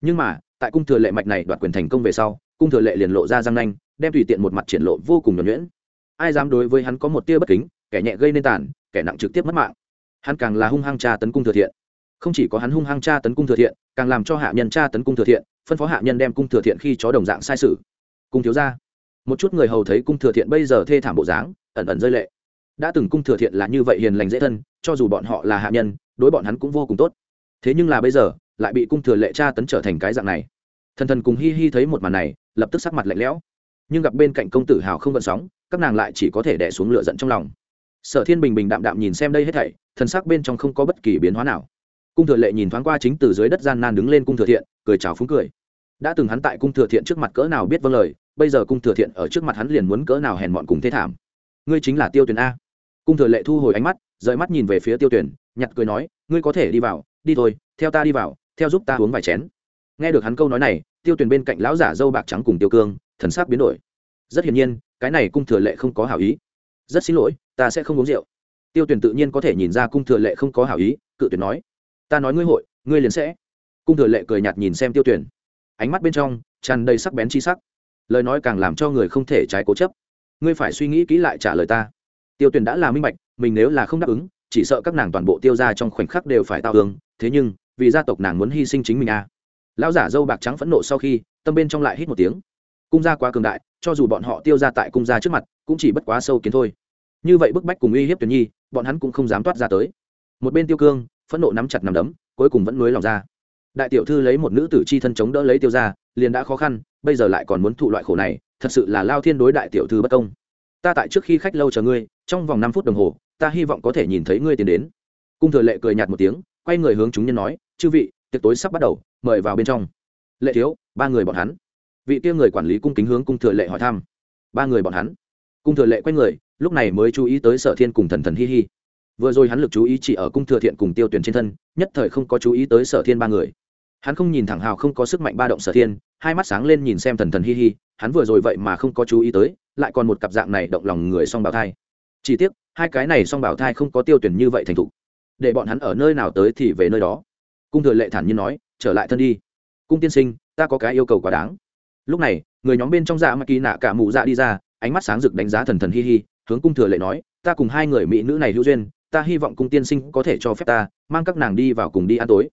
nhưng mà tại cung thừa lệ mạch này đoạt quyền thành công về sau cung thừa lệ liền lộ ra răng nanh đem tùy tiện một mặt triển lộ vô cùng nhuẩn nhuyễn ai dám đối với hắn có một tia bất kính kẻ nhẹ gây nên tàn kẻ nặng trực tiếp mất mạng hắn càng là hung hăng tra tấn cung thừa thiện không chỉ có hắn hung hăng tra tấn cung thừa thiện càng làm cho hạ nhân tra tấn cung thừa thiện phân phó hạ nhân đem cung thừa thiện khi chó đồng dạng sai sự cung thiếu gia một chút người hầu thấy cung thừa thiện bây giờ thê thảm bộ dáng, ẩn ẩn rơi lệ. Đã từng cung thừa thiện là như vậy hiền lành dễ thân, cho dù bọn họ là hạ nhân, đối bọn hắn cũng vô cùng tốt. Thế nhưng là bây giờ, lại bị cung thừa lệ tra tấn trở thành cái dạng này. Thần thần cùng hi hi thấy một màn này, lập tức sắc mặt lạnh lẽo. Nhưng gặp bên cạnh công tử hào không gợn sóng, các nàng lại chỉ có thể đẻ xuống lửa giận trong lòng. Sở thiên bình bình đạm đạm nhìn xem đây hết thảy, thần sắc bên trong không có bất kỳ biến hóa nào. Cung thừa lệ nhìn thoáng qua chính từ dưới đất gian nan đứng lên cung thừa thiện, cười chào phúng cười. Đã từng hắn tại cung thừa thiện trước mặt cỡ nào biết vâng lời bây giờ cung thừa thiện ở trước mặt hắn liền muốn cỡ nào hèn mọn cùng thế thảm. Ngươi chính là tiêu tuyển a. Cung thừa lệ thu hồi ánh mắt, rời mắt nhìn về phía tiêu tuyển, nhặt cười nói, ngươi có thể đi vào, đi thôi, theo ta đi vào, theo giúp ta uống vài chén. Nghe được hắn câu nói này, tiêu tuyển bên cạnh lão giả dâu bạc trắng cùng tiêu cương, thần sắc biến đổi. Rất hiển nhiên, cái này cung thừa lệ không có hảo ý. Rất xin lỗi, ta sẽ không uống rượu. Tiêu tuyển tự nhiên có thể nhìn ra cung thừa lệ không có hảo ý, cự tuyển nói, ta nói ngươi hội, ngươi liền sẽ. Cung thừa lệ cười nhạt nhìn xem tiêu tuyển. Ánh mắt bên trong, tràn đầy sắc bén chi sắc lời nói càng làm cho người không thể trái cố chấp. Ngươi phải suy nghĩ kỹ lại trả lời ta. Tiêu tuyển đã là minh bạch, mình nếu là không đáp ứng, chỉ sợ các nàng toàn bộ tiêu ra trong khoảnh khắc đều phải tạo hướng thế nhưng, vì gia tộc nàng muốn hy sinh chính mình à. lão giả dâu bạc trắng phẫn nộ sau khi, tâm bên trong lại hít một tiếng. Cung gia quá cường đại, cho dù bọn họ tiêu ra tại cung gia trước mặt, cũng chỉ bất quá sâu kiến thôi. Như vậy bức bách cùng uy hiếp tuyển nhi, bọn hắn cũng không dám toát ra tới. Một bên tiêu cương, phẫn nộ nắm chặt nằm đấm, cuối cùng vẫn nuối lòng ra đại tiểu thư lấy một nữ tử chi thân chống đỡ lấy tiêu ra liền đã khó khăn, bây giờ lại còn muốn thụ loại khổ này, thật sự là lao thiên đối đại tiểu thư bất công. Ta tại trước khi khách lâu chờ ngươi, trong vòng năm phút đồng hồ, ta hy vọng có thể nhìn thấy ngươi tiến đến. Cung thừa lệ cười nhạt một tiếng, quay người hướng chúng nhân nói, chư vị, tiệc tối sắp bắt đầu, mời vào bên trong. Lệ thiếu, ba người bọn hắn. Vị kia người quản lý cung kính hướng cung thừa lệ hỏi thăm. Ba người bọn hắn? Cung thừa lệ quay người, lúc này mới chú ý tới sở thiên cùng thần thần hi hi. Vừa rồi hắn lực chú ý chỉ ở cung thừa thiện cùng tiêu tuyển trên thân, nhất thời không có chú ý tới sở thiên ba người hắn không nhìn thẳng hào không có sức mạnh ba động sở thiên, hai mắt sáng lên nhìn xem thần thần hi hi, hắn vừa rồi vậy mà không có chú ý tới, lại còn một cặp dạng này động lòng người song bảo thai. Chỉ tiếc, hai cái này song bảo thai không có tiêu tuyển như vậy thành thục. Để bọn hắn ở nơi nào tới thì về nơi đó. Cung thừa lệ thản nhiên nói, trở lại thân đi. Cung tiên sinh, ta có cái yêu cầu quá đáng. Lúc này, người nhóm bên trong dạ mà kỳ nạ cả mụ dạ đi ra, ánh mắt sáng rực đánh giá thần thần hi hi, hướng cung thừa lệ nói, ta cùng hai người mỹ nữ này hữu duyên, ta hy vọng cung tiên sinh có thể cho phép ta, mang các nàng đi vào cùng đi ăn tối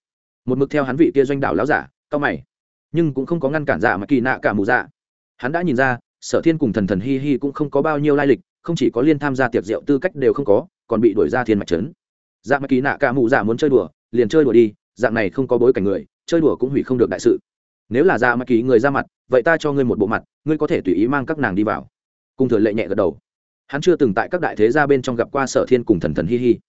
một mực theo hắn vị kia doanh đảo láo giả, cao mày. Nhưng cũng không có ngăn cản giả mà kỳ nạ cả mù dạ. Hắn đã nhìn ra, sở thiên cùng thần thần hi hi cũng không có bao nhiêu lai lịch, không chỉ có liên tham gia tiệc rượu tư cách đều không có, còn bị đuổi ra thiên mạch trấn. Dạ mà kỳ nạ cả mù dạ muốn chơi đùa, liền chơi đùa đi, dạng này không có bối cảnh người, chơi đùa cũng hủy không được đại sự. Nếu là dạ mà kỳ người ra mặt, vậy ta cho ngươi một bộ mặt, ngươi có thể tùy ý mang các nàng đi vào. Cung thừa lệ nhẹ gật đầu. Hắn chưa từng tại các đại thế gia bên trong gặp qua sở thiên cùng thần thần hi hi.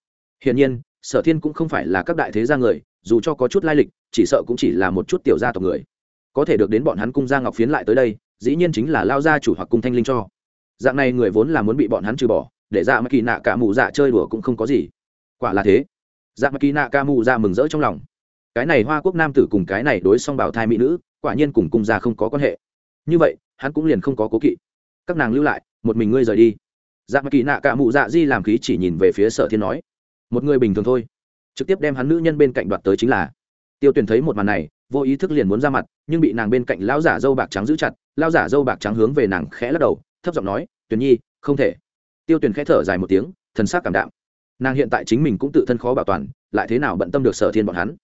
Hiển nhiên, sở thiên cũng không phải là các đại thế gia người dù cho có chút lai lịch, chỉ sợ cũng chỉ là một chút tiểu gia tộc người. Có thể được đến bọn hắn cung gia ngọc phiến lại tới đây, dĩ nhiên chính là lao gia chủ hoặc cung thanh linh cho. Dạng này người vốn là muốn bị bọn hắn trừ bỏ, để dạ mà kỳ nạ cả mù dạ chơi đùa cũng không có gì. Quả là thế. Dạ mà kỳ nạ ca mù dạ mừng rỡ trong lòng. Cái này hoa quốc nam tử cùng cái này đối song bảo thai mỹ nữ, quả nhiên cùng cung gia không có quan hệ. Như vậy, hắn cũng liền không có cố kỵ. Các nàng lưu lại, một mình ngươi rời đi. Dạ mà kỳ nạ cả mụ dạ di làm khí chỉ nhìn về phía sở thiên nói. Một người bình thường thôi trực tiếp đem hắn nữ nhân bên cạnh đoạt tới chính là. Tiêu tuyền thấy một màn này, vô ý thức liền muốn ra mặt, nhưng bị nàng bên cạnh lão giả dâu bạc trắng giữ chặt, lão giả dâu bạc trắng hướng về nàng khẽ lắc đầu, thấp giọng nói, tuyền nhi, không thể. Tiêu tuyền khẽ thở dài một tiếng, thần sắc cảm đạm. Nàng hiện tại chính mình cũng tự thân khó bảo toàn, lại thế nào bận tâm được sở thiên bọn hắn?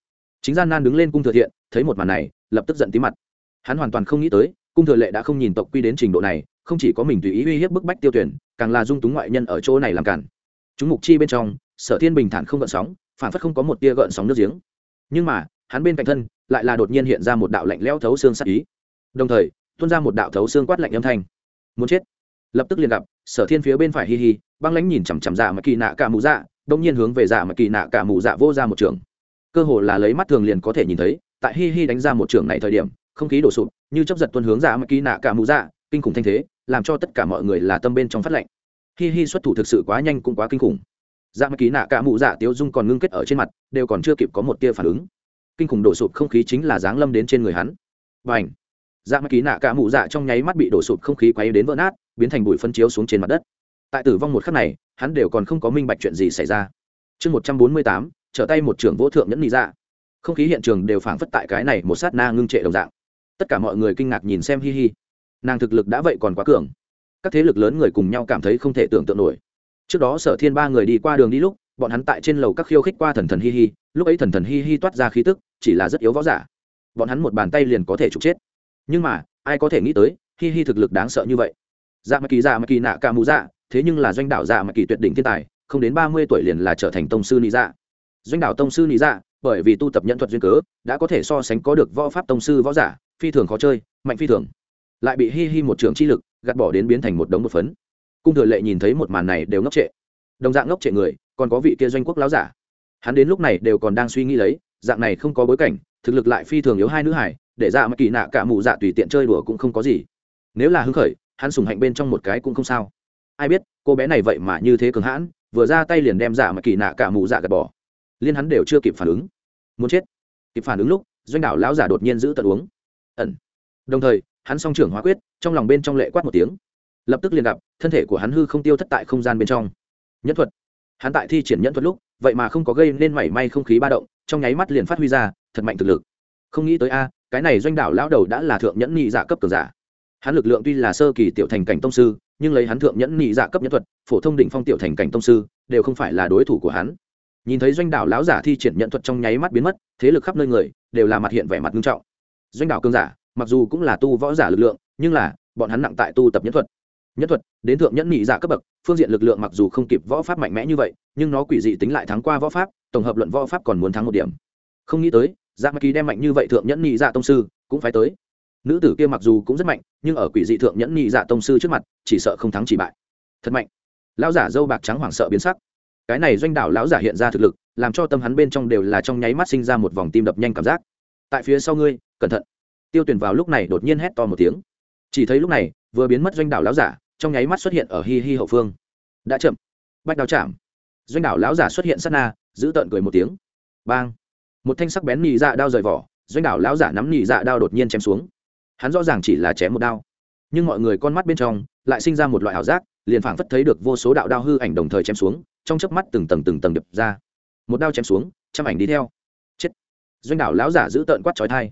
Chính gian nan đứng lên cung thừa thiện, thấy một màn này, lập tức giận tí mặt. Hắn hoàn toàn không nghĩ tới, cung thừa lệ đã không nhìn tộc quy đến trình độ này, không chỉ có mình tùy ý uy hiếp bức bách tiêu tuyển càng là dung túng ngoại nhân ở chỗ này làm cản. Chúng mục chi bên trong, sở thiên bình thản không gợn sóng phản phất không có một tia gợn sóng nước giếng. Nhưng mà, hắn bên cạnh thân lại là đột nhiên hiện ra một đạo lạnh lẽo thấu xương sắc ý. Đồng thời, tuôn ra một đạo thấu xương quát lạnh âm thanh. Muốn chết. Lập tức liền gặp, sở thiên phía bên phải hi hi, băng lãnh nhìn chằm chằm dạ mà kỳ nạ cả mù dạ đông nhiên hướng về dạ mà kỳ nạ cả mù dạ vô ra một trường. Cơ hồ là lấy mắt thường liền có thể nhìn thấy, tại hi hi đánh ra một trường này thời điểm, không khí đổ sụp, như chấp giật tuân hướng dạ mà kỳ nạ cả mù dạ kinh khủng thanh thế, làm cho tất cả mọi người là tâm bên trong phát lạnh. hi hi xuất thủ thực sự quá nhanh cũng quá kinh khủng dạ mặt ký nạ cả mụ dạ tiếu dung còn ngưng kết ở trên mặt, đều còn chưa kịp có một tia phản ứng. Kinh khủng đổ sụp không khí chính là giáng lâm đến trên người hắn. Và ảnh dạ mặt ký nạ cả mụ dạ trong nháy mắt bị đổ sụp không khí quay đến vỡ nát, biến thành bụi phân chiếu xuống trên mặt đất. Tại tử vong một khắc này, hắn đều còn không có minh bạch chuyện gì xảy ra. Chương một trăm bốn mươi tám, trở tay một trưởng vỗ thượng nhẫn lý dạ. Không khí hiện trường đều phảng phất tại cái này một sát na ngưng trệ đồng dạng. Tất cả mọi người kinh ngạc nhìn xem hi hi. Nàng thực lực đã vậy còn quá cường. Các thế lực lớn người cùng nhau cảm thấy không thể tưởng tượng nổi trước đó sở thiên ba người đi qua đường đi lúc, bọn hắn tại trên lầu các khiêu khích qua thần thần hi hi, lúc ấy thần thần hi hi toát ra khí tức, chỉ là rất yếu võ giả. Bọn hắn một bàn tay liền có thể trục chết. Nhưng mà, ai có thể nghĩ tới, hi hi thực lực đáng sợ như vậy. Dạ mà kỳ dạ mà kỳ nạ ca mù dạ thế nhưng là doanh đạo dạ mà kỳ tuyệt đỉnh thiên tài, không đến ba mươi tuổi liền là trở thành tông sư lý dạ. Doanh đạo tông sư lý dạ bởi vì tu tập nhận thuật duyên cớ, đã có thể so sánh có được võ pháp tông sư võ giả, phi thường khó chơi, mạnh phi thường. Lại bị hi hi một trường chi lực, gạt bỏ đến biến thành một đống một phấn cung thừa lệ nhìn thấy một màn này đều ngốc trệ. Đồng dạng ngốc trệ người, còn có vị kia doanh quốc láo giả. Hắn đến lúc này đều còn đang suy nghĩ lấy, dạng này không có bối cảnh, thực lực lại phi thường yếu hai nữ hải để dạ mà kỳ nạ cả mụ dạ tùy tiện chơi đùa cũng không có gì. Nếu là hứng khởi, hắn sùng hạnh bên trong một cái cũng không sao. Ai biết, cô bé này vậy mà như thế cường hãn, vừa ra tay liền đem dạ mà kỳ nạ cả mụ dạ gạt bỏ. Liên hắn đều chưa kịp phản ứng. Muốn chết. Kịp phản ứng lúc, doanh đảo lão giả đột nhiên giữ tận uống. Ẩn. Đồng thời, hắn song trưởng hóa quyết, trong lòng bên trong lệ quát một tiếng lập tức liền gặp, thân thể của hắn hư không tiêu thất tại không gian bên trong. Nhẫn thuật. Hắn tại thi triển nhẫn thuật lúc, vậy mà không có gây nên mảy may không khí ba động, trong nháy mắt liền phát huy ra thật mạnh thực lực. Không nghĩ tới a, cái này doanh đảo lão đầu đã là thượng nhẫn nhị giả cấp cường giả. Hắn lực lượng tuy là sơ kỳ tiểu thành cảnh tông sư, nhưng lấy hắn thượng nhẫn nhị giả cấp nhẫn thuật, phổ thông định phong tiểu thành cảnh tông sư, đều không phải là đối thủ của hắn. Nhìn thấy doanh đảo lão giả thi triển nhẫn thuật trong nháy mắt biến mất, thế lực khắp nơi người, đều là mặt hiện vẻ mặt nghiêm trọng. Doanh đảo cường giả, mặc dù cũng là tu võ giả lực lượng, nhưng là, bọn hắn nặng tại tu tập nhẫn thuật. Nhất thuật, đến thượng nhẫn nhị giả cấp bậc, phương diện lực lượng mặc dù không kịp võ pháp mạnh mẽ như vậy, nhưng nó quỷ dị tính lại thắng qua võ pháp, tổng hợp luận võ pháp còn muốn thắng một điểm. Không nghĩ tới dạ mạc kỳ đem mạnh như vậy thượng nhẫn nhị dạ tông sư cũng phải tới. Nữ tử kia mặc dù cũng rất mạnh, nhưng ở quỷ dị thượng nhẫn nhị dạ tông sư trước mặt, chỉ sợ không thắng chỉ bại. Thật mạnh. Lão giả dâu bạc trắng hoảng sợ biến sắc. Cái này doanh đảo lão giả hiện ra thực lực, làm cho tâm hắn bên trong đều là trong nháy mắt sinh ra một vòng tim đập nhanh cảm giác. Tại phía sau ngươi, cẩn thận. Tiêu tuyển vào lúc này đột nhiên hét to một tiếng. Chỉ thấy lúc này, vừa biến mất doanh đảo lão giả trong nháy mắt xuất hiện ở hi hi hậu phương. Đã chậm. Bách đao chạm. Doanh đảo lão giả xuất hiện sát na, giữ tợn cười một tiếng. Bang. Một thanh sắc bén nhị dạ đao rời vỏ, doanh đảo lão giả nắm nhị dạ đao đột nhiên chém xuống. Hắn rõ ràng chỉ là chém một đao. Nhưng mọi người con mắt bên trong lại sinh ra một loại ảo giác, liền phảng phất thấy được vô số đạo đao hư ảnh đồng thời chém xuống, trong chớp mắt từng tầng từng tầng đập ra. Một đao chém xuống, trăm ảnh đi theo. Chết. Doanh đảo lão giả giữ tợn quát trói thai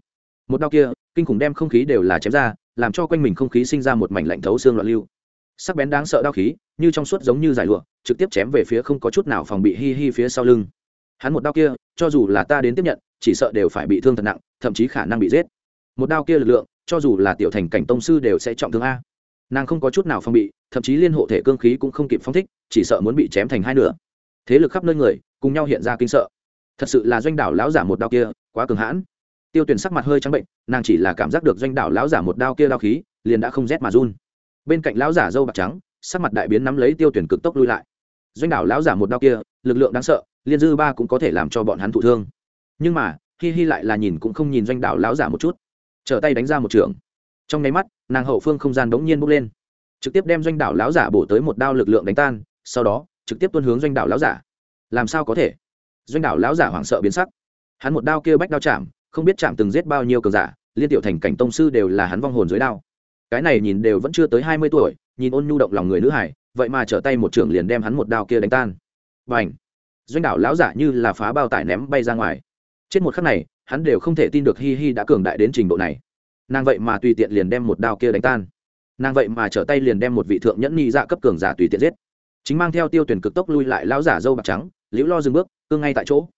một đao kia, kinh khủng đem không khí đều là chém ra, làm cho quanh mình không khí sinh ra một mảnh lạnh thấu xương loạn lưu sắc bén đáng sợ đao khí, như trong suốt giống như giải lụa, trực tiếp chém về phía không có chút nào phòng bị hi hi phía sau lưng. Hắn một đao kia, cho dù là ta đến tiếp nhận, chỉ sợ đều phải bị thương thật nặng, thậm chí khả năng bị giết. Một đao kia lực lượng, cho dù là tiểu thành cảnh tông sư đều sẽ trọng thương a. Nàng không có chút nào phòng bị, thậm chí liên hộ thể cương khí cũng không kịp phong thích, chỉ sợ muốn bị chém thành hai nửa. Thế lực khắp nơi người, cùng nhau hiện ra kinh sợ. Thật sự là doanh đảo lão giả một đao kia, quá cường hãn. Tiêu tuyển sắc mặt hơi trắng bệnh, nàng chỉ là cảm giác được doanh đảo lão giả một đao kia đao khí, liền đã không rét mà run bên cạnh lão giả dâu bạc trắng, sắc mặt đại biến nắm lấy tiêu tuyển cực tốc lui lại. Doanh đảo lão giả một đao kia, lực lượng đáng sợ, liên dư ba cũng có thể làm cho bọn hắn thụ thương. Nhưng mà, hi hi lại là nhìn cũng không nhìn doanh đảo lão giả một chút. Trở tay đánh ra một trường. Trong nháy mắt, nàng hậu phương không gian đống nhiên bốc lên. Trực tiếp đem doanh đảo lão giả bổ tới một đao lực lượng đánh tan, sau đó, trực tiếp tuân hướng doanh đảo lão giả. Làm sao có thể? Doanh đảo lão giả hoảng sợ biến sắc. Hắn một đao kia bách đao chạm, không biết chạm từng giết bao nhiêu cường giả, liên tiểu thành cảnh tông sư đều là hắn vong hồn dưới đao cái này nhìn đều vẫn chưa tới hai mươi tuổi, nhìn ôn nhu động lòng người nữ hải, vậy mà trở tay một trưởng liền đem hắn một đao kia đánh tan. Và ảnh doanh đảo lão giả như là phá bao tải ném bay ra ngoài. Chết một khắc này, hắn đều không thể tin được hi hi đã cường đại đến trình độ này. Nàng vậy mà tùy tiện liền đem một đao kia đánh tan. Nàng vậy mà trở tay liền đem một vị thượng nhẫn nhị dạ cấp cường giả tùy tiện giết. Chính mang theo tiêu tuyển cực tốc lui lại, lão giả dâu bạc trắng, liễu lo dừng bước, cương ngay tại chỗ.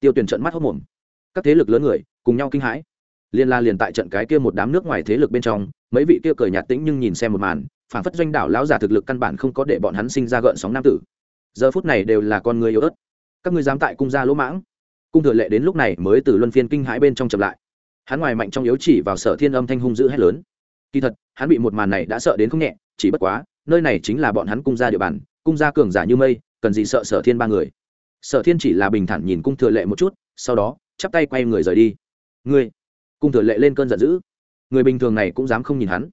Tiêu tuyển trận mắt hốc mồm. Các thế lực lớn người, cùng nhau kinh hãi liên la liền tại trận cái kia một đám nước ngoài thế lực bên trong, mấy vị kia cười nhạt tĩnh nhưng nhìn xem một màn, phản phất doanh đảo lão giả thực lực căn bản không có để bọn hắn sinh ra gợn sóng nam tử. Giờ phút này đều là con người yếu ớt. Các ngươi dám tại cung gia lỗ mãng. Cung thừa lệ đến lúc này mới từ luân phiên kinh hãi bên trong chậm lại. Hắn ngoài mạnh trong yếu chỉ vào sở thiên âm thanh hung dữ hét lớn. Kỳ thật, hắn bị một màn này đã sợ đến không nhẹ, chỉ bất quá, nơi này chính là bọn hắn cung gia địa bàn, cung gia cường giả như mây, cần gì sợ sở thiên ba người. Sở thiên chỉ là bình thản nhìn cung thừa lệ một chút, sau đó, chắp tay quay người rời đi. Ngươi cung thừa lệ lên cơn giận dữ. Người bình thường này cũng dám không nhìn hắn.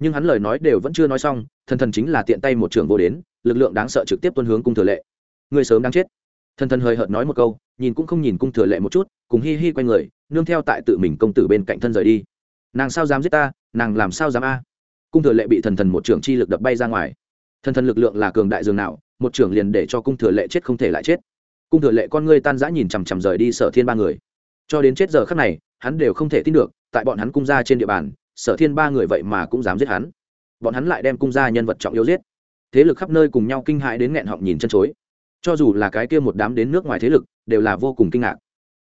Nhưng hắn lời nói đều vẫn chưa nói xong, thần thần chính là tiện tay một trường vô đến, lực lượng đáng sợ trực tiếp tuân hướng cung thừa lệ. Người sớm đang chết. Thần thần hơi hợt nói một câu, nhìn cũng không nhìn cung thừa lệ một chút, cùng hi hi quay người, nương theo tại tự mình công tử bên cạnh thân rời đi. Nàng sao dám giết ta, nàng làm sao dám a? Cung thừa lệ bị thần thần một trưởng chi lực đập bay ra ngoài. Thần thần lực lượng là cường đại dường nào, một trưởng liền để cho cung thừa lệ chết không thể lại chết. Cung thừa lệ con ngươi tan rã nhìn chằm chằm rời đi sở thiên ba người. Cho đến chết giờ khắc này hắn đều không thể tin được, tại bọn hắn cung ra trên địa bàn, sở thiên ba người vậy mà cũng dám giết hắn. Bọn hắn lại đem cung ra nhân vật trọng yếu giết. Thế lực khắp nơi cùng nhau kinh hãi đến nghẹn họng nhìn chân chối. Cho dù là cái kia một đám đến nước ngoài thế lực, đều là vô cùng kinh ngạc.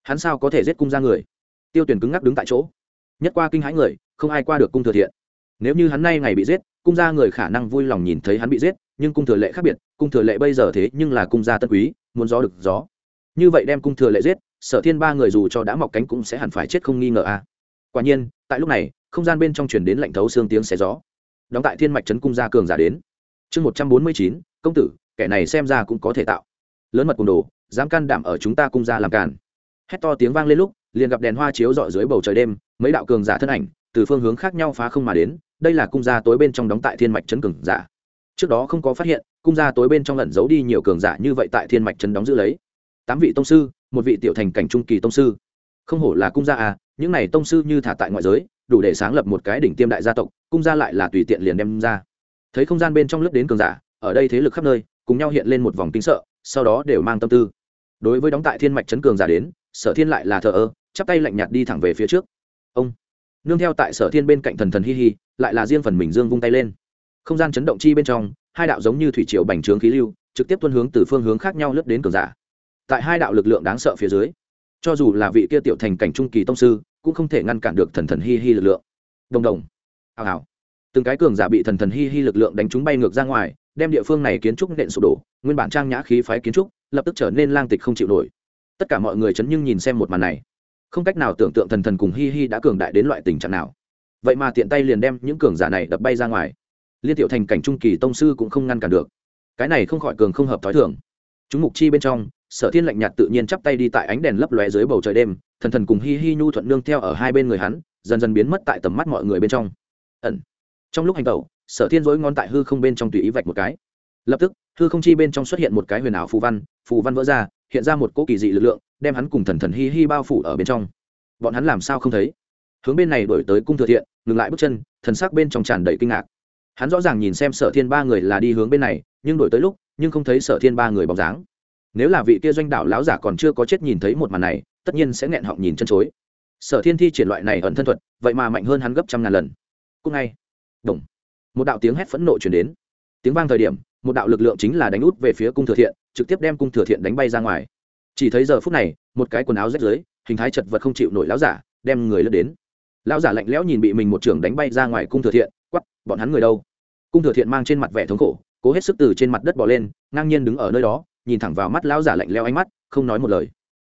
Hắn sao có thể giết cung ra người? Tiêu tuyển cứng ngắc đứng tại chỗ. Nhất qua kinh hãi người, không ai qua được cung thừa thiện. Nếu như hắn nay ngày bị giết, cung ra người khả năng vui lòng nhìn thấy hắn bị giết, nhưng cung thừa lệ khác biệt, cung thừa lệ bây giờ thế nhưng là cung gia tân quý, muốn gió được gió. Như vậy đem cung thừa lệ giết sở thiên ba người dù cho đã mọc cánh cũng sẽ hẳn phải chết không nghi ngờ a quả nhiên, tại lúc này, không gian bên trong truyền đến lạnh thấu xương tiếng xé gió. Đóng tại thiên mạch trấn cung gia cường giả đến. Chương một trăm bốn mươi chín, công tử, kẻ này xem ra cũng có thể tạo. Lớn mật cùng đồ, dám can đảm ở chúng ta cung gia làm càn. Hét to tiếng vang lên lúc, liền gặp đèn hoa chiếu rọi dưới bầu trời đêm, mấy đạo cường giả thân ảnh, từ phương hướng khác nhau phá không mà đến, đây là cung gia tối bên trong đóng tại thiên mạch trấn cường giả. Trước đó không có phát hiện, cung gia tối bên trong lẩn giấu đi nhiều cường giả như vậy tại thiên mạch trấn đóng giữ lấy. Tám vị tông sư một vị tiểu thành cảnh trung kỳ tông sư. Không hổ là cung gia à những này tông sư như thả tại ngoại giới, đủ để sáng lập một cái đỉnh tiêm đại gia tộc, cung gia lại là tùy tiện liền đem ra. Thấy không gian bên trong lướt đến cường giả, ở đây thế lực khắp nơi, cùng nhau hiện lên một vòng kinh sợ, sau đó đều mang tâm tư. Đối với đóng tại thiên mạch chấn cường giả đến, sở thiên lại là thờ ơ, chắp tay lạnh nhạt đi thẳng về phía trước. Ông, nương theo tại sở thiên bên cạnh thần thần hi hi, lại là riêng phần mình dương vung tay lên. Không gian chấn động chi bên trong, hai đạo giống như thủy triều bành trướng khí lưu, trực tiếp tuân hướng từ phương hướng khác nhau lướt đến cường giả tại hai đạo lực lượng đáng sợ phía dưới. Cho dù là vị kia tiểu thành cảnh trung kỳ tông sư, cũng không thể ngăn cản được thần thần hi hi lực lượng. Đồng đồng. Hào hào. Từng cái cường giả bị thần thần hi hi lực lượng đánh chúng bay ngược ra ngoài, đem địa phương này kiến trúc nện sụp đổ, nguyên bản trang nhã khí phái kiến trúc, lập tức trở nên lang tịch không chịu nổi. Tất cả mọi người chấn nhưng nhìn xem một màn này. Không cách nào tưởng tượng thần thần cùng hi hi đã cường đại đến loại tình trạng nào. Vậy mà tiện tay liền đem những cường giả này đập bay ra ngoài. Liên tiểu thành cảnh trung kỳ tông sư cũng không ngăn cản được. Cái này không khỏi cường không hợp t h ó i thường. Chúng mục chi bên trong sở thiên lạnh nhạt tự nhiên chắp tay đi tại ánh đèn lấp lóe dưới bầu trời đêm, thần thần cùng hi hi nhu thuận nương theo ở hai bên người hắn, dần dần biến mất tại tầm mắt mọi người bên trong. Ẩn. Trong lúc hành tẩu, sở thiên dối ngon tại hư không bên trong tùy ý vạch một cái. Lập tức, hư không chi bên trong xuất hiện một cái huyền ảo phù văn phù văn vỡ ra, hiện ra một cỗ kỳ dị lực lượng, đem hắn cùng thần thần hi hi bao phủ ở bên trong. Bọn hắn làm sao không thấy? Hướng bên này đổi tới cung thừa thiện, ngừng lại bước chân, thần sắc bên trong tràn đầy kinh ngạc. Hắn rõ ràng nhìn xem sở thiên ba người là đi hướng bên này, nhưng đổi tới lúc, nhưng không thấy sở thiên ba người bóng dáng nếu là vị kia doanh đạo lão giả còn chưa có chết nhìn thấy một màn này, tất nhiên sẽ nghẹn họng nhìn chân chối. Sở thiên thi triển loại này ẩn thân thuật, vậy mà mạnh hơn hắn gấp trăm ngàn lần. Cúc ngay. Đồng một đạo tiếng hét phẫn nộ chuyển đến. Tiếng vang thời điểm, một đạo lực lượng chính là đánh út về phía cung thừa thiện, trực tiếp đem cung thừa thiện đánh bay ra ngoài. Chỉ thấy giờ phút này, một cái quần áo rách rưới, hình thái chật vật không chịu nổi lão giả, đem người lướt đến. Lão giả lạnh lẽo nhìn bị mình một trưởng đánh bay ra ngoài cung thừa thiện quắp bọn hắn người đâu? Cung thừa thiện mang trên mặt vẻ thống khổ, cố hết sức từ trên mặt đất bỏ lên, ngang nhiên đứng ở nơi đó nhìn thẳng vào mắt lão giả lạnh lẽo ánh mắt, không nói một lời.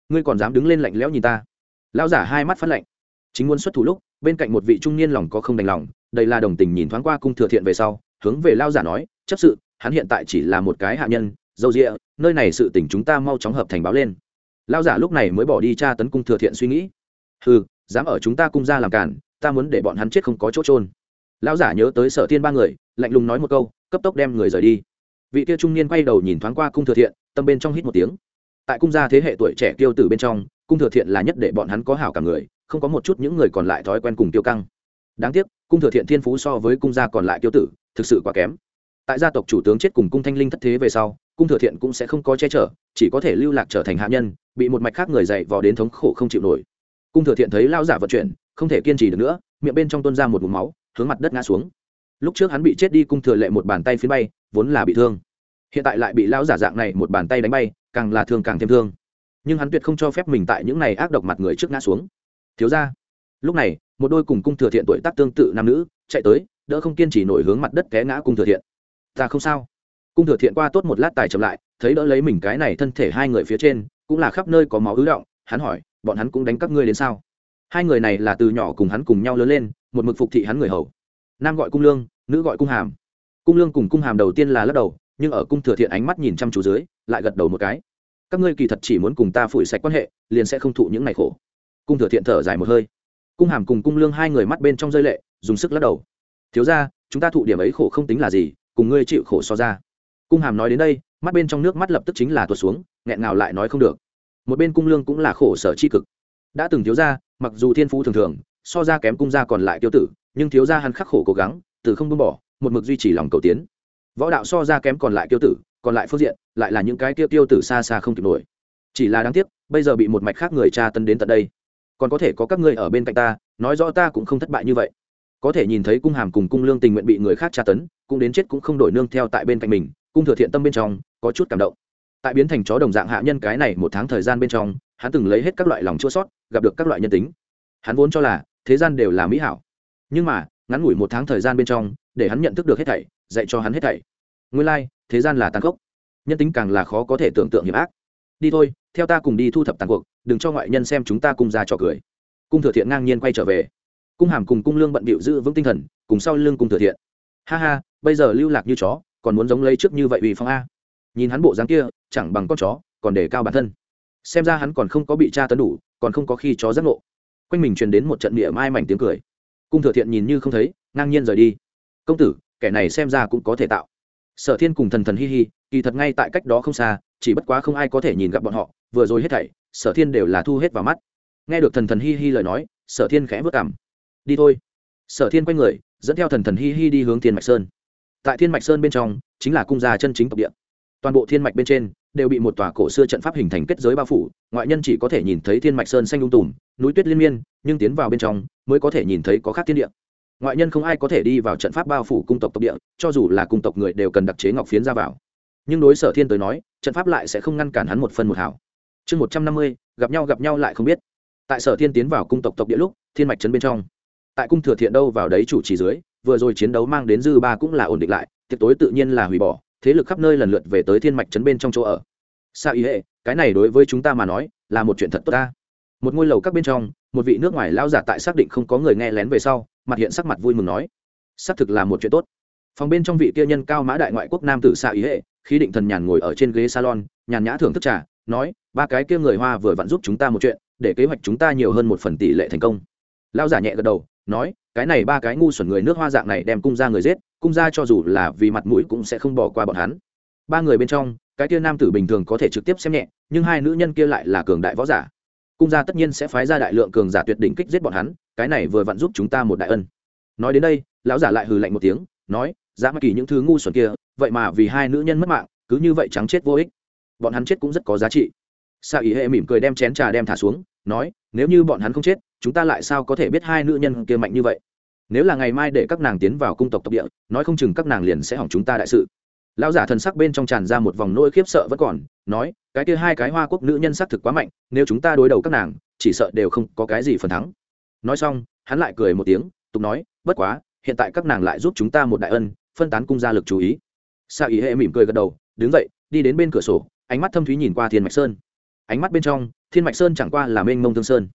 Ngươi còn dám đứng lên lạnh lẽo nhìn ta? Lão giả hai mắt phát lạnh. Chính muốn xuất thủ lúc, bên cạnh một vị trung niên lòng có không đành lòng đây là đồng tình nhìn thoáng qua cung thừa thiện về sau, hướng về lao giả nói, chấp sự, hắn hiện tại chỉ là một cái hạ nhân, dâu rịa nơi này sự tỉnh chúng ta mau chóng hợp thành báo lên. Lao giả lúc này mới bỏ đi tra tấn cung thừa thiện suy nghĩ. Ừ dám ở chúng ta cung ra làm cản, ta muốn để bọn hắn chết không có chỗ trôn lão giả nhớ tới sở thiên ba người, lạnh lùng nói một câu, cấp tốc đem người rời đi vị kia trung niên quay đầu nhìn thoáng qua cung thừa thiện, tâm bên trong hít một tiếng. Tại cung gia thế hệ tuổi trẻ tiêu tử bên trong, cung thừa thiện là nhất để bọn hắn có hảo cả người, không có một chút những người còn lại thói quen cùng tiêu căng. Đáng tiếc, cung thừa thiện thiên phú so với cung gia còn lại tiêu tử, thực sự quá kém. Tại gia tộc chủ tướng chết cùng cung thanh linh thất thế về sau, cung thừa thiện cũng sẽ không có che chở, chỉ có thể lưu lạc trở thành hạ nhân, bị một mạch khác người dạy vò đến thống khổ không chịu nổi. Cung thừa thiện thấy lao giả vận chuyển, không thể kiên trì được nữa, miệng bên trong tuôn ra một mụm máu, hướng mặt đất ngã xuống. Lúc trước hắn bị chết đi, cung thừa lệ một bàn tay phiến bay vốn là bị thương. Hiện tại lại bị lão giả dạng này một bàn tay đánh bay, càng là thương càng thêm thương. Nhưng hắn tuyệt không cho phép mình tại những này ác độc mặt người trước ngã xuống. Thiếu ra lúc này, một đôi cùng cung thừa thiện tuổi tác tương tự nam nữ chạy tới, đỡ không kiên trì nổi hướng mặt đất té ngã cung thừa thiện. Ta không sao. Cung thừa thiện qua tốt một lát tài chậm lại, thấy đỡ lấy mình cái này thân thể hai người phía trên, cũng là khắp nơi có máu ứ động, hắn hỏi, bọn hắn cũng đánh các ngươi đến sao? Hai người này là từ nhỏ cùng hắn cùng nhau lớn lên, một mực phục thị hắn người hầu. Nam gọi cung lương, nữ gọi cung hàm cung lương cùng cung hàm đầu tiên là lắc đầu, nhưng ở cung thừa thiện ánh mắt nhìn chăm chú dưới, lại gật đầu một cái. Các ngươi kỳ thật chỉ muốn cùng ta phủi sạch quan hệ, liền sẽ không thụ những ngày khổ. Cung thừa thiện thở dài một hơi. Cung hàm cùng cung lương hai người mắt bên trong rơi lệ, dùng sức lắc đầu. Thiếu ra chúng ta thụ điểm ấy khổ không tính là gì, cùng ngươi chịu khổ so ra. Cung hàm nói đến đây, mắt bên trong nước mắt lập tức chính là tuột xuống, nghẹn ngào lại nói không được. Một bên cung lương cũng là khổ sở c h i cực. Đã từng thiếu ra mặc dù thiên phú thường thường, so ra kém cung gia còn lại tiêu tử, nhưng thiếu ra hắn khắc khổ cố gắng, từ không buông bỏ một mực duy trì lòng cầu tiến. Võ đạo so ra kém còn lại tiêu tử, còn lại phương diện, lại là những cái tiêu tiêu tử xa xa không kịp nổi. Chỉ là đáng tiếc, bây giờ bị một mạch khác người cha tân đến tận đây. Còn có thể có các ngươi ở bên cạnh ta, nói rõ ta cũng không thất bại như vậy. Có thể nhìn thấy cung hàm cùng cung lương tình nguyện bị người khác tra tấn, cũng đến chết cũng không đổi nương theo tại bên cạnh mình, cung thừa thiện tâm bên trong, có chút cảm động. Tại biến thành chó đồng dạng hạ nhân cái này một tháng thời gian bên trong, hắn từng lấy hết các loại lòng chua sót, gặp được các loại nhân tính. Hắn vốn cho là thế gian đều là mỹ hảo. Nhưng mà, ngắn ngủi một tháng thời gian bên trong để hắn nhận thức được hết thảy dạy cho hắn hết thảy. Nguyên lai、like, thế gian là tàn khốc. Nhân tính càng là khó có thể tưởng tượng hiểm ác. Đi thôi theo ta cùng đi thu thập tàn cuộc đừng cho ngoại nhân xem chúng ta cùng ra trò cười. Cung thừa thiện ngang nhiên quay trở về. Cung hàm cùng cung lương bận bịu giữ vững tinh thần cùng sau lưng cung thừa thiện. Ha ha bây giờ lưu lạc như chó còn muốn giống lấy trước như vậy vì phong a. Nhìn hắn bộ dáng kia chẳng bằng con chó còn để cao bản thân. Xem ra hắn còn không có bị tra tấn đủ còn không có khi chó giấc ngộ. Quanh mình truyền đến một trận địa mai mảnh tiếng cười. Cung thừa thiện nhìn như không thấy ngang nhiên rời đi công tử, kẻ này xem ra cũng có thể tạo. Sở thiên cùng thần thần hi hi, kỳ thật ngay tại cách đó không xa, chỉ bất quá không ai có thể nhìn gặp bọn họ, vừa rồi hết thảy, sở thiên đều là thu hết vào mắt. Nghe được thần thần hi hi lời nói, sở thiên khẽ vất cảm đi thôi. Sở thiên quay người, dẫn theo thần thần hi hi đi hướng thiên mạch sơn. Tại thiên mạch sơn bên trong, chính là cung gia chân chính tộc địa. Toàn bộ thiên mạch bên trên, đều bị một tòa cổ xưa trận pháp hình thành kết giới bao phủ, ngoại nhân chỉ có thể nhìn thấy thiên mạch sơn xanh lung tùm, núi tuyết liên miên, nhưng tiến vào bên trong, mới có thể nhìn thấy có khác thiên địa ngoại nhân không ai có thể đi vào trận pháp bao phủ cung tộc tộc địa, cho dù là cung tộc người đều cần đặc chế ngọc phiến ra vào. Nhưng đối sở thiên tới nói, trận pháp lại sẽ không ngăn cản hắn một phân một hảo chương một trăm năm mươi, gặp nhau gặp nhau lại không biết. Tại sở thiên tiến vào cung tộc tộc địa lúc, thiên mạch trấn bên trong. Tại cung thừa thiện đâu vào đấy chủ trì dưới, vừa rồi chiến đấu mang đến dư ba cũng là ổn định lại, tiệc tối tự nhiên là hủy bỏ, thế lực khắp nơi lần lượt về tới thiên mạch trấn bên trong chỗ ở. Sa ý hệ, cái này đối với chúng ta mà nói, là một chuyện thật tốt ta một ngôi lầu các bên trong, một vị nước ngoài lao giả tại xác định không có người nghe lén về sau, mặt hiện sắc mặt vui mừng nói, xác thực là một chuyện tốt. Phòng bên trong vị kia nhân cao mã đại ngoại quốc nam tử xa ý hệ khi định thần nhàn ngồi ở trên ghế salon, nhàn nhã thưởng thức trà, nói, ba cái kia người hoa vừa vặn giúp chúng ta một chuyện, để kế hoạch chúng ta nhiều hơn một phần tỷ lệ thành công. Lao giả nhẹ gật đầu, nói, cái này ba cái ngu xuẩn người nước hoa dạng này đem cung ra người giết, cung ra cho dù là vì mặt mũi cũng sẽ không bỏ qua bọn hắn. Ba người bên trong, cái kia nam tử bình thường có thể trực tiếp xem nhẹ, nhưng hai nữ nhân kia lại là cường đại võ giả cung gia tất nhiên sẽ phái ra đại lượng cường giả tuyệt đỉnh kích giết bọn hắn, cái này vừa vặn giúp chúng ta một đại ân. Nói đến đây, lão giả lại hừ lạnh một tiếng, nói dạ giá mắc kỳ những thứ ngu xuẩn kia, vậy mà vì hai nữ nhân mất mạng, cứ như vậy trắng chết vô ích. Bọn hắn chết cũng rất có giá trị. Sa ý hệ mỉm cười đem chén trà đem thả xuống, nói, nếu như bọn hắn không chết, chúng ta lại sao có thể biết hai nữ nhân kia mạnh như vậy? Nếu là ngày mai để các nàng tiến vào cung tộc tộc địa, nói không chừng các nàng liền sẽ hỏng chúng ta đại sự lão giả thần sắc bên trong tràn ra một vòng nỗi khiếp sợ vẫn còn, nói, cái kia hai cái hoa quốc nữ nhân xác thực quá mạnh, nếu chúng ta đối đầu các nàng, chỉ sợ đều không có cái gì phần thắng. Nói xong, hắn lại cười một tiếng, tục nói, bất quá, hiện tại các nàng lại giúp chúng ta một đại ân, phân tán cung gia lực chú ý. Sa ý hệ mỉm cười gật đầu, đứng dậy, đi đến bên cửa sổ. Ánh mắt thâm thúy nhìn qua thiên mạch sơn. Ánh mắt bên trong, thiên mạch sơn chẳng qua là mênh mông thương sơn.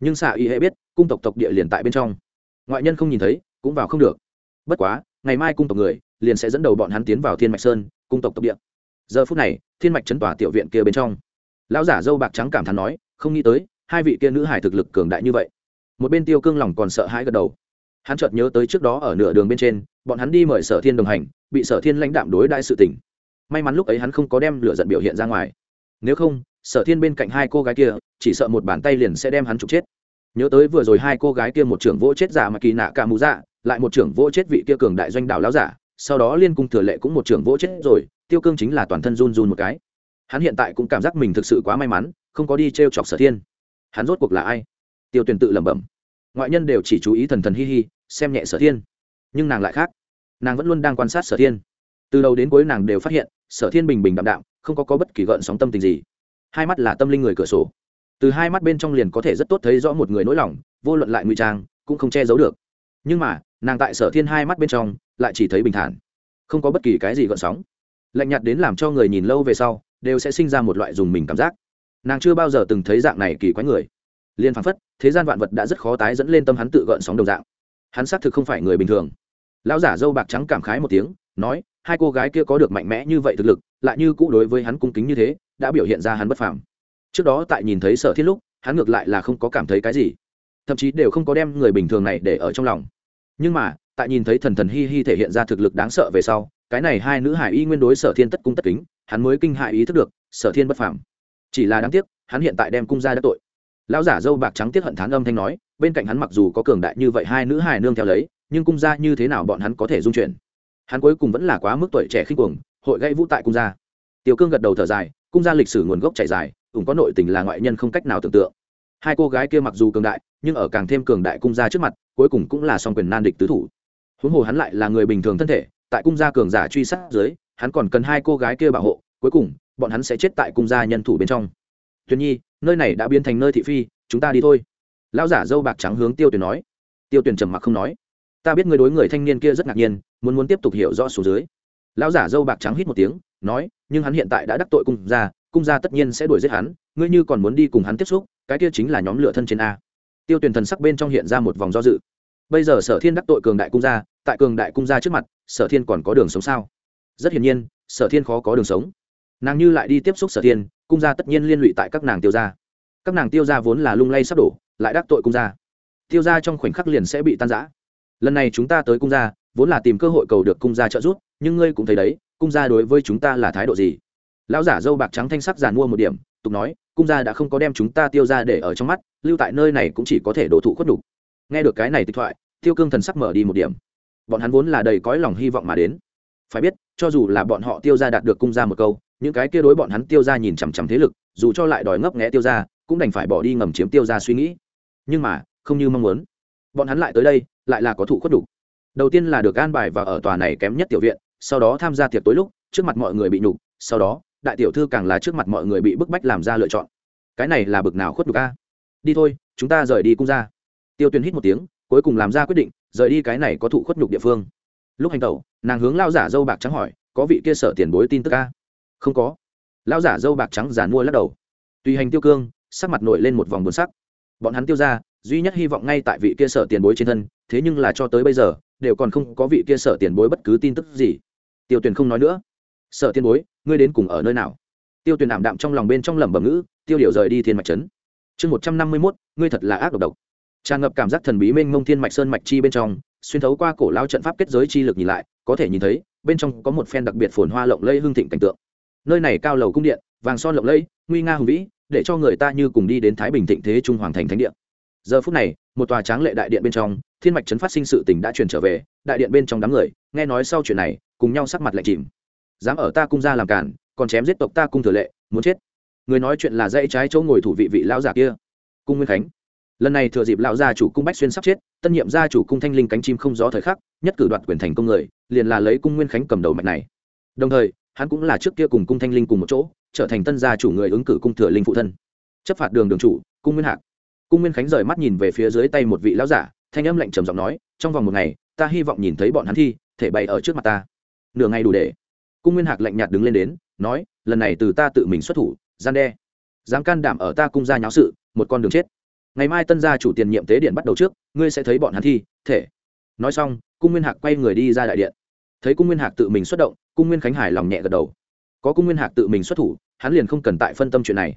Nhưng xạ y hệ biết, cung tộc tộc địa liền tại bên trong. Ngoại nhân không nhìn thấy, cũng vào không được. Bất quá, ngày mai cung tộc người liền sẽ dẫn đầu bọn hắn tiến vào thiên mạch sơn, cung tộc tộc địa. Giờ phút này, thiên mạch chấn tỏa tiểu viện kia bên trong, lão giả dâu bạc trắng cảm thán nói, không nghĩ tới, hai vị kia nữ hải thực lực cường đại như vậy. Một bên tiêu cương lòng còn sợ hãi gật đầu. Hắn chợt nhớ tới trước đó ở nửa đường bên trên, bọn hắn đi mời sở thiên đồng hành, bị sở thiên lãnh đạm đối đại sự tỉnh may mắn lúc ấy hắn không có đem lửa giận biểu hiện ra ngoài. Nếu không, sở thiên bên cạnh hai cô gái kia, chỉ sợ một bàn tay liền sẽ đem hắn trục chết. Nhớ tới vừa rồi hai cô gái kia một trưởng vỗ chết giả mà kỳ nạ cả mù dạ lại một trưởng vỗ chết vị kia cường đại doanh đảo lão giả sau đó liên cung thừa lệ cũng một trưởng vỗ chết rồi tiêu cương chính là toàn thân run run một cái. Hắn hiện tại cũng cảm giác mình thực sự quá may mắn không có đi t r e o chọc sở thiên. Hắn rốt cuộc là ai? Tiêu tuyển tự lẩm bẩm. Ngoại nhân đều chỉ chú ý thần thần hi hi xem nhẹ sở thiên. Nhưng nàng lại khác. Nàng vẫn luôn đang quan sát sở thiên. Từ đầu đến cuối nàng đều phát hiện sở thiên bình bình đạm đạm không có, có bất kỳ gợn sóng tâm tình gì. Hai mắt là tâm linh người cửa sổ. Từ hai mắt bên trong liền có thể rất tốt thấy rõ một người nỗi lòng vô luận lại ngụy trang cũng không che giấu được. Nhưng mà nàng tại sở thiên hai mắt bên trong lại chỉ thấy bình thản, không có bất kỳ cái gì gợn sóng. Lạnh nhạt đến làm cho người nhìn lâu về sau đều sẽ sinh ra một loại dùng mình cảm giác. Nàng chưa bao giờ từng thấy dạng này kỳ quái người. Liên phán phất, thế gian vạn vật đã rất khó tái dẫn lên tâm hắn tự gợn sóng đồng dạng. Hắn xác thực không phải người bình thường. Lão giả dâu bạc trắng cảm khái một tiếng, nói, hai cô gái kia có được mạnh mẽ như vậy thực lực, lại như cũ đối với hắn cung kính như thế, đã biểu hiện ra hắn bất phàm. Trước đó tại nhìn thấy sở thiết lúc, hắn ngược lại là không có cảm thấy cái gì. Thậm chí đều không có đem người bình thường này để ở trong lòng nhưng mà, tại nhìn thấy thần thần hi hi thể hiện ra thực lực đáng sợ về sau, cái này hai nữ hải y nguyên đối sở thiên tất cung tất kính, hắn mới kinh hại ý thức được, sở thiên bất phàm. Chỉ là đáng tiếc, hắn hiện tại đem cung ra đã tội. Lão giả dâu bạc trắng tiếc hận thán âm thanh nói, bên cạnh hắn mặc dù có cường đại như vậy hai nữ hài nương theo lấy, nhưng cung ra như thế nào bọn hắn có thể dung chuyển? Hắn cuối cùng vẫn là quá mức tuổi trẻ khinh cuồng, hội gây vũ tại cung gia tiểu cương gật đầu thở dài, cung gia lịch sử nguồn gốc chảy dài, cũng có nội tình là ngoại nhân không cách nào tưởng tượng hai cô gái kia mặc dù cường đại, nhưng ở càng thêm cường đại cung gia trước mặt, cuối cùng cũng là song quyền nan địch tứ thủ. Huống hồ hắn lại là người bình thường thân thể, tại cung gia cường giả truy sát dưới, hắn còn cần hai cô gái kia bảo hộ, cuối cùng, bọn hắn sẽ chết tại cung gia nhân thủ bên trong. Tuyền nhi, nơi này đã biến thành nơi thị phi, chúng ta đi thôi. Lão giả dâu bạc trắng hướng tiêu tuyền nói. Tiêu tuyền trầm mặc không nói. Ta biết người đối người thanh niên kia rất ngạc nhiên, muốn muốn tiếp tục hiểu rõ số dưới. Lão giả dâu bạc trắng hít một tiếng, nói, nhưng hắn hiện tại đã đắc tội cung gia cung gia tất nhiên sẽ đuổi giết hắn, ngươi như còn muốn đi cùng hắn tiếp xúc, cái kia chính là nhóm lửa thân trên a. Tiêu tuyển thần sắc bên trong hiện ra một vòng do dự. Bây giờ sở thiên đắc tội cường đại cung gia, tại cường đại cung gia trước mặt, sở thiên còn có đường sống sao? Rất hiển nhiên, sở thiên khó có đường sống. Nàng như lại đi tiếp xúc sở thiên, cung gia tất nhiên liên lụy tại các nàng tiêu gia. Các nàng tiêu gia vốn là lung lay sắp đổ, lại đắc tội cung gia. Tiêu gia trong khoảnh khắc liền sẽ bị tan giã lần này chúng ta tới cung gia, vốn là tìm cơ hội cầu được cung gia trợ giúp, nhưng ngươi cũng thấy đấy, cung gia đối với chúng ta là thái độ gì? Lão giả dâu bạc trắng thanh sắc giàn mua một điểm, tục nói, cung gia đã không có đem chúng ta tiêu ra để ở trong mắt, lưu tại nơi này cũng chỉ có thể đổ thụ khuất đục nghe được cái này tịch thoại, tiêu cương thần sắc mở đi một điểm. Bọn hắn vốn là đầy cõi lòng hy vọng mà đến. Phải biết, cho dù là bọn họ tiêu ra đạt được cung gia một câu, những cái kia đối bọn hắn tiêu ra nhìn chằm chằm thế lực, dù cho lại đòi ngấp nghẽ tiêu ra, cũng đành phải bỏ đi ngầm chiếm tiêu ra suy nghĩ. Nhưng mà, không như mong muốn. Bọn hắn lại tới đây, lại là có thụ khuất đục đầu tiên là được an bài và ở tòa này kém nhất tiểu viện, sau đó tham gia tiệc tối lúc, trước mặt mọi người bị nhục, sau đó đại tiểu thư càng là trước mặt mọi người bị bức bách làm ra lựa chọn. Cái này là bực nào khuất nhục a? Đi thôi, chúng ta rời đi cung ra tiêu Tuyền hít một tiếng, cuối cùng làm ra quyết định, rời đi cái này có thụ khuất nhục địa phương. Lúc hành tẩu, nàng hướng lao giả dâu bạc trắng hỏi, có vị kia sở tiền bối tin tức a? Không có. Lao giả dâu bạc trắng giàn mua lắc đầu. Tùy hành tiêu cương, sắc mặt nổi lên một vòng buồn sắc. Bọn hắn tiêu ra, duy nhất hy vọng ngay tại vị kia sở tiền bối trên thân, thế nhưng là cho tới bây giờ, đều còn không có vị kia sở tiền bối bất cứ tin tức gì. Tiêu tuyền không nói nữa sở tiên bối, ngươi đến cùng ở nơi nào? Tiêu tuyền ảm đạm trong lòng bên trong lẩm bẩm ngữ, tiêu điều rời đi thiên mạch trấn. Chương một trăm năm mươi mốt, ngươi thật là ác độc độc. Tràn ngập cảm giác thần bí mênh mông thiên mạch sơn mạch chi bên trong, xuyên thấu qua cổ lao trận pháp kết giới chi lực nhìn lại, có thể nhìn thấy, bên trong có một phen đặc biệt phồn hoa lộng lây hương thịnh cảnh tượng. Nơi này cao lầu cung điện, vàng son lộng lây nguy nga hùng vĩ, để cho người ta như cùng đi đến thái bình thịnh thế trung hoàng thành thánh điện giờ phút này, một tòa tráng lệ đại điện bên trong, thiên mạch trấn phát sinh sự tình đã truyền trở về, đại điện bên trong đám người, nghe nói sau chuyện này, cùng nhau sắc mặt lạnh chìm dám ở ta cung ra làm cản, còn chém giết tộc ta cung thừa lệ, muốn chết. Người nói chuyện là dãy trái chỗ ngồi thủ vị vị lão giả kia. Cung nguyên khánh. Lần này thừa dịp lão gia chủ cung bách xuyên sắp chết, tân nhiệm gia chủ cung thanh linh cánh chim không gió thời khắc, nhất cử đoạt quyền thành công người, liền là lấy cung nguyên khánh cầm đầu mạch này. Đồng thời, hắn cũng là trước kia cùng cung thanh linh cùng một chỗ, trở thành tân gia chủ người ứng cử cung thừa linh phụ thân. Chấp phạt đường đường chủ, cung nguyên hạc. Cung nguyên khánh rời mắt nhìn về phía dưới tay một vị lão giả, thanh âm lạnh trầm giọng nói, trong vòng một ngày, ta hy vọng nhìn thấy bọn hắn thi, thể bày ở trước mặt ta. Nửa ngày đủ để cung nguyên hạc lạnh nhạt đứng lên đến, nói, lần này từ ta tự mình xuất thủ, gian đe. Dám can đảm ở ta cung gia nháo sự, một con đường chết. Ngày mai tân gia chủ tiền nhiệm tế điện bắt đầu trước, ngươi sẽ thấy bọn hắn thi, thể. Nói xong, cung nguyên hạc quay người đi ra đại điện. Thấy cung nguyên hạc tự mình xuất động, cung nguyên khánh hải lòng nhẹ gật đầu. Có cung nguyên hạc tự mình xuất thủ, hắn liền không cần tại phân tâm chuyện này.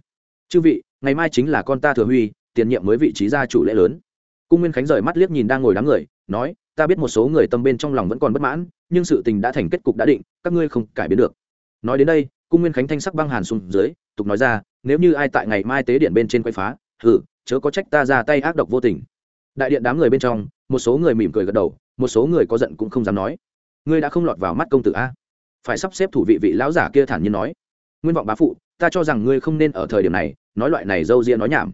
Chư vị, ngày mai chính là con ta thừa huy, tiền nhiệm mới vị trí gia chủ lễ lớn. Cung nguyên khánh rời mắt liếc nhìn đang ngồi đám người, nói, ta biết một số người tâm bên trong lòng vẫn còn bất mãn nhưng sự tình đã thành kết cục đã định, các ngươi không cải biến được. Nói đến đây, cung nguyên khánh thanh sắc băng hàn xuống dưới, tục nói ra, nếu như ai tại ngày mai tế điện bên trên quay phá hử chớ có trách ta ra tay ác độc vô tình. Đại điện đám người bên trong, một số người mỉm cười gật đầu, một số người có giận cũng không dám nói. Ngươi đã không lọt vào mắt công tử a? Phải sắp xếp thủ vị vị lão giả kia thản nhiên nói. Nguyên vọng bá phụ, ta cho rằng ngươi không nên ở thời điểm này, nói loại này dâu ria nói nhảm.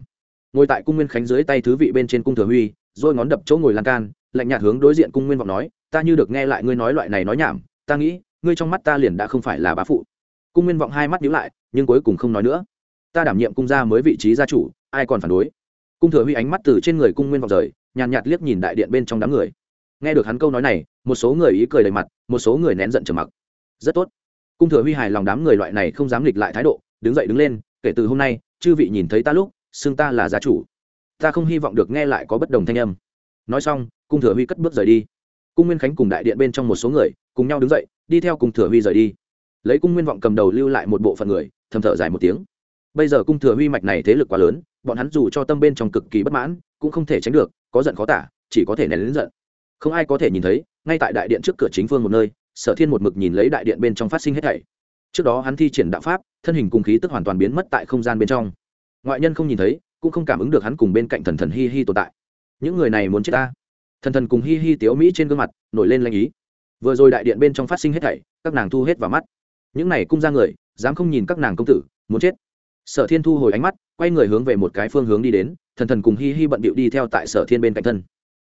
Ngồi tại cung nguyên khánh dưới tay thứ vị bên trên cung thừa huy, rồi ngón đập chỗ ngồi lan can lạnh nhạt hướng đối diện cung nguyên vọng nói, ta như được nghe lại ngươi nói loại này nói nhảm, ta nghĩ, ngươi trong mắt ta liền đã không phải là bá phụ. Cung nguyên vọng hai mắt nhíu lại, nhưng cuối cùng không nói nữa. Ta đảm nhiệm cung gia mới vị trí gia chủ, ai còn phản đối? Cung thừa huy ánh mắt từ trên người cung nguyên vọng rời, nhàn nhạt liếc nhìn đại điện bên trong đám người. Nghe được hắn câu nói này, một số người ý cười đầy mặt, một số người nén giận trầm mặc. Rất tốt. Cung thừa huy hài lòng đám người loại này không dám nghịch lại thái độ, đứng dậy đứng lên, kể từ hôm nay, chư vị nhìn thấy ta lúc, xưng ta là gia chủ. Ta không hy vọng được nghe lại có bất đồng thanh âm. Nói xong cung thừa huy cất bước rời đi. Cung nguyên khánh cùng đại điện bên trong một số người cùng nhau đứng dậy, đi theo cung thừa huy rời đi. Lấy cung nguyên vọng cầm đầu lưu lại một bộ phận người, thầm thở dài một tiếng. Bây giờ cung thừa huy mạch này thế lực quá lớn, bọn hắn dù cho tâm bên trong cực kỳ bất mãn, cũng không thể tránh được, có giận khó tả, chỉ có thể nén lớn giận. Không ai có thể nhìn thấy, ngay tại đại điện trước cửa chính phương một nơi, sở thiên một mực nhìn lấy đại điện bên trong phát sinh hết thảy. Trước đó hắn thi triển đạo pháp, thân hình cùng khí tức hoàn toàn biến mất tại không gian bên trong. Ngoại nhân không nhìn thấy, cũng không cảm ứng được hắn cùng bên cạnh thần thần hi hi tồn tại. Những người này muốn chết ta? Thần thần cùng hi hi tiếu mỹ trên gương mặt, nổi lên lanh ý. Vừa rồi đại điện bên trong phát sinh hết thảy, các nàng thu hết vào mắt. Những này cung ra người, dám không nhìn các nàng công tử, muốn chết. Sở thiên thu hồi ánh mắt, quay người hướng về một cái phương hướng đi đến, thần thần cùng hi hi bận bịu đi theo tại sở thiên bên cạnh thân.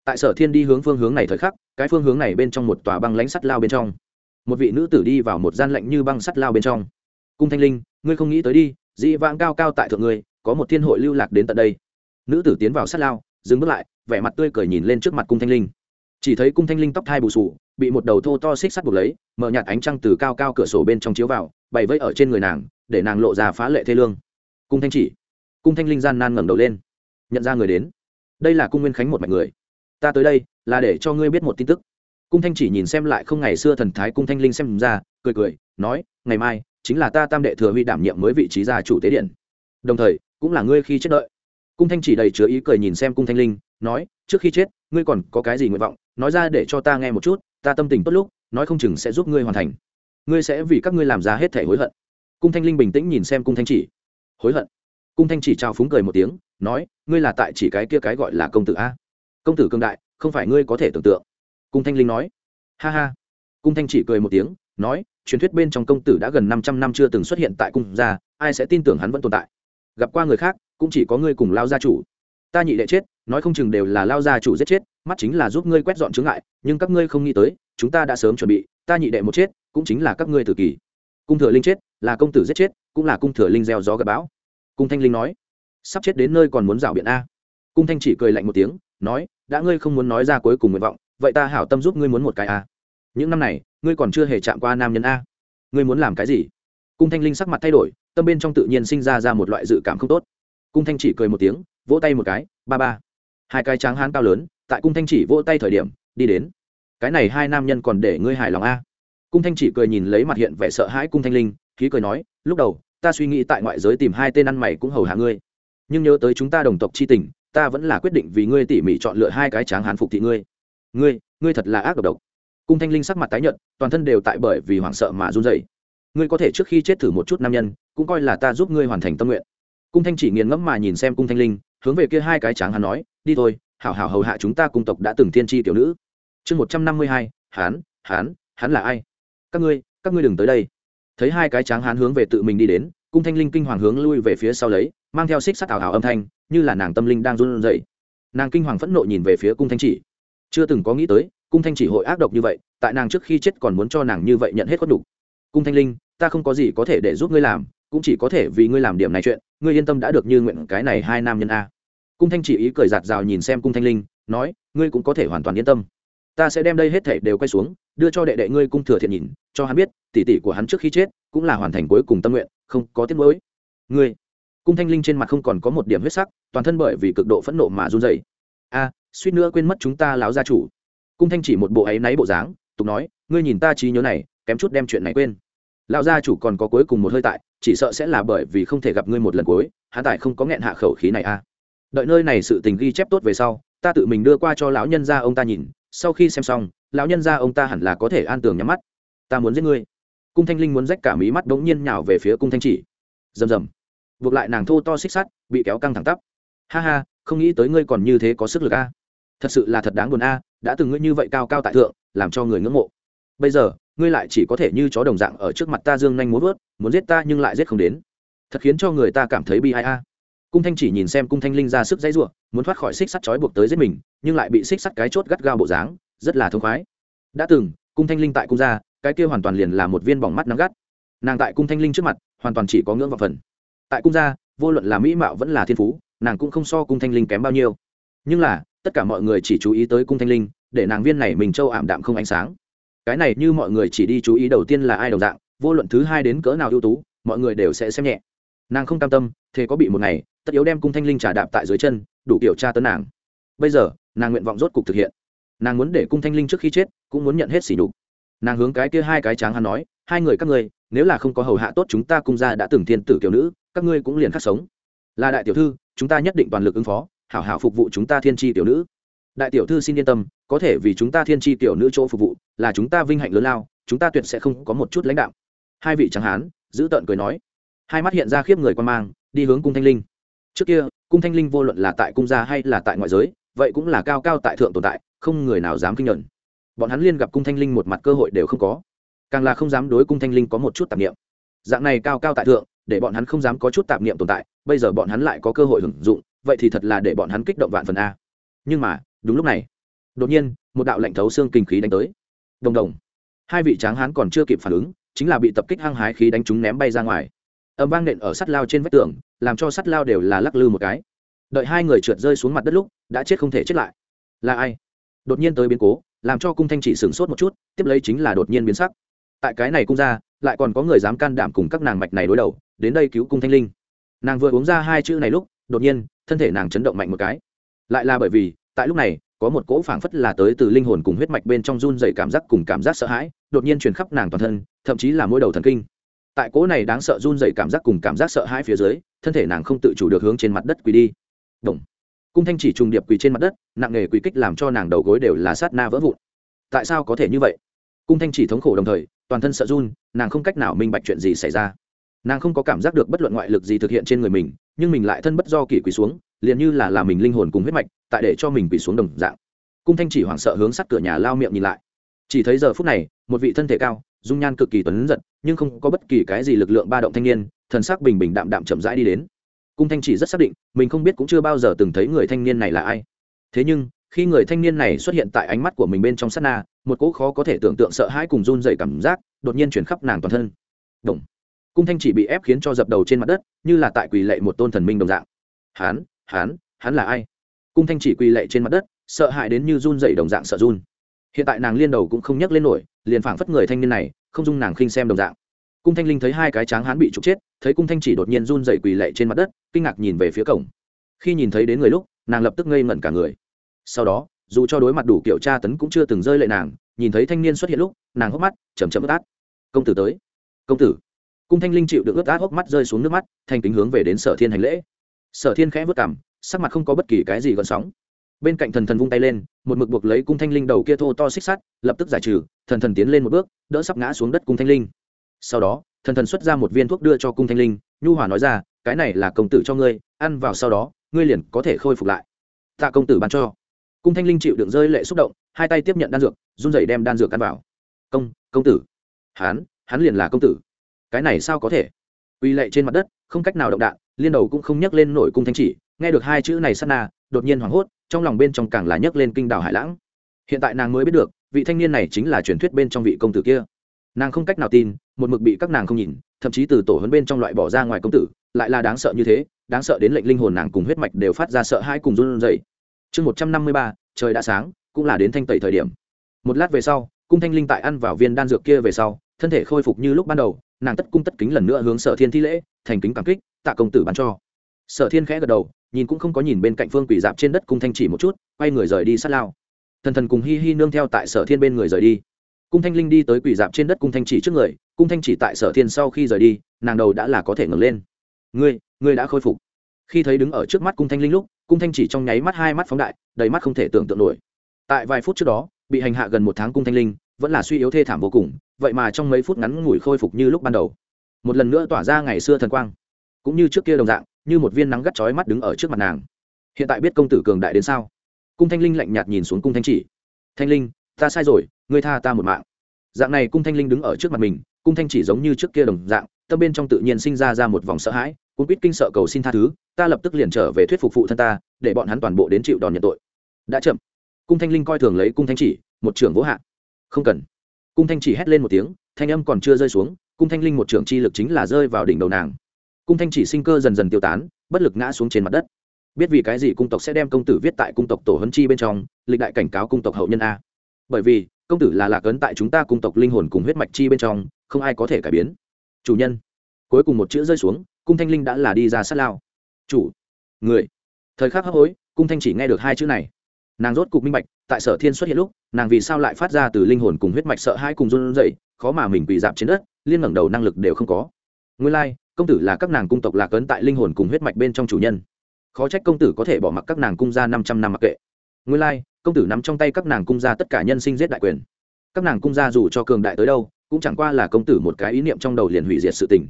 Tại sở thiên đi hướng phương hướng này thời khắc, cái phương hướng này bên trong một tòa băng lãnh sắt lao bên trong. Một vị nữ tử đi vào một gian lạnh như băng sắt lao bên trong. Cung thanh linh, ngươi không nghĩ tới đi dị vãng cao cao tại thượng ngươi, có một thiên hội lưu lạc đến tận đây. Nữ tử tiến vào sắt lao, dừng bước lại vẻ mặt tươi cười nhìn lên trước mặt cung thanh linh. Chỉ thấy cung thanh linh tóc thai bù sù bị một đầu thô to xích sắt buộc lấy, mở nhạt ánh trăng từ cao cao cửa sổ bên trong chiếu vào, bày vây ở trên người nàng, để nàng lộ ra phá lệ thê lương. Cung thanh chỉ. Cung thanh linh gian nan ngẩng đầu lên. Nhận ra người đến. Đây là cung nguyên khánh một mạch người. Ta tới đây, là để cho ngươi biết một tin tức. Cung thanh chỉ nhìn xem lại không ngày xưa thần thái cung thanh linh xem ra, cười cười, nói, ngày mai, chính là ta tam đệ thừa huy đảm nhiệm mới vị trí gia chủ tế điện. Đồng thời, cũng là ngươi khi chết đợi. Cung thanh chỉ đầy chứa ý cười nhìn xem cung thanh linh nói, trước khi chết, ngươi còn có cái gì nguyện vọng, nói ra để cho ta nghe một chút, ta tâm tình tốt lúc, nói không chừng sẽ giúp ngươi hoàn thành. Ngươi sẽ vì các ngươi làm ra hết thể hối hận. Cung thanh linh bình tĩnh nhìn xem cung thanh chỉ. Hối hận? Cung thanh chỉ trao phúng cười một tiếng, nói, ngươi là tại chỉ cái kia cái gọi là công tử a? Công tử cương đại, không phải ngươi có thể tưởng tượng. Cung thanh linh nói. Ha ha. Cung thanh chỉ cười một tiếng, nói, truyền thuyết bên trong công tử đã gần năm trăm năm chưa từng xuất hiện tại cung gia, ai sẽ tin tưởng hắn vẫn tồn tại? Gặp qua người khác, cũng chỉ có ngươi cùng lao gia chủ. Ta nhị đệ chết nói không chừng đều là lao gia chủ giết chết, mắt chính là giúp ngươi quét dọn chướng ngại, nhưng các ngươi không nghĩ tới, chúng ta đã sớm chuẩn bị, ta nhị đệ một chết, cũng chính là các ngươi tử kỳ. Cung thừa linh chết, là công tử giết chết, cũng là cung thừa linh gieo gió gặp bão. Cung thanh linh nói, sắp chết đến nơi còn muốn rảo biện a. Cung thanh chỉ cười lạnh một tiếng, nói, đã ngươi không muốn nói ra cuối cùng nguyện vọng, vậy ta hảo tâm giúp ngươi muốn một cái a. Những năm này, ngươi còn chưa hề chạm qua nam nhân a. Ngươi muốn làm cái gì? Cung thanh linh sắc mặt thay đổi, tâm bên trong tự nhiên sinh ra ra một loại dự cảm không tốt. Cung thanh chỉ cười một tiếng, vỗ tay một cái, ba ba hai cái tráng hán cao lớn, tại cung thanh chỉ vỗ tay thời điểm, đi đến. Cái này hai nam nhân còn để ngươi hài lòng a? Cung thanh chỉ cười nhìn lấy mặt hiện vẻ sợ hãi cung thanh linh, khí cười nói, lúc đầu, ta suy nghĩ tại ngoại giới tìm hai tên ăn mày cũng hầu hạ ngươi. Nhưng nhớ tới chúng ta đồng tộc c h i tình, ta vẫn là quyết định vì ngươi tỉ mỉ chọn lựa hai cái tráng hán phục thị ngươi. Ngươi ngươi thật là ác độc độc. Cung thanh linh sắc mặt tái nhợt, toàn thân đều tại bởi vì hoảng sợ mà run dậy ngươi có thể trước khi chết thử một chút nam nhân, cũng coi là ta giúp ngươi hoàn thành tâm nguyện. Cung thanh chỉ nghiền ngẫm mà nhìn xem cung thanh linh hướng về kia hai cái tráng hắn nói, đi thôi, hảo hảo hầu hạ chúng ta cung tộc đã từng tiên tri tiểu nữ. Chương một trăm năm mươi hai hán hán hắn là ai? Các ngươi các ngươi đừng tới đây. Thấy hai cái tráng hán hướng về tự mình đi đến, cung thanh linh kinh hoàng hướng lui về phía sau lấy, mang theo xích sắt ảo ảo âm thanh, như là nàng tâm linh đang run rẩy. Nàng kinh hoàng phẫn nộ nhìn về phía cung thanh chỉ. Chưa từng có nghĩ tới, cung thanh chỉ hội ác độc như vậy, tại nàng trước khi chết còn muốn cho nàng như vậy nhận hết khuất đủ. cung thanh linh, ta không có gì có thể để giúp ngươi làm, cũng chỉ có thể vì ngươi làm điểm này chuyện ngươi yên tâm đã được như nguyện cái này hai nam nhân a. Cung thanh chỉ ý cười giạt rào nhìn xem cung thanh linh, nói, ngươi cũng có thể hoàn toàn yên tâm. Ta sẽ đem đây hết thể đều quay xuống, đưa cho đệ đệ ngươi cung thừa thiện nhìn, cho hắn biết, tỷ tỷ của hắn trước khi chết, cũng là hoàn thành cuối cùng tâm nguyện, không có tiếc nuối. Ngươi. Cung thanh linh trên mặt không còn có một điểm huyết sắc, toàn thân bởi vì cực độ phẫn nộ mà run rẩy. A, suýt nữa quên mất chúng ta láo gia chủ. Cung thanh chỉ một bộ ấy náy bộ dáng, tục nói, ngươi nhìn ta trí nhớ này, kém chút đem chuyện này quên lão gia chủ còn có cuối cùng một hơi tại, chỉ sợ sẽ là bởi vì không thể gặp ngươi một lần cuối hạ tại không có nghẹn hạ khẩu khí này a đợi nơi này sự tình ghi chép tốt về sau, ta tự mình đưa qua cho lão nhân gia ông ta nhìn, sau khi xem xong, lão nhân gia ông ta hẳn là có thể an tường nhắm mắt. Ta muốn giết ngươi. Cung thanh linh muốn rách cả mí mắt đ ố n g nhiên nhào về phía cung thanh chỉ. Rầm rầm. Buộc lại nàng thô to xích sắt, bị kéo căng thẳng tắp. Ha ha, không nghĩ tới ngươi còn như thế có sức lực a. Thật sự là thật đáng buồn a, đã từng ngươi như vậy cao cao tại thượng, làm cho người ngưỡng mộ. Bây giờ ngươi lại chỉ có thể như chó đồng dạng ở trước mặt ta dương nhanh muốn vớt, muốn giết ta nhưng lại giết không đến. Thật khiến cho người ta cảm thấy bi ai a. Cung thanh chỉ nhìn xem cung thanh linh ra sức dãy ruộng, muốn thoát khỏi xích sắt trói buộc tới giết mình, nhưng lại bị xích sắt cái chốt gắt gao bộ dáng, rất là thông khoái. Đã từng, cung thanh linh tại cung gia cái kia hoàn toàn liền là một viên bỏng mắt nắng gắt. Nàng tại cung thanh linh trước mặt, hoàn toàn chỉ có ngưỡng vào phần. Tại cung gia vô luận là mỹ mạo vẫn là thiên phú, nàng cũng không so cung thanh linh kém bao nhiêu. Nhưng là, tất cả mọi người chỉ chú ý tới cung thanh linh, để nàng viên này mình châu ảm đạm không ánh sáng cái này như mọi người chỉ đi chú ý đầu tiên là ai đồng dạng, vô luận thứ hai đến cỡ nào ưu tú, mọi người đều sẽ xem nhẹ. Nàng không cam tâm, thế có bị một ngày, tất yếu đem cung thanh linh trà đạp tại dưới chân, đủ kiểu tra tấn nàng. Bây giờ, nàng nguyện vọng rốt cục thực hiện. Nàng muốn để cung thanh linh trước khi chết, cũng muốn nhận hết sỉ nhục. Nàng hướng cái kia hai cái tráng hắn nói, hai người các ngươi, nếu là không có hầu hạ tốt chúng ta cung ra đã từng thiên tử kiểu nữ, các ngươi cũng liền khắc sống. Là đại tiểu thư, chúng ta nhất định toàn lực ứng phó, hảo hảo phục vụ chúng ta thiên tri tiểu nữ đại tiểu thư xin yên tâm, có thể vì chúng ta thiên tri tiểu nữ chỗ phục vụ, là chúng ta vinh hạnh lớn lao, chúng ta tuyệt sẽ không có một chút lãnh đạo hai vị tráng hán, giữ tợn cười nói. Hai mắt hiện ra khiếp người quan mang, đi hướng cung thanh linh. Trước kia, cung thanh linh vô luận là tại cung gia hay là tại ngoại giới, vậy cũng là cao cao tại thượng tồn tại, không người nào dám kinh nhận. Bọn hắn liên gặp cung thanh linh một mặt cơ hội đều không có. Càng là không dám đối cung thanh linh có một chút tạp nghiệm dạng này cao cao tại thượng, để bọn hắn không dám có chút tạp nghiệm tồn tại, bây giờ bọn hắn lại có cơ hội hưởng dụng, vậy thì thật là để bọn hắn kích động vạn phần a. Nhưng mà đúng lúc này, đột nhiên, một đạo lệnh thấu xương kinh khí đánh tới. Đồng đồng. Hai vị tráng hán còn chưa kịp phản ứng, chính là bị tập kích hăng hái khí đánh chúng ném bay ra ngoài. Âm vang nện ở sắt lao trên vách tường, làm cho sắt lao đều là lắc lư một cái. Đợi hai người trượt rơi xuống mặt đất lúc, đã chết không thể chết lại. Là ai? Đột nhiên tới biến cố, làm cho cung thanh chỉ sửng sốt một chút, tiếp lấy chính là đột nhiên biến sắc. Tại cái này cung ra, lại còn có người dám can đảm cùng các nàng mạch này đối đầu, đến đây cứu cung thanh linh. Nàng vừa uống ra hai chữ này lúc, đột nhiên, thân thể nàng chấn động mạnh một cái. Lại là bởi vì tại lúc này, có một cỗ phảng phất là tới từ linh hồn cùng huyết mạch bên trong run dày cảm giác cùng cảm giác sợ hãi, đột nhiên truyền khắp nàng toàn thân, thậm chí là mỗi đầu thần kinh. Tại cỗ này đáng sợ run dày cảm giác cùng cảm giác sợ hãi phía dưới, thân thể nàng không tự chủ được hướng trên mặt đất quỳ đi. Động. Cung thanh chỉ trùng điệp quỳ trên mặt đất, nặng nề quỳ kích làm cho nàng đầu gối đều là sát na vỡ vụn. Tại sao có thể như vậy? Cung thanh chỉ thống khổ đồng thời, toàn thân sợ run, nàng không cách nào minh bạch chuyện gì xảy ra. Nàng không có cảm giác được bất luận ngoại lực gì thực hiện trên người mình, nhưng mình lại thân bất do kỳ quỳ xuống liền như là làm mình linh hồn cùng huyết mạch, tại để cho mình quỳ xuống đồng dạng. Cung thanh chỉ hoảng sợ hướng sát cửa nhà lao miệng nhìn lại. Chỉ thấy giờ phút này, một vị thân thể cao, dung nhan cực kỳ tuấn giật, nhưng không có bất kỳ cái gì lực lượng ba động thanh niên, thần sắc bình bình đạm đạm chậm rãi đi đến. Cung thanh chỉ rất xác định, mình không biết cũng chưa bao giờ từng thấy người thanh niên này là ai. Thế nhưng, khi người thanh niên này xuất hiện tại ánh mắt của mình bên trong sát na, một cỗ khó có thể tưởng tượng sợ hãi cùng run dày cảm giác đột nhiên chuyển khắp nàng toàn thân. Động. cung thanh chỉ bị ép khiến cho dập đầu trên mặt đất, như là tại quỳ lệ một tôn thần minh đồng dạng. Hán hắn, hắn là ai? Cung thanh chỉ quỳ lệ trên mặt đất sợ hãi đến như run dậy đồng dạng sợ run. Hiện tại nàng liên đầu cũng không nhắc lên nổi liền phảng phất người thanh niên này không dung nàng khinh xem đồng dạng. Cung thanh linh thấy hai cái tráng hán bị trục chết thấy cung thanh chỉ đột nhiên run dậy quỳ lệ trên mặt đất kinh ngạc nhìn về phía cổng. Khi nhìn thấy đến người lúc nàng lập tức ngây ngẩn cả người. Sau đó dù cho đối mặt đủ kiểu tra tấn cũng chưa từng rơi lệ nàng nhìn thấy thanh niên xuất hiện lúc nàng hốc mắt chầm chậm ướt át. Công tử tới. Công tử. Cung thanh linh chịu được ướt át hốc mắt rơi xuống nước mắt thanh kính hướng về đến sở thiên hành lễ sở thiên khẽ vất cảm sắc mặt không có bất kỳ cái gì gợn sóng. Bên cạnh thần thần vung tay lên một mực buộc lấy cung thanh linh đầu kia thô to xích sắt lập tức giải trừ thần thần tiến lên một bước đỡ sắp ngã xuống đất cung thanh linh. Sau đó thần thần xuất ra một viên thuốc đưa cho cung thanh linh nhu hòa nói ra cái này là công tử cho ngươi ăn vào sau đó ngươi liền có thể khôi phục lại. Tạ công tử ban cho. Cung thanh linh chịu đựng rơi lệ xúc động hai tay tiếp nhận đan dược run rẩy đem đan dược ăn vào. Công công tử. Hán, hắn liền là công tử. Cái này sao có thể? Uy lệ trên mặt đất không cách nào động đạn liên đầu cũng không nhắc lên nổi cung thanh chỉ, nghe được hai chữ này sát na, đột nhiên hoảng hốt, trong lòng bên trong càng là nhấc lên kinh đảo hải lãng. Hiện tại nàng mới biết được, vị thanh niên này chính là truyền thuyết bên trong vị công tử kia. Nàng không cách nào tin, một mực bị các nàng không nhìn, thậm chí từ tổ huấn bên trong loại bỏ ra ngoài công tử, lại là đáng sợ như thế, đáng sợ đến lệnh linh hồn nàng cùng huyết mạch đều phát ra sợ hãi cùng run rẩy. Chương một trăm năm mươi ba, trời đã sáng, cũng là đến thanh tẩy thời điểm. Một lát về sau, cung thanh linh tại ăn vào viên đan dược kia về sau, thân thể khôi phục như lúc ban đầu, nàng tất cung tất kính lần nữa hướng sở thiên thi lễ thành kính cảm kích, tạ công tử bán cho. Sở thiên khẽ gật đầu, nhìn cũng không có nhìn bên cạnh phương quỷ dạp trên đất cung thanh chỉ một chút, quay người rời đi sát lao. Thần thần cùng hi hi nương theo tại sở thiên bên người rời đi. Cung thanh linh đi tới quỷ dạp trên đất cung thanh chỉ trước người, cung thanh chỉ tại sở thiên sau khi rời đi, nàng đầu đã là có thể ngẩng lên. Ngươi ngươi đã khôi phục. Khi thấy đứng ở trước mắt cung thanh linh lúc, cung thanh chỉ trong nháy mắt hai mắt phóng đại, đầy mắt không thể tưởng tượng nổi. Tại vài phút trước đó, bị hành hạ gần một tháng cung thanh linh, vẫn là suy yếu thê thảm vô cùng, vậy mà trong mấy phút ngắn ngủi khôi phục như lúc ban đầu một lần nữa tỏa ra ngày xưa thần quang, cũng như trước kia đồng dạng, như một viên nắng gắt chói mắt đứng ở trước mặt nàng. Hiện tại biết công tử cường đại đến sao? Cung thanh linh lạnh nhạt nhìn xuống cung thanh chỉ. Thanh linh, ta sai rồi, ngươi tha ta một mạng. Dạng này cung thanh linh đứng ở trước mặt mình, cung thanh chỉ giống như trước kia đồng dạng, tâm bên trong tự nhiên sinh ra ra một vòng sợ hãi cung quýt kinh sợ cầu xin tha thứ, ta lập tức liền trở về thuyết phục phụ thân ta, để bọn hắn toàn bộ đến chịu đòn nhận tội. Đã chậm. Cung thanh linh coi thường lấy cung thanh chỉ, một trưởng vỗ hạ. Không cần. Cung thanh chỉ hét lên một tiếng, thanh âm còn chưa rơi xuống cung thanh linh một trưởng chi lực chính là rơi vào đỉnh đầu nàng. Cung thanh chỉ sinh cơ dần dần tiêu tán, bất lực ngã xuống trên mặt đất. Biết vì cái gì cung tộc sẽ đem công tử viết tại cung tộc tổ hấn chi bên trong, lịch đại cảnh cáo cung tộc hậu nhân a. Bởi vì, công tử là lạc ấn tại chúng ta cung tộc linh hồn cùng huyết mạch chi bên trong, không ai có thể cải biến. Chủ nhân. Cuối cùng một chữ rơi xuống, cung thanh linh đã là đi ra sát lao. Chủ. Người. Thời khắc hấp hối, cung thanh chỉ nghe được hai chữ này nàng rốt cục minh bạch tại sở thiên xuất hiện lúc nàng vì sao lại phát ra từ linh hồn cùng huyết mạch sợ hai cùng run dậy khó mà mình bị dạp trên đất liên ngẩng đầu năng lực đều không có. Nguyên lai、like, công tử là các nàng cung tộc lạc ấn tại linh hồn cùng huyết mạch bên trong chủ nhân. Khó trách công tử có thể bỏ mặc các nàng cung ra năm trăm năm mặc kệ. Nguyên lai công tử nắm trong tay các nàng cung ra tất cả nhân sinh giết đại quyền. Các nàng cung ra dù cho cường đại tới đâu cũng chẳng qua là công tử một cái ý niệm trong đầu liền hủy diệt sự tình.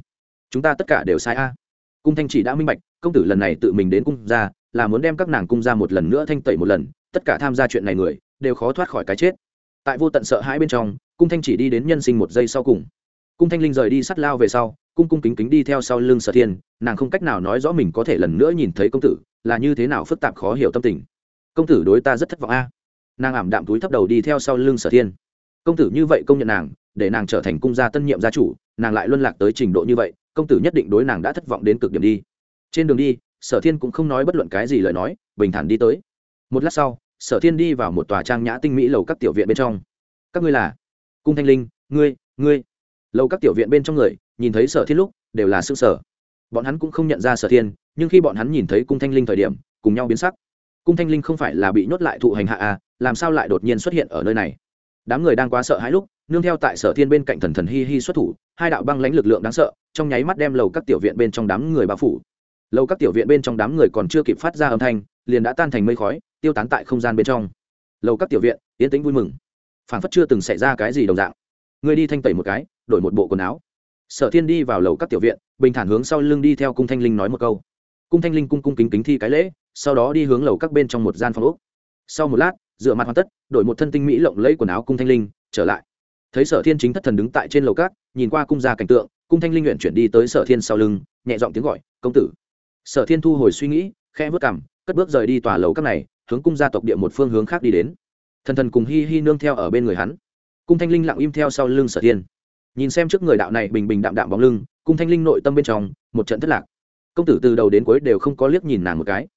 Chúng ta tất cả đều sai a. Cung thanh chỉ đã minh bạch công tử lần này tự mình đến cung ra là muốn đem các nàng cung ra một lần nữa thanh tẩy một lần tất cả tham gia chuyện này người đều khó thoát khỏi cái chết. Tại vô tận sợ hãi bên trong, cung thanh chỉ đi đến nhân sinh một giây sau cùng. Cung thanh linh rời đi sắt lao về sau, cung cung kính kính đi theo sau lưng sở thiên, nàng không cách nào nói rõ mình có thể lần nữa nhìn thấy công tử, là như thế nào phức tạp khó hiểu tâm tình. Công tử đối ta rất thất vọng a. Nàng ảm đạm túi thấp đầu đi theo sau lưng sở thiên. Công tử như vậy công nhận nàng, để nàng trở thành cung gia tân nhiệm gia chủ, nàng lại luân lạc tới trình độ như vậy, công tử nhất định đối nàng đã thất vọng đến cực điểm đi. Trên đường đi, sở thiên cũng không nói bất luận cái gì lời nói, bình thản đi tới một lát sau, sở thiên đi vào một tòa trang nhã tinh mỹ lầu các tiểu viện bên trong. Các ngươi là? Cung thanh linh, ngươi ngươi. Lầu các tiểu viện bên trong người, nhìn thấy sở thiên lúc, đều là s ư ơ sở bọn hắn cũng không nhận ra sở thiên, nhưng khi bọn hắn nhìn thấy cung thanh linh thời điểm, cùng nhau biến sắc. Cung thanh linh không phải là bị nhốt lại thụ hành hạ à làm sao lại đột nhiên xuất hiện ở nơi này? Đám người đang quá sợ hãi lúc, nương theo tại sở thiên bên cạnh thần thần hi hi xuất thủ, hai đạo băng lãnh lực lượng đáng sợ, trong nháy mắt đem lầu các tiểu viện bên trong đám người bao phủ. Lầu các tiểu viện bên trong đám người còn chưa kịp phát ra âm thanh liền đã tan thành mây khói, tiêu tán tại không gian bên trong. Lầu các tiểu viện yến tĩnh vui mừng. Phản phất chưa từng xảy ra cái gì đồng dạng. Người đi thanh tẩy một cái, đổi một bộ quần áo. Sở thiên đi vào lầu các tiểu viện, bình thản hướng sau lưng đi theo cung thanh linh nói một câu. Cung thanh linh cung cung kính kính thi cái lễ, sau đó đi hướng lầu các bên trong một gian phòng úc sau một lát, dựa mặt hoàn tất, đổi một thân tinh mỹ lộng lẫy quần áo cung thanh linh, trở lại. Thấy sở thiên chính thất thần đứng tại trên lầu các, nhìn qua cung ra cảnh tượng, cung thanh linh nguyện chuyển đi tới sở thiên sau lưng, nhẹ giọng tiếng gọi, công tử. Sở thiên thu hồi suy nghĩ khe vớt cảm cất bước rời đi tòa lầu các này, hướng cung gia tộc địa một phương hướng khác đi đến. Thần thần cùng hi hi nương theo ở bên người hắn. Cung thanh linh lặng im theo sau lưng sở thiên. Nhìn xem trước người đạo này bình bình đạm đạm bóng lưng, cung thanh linh nội tâm bên trong, một trận thất lạc. Công tử từ đầu đến cuối đều không có liếc nhìn nàng một cái.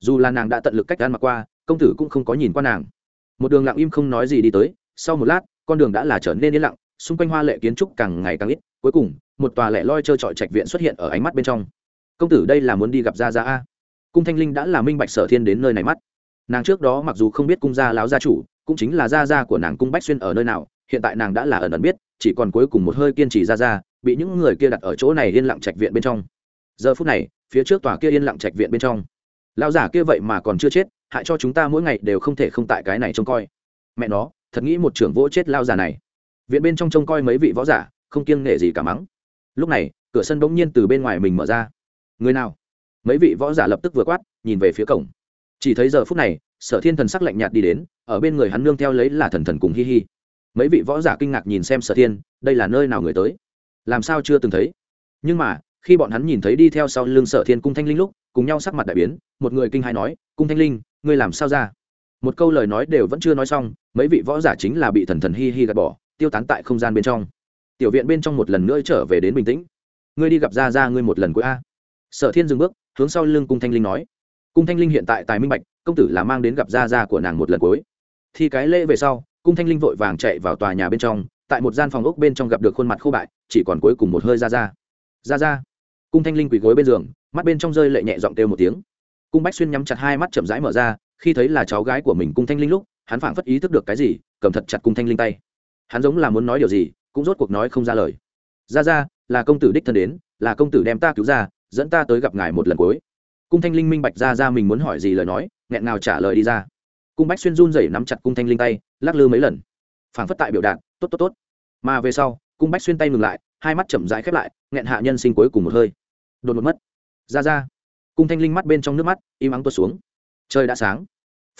Dù là nàng đã tận lực cách gan mặc qua, công tử cũng không có nhìn qua nàng. Một đường lặng im không nói gì đi tới, sau một lát, con đường đã là trở nên yên lặng, xung quanh hoa lệ kiến trúc càng ngày càng ít, cuối cùng, một tòa lẻ loi trơ trọi trạch viện xuất hiện ở ánh mắt bên trong. Công tử đây là muốn đi gặp gia gia a cung thanh linh đã là minh bạch sở thiên đến nơi này mắt. Nàng trước đó mặc dù không biết cung gia láo gia chủ, cũng chính là gia gia của nàng cung bách xuyên ở nơi nào, hiện tại nàng đã là ẩn ẩn biết, chỉ còn cuối cùng một hơi kiên trì ra ra bị những người kia đặt ở chỗ này yên lặng trạch viện bên trong. Giờ phút này, phía trước tòa kia yên lặng trạch viện bên trong. Lão giả kia vậy mà còn chưa chết, hại cho chúng ta mỗi ngày đều không thể không tại cái này trông coi. Mẹ nó, thật nghĩ một trưởng vỗ chết lao giả này. Viện bên trong trông coi mấy vị võ giả, không kiêng nể gì cả mắng. Lúc này, cửa sân bỗng nhiên từ bên ngoài mình mở ra. Người nào? Mấy vị võ giả lập tức vừa quát, nhìn về phía cổng. Chỉ thấy giờ phút này, sở thiên thần sắc lạnh nhạt đi đến, ở bên người hắn nương theo lấy là thần thần cùng hi hi. Mấy vị võ giả kinh ngạc nhìn xem sở thiên, đây là nơi nào người tới? Làm sao chưa từng thấy? Nhưng mà, khi bọn hắn nhìn thấy đi theo sau lưng sở thiên cung thanh linh lúc, cùng nhau sắc mặt đại biến, một người kinh hai nói, cung thanh linh, ngươi làm sao ra? Một câu lời nói đều vẫn chưa nói xong, mấy vị võ giả chính là bị thần thần hi hi gạt bỏ, tiêu tán tại không gian bên trong. Tiểu viện bên trong một lần nữa trở về đến bình tĩnh. Ngươi đi gặp ra ra ngươi một lần cuối a sở thiên dừng bước, hướng sau lưng cung thanh linh nói. Cung thanh linh hiện tại tài minh bạch, công tử là mang đến gặp gia gia của nàng một lần cuối. Thì cái lễ về sau, cung thanh linh vội vàng chạy vào tòa nhà bên trong, tại một gian phòng ốc bên trong gặp được khuôn mặt khô bại, chỉ còn cuối cùng một hơi ra ra ra ra cung thanh linh quỳ gối bên giường, mắt bên trong rơi lệ nhẹ giọng kêu một tiếng. Cung bách xuyên nhắm chặt hai mắt chậm rãi mở ra, khi thấy là cháu gái của mình cung thanh linh lúc, hắn phảng phất ý thức được cái gì, cầm thật chặt cung thanh linh tay. Hắn giống là muốn nói điều gì, cũng rốt cuộc nói không ra lời. Ra ra là công tử đích thân đến, là công tử đem ta cứu ra dẫn ta tới gặp ngài một lần cuối. Cung thanh linh minh bạch ra ra mình muốn hỏi gì lời nói, nghẹn nào trả lời đi ra. Cung bách xuyên run rẩy nắm chặt cung thanh linh tay, lắc lư mấy lần. Phảng phất tại biểu đạt, tốt tốt tốt. Mà về sau, cung bách xuyên tay ngừng lại, hai mắt chậm rãi khép lại, nghẹn hạ nhân sinh cuối cùng một hơi. Đột một mất. Ra ra. Cung thanh linh mắt bên trong nước mắt, im ắng tuột xuống. Trời đã sáng.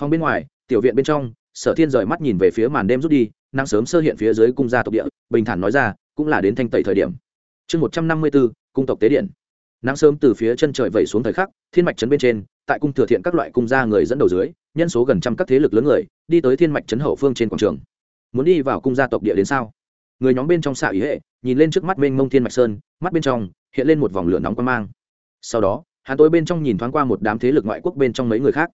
Phòng bên ngoài, tiểu viện bên trong, sở thiên rời mắt nhìn về phía màn đêm rút đi, nắng sớm sơ hiện phía dưới cung gia tộc địa, bình thản nói ra, cũng là đến thanh tẩy thời điểm. Chương một trăm năm mươi bốn cung tộc tế điện nắng sớm từ phía chân trời vẩy xuống thời khắc, thiên mạch trấn bên trên, tại cung thừa thiện các loại cung gia người dẫn đầu dưới, nhân số gần trăm các thế lực lớn người, đi tới thiên mạch trấn hậu phương trên quảng trường. Muốn đi vào cung gia tộc địa đến sao? Người nhóm bên trong xạ ý hệ, nhìn lên trước mắt mênh mông thiên mạch sơn, mắt bên trong, hiện lên một vòng lửa nóng quan mang. Sau đó, hắn tối bên trong nhìn thoáng qua một đám thế lực ngoại quốc bên trong mấy người khác.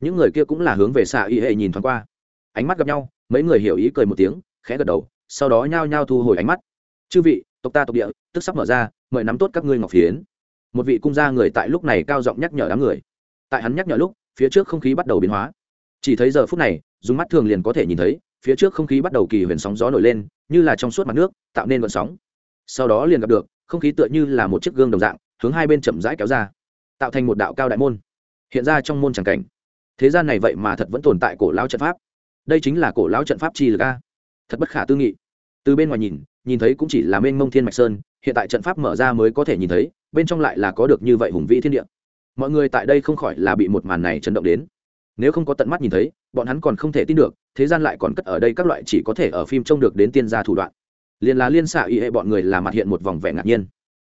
Những người kia cũng là hướng về xạ ý hệ nhìn thoáng qua. Ánh mắt gặp nhau, mấy người hiểu ý cười một tiếng, khẽ gật đầu, sau đó nhao nhao thu hồi ánh mắt. Chư vị, tộc ta tộc địa, tức sắp mở ra, mời nắm tốt các ngươi ngọc phiến một vị cung gia người tại lúc này cao giọng nhắc nhở đám người. Tại hắn nhắc nhở lúc, phía trước không khí bắt đầu biến hóa. Chỉ thấy giờ phút này, dùng mắt thường liền có thể nhìn thấy, phía trước không khí bắt đầu kỳ huyền sóng gió nổi lên, như là trong suốt mặt nước, tạo nên vận sóng. Sau đó liền gặp được, không khí tựa như là một chiếc gương đồng dạng, hướng hai bên chậm rãi kéo ra, tạo thành một đạo cao đại môn. Hiện ra trong môn tràng cảnh. Thế gian này vậy mà thật vẫn tồn tại cổ lao trận pháp. Đây chính là cổ lao trận pháp chi lực a. Thật bất khả tư nghị. Từ bên ngoài nhìn nhìn thấy cũng chỉ là mênh mông thiên mạch sơn, hiện tại trận pháp mở ra mới có thể nhìn thấy, bên trong lại là có được như vậy hùng vĩ thiên địa. Mọi người tại đây không khỏi là bị một màn này chấn động đến. Nếu không có tận mắt nhìn thấy, bọn hắn còn không thể tin được, thế gian lại còn cất ở đây các loại chỉ có thể ở phim trông được đến tiên gia thủ đoạn. Liền là liên xạ y hệ bọn người là mặt hiện một vòng vẻ ngạc nhiên.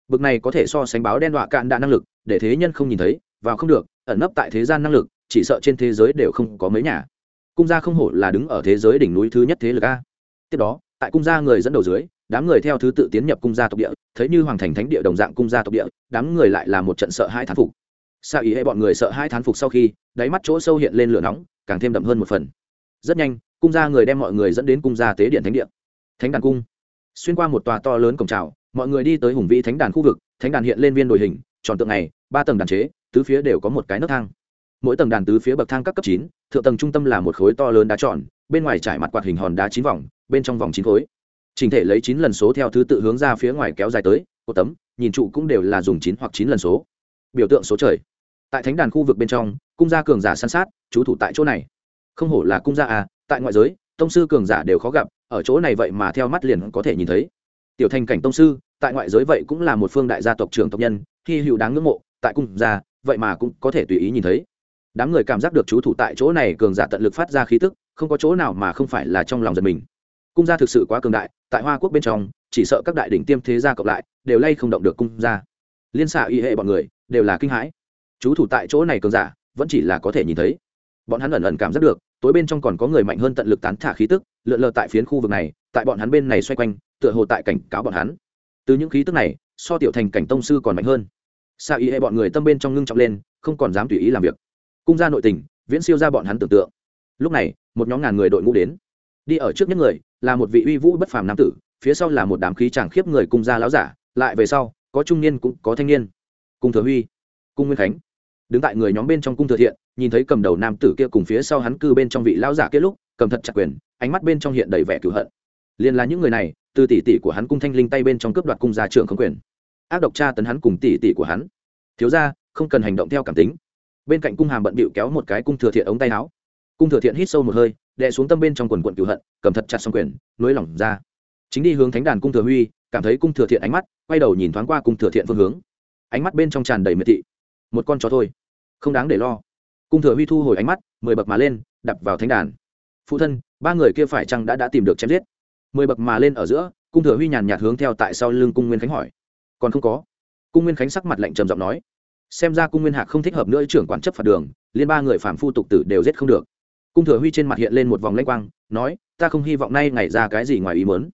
Bực này có thể so sánh báo đen đọa cạn đã năng lực, để thế nhân không nhìn thấy, vào không được, ẩn nấp tại thế gian năng lực, chỉ sợ trên thế giới đều không có mấy nhà. Cung gia không hổ là đứng ở thế giới đỉnh núi thứ nhất thế lực a. Tiếp đó tại cung gia người dẫn đầu dưới, đám người theo thứ tự tiến nhập cung gia tộc địa, thấy như hoàng thành thánh địa đồng dạng cung gia tộc địa, đám người lại là một trận sợ hai thán phục. Xa ý hệ bọn người sợ hai thán phục sau khi, đáy mắt chỗ sâu hiện lên lửa nóng, càng thêm đậm hơn một phần. Rất nhanh, cung gia người đem mọi người dẫn đến cung gia tế điện thánh địa. Thánh đàn cung. Xuyên qua một tòa to lớn cổng trào mọi người đi tới hùng vĩ thánh đàn khu vực, thánh đàn hiện lên viên đội hình, tròn tượng này, ba tầng đàn chế, tứ phía đều có một cái nấc thang. Mỗi tầng đàn tứ phía bậc thang các cấp chín, thượng tầng trung tâm là một khối to lớn đá tròn bên ngoài trải mặt quạt hình hòn đá chín vòng, bên trong vòng chín khối. Trình thể lấy chín lần số theo thứ tự hướng ra phía ngoài kéo dài tới cột tấm, nhìn trụ cũng đều là dùng chín hoặc chín lần số. Biểu tượng số trời. Tại thánh đàn khu vực bên trong, cung gia cường giả săn sát chú thủ tại chỗ này. Không hổ là cung gia à tại ngoại giới, tông sư cường giả đều khó gặp, ở chỗ này vậy mà theo mắt liền có thể nhìn thấy. Tiểu thành cảnh tông sư, tại ngoại giới vậy cũng là một phương đại gia tộc trưởng tộc nhân khi hữu đáng ngưỡng mộ, tại cung gia, vậy mà cũng có thể tùy ý nhìn thấy. Đám người cảm giác được chú thủ tại chỗ này cường giả tận lực phát ra khí tức không có chỗ nào mà không phải là trong lòng giật mình. Cung gia thực sự quá cường đại, tại hoa quốc bên trong, chỉ sợ các đại đỉnh tiêm thế gia cộng lại, đều lay không động được cung gia. Liên xạ y hệ bọn người, đều là kinh hãi. Chú thủ tại chỗ này cường giả, vẫn chỉ là có thể nhìn thấy. Bọn hắn ẩn ẩn cảm giác được, tối bên trong còn có người mạnh hơn tận lực tán thả khí tức, lượn lờ tại phiến khu vực này, tại bọn hắn bên này xoay quanh, tựa hồ tại cảnh cáo bọn hắn. Từ những khí tức này, so tiểu thành cảnh tông sư còn mạnh hơn. Xạ y hệ bọn người tâm bên trong ngưng trọng lên, không còn dám tùy ý làm việc. Cung gia nội tình, viễn siêu ra bọn hắn tưởng tượng lúc này, một nhóm ngàn người đội ngũ đến. Đi ở trước nhất người là một vị uy vũ bất phàm nam tử, phía sau là một đám khí tràng khiếp người cung gia láo giả, lại về sau, có trung niên cũng có thanh niên. Cung thừa huy, cung nguyên khánh. Đứng tại người nhóm bên trong cung thừa thiện, nhìn thấy cầm đầu nam tử kia cùng phía sau hắn cư bên trong vị lão giả kia lúc, cầm thật chặt quyền, ánh mắt bên trong hiện đầy vẻ cửu hận. Liền là những người này, từ tỷ tỷ của hắn cung thanh linh tay bên trong cướp đoạt cung gia trưởng không quyền. Ác độc tra tấn hắn cùng tỷ tỷ của hắn. Thiếu ra không cần hành động theo cảm tính. Bên cạnh cung hàm bận bịu kéo một cái cung thừa thiện ống tay áo cung thừa thiện hít sâu một hơi, đè xuống tâm bên trong quần quận cửu hận, cầm thật chặt xong quyền, nối lỏng ra. Chính đi hướng thánh đàn cung thừa huy, cảm thấy cung thừa thiện ánh mắt, quay đầu nhìn thoáng qua cung thừa thiện phương hướng. Ánh mắt bên trong tràn đầy miệt thị. Một con chó thôi. Không đáng để lo. Cung thừa huy thu hồi ánh mắt, mười bậc mà lên, đập vào thánh đàn. Phụ thân, ba người kia phải chăng đã đã tìm được chém giết? Mười bậc mà lên ở giữa, cung thừa huy nhàn nhạt hướng theo tại sau lưng cung nguyên khánh hỏi. Còn không có. Cung nguyên khánh sắc mặt lạnh trầm giọng nói. Xem ra cung nguyên hạc không thích hợp nữa, trưởng quản chấp phạt đường, liên ba người phạm phu tục tử đều giết không được cung thừa huy trên mặt hiện lên một vòng lanh quang, nói, ta không hy vọng nay ngày ra cái gì ngoài ý mớn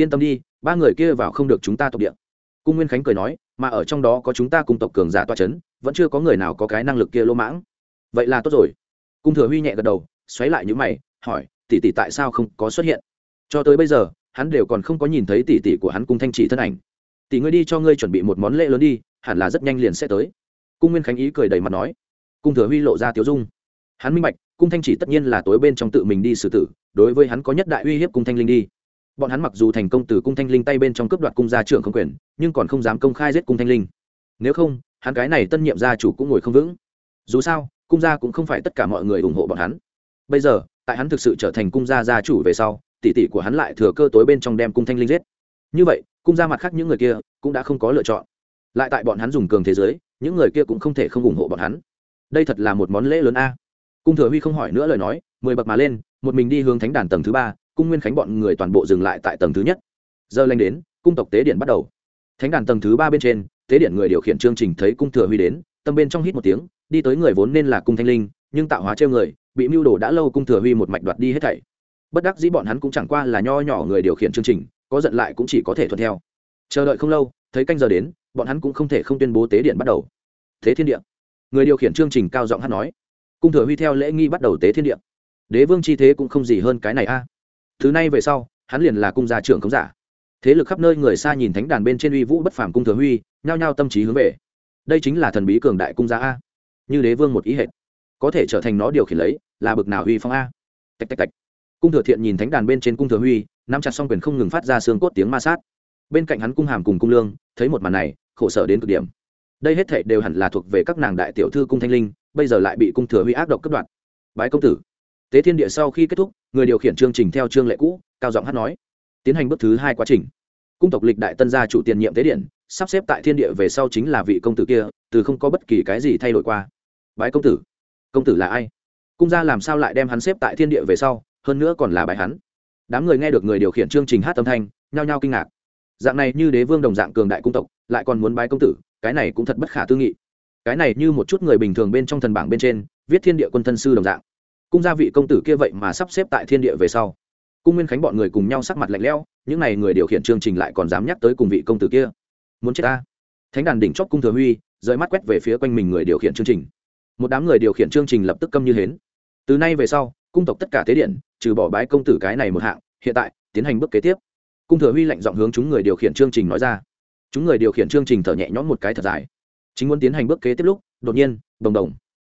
yên tâm đi, ba người kia vào không được chúng ta tộc địa. Cung nguyên khánh cười nói, mà ở trong đó có chúng ta cùng tộc cường giả toa c h ấ n vẫn chưa có người nào có cái năng lực kia lỗ mãng. Vậy là tốt rồi. Cung thừa huy nhẹ gật đầu, xoáy lại những mày, hỏi, tỷ tỷ tại sao không có xuất hiện? Cho tới bây giờ, hắn đều còn không có nhìn thấy tỷ tỷ của hắn cung thanh chỉ thân ảnh. Tỷ ngươi đi cho ngươi chuẩn bị một món lễ lớn đi, hẳn là rất nhanh liền sẽ tới. Cung nguyên khánh ý cười đầy mặt nói. Cung thừa huy lộ ra tiếu dung. Hắn minh bạch cung thanh chỉ tất nhiên là tối bên trong tự mình đi xử tử, đối với hắn có nhất đại uy hiếp cung thanh linh đi. Bọn hắn mặc dù thành công từ cung thanh linh tay bên trong cướp đoạt cung gia trưởng không quyền, nhưng còn không dám công khai giết cung thanh linh. Nếu không, hắn cái này tân nhiệm gia chủ cũng ngồi không vững. Dù sao, cung gia cũng không phải tất cả mọi người ủng hộ bọn hắn. Bây giờ, tại hắn thực sự trở thành cung gia gia chủ về sau, tỷ tỷ của hắn lại thừa cơ tối bên trong đem cung thanh linh giết. Như vậy, cung gia mặt khác những người kia cũng đã không có lựa chọn. Lại tại bọn hắn dùng cường thế giới, những người kia cũng không thể không ủng hộ bọn hắn. Đây thật là một món lễ lớn a cung thừa huy không hỏi nữa lời nói, mười bậc mà lên, một mình đi hướng thánh đàn tầng thứ ba, cung nguyên khánh bọn người toàn bộ dừng lại tại tầng thứ nhất. Giờ lanh đến, cung tộc tế điện bắt đầu. Thánh đàn tầng thứ ba bên trên, tế điện người điều khiển chương trình thấy cung thừa huy đến, tâm bên trong hít một tiếng, đi tới người vốn nên là cung thanh linh, nhưng tạo hóa treo người, bị mưu đồ đã lâu cung thừa huy một mạch đoạt đi hết thảy. Bất đắc dĩ bọn hắn cũng chẳng qua là nho nhỏ người điều khiển chương trình, có giận lại cũng chỉ có thể thuận theo. Chờ đợi không lâu, thấy canh giờ đến, bọn hắn cũng không thể không tuyên bố tế điện bắt đầu. Thế thiên địa. Người điều khiển chương trình cao giọng hát nói cung thừa huy theo lễ nghi bắt đầu tế thiên địa. Đế vương chi thế cũng không gì hơn cái này a. Thứ này về sau, hắn liền là cung gia trưởng khống giả. Thế lực khắp nơi người xa nhìn thánh đàn bên trên uy vũ bất phàm cung thừa huy, nhao nhao tâm trí hướng về. Đây chính là thần bí cường đại cung gia a. Như đế vương một ý hệ có thể trở thành nó điều khiển lấy, là bực nào huy phong a. Tạch tạch tạch. Cung thừa thiện nhìn thánh đàn bên trên cung thừa huy, nắm chặt song quyền không ngừng phát ra xương cốt tiếng ma sát. Bên cạnh hắn cung hàm cùng cung lương, thấy một màn này, khổ sở đến cực điểm. Đây hết thệ đều hẳn là thuộc về các nàng đại tiểu thư cung thanh linh bây giờ lại bị cung thừa huy ác độc cất đoạn bái công tử. Tế thiên địa sau khi kết thúc, người điều khiển chương trình theo chương lệ cũ, cao giọng hát nói. Tiến hành bước thứ hai quá trình. Cung tộc lịch đại tân gia chủ tiền nhiệm tế điện, sắp xếp tại thiên địa về sau chính là vị công tử kia, từ không có bất kỳ cái gì thay đổi qua. Bái công tử. Công tử là ai? Cung gia làm sao lại đem hắn xếp tại thiên địa về sau, hơn nữa còn là bài hắn? Đám người nghe được người điều khiển chương trình hát âm thanh, nhao nhao kinh ngạc. Dạng này như đế vương đồng dạng cường đại cung tộc, lại còn muốn bái công tử, cái này cũng thật bất khả tư nghị cái này như một chút người bình thường bên trong thần bảng bên trên, viết thiên địa quân thân sư đồng dạng. Cung gia vị công tử kia vậy mà sắp xếp tại thiên địa về sau. Cung nguyên khánh bọn người cùng nhau sắc mặt lạnh lẽo, những n à y người điều khiển chương trình lại còn dám nhắc tới cùng vị công tử kia. Muốn chết ta? Thánh đàn đỉnh chóp cung thừa huy rời mắt quét về phía quanh mình người điều khiển chương trình. Một đám người điều khiển chương trình lập tức câm như hến. Từ nay về sau, cung tộc tất cả tế điện, trừ bỏ bái công tử cái này một hạng, hiện tại, tiến hành bước kế tiếp. Cung thừa huy lạnh giọng hướng chúng người điều khiển chương trình nói ra. Chúng người điều khiển chương trình thở nhẹ nhõm một cái thật dài chính muốn tiến hành bước kế tiếp lúc, đột nhiên, đồng đồng.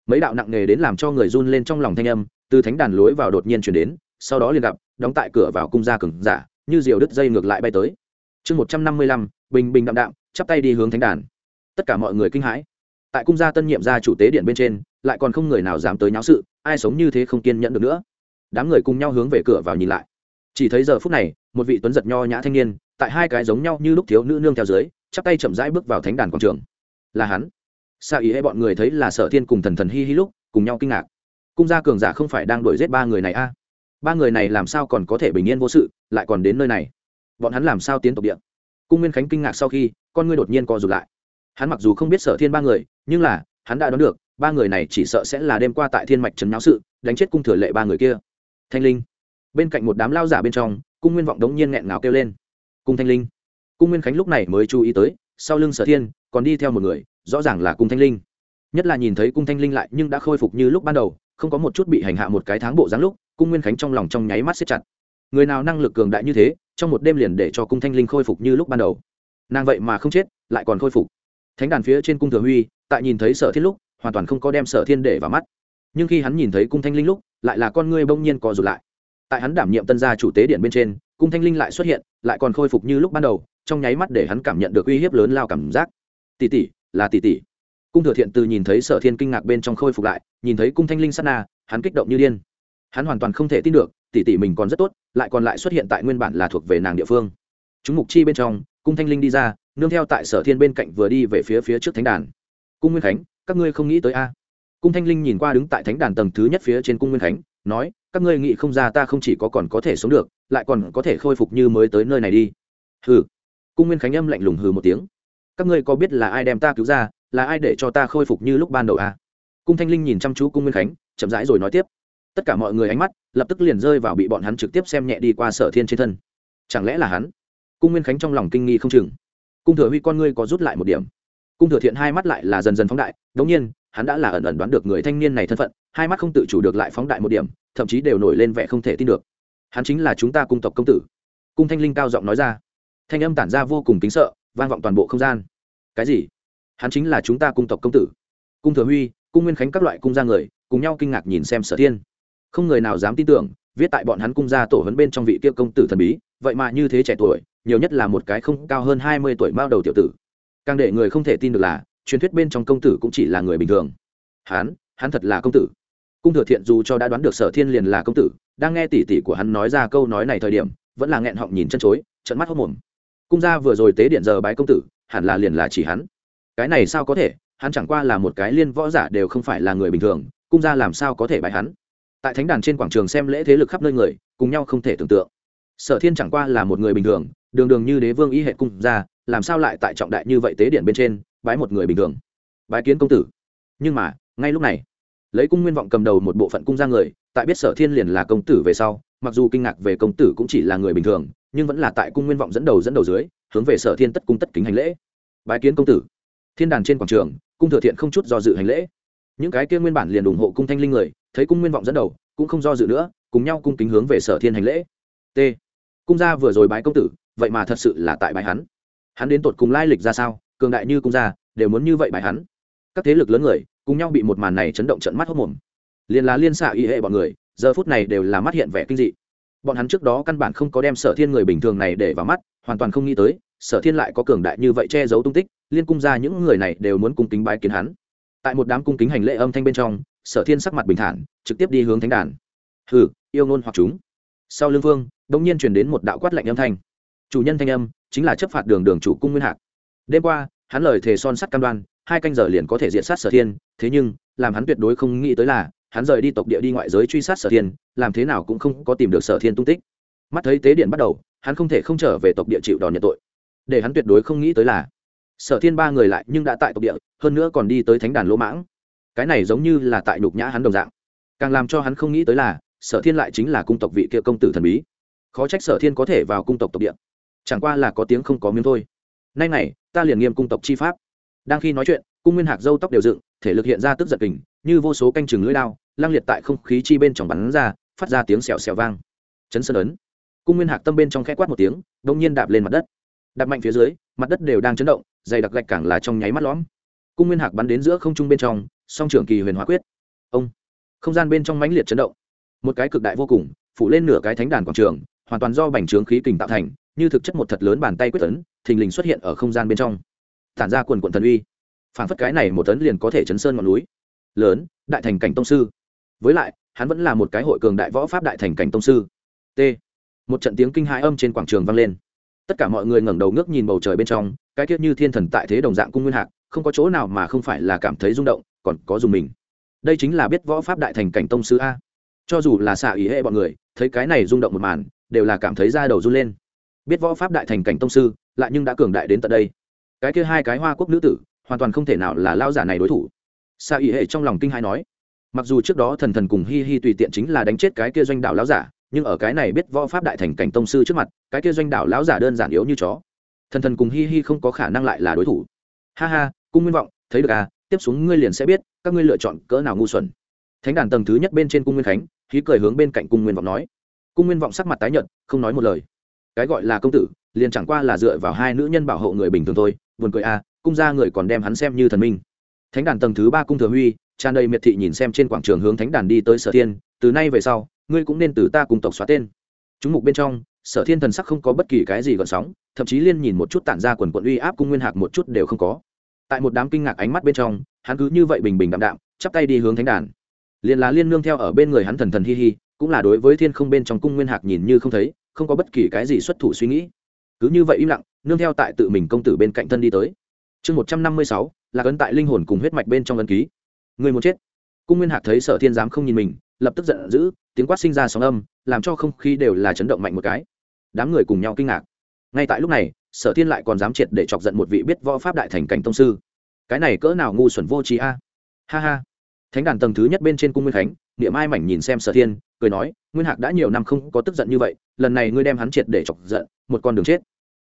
Mấy đạo nặng nề đến làm cho người run lên trong lòng thanh âm, từ thánh đàn lối vào đột nhiên chuyển đến, sau đó liền gặp, đóng tại cửa vào cung gia cừng giả, như diều đứt dây ngược lại bay tới. Chương một trăm năm mươi lăm, bình bình đạm đạm, chắp tay đi hướng thánh đàn. Tất cả mọi người kinh hãi. Tại cung gia tân nhiệm gia chủ tế điện bên trên, lại còn không người nào dám tới nháo sự, ai sống như thế không kiên nhẫn được nữa. Đám người cùng nhau hướng về cửa vào nhìn lại. Chỉ thấy giờ phút này, một vị tuấn giật nho nhã thanh niên, tại hai cái giống nhau như lúc thiếu nữ nương theo dưới, chắp tay chậm rãi bước vào thánh đàn quảng trường là hắn. Sa ý hay bọn người thấy là sở thiên cùng thần thần hi hi lúc, cùng nhau kinh ngạc. Cung gia cường giả không phải đang đuổi giết ba người này a? À? ba người này làm sao còn có thể bình yên vô sự, lại còn đến nơi này? Bọn hắn làm sao tiến tộc địa? Cung nguyên khánh kinh ngạc sau khi, con ngươi đột nhiên co rụt lại. Hắn mặc dù không biết sở thiên ba người, nhưng là, hắn đã đoán được, ba người này chỉ sợ sẽ là đêm qua tại thiên mạch trấn nháo sự, đánh chết cung thừa lệ ba người kia. Thanh linh. Bên cạnh một đám lao giả bên trong, cung nguyên vọng đống nhiên nghẹn ngào kêu lên. Cung thanh linh. Cung nguyên khánh lúc này mới chú ý tới, sau lưng sở thiên còn đi theo một người, rõ ràng là cung thanh linh. Nhất là nhìn thấy cung thanh linh lại nhưng đã khôi phục như lúc ban đầu, không có một chút bị hành hạ một cái tháng bộ dáng lúc, cung nguyên khánh trong lòng trong nháy mắt xếp chặt. Người nào năng lực cường đại như thế, trong một đêm liền để cho cung thanh linh khôi phục như lúc ban đầu. Nàng vậy mà không chết, lại còn khôi phục. Thánh đàn phía trên cung thừa huy, tại nhìn thấy sở thiên lúc, hoàn toàn không có đem sở thiên để vào mắt. Nhưng khi hắn nhìn thấy cung thanh linh lúc, lại là con ngươi bỗng nhiên co rụt lại. Tại hắn đảm nhiệm tân gia chủ tế điện bên trên, cung thanh linh lại xuất hiện, lại còn khôi phục như lúc ban đầu, trong nháy mắt để hắn cảm nhận được uy hiếp lớn lao cảm giác tỷ tỷ, là tỷ tỷ. Cung thừa thiện từ nhìn thấy sở thiên kinh ngạc bên trong khôi phục lại, nhìn thấy cung thanh linh sát na, hắn kích động như điên. Hắn hoàn toàn không thể tin được, tỷ tỷ mình còn rất tốt, lại còn lại xuất hiện tại nguyên bản là thuộc về nàng địa phương. Chúng mục chi bên trong, cung thanh linh đi ra, nương theo tại sở thiên bên cạnh vừa đi về phía phía trước thánh đàn. Cung nguyên khánh, các ngươi không nghĩ tới a? Cung thanh linh nhìn qua đứng tại thánh đàn tầng thứ nhất phía trên cung nguyên khánh, nói, các ngươi nghĩ không ra ta không chỉ có còn có thể sống được, lại còn có thể khôi phục như mới tới nơi này đi. Hừ. Cung nguyên khánh âm lạnh lùng hừ một tiếng các ngươi có biết là ai đem ta cứu ra, là ai để cho ta khôi phục như lúc ban đầu à? cung thanh linh nhìn chăm chú cung nguyên khánh, chậm rãi rồi nói tiếp. Tất cả mọi người ánh mắt lập tức liền rơi vào bị bọn hắn trực tiếp xem nhẹ đi qua sở thiên trên thân. Chẳng lẽ là hắn? Cung nguyên khánh trong lòng kinh nghi không chừng. Cung thừa huy con ngươi có rút lại một điểm. Cung thừa thiện hai mắt lại là dần dần phóng đại, đống nhiên, hắn đã là ẩn ẩn đoán được người thanh niên này thân phận, hai mắt không tự chủ được lại phóng đại một điểm, thậm chí đều nổi lên vẻ không thể tin được. Hắn chính là chúng ta cung tộc công tử. Cung thanh linh cao giọng nói ra. Thanh âm tản ra vô cùng kính sợ vang vọng toàn bộ không gian. Cái gì? Hắn chính là chúng ta cung tộc công tử. Cung thừa huy, cung nguyên khánh các loại cung gia người, cùng nhau kinh ngạc nhìn xem sở thiên. Không người nào dám tin tưởng, viết tại bọn hắn cung gia tổ hấn bên trong vị kia công tử thần bí, vậy mà như thế trẻ tuổi, nhiều nhất là một cái không cao hơn hai mươi tuổi mao đầu tiểu tử. Càng để người không thể tin được là, truyền thuyết bên trong công tử cũng chỉ là người bình thường. Hắn hắn thật là công tử. Cung thừa thiện dù cho đã đoán được sở thiên liền là công tử, đang nghe tỉ tỉ của hắn nói ra câu nói này thời điểm, vẫn là nghẹn họng nhìn chân chối trận mắt hốc mồm cung gia vừa rồi tế điện giờ bái công tử, hẳn là liền là chỉ hắn. Cái này sao có thể? Hắn chẳng qua là một cái liên võ giả đều không phải là người bình thường, cung gia làm sao có thể bái hắn? Tại thánh đàn trên quảng trường xem lễ thế lực khắp nơi người, cùng nhau không thể tưởng tượng. Sở thiên chẳng qua là một người bình thường, đường đường như đế vương y hệ cung gia, làm sao lại tại trọng đại như vậy tế điện bên trên, bái một người bình thường? Bái kiến công tử. Nhưng mà, ngay lúc này, lấy cung nguyên vọng cầm đầu một bộ phận cung gia người, tại biết sở thiên liền là công tử về sau, mặc dù kinh ngạc về công tử cũng chỉ là người bình thường nhưng vẫn là tại cung nguyên vọng dẫn đầu dẫn đầu dưới, hướng về sở thiên tất cung tất kính hành lễ. Bái kiến công tử. Thiên đàn trên quảng trường, cung thừa thiện không chút do dự hành lễ. Những cái kia nguyên bản liền ủng hộ cung thanh linh người, thấy cung nguyên vọng dẫn đầu, cũng không do dự nữa, cùng nhau cung kính hướng về sở thiên hành lễ. T. Cung gia vừa rồi bái công tử, vậy mà thật sự là tại bái hắn. Hắn đến tột cùng lai lịch ra sao, cường đại như cung gia, đều muốn như vậy bái hắn. Các thế lực lớn người, cùng nhau bị một màn này chấn động trận mắt hốc mồm. Liền là liên xạ y hệ bọn người, giờ phút này đều là mắt hiện vẻ kinh dị bọn hắn trước đó căn bản không có đem sở thiên người bình thường này để vào mắt, hoàn toàn không nghĩ tới, sở thiên lại có cường đại như vậy che giấu tung tích, liên cung ra những người này đều muốn cung kính bái kiến hắn. Tại một đám cung kính hành lễ âm thanh bên trong, sở thiên sắc mặt bình thản, trực tiếp đi hướng thánh đàn. Hừ, yêu ngôn hoặc chúng. Sau lưng vương đông nhiên truyền đến một đạo quát lạnh âm thanh. Chủ nhân thanh âm, chính là chấp phạt đường đường chủ cung nguyên hạc. Đêm qua, hắn lời thề son sắt cam đoan, hai canh giờ liền có thể diện sát sở thiên, thế nhưng, làm hắn tuyệt đối không nghĩ tới là, hắn rời đi tộc địa đi ngoại giới truy sát sở thiên làm thế nào cũng không có tìm được sở thiên tung tích. Mắt thấy tế điện bắt đầu, hắn không thể không trở về tộc địa chịu đòn nhận tội. Để hắn tuyệt đối không nghĩ tới là, sở thiên ba người lại nhưng đã tại tộc địa, hơn nữa còn đi tới thánh đàn lỗ mãng. Cái này giống như là tại nhục nhã hắn đồng dạng. Càng làm cho hắn không nghĩ tới là, sở thiên lại chính là cung tộc vị kia công tử thần bí. Khó trách sở thiên có thể vào cung tộc tộc địa. Chẳng qua là có tiếng không có miếng thôi. Nay này, ta liền nghiêm cung tộc chi pháp. Đang khi nói chuyện, cung nguyên hạc dâu tóc đều dựng, thể lực hiện ra tức giật kình, như vô số canh chừng lưỡi lao lang liệt tại không khí chi bên trong bắn ra phát ra tiếng xèo xèo vang. Chấn sơn ấn. Cung nguyên hạc tâm bên trong khẽ quát một tiếng đông nhiên đạp lên mặt đất. Đạp mạnh phía dưới, mặt đất đều đang chấn động, dày đặc gạch càng là trong nháy mắt lõm. Cung nguyên hạc bắn đến giữa không trung bên trong, song trưởng kỳ huyền hóa quyết. Ông. Không gian bên trong mãnh liệt chấn động. Một cái cực đại vô cùng, phủ lên nửa cái thánh đàn quảng trường, hoàn toàn do bành trướng khí kình tạo thành, như thực chất một thật lớn bàn tay quyết tấn, thình lình xuất hiện ở không gian bên trong. Tản ra quần quận thần uy. Phản phất cái này một tấn liền có thể chấn sơn ngọn núi. Lớn, đại thành cảnh tông sư. Với lại hắn vẫn là một cái hội cường đại võ pháp đại thành cảnh tông sư. T. Một trận tiếng kinh hãi âm trên quảng trường vang lên. Tất cả mọi người ngẩng đầu ngước nhìn bầu trời bên trong, cái tiết như thiên thần tại thế đồng dạng cung nguyên hạc, không có chỗ nào mà không phải là cảm thấy rung động, còn có dùng mình. Đây chính là biết võ pháp đại thành cảnh tông sư a. Cho dù là xạ ý hệ bọn người, thấy cái này rung động một màn, đều là cảm thấy da đầu run lên. Biết võ pháp đại thành cảnh tông sư, lại nhưng đã cường đại đến tận đây. Cái kia hai cái hoa quốc nữ tử, hoàn toàn không thể nào là lao giả này đối thủ. Xạ ý hệ trong lòng kinh hai nói mặc dù trước đó thần thần cùng hi hi tùy tiện chính là đánh chết cái kia doanh đạo lão giả, nhưng ở cái này biết võ pháp đại thành cảnh tông sư trước mặt, cái kia doanh đạo lão giả đơn giản yếu như chó. Thần thần cùng hi hi không có khả năng lại là đối thủ. Ha ha, cung nguyên vọng, thấy được à tiếp xuống ngươi liền sẽ biết, các ngươi lựa chọn cỡ nào ngu xuẩn. Thánh đàn tầng thứ nhất bên trên cung nguyên khánh khí cười hướng bên cạnh cung nguyên vọng nói. Cung nguyên vọng sắc mặt tái nhợt, không nói một lời. Cái gọi là công tử, liền chẳng qua là dựa vào hai nữ nhân bảo hộ người bình thường thôi, buồn cười à cung gia người còn đem hắn xem như thần minh. Thánh đàn tầng thứ ba cung thừa huy tràn đầy miệt thị nhìn xem trên quảng trường hướng thánh đàn đi tới sở thiên, từ nay về sau, ngươi cũng nên từ ta cùng tộc xóa tên. Chúng mục bên trong, sở thiên thần sắc không có bất kỳ cái gì gợn sóng, thậm chí liên nhìn một chút tản ra quần quận uy áp cung nguyên hạc một chút đều không có. Tại một đám kinh ngạc ánh mắt bên trong, hắn cứ như vậy bình bình đạm đạm, chắp tay đi hướng thánh đàn. Liền là liên nương theo ở bên người hắn thần thần hi hi, cũng là đối với thiên không bên trong cung nguyên hạc nhìn như không thấy, không có bất kỳ cái gì xuất thủ suy nghĩ. Cứ như vậy im lặng, nương theo tại tự mình công tử bên cạnh thân đi tới. Chương một trăm năm mươi sáu là cấn tại linh hồn cùng huyết mạch bên trong ấn ký người muốn chết. Cung nguyên hạc thấy sở thiên giám không nhìn mình, lập tức giận dữ, tiếng quát sinh ra sóng âm, làm cho không khí đều là chấn động mạnh một cái. Đám người cùng nhau kinh ngạc. Ngay tại lúc này, sở thiên lại còn dám triệt để chọc giận một vị biết võ pháp đại thành cảnh tông sư. Cái này cỡ nào ngu xuẩn vô trí a. Ha ha. Thánh đàn tầng thứ nhất bên trên cung nguyên khánh niệm ai mảnh nhìn xem sở thiên, cười nói, nguyên hạc đã nhiều năm không có tức giận như vậy, lần này ngươi đem hắn triệt để chọc giận, một con đường chết.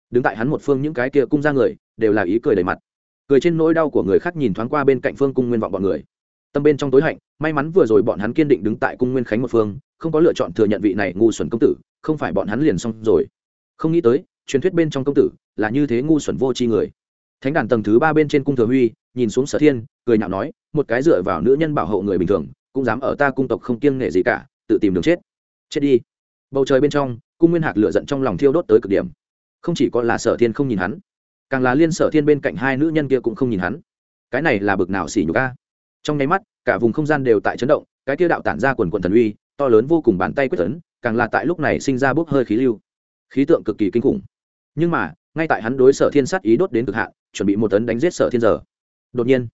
Đứng tại hắn một phương những cái kia cung ra người, đều là ý cười đầy mặt. Cười trên nỗi đau của người khác nhìn thoáng qua bên cạnh phương cung nguyên vọng bọn người tâm bên trong tối hạnh, may mắn vừa rồi bọn hắn kiên định đứng tại cung nguyên khánh một phương, không có lựa chọn thừa nhận vị này ngu xuẩn công tử, không phải bọn hắn liền xong rồi. Không nghĩ tới, truyền thuyết bên trong công tử là như thế ngu xuẩn vô tri người. Thánh đàn tầng thứ ba bên trên cung thừa huy, nhìn xuống sở thiên, cười nhạo nói, một cái dựa vào nữ nhân bảo hộ người bình thường, cũng dám ở ta cung tộc không kiêng nể gì cả, tự tìm đường chết. Chết đi. Bầu trời bên trong, cung nguyên hạc lửa giận trong lòng thiêu đốt tới cực điểm. Không chỉ có là sở thiên không nhìn hắn, càng là liên sở thiên bên cạnh hai nữ nhân kia cũng không nhìn hắn. Cái này là bực nào xỉ nhục ca trong nháy mắt, cả vùng không gian đều tại chấn động, cái kia đạo tản ra quần quần thần uy, to lớn vô cùng bàn tay quyết tấn càng là tại lúc này sinh ra bốc hơi khí lưu. Khí tượng cực kỳ kinh khủng. Nhưng mà, ngay tại hắn đối sở thiên sát ý đốt đến cực hạn, chuẩn bị một tấn đánh giết sở thiên giờ. Đột nhiên,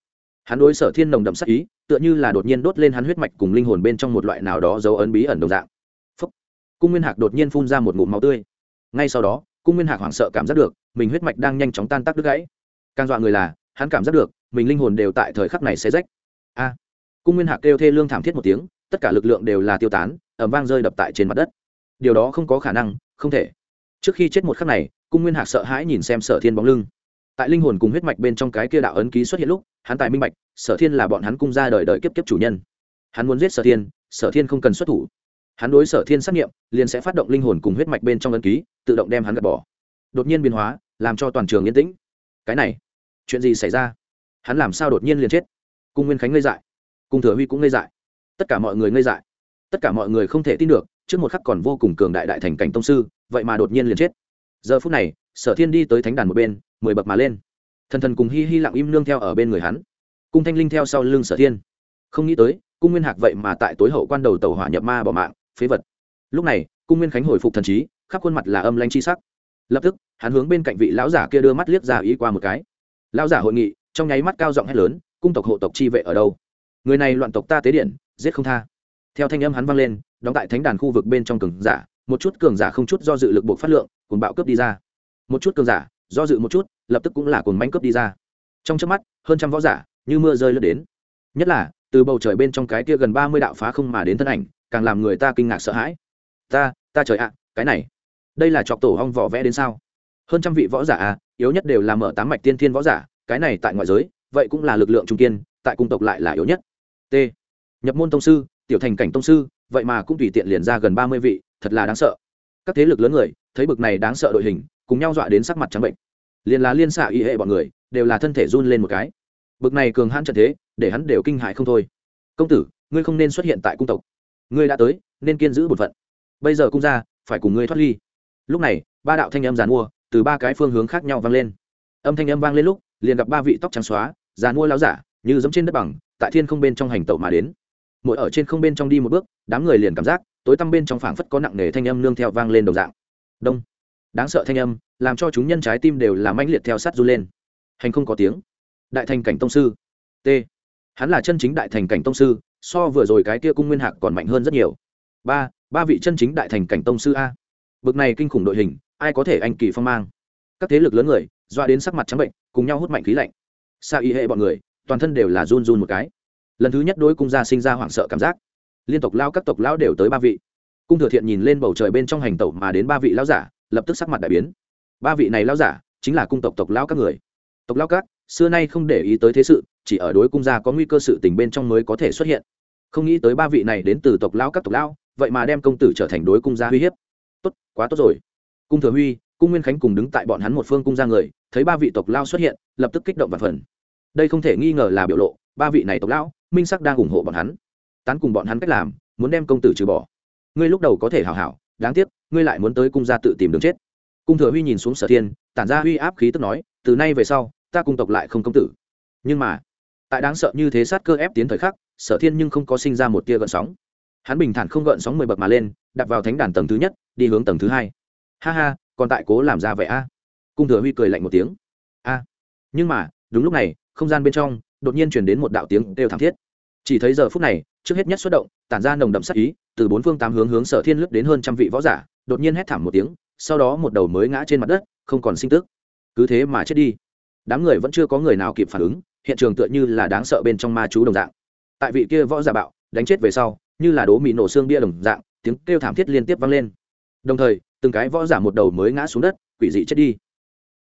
hắn đối sở thiên nồng đậm sát ý, tựa như là đột nhiên đốt lên hắn huyết mạch cùng linh hồn bên trong một loại nào đó dấu ấn bí ẩn đồng dạng. Phúc. cung nguyên hạc đột nhiên phun ra một ngụm máu tươi. Ngay sau đó, cung nguyên hạc hoảng sợ cảm giác được, mình huyết mạch đang nhanh chóng tan tác đứt gãy. Càng dọa người là, hắn cảm giác được, mình linh hồn đều tại thời khắc này xé rách a. Cung nguyên hạc kêu thê lương thảm thiết một tiếng, tất cả lực lượng đều là tiêu tán ẩm vang rơi đập tại trên mặt đất. Điều đó không có khả năng, không thể. Trước khi chết một khắc này, cung nguyên hạc sợ hãi nhìn xem sở thiên bóng lưng. Tại linh hồn cùng huyết mạch bên trong cái kia đạo ấn ký xuất hiện lúc, hắn tại minh bạch, sở thiên là bọn hắn cung ra đời đời kiếp kiếp chủ nhân. Hắn muốn giết sở thiên sở thiên không cần xuất thủ. Hắn đối sở thiên xác nghiệm, liền sẽ phát động linh hồn cùng huyết mạch bên trong ấn ký, tự động đem hắn gạt bỏ. Đột nhiên biến hóa, làm cho toàn trường yên tĩnh. Cái này, chuyện gì xảy ra? Hắn làm sao đột nhiên liền chết? Cung nguyên khánh ngây dại. Cung thừa huy cũng ngây dại. Tất cả mọi người ngây dại. Tất cả mọi người không thể tin được, trước một khắc còn vô cùng cường đại đại thành cảnh tông sư, vậy mà đột nhiên liền chết. Giờ phút này, sở thiên đi tới thánh đàn một bên, mười bậc mà lên. Thần thần cùng hi hi lặng im nương theo ở bên người hắn. Cung thanh linh theo sau lưng sở thiên. Không nghĩ tới, cung nguyên hạc vậy mà tại tối hậu quan đầu tàu hỏa nhập ma bỏ mạng, phế vật. Lúc này, cung nguyên khánh hồi phục thần trí, khắp khuôn mặt là âm lanh chi sắc. Lập tức, hắn hướng bên cạnh vị lão giả kia đưa mắt liếc ra ý qua một cái. Lão giả hội nghị, trong nháy mắt cao giọng hét lớn cung tộc hộ tộc chi vệ ở đâu? Người này loạn tộc ta tế điện, giết không tha. Theo thanh âm hắn vang lên, đóng tại thánh đàn khu vực bên trong cường giả, một chút cường giả không chút do dự lực buộc phát lượng cùng bạo cướp đi ra. Một chút cường giả, do dự một chút, lập tức cũng là cùng manh cướp đi ra. Trong trước mắt, hơn trăm võ giả, như mưa rơi lướt đến. Nhất là, từ bầu trời bên trong cái kia gần ba mươi đạo phá không mà đến thân ảnh, càng làm người ta kinh ngạc sợ hãi. Ta ta trời ạ, cái này, đây là chọc tổ hong võ vẽ đến sao? Hơn trăm vị võ giả à yếu nhất đều là mở tám mạch tiên thiên võ giả, cái này tại ngoại giới vậy cũng là lực lượng trung kiên, tại cung tộc lại là yếu nhất. T. Nhập môn tông sư, tiểu thành cảnh tông sư, vậy mà cũng tùy tiện liền ra gần ba mươi vị, thật là đáng sợ. Các thế lực lớn người, thấy bực này đáng sợ đội hình, cùng nhau dọa đến sắc mặt trắng bệnh. Liền là liên xạ y hệ bọn người, đều là thân thể run lên một cái. Bực này cường hãn trận thế, để hắn đều kinh hại không thôi. Công tử, ngươi không nên xuất hiện tại cung tộc. Ngươi đã tới, nên kiên giữ bổn phận. Bây giờ cung ra, phải cùng ngươi thoát ly. Lúc này, ba đạo thanh âm giàn mua, từ ba cái phương hướng khác nhau vang lên. Âm thanh âm vang lên lúc, liền gặp ba vị tóc trắng xóa giàn mua lão giả, như giống trên đất bằng, tại thiên không bên trong hành tẩu mà đến. Mỗi ở trên không bên trong đi một bước, đám người liền cảm giác, tối tăm bên trong phảng phất có nặng nề thanh âm nương theo vang lên đồng dạng. Đông. Đáng sợ thanh âm, làm cho chúng nhân trái tim đều làm mãnh liệt theo sát run lên. Hành không có tiếng. Đại thành cảnh tông sư. T. Hắn là chân chính đại thành cảnh tông sư, so vừa rồi cái kia cung nguyên hạc còn mạnh hơn rất nhiều. Ba ba vị chân chính đại thành cảnh tông sư a. Bực này kinh khủng đội hình, ai có thể anh kỳ phong mang? Các thế lực lớn người, doa đến sắc mặt trắng bệnh, cùng nhau hút mạnh khí lạnh xa y hệ bọn người, toàn thân đều là run run một cái. Lần thứ nhất đối cung gia sinh ra hoảng sợ cảm giác. Liên tục lao các tộc lão đều tới ba vị. Cung thừa thiện nhìn lên bầu trời bên trong hành tẩu mà đến ba vị lão giả, lập tức sắc mặt đại biến. Ba vị này lão giả chính là cung tộc tộc lão các người. Tộc lão các, xưa nay không để ý tới thế sự, chỉ ở đối cung gia có nguy cơ sự tình bên trong mới có thể xuất hiện. Không nghĩ tới ba vị này đến từ tộc lão, các tộc lão, vậy mà đem công tử trở thành đối cung gia uy hiếp. Tốt, quá tốt rồi. Cung thừa huy, cung nguyên khánh cùng đứng tại bọn hắn một phương cung gia người, thấy ba vị tộc lao xuất hiện, lập tức kích động và phần đây không thể nghi ngờ là biểu lộ, ba vị này tộc lão, minh sắc đang ủng hộ bọn hắn. Tán cùng bọn hắn cách làm, muốn đem công tử trừ bỏ. Ngươi lúc đầu có thể hào hảo, đáng tiếc, ngươi lại muốn tới cung gia tự tìm đường chết. Cung thừa huy nhìn xuống sở thiên, tản ra huy áp khí tức nói, từ nay về sau, ta cung tộc lại không công tử. Nhưng mà, tại đáng sợ như thế sát cơ ép tiến thời khắc, sở thiên nhưng không có sinh ra một tia gợn sóng. Hắn bình thản không gợn sóng mười bậc mà lên đặt vào thánh đàn tầng thứ nhất, đi hướng tầng thứ hai. Ha ha, còn tại cố làm ra vẻ a. Cung thừa huy cười lạnh một tiếng. A. Nhưng mà đúng lúc này, không gian bên trong, đột nhiên chuyển đến một đạo tiếng đều thảm thiết. Chỉ thấy giờ phút này, trước hết nhất xuất động, tản ra nồng đậm sắc ý, từ bốn phương tám hướng hướng sở thiên lướt đến hơn trăm vị võ giả, đột nhiên hét thảm một tiếng, sau đó một đầu mới ngã trên mặt đất, không còn sinh tức. Cứ thế mà chết đi. Đám người vẫn chưa có người nào kịp phản ứng, hiện trường tựa như là đáng sợ bên trong ma chú đồng dạng. Tại vị kia võ giả bạo, đánh chết về sau, như là đố mị nổ xương bia đồng dạng, tiếng kêu thảm thiết liên tiếp vang lên. Đồng thời, từng cái võ giả một đầu mới ngã xuống đất, quỷ dị chết đi.